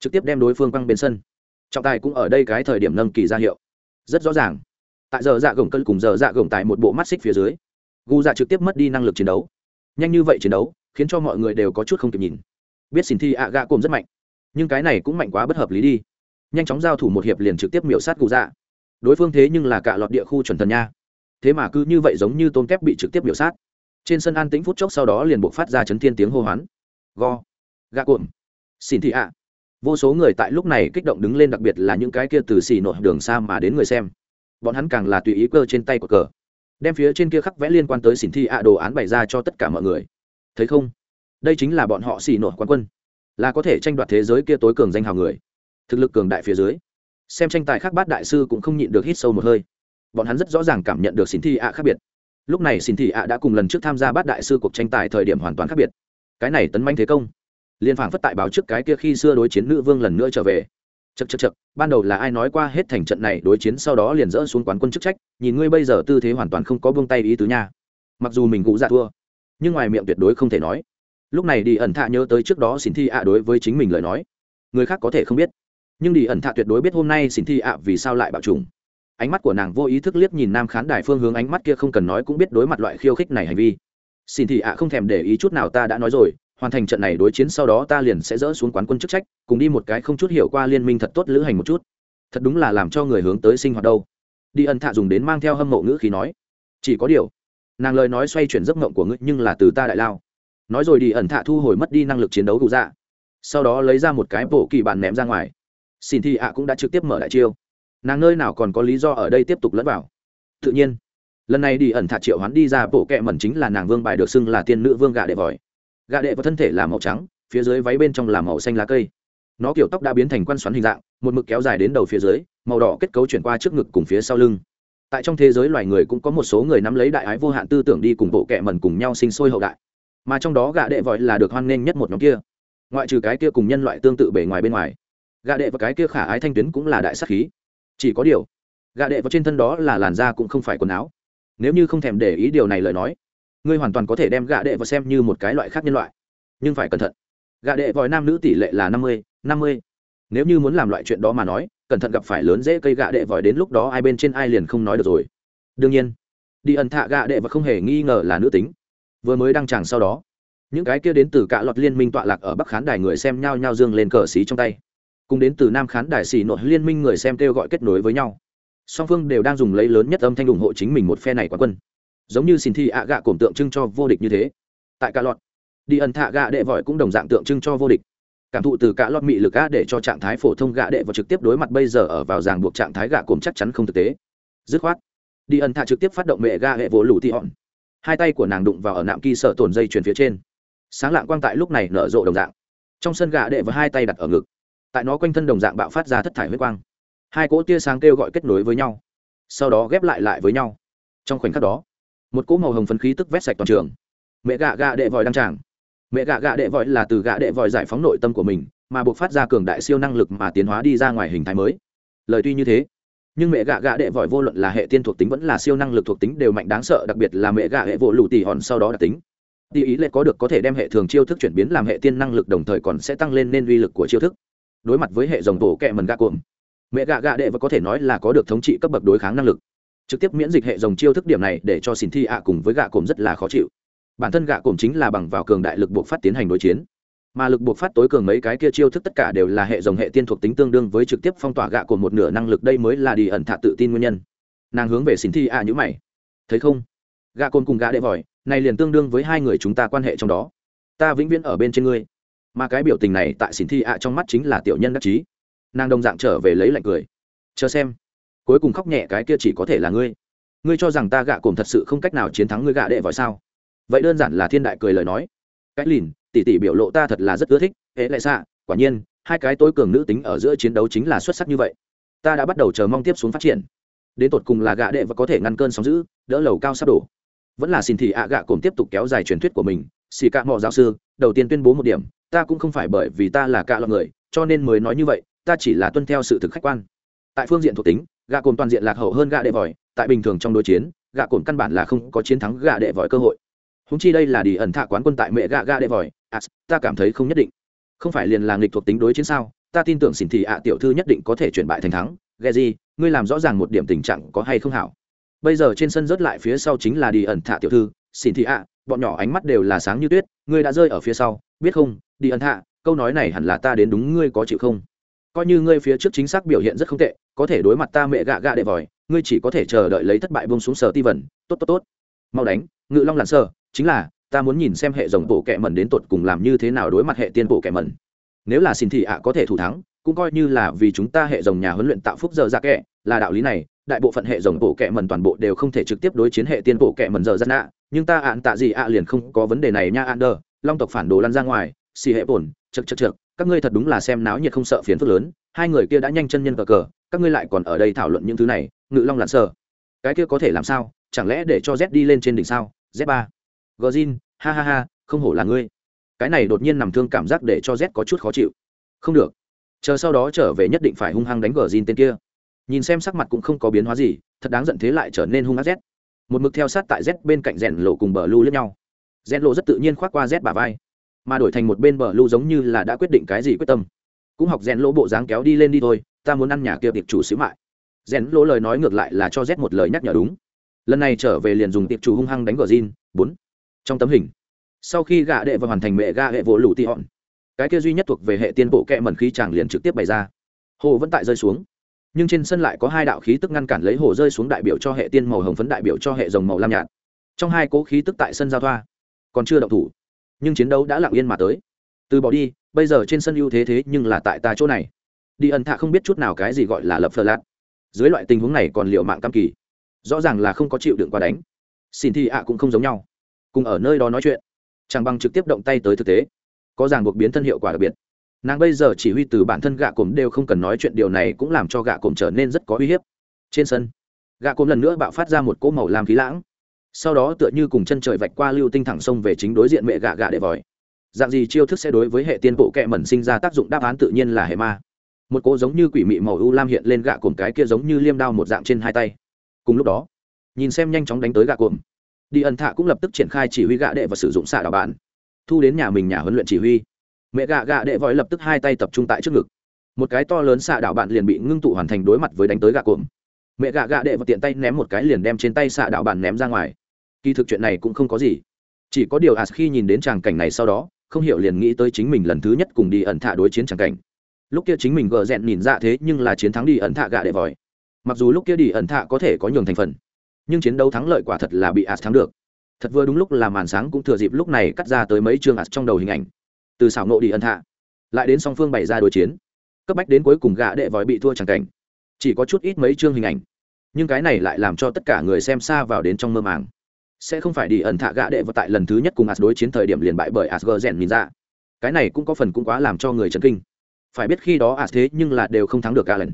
trực tiếp đem đối phương quăng bên sân. Trọng tài cũng ở đây cái thời điểm nâng kỳ ra hiệu. Rất rõ ràng, tại giờ dạ gồng cân cùng giờ dạ gồng tại một bộ mắt xích phía dưới, gù dạ trực tiếp mất đi năng lực chiến đấu. Nhanh như vậy chiến đấu, khiến cho mọi người đều có chút không kịp nhìn biết xin thi ạ gạ cồm rất mạnh. Nhưng cái này cũng mạnh quá bất hợp lý đi. Nhanh chóng giao thủ một hiệp liền trực tiếp miểu sát cụ dạ. Đối phương thế nhưng là cả lọt địa khu chuẩn thần nha. Thế mà cứ như vậy giống như tôm kép bị trực tiếp biểu sát. Trên sân an tĩnh phút chốc sau đó liền buộc phát ra chấn thiên tiếng hô hoán. Go. Gạ cuộn xin thị ạ. Vô số người tại lúc này kích động đứng lên đặc biệt là những cái kia từ xì nội đường xa mà đến người xem. Bọn hắn càng là tùy ý cơ trên tay của cờ. Đem phía trên kia khắc vẽ liên quan tới xỉn thị ạ đồ án bày ra cho tất cả mọi người. Thấy không? Đây chính là bọn họ xì nổi quán quân. Là có thể tranh đoạt thế giới kia tối cường danh hào người. Thực lực cường đại phía dưới. Xem tranh tài khác bát đại sư cũng không nhịn được hít sâu một hơi. Bọn hắn rất rõ ràng cảm nhận được xin thị ạ khác biệt. Lúc này xin thị ạ đã cùng lần trước tham gia bát đại sư cuộc tranh tài thời điểm hoàn toàn khác biệt. Cái này tấn manh thế công. Liên phảng phất tại báo trước cái kia khi xưa đối chiến nữ vương lần nữa trở về. Chật chật chật ban đầu là ai nói qua hết thành trận này đối chiến sau đó liền dỡ xuống quán quân chức trách, nhìn ngươi bây giờ tư thế hoàn toàn không có buông tay ý tứ nha. Mặc dù mình cụ dạ thua, nhưng ngoài miệng tuyệt đối không thể nói lúc này đi ẩn thạ nhớ tới trước đó xin thi ạ đối với chính mình lời nói. Người khác có thể không biết. Nhưng đi ẩn thạ tuyệt đối biết hôm nay xin thi ạ vì sao lại bạo trùng ánh mắt của nàng vô ý thức liếc nhìn nam khán đài phương hướng, ánh mắt kia không cần nói cũng biết đối mặt loại khiêu khích này hành vi. Xin thị ạ không thèm để ý chút nào ta đã nói rồi, hoàn thành trận này đối chiến sau đó ta liền sẽ dỡ xuống quán quân chức trách, cùng đi một cái không chút hiểu qua liên minh thật tốt lữ hành một chút. Thật đúng là làm cho người hướng tới sinh hoạt đâu. Đi ẩn thạ dùng đến mang theo hâm mộ ngữ khí nói, chỉ có điều, nàng lời nói xoay chuyển giấc mộng của ngươi nhưng là từ ta đại lao nói rồi đi ẩn thạ thu hồi mất đi năng lực chiến đấu cụ dạ. Sau đó lấy ra một cái bộ kỳ bản ném ra ngoài. Xin thị ạ cũng đã trực tiếp mở đại chiêu. Nàng nơi nào còn có lý do ở đây tiếp tục lẫn vào? Tự nhiên, lần này đi ẩn thạ triệu hoán đi ra bộ kẹ mẩn chính là nàng vương bài được xưng là tiên nữ vương gà đệ vòi. Gà đệ và thân thể là màu trắng, phía dưới váy bên trong là màu xanh lá cây. Nó kiểu tóc đã biến thành quan xoắn hình dạng, một mực kéo dài đến đầu phía dưới, màu đỏ kết cấu chuyển qua trước ngực cùng phía sau lưng. Tại trong thế giới loài người cũng có một số người nắm lấy đại ái vô hạn tư tưởng đi cùng bộ kẹ mẩn cùng nhau sinh sôi hậu đại mà trong đó gạ đệ vòi là được hoan nghênh nhất một nhóm kia. Ngoại trừ cái kia cùng nhân loại tương tự bề ngoài bên ngoài, gạ đệ và cái kia khả ái thanh tuyến cũng là đại sắc khí. Chỉ có điều, gạ đệ vào trên thân đó là làn da cũng không phải quần áo. Nếu như không thèm để ý điều này lời nói, ngươi hoàn toàn có thể đem gạ đệ vào xem như một cái loại khác nhân loại. Nhưng phải cẩn thận, gạ đệ vòi nam nữ tỷ lệ là năm mươi năm mươi. Nếu như muốn làm loại chuyện đó mà nói, cẩn thận gặp phải lớn dễ cây gạ đệ vòi đến lúc đó ai bên trên ai liền không nói được rồi. Đương nhiên, đi ẩn thạ gạ đệ và không hề nghi ngờ là nữ tính vừa mới đăng tràng sau đó, những cái kia đến từ cả loạt liên minh tọa lạc ở bắc khán đài người xem nhao nhao dương lên cờ xí trong tay. Cùng đến từ nam khán đài xì nội liên minh người xem kêu gọi kết nối với nhau. Song phương đều đang dùng lấy lớn nhất âm thanh ủng hộ chính mình một phe này quá quân. Giống như xin thi ạ gạ cổm tượng trưng cho vô địch như thế. Tại cả loạt đi ẩn thạ gạ đệ vội cũng đồng dạng tượng trưng cho vô địch. Cảm thụ từ cả loạt mị lực gã để cho trạng thái phổ thông gạ đệ và trực tiếp đối mặt bây giờ ở vào ràng buộc trạng thái gạ cổm chắc chắn không thực tế. Dứt khoát, đi ẩn thạ trực tiếp phát động mẹ gạ hệ vỗ lù tị hòn hai tay của nàng đụng vào ở nạm kỳ sợ tổn dây chuyền phía trên sáng lạng quang tại lúc này nở rộ đồng dạng trong sân gà đệ và hai tay đặt ở ngực tại nó quanh thân đồng dạng bạo phát ra thất thải huyết quang hai cỗ tia sáng kêu gọi kết nối với nhau sau đó ghép lại lại với nhau trong khoảnh khắc đó một cỗ màu hồng phấn khí tức vét sạch toàn trường mẹ gạ gạ đệ vòi đăng tràng mẹ gạ gạ đệ vòi là từ gạ đệ vòi giải phóng nội tâm của mình mà buộc phát ra cường đại siêu năng lực mà tiến hóa đi ra ngoài hình thái mới lời tuy như thế nhưng mẹ gạ gạ đệ vòi vô luận là hệ tiên thuộc tính vẫn là siêu năng lực thuộc tính đều mạnh đáng sợ, đặc biệt là mẹ gạ hệ vô lù tỉ hòn sau đó đặc tính. Tỉ ý lệ có được có thể đem hệ thường chiêu thức chuyển biến làm hệ tiên năng lực đồng thời còn sẽ tăng lên nên uy lực của chiêu thức. Đối mặt với hệ dòng tổ kẹ mần gạ cuộn mẹ gạ gạ đệ và có thể nói là có được thống trị cấp bậc đối kháng năng lực. Trực tiếp miễn dịch hệ dòng chiêu thức điểm này để cho xin thi ạ cùng với gạ cồm rất là khó chịu. Bản thân gạ cồm chính là bằng vào cường đại lực buộc phát tiến hành đối chiến mà lực buộc phát tối cường mấy cái kia chiêu thức tất cả đều là hệ dòng hệ tiên thuộc tính tương đương với trực tiếp phong tỏa gạ của một nửa năng lực đây mới là đi ẩn thạ tự tin nguyên nhân. Nàng hướng về xin thi ạ nhữ mày. Thấy không? Gạ cồn cùng gạ đệ vòi, này liền tương đương với hai người chúng ta quan hệ trong đó. Ta vĩnh viễn ở bên trên ngươi. Mà cái biểu tình này tại xin thi ạ trong mắt chính là tiểu nhân đắc chí. Nàng đồng dạng trở về lấy lạnh cười. Chờ xem. Cuối cùng khóc nhẹ cái kia chỉ có thể là ngươi. Ngươi cho rằng ta gạ cồn thật sự không cách nào chiến thắng ngươi gạ đệ vòi sao? Vậy đơn giản là thiên đại cười lời nói. Cách lìn tỉ tỉ biểu lộ ta thật là rất ưa thích hễ lại xạ, quả nhiên, hai cái tối cường nữ tính ở giữa chiến đấu chính là xuất sắc như vậy. Ta đã bắt đầu chờ mong tiếp xuống phát triển. Đến tột cùng là gạ đệ và có thể ngăn cơn sóng giữ đỡ lầu cao sắp đổ. Vẫn là xin thị ạ gạ cồn tiếp tục kéo dài truyền thuyết của mình, xì cạ mò giáo sư, đầu tiên tuyên bố một điểm, ta cũng không phải bởi vì ta là cạ lọt người, cho nên mới nói như vậy, ta chỉ là tuân theo sự thực khách quan. Tại phương diện thuộc tính, gạ cồn toàn diện lạc hậu hơn gạ đệ vòi, tại bình thường trong đối chiến, gạ cồn căn bản là không có chiến thắng gạ đệ vòi cơ hội. Húng chi đây là đi ẩn thạ quán quân tại mẹ gạ gạ đệ vòi as ta cảm thấy không nhất định. Không phải liền là nghịch thuộc tính đối chiến sao? Ta tin tưởng xin thị ạ, tiểu thư nhất định có thể chuyển bại thành thắng. Ghe gì, ngươi làm rõ ràng một điểm tình trạng có hay không hảo. Bây giờ trên sân rớt lại phía sau chính là đi ẩn thạ tiểu thư. Xin thị ạ, bọn nhỏ ánh mắt đều là sáng như tuyết. Ngươi đã rơi ở phía sau, biết không? Đi ẩn thạ, câu nói này hẳn là ta đến đúng ngươi có chịu không? Coi như ngươi phía trước chính xác biểu hiện rất không tệ, có thể đối mặt ta mẹ gạ gạ đệ vòi, ngươi chỉ có thể chờ đợi lấy thất bại bông xuống sở ti vần. Tốt tốt tốt. Mau đánh, ngự long lặn sơ chính là ta muốn nhìn xem hệ dòng bộ kẹ mẩn đến tột cùng làm như thế nào đối mặt hệ tiên bộ kẹ mẩn. Nếu là xin thị ạ có thể thủ thắng, cũng coi như là vì chúng ta hệ dòng nhà huấn luyện tạo phúc giờ ra kẹ, là đạo lý này, đại bộ phận hệ dòng bộ kẹ mẩn toàn bộ đều không thể trực tiếp đối chiến hệ tiên bộ kẹ mẩn giờ ra nạ, nhưng ta ạn tạ gì ạ liền không có vấn đề này nha an long tộc phản đồ lăn ra ngoài, xì hệ bổn chật chật chật các ngươi thật đúng là xem náo nhiệt không sợ phiền phức lớn, hai người kia đã nhanh chân nhân cờ cờ, các ngươi lại còn ở đây thảo luận những thứ này, ngự long lặn sờ. Cái kia có thể làm sao? Chẳng lẽ để cho z đi lên trên đỉnh sao? Z ba gờ zin ha ha ha, không hổ là ngươi. Cái này đột nhiên nằm thương cảm giác để cho z có chút khó chịu. Không được. Chờ sau đó trở về nhất định phải hung hăng đánh gờ zin tên kia. Nhìn xem sắc mặt cũng không có biến hóa gì, thật đáng giận thế lại trở nên hung ác z. Một mực theo sát tại z bên cạnh rèn lộ cùng bờ lu lẫn nhau. Rèn lộ rất tự nhiên khoác qua z bà vai, mà đổi thành một bên bờ lu giống như là đã quyết định cái gì quyết tâm. Cũng học rèn lỗ bộ dáng kéo đi lên đi thôi, ta muốn ăn nhà kia tiệp chủ xíu mại. Rèn lỗ lời nói ngược lại là cho z một lời nhắc nhở đúng. Lần này trở về liền dùng tiệp chủ hung hăng đánh gờ zin bốn trong tấm hình. Sau khi gạ đệ và hoàn thành mẹ gạ hệ vỗ lũ tị hòn cái kia duy nhất thuộc về hệ tiên bộ kẹ mẩn khí chàng liền trực tiếp bày ra. Hồ vẫn tại rơi xuống. Nhưng trên sân lại có hai đạo khí tức ngăn cản lấy hồ rơi xuống đại biểu cho hệ tiên màu hồng phấn đại biểu cho hệ rồng màu lam nhạt. Trong hai cố khí tức tại sân giao thoa, còn chưa động thủ, nhưng chiến đấu đã lặng yên mà tới. Từ bỏ đi, bây giờ trên sân ưu thế thế nhưng là tại ta chỗ này. Đi ẩn thạ không biết chút nào cái gì gọi là lập phờ lạt. Dưới loại tình huống này còn liệu mạng cam kỳ, rõ ràng là không có chịu đựng qua đánh. Xin thì ạ cũng không giống nhau cùng ở nơi đó nói chuyện. Chẳng bằng trực tiếp động tay tới thực tế. Có ràng buộc biến thân hiệu quả đặc biệt. Nàng bây giờ chỉ huy từ bản thân gạ cồm đều không cần nói chuyện điều này cũng làm cho gạ cồm trở nên rất có uy hiếp. Trên sân, gạ cồm lần nữa bạo phát ra một cỗ màu làm khí lãng. Sau đó tựa như cùng chân trời vạch qua lưu tinh thẳng sông về chính đối diện mẹ gạ gạ để vòi. Dạng gì chiêu thức sẽ đối với hệ tiên bộ kệ mẩn sinh ra tác dụng đáp án tự nhiên là hệ ma. Một cỗ giống như quỷ mị màu u lam hiện lên gạ cồm cái kia giống như liêm đao một dạng trên hai tay. Cùng lúc đó, nhìn xem nhanh chóng đánh tới gạ cồm đi ẩn thạ cũng lập tức triển khai chỉ huy gạ đệ và sử dụng xạ đạo bản thu đến nhà mình nhà huấn luyện chỉ huy. Mẹ gạ gạ đệ vòi lập tức hai tay tập trung tại trước ngực. Một cái to lớn xạ đạo bạn liền bị ngưng tụ hoàn thành đối mặt với đánh tới gạ cồm mẹ gạ gạ đệ và tiện tay ném một cái liền đem trên tay xạ đạo bạn ném ra ngoài. Kỳ thực chuyện này cũng không có gì. Chỉ có điều as khi nhìn đến tràng cảnh này sau đó, không hiểu liền nghĩ tới chính mình lần thứ nhất cùng đi ẩn thạ đối chiến tràng cảnh. Lúc kia chính mình gờ rẹn nhìn ra thế nhưng là chiến thắng đi ẩn thạ gạ đệ vòi mặc dù lúc kia đi ẩn thạ có thể có nhường thành phần nhưng chiến đấu thắng lợi quả thật là bị as thắng được. Thật vừa đúng lúc là màn sáng cũng thừa dịp lúc này cắt ra tới mấy chương as trong đầu hình ảnh. Từ xảo nộ đi ẩn hạ, lại đến song phương bày ra đối chiến. Cấp bách đến cuối cùng gạ đệ vòi bị thua chẳng cảnh. Chỉ có chút ít mấy chương hình ảnh. Nhưng cái này lại làm cho tất cả người xem xa vào đến trong mơ màng. Sẽ không phải đi ẩn thạ gạ đệ vào tại lần thứ nhất cùng as đối chiến thời điểm liền bại bởi as gờ rèn nhìn ra. Cái này cũng có phần cũng quá làm cho người chấn kinh. Phải biết khi đó as thế nhưng là đều không thắng được cả lần.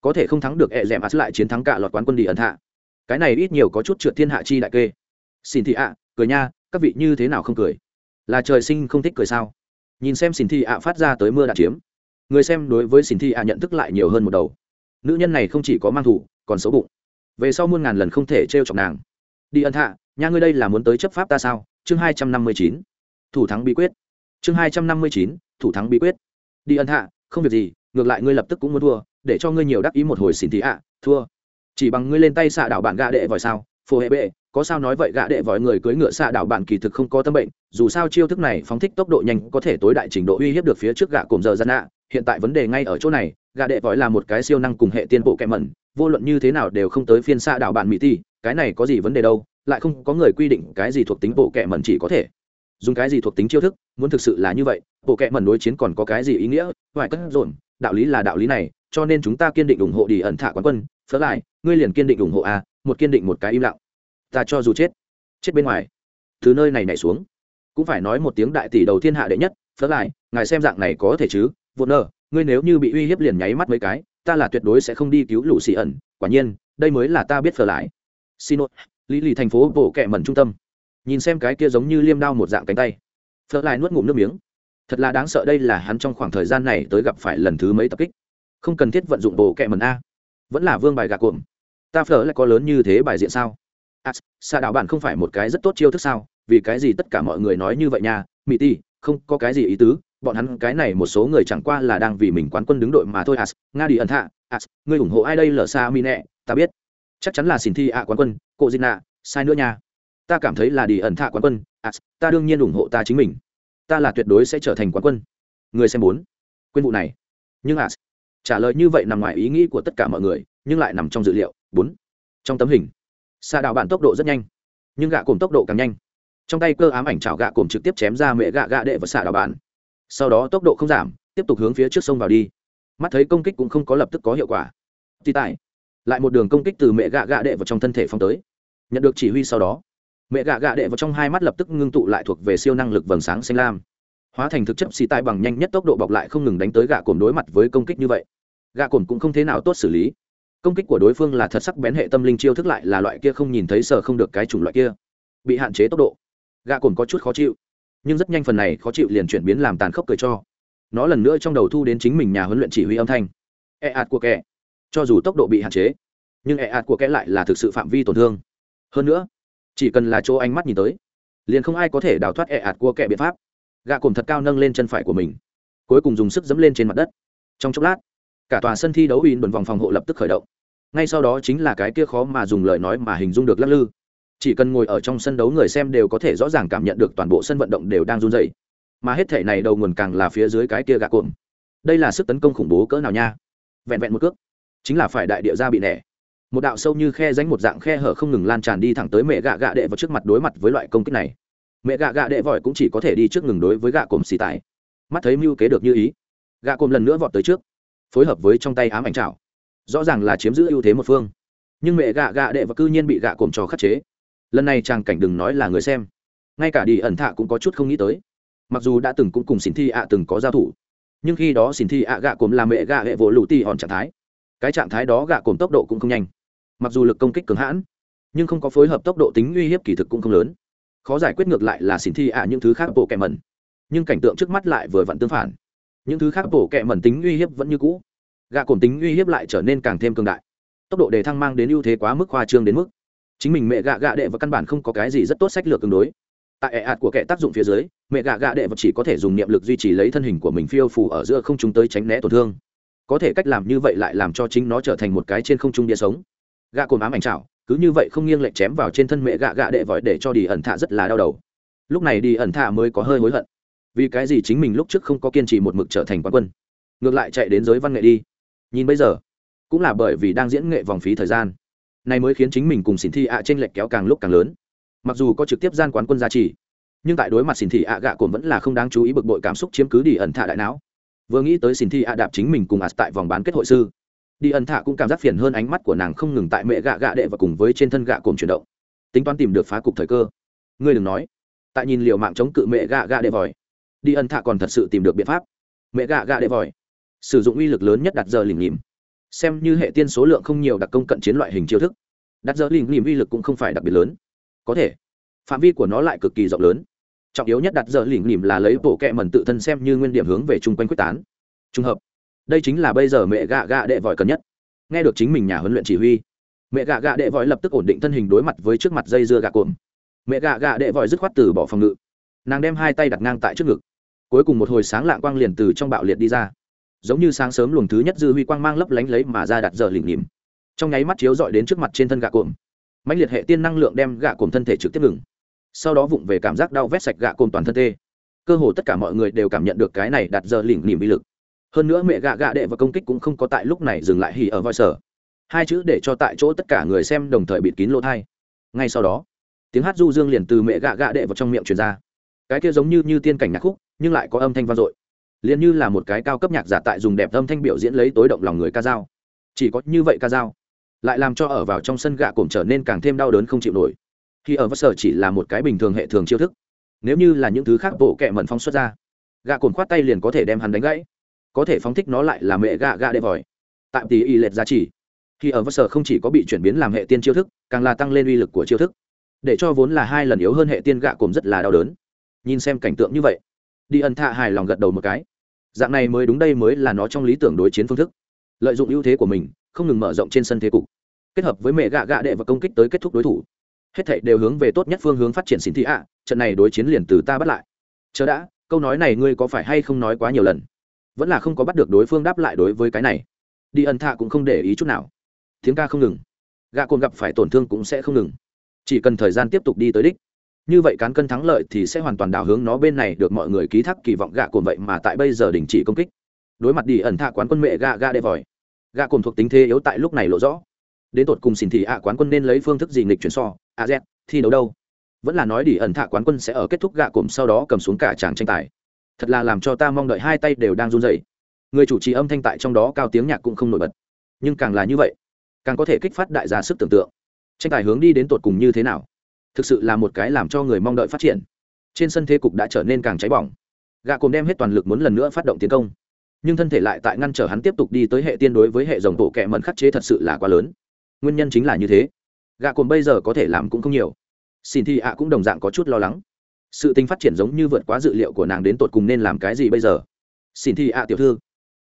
Có thể không thắng được e ẹ dẹm as lại chiến thắng cả loạt quán quân đi ẩn thạ cái này ít nhiều có chút trượt thiên hạ chi đại kê. Xin thị ạ, cười nha, các vị như thế nào không cười? Là trời sinh không thích cười sao? Nhìn xem xin thị ạ phát ra tới mưa đạn chiếm. Người xem đối với xin thị ạ nhận thức lại nhiều hơn một đầu. Nữ nhân này không chỉ có mang thủ còn xấu bụng. Về sau muôn ngàn lần không thể trêu chọc nàng. Đi ân thạ, nha ngươi đây là muốn tới chấp pháp ta sao? Chương hai trăm năm mươi chín. Thủ thắng bí quyết. Chương hai trăm năm mươi chín, thủ thắng bí quyết. Đi ân hạ không việc gì, ngược lại ngươi lập tức cũng muốn thua, để cho ngươi nhiều đắc ý một hồi xin thị ạ, thua chỉ bằng ngươi lên tay xạ đảo bạn gạ đệ vòi sao? Phô hệ bệ, có sao nói vậy gạ đệ vòi người cưới ngựa xạ đảo bạn kỳ thực không có tâm bệnh, dù sao chiêu thức này phóng thích tốc độ nhanh có thể tối đại trình độ uy hiếp được phía trước gạ cồm giờ gian nạ hiện tại vấn đề ngay ở chỗ này, gạ đệ vòi là một cái siêu năng cùng hệ tiên bộ kẹ mẩn, vô luận như thế nào đều không tới phiên xạ đảo bạn mỹ ti, cái này có gì vấn đề đâu, lại không có người quy định cái gì thuộc tính bộ kệ mẩn chỉ có thể. Dùng cái gì thuộc tính chiêu thức, muốn thực sự là như vậy, bộ kệ mẩn đối chiến còn có cái gì ý nghĩa? Ngoài cất dồn, đạo lý là đạo lý này cho nên chúng ta kiên định ủng hộ đi ẩn thả quán quân, phớ lại, ngươi liền kiên định ủng hộ a, một kiên định một cái im lặng. Ta cho dù chết chết bên ngoài. Từ nơi này nhảy xuống. Cũng phải nói một tiếng đại tỷ đầu thiên hạ đệ nhất, phớ lại, ngài xem dạng này có thể chứ? Vô nơ ngươi nếu như bị uy hiếp liền nháy mắt mấy cái, ta là tuyệt đối sẽ không đi cứu lũ xì ẩn, quả nhiên, đây mới là ta biết phở lại. Xin lỗi, lý lì thành phố bộ kẹ mẩn trung tâm. Nhìn xem cái kia giống như liêm đao một dạng cánh tay. Phở lại nuốt ngụm nước miếng. Thật là đáng sợ đây là hắn trong khoảng thời gian này tới gặp phải lần thứ mấy tập kích không cần thiết vận dụng bộ kẹ mẩn a. Vẫn là vương bài gà cuộn ta phở lại có lớn như thế bài diện sao? À, xa đạo bản không phải một cái rất tốt chiêu thức sao? Vì cái gì tất cả mọi người nói như vậy nha? Mỹ ti không có cái gì ý tứ. Bọn hắn cái này một số người chẳng qua là đang vì mình quán quân đứng đội mà thôi. As nga đi ẩn thạ as à, ngươi ủng hộ ai đây lờ xa mi nẹ? Ta biết. Chắc chắn là xin thi ạ quán quân. Cô dinh nạ sai nữa nha. Ta cảm thấy là đi ẩn thạ quán quân. As, ta đương nhiên ủng hộ ta chính mình. Ta là tuyệt đối sẽ trở thành quán quân. Người xem bốn. Quên vụ này. Nhưng as trả lời như vậy nằm ngoài ý nghĩ của tất cả mọi người, nhưng lại nằm trong dự liệu. Bốn. Trong tấm hình xạ đạo bạn tốc độ rất nhanh, nhưng gạ cồn tốc độ càng nhanh. Trong tay cơ ám ảnh chảo gạ cồn trực tiếp chém ra mẹ gạ gạ đệ và xạ đạo bạn sau đó tốc độ không giảm, tiếp tục hướng phía trước sông vào đi. Mắt thấy công kích cũng không có lập tức có hiệu quả. Thì tại, lại một đường công kích từ mẹ gạ gạ đệ vào trong thân thể phong tới. Nhận được chỉ huy sau đó, mẹ gạ gạ đệ vào trong hai mắt lập tức ngưng tụ lại thuộc về siêu năng lực vầng sáng xanh lam. Hóa thành thực chất xì tai bằng nhanh nhất tốc độ bọc lại không ngừng đánh tới gạ cồn đối mặt với công kích như vậy gạ cồn cũng không thế nào tốt xử lý. Công kích của đối phương là thật sắc bén hệ tâm linh chiêu thức lại là loại kia không nhìn thấy sờ không được cái chủng loại kia. Bị hạn chế tốc độ. Gạ cồn có chút khó chịu. Nhưng rất nhanh phần này khó chịu liền chuyển biến làm tàn khốc cười cho. Nó lần nữa trong đầu thu đến chính mình nhà huấn luyện chỉ huy âm thanh. E ạt của kẻ. Cho dù tốc độ bị hạn chế, nhưng e ạt của kẻ lại là thực sự phạm vi tổn thương. Hơn nữa, chỉ cần là chỗ ánh mắt nhìn tới, liền không ai có thể đào thoát e ạt của kẻ biện pháp. Gạ cồn thật cao nâng lên chân phải của mình, cuối cùng dùng sức dẫm lên trên mặt đất. Trong chốc lát cả tòa sân thi đấu in đồn vòng phòng hộ lập tức khởi động. Ngay sau đó chính là cái kia khó mà dùng lời nói mà hình dung được lắc lư. Chỉ cần ngồi ở trong sân đấu người xem đều có thể rõ ràng cảm nhận được toàn bộ sân vận động đều đang run dày mà hết thể này đầu nguồn càng là phía dưới cái kia gạ cuộn. Đây là sức tấn công khủng bố cỡ nào nha? Vẹn vẹn một cước. Chính là phải đại địa ra bị nẻ. Một đạo sâu như khe ránh một dạng khe hở không ngừng lan tràn đi thẳng tới mẹ gạ gạ đệ vào trước mặt đối mặt với loại công kích này. Mẹ gạ gạ đệ vội cũng chỉ có thể đi trước ngừng đối với gạ cồm xì tải. Mắt thấy mưu kế được như ý. Gạ cồm lần nữa vọt tới trước phối hợp với trong tay ám ảnh trảo. Rõ ràng là chiếm giữ ưu thế một phương. Nhưng mẹ gạ gạ đệ và cư nhiên bị gạ cồm trò khắc chế. Lần này chàng cảnh đừng nói là người xem. Ngay cả đi ẩn thạ cũng có chút không nghĩ tới. Mặc dù đã từng cũng cùng xin thi ạ từng có giao thủ, nhưng khi đó xin thi ạ gạ cồm là mẹ gạ hệ vỗ lụ tì hòn trạng thái. Cái trạng thái đó gạ cồm tốc độ cũng không nhanh. Mặc dù lực công kích cường hãn, nhưng không có phối hợp tốc độ tính uy hiếp kỳ thực cũng không lớn. Khó giải quyết ngược lại là xin thi ạ những thứ khác bộ kèm mẩn. Nhưng cảnh tượng trước mắt lại vừa vặn tương phản những thứ khác bổ kẹ mẩn tính uy hiếp vẫn như cũ. Gạ cồn tính uy hiếp lại trở nên càng thêm cường đại. Tốc độ đề thăng mang đến ưu thế quá mức khoa trương đến mức. Chính mình mẹ gạ gạ đệ và căn bản không có cái gì rất tốt sách lược tương đối. Tại ẹ ạt của kẻ tác dụng phía dưới, mẹ gạ gạ đệ và chỉ có thể dùng niệm lực duy trì lấy thân hình của mình phiêu phủ ở giữa không trung tới tránh né tổn thương. Có thể cách làm như vậy lại làm cho chính nó trở thành một cái trên không trung địa sống. Gạ cồn ám ảnh chảo, cứ như vậy không nghiêng lệch chém vào trên thân mẹ gạ gạ đệ vội để cho đi ẩn thạ rất là đau đầu. Lúc này đi ẩn thạ mới có hơi hối hận vì cái gì chính mình lúc trước không có kiên trì một mực trở thành quán quân? Ngược lại chạy đến giới văn nghệ đi. Nhìn bây giờ, cũng là bởi vì đang diễn nghệ vòng phí thời gian. Này mới khiến chính mình cùng xin thi ạ trên lệch kéo càng lúc càng lớn. Mặc dù có trực tiếp gian quán quân gia trì, nhưng tại đối mặt xin thị ạ gạ cồn vẫn là không đáng chú ý bực bội cảm xúc chiếm cứ đi ẩn thạ đại não. Vừa nghĩ tới xin thi ạ đạp chính mình cùng ạt tại vòng bán kết hội sư, đi ẩn thạ cũng cảm giác phiền hơn ánh mắt của nàng không ngừng tại mẹ gạ gạ đệ và cùng với trên thân gạ cồn chuyển động. Tính toán tìm được phá cục thời cơ. Ngươi đừng nói. Tại nhìn liệu mạng chống cự mẹ gạ gạ đệ vòi đi ẩn thạ còn thật sự tìm được biện pháp. Mẹ gạ gạ đệ vòi. Sử dụng uy lực lớn nhất đặt giờ lìm lìm xem như hệ tiên số lượng không nhiều đặc công cận chiến loại hình chiêu thức. Đặt giờ lìm lìm uy lực cũng không phải đặc biệt lớn. Có thể, phạm vi của nó lại cực kỳ rộng lớn. Trọng yếu nhất đặt giờ lìm lìm là lấy bộ kẹ mần tự thân xem như nguyên điểm hướng về chung quanh quyết tán. Trùng hợp, đây chính là bây giờ mẹ gạ gạ đệ vòi cần nhất. Nghe được chính mình nhà huấn luyện chỉ huy, mẹ gạ gạ đệ vòi lập tức ổn định thân hình đối mặt với trước mặt dây dưa gạ cuộn. mẹ gạ gạ đệ vòi dứt khoát từ bỏ phòng ngự nàng đem hai tay đặt ngang tại trước ngực. Cuối cùng một hồi sáng lạng quang liền từ trong bạo liệt đi ra. Giống như sáng sớm luồng thứ nhất dư huy quang mang lấp lánh lấy mà ra đặt giờ lỉnh lỉm. trong nháy mắt chiếu dọi đến trước mặt trên thân gạ cồn mạnh liệt hệ tiên năng lượng đem gạ cồn thân thể trực tiếp ngừng. Sau đó vụng về cảm giác đau vét sạch gạ cồn toàn thân tê. Cơ hồ tất cả mọi người đều cảm nhận được cái này đặt giờ lỉnh lỉm uy lực. Hơn nữa mẹ gạ gạ đệ và công kích cũng không có tại lúc này dừng lại hỉ ở voi sở. Hai chữ để cho tại chỗ tất cả người xem đồng thời bịt kín lỗ thai. Ngay sau đó, tiếng hát du dương liền từ mẹ gạ gạ đệ vào trong miệng truyền ra cái kia giống như như tiên cảnh nhạc khúc, nhưng lại có âm thanh vang dội. Liền như là một cái cao cấp nhạc giả tại dùng đẹp âm thanh biểu diễn lấy tối động lòng người ca dao. Chỉ có như vậy ca dao, lại làm cho ở vào trong sân gạ cổm trở nên càng thêm đau đớn không chịu nổi. Khi ở vất sở chỉ là một cái bình thường hệ thường chiêu thức, nếu như là những thứ khác bộ kệ mẩn phong xuất ra, gạ cồn khoát tay liền có thể đem hắn đánh gãy. Có thể phóng thích nó lại là mẹ gạ gạ đệ vòi. Tạm tí y lệch giá trị. Khi ở vất sở không chỉ có bị chuyển biến làm hệ tiên chiêu thức, càng là tăng lên uy lực của chiêu thức. Để cho vốn là hai lần yếu hơn hệ tiên gạ cồn rất là đau đớn nhìn xem cảnh tượng như vậy. Đi ẩn thạ hài lòng gật đầu một cái. Dạng này mới đúng đây mới là nó trong lý tưởng đối chiến phương thức. Lợi dụng ưu thế của mình, không ngừng mở rộng trên sân thế cục. Kết hợp với mẹ gạ gạ đệ và công kích tới kết thúc đối thủ. Hết thảy đều hướng về tốt nhất phương hướng phát triển xin thị ạ trận này đối chiến liền từ ta bắt lại. Chờ đã, câu nói này ngươi có phải hay không nói quá nhiều lần? Vẫn là không có bắt được đối phương đáp lại đối với cái này. Đi ẩn thạ cũng không để ý chút nào. Tiếng ca không ngừng. Gạ cồn gặp phải tổn thương cũng sẽ không ngừng. Chỉ cần thời gian tiếp tục đi tới đích như vậy cán cân thắng lợi thì sẽ hoàn toàn đảo hướng nó bên này được mọi người ký thác kỳ vọng gạ cồn vậy mà tại bây giờ đình chỉ công kích. Đối mặt đi ẩn thạ quán quân mẹ gạ gạ đe vòi. Gạ cồn thuộc tính thế yếu tại lúc này lộ rõ. Đến tột cùng xin thì ạ quán quân nên lấy phương thức gì nghịch chuyển so, a z, thi đấu đâu? Vẫn là nói đi ẩn thạ quán quân sẽ ở kết thúc gạ cồn sau đó cầm xuống cả tràng tranh tài. Thật là làm cho ta mong đợi hai tay đều đang run rẩy. Người chủ trì âm thanh tại trong đó cao tiếng nhạc cũng không nổi bật. Nhưng càng là như vậy, càng có thể kích phát đại gia sức tưởng tượng. Tranh tài hướng đi đến tột cùng như thế nào? Thực sự là một cái làm cho người mong đợi phát triển. Trên sân thế cục đã trở nên càng cháy bỏng. Gạ cồn đem hết toàn lực muốn lần nữa phát động tiến công. Nhưng thân thể lại tại ngăn trở hắn tiếp tục đi tới hệ tiên đối với hệ dòng bộ kẹ mẫn khắc chế thật sự là quá lớn. Nguyên nhân chính là như thế. Gạ cồn bây giờ có thể làm cũng không nhiều. Xin thi ạ cũng đồng dạng có chút lo lắng. Sự tình phát triển giống như vượt quá dự liệu của nàng đến tột cùng nên làm cái gì bây giờ? Xin thi ạ tiểu thư,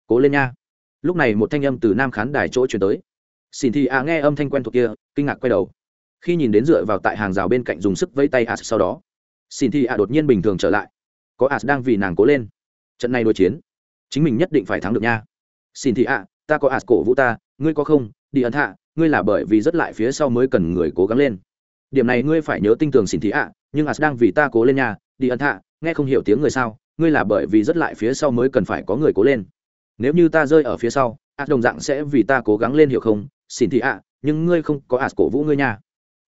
cố lên nha. Lúc này một thanh âm từ nam khán đài chỗ chuyển tới. Xin thi ạ nghe âm thanh quen thuộc kia, kinh ngạc quay đầu khi nhìn đến dựa vào tại hàng rào bên cạnh dùng sức vây tay as sau đó, xin thì a đột nhiên bình thường trở lại. Có as đang vì nàng cố lên. Trận này đối chiến, chính mình nhất định phải thắng được nha. Xin thì a ta có as cổ vũ ta, ngươi có không? Đi ấn hạ, ngươi là bởi vì rất lại phía sau mới cần người cố gắng lên. Điểm này ngươi phải nhớ tinh tường xin thì ạ nhưng as đang vì ta cố lên nha. Đi ấn hạ, nghe không hiểu tiếng người sao, ngươi là bởi vì rất lại phía sau mới cần phải có người cố lên. Nếu như ta rơi ở phía sau, as đồng dạng sẽ vì ta cố gắng lên hiểu không? Xin thì ạ nhưng ngươi không có as cổ vũ ngươi nha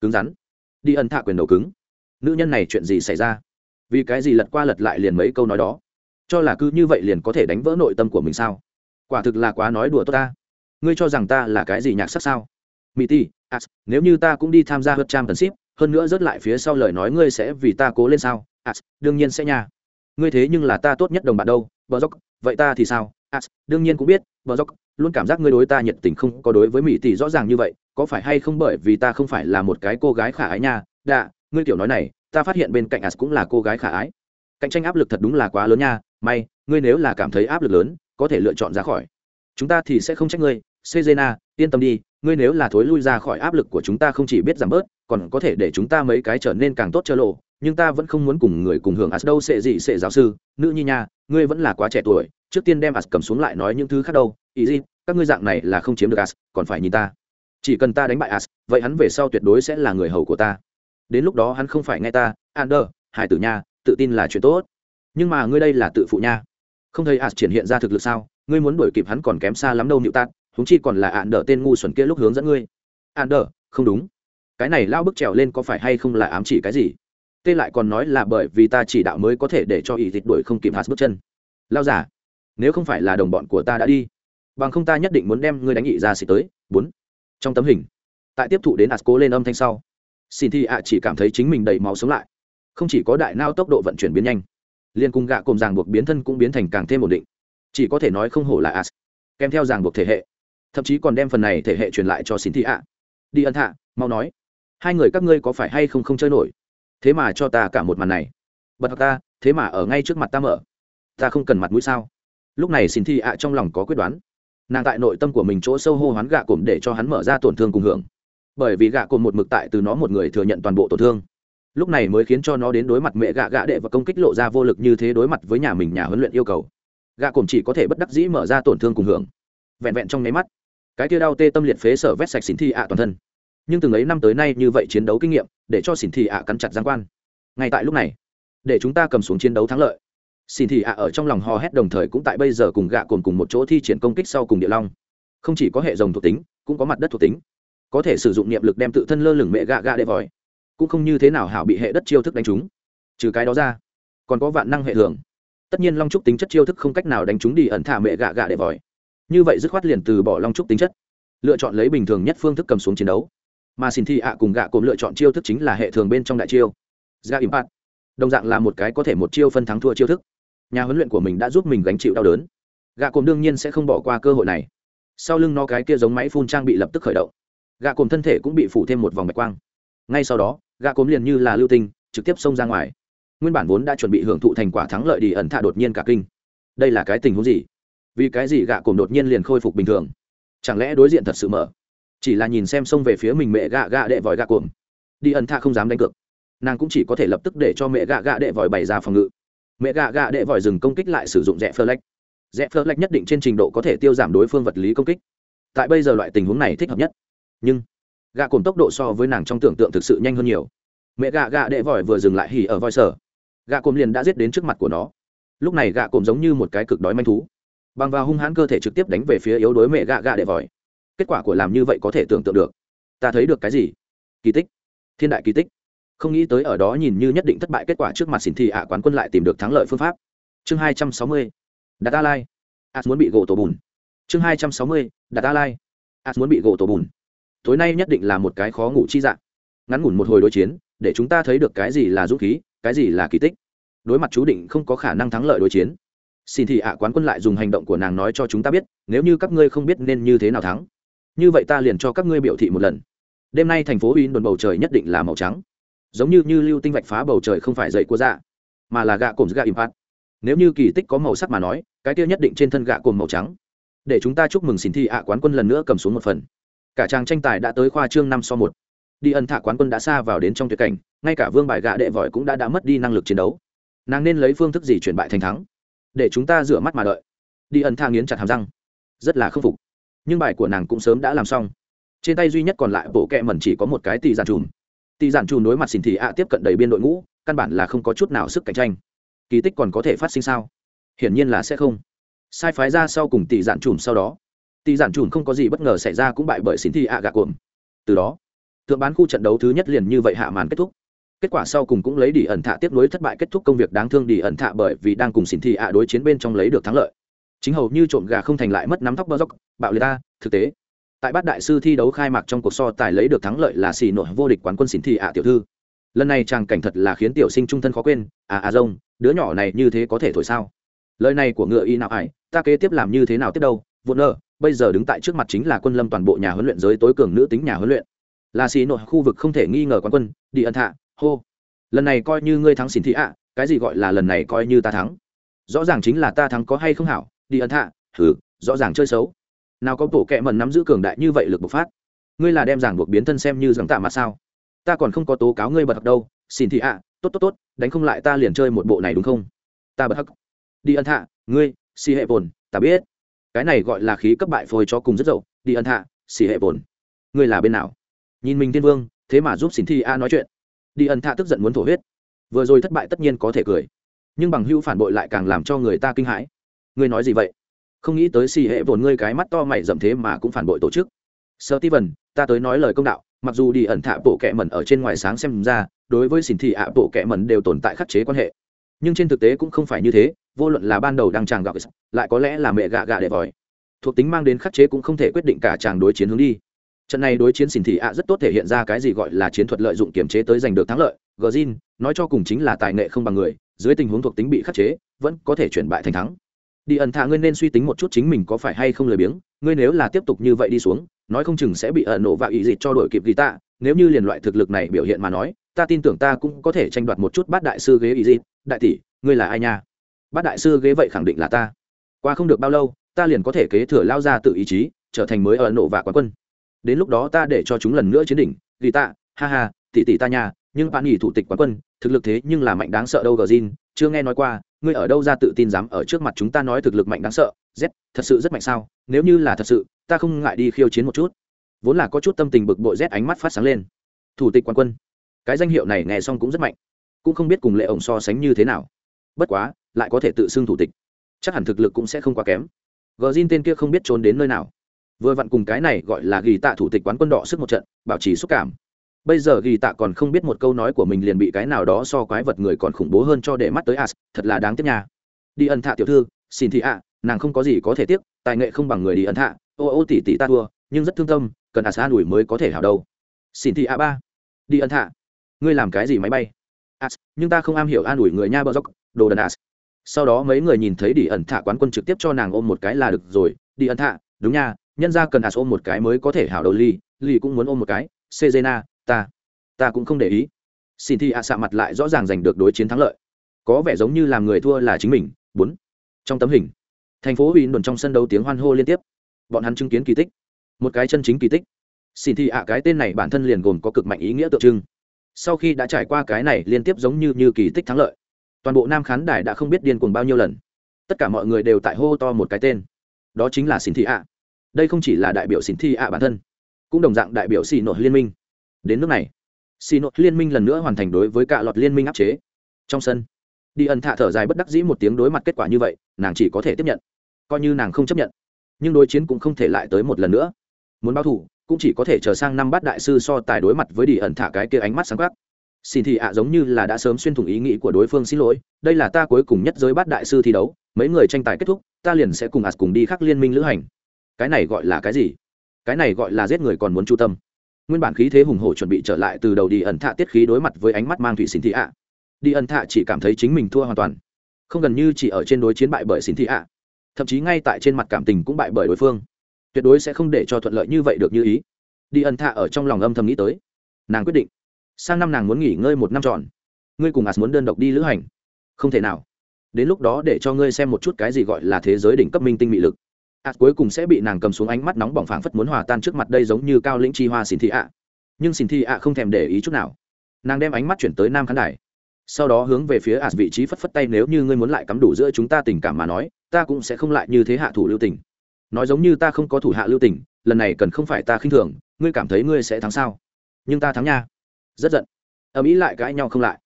cứng rắn. Đi ẩn thạ quyền đầu cứng. Nữ nhân này chuyện gì xảy ra? Vì cái gì lật qua lật lại liền mấy câu nói đó? Cho là cứ như vậy liền có thể đánh vỡ nội tâm của mình sao? Quả thực là quá nói đùa tốt ta. Ngươi cho rằng ta là cái gì nhạc sắc sao? Mỹ ti as nếu như ta cũng đi tham gia hớt trang tần ship, hơn nữa rớt lại phía sau lời nói ngươi sẽ vì ta cố lên sao? As đương nhiên sẽ nha. Ngươi thế nhưng là ta tốt nhất đồng bạn đâu, bờ dốc, vậy ta thì sao? As đương nhiên cũng biết bờ dốc, luôn cảm giác ngươi đối ta nhiệt tình không có đối với mỹ tỷ rõ ràng như vậy, có phải hay không bởi vì ta không phải là một cái cô gái khả ái nha? Đạ, ngươi tiểu nói này, ta phát hiện bên cạnh as cũng là cô gái khả ái. Cạnh tranh áp lực thật đúng là quá lớn nha. May, ngươi nếu là cảm thấy áp lực lớn, có thể lựa chọn ra khỏi. Chúng ta thì sẽ không trách ngươi. Sejena, yên tâm đi, ngươi nếu là thối lui ra khỏi áp lực của chúng ta không chỉ biết giảm bớt, còn có thể để chúng ta mấy cái trở nên càng tốt chơ lộ. Nhưng ta vẫn không muốn cùng người cùng hưởng as đâu, sẽ gì, sẽ giáo sư. Nữ nhi nha, ngươi vẫn là quá trẻ tuổi trước tiên đem as cầm xuống lại nói những thứ khác đâu. Ý gì các ngươi dạng này là không chiếm được as còn phải nhìn ta. Chỉ cần ta đánh bại as vậy hắn về sau tuyệt đối sẽ là người hầu của ta. Đến lúc đó hắn không phải nghe ta. Ander, hải tử nha, tự tin là chuyện tốt. Nhưng mà ngươi đây là tự phụ nha. Không thấy as triển hiện ra thực lực sao? Ngươi muốn đuổi kịp hắn còn kém xa lắm đâu nịu tạt húng chi còn là ạn đỡ tên ngu xuẩn kia lúc hướng dẫn ngươi. Ạn đỡ không đúng. Cái này lao bức trèo lên có phải hay không là ám chỉ cái gì? Tê lại còn nói là bởi vì ta chỉ đạo mới có thể để cho ý dịch đuổi không kịp hạt bước chân. Lao giả nếu không phải là đồng bọn của ta đã đi. Bằng không ta nhất định muốn đem ngươi đánh nhị ra xịt tới. Bốn. Trong tấm hình, tại tiếp thụ đến ạt lên âm thanh sau xin thi ạ chỉ cảm thấy chính mình đầy máu sống lại. Không chỉ có đại nao tốc độ vận chuyển biến nhanh liên cung gạ cùng ràng buộc biến thân cũng biến thành càng thêm ổn định. Chỉ có thể nói không hổ là as kèm theo ràng buộc thể hệ. Thậm chí còn đem phần này thể hệ truyền lại cho xin thị ạ. Đi ân hạ, mau nói, hai người các ngươi có phải hay không không chơi nổi? Thế mà cho ta cả một màn này. Bật ta, thế mà ở ngay trước mặt ta mở. Ta không cần mặt mũi sao? Lúc này xin thị ạ trong lòng có quyết đoán. Nàng tại nội tâm của mình chỗ sâu hô hoán gạ cồm để cho hắn mở ra tổn thương cùng hưởng. Bởi vì gạ cồm một mực tại từ nó một người thừa nhận toàn bộ tổn thương. Lúc này mới khiến cho nó đến đối mặt mẹ gạ gạ đệ và công kích lộ ra vô lực như thế đối mặt với nhà mình nhà huấn luyện yêu cầu. Gạ cồm chỉ có thể bất đắc dĩ mở ra tổn thương cùng hưởng. Vẹn vẹn trong nháy mắt, cái tia đau tê tâm liệt phế sở vét sạch xỉn thi ạ toàn thân. Nhưng từng ấy năm tới nay như vậy chiến đấu kinh nghiệm, để cho xỉn thi ạ cắn chặt giang quan. Ngay tại lúc này, để chúng ta cầm xuống chiến đấu thắng lợi. Xin thị ạ, ở trong lòng hò hét đồng thời cũng tại bây giờ cùng gạ cồn cùng một chỗ thi triển công kích sau cùng địa long. Không chỉ có hệ dòng thuộc tính, cũng có mặt đất thuộc tính. Có thể sử dụng niệm lực đem tự thân lơ lửng mẹ gạ gạ để vòi. Cũng không như thế nào hảo bị hệ đất chiêu thức đánh trúng. Trừ cái đó ra, còn có vạn năng hệ thường. Tất nhiên long trúc tính chất chiêu thức không cách nào đánh trúng đi ẩn thả mẹ gạ gạ để vòi. Như vậy dứt khoát liền từ bỏ long trúc tính chất. Lựa chọn lấy bình thường nhất phương thức cầm xuống chiến đấu. Mà xin thị ạ cùng gạ cồn lựa chọn chiêu thức chính là hệ thường bên trong đại chiêu. Ra impact đồng dạng là một cái có thể một chiêu phân thắng thua chiêu thức nhà huấn luyện của mình đã giúp mình gánh chịu đau đớn. Gạ cồn đương nhiên sẽ không bỏ qua cơ hội này. Sau lưng nó cái kia giống máy phun trang bị lập tức khởi động. Gạ cồn thân thể cũng bị phủ thêm một vòng bạch quang. Ngay sau đó gạ cồn liền như là lưu tinh, trực tiếp xông ra ngoài. Nguyên bản vốn đã chuẩn bị hưởng thụ thành quả thắng lợi đi ẩn thạ đột nhiên cả kinh. Đây là cái tình huống gì? Vì cái gì gạ cồn đột nhiên liền khôi phục bình thường? Chẳng lẽ đối diện thật sự mở? Chỉ là nhìn xem xông về phía mình mẹ gạ gạ đệ vòi gạ cồn đi ẩn thạ không dám đánh cược. Nàng cũng chỉ có thể lập tức để cho mẹ gạ gạ đệ vòi bày ra phòng ngự mẹ gạ gạ đệ vòi dừng công kích lại sử dụng rẽ phơ lách rẽ phơ lách nhất định trên trình độ có thể tiêu giảm đối phương vật lý công kích. Tại bây giờ loại tình huống này thích hợp nhất. Nhưng, gạ cồn tốc độ so với nàng trong tưởng tượng thực sự nhanh hơn nhiều. Mẹ gạ gạ đệ vòi vừa dừng lại hỉ ở voi sở. Gạ cồn liền đã giết đến trước mặt của nó. Lúc này gạ cồn giống như một cái cực đói manh thú. Bằng vào hung hãn cơ thể trực tiếp đánh về phía yếu đối mẹ gạ gạ đệ vòi. Kết quả của làm như vậy có thể tưởng tượng được. Ta thấy được cái gì? Kỳ tích. Thiên đại kỳ tích không nghĩ tới ở đó nhìn như nhất định thất bại kết quả trước mặt xin thị ạ quán quân lại tìm được thắng lợi phương pháp. Chương hai trăm sáu mươi đặt ta lai. As muốn bị gỗ tổ bùn. Chương hai trăm sáu mươi đặt ta lai. As muốn bị gỗ tổ bùn. Tối nay nhất định là một cái khó ngủ chi dạng. Ngắn ngủn một hồi đối chiến, để chúng ta thấy được cái gì là dũng khí, cái gì là kỳ tích. Đối mặt chú định không có khả năng thắng lợi đối chiến, xin thị ạ quán quân lại dùng hành động của nàng nói cho chúng ta biết, nếu như các ngươi không biết nên như thế nào thắng, như vậy ta liền cho các ngươi biểu thị một lần. Đêm nay thành phố in đồn bầu trời nhất định là màu trắng giống như như lưu tinh vạch phá bầu trời không phải dậy của dạ mà là gạ cồn gạ impact. Nếu như kỳ tích có màu sắc mà nói, cái kia nhất định trên thân gạ cồn màu trắng. Để chúng ta chúc mừng xin thi ạ quán quân lần nữa cầm xuống một phần. Cả trang tranh tài đã tới khoa trương năm so một. Đi ẩn thạ quán quân đã xa vào đến trong tuyệt cảnh, ngay cả vương bài gạ đệ vội cũng đã đã mất đi năng lực chiến đấu. Nàng nên lấy phương thức gì chuyển bại thành thắng? Để chúng ta rửa mắt mà đợi. Đi ẩn thạ nghiến chặt hàm răng. Rất là khâm phục. Nhưng bài của nàng cũng sớm đã làm xong. Trên tay duy nhất còn lại bộ kẹ mẩn chỉ có một cái tỷ giản trùm tỷ giản Chùn đối mặt xin thị ạ tiếp cận đầy biên đội ngũ, căn bản là không có chút nào sức cạnh tranh. Kỳ tích còn có thể phát sinh sao? Hiển nhiên là sẽ không. Sai phái ra sau cùng tỷ giản Chùn sau đó. Tỷ giản Chùn không có gì bất ngờ xảy ra cũng bại bởi xin thị ạ gạ cuộn. Từ đó, thượng bán khu trận đấu thứ nhất liền như vậy hạ màn kết thúc. Kết quả sau cùng cũng lấy đi ẩn thạ tiếp nối thất bại kết thúc công việc đáng thương đi ẩn thạ bởi vì đang cùng xin thị ạ đối chiến bên trong lấy được thắng lợi. Chính hầu như trộm gà không thành lại mất nắm tóc bơ dốc bạo liệt ta thực tế tại bát đại sư thi đấu khai mạc trong cuộc so tài lấy được thắng lợi là xì nội vô địch quán quân xỉn thị ạ tiểu thư. Lần này chàng cảnh thật là khiến tiểu sinh trung thân khó quên à à rông, đứa nhỏ này như thế có thể thổi sao? Lời này của ngựa y nào ải ta kế tiếp làm như thế nào tiếp đâu? Vụn nơ, bây giờ đứng tại trước mặt chính là quân lâm toàn bộ nhà huấn luyện giới tối cường nữ tính nhà huấn luyện. Là xì nội khu vực không thể nghi ngờ quán quân, đi ân thạ, hô. Lần này coi như ngươi thắng xỉn thị ạ, cái gì gọi là lần này coi như ta thắng? Rõ ràng chính là ta thắng có hay không hảo, đi ân thạ thử rõ ràng chơi xấu nào có bộ kệ mần nắm giữ cường đại như vậy lực bộc phát. Ngươi là đem giảng buộc biến thân xem như giảng tạ mà sao? Ta còn không có tố cáo ngươi bật hặc đâu. Xin thị ạ, tốt tốt tốt, đánh không lại ta liền chơi một bộ này đúng không? Ta bật hắc. đi ân thạ, ngươi, xì hệ bồn, ta biết. Cái này gọi là khí cấp bại phôi cho cùng rất dậu. Đi ân thạ, xì hệ bồn. Ngươi là bên nào? Nhìn mình tiên vương, thế mà giúp xin thị a nói chuyện. Đi ân thạ tức giận muốn thổ huyết. Vừa rồi thất bại tất nhiên có thể cười. Nhưng bằng hữu phản bội lại càng làm cho người ta kinh hãi. Ngươi nói gì vậy? Không nghĩ tới xì hệ vồn ngươi cái mắt to mày dậm thế mà cũng phản bội tổ chức. Sơ ti vần ta tới nói lời công đạo, mặc dù đi ẩn thạ bộ kẹ mẩn ở trên ngoài sáng xem ra, đối với xin thị ạ bộ kẹ mẩn đều tồn tại khắc chế quan hệ. Nhưng trên thực tế cũng không phải như thế, vô luận là ban đầu đang chàng gặp, lại có lẽ là mẹ gạ gạ để vòi. Thuộc tính mang đến khắc chế cũng không thể quyết định cả chàng đối chiến hướng đi. Trận này đối chiến xin thị ạ rất tốt thể hiện ra cái gì gọi là chiến thuật lợi dụng kiểm chế tới giành được thắng lợi. Gờ nói cho cùng chính là tài nghệ không bằng người, dưới tình huống thuộc tính bị khắc chế, vẫn có thể chuyển bại thành thắng đi ẩn thạ ngươi nên suy tính một chút chính mình có phải hay không lười biếng, ngươi nếu là tiếp tục như vậy đi xuống, nói không chừng sẽ bị ẩn nổ và ý dịt cho đổi kịp ghi tạ nếu như liền loại thực lực này biểu hiện mà nói, ta tin tưởng ta cũng có thể tranh đoạt một chút bát đại sư ghế ý dịt. Đại tỷ, ngươi là ai nha? Bát đại sư ghế vậy khẳng định là ta. Qua không được bao lâu, ta liền có thể kế thừa lao ra tự ý chí, trở thành mới ẩn nổ và quán quân. Đến lúc đó ta để cho chúng lần nữa chiến đỉnh. Ghi tạ ha ha, tỷ tỷ ta nha, nhưng bạn nghỉ thủ tịch quán quân, thực lực thế nhưng là mạnh đáng sợ đâu, gờ chưa nghe nói qua ngươi ở đâu ra tự tin dám ở trước mặt chúng ta nói thực lực mạnh đáng sợ, z, thật sự rất mạnh sao? Nếu như là thật sự, ta không ngại đi khiêu chiến một chút. Vốn là có chút tâm tình bực bội z ánh mắt phát sáng lên. Thủ tịch quan quân, cái danh hiệu này nghe xong cũng rất mạnh, cũng không biết cùng lệ ổng so sánh như thế nào. Bất quá, lại có thể tự xưng thủ tịch. Chắc hẳn thực lực cũng sẽ không quá kém. Gờ zin tên kia không biết trốn đến nơi nào. Vừa vặn cùng cái này gọi là ghi tạ thủ tịch quán quân đỏ sức một trận, bảo trì xúc cảm bây giờ ghi tạ còn không biết một câu nói của mình liền bị cái nào đó so quái vật người còn khủng bố hơn cho để mắt tới as, thật là đáng tiếc nha. Đi ân thạ tiểu thư, xin thị ạ, nàng không có gì có thể tiếc, tài nghệ không bằng người đi ân thạ. Ô ô tỷ tỷ ta thua, nhưng rất thương tâm, cần as an ủi mới có thể hảo đâu. Xin thị ạ ba. Đi ân thạ. Ngươi làm cái gì máy bay? As, nhưng ta không am hiểu an ủi người nha bờ dốc, đồ đần as. Sau đó mấy người nhìn thấy đi ẩn thạ quán quân trực tiếp cho nàng ôm một cái là được rồi. Đi ẩn thạ, đúng nha, nhân ra cần as ôm một cái mới có thể hảo đầu ly ly cũng muốn ôm một cái. Sejena ta. Ta cũng không để ý. Xin thi ạ xạ mặt lại rõ ràng giành được đối chiến thắng lợi. Có vẻ giống như làm người thua là chính mình. Bốn. Trong tấm hình, thành phố huy đồn trong sân đấu tiếng hoan hô liên tiếp. Bọn hắn chứng kiến kỳ tích. Một cái chân chính kỳ tích. Xin thi ạ cái tên này bản thân liền gồm có cực mạnh ý nghĩa tượng trưng. Sau khi đã trải qua cái này liên tiếp giống như như kỳ tích thắng lợi, toàn bộ nam khán đài đã không biết điên cuồng bao nhiêu lần. Tất cả mọi người đều tại hô to một cái tên. Đó chính là xin thi ạ. Đây không chỉ là đại biểu xin thi ạ bản thân, cũng đồng dạng đại biểu xì nội liên minh đến nước này xì nội liên minh lần nữa hoàn thành đối với cả lọt liên minh áp chế. Trong sân, đi ẩn thạ thở dài bất đắc dĩ một tiếng đối mặt kết quả như vậy, nàng chỉ có thể tiếp nhận. Coi như nàng không chấp nhận, nhưng đối chiến cũng không thể lại tới một lần nữa. Muốn báo thủ, cũng chỉ có thể chờ sang năm bát đại sư so tài đối mặt với đi ẩn thả cái kia ánh mắt sáng khắc xin thị ạ, giống như là đã sớm xuyên thủng ý nghĩ của đối phương xin lỗi, đây là ta cuối cùng nhất giới bát đại sư thi đấu, mấy người tranh tài kết thúc, ta liền sẽ cùng ạt cùng đi khắc liên minh lữ hành. Cái này gọi là cái gì? Cái này gọi là giết người còn muốn chu tâm nguyên bản khí thế hùng hổ chuẩn bị trở lại từ đầu đi ẩn thạ tiết khí đối mặt với ánh mắt mang thủy xin thị ạ. Đi ẩn thạ chỉ cảm thấy chính mình thua hoàn toàn. Không gần như chỉ ở trên đối chiến bại bởi xin thị ạ. Thậm chí ngay tại trên mặt cảm tình cũng bại bởi đối phương. Tuyệt đối sẽ không để cho thuận lợi như vậy được như ý. Đi ẩn thạ ở trong lòng âm thầm nghĩ tới. Nàng quyết định. Sang năm nàng muốn nghỉ ngơi một năm tròn. Ngươi cùng as muốn đơn độc đi lữ hành. Không thể nào. Đến lúc đó để cho ngươi xem một chút cái gì gọi là thế giới đỉnh cấp minh tinh mị lực as cuối cùng sẽ bị nàng cầm xuống ánh mắt nóng bỏng phảng phất muốn hòa tan trước mặt đây giống như cao lĩnh chi hoa xin thị ạ. Nhưng xin thị ạ không thèm để ý chút nào. Nàng đem ánh mắt chuyển tới nam khán đài. Sau đó hướng về phía ạt vị trí phất phất tay nếu như ngươi muốn lại cắm đủ giữa chúng ta tình cảm mà nói, ta cũng sẽ không lại như thế hạ thủ lưu tình. Nói giống như ta không có thủ hạ lưu tình, lần này cần không phải ta khinh thường, ngươi cảm thấy ngươi sẽ thắng sao? Nhưng ta thắng nha. Rất giận. Ầm ĩ lại cãi nhau không lại.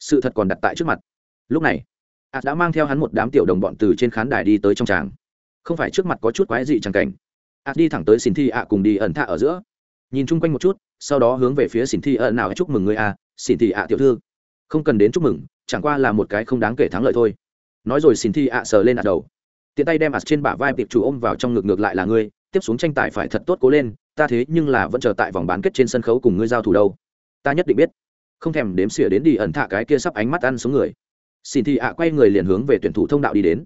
Sự thật còn đặt tại trước mặt. Lúc này ạt đã mang theo hắn một đám tiểu đồng bọn từ trên khán đài đi tới trong tràng không phải trước mặt có chút quái dị chẳng cảnh. Ạt đi thẳng tới xin thi ạ cùng đi ẩn thạ ở giữa. Nhìn chung quanh một chút, sau đó hướng về phía xin thi ẩn nào chúc mừng người a xin thi ạ tiểu thư. Không cần đến chúc mừng, chẳng qua là một cái không đáng kể thắng lợi thôi. Nói rồi xin thi ạ sờ lên ạt đầu. Tiện tay đem ạt trên bả vai tiệp chủ ôm vào trong ngực ngược lại là ngươi, tiếp xuống tranh tài phải thật tốt cố lên, ta thế nhưng là vẫn chờ tại vòng bán kết trên sân khấu cùng ngươi giao thủ đâu. Ta nhất định biết. Không thèm đếm xỉa đến đi ẩn thạ cái kia sắp ánh mắt ăn xuống người. Xin thị ạ quay người liền hướng về tuyển thủ thông đạo đi đến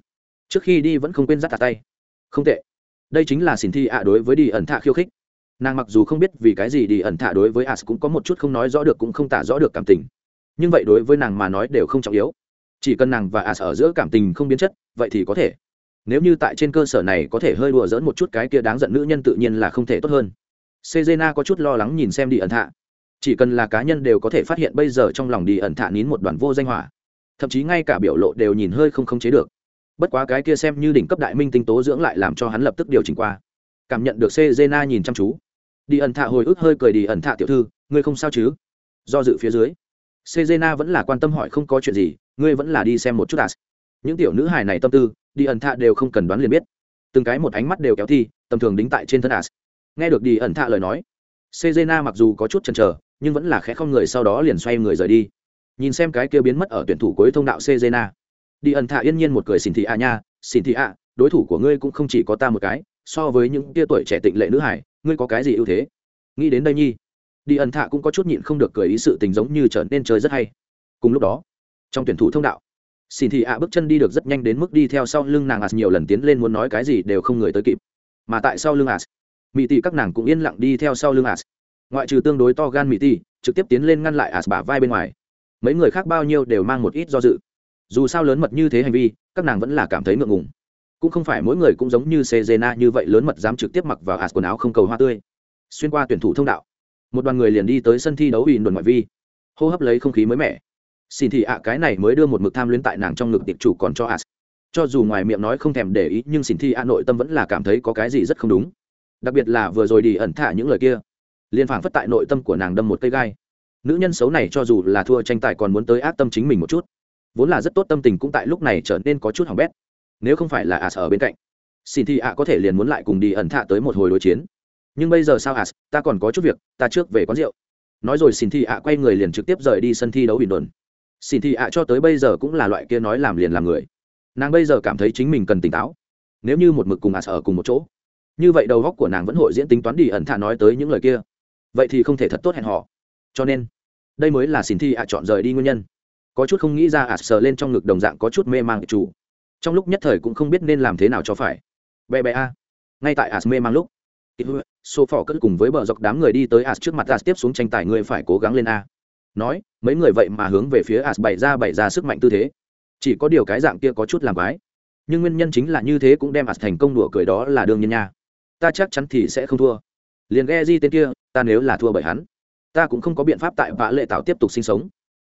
trước khi đi vẫn không quên dắt tạt tay. Không tệ. Đây chính là xin thi ạ đối với đi ẩn thạ khiêu khích. Nàng mặc dù không biết vì cái gì đi ẩn thạ đối với as cũng có một chút không nói rõ được cũng không tả rõ được cảm tình. Nhưng vậy đối với nàng mà nói đều không trọng yếu. Chỉ cần nàng và as ở giữa cảm tình không biến chất, vậy thì có thể. Nếu như tại trên cơ sở này có thể hơi đùa dỡn một chút cái kia đáng giận nữ nhân tự nhiên là không thể tốt hơn. Sejena có chút lo lắng nhìn xem đi ẩn thạ. Chỉ cần là cá nhân đều có thể phát hiện bây giờ trong lòng đi ẩn thạ nín một đoàn vô danh hỏa. Thậm chí ngay cả biểu lộ đều nhìn hơi không khống chế được bất quá cái kia xem như đỉnh cấp đại minh tinh tố dưỡng lại làm cho hắn lập tức điều chỉnh qua. Cảm nhận được sejena nhìn chăm chú. Đi ẩn thạ hồi ức hơi cười đi ẩn thạ tiểu thư, ngươi không sao chứ? Do dự phía dưới, sejena vẫn là quan tâm hỏi không có chuyện gì, ngươi vẫn là đi xem một chút à những tiểu nữ hài này tâm tư, đi ẩn thạ đều không cần đoán liền biết. Từng cái một ánh mắt đều kéo thi, tầm thường đính tại trên thân à nghe được đi ẩn thạ lời nói, sejena mặc dù có chút chần chờ, nhưng vẫn là khẽ không người sau đó liền xoay người rời đi. Nhìn xem cái kia biến mất ở tuyển thủ cuối thông đạo sejena đi ẩn thạ yên nhiên một cười xin thị a nha xin thị a đối thủ của ngươi cũng không chỉ có ta một cái, so với những tia tuổi trẻ tịnh lệ nữ hải, ngươi có cái gì ưu thế? Nghĩ đến đây nhi, đi ẩn thạ cũng có chút nhịn không được cười ý sự tình giống như trở nên chơi rất hay. Cùng lúc đó, trong tuyển thủ thông đạo xin thị ạ bước chân đi được rất nhanh đến mức đi theo sau lưng nàng as nhiều lần tiến lên muốn nói cái gì đều không người tới kịp. Mà tại sau lưng as mỹ tỷ các nàng cũng yên lặng đi theo sau lưng as. Ngoại trừ tương đối to gan mỹ tỷ trực tiếp tiến lên ngăn lại as bả vai bên ngoài. Mấy người khác bao nhiêu đều mang một ít do dự dù sao lớn mật như thế hành vi, các nàng vẫn là cảm thấy ngượng ngùng. Cũng không phải mỗi người cũng giống như sejena như vậy lớn mật dám trực tiếp mặc vào ạt quần áo không cầu hoa tươi. Xuyên qua tuyển thủ thông đạo, một đoàn người liền đi tới sân thi đấu ủy đồn ngoại vi. Hô hấp lấy không khí mới mẻ. Xin thì ạ, cái này mới đưa một mực tham luyến tại nàng trong ngực tiệp chủ còn cho ạt. Cho dù ngoài miệng nói không thèm để ý, nhưng xin thi ạ nội tâm vẫn là cảm thấy có cái gì rất không đúng. Đặc biệt là vừa rồi đi ẩn thả những lời kia liên phảng phất tại nội tâm của nàng đâm một cây gai. Nữ nhân xấu này cho dù là thua tranh tài còn muốn tới ác tâm chính mình một chút vốn là rất tốt tâm tình cũng tại lúc này trở nên có chút hỏng bét. Nếu không phải là as ở bên cạnh, xin thì ạ có thể liền muốn lại cùng đi ẩn thạ tới một hồi đối chiến. Nhưng bây giờ sao as, ta còn có chút việc, ta trước về quán rượu. Nói rồi xin thì ạ quay người liền trực tiếp rời đi sân thi đấu bình đồn. Xin thì ạ cho tới bây giờ cũng là loại kia nói làm liền làm người. Nàng bây giờ cảm thấy chính mình cần tỉnh táo. Nếu như một mực cùng as ở cùng một chỗ, như vậy đầu góc của nàng vẫn hội diễn tính toán đi ẩn thạ nói tới những lời kia. Vậy thì không thể thật tốt hẹn họ cho nên, đây mới là xin thi ạ chọn rời đi nguyên nhân có chút không nghĩ ra ạt sờ lên trong ngực đồng dạng có chút mê mang chủ. Trong lúc nhất thời cũng không biết nên làm thế nào cho phải. Bé bé a. Ngay tại ạt mê mang lúc số phỏ cất cùng với bờ dọc đám người đi tới ạt trước mặt, ạt tiếp xuống tranh tài người phải cố gắng lên a. Nói, mấy người vậy mà hướng về phía ạt bày ra bày ra sức mạnh tư thế. Chỉ có điều cái dạng kia có chút làm quái. Nhưng nguyên nhân chính là như thế cũng đem ạt thành công đùa cười đó là đương nhiên nha. Ta chắc chắn thì sẽ không thua. Liền ghe di tên kia, ta nếu là thua bởi hắn, ta cũng không có biện pháp tại vã lệ tạo tiếp tục sinh sống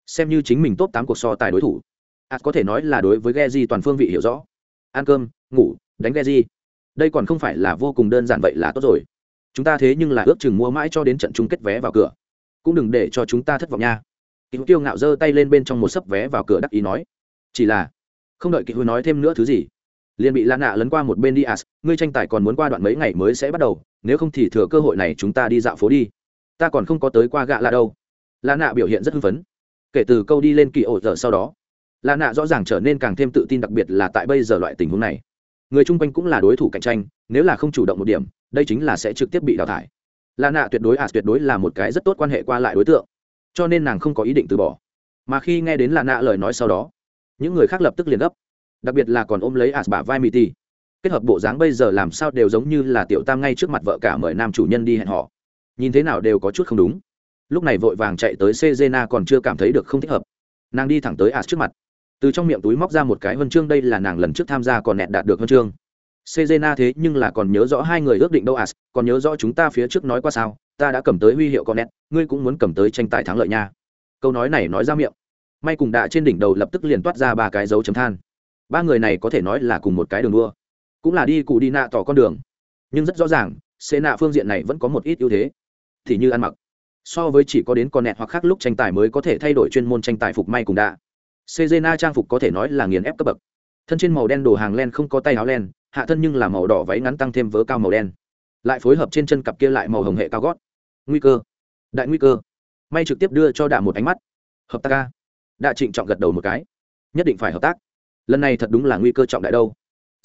xem như chính mình top tám cuộc so tài đối thủ. Ạt có thể nói là đối với ghe di toàn phương vị hiểu rõ. Ăn cơm, ngủ, đánh ghe di đây còn không phải là vô cùng đơn giản vậy là tốt rồi. Chúng ta thế nhưng là ước chừng mua mãi cho đến trận chung kết vé vào cửa. Cũng đừng để cho chúng ta thất vọng nha. Kính tiêu ngạo giơ tay lên bên trong một sấp vé vào cửa đắc ý nói. Chỉ là, không đợi kỵ hữu nói thêm nữa thứ gì, liền bị lan nạ lấn qua một bên đi. As ngươi tranh tài còn muốn qua đoạn mấy ngày mới sẽ bắt đầu, nếu không thì thừa cơ hội này chúng ta đi dạo phố đi. Ta còn không có tới qua gạ là đâu. Lan nạ biểu hiện rất hưng phấn kể từ câu đi lên kỳ ổ giờ sau đó lạ nạ rõ ràng trở nên càng thêm tự tin, đặc biệt là tại bây giờ loại tình huống này. Người chung quanh cũng là đối thủ cạnh tranh, nếu là không chủ động một điểm, đây chính là sẽ trực tiếp bị đào thải. Lạ nạ tuyệt đối à tuyệt đối là một cái rất tốt quan hệ qua lại đối tượng, cho nên nàng không có ý định từ bỏ. Mà khi nghe đến lạ nạ lời nói sau đó, những người khác lập tức liền gấp, đặc biệt là còn ôm lấy ạt bả vai mỹ ti kết hợp bộ dáng bây giờ làm sao đều giống như là tiểu tam ngay trước mặt vợ cả mời nam chủ nhân đi hẹn họ nhìn thế nào đều có chút không đúng lúc này vội vàng chạy tới sejena còn chưa cảm thấy được không thích hợp. Nàng đi thẳng tới As trước mặt. Từ trong miệng túi móc ra một cái huân chương đây là nàng lần trước tham gia còn nẹt đạt được huân chương. Sejena thế nhưng là còn nhớ rõ hai người ước định đâu As, còn nhớ rõ chúng ta phía trước nói qua sao ta đã cầm tới huy hiệu con nẹt ngươi cũng muốn cầm tới tranh tài thắng lợi nha. Câu nói này nói ra miệng. May cùng đạ trên đỉnh đầu lập tức liền toát ra ba cái dấu chấm than. Ba người này có thể nói là cùng một cái đường đua. Cũng là đi cụ đi nạ tỏ con đường. Nhưng rất rõ ràng xê nạ phương diện này vẫn có một ít ưu thế. Thì như ăn mặc so với chỉ có đến con nẹt hoặc khác lúc tranh tài mới có thể thay đổi chuyên môn tranh tài phục may cùng đạ sejena trang phục có thể nói là nghiền ép cấp bậc. Thân trên màu đen đồ hàng len không có tay áo len, hạ thân nhưng là màu đỏ váy ngắn tăng thêm vớ cao màu đen. Lại phối hợp trên chân cặp kia lại màu hồng hệ cao gót. Nguy cơ, đại nguy cơ. May trực tiếp đưa cho đạ một ánh mắt. Hợp tác ca. Đạ trịnh trọng gật đầu một cái. Nhất định phải hợp tác. Lần này thật đúng là nguy cơ trọng đại đâu.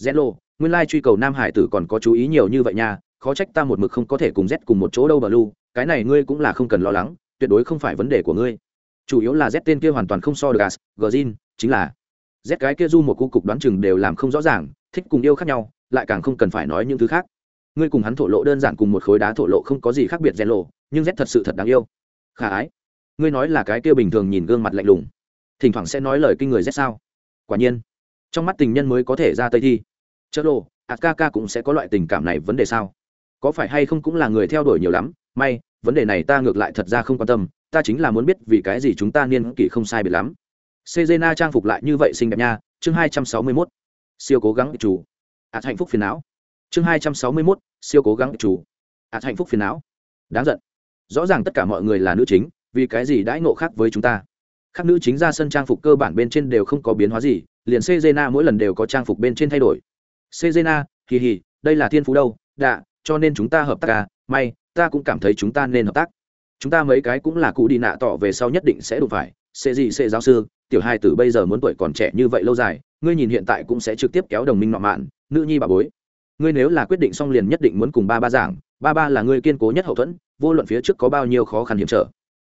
Zelo, nguyên lai truy cầu nam hải tử còn có chú ý nhiều như vậy nha khó trách ta một mực không có thể cùng z cùng một chỗ đâu bờ lu cái này ngươi cũng là không cần lo lắng, tuyệt đối không phải vấn đề của ngươi. Chủ yếu là z tên kia hoàn toàn không so được gas gzin chính là z cái kia du một cu cục đoán chừng đều làm không rõ ràng, thích cùng yêu khác nhau, lại càng không cần phải nói những thứ khác. Ngươi cùng hắn thổ lộ đơn giản cùng một khối đá thổ lộ không có gì khác biệt gen lộ nhưng z thật sự thật đáng yêu. Khả ái. Ngươi nói là cái kia bình thường nhìn gương mặt lạnh lùng. Thỉnh thoảng sẽ nói lời kinh người z sao? Quả nhiên. Trong mắt tình nhân mới có thể ra tây thi. Chớ lộ akaka cũng sẽ có loại tình cảm này vấn đề sao? Có phải hay không cũng là người theo đuổi nhiều lắm may, vấn đề này ta ngược lại thật ra không quan tâm, ta chính là muốn biết vì cái gì chúng ta niên kỷ không sai biệt lắm. Sejena trang phục lại như vậy xinh đẹp nha, chương hai trăm sáu mươi 261. siêu cố gắng chủ. Ạt hạnh phúc phiền não. Chương hai trăm sáu mươi 261. siêu cố gắng chủ. Ạt hạnh phúc phiền não. Đáng giận. Rõ ràng tất cả mọi người là nữ chính, vì cái gì đãi ngộ khác với chúng ta? Khác nữ chính ra sân trang phục cơ bản bên trên đều không có biến hóa gì, liền sejena mỗi lần đều có trang phục bên trên thay đổi. Sejena hì hì đây là thiên phú đâu? Đạ, cho nên chúng ta hợp tác à? May ta cũng cảm thấy chúng ta nên hợp tác. Chúng ta mấy cái cũng là cụ đi nạ tỏ về sau nhất định sẽ đủ phải. Sẽ gì sẽ giáo sư, tiểu hai từ bây giờ muốn tuổi còn trẻ như vậy lâu dài, ngươi nhìn hiện tại cũng sẽ trực tiếp kéo đồng minh nọ mạn, nữ nhi bà bối. Ngươi nếu là quyết định xong liền nhất định muốn cùng ba ba giảng, ba ba là ngươi kiên cố nhất hậu thuẫn, vô luận phía trước có bao nhiêu khó khăn hiểm trở.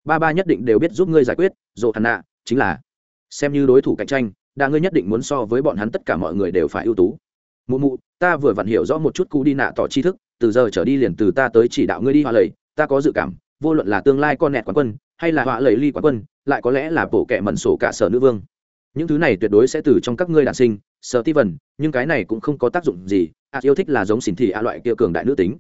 Ba ba nhất định đều biết giúp ngươi giải quyết dồ thần nạ chính là, xem như đối thủ cạnh tranh, đa ngươi nhất định muốn so với bọn hắn tất cả mọi người đều phải ưu tú mụ mụ, ta vừa vặn hiểu rõ một chút cụ đi nạ tỏ tri thức, từ giờ trở đi liền từ ta tới chỉ đạo ngươi đi hoa lầy, ta có dự cảm, vô luận là tương lai con nẹt quán quân, hay là họa lầy ly quán quân, lại có lẽ là bổ kẹ mẩn sổ cả sở nữ vương. Những thứ này tuyệt đối sẽ từ trong các ngươi đạn sinh, sở ti vần, nhưng cái này cũng không có tác dụng gì a yêu thích là giống xỉn thị a à loại kia cường đại nữ tính.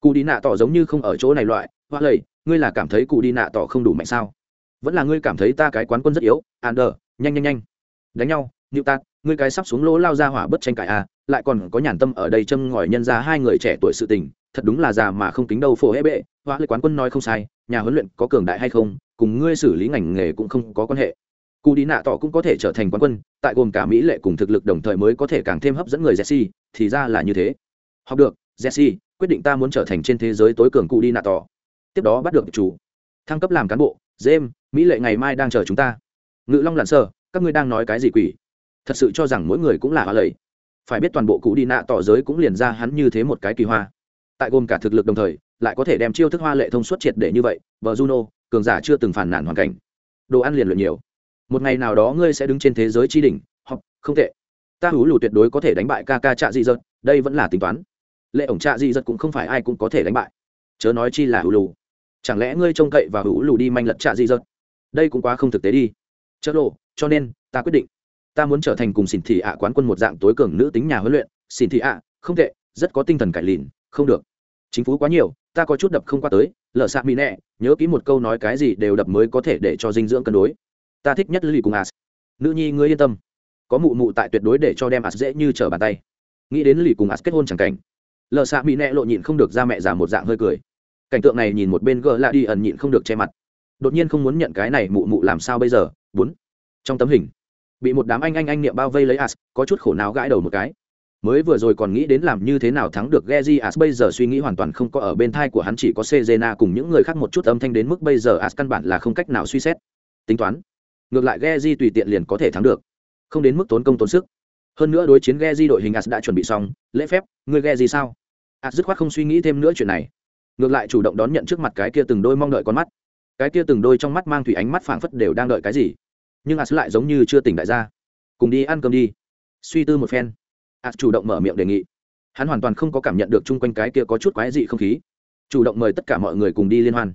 Cụ đi nạ tỏ giống như không ở chỗ này loại, hoa lầy, ngươi là cảm thấy cụ đi nạ tỏ không đủ mạnh sao? Vẫn là ngươi cảm thấy ta cái quán quân rất yếu an đờ nhanh nhanh nhanh. Đánh nhau nịu tạt ngươi cái sắp xuống lỗ lao ra hỏa bất tranh cãi à lại còn có nhàn tâm ở đây châm ngòi nhân ra hai người trẻ tuổi sự tình, thật đúng là già mà không tính đâu phổ hễ bệ. Hoa lê quán quân nói không sai, nhà huấn luyện có cường đại hay không, cùng ngươi xử lý ngành nghề cũng không có quan hệ. Cụ đi nạ tỏ cũng có thể trở thành quán quân, tại gồm cả mỹ lệ cùng thực lực đồng thời mới có thể càng thêm hấp dẫn người jesse, thì ra là như thế. Học được, jesse, quyết định ta muốn trở thành trên thế giới tối cường cụ đi nạ tỏ. Tiếp đó bắt được chủ, thăng cấp làm cán bộ, james, mỹ lệ ngày mai đang chờ chúng ta. Ngự long lặn sơ, các ngươi đang nói cái gì quỷ? Thật sự cho rằng mỗi người cũng là hoa lầy phải biết toàn bộ cụ đi nạ tỏ giới cũng liền ra hắn như thế một cái kỳ hoa. Tại gồm cả thực lực đồng thời, lại có thể đem chiêu thức hoa lệ thông suốt triệt để như vậy vợ juno, cường giả chưa từng phản nản hoàn cảnh. Đồ ăn liền luyện nhiều. Một ngày nào đó ngươi sẽ đứng trên thế giới tri đỉnh hoặc không tệ. Ta hú lù tuyệt đối có thể đánh bại ca ca trạ dị dật, đây vẫn là tính toán. Lệ ổng trạ dị dật cũng không phải ai cũng có thể đánh bại. Chớ nói chi là hú lù. Chẳng lẽ ngươi trông cậy và hú lù đi manh lật trạ dị dật? Đây cũng quá không thực tế đi. Chớ lộ, cho nên, ta quyết định ta muốn trở thành cùng xỉn thị ạ quán quân một dạng tối cường nữ tính nhà huấn luyện. Xỉn thị ạ, không tệ, rất có tinh thần cải lìn, không được. Chính phủ quá nhiều, ta có chút đập không qua tới. Lở xạ mỹ nẹ, nhớ kỹ một câu nói cái gì đều đập mới có thể để cho dinh dưỡng cân đối. Ta thích nhất lì cùng as. Nữ nhi ngươi yên tâm. Có mụ mụ tại tuyệt đối để cho đem as dễ như trở bàn tay. Nghĩ đến lì cùng as kết hôn chẳng cảnh. Lở xạ mỹ nẹ lộ nhịn không được ra mẹ già một dạng hơi cười. Cảnh tượng này nhìn một bên gỡ lạ đi ẩn nhịn không được che mặt. Đột nhiên không muốn nhận cái này mụ mụ làm sao bây giờ? Bốn. Trong tấm hình bị một đám anh anh anh niệm bao vây lấy as có chút khổ não gãi đầu một cái mới vừa rồi còn nghĩ đến làm như thế nào thắng được Geji As bây giờ suy nghĩ hoàn toàn không có ở bên thai của hắn chỉ có Cezena cùng những người khác một chút âm thanh đến mức bây giờ As căn bản là không cách nào suy xét. Tính toán, ngược lại Geji tùy tiện liền có thể thắng được, không đến mức tốn công tốn sức. Hơn nữa đối chiến Geji đội hình As đã chuẩn bị xong, lễ phép, người Geji sao? As dứt khoát không suy nghĩ thêm nữa chuyện này. Ngược lại chủ động đón nhận trước mặt cái kia từng đôi mong đợi con mắt. Cái kia từng đôi trong mắt mang thủy ánh mắt phảng phất đều đang đợi cái gì. Nhưng As lại giống như chưa tỉnh đại gia. Cùng đi ăn cơm đi. Suy tư một phen, as chủ động mở miệng đề nghị. Hắn hoàn toàn không có cảm nhận được chung quanh cái kia có chút quái dị không khí. Chủ động mời tất cả mọi người cùng đi liên hoan.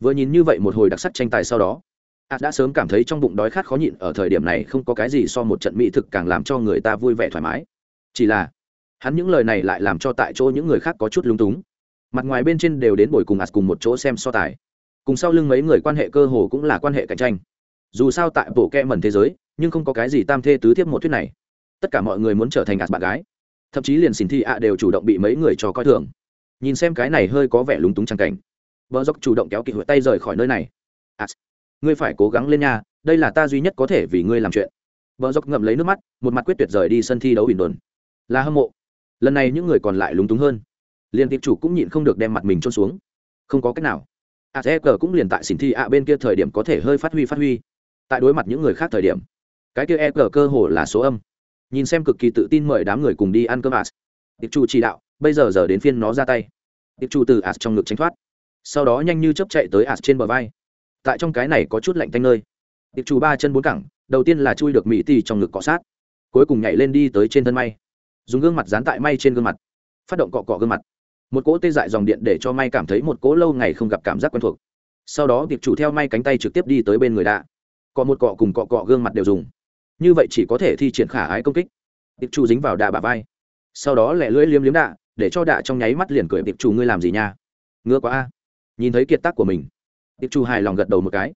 Vừa nhìn như vậy một hồi đặc sắc tranh tài sau đó as đã sớm cảm thấy trong bụng đói khát khó nhịn ở thời điểm này không có cái gì so một trận mỹ thực càng làm cho người ta vui vẻ thoải mái. Chỉ là hắn những lời này lại làm cho tại chỗ những người khác có chút lung túng. Mặt ngoài bên trên đều đến buổi cùng as cùng một chỗ xem so tài. Cùng sau lưng mấy người quan hệ cơ hồ cũng là quan hệ cạnh tranh dù sao tại bộ kẹ mẩn thế giới nhưng không có cái gì tam thê tứ thiếp một thuyết này. Tất cả mọi người muốn trở thành ạt bạn gái. Thậm chí liền xin thi ạ đều chủ động bị mấy người cho coi thường. Nhìn xem cái này hơi có vẻ lúng túng trang cảnh. Vợ dốc chủ động kéo kỵ tay rời khỏi nơi này. À, ngươi phải cố gắng lên nha đây là ta duy nhất có thể vì ngươi làm chuyện. Vợ dốc ngậm lấy nước mắt một mặt quyết tuyệt rời đi sân thi đấu bình đồn. Là hâm mộ. Lần này những người còn lại lúng túng hơn. Liền tiệp chủ cũng nhịn không được đem mặt mình trôn xuống. Không có cách nào. A e cũng liền tại xỉn thi ạ bên kia thời điểm có thể hơi phát huy phát huy tại đối mặt những người khác thời điểm, cái kia e cờ cơ hồ là số âm. Nhìn xem cực kỳ tự tin mời đám người cùng đi ăn cơm as tiệp chủ chỉ đạo, bây giờ giờ đến phiên nó ra tay. Tiệp chủ từ as trong ngực tránh thoát. Sau đó nhanh như chấp chạy tới as trên bờ vai. Tại trong cái này có chút lạnh tanh nơi. Tiệp chủ ba chân bốn cẳng, đầu tiên là chui được mỹ tì trong ngực cọ sát. Cuối cùng nhảy lên đi tới trên thân may. Dùng gương mặt dán tại may trên gương mặt. Phát động cọ cọ gương mặt. Một cỗ tê dại dòng điện để cho may cảm thấy một cỗ lâu ngày không gặp cảm giác quen thuộc. Sau đó tiệp chủ theo may cánh tay trực tiếp đi tới bên người đạ cọ một cọ cùng cọ cọ gương mặt đều dùng. Như vậy chỉ có thể thi triển khả ái công kích. Tiệp chủ dính vào đà bà vai. Sau đó lẹ lưỡi liếm liếm đạ, để cho đạ trong nháy mắt liền cười, tiệp chủ ngươi làm gì nha? Ngứa quá a. Nhìn thấy kiệt tác của mình, tiệp chủ hài lòng gật đầu một cái.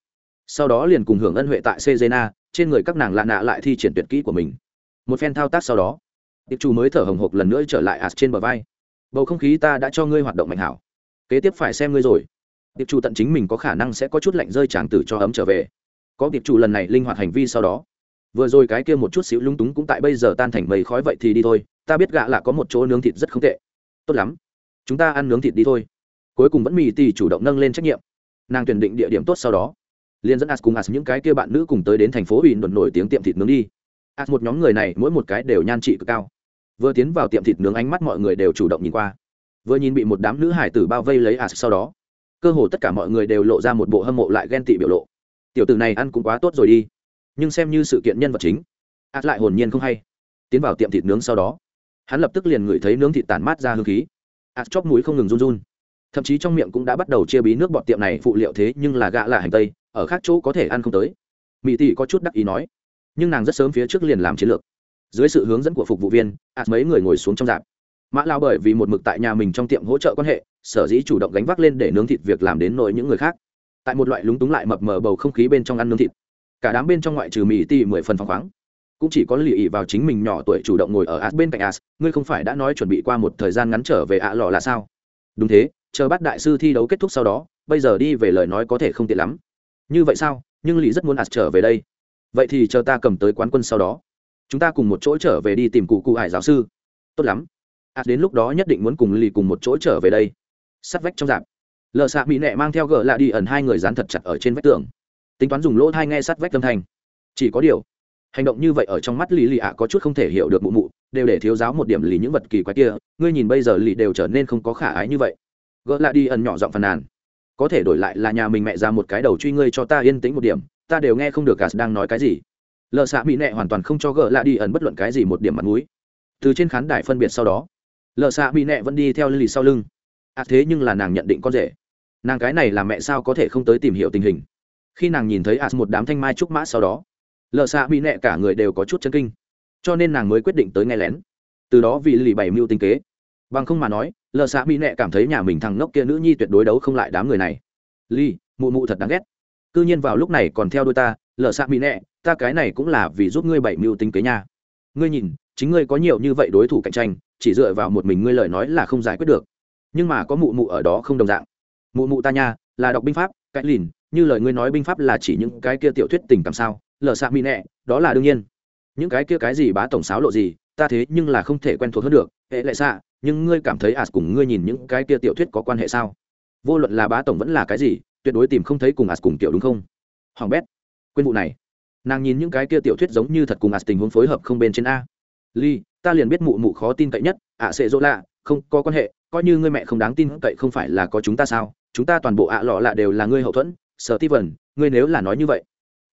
Sau đó liền cùng hưởng ân huệ tại sejena, trên người các nàng lạ nạ lại thi triển tuyệt kỹ của mình. Một phen thao tác sau đó, tiệp chủ mới thở hồng hộc lần nữa trở lại ạt trên bờ vai. Bầu không khí ta đã cho ngươi hoạt động mạnh hảo. Kế tiếp phải xem ngươi rồi. Tiệp chủ tận chính mình có khả năng sẽ có chút lạnh rơi tràng tử cho ấm trở về có tiệp chủ lần này linh hoạt hành vi sau đó. Vừa rồi cái kia một chút xíu lung túng cũng tại bây giờ tan thành mây khói vậy thì đi thôi, ta biết gạ là có một chỗ nướng thịt rất không tệ. Tốt lắm, chúng ta ăn nướng thịt đi thôi. Cuối cùng vẫn mì tì chủ động nâng lên trách nhiệm. Nàng tuyển định địa điểm tốt sau đó, liền dẫn as cùng as những cái kia bạn nữ cùng tới đến thành phố ủy đột nổi tiếng tiệm thịt nướng đi. As một nhóm người này, mỗi một cái đều nhan trị cực cao. Vừa tiến vào tiệm thịt nướng, ánh mắt mọi người đều chủ động nhìn qua. Vừa nhìn bị một đám nữ hải tử bao vây lấy as sau đó, cơ hồ tất cả mọi người đều lộ ra một bộ hâm mộ lại ghen tị biểu lộ tiểu tử này ăn cũng quá tốt rồi đi. Nhưng xem như sự kiện nhân vật chính ạt lại hồn nhiên không hay. Tiến vào tiệm thịt nướng sau đó, hắn lập tức liền ngửi thấy nướng thịt tản mát ra hương khí. Ạt chóp mũi không ngừng run run. Thậm chí trong miệng cũng đã bắt đầu chia bí nước bọt tiệm này phụ liệu thế nhưng là gạ là hành tây, ở khác chỗ có thể ăn không tới. Mỹ tỷ có chút đắc ý nói, nhưng nàng rất sớm phía trước liền làm chiến lược. Dưới sự hướng dẫn của phục vụ viên ạt mấy người ngồi xuống trong dạp. Mã lao bởi vì một mực tại nhà mình trong tiệm hỗ trợ quan hệ, sở dĩ chủ động gánh vác lên để nướng thịt việc làm đến nỗi những người khác tại một loại lúng túng lại mập mờ bầu không khí bên trong ăn nướng thịt. Cả đám bên trong ngoại trừ mỹ ti mười phần phăng khoáng. Cũng chỉ có lì ỉ vào chính mình nhỏ tuổi chủ động ngồi ở as bên cạnh as, ngươi không phải đã nói chuẩn bị qua một thời gian ngắn trở về ạ lò là sao? Đúng thế, chờ bắt đại sư thi đấu kết thúc sau đó, bây giờ đi về lời nói có thể không tiện lắm. Như vậy sao? Nhưng lì rất muốn as trở về đây. Vậy thì chờ ta cầm tới quán quân sau đó. Chúng ta cùng một chỗ trở về đi tìm cụ cụ hải giáo sư. Tốt lắm. As đến lúc đó nhất định muốn cùng lì cùng một chỗ trở về đây. Sắt vách trong dạp lờ xạ mỹ nẹ mang theo gờ lạ đi ẩn hai người dán thật chặt ở trên vách tường. Tính toán dùng lỗ thai nghe sát vách âm thanh. Chỉ có điều, hành động như vậy ở trong mắt lì lì ạ có chút không thể hiểu được mụ mụ, đều để thiếu giáo một điểm lì những vật kỳ quái kia, ngươi nhìn bây giờ lì đều trở nên không có khả ái như vậy. Gỡ lại đi ẩn nhỏ giọng phàn nàn. Có thể đổi lại là nhà mình mẹ ra một cái đầu truy ngươi cho ta yên tĩnh một điểm, ta đều nghe không được gà đang nói cái gì. Lợ xạ mỹ nẹ hoàn toàn không cho gỡ lại đi ẩn bất luận cái gì một điểm mặt mũi. Từ trên khán đài phân biệt sau đó lợ xạ mỹ nẹ vẫn đi theo lì sau lưng. À thế nhưng là nàng nhận định con rể nàng cái này là mẹ sao có thể không tới tìm hiểu tình hình. Khi nàng nhìn thấy as một đám thanh mai trúc mã sau đó lợ xạ bị nẹ cả người đều có chút chân kinh. Cho nên nàng mới quyết định tới nghe lén. Từ đó vì lì bày mưu tinh kế. Bằng không mà nói lợ xạ bị nẹ cảm thấy nhà mình thằng ngốc kia nữ nhi tuyệt đối đấu không lại đám người này. Ly mụ mụ thật đáng ghét. C ư nhiên vào lúc này còn theo đôi ta lợ xạ bị nẹ, ta cái này cũng là vì giúp ngươi bày mưu tinh kế nha. Ngươi nhìn, chính ngươi có nhiều như vậy đối thủ cạnh tranh, chỉ dựa vào một mình ngươi lời nói là không giải quyết được. Nhưng mà có mụ mụ ở đó không đồng dạng mụ mụ ta nha, là đọc binh pháp cãi lìn, như lời ngươi nói binh pháp là chỉ những cái kia tiểu thuyết tình cảm sao, lờ xạ mỹ nẹ, đó là đương nhiên. Những cái kia cái gì bá tổng sáo lộ gì, ta thế nhưng là không thể quen thuộc hơn được, hệ lệ xạ, nhưng ngươi cảm thấy à cùng ngươi nhìn những cái kia tiểu thuyết có quan hệ sao? Vô luận là bá tổng vẫn là cái gì, tuyệt đối tìm không thấy cùng à cùng kiểu đúng không? Hoàng bét, quên vụ này. Nàng nhìn những cái kia tiểu thuyết giống như thật cùng à tình huống phối hợp không bên trên a. Ly ta liền biết mụ mụ khó tin cậy nhất, ạ sẽ dỗ lạ, không có quan hệ, coi như ngươi mẹ không đáng tin cậy không phải là có chúng ta sao? Chúng ta toàn bộ ạ lọ lạ đều là ngươi hậu thuẫn, sở ti vần ngươi nếu là nói như vậy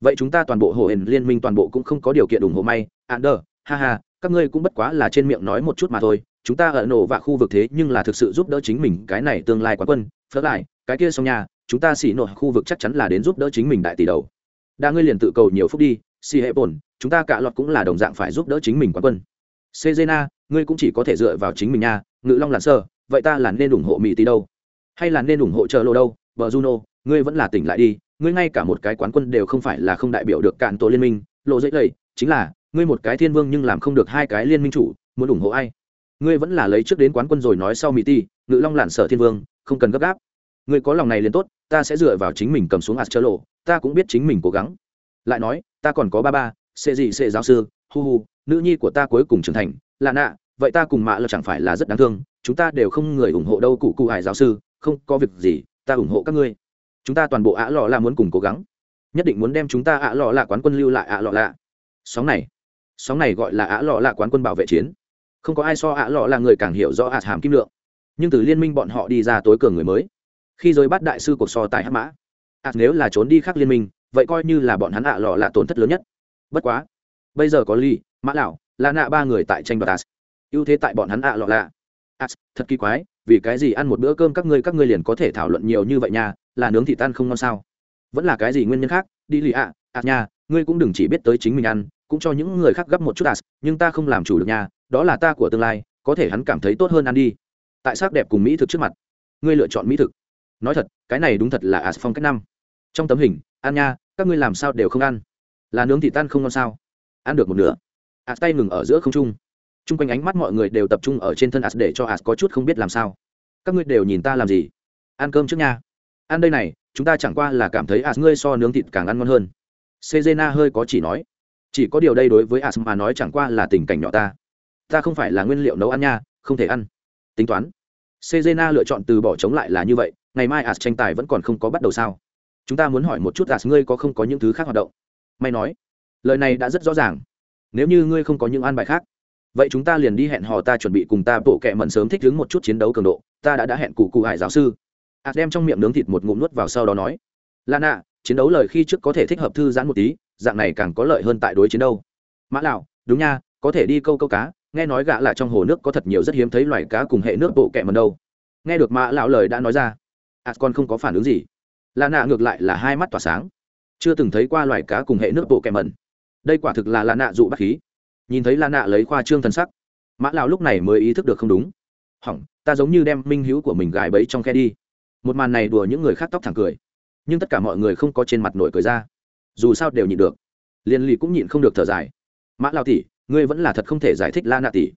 vậy chúng ta toàn bộ hồ hển liên minh toàn bộ cũng không có điều kiện ủng hộ may. An đờ ha ha, các ngươi cũng bất quá là trên miệng nói một chút mà thôi. Chúng ta ở nổ và khu vực thế nhưng là thực sự giúp đỡ chính mình, cái này tương lai quán quân, phớt lại, cái kia xong nhà, chúng ta xỉ nổ khu vực chắc chắn là đến giúp đỡ chính mình đại tỷ đầu. Đã ngươi liền tự cầu nhiều phúc đi si hệ bổn, chúng ta cả lọt cũng là đồng dạng phải giúp đỡ chính mình quán quân. Sejena ngươi cũng chỉ có thể dựa vào chính mình nha, ngự long lặn sơ, vậy ta là nên ủng hộ mỹ tỷ đâu? Hay là nên ủng hộ chờ lộ đâu? Vợ juno, ngươi vẫn là tỉnh lại đi, ngươi ngay cả một cái quán quân đều không phải là không đại biểu được cạn tổ liên minh. Lộ dễ lầy, chính là, ngươi một cái thiên vương nhưng làm không được hai cái liên minh chủ, muốn ủng hộ ai? Ngươi vẫn là lấy trước đến quán quân rồi nói sau mỹ ti, ngự long lản sở thiên vương, không cần gấp gáp. Ngươi có lòng này liền tốt, ta sẽ dựa vào chính mình cầm xuống ạt chờ lộ ta cũng biết chính mình cố gắng. Lại nói, ta còn có ba ba sẽ gì sẽ giáo sư, hu hu, nữ nhi của ta cuối cùng trưởng thành là nạ, vậy ta cùng mạ là chẳng phải là rất đáng thương, chúng ta đều không người ủng hộ đâu cụ cụ hải giáo sư không có việc gì, ta ủng hộ các ngươi. Chúng ta toàn bộ ạ lọ là muốn cùng cố gắng. Nhất định muốn đem chúng ta ạ lọ là quán quân lưu lại ạ lọ lạ. Sóng này sóng này gọi là ạ lọ là quán quân bảo vệ chiến. Không có ai so ạ lọ là người càng hiểu rõ ạt hàm kim lượng. Nhưng từ liên minh bọn họ đi ra tối cường người mới. Khi rồi bắt đại sư cuộc so tại hắc mã. Ạt nếu là trốn đi khác liên minh, vậy coi như là bọn hắn ạ lọ là tổn thất lớn nhất. Bất quá, bây giờ có ly, mã lão là nạ ba người tại tranh đoạt ưu thế tại bọn hắn ạ lọ lạ as thật kỳ quái, vì cái gì ăn một bữa cơm các ngươi các ngươi liền có thể thảo luận nhiều như vậy nha, là nướng thịt tan không ngon sao? Vẫn là cái gì nguyên nhân khác? Đi lì ạ ạ nha, ngươi cũng đừng chỉ biết tới chính mình ăn, cũng cho những người khác gấp một chút as nhưng ta không làm chủ được nha, đó là ta của tương lai, có thể hắn cảm thấy tốt hơn ăn đi. Tại sắc đẹp cùng mỹ thực trước mặt, ngươi lựa chọn mỹ thực. Nói thật, cái này đúng thật là as phong cách năm. Trong tấm hình, ăn nha, các ngươi làm sao đều không ăn. Là nướng thịt tan không ngon sao? Ăn được một nửa. As tay ngừng ở giữa không trung chung quanh ánh mắt mọi người đều tập trung ở trên thân as để cho as có chút không biết làm sao. Các ngươi đều nhìn ta làm gì? Ăn cơm trước nha. Ăn đây này, chúng ta chẳng qua là cảm thấy as ngươi so nướng thịt càng ăn ngon hơn. Sejena hơi có chỉ nói. Chỉ có điều đây đối với as mà nói chẳng qua là tình cảnh nhỏ ta. Ta không phải là nguyên liệu nấu ăn nha, không thể ăn. Tính toán. Sejena lựa chọn từ bỏ chống lại là như vậy, ngày mai as tranh tài vẫn còn không có bắt đầu sao? Chúng ta muốn hỏi một chút as ngươi có không có những thứ khác hoạt động? May nói, lời này đã rất rõ ràng. Nếu như ngươi không có những an bài khác vậy chúng ta liền đi hẹn hò ta chuẩn bị cùng ta bộ kệ mẩn sớm thích ứng một chút chiến đấu cường độ, ta đã đã hẹn cụ cụ hải giáo sư. Ạt đem trong miệng nướng thịt một ngụm nuốt vào sau đó nói, lan nạ chiến đấu lời khi trước có thể thích hợp thư giãn một tí, dạng này càng có lợi hơn tại đối chiến đâu. Mã lão đúng nha, có thể đi câu câu cá, nghe nói gã lại trong hồ nước có thật nhiều rất hiếm thấy loài cá cùng hệ nước bộ kẹ mần đâu. Nghe được mã lão lời đã nói ra ạt còn không có phản ứng gì. Lan nạ ngược lại là hai mắt tỏa sáng. Chưa từng thấy qua loài cá cùng hệ nước bộ kẹ mần đây quả thực là lan nạ dụ bắt khí nhìn thấy La nạ lấy khoa trương thần sắc. Mã lão lúc này mới ý thức được không đúng. Hỏng, ta giống như đem minh hữu của mình gài bẫy trong khe đi. Một màn này đùa những người khác tóc thẳng cười. Nhưng tất cả mọi người không có trên mặt nổi cười ra. Dù sao đều nhịn được. Liên lì cũng nhịn không được thở dài. Mã lao tỷ, ngươi vẫn là thật không thể giải thích la nạ tỷ.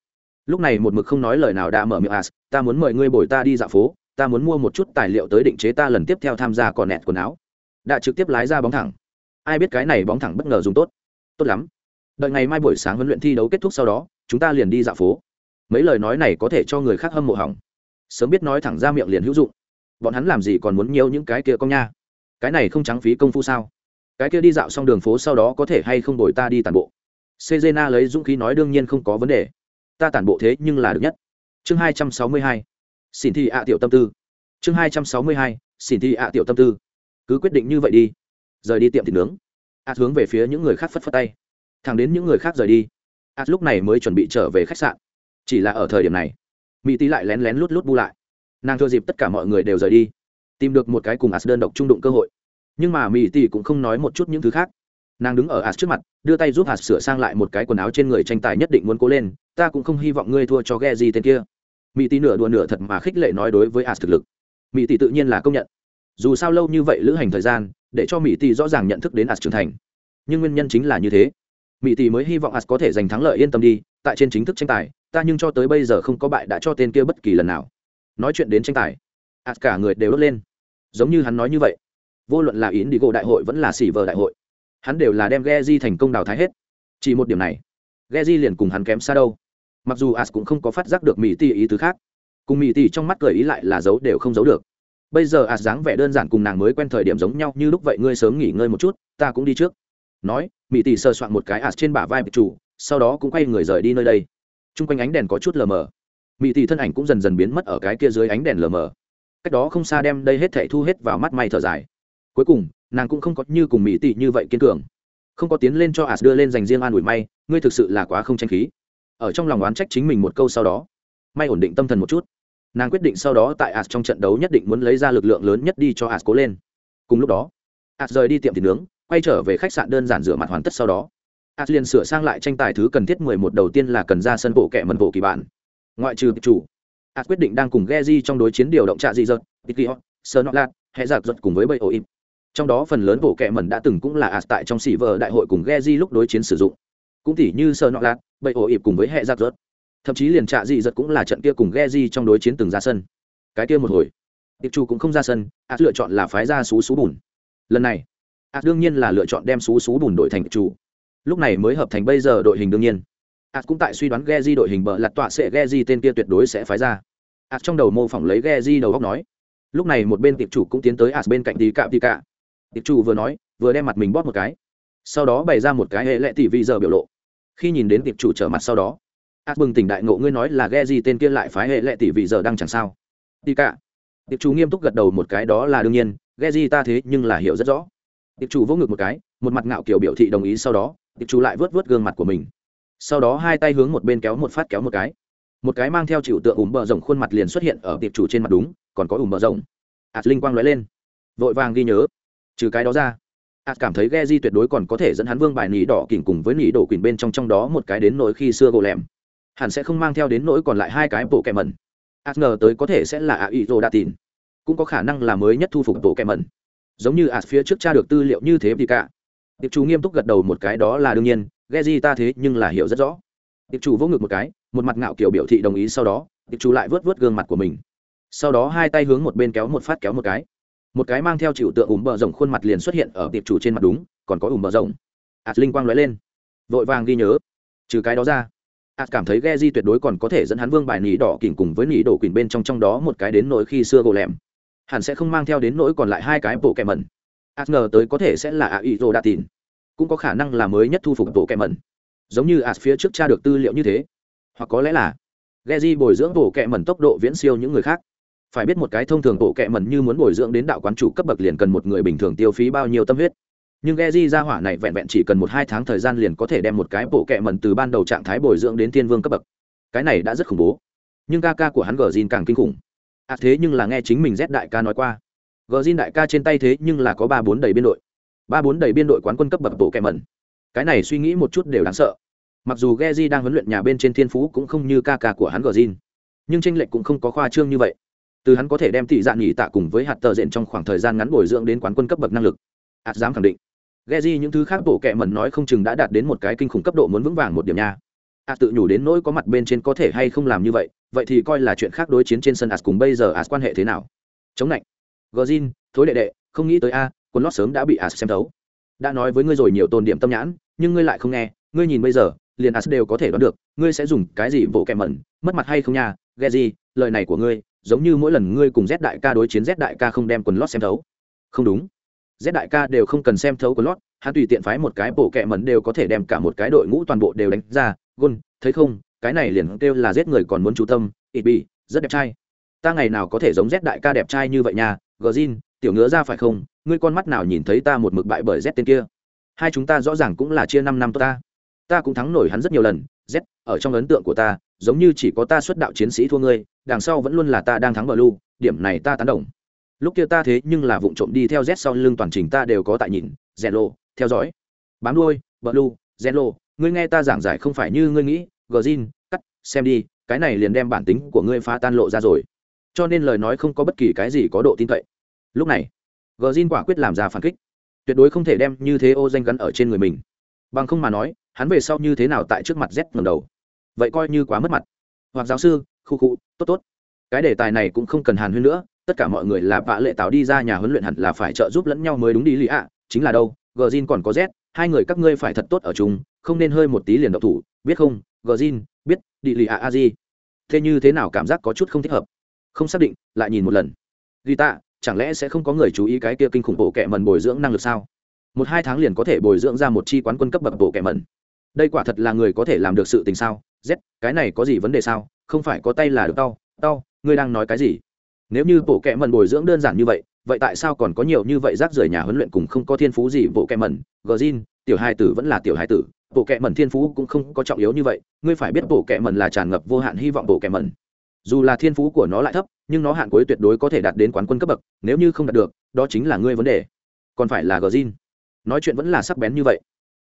Lúc này một mực không nói lời nào đã mở miệng as ta muốn mời ngươi bồi ta đi dạo phố. Ta muốn mua một chút tài liệu tới định chế ta lần tiếp theo tham gia còn nẹt quần áo. Đã trực tiếp lái ra bóng thẳng. Ai biết cái này bóng thẳng bất ngờ dùng tốt. Tốt lắm đợi ngày mai buổi sáng huấn luyện thi đấu kết thúc sau đó, chúng ta liền đi dạo phố. Mấy lời nói này có thể cho người khác hâm mộ hỏng. Sớm biết nói thẳng ra miệng liền hữu dụng. Bọn hắn làm gì còn muốn nhiều những cái kia con nha? Cái này không trắng phí công phu sao? Cái kia đi dạo xong đường phố sau đó có thể hay không đổi ta đi tàn bộ? Sejena lấy dũng khí nói đương nhiên không có vấn đề. Ta tản bộ thế nhưng là được nhất. Chương hai trăm sáu mươi hai, xin thi ạ tiểu tâm tư. Chương hai trăm sáu mươi hai, xin thi ạ tiểu tâm tư. Cứ quyết định như vậy đi. Rời đi tiệm thịt nướng. Ạt hướng về phía những người khác phất phất tay thẳng đến những người khác rời đi. Ạt lúc này mới chuẩn bị trở về khách sạn. Chỉ là ở thời điểm này, mỹ tý lại lén lén lút lút bu lại. Nàng thừa dịp tất cả mọi người đều rời đi, tìm được một cái cùng as đơn độc trung đụng cơ hội. Nhưng mà mỹ tỷ cũng không nói một chút những thứ khác. Nàng đứng ở as trước mặt, đưa tay giúp as sửa sang lại một cái quần áo trên người tranh tài nhất định muốn cố lên, ta cũng không hy vọng ngươi thua cho ghe gì tên kia. Mỹ tỷ nửa đùa nửa thật mà khích lệ nói đối với as thực lực. Mỹ tỷ tự nhiên là công nhận. Dù sao lâu như vậy lữ hành thời gian, để cho mỹ tỷ rõ ràng nhận thức đến as trưởng thành. Nhưng nguyên nhân chính là như thế mỹ tỷ mới hy vọng as có thể giành thắng lợi yên tâm đi, tại trên chính thức tranh tài, ta nhưng cho tới bây giờ không có bại đã cho tên kia bất kỳ lần nào. Nói chuyện đến tranh tài, as cả người đều đốt lên. Giống như hắn nói như vậy, vô luận là yến đi gộ đại hội vẫn là xỉ vờ đại hội, hắn đều là đem ghe di thành công đào thái hết. Chỉ một điểm này ghe di liền cùng hắn kém xa đâu. Mặc dù as cũng không có phát giác được mỹ tỷ ý tứ khác, cùng mỹ tỷ trong mắt cười ý lại là giấu đều không giấu được. Bây giờ as dáng vẻ đơn giản cùng nàng mới quen thời điểm giống nhau, như lúc vậy ngươi sớm nghỉ ngơi một chút, ta cũng đi trước. Nói mỹ tỷ sờ soạn một cái ạt trên bả vai bị chủ, sau đó cũng quay người rời đi nơi đây. T r u n g quanh ánh đèn có chút lờ mờ. Mỹ tỷ thân ảnh cũng dần dần biến mất ở cái kia dưới ánh đèn lờ mờ. Cách đó không xa đem đây hết thảy thu hết vào mắt may thở dài. Cuối cùng, nàng cũng không có như cùng mỹ tỷ như vậy kiên cường. Không có tiến lên cho ạt đưa lên dành riêng an ủi may, ngươi thực sự là quá không tranh khí. Ở trong lòng oán trách chính mình một câu sau đó, may ổn định tâm thần một chút. Nàng quyết định sau đó tại ạt trong trận đấu nhất định muốn lấy ra lực lượng lớn nhất đi cho ạt cố lên. Cùng lúc đó, ạt rời đi tiệm thịt nướng quay trở về khách sạn đơn giản rửa mặt hoàn tất sau đó. As liền sửa sang lại tranh tài thứ cần thiết mười một đầu tiên là cần ra sân bộ kẻ mần bộ kỳ bản ngoại trừ chủ as quyết định đang cùng Geji trong đối chiến điều động trạ dị dật Tikio, Sơn Nọ Lạt, hệ giặc giật cùng với bầy ổ im. Trong đó phần lớn bộ kệ mần đã từng cũng là as tại trong sỉ vợ đại hội cùng Geji lúc đối chiến sử dụng. Cũng tỉ như Sơn Nọ Lạt, bầy ổ im cùng với hệ giặc giật thậm chí liền trạ dị giật cũng là trận kia cùng geji trong đối chiến từng ra sân. Cái kia một hồi tiệp chủ cũng không ra sân a lựa chọn là phái ra xú xú bùn. Lần này a đương nhiên là lựa chọn đem xú xú bùn đội thành chủ. Lúc này mới hợp thành bây giờ đội hình đương nhiên. A cũng tại suy đoán ghe di đội hình bờ lặt tọa sẽ ghe di tên kia tuyệt đối sẽ phái ra. A trong đầu mô phỏng lấy ghe di đầu góc nói. Lúc này một bên tiệp chủ cũng tiến tới a bên cạnh tí cạ tí cạ. Tiệp chủ vừa nói, vừa đem mặt mình bóp một cái. Sau đó bày ra một cái hệ lệ tỷ vi giờ biểu lộ. Khi nhìn đến tiệp chủ trở mặt sau đó ác bừng tỉnh đại ngộ ngươi nói là ghe di tên kia lại phái hệ lệ tỷ vị giờ đang chẳng sao. Tì cả tiệp chủ nghiêm túc gật đầu một cái đó là đương nhiên ghe di ta thế nhưng là hiểu rất rõ tiệp chủ vỗ ngực một cái, một mặt ngạo kiểu biểu thị đồng ý sau đó tiệp chủ lại vớt vớt gương mặt của mình. Sau đó hai tay hướng một bên kéo một phát kéo một cái. Một cái mang theo chịu tượng ủm bờ rồng khuôn mặt liền xuất hiện ở tiệp chủ trên mặt đúng, còn có ủm bờ rồng. Ạt linh quang lóe lên. Vội vàng ghi nhớ. Trừ cái đó ra ạt cảm thấy ghe di tuyệt đối còn có thể dẫn hắn vương bài nỉ đỏ kỉnh cùng với nỉ đổ quỳnh bên trong trong đó một cái đến nỗi khi xưa gỗ lẻm. Hẳn sẽ không mang theo đến nỗi còn lại hai cái bộ kẹ mẩn ạt ngờ tới có thể sẽ là ạ ý rô đa tin cũng có khả năng là mới nhất thu phục bộ kẹ mẩn giống như ạt phía trước cha được tư liệu như thế thì cả. Tiệp chủ nghiêm túc gật đầu một cái đó là đương nhiên, ghe di ta thế nhưng là hiểu rất rõ. Tiệp chủ vỗ ngực một cái, một mặt ngạo kiểu biểu thị đồng ý sau đó, tiệp chủ lại vớt vớt gương mặt của mình. Sau đó hai tay hướng một bên kéo một phát kéo một cái. Một cái mang theo chịu tượng ủng bờ rồng khuôn mặt liền xuất hiện ở tiệp chủ trên mặt đúng, còn có ủng bờ rồng. Ạt linh quang lóe lên. Vội vàng ghi nhớ. Trừ cái đó ra, ạt cảm thấy Geji tuyệt đối còn có thể dẫn hắn vương bài nỉ đỏ kỉnh cùng với nỉ đổ quỳnh bên trong trong đó một cái đến nỗi khi xưa gỗ lẻm hẳn sẽ không mang theo đến nỗi còn lại hai cái bộ kẹ mẩn. A ngờ tới có thể sẽ là a ý rô đa tìm cũng có khả năng là mới nhất thu phục bộ kẹ mẩn. Giống như a phía trước Cha được tư liệu như thế. Hoặc có lẽ là Geji bồi dưỡng bộ kẹ mẩn tốc độ viễn siêu những người khác. Phải biết một cái thông thường bộ kẹ mẩn như muốn bồi dưỡng đến đạo quán chủ cấp bậc liền cần một người bình thường tiêu phí bao nhiêu tâm huyết. Nhưng Geji ra hỏa này vẹn vẹn chỉ cần một hai tháng thời gian liền có thể đem một cái bộ kệ mẩn từ ban đầu trạng thái bồi dưỡng đến thiên vương cấp bậc. Cái này đã rất khủng bố. Nhưng ca ca của hắn gờ càng kinh khủng à thế nhưng là nghe chính mình z đại ca nói qua. Gờ đại ca trên tay thế nhưng là có ba bốn đầy biên đội. Ba bốn đầy biên đội quán quân cấp bậc bộ kệ mẩn. Cái này suy nghĩ một chút đều đáng sợ. Mặc dù Geji đang huấn luyện nhà bên trên thiên phú cũng không như ca ca của hắn gờ nhưng tranh lệch cũng không có khoa trương như vậy. Từ hắn có thể đem thị dạng nghỉ tạ cùng với hạt tờ diện trong khoảng thời gian ngắn bồi dưỡng đến quán quân cấp bậc năng lực. Ạt dám khẳng định. Geji những thứ khác bộ kệ mẩn nói không chừng đã đạt đến một cái kinh khủng cấp độ muốn vững vàng một điểm nha. As tự nhủ đến nỗi có mặt bên trên có thể hay không làm như vậy, vậy thì coi là chuyện khác đối chiến trên sân As cùng bây giờ As quan hệ thế nào. Chống lạnh. Gojin, thối đệ đệ, không nghĩ tới a, quần lót sớm đã bị As xem thấu. Đã nói với ngươi rồi nhiều tôn điểm tâm nhãn, nhưng ngươi lại không nghe, ngươi nhìn bây giờ, liền As đều có thể đoán được, ngươi sẽ dùng cái gì vỗ kẹ mẩn, mất mặt hay không nha, Geji, lời này của ngươi, giống như mỗi lần ngươi cùng Z đại ca đối chiến Z đại ca không đem quần lót xem thấu. Không đúng Z đại ca đều không cần xem thấu quần lót, hắn tùy tiện phái một cái bộ kẹ mẩn đều có thể đem cả một cái đội ngũ toàn bộ đều đánh ra, gôn, thấy không, cái này liền kêu là giết người còn muốn chú tâm, ít bị, rất đẹp trai. Ta ngày nào có thể giống rét đại ca đẹp trai như vậy nha, Gjin, tiểu ngứa ra phải không, ngươi con mắt nào nhìn thấy ta một mực bại bởi rét tên kia. Hai chúng ta rõ ràng cũng là chia năm năm tốt ta. Ta cũng thắng nổi hắn rất nhiều lần, Z, ở trong ấn tượng của ta, giống như chỉ có ta xuất đạo chiến sĩ thua ngươi, đằng sau vẫn luôn là ta đang thắng bờ lu, điểm này ta tán đồng lúc kia ta thế nhưng là vụ trộm đi theo z sau lưng toàn trình ta đều có tại nhìn rèn lộ theo dõi bám đuôi bờ lu rèn lộ ngươi nghe ta giảng giải không phải như ngươi nghĩ gờ zin cắt, xem đi, cái này liền đem bản tính của ngươi phá tan lộ ra rồi. Cho nên lời nói không có bất kỳ cái gì có độ tin cậy. Lúc này gờ zin quả quyết làm ra phản kích. Tuyệt đối không thể đem như thế ô danh gắn ở trên người mình. Bằng không mà nói, hắn về sau như thế nào tại trước mặt z ngầm đầu? Vậy coi như quá mất mặt. Hoặc giáo sư, khu khu, tốt tốt. Cái đề tài này cũng không cần hàn huyên nữa, tất cả mọi người là vạ lệ tạo đi ra nhà huấn luyện hẳn là phải trợ giúp lẫn nhau mới đúng đi lý ạ, chính là đâu gờ zin còn có z, hai người các ngươi phải thật tốt ở chung không nên hơi một tí liền độc thủ, biết không? Gờ zin biết địa lì ạ a di. Thế như thế nào cảm giác có chút không thích hợp? Không xác định, lại nhìn một lần. Ghi tạ, chẳng lẽ sẽ không có người chú ý cái kia kinh khủng bộ kệ mần bồi dưỡng năng lực sao? Một hai tháng liền có thể bồi dưỡng ra một chi quán quân cấp bậc bộ kệ mần đây quả thật là người có thể làm được sự tình sao? Z, cái này có gì vấn đề sao? Không phải có tay là được đau đau ngươi đang nói cái gì? Nếu như bộ kệ mần bồi dưỡng đơn giản như vậy vậy tại sao còn có nhiều như vậy rác rưởi nhà huấn luyện cùng không có thiên phú gì bộ kẹ mẩn? Gờ zin tiểu hai tử vẫn là tiểu hai tử. Bộ kẹ mẩn thiên phú cũng không có trọng yếu như vậy. Ngươi phải biết bộ kẹ mẩn là tràn ngập vô hạn hy vọng bộ kẹ mẩn. Dù là thiên phú của nó lại thấp, nhưng nó hạn cuối tuyệt đối có thể đạt đến quán quân cấp bậc. Nếu như không đạt được, đó chính là ngươi vấn đề. Còn phải là gờ zin nói chuyện vẫn là sắc bén như vậy.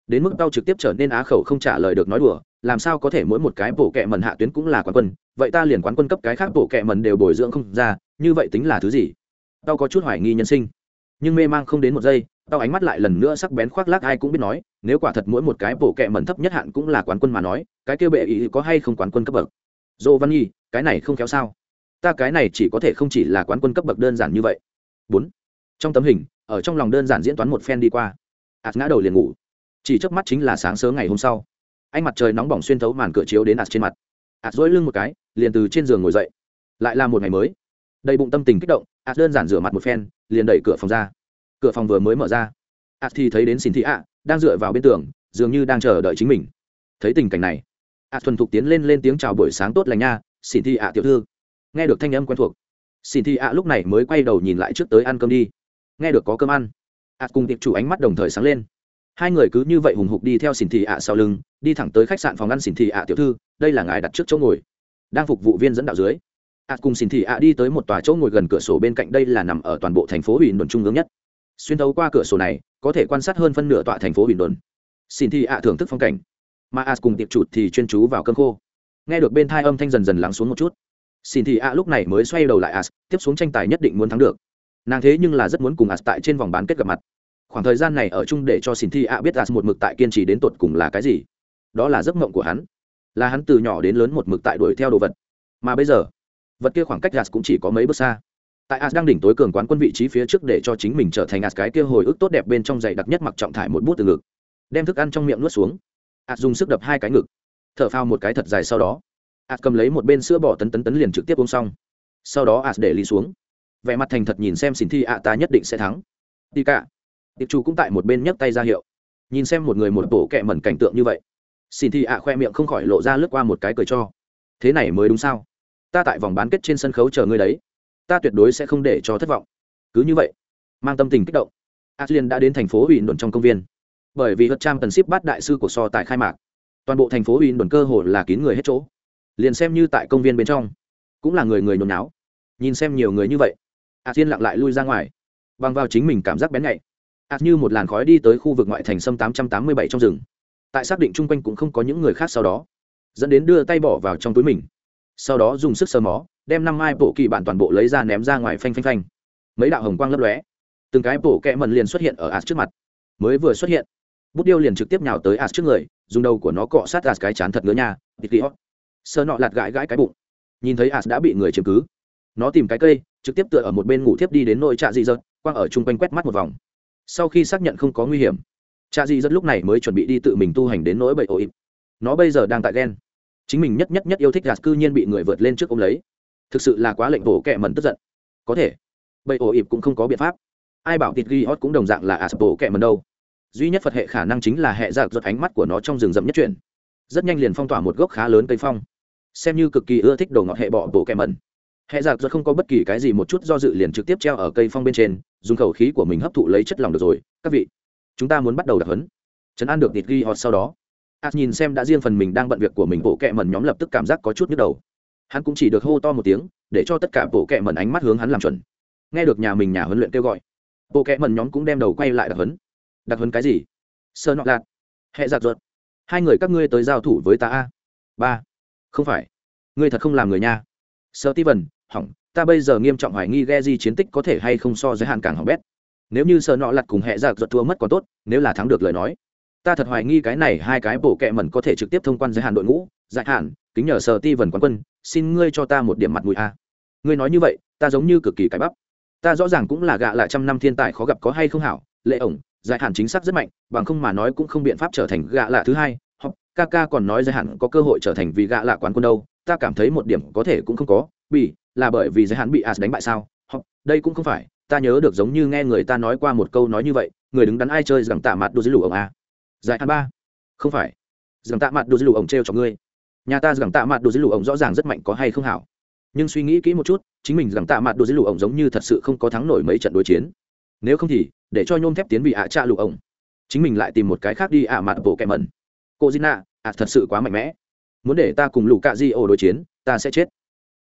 Đến mức tao trực tiếp trở nên á khẩu không trả lời được nói đùa. Làm sao có thể mỗi một cái bộ kẹ mần hạ tuyến cũng là quán quân? Vậy ta liền quán quân cấp cái khác bộ kẹ mần đều bồi dưỡng không ra. Như vậy tính là thứ gì? Tao có chút hoài nghi nhân sinh. Nhưng mê mang không đến một giây, tao ánh mắt lại lần nữa sắc bén khoác lác ai cũng biết nói, nếu quả thật mỗi một cái bộ kệ mần thấp nhất hạn cũng là quán quân mà nói, cái kia bệ ý có hay không quán quân cấp bậc? Dô văn nhi, cái này không kéo sao? Ta cái này chỉ có thể không chỉ là quán quân cấp bậc đơn giản như vậy. Bốn. Trong tấm hình, ở trong lòng đơn giản diễn toán một phen đi qua. Ạt ngã đầu liền ngủ. Chỉ trước mắt chính là sáng sớm ngày hôm sau. Anh mặt trời nóng bỏng xuyên thấu màn cửa chiếu đến ạt trên mặt. Ạt dỗi lưng một cái, liền từ trên giường ngồi dậy. Lại là một ngày mới. Đầy bụng tâm tình kích động ạt đơn giản rửa mặt một phen, liền đẩy cửa phòng ra. Cửa phòng vừa mới mở ra. ạt thì thấy đến xin thị ạ, đang dựa vào bên tường, dường như đang chờ đợi chính mình. Thấy tình cảnh này ạt thuần thục tiến lên lên tiếng chào buổi sáng tốt lành nha, xin thị ạ tiểu thư. Nghe được thanh âm quen thuộc, xin thị ạ lúc này mới quay đầu nhìn lại trước tới ăn cơm đi. Nghe được có cơm ăn ạt cùng tiệp chủ ánh mắt đồng thời sáng lên. Hai người cứ như vậy hùng hục đi theo xin thị ạ sau lưng, đi thẳng tới khách sạn phòng ăn xin thị ạ tiểu thư, đây là ngài đặt trước chỗ ngồi, đang phục vụ viên dẫn đạo dưới ạt cùng xin thị ạ đi tới một tòa chỗ ngồi gần cửa sổ bên cạnh đây là nằm ở toàn bộ thành phố ủy đồn trung ương nhất. Xuyên thấu qua cửa sổ này, có thể quan sát hơn phân nửa tọa thành phố ủy đồn. Xin thị ạ thưởng thức phong cảnh. Mà ạ cùng tiệp chụt thì chuyên chú vào cơm khô. Nghe được bên thai âm thanh dần dần lắng xuống một chút. Xin thị ạ lúc này mới xoay đầu lại as tiếp xuống tranh tài nhất định muốn thắng được. Nàng thế nhưng là rất muốn cùng as tại trên vòng bán kết gặp mặt. Khoảng thời gian này ở chung để cho xin thị ạ biết as một mực tại kiên trì đến tột cùng là cái gì. Đó là giấc mộng của hắn. Là hắn từ nhỏ đến lớn một mực tại đuổi theo đồ vật. Mà bây giờ vật kia khoảng cách gạt cũng chỉ có mấy bước xa. Tại as đang đỉnh tối cường quán quân vị trí phía trước để cho chính mình trở thành as cái kia hồi ức tốt đẹp bên trong giày đặc nhất mặc trọng thải một bút từ ngực. Đem thức ăn trong miệng nuốt xuống. As dùng sức đập hai cái ngực. Thở phao một cái thật dài sau đó. As cầm lấy một bên sữa bỏ tấn tấn tấn liền trực tiếp uống xong. Sau đó as để ly xuống. Vẻ mặt thành thật nhìn xem xin thi ạ, ta nhất định sẽ thắng. Đi cả. Tiệp chủ cũng tại một bên nhấc tay ra hiệu. Nhìn xem một người một bộ kẹ mẩn cảnh tượng như vậy. Xin thi ạ khoe miệng không khỏi lộ ra lướt qua một cái cười cho. Thế này mới đúng sao? Ta tại vòng bán kết trên sân khấu chờ ngươi đấy. Ta tuyệt đối sẽ không để cho thất vọng. Cứ như vậy, mang tâm tình kích động Aslian đã đến thành phố ủy đồn trong công viên. Bởi vì hất trang tần ship bắt đại sư của so tại khai mạc, toàn bộ thành phố ủy đồn cơ hồ là kín người hết chỗ. Liền xem như tại công viên bên trong, cũng là người người nhồi náo. Nhìn xem nhiều người như vậy a lặng lại lui ra ngoài, bằng vào chính mình cảm giác bén nhạy. A như một làn khói đi tới khu vực ngoại thành sâm tám trăm tám mươi bảy trong rừng, tại xác định chung quanh cũng không có những người khác sau đó, dẫn đến đưa tay bỏ vào trong túi mình sau đó dùng sức sờ mó, đem năm mai bộ kỳ bản toàn bộ lấy ra ném ra ngoài phanh phanh phanh. Mấy đạo hồng quang lấp lóe. Từng cái bộ kẹ mần liền xuất hiện ở ạt trước mặt. Mới vừa xuất hiện, bút điêu liền trực tiếp nhào tới ạt trước người, dùng đầu của nó cọ sát ạt cái chán thật ngứa nha. Tít hót sơ nọ lạt gãi gãi cái bụng. Nhìn thấy ạt đã bị người chiếm cứ, nó tìm cái cây, trực tiếp tựa ở một bên ngủ thiếp đi đến nội trạ dị dợt quang ở chung quanh quét mắt một vòng. Sau khi xác nhận không có nguy hiểm, trạ dị rất lúc này mới chuẩn bị đi tự mình tu hành đến nỗi bậy ổ ịp. Nó bây giờ đang tại ghen chính mình nhất nhất nhất yêu thích gạt cư nhiên bị người vượt lên trước ông lấy. Thực sự là quá lệnh bổ kẹ mần tức giận. Có thể. Bậy ổ ịp cũng không có biện pháp. Ai bảo thịt ghi hot cũng đồng dạng là ạt bổ kẹ mần đâu. Duy nhất phật hệ khả năng chính là hệ giặc giật ánh mắt của nó trong rừng rậm nhất chuyển. Rất nhanh liền phong tỏa một gốc khá lớn cây phong. Xem như cực kỳ ưa thích đồ ngọt hệ bỏ bổ kẹ mần hệ giặc giật không có bất kỳ cái gì một chút do dự liền trực tiếp treo ở cây phong bên trên, dùng khẩu khí của mình hấp thụ lấy chất lòng được rồi. Các vị, chúng ta muốn bắt đầu đặc hấn chấn an được thịt ghi hot sau đó as nhìn xem đã riêng phần mình đang bận việc của mình, bộ kẹ mẩn nhóm lập tức cảm giác có chút nhức đầu. Hắn cũng chỉ được hô to một tiếng, để cho tất cả bộ kẹ mẩn ánh mắt hướng hắn làm chuẩn. Nghe được nhà mình nhà huấn luyện kêu gọi, bộ kẹ mẩn nhóm cũng đem đầu quay lại đặc huấn. Đặc huấn cái gì? Sơ nọ lạt. Hệ giặt ruột. Hai người các ngươi tới giao thủ với ta a? Ba. Không phải. Ngươi thật không làm người nha. Sơ ti vần hỏng, ta bây giờ nghiêm trọng hoài nghi ghe di chiến tích có thể hay không so với hạn càng hỏng bét. Nếu như sơ nọ lặt cùng hệ giặc ruột thua mất còn tốt, nếu là thắng được lời nói ta thật hoài nghi cái này hai cái bộ kệ mẩn có thể trực tiếp thông quan giới hạn đội ngũ, giải hạn, kính nhờ sở ti vần quán quân, xin ngươi cho ta một điểm mặt mũi a. Ngươi nói như vậy, ta giống như cực kỳ cái bắp. Ta rõ ràng cũng là gạ lại trăm năm thiên tài khó gặp có hay không hảo, lệ ổng, giải hạn chính xác rất mạnh, bằng không mà nói cũng không biện pháp trở thành gạ lạ thứ hai. Hoặc ca ca còn nói giới hạn có cơ hội trở thành vì gạ lạ quán quân đâu, ta cảm thấy một điểm có thể cũng không có bị là bởi vì giới hạn bị as đánh bại sao? Hoặc đây cũng không phải, ta nhớ được giống như nghe người ta nói qua một câu nói như vậy, người đứng đắn ai chơi rằng tạ mặt đô dưới lũ ông a giải hạn ba. Không phải. Rằng tạ mặt đồ dưới lụ ổng t r cho ngươi. Nhà ta rằng tạ mặt đồ dưới lụ ổng rõ ràng rất mạnh có hay không hảo. Nhưng suy nghĩ kỹ một chút, chính mình rằng tạ mặt đồ dưới lụ ổng giống như thật sự không có thắng nổi mấy trận đối chiến. Nếu không thì, để cho nhôm thép tiến vị ạ à cha lụ ổng. Chính mình lại tìm một cái khác đi ạ mặt bộ kẻ mẩn cô dina ạ, thật sự quá mạnh mẽ. Muốn để ta cùng lù cạ di ổ đối chiến, ta sẽ chết.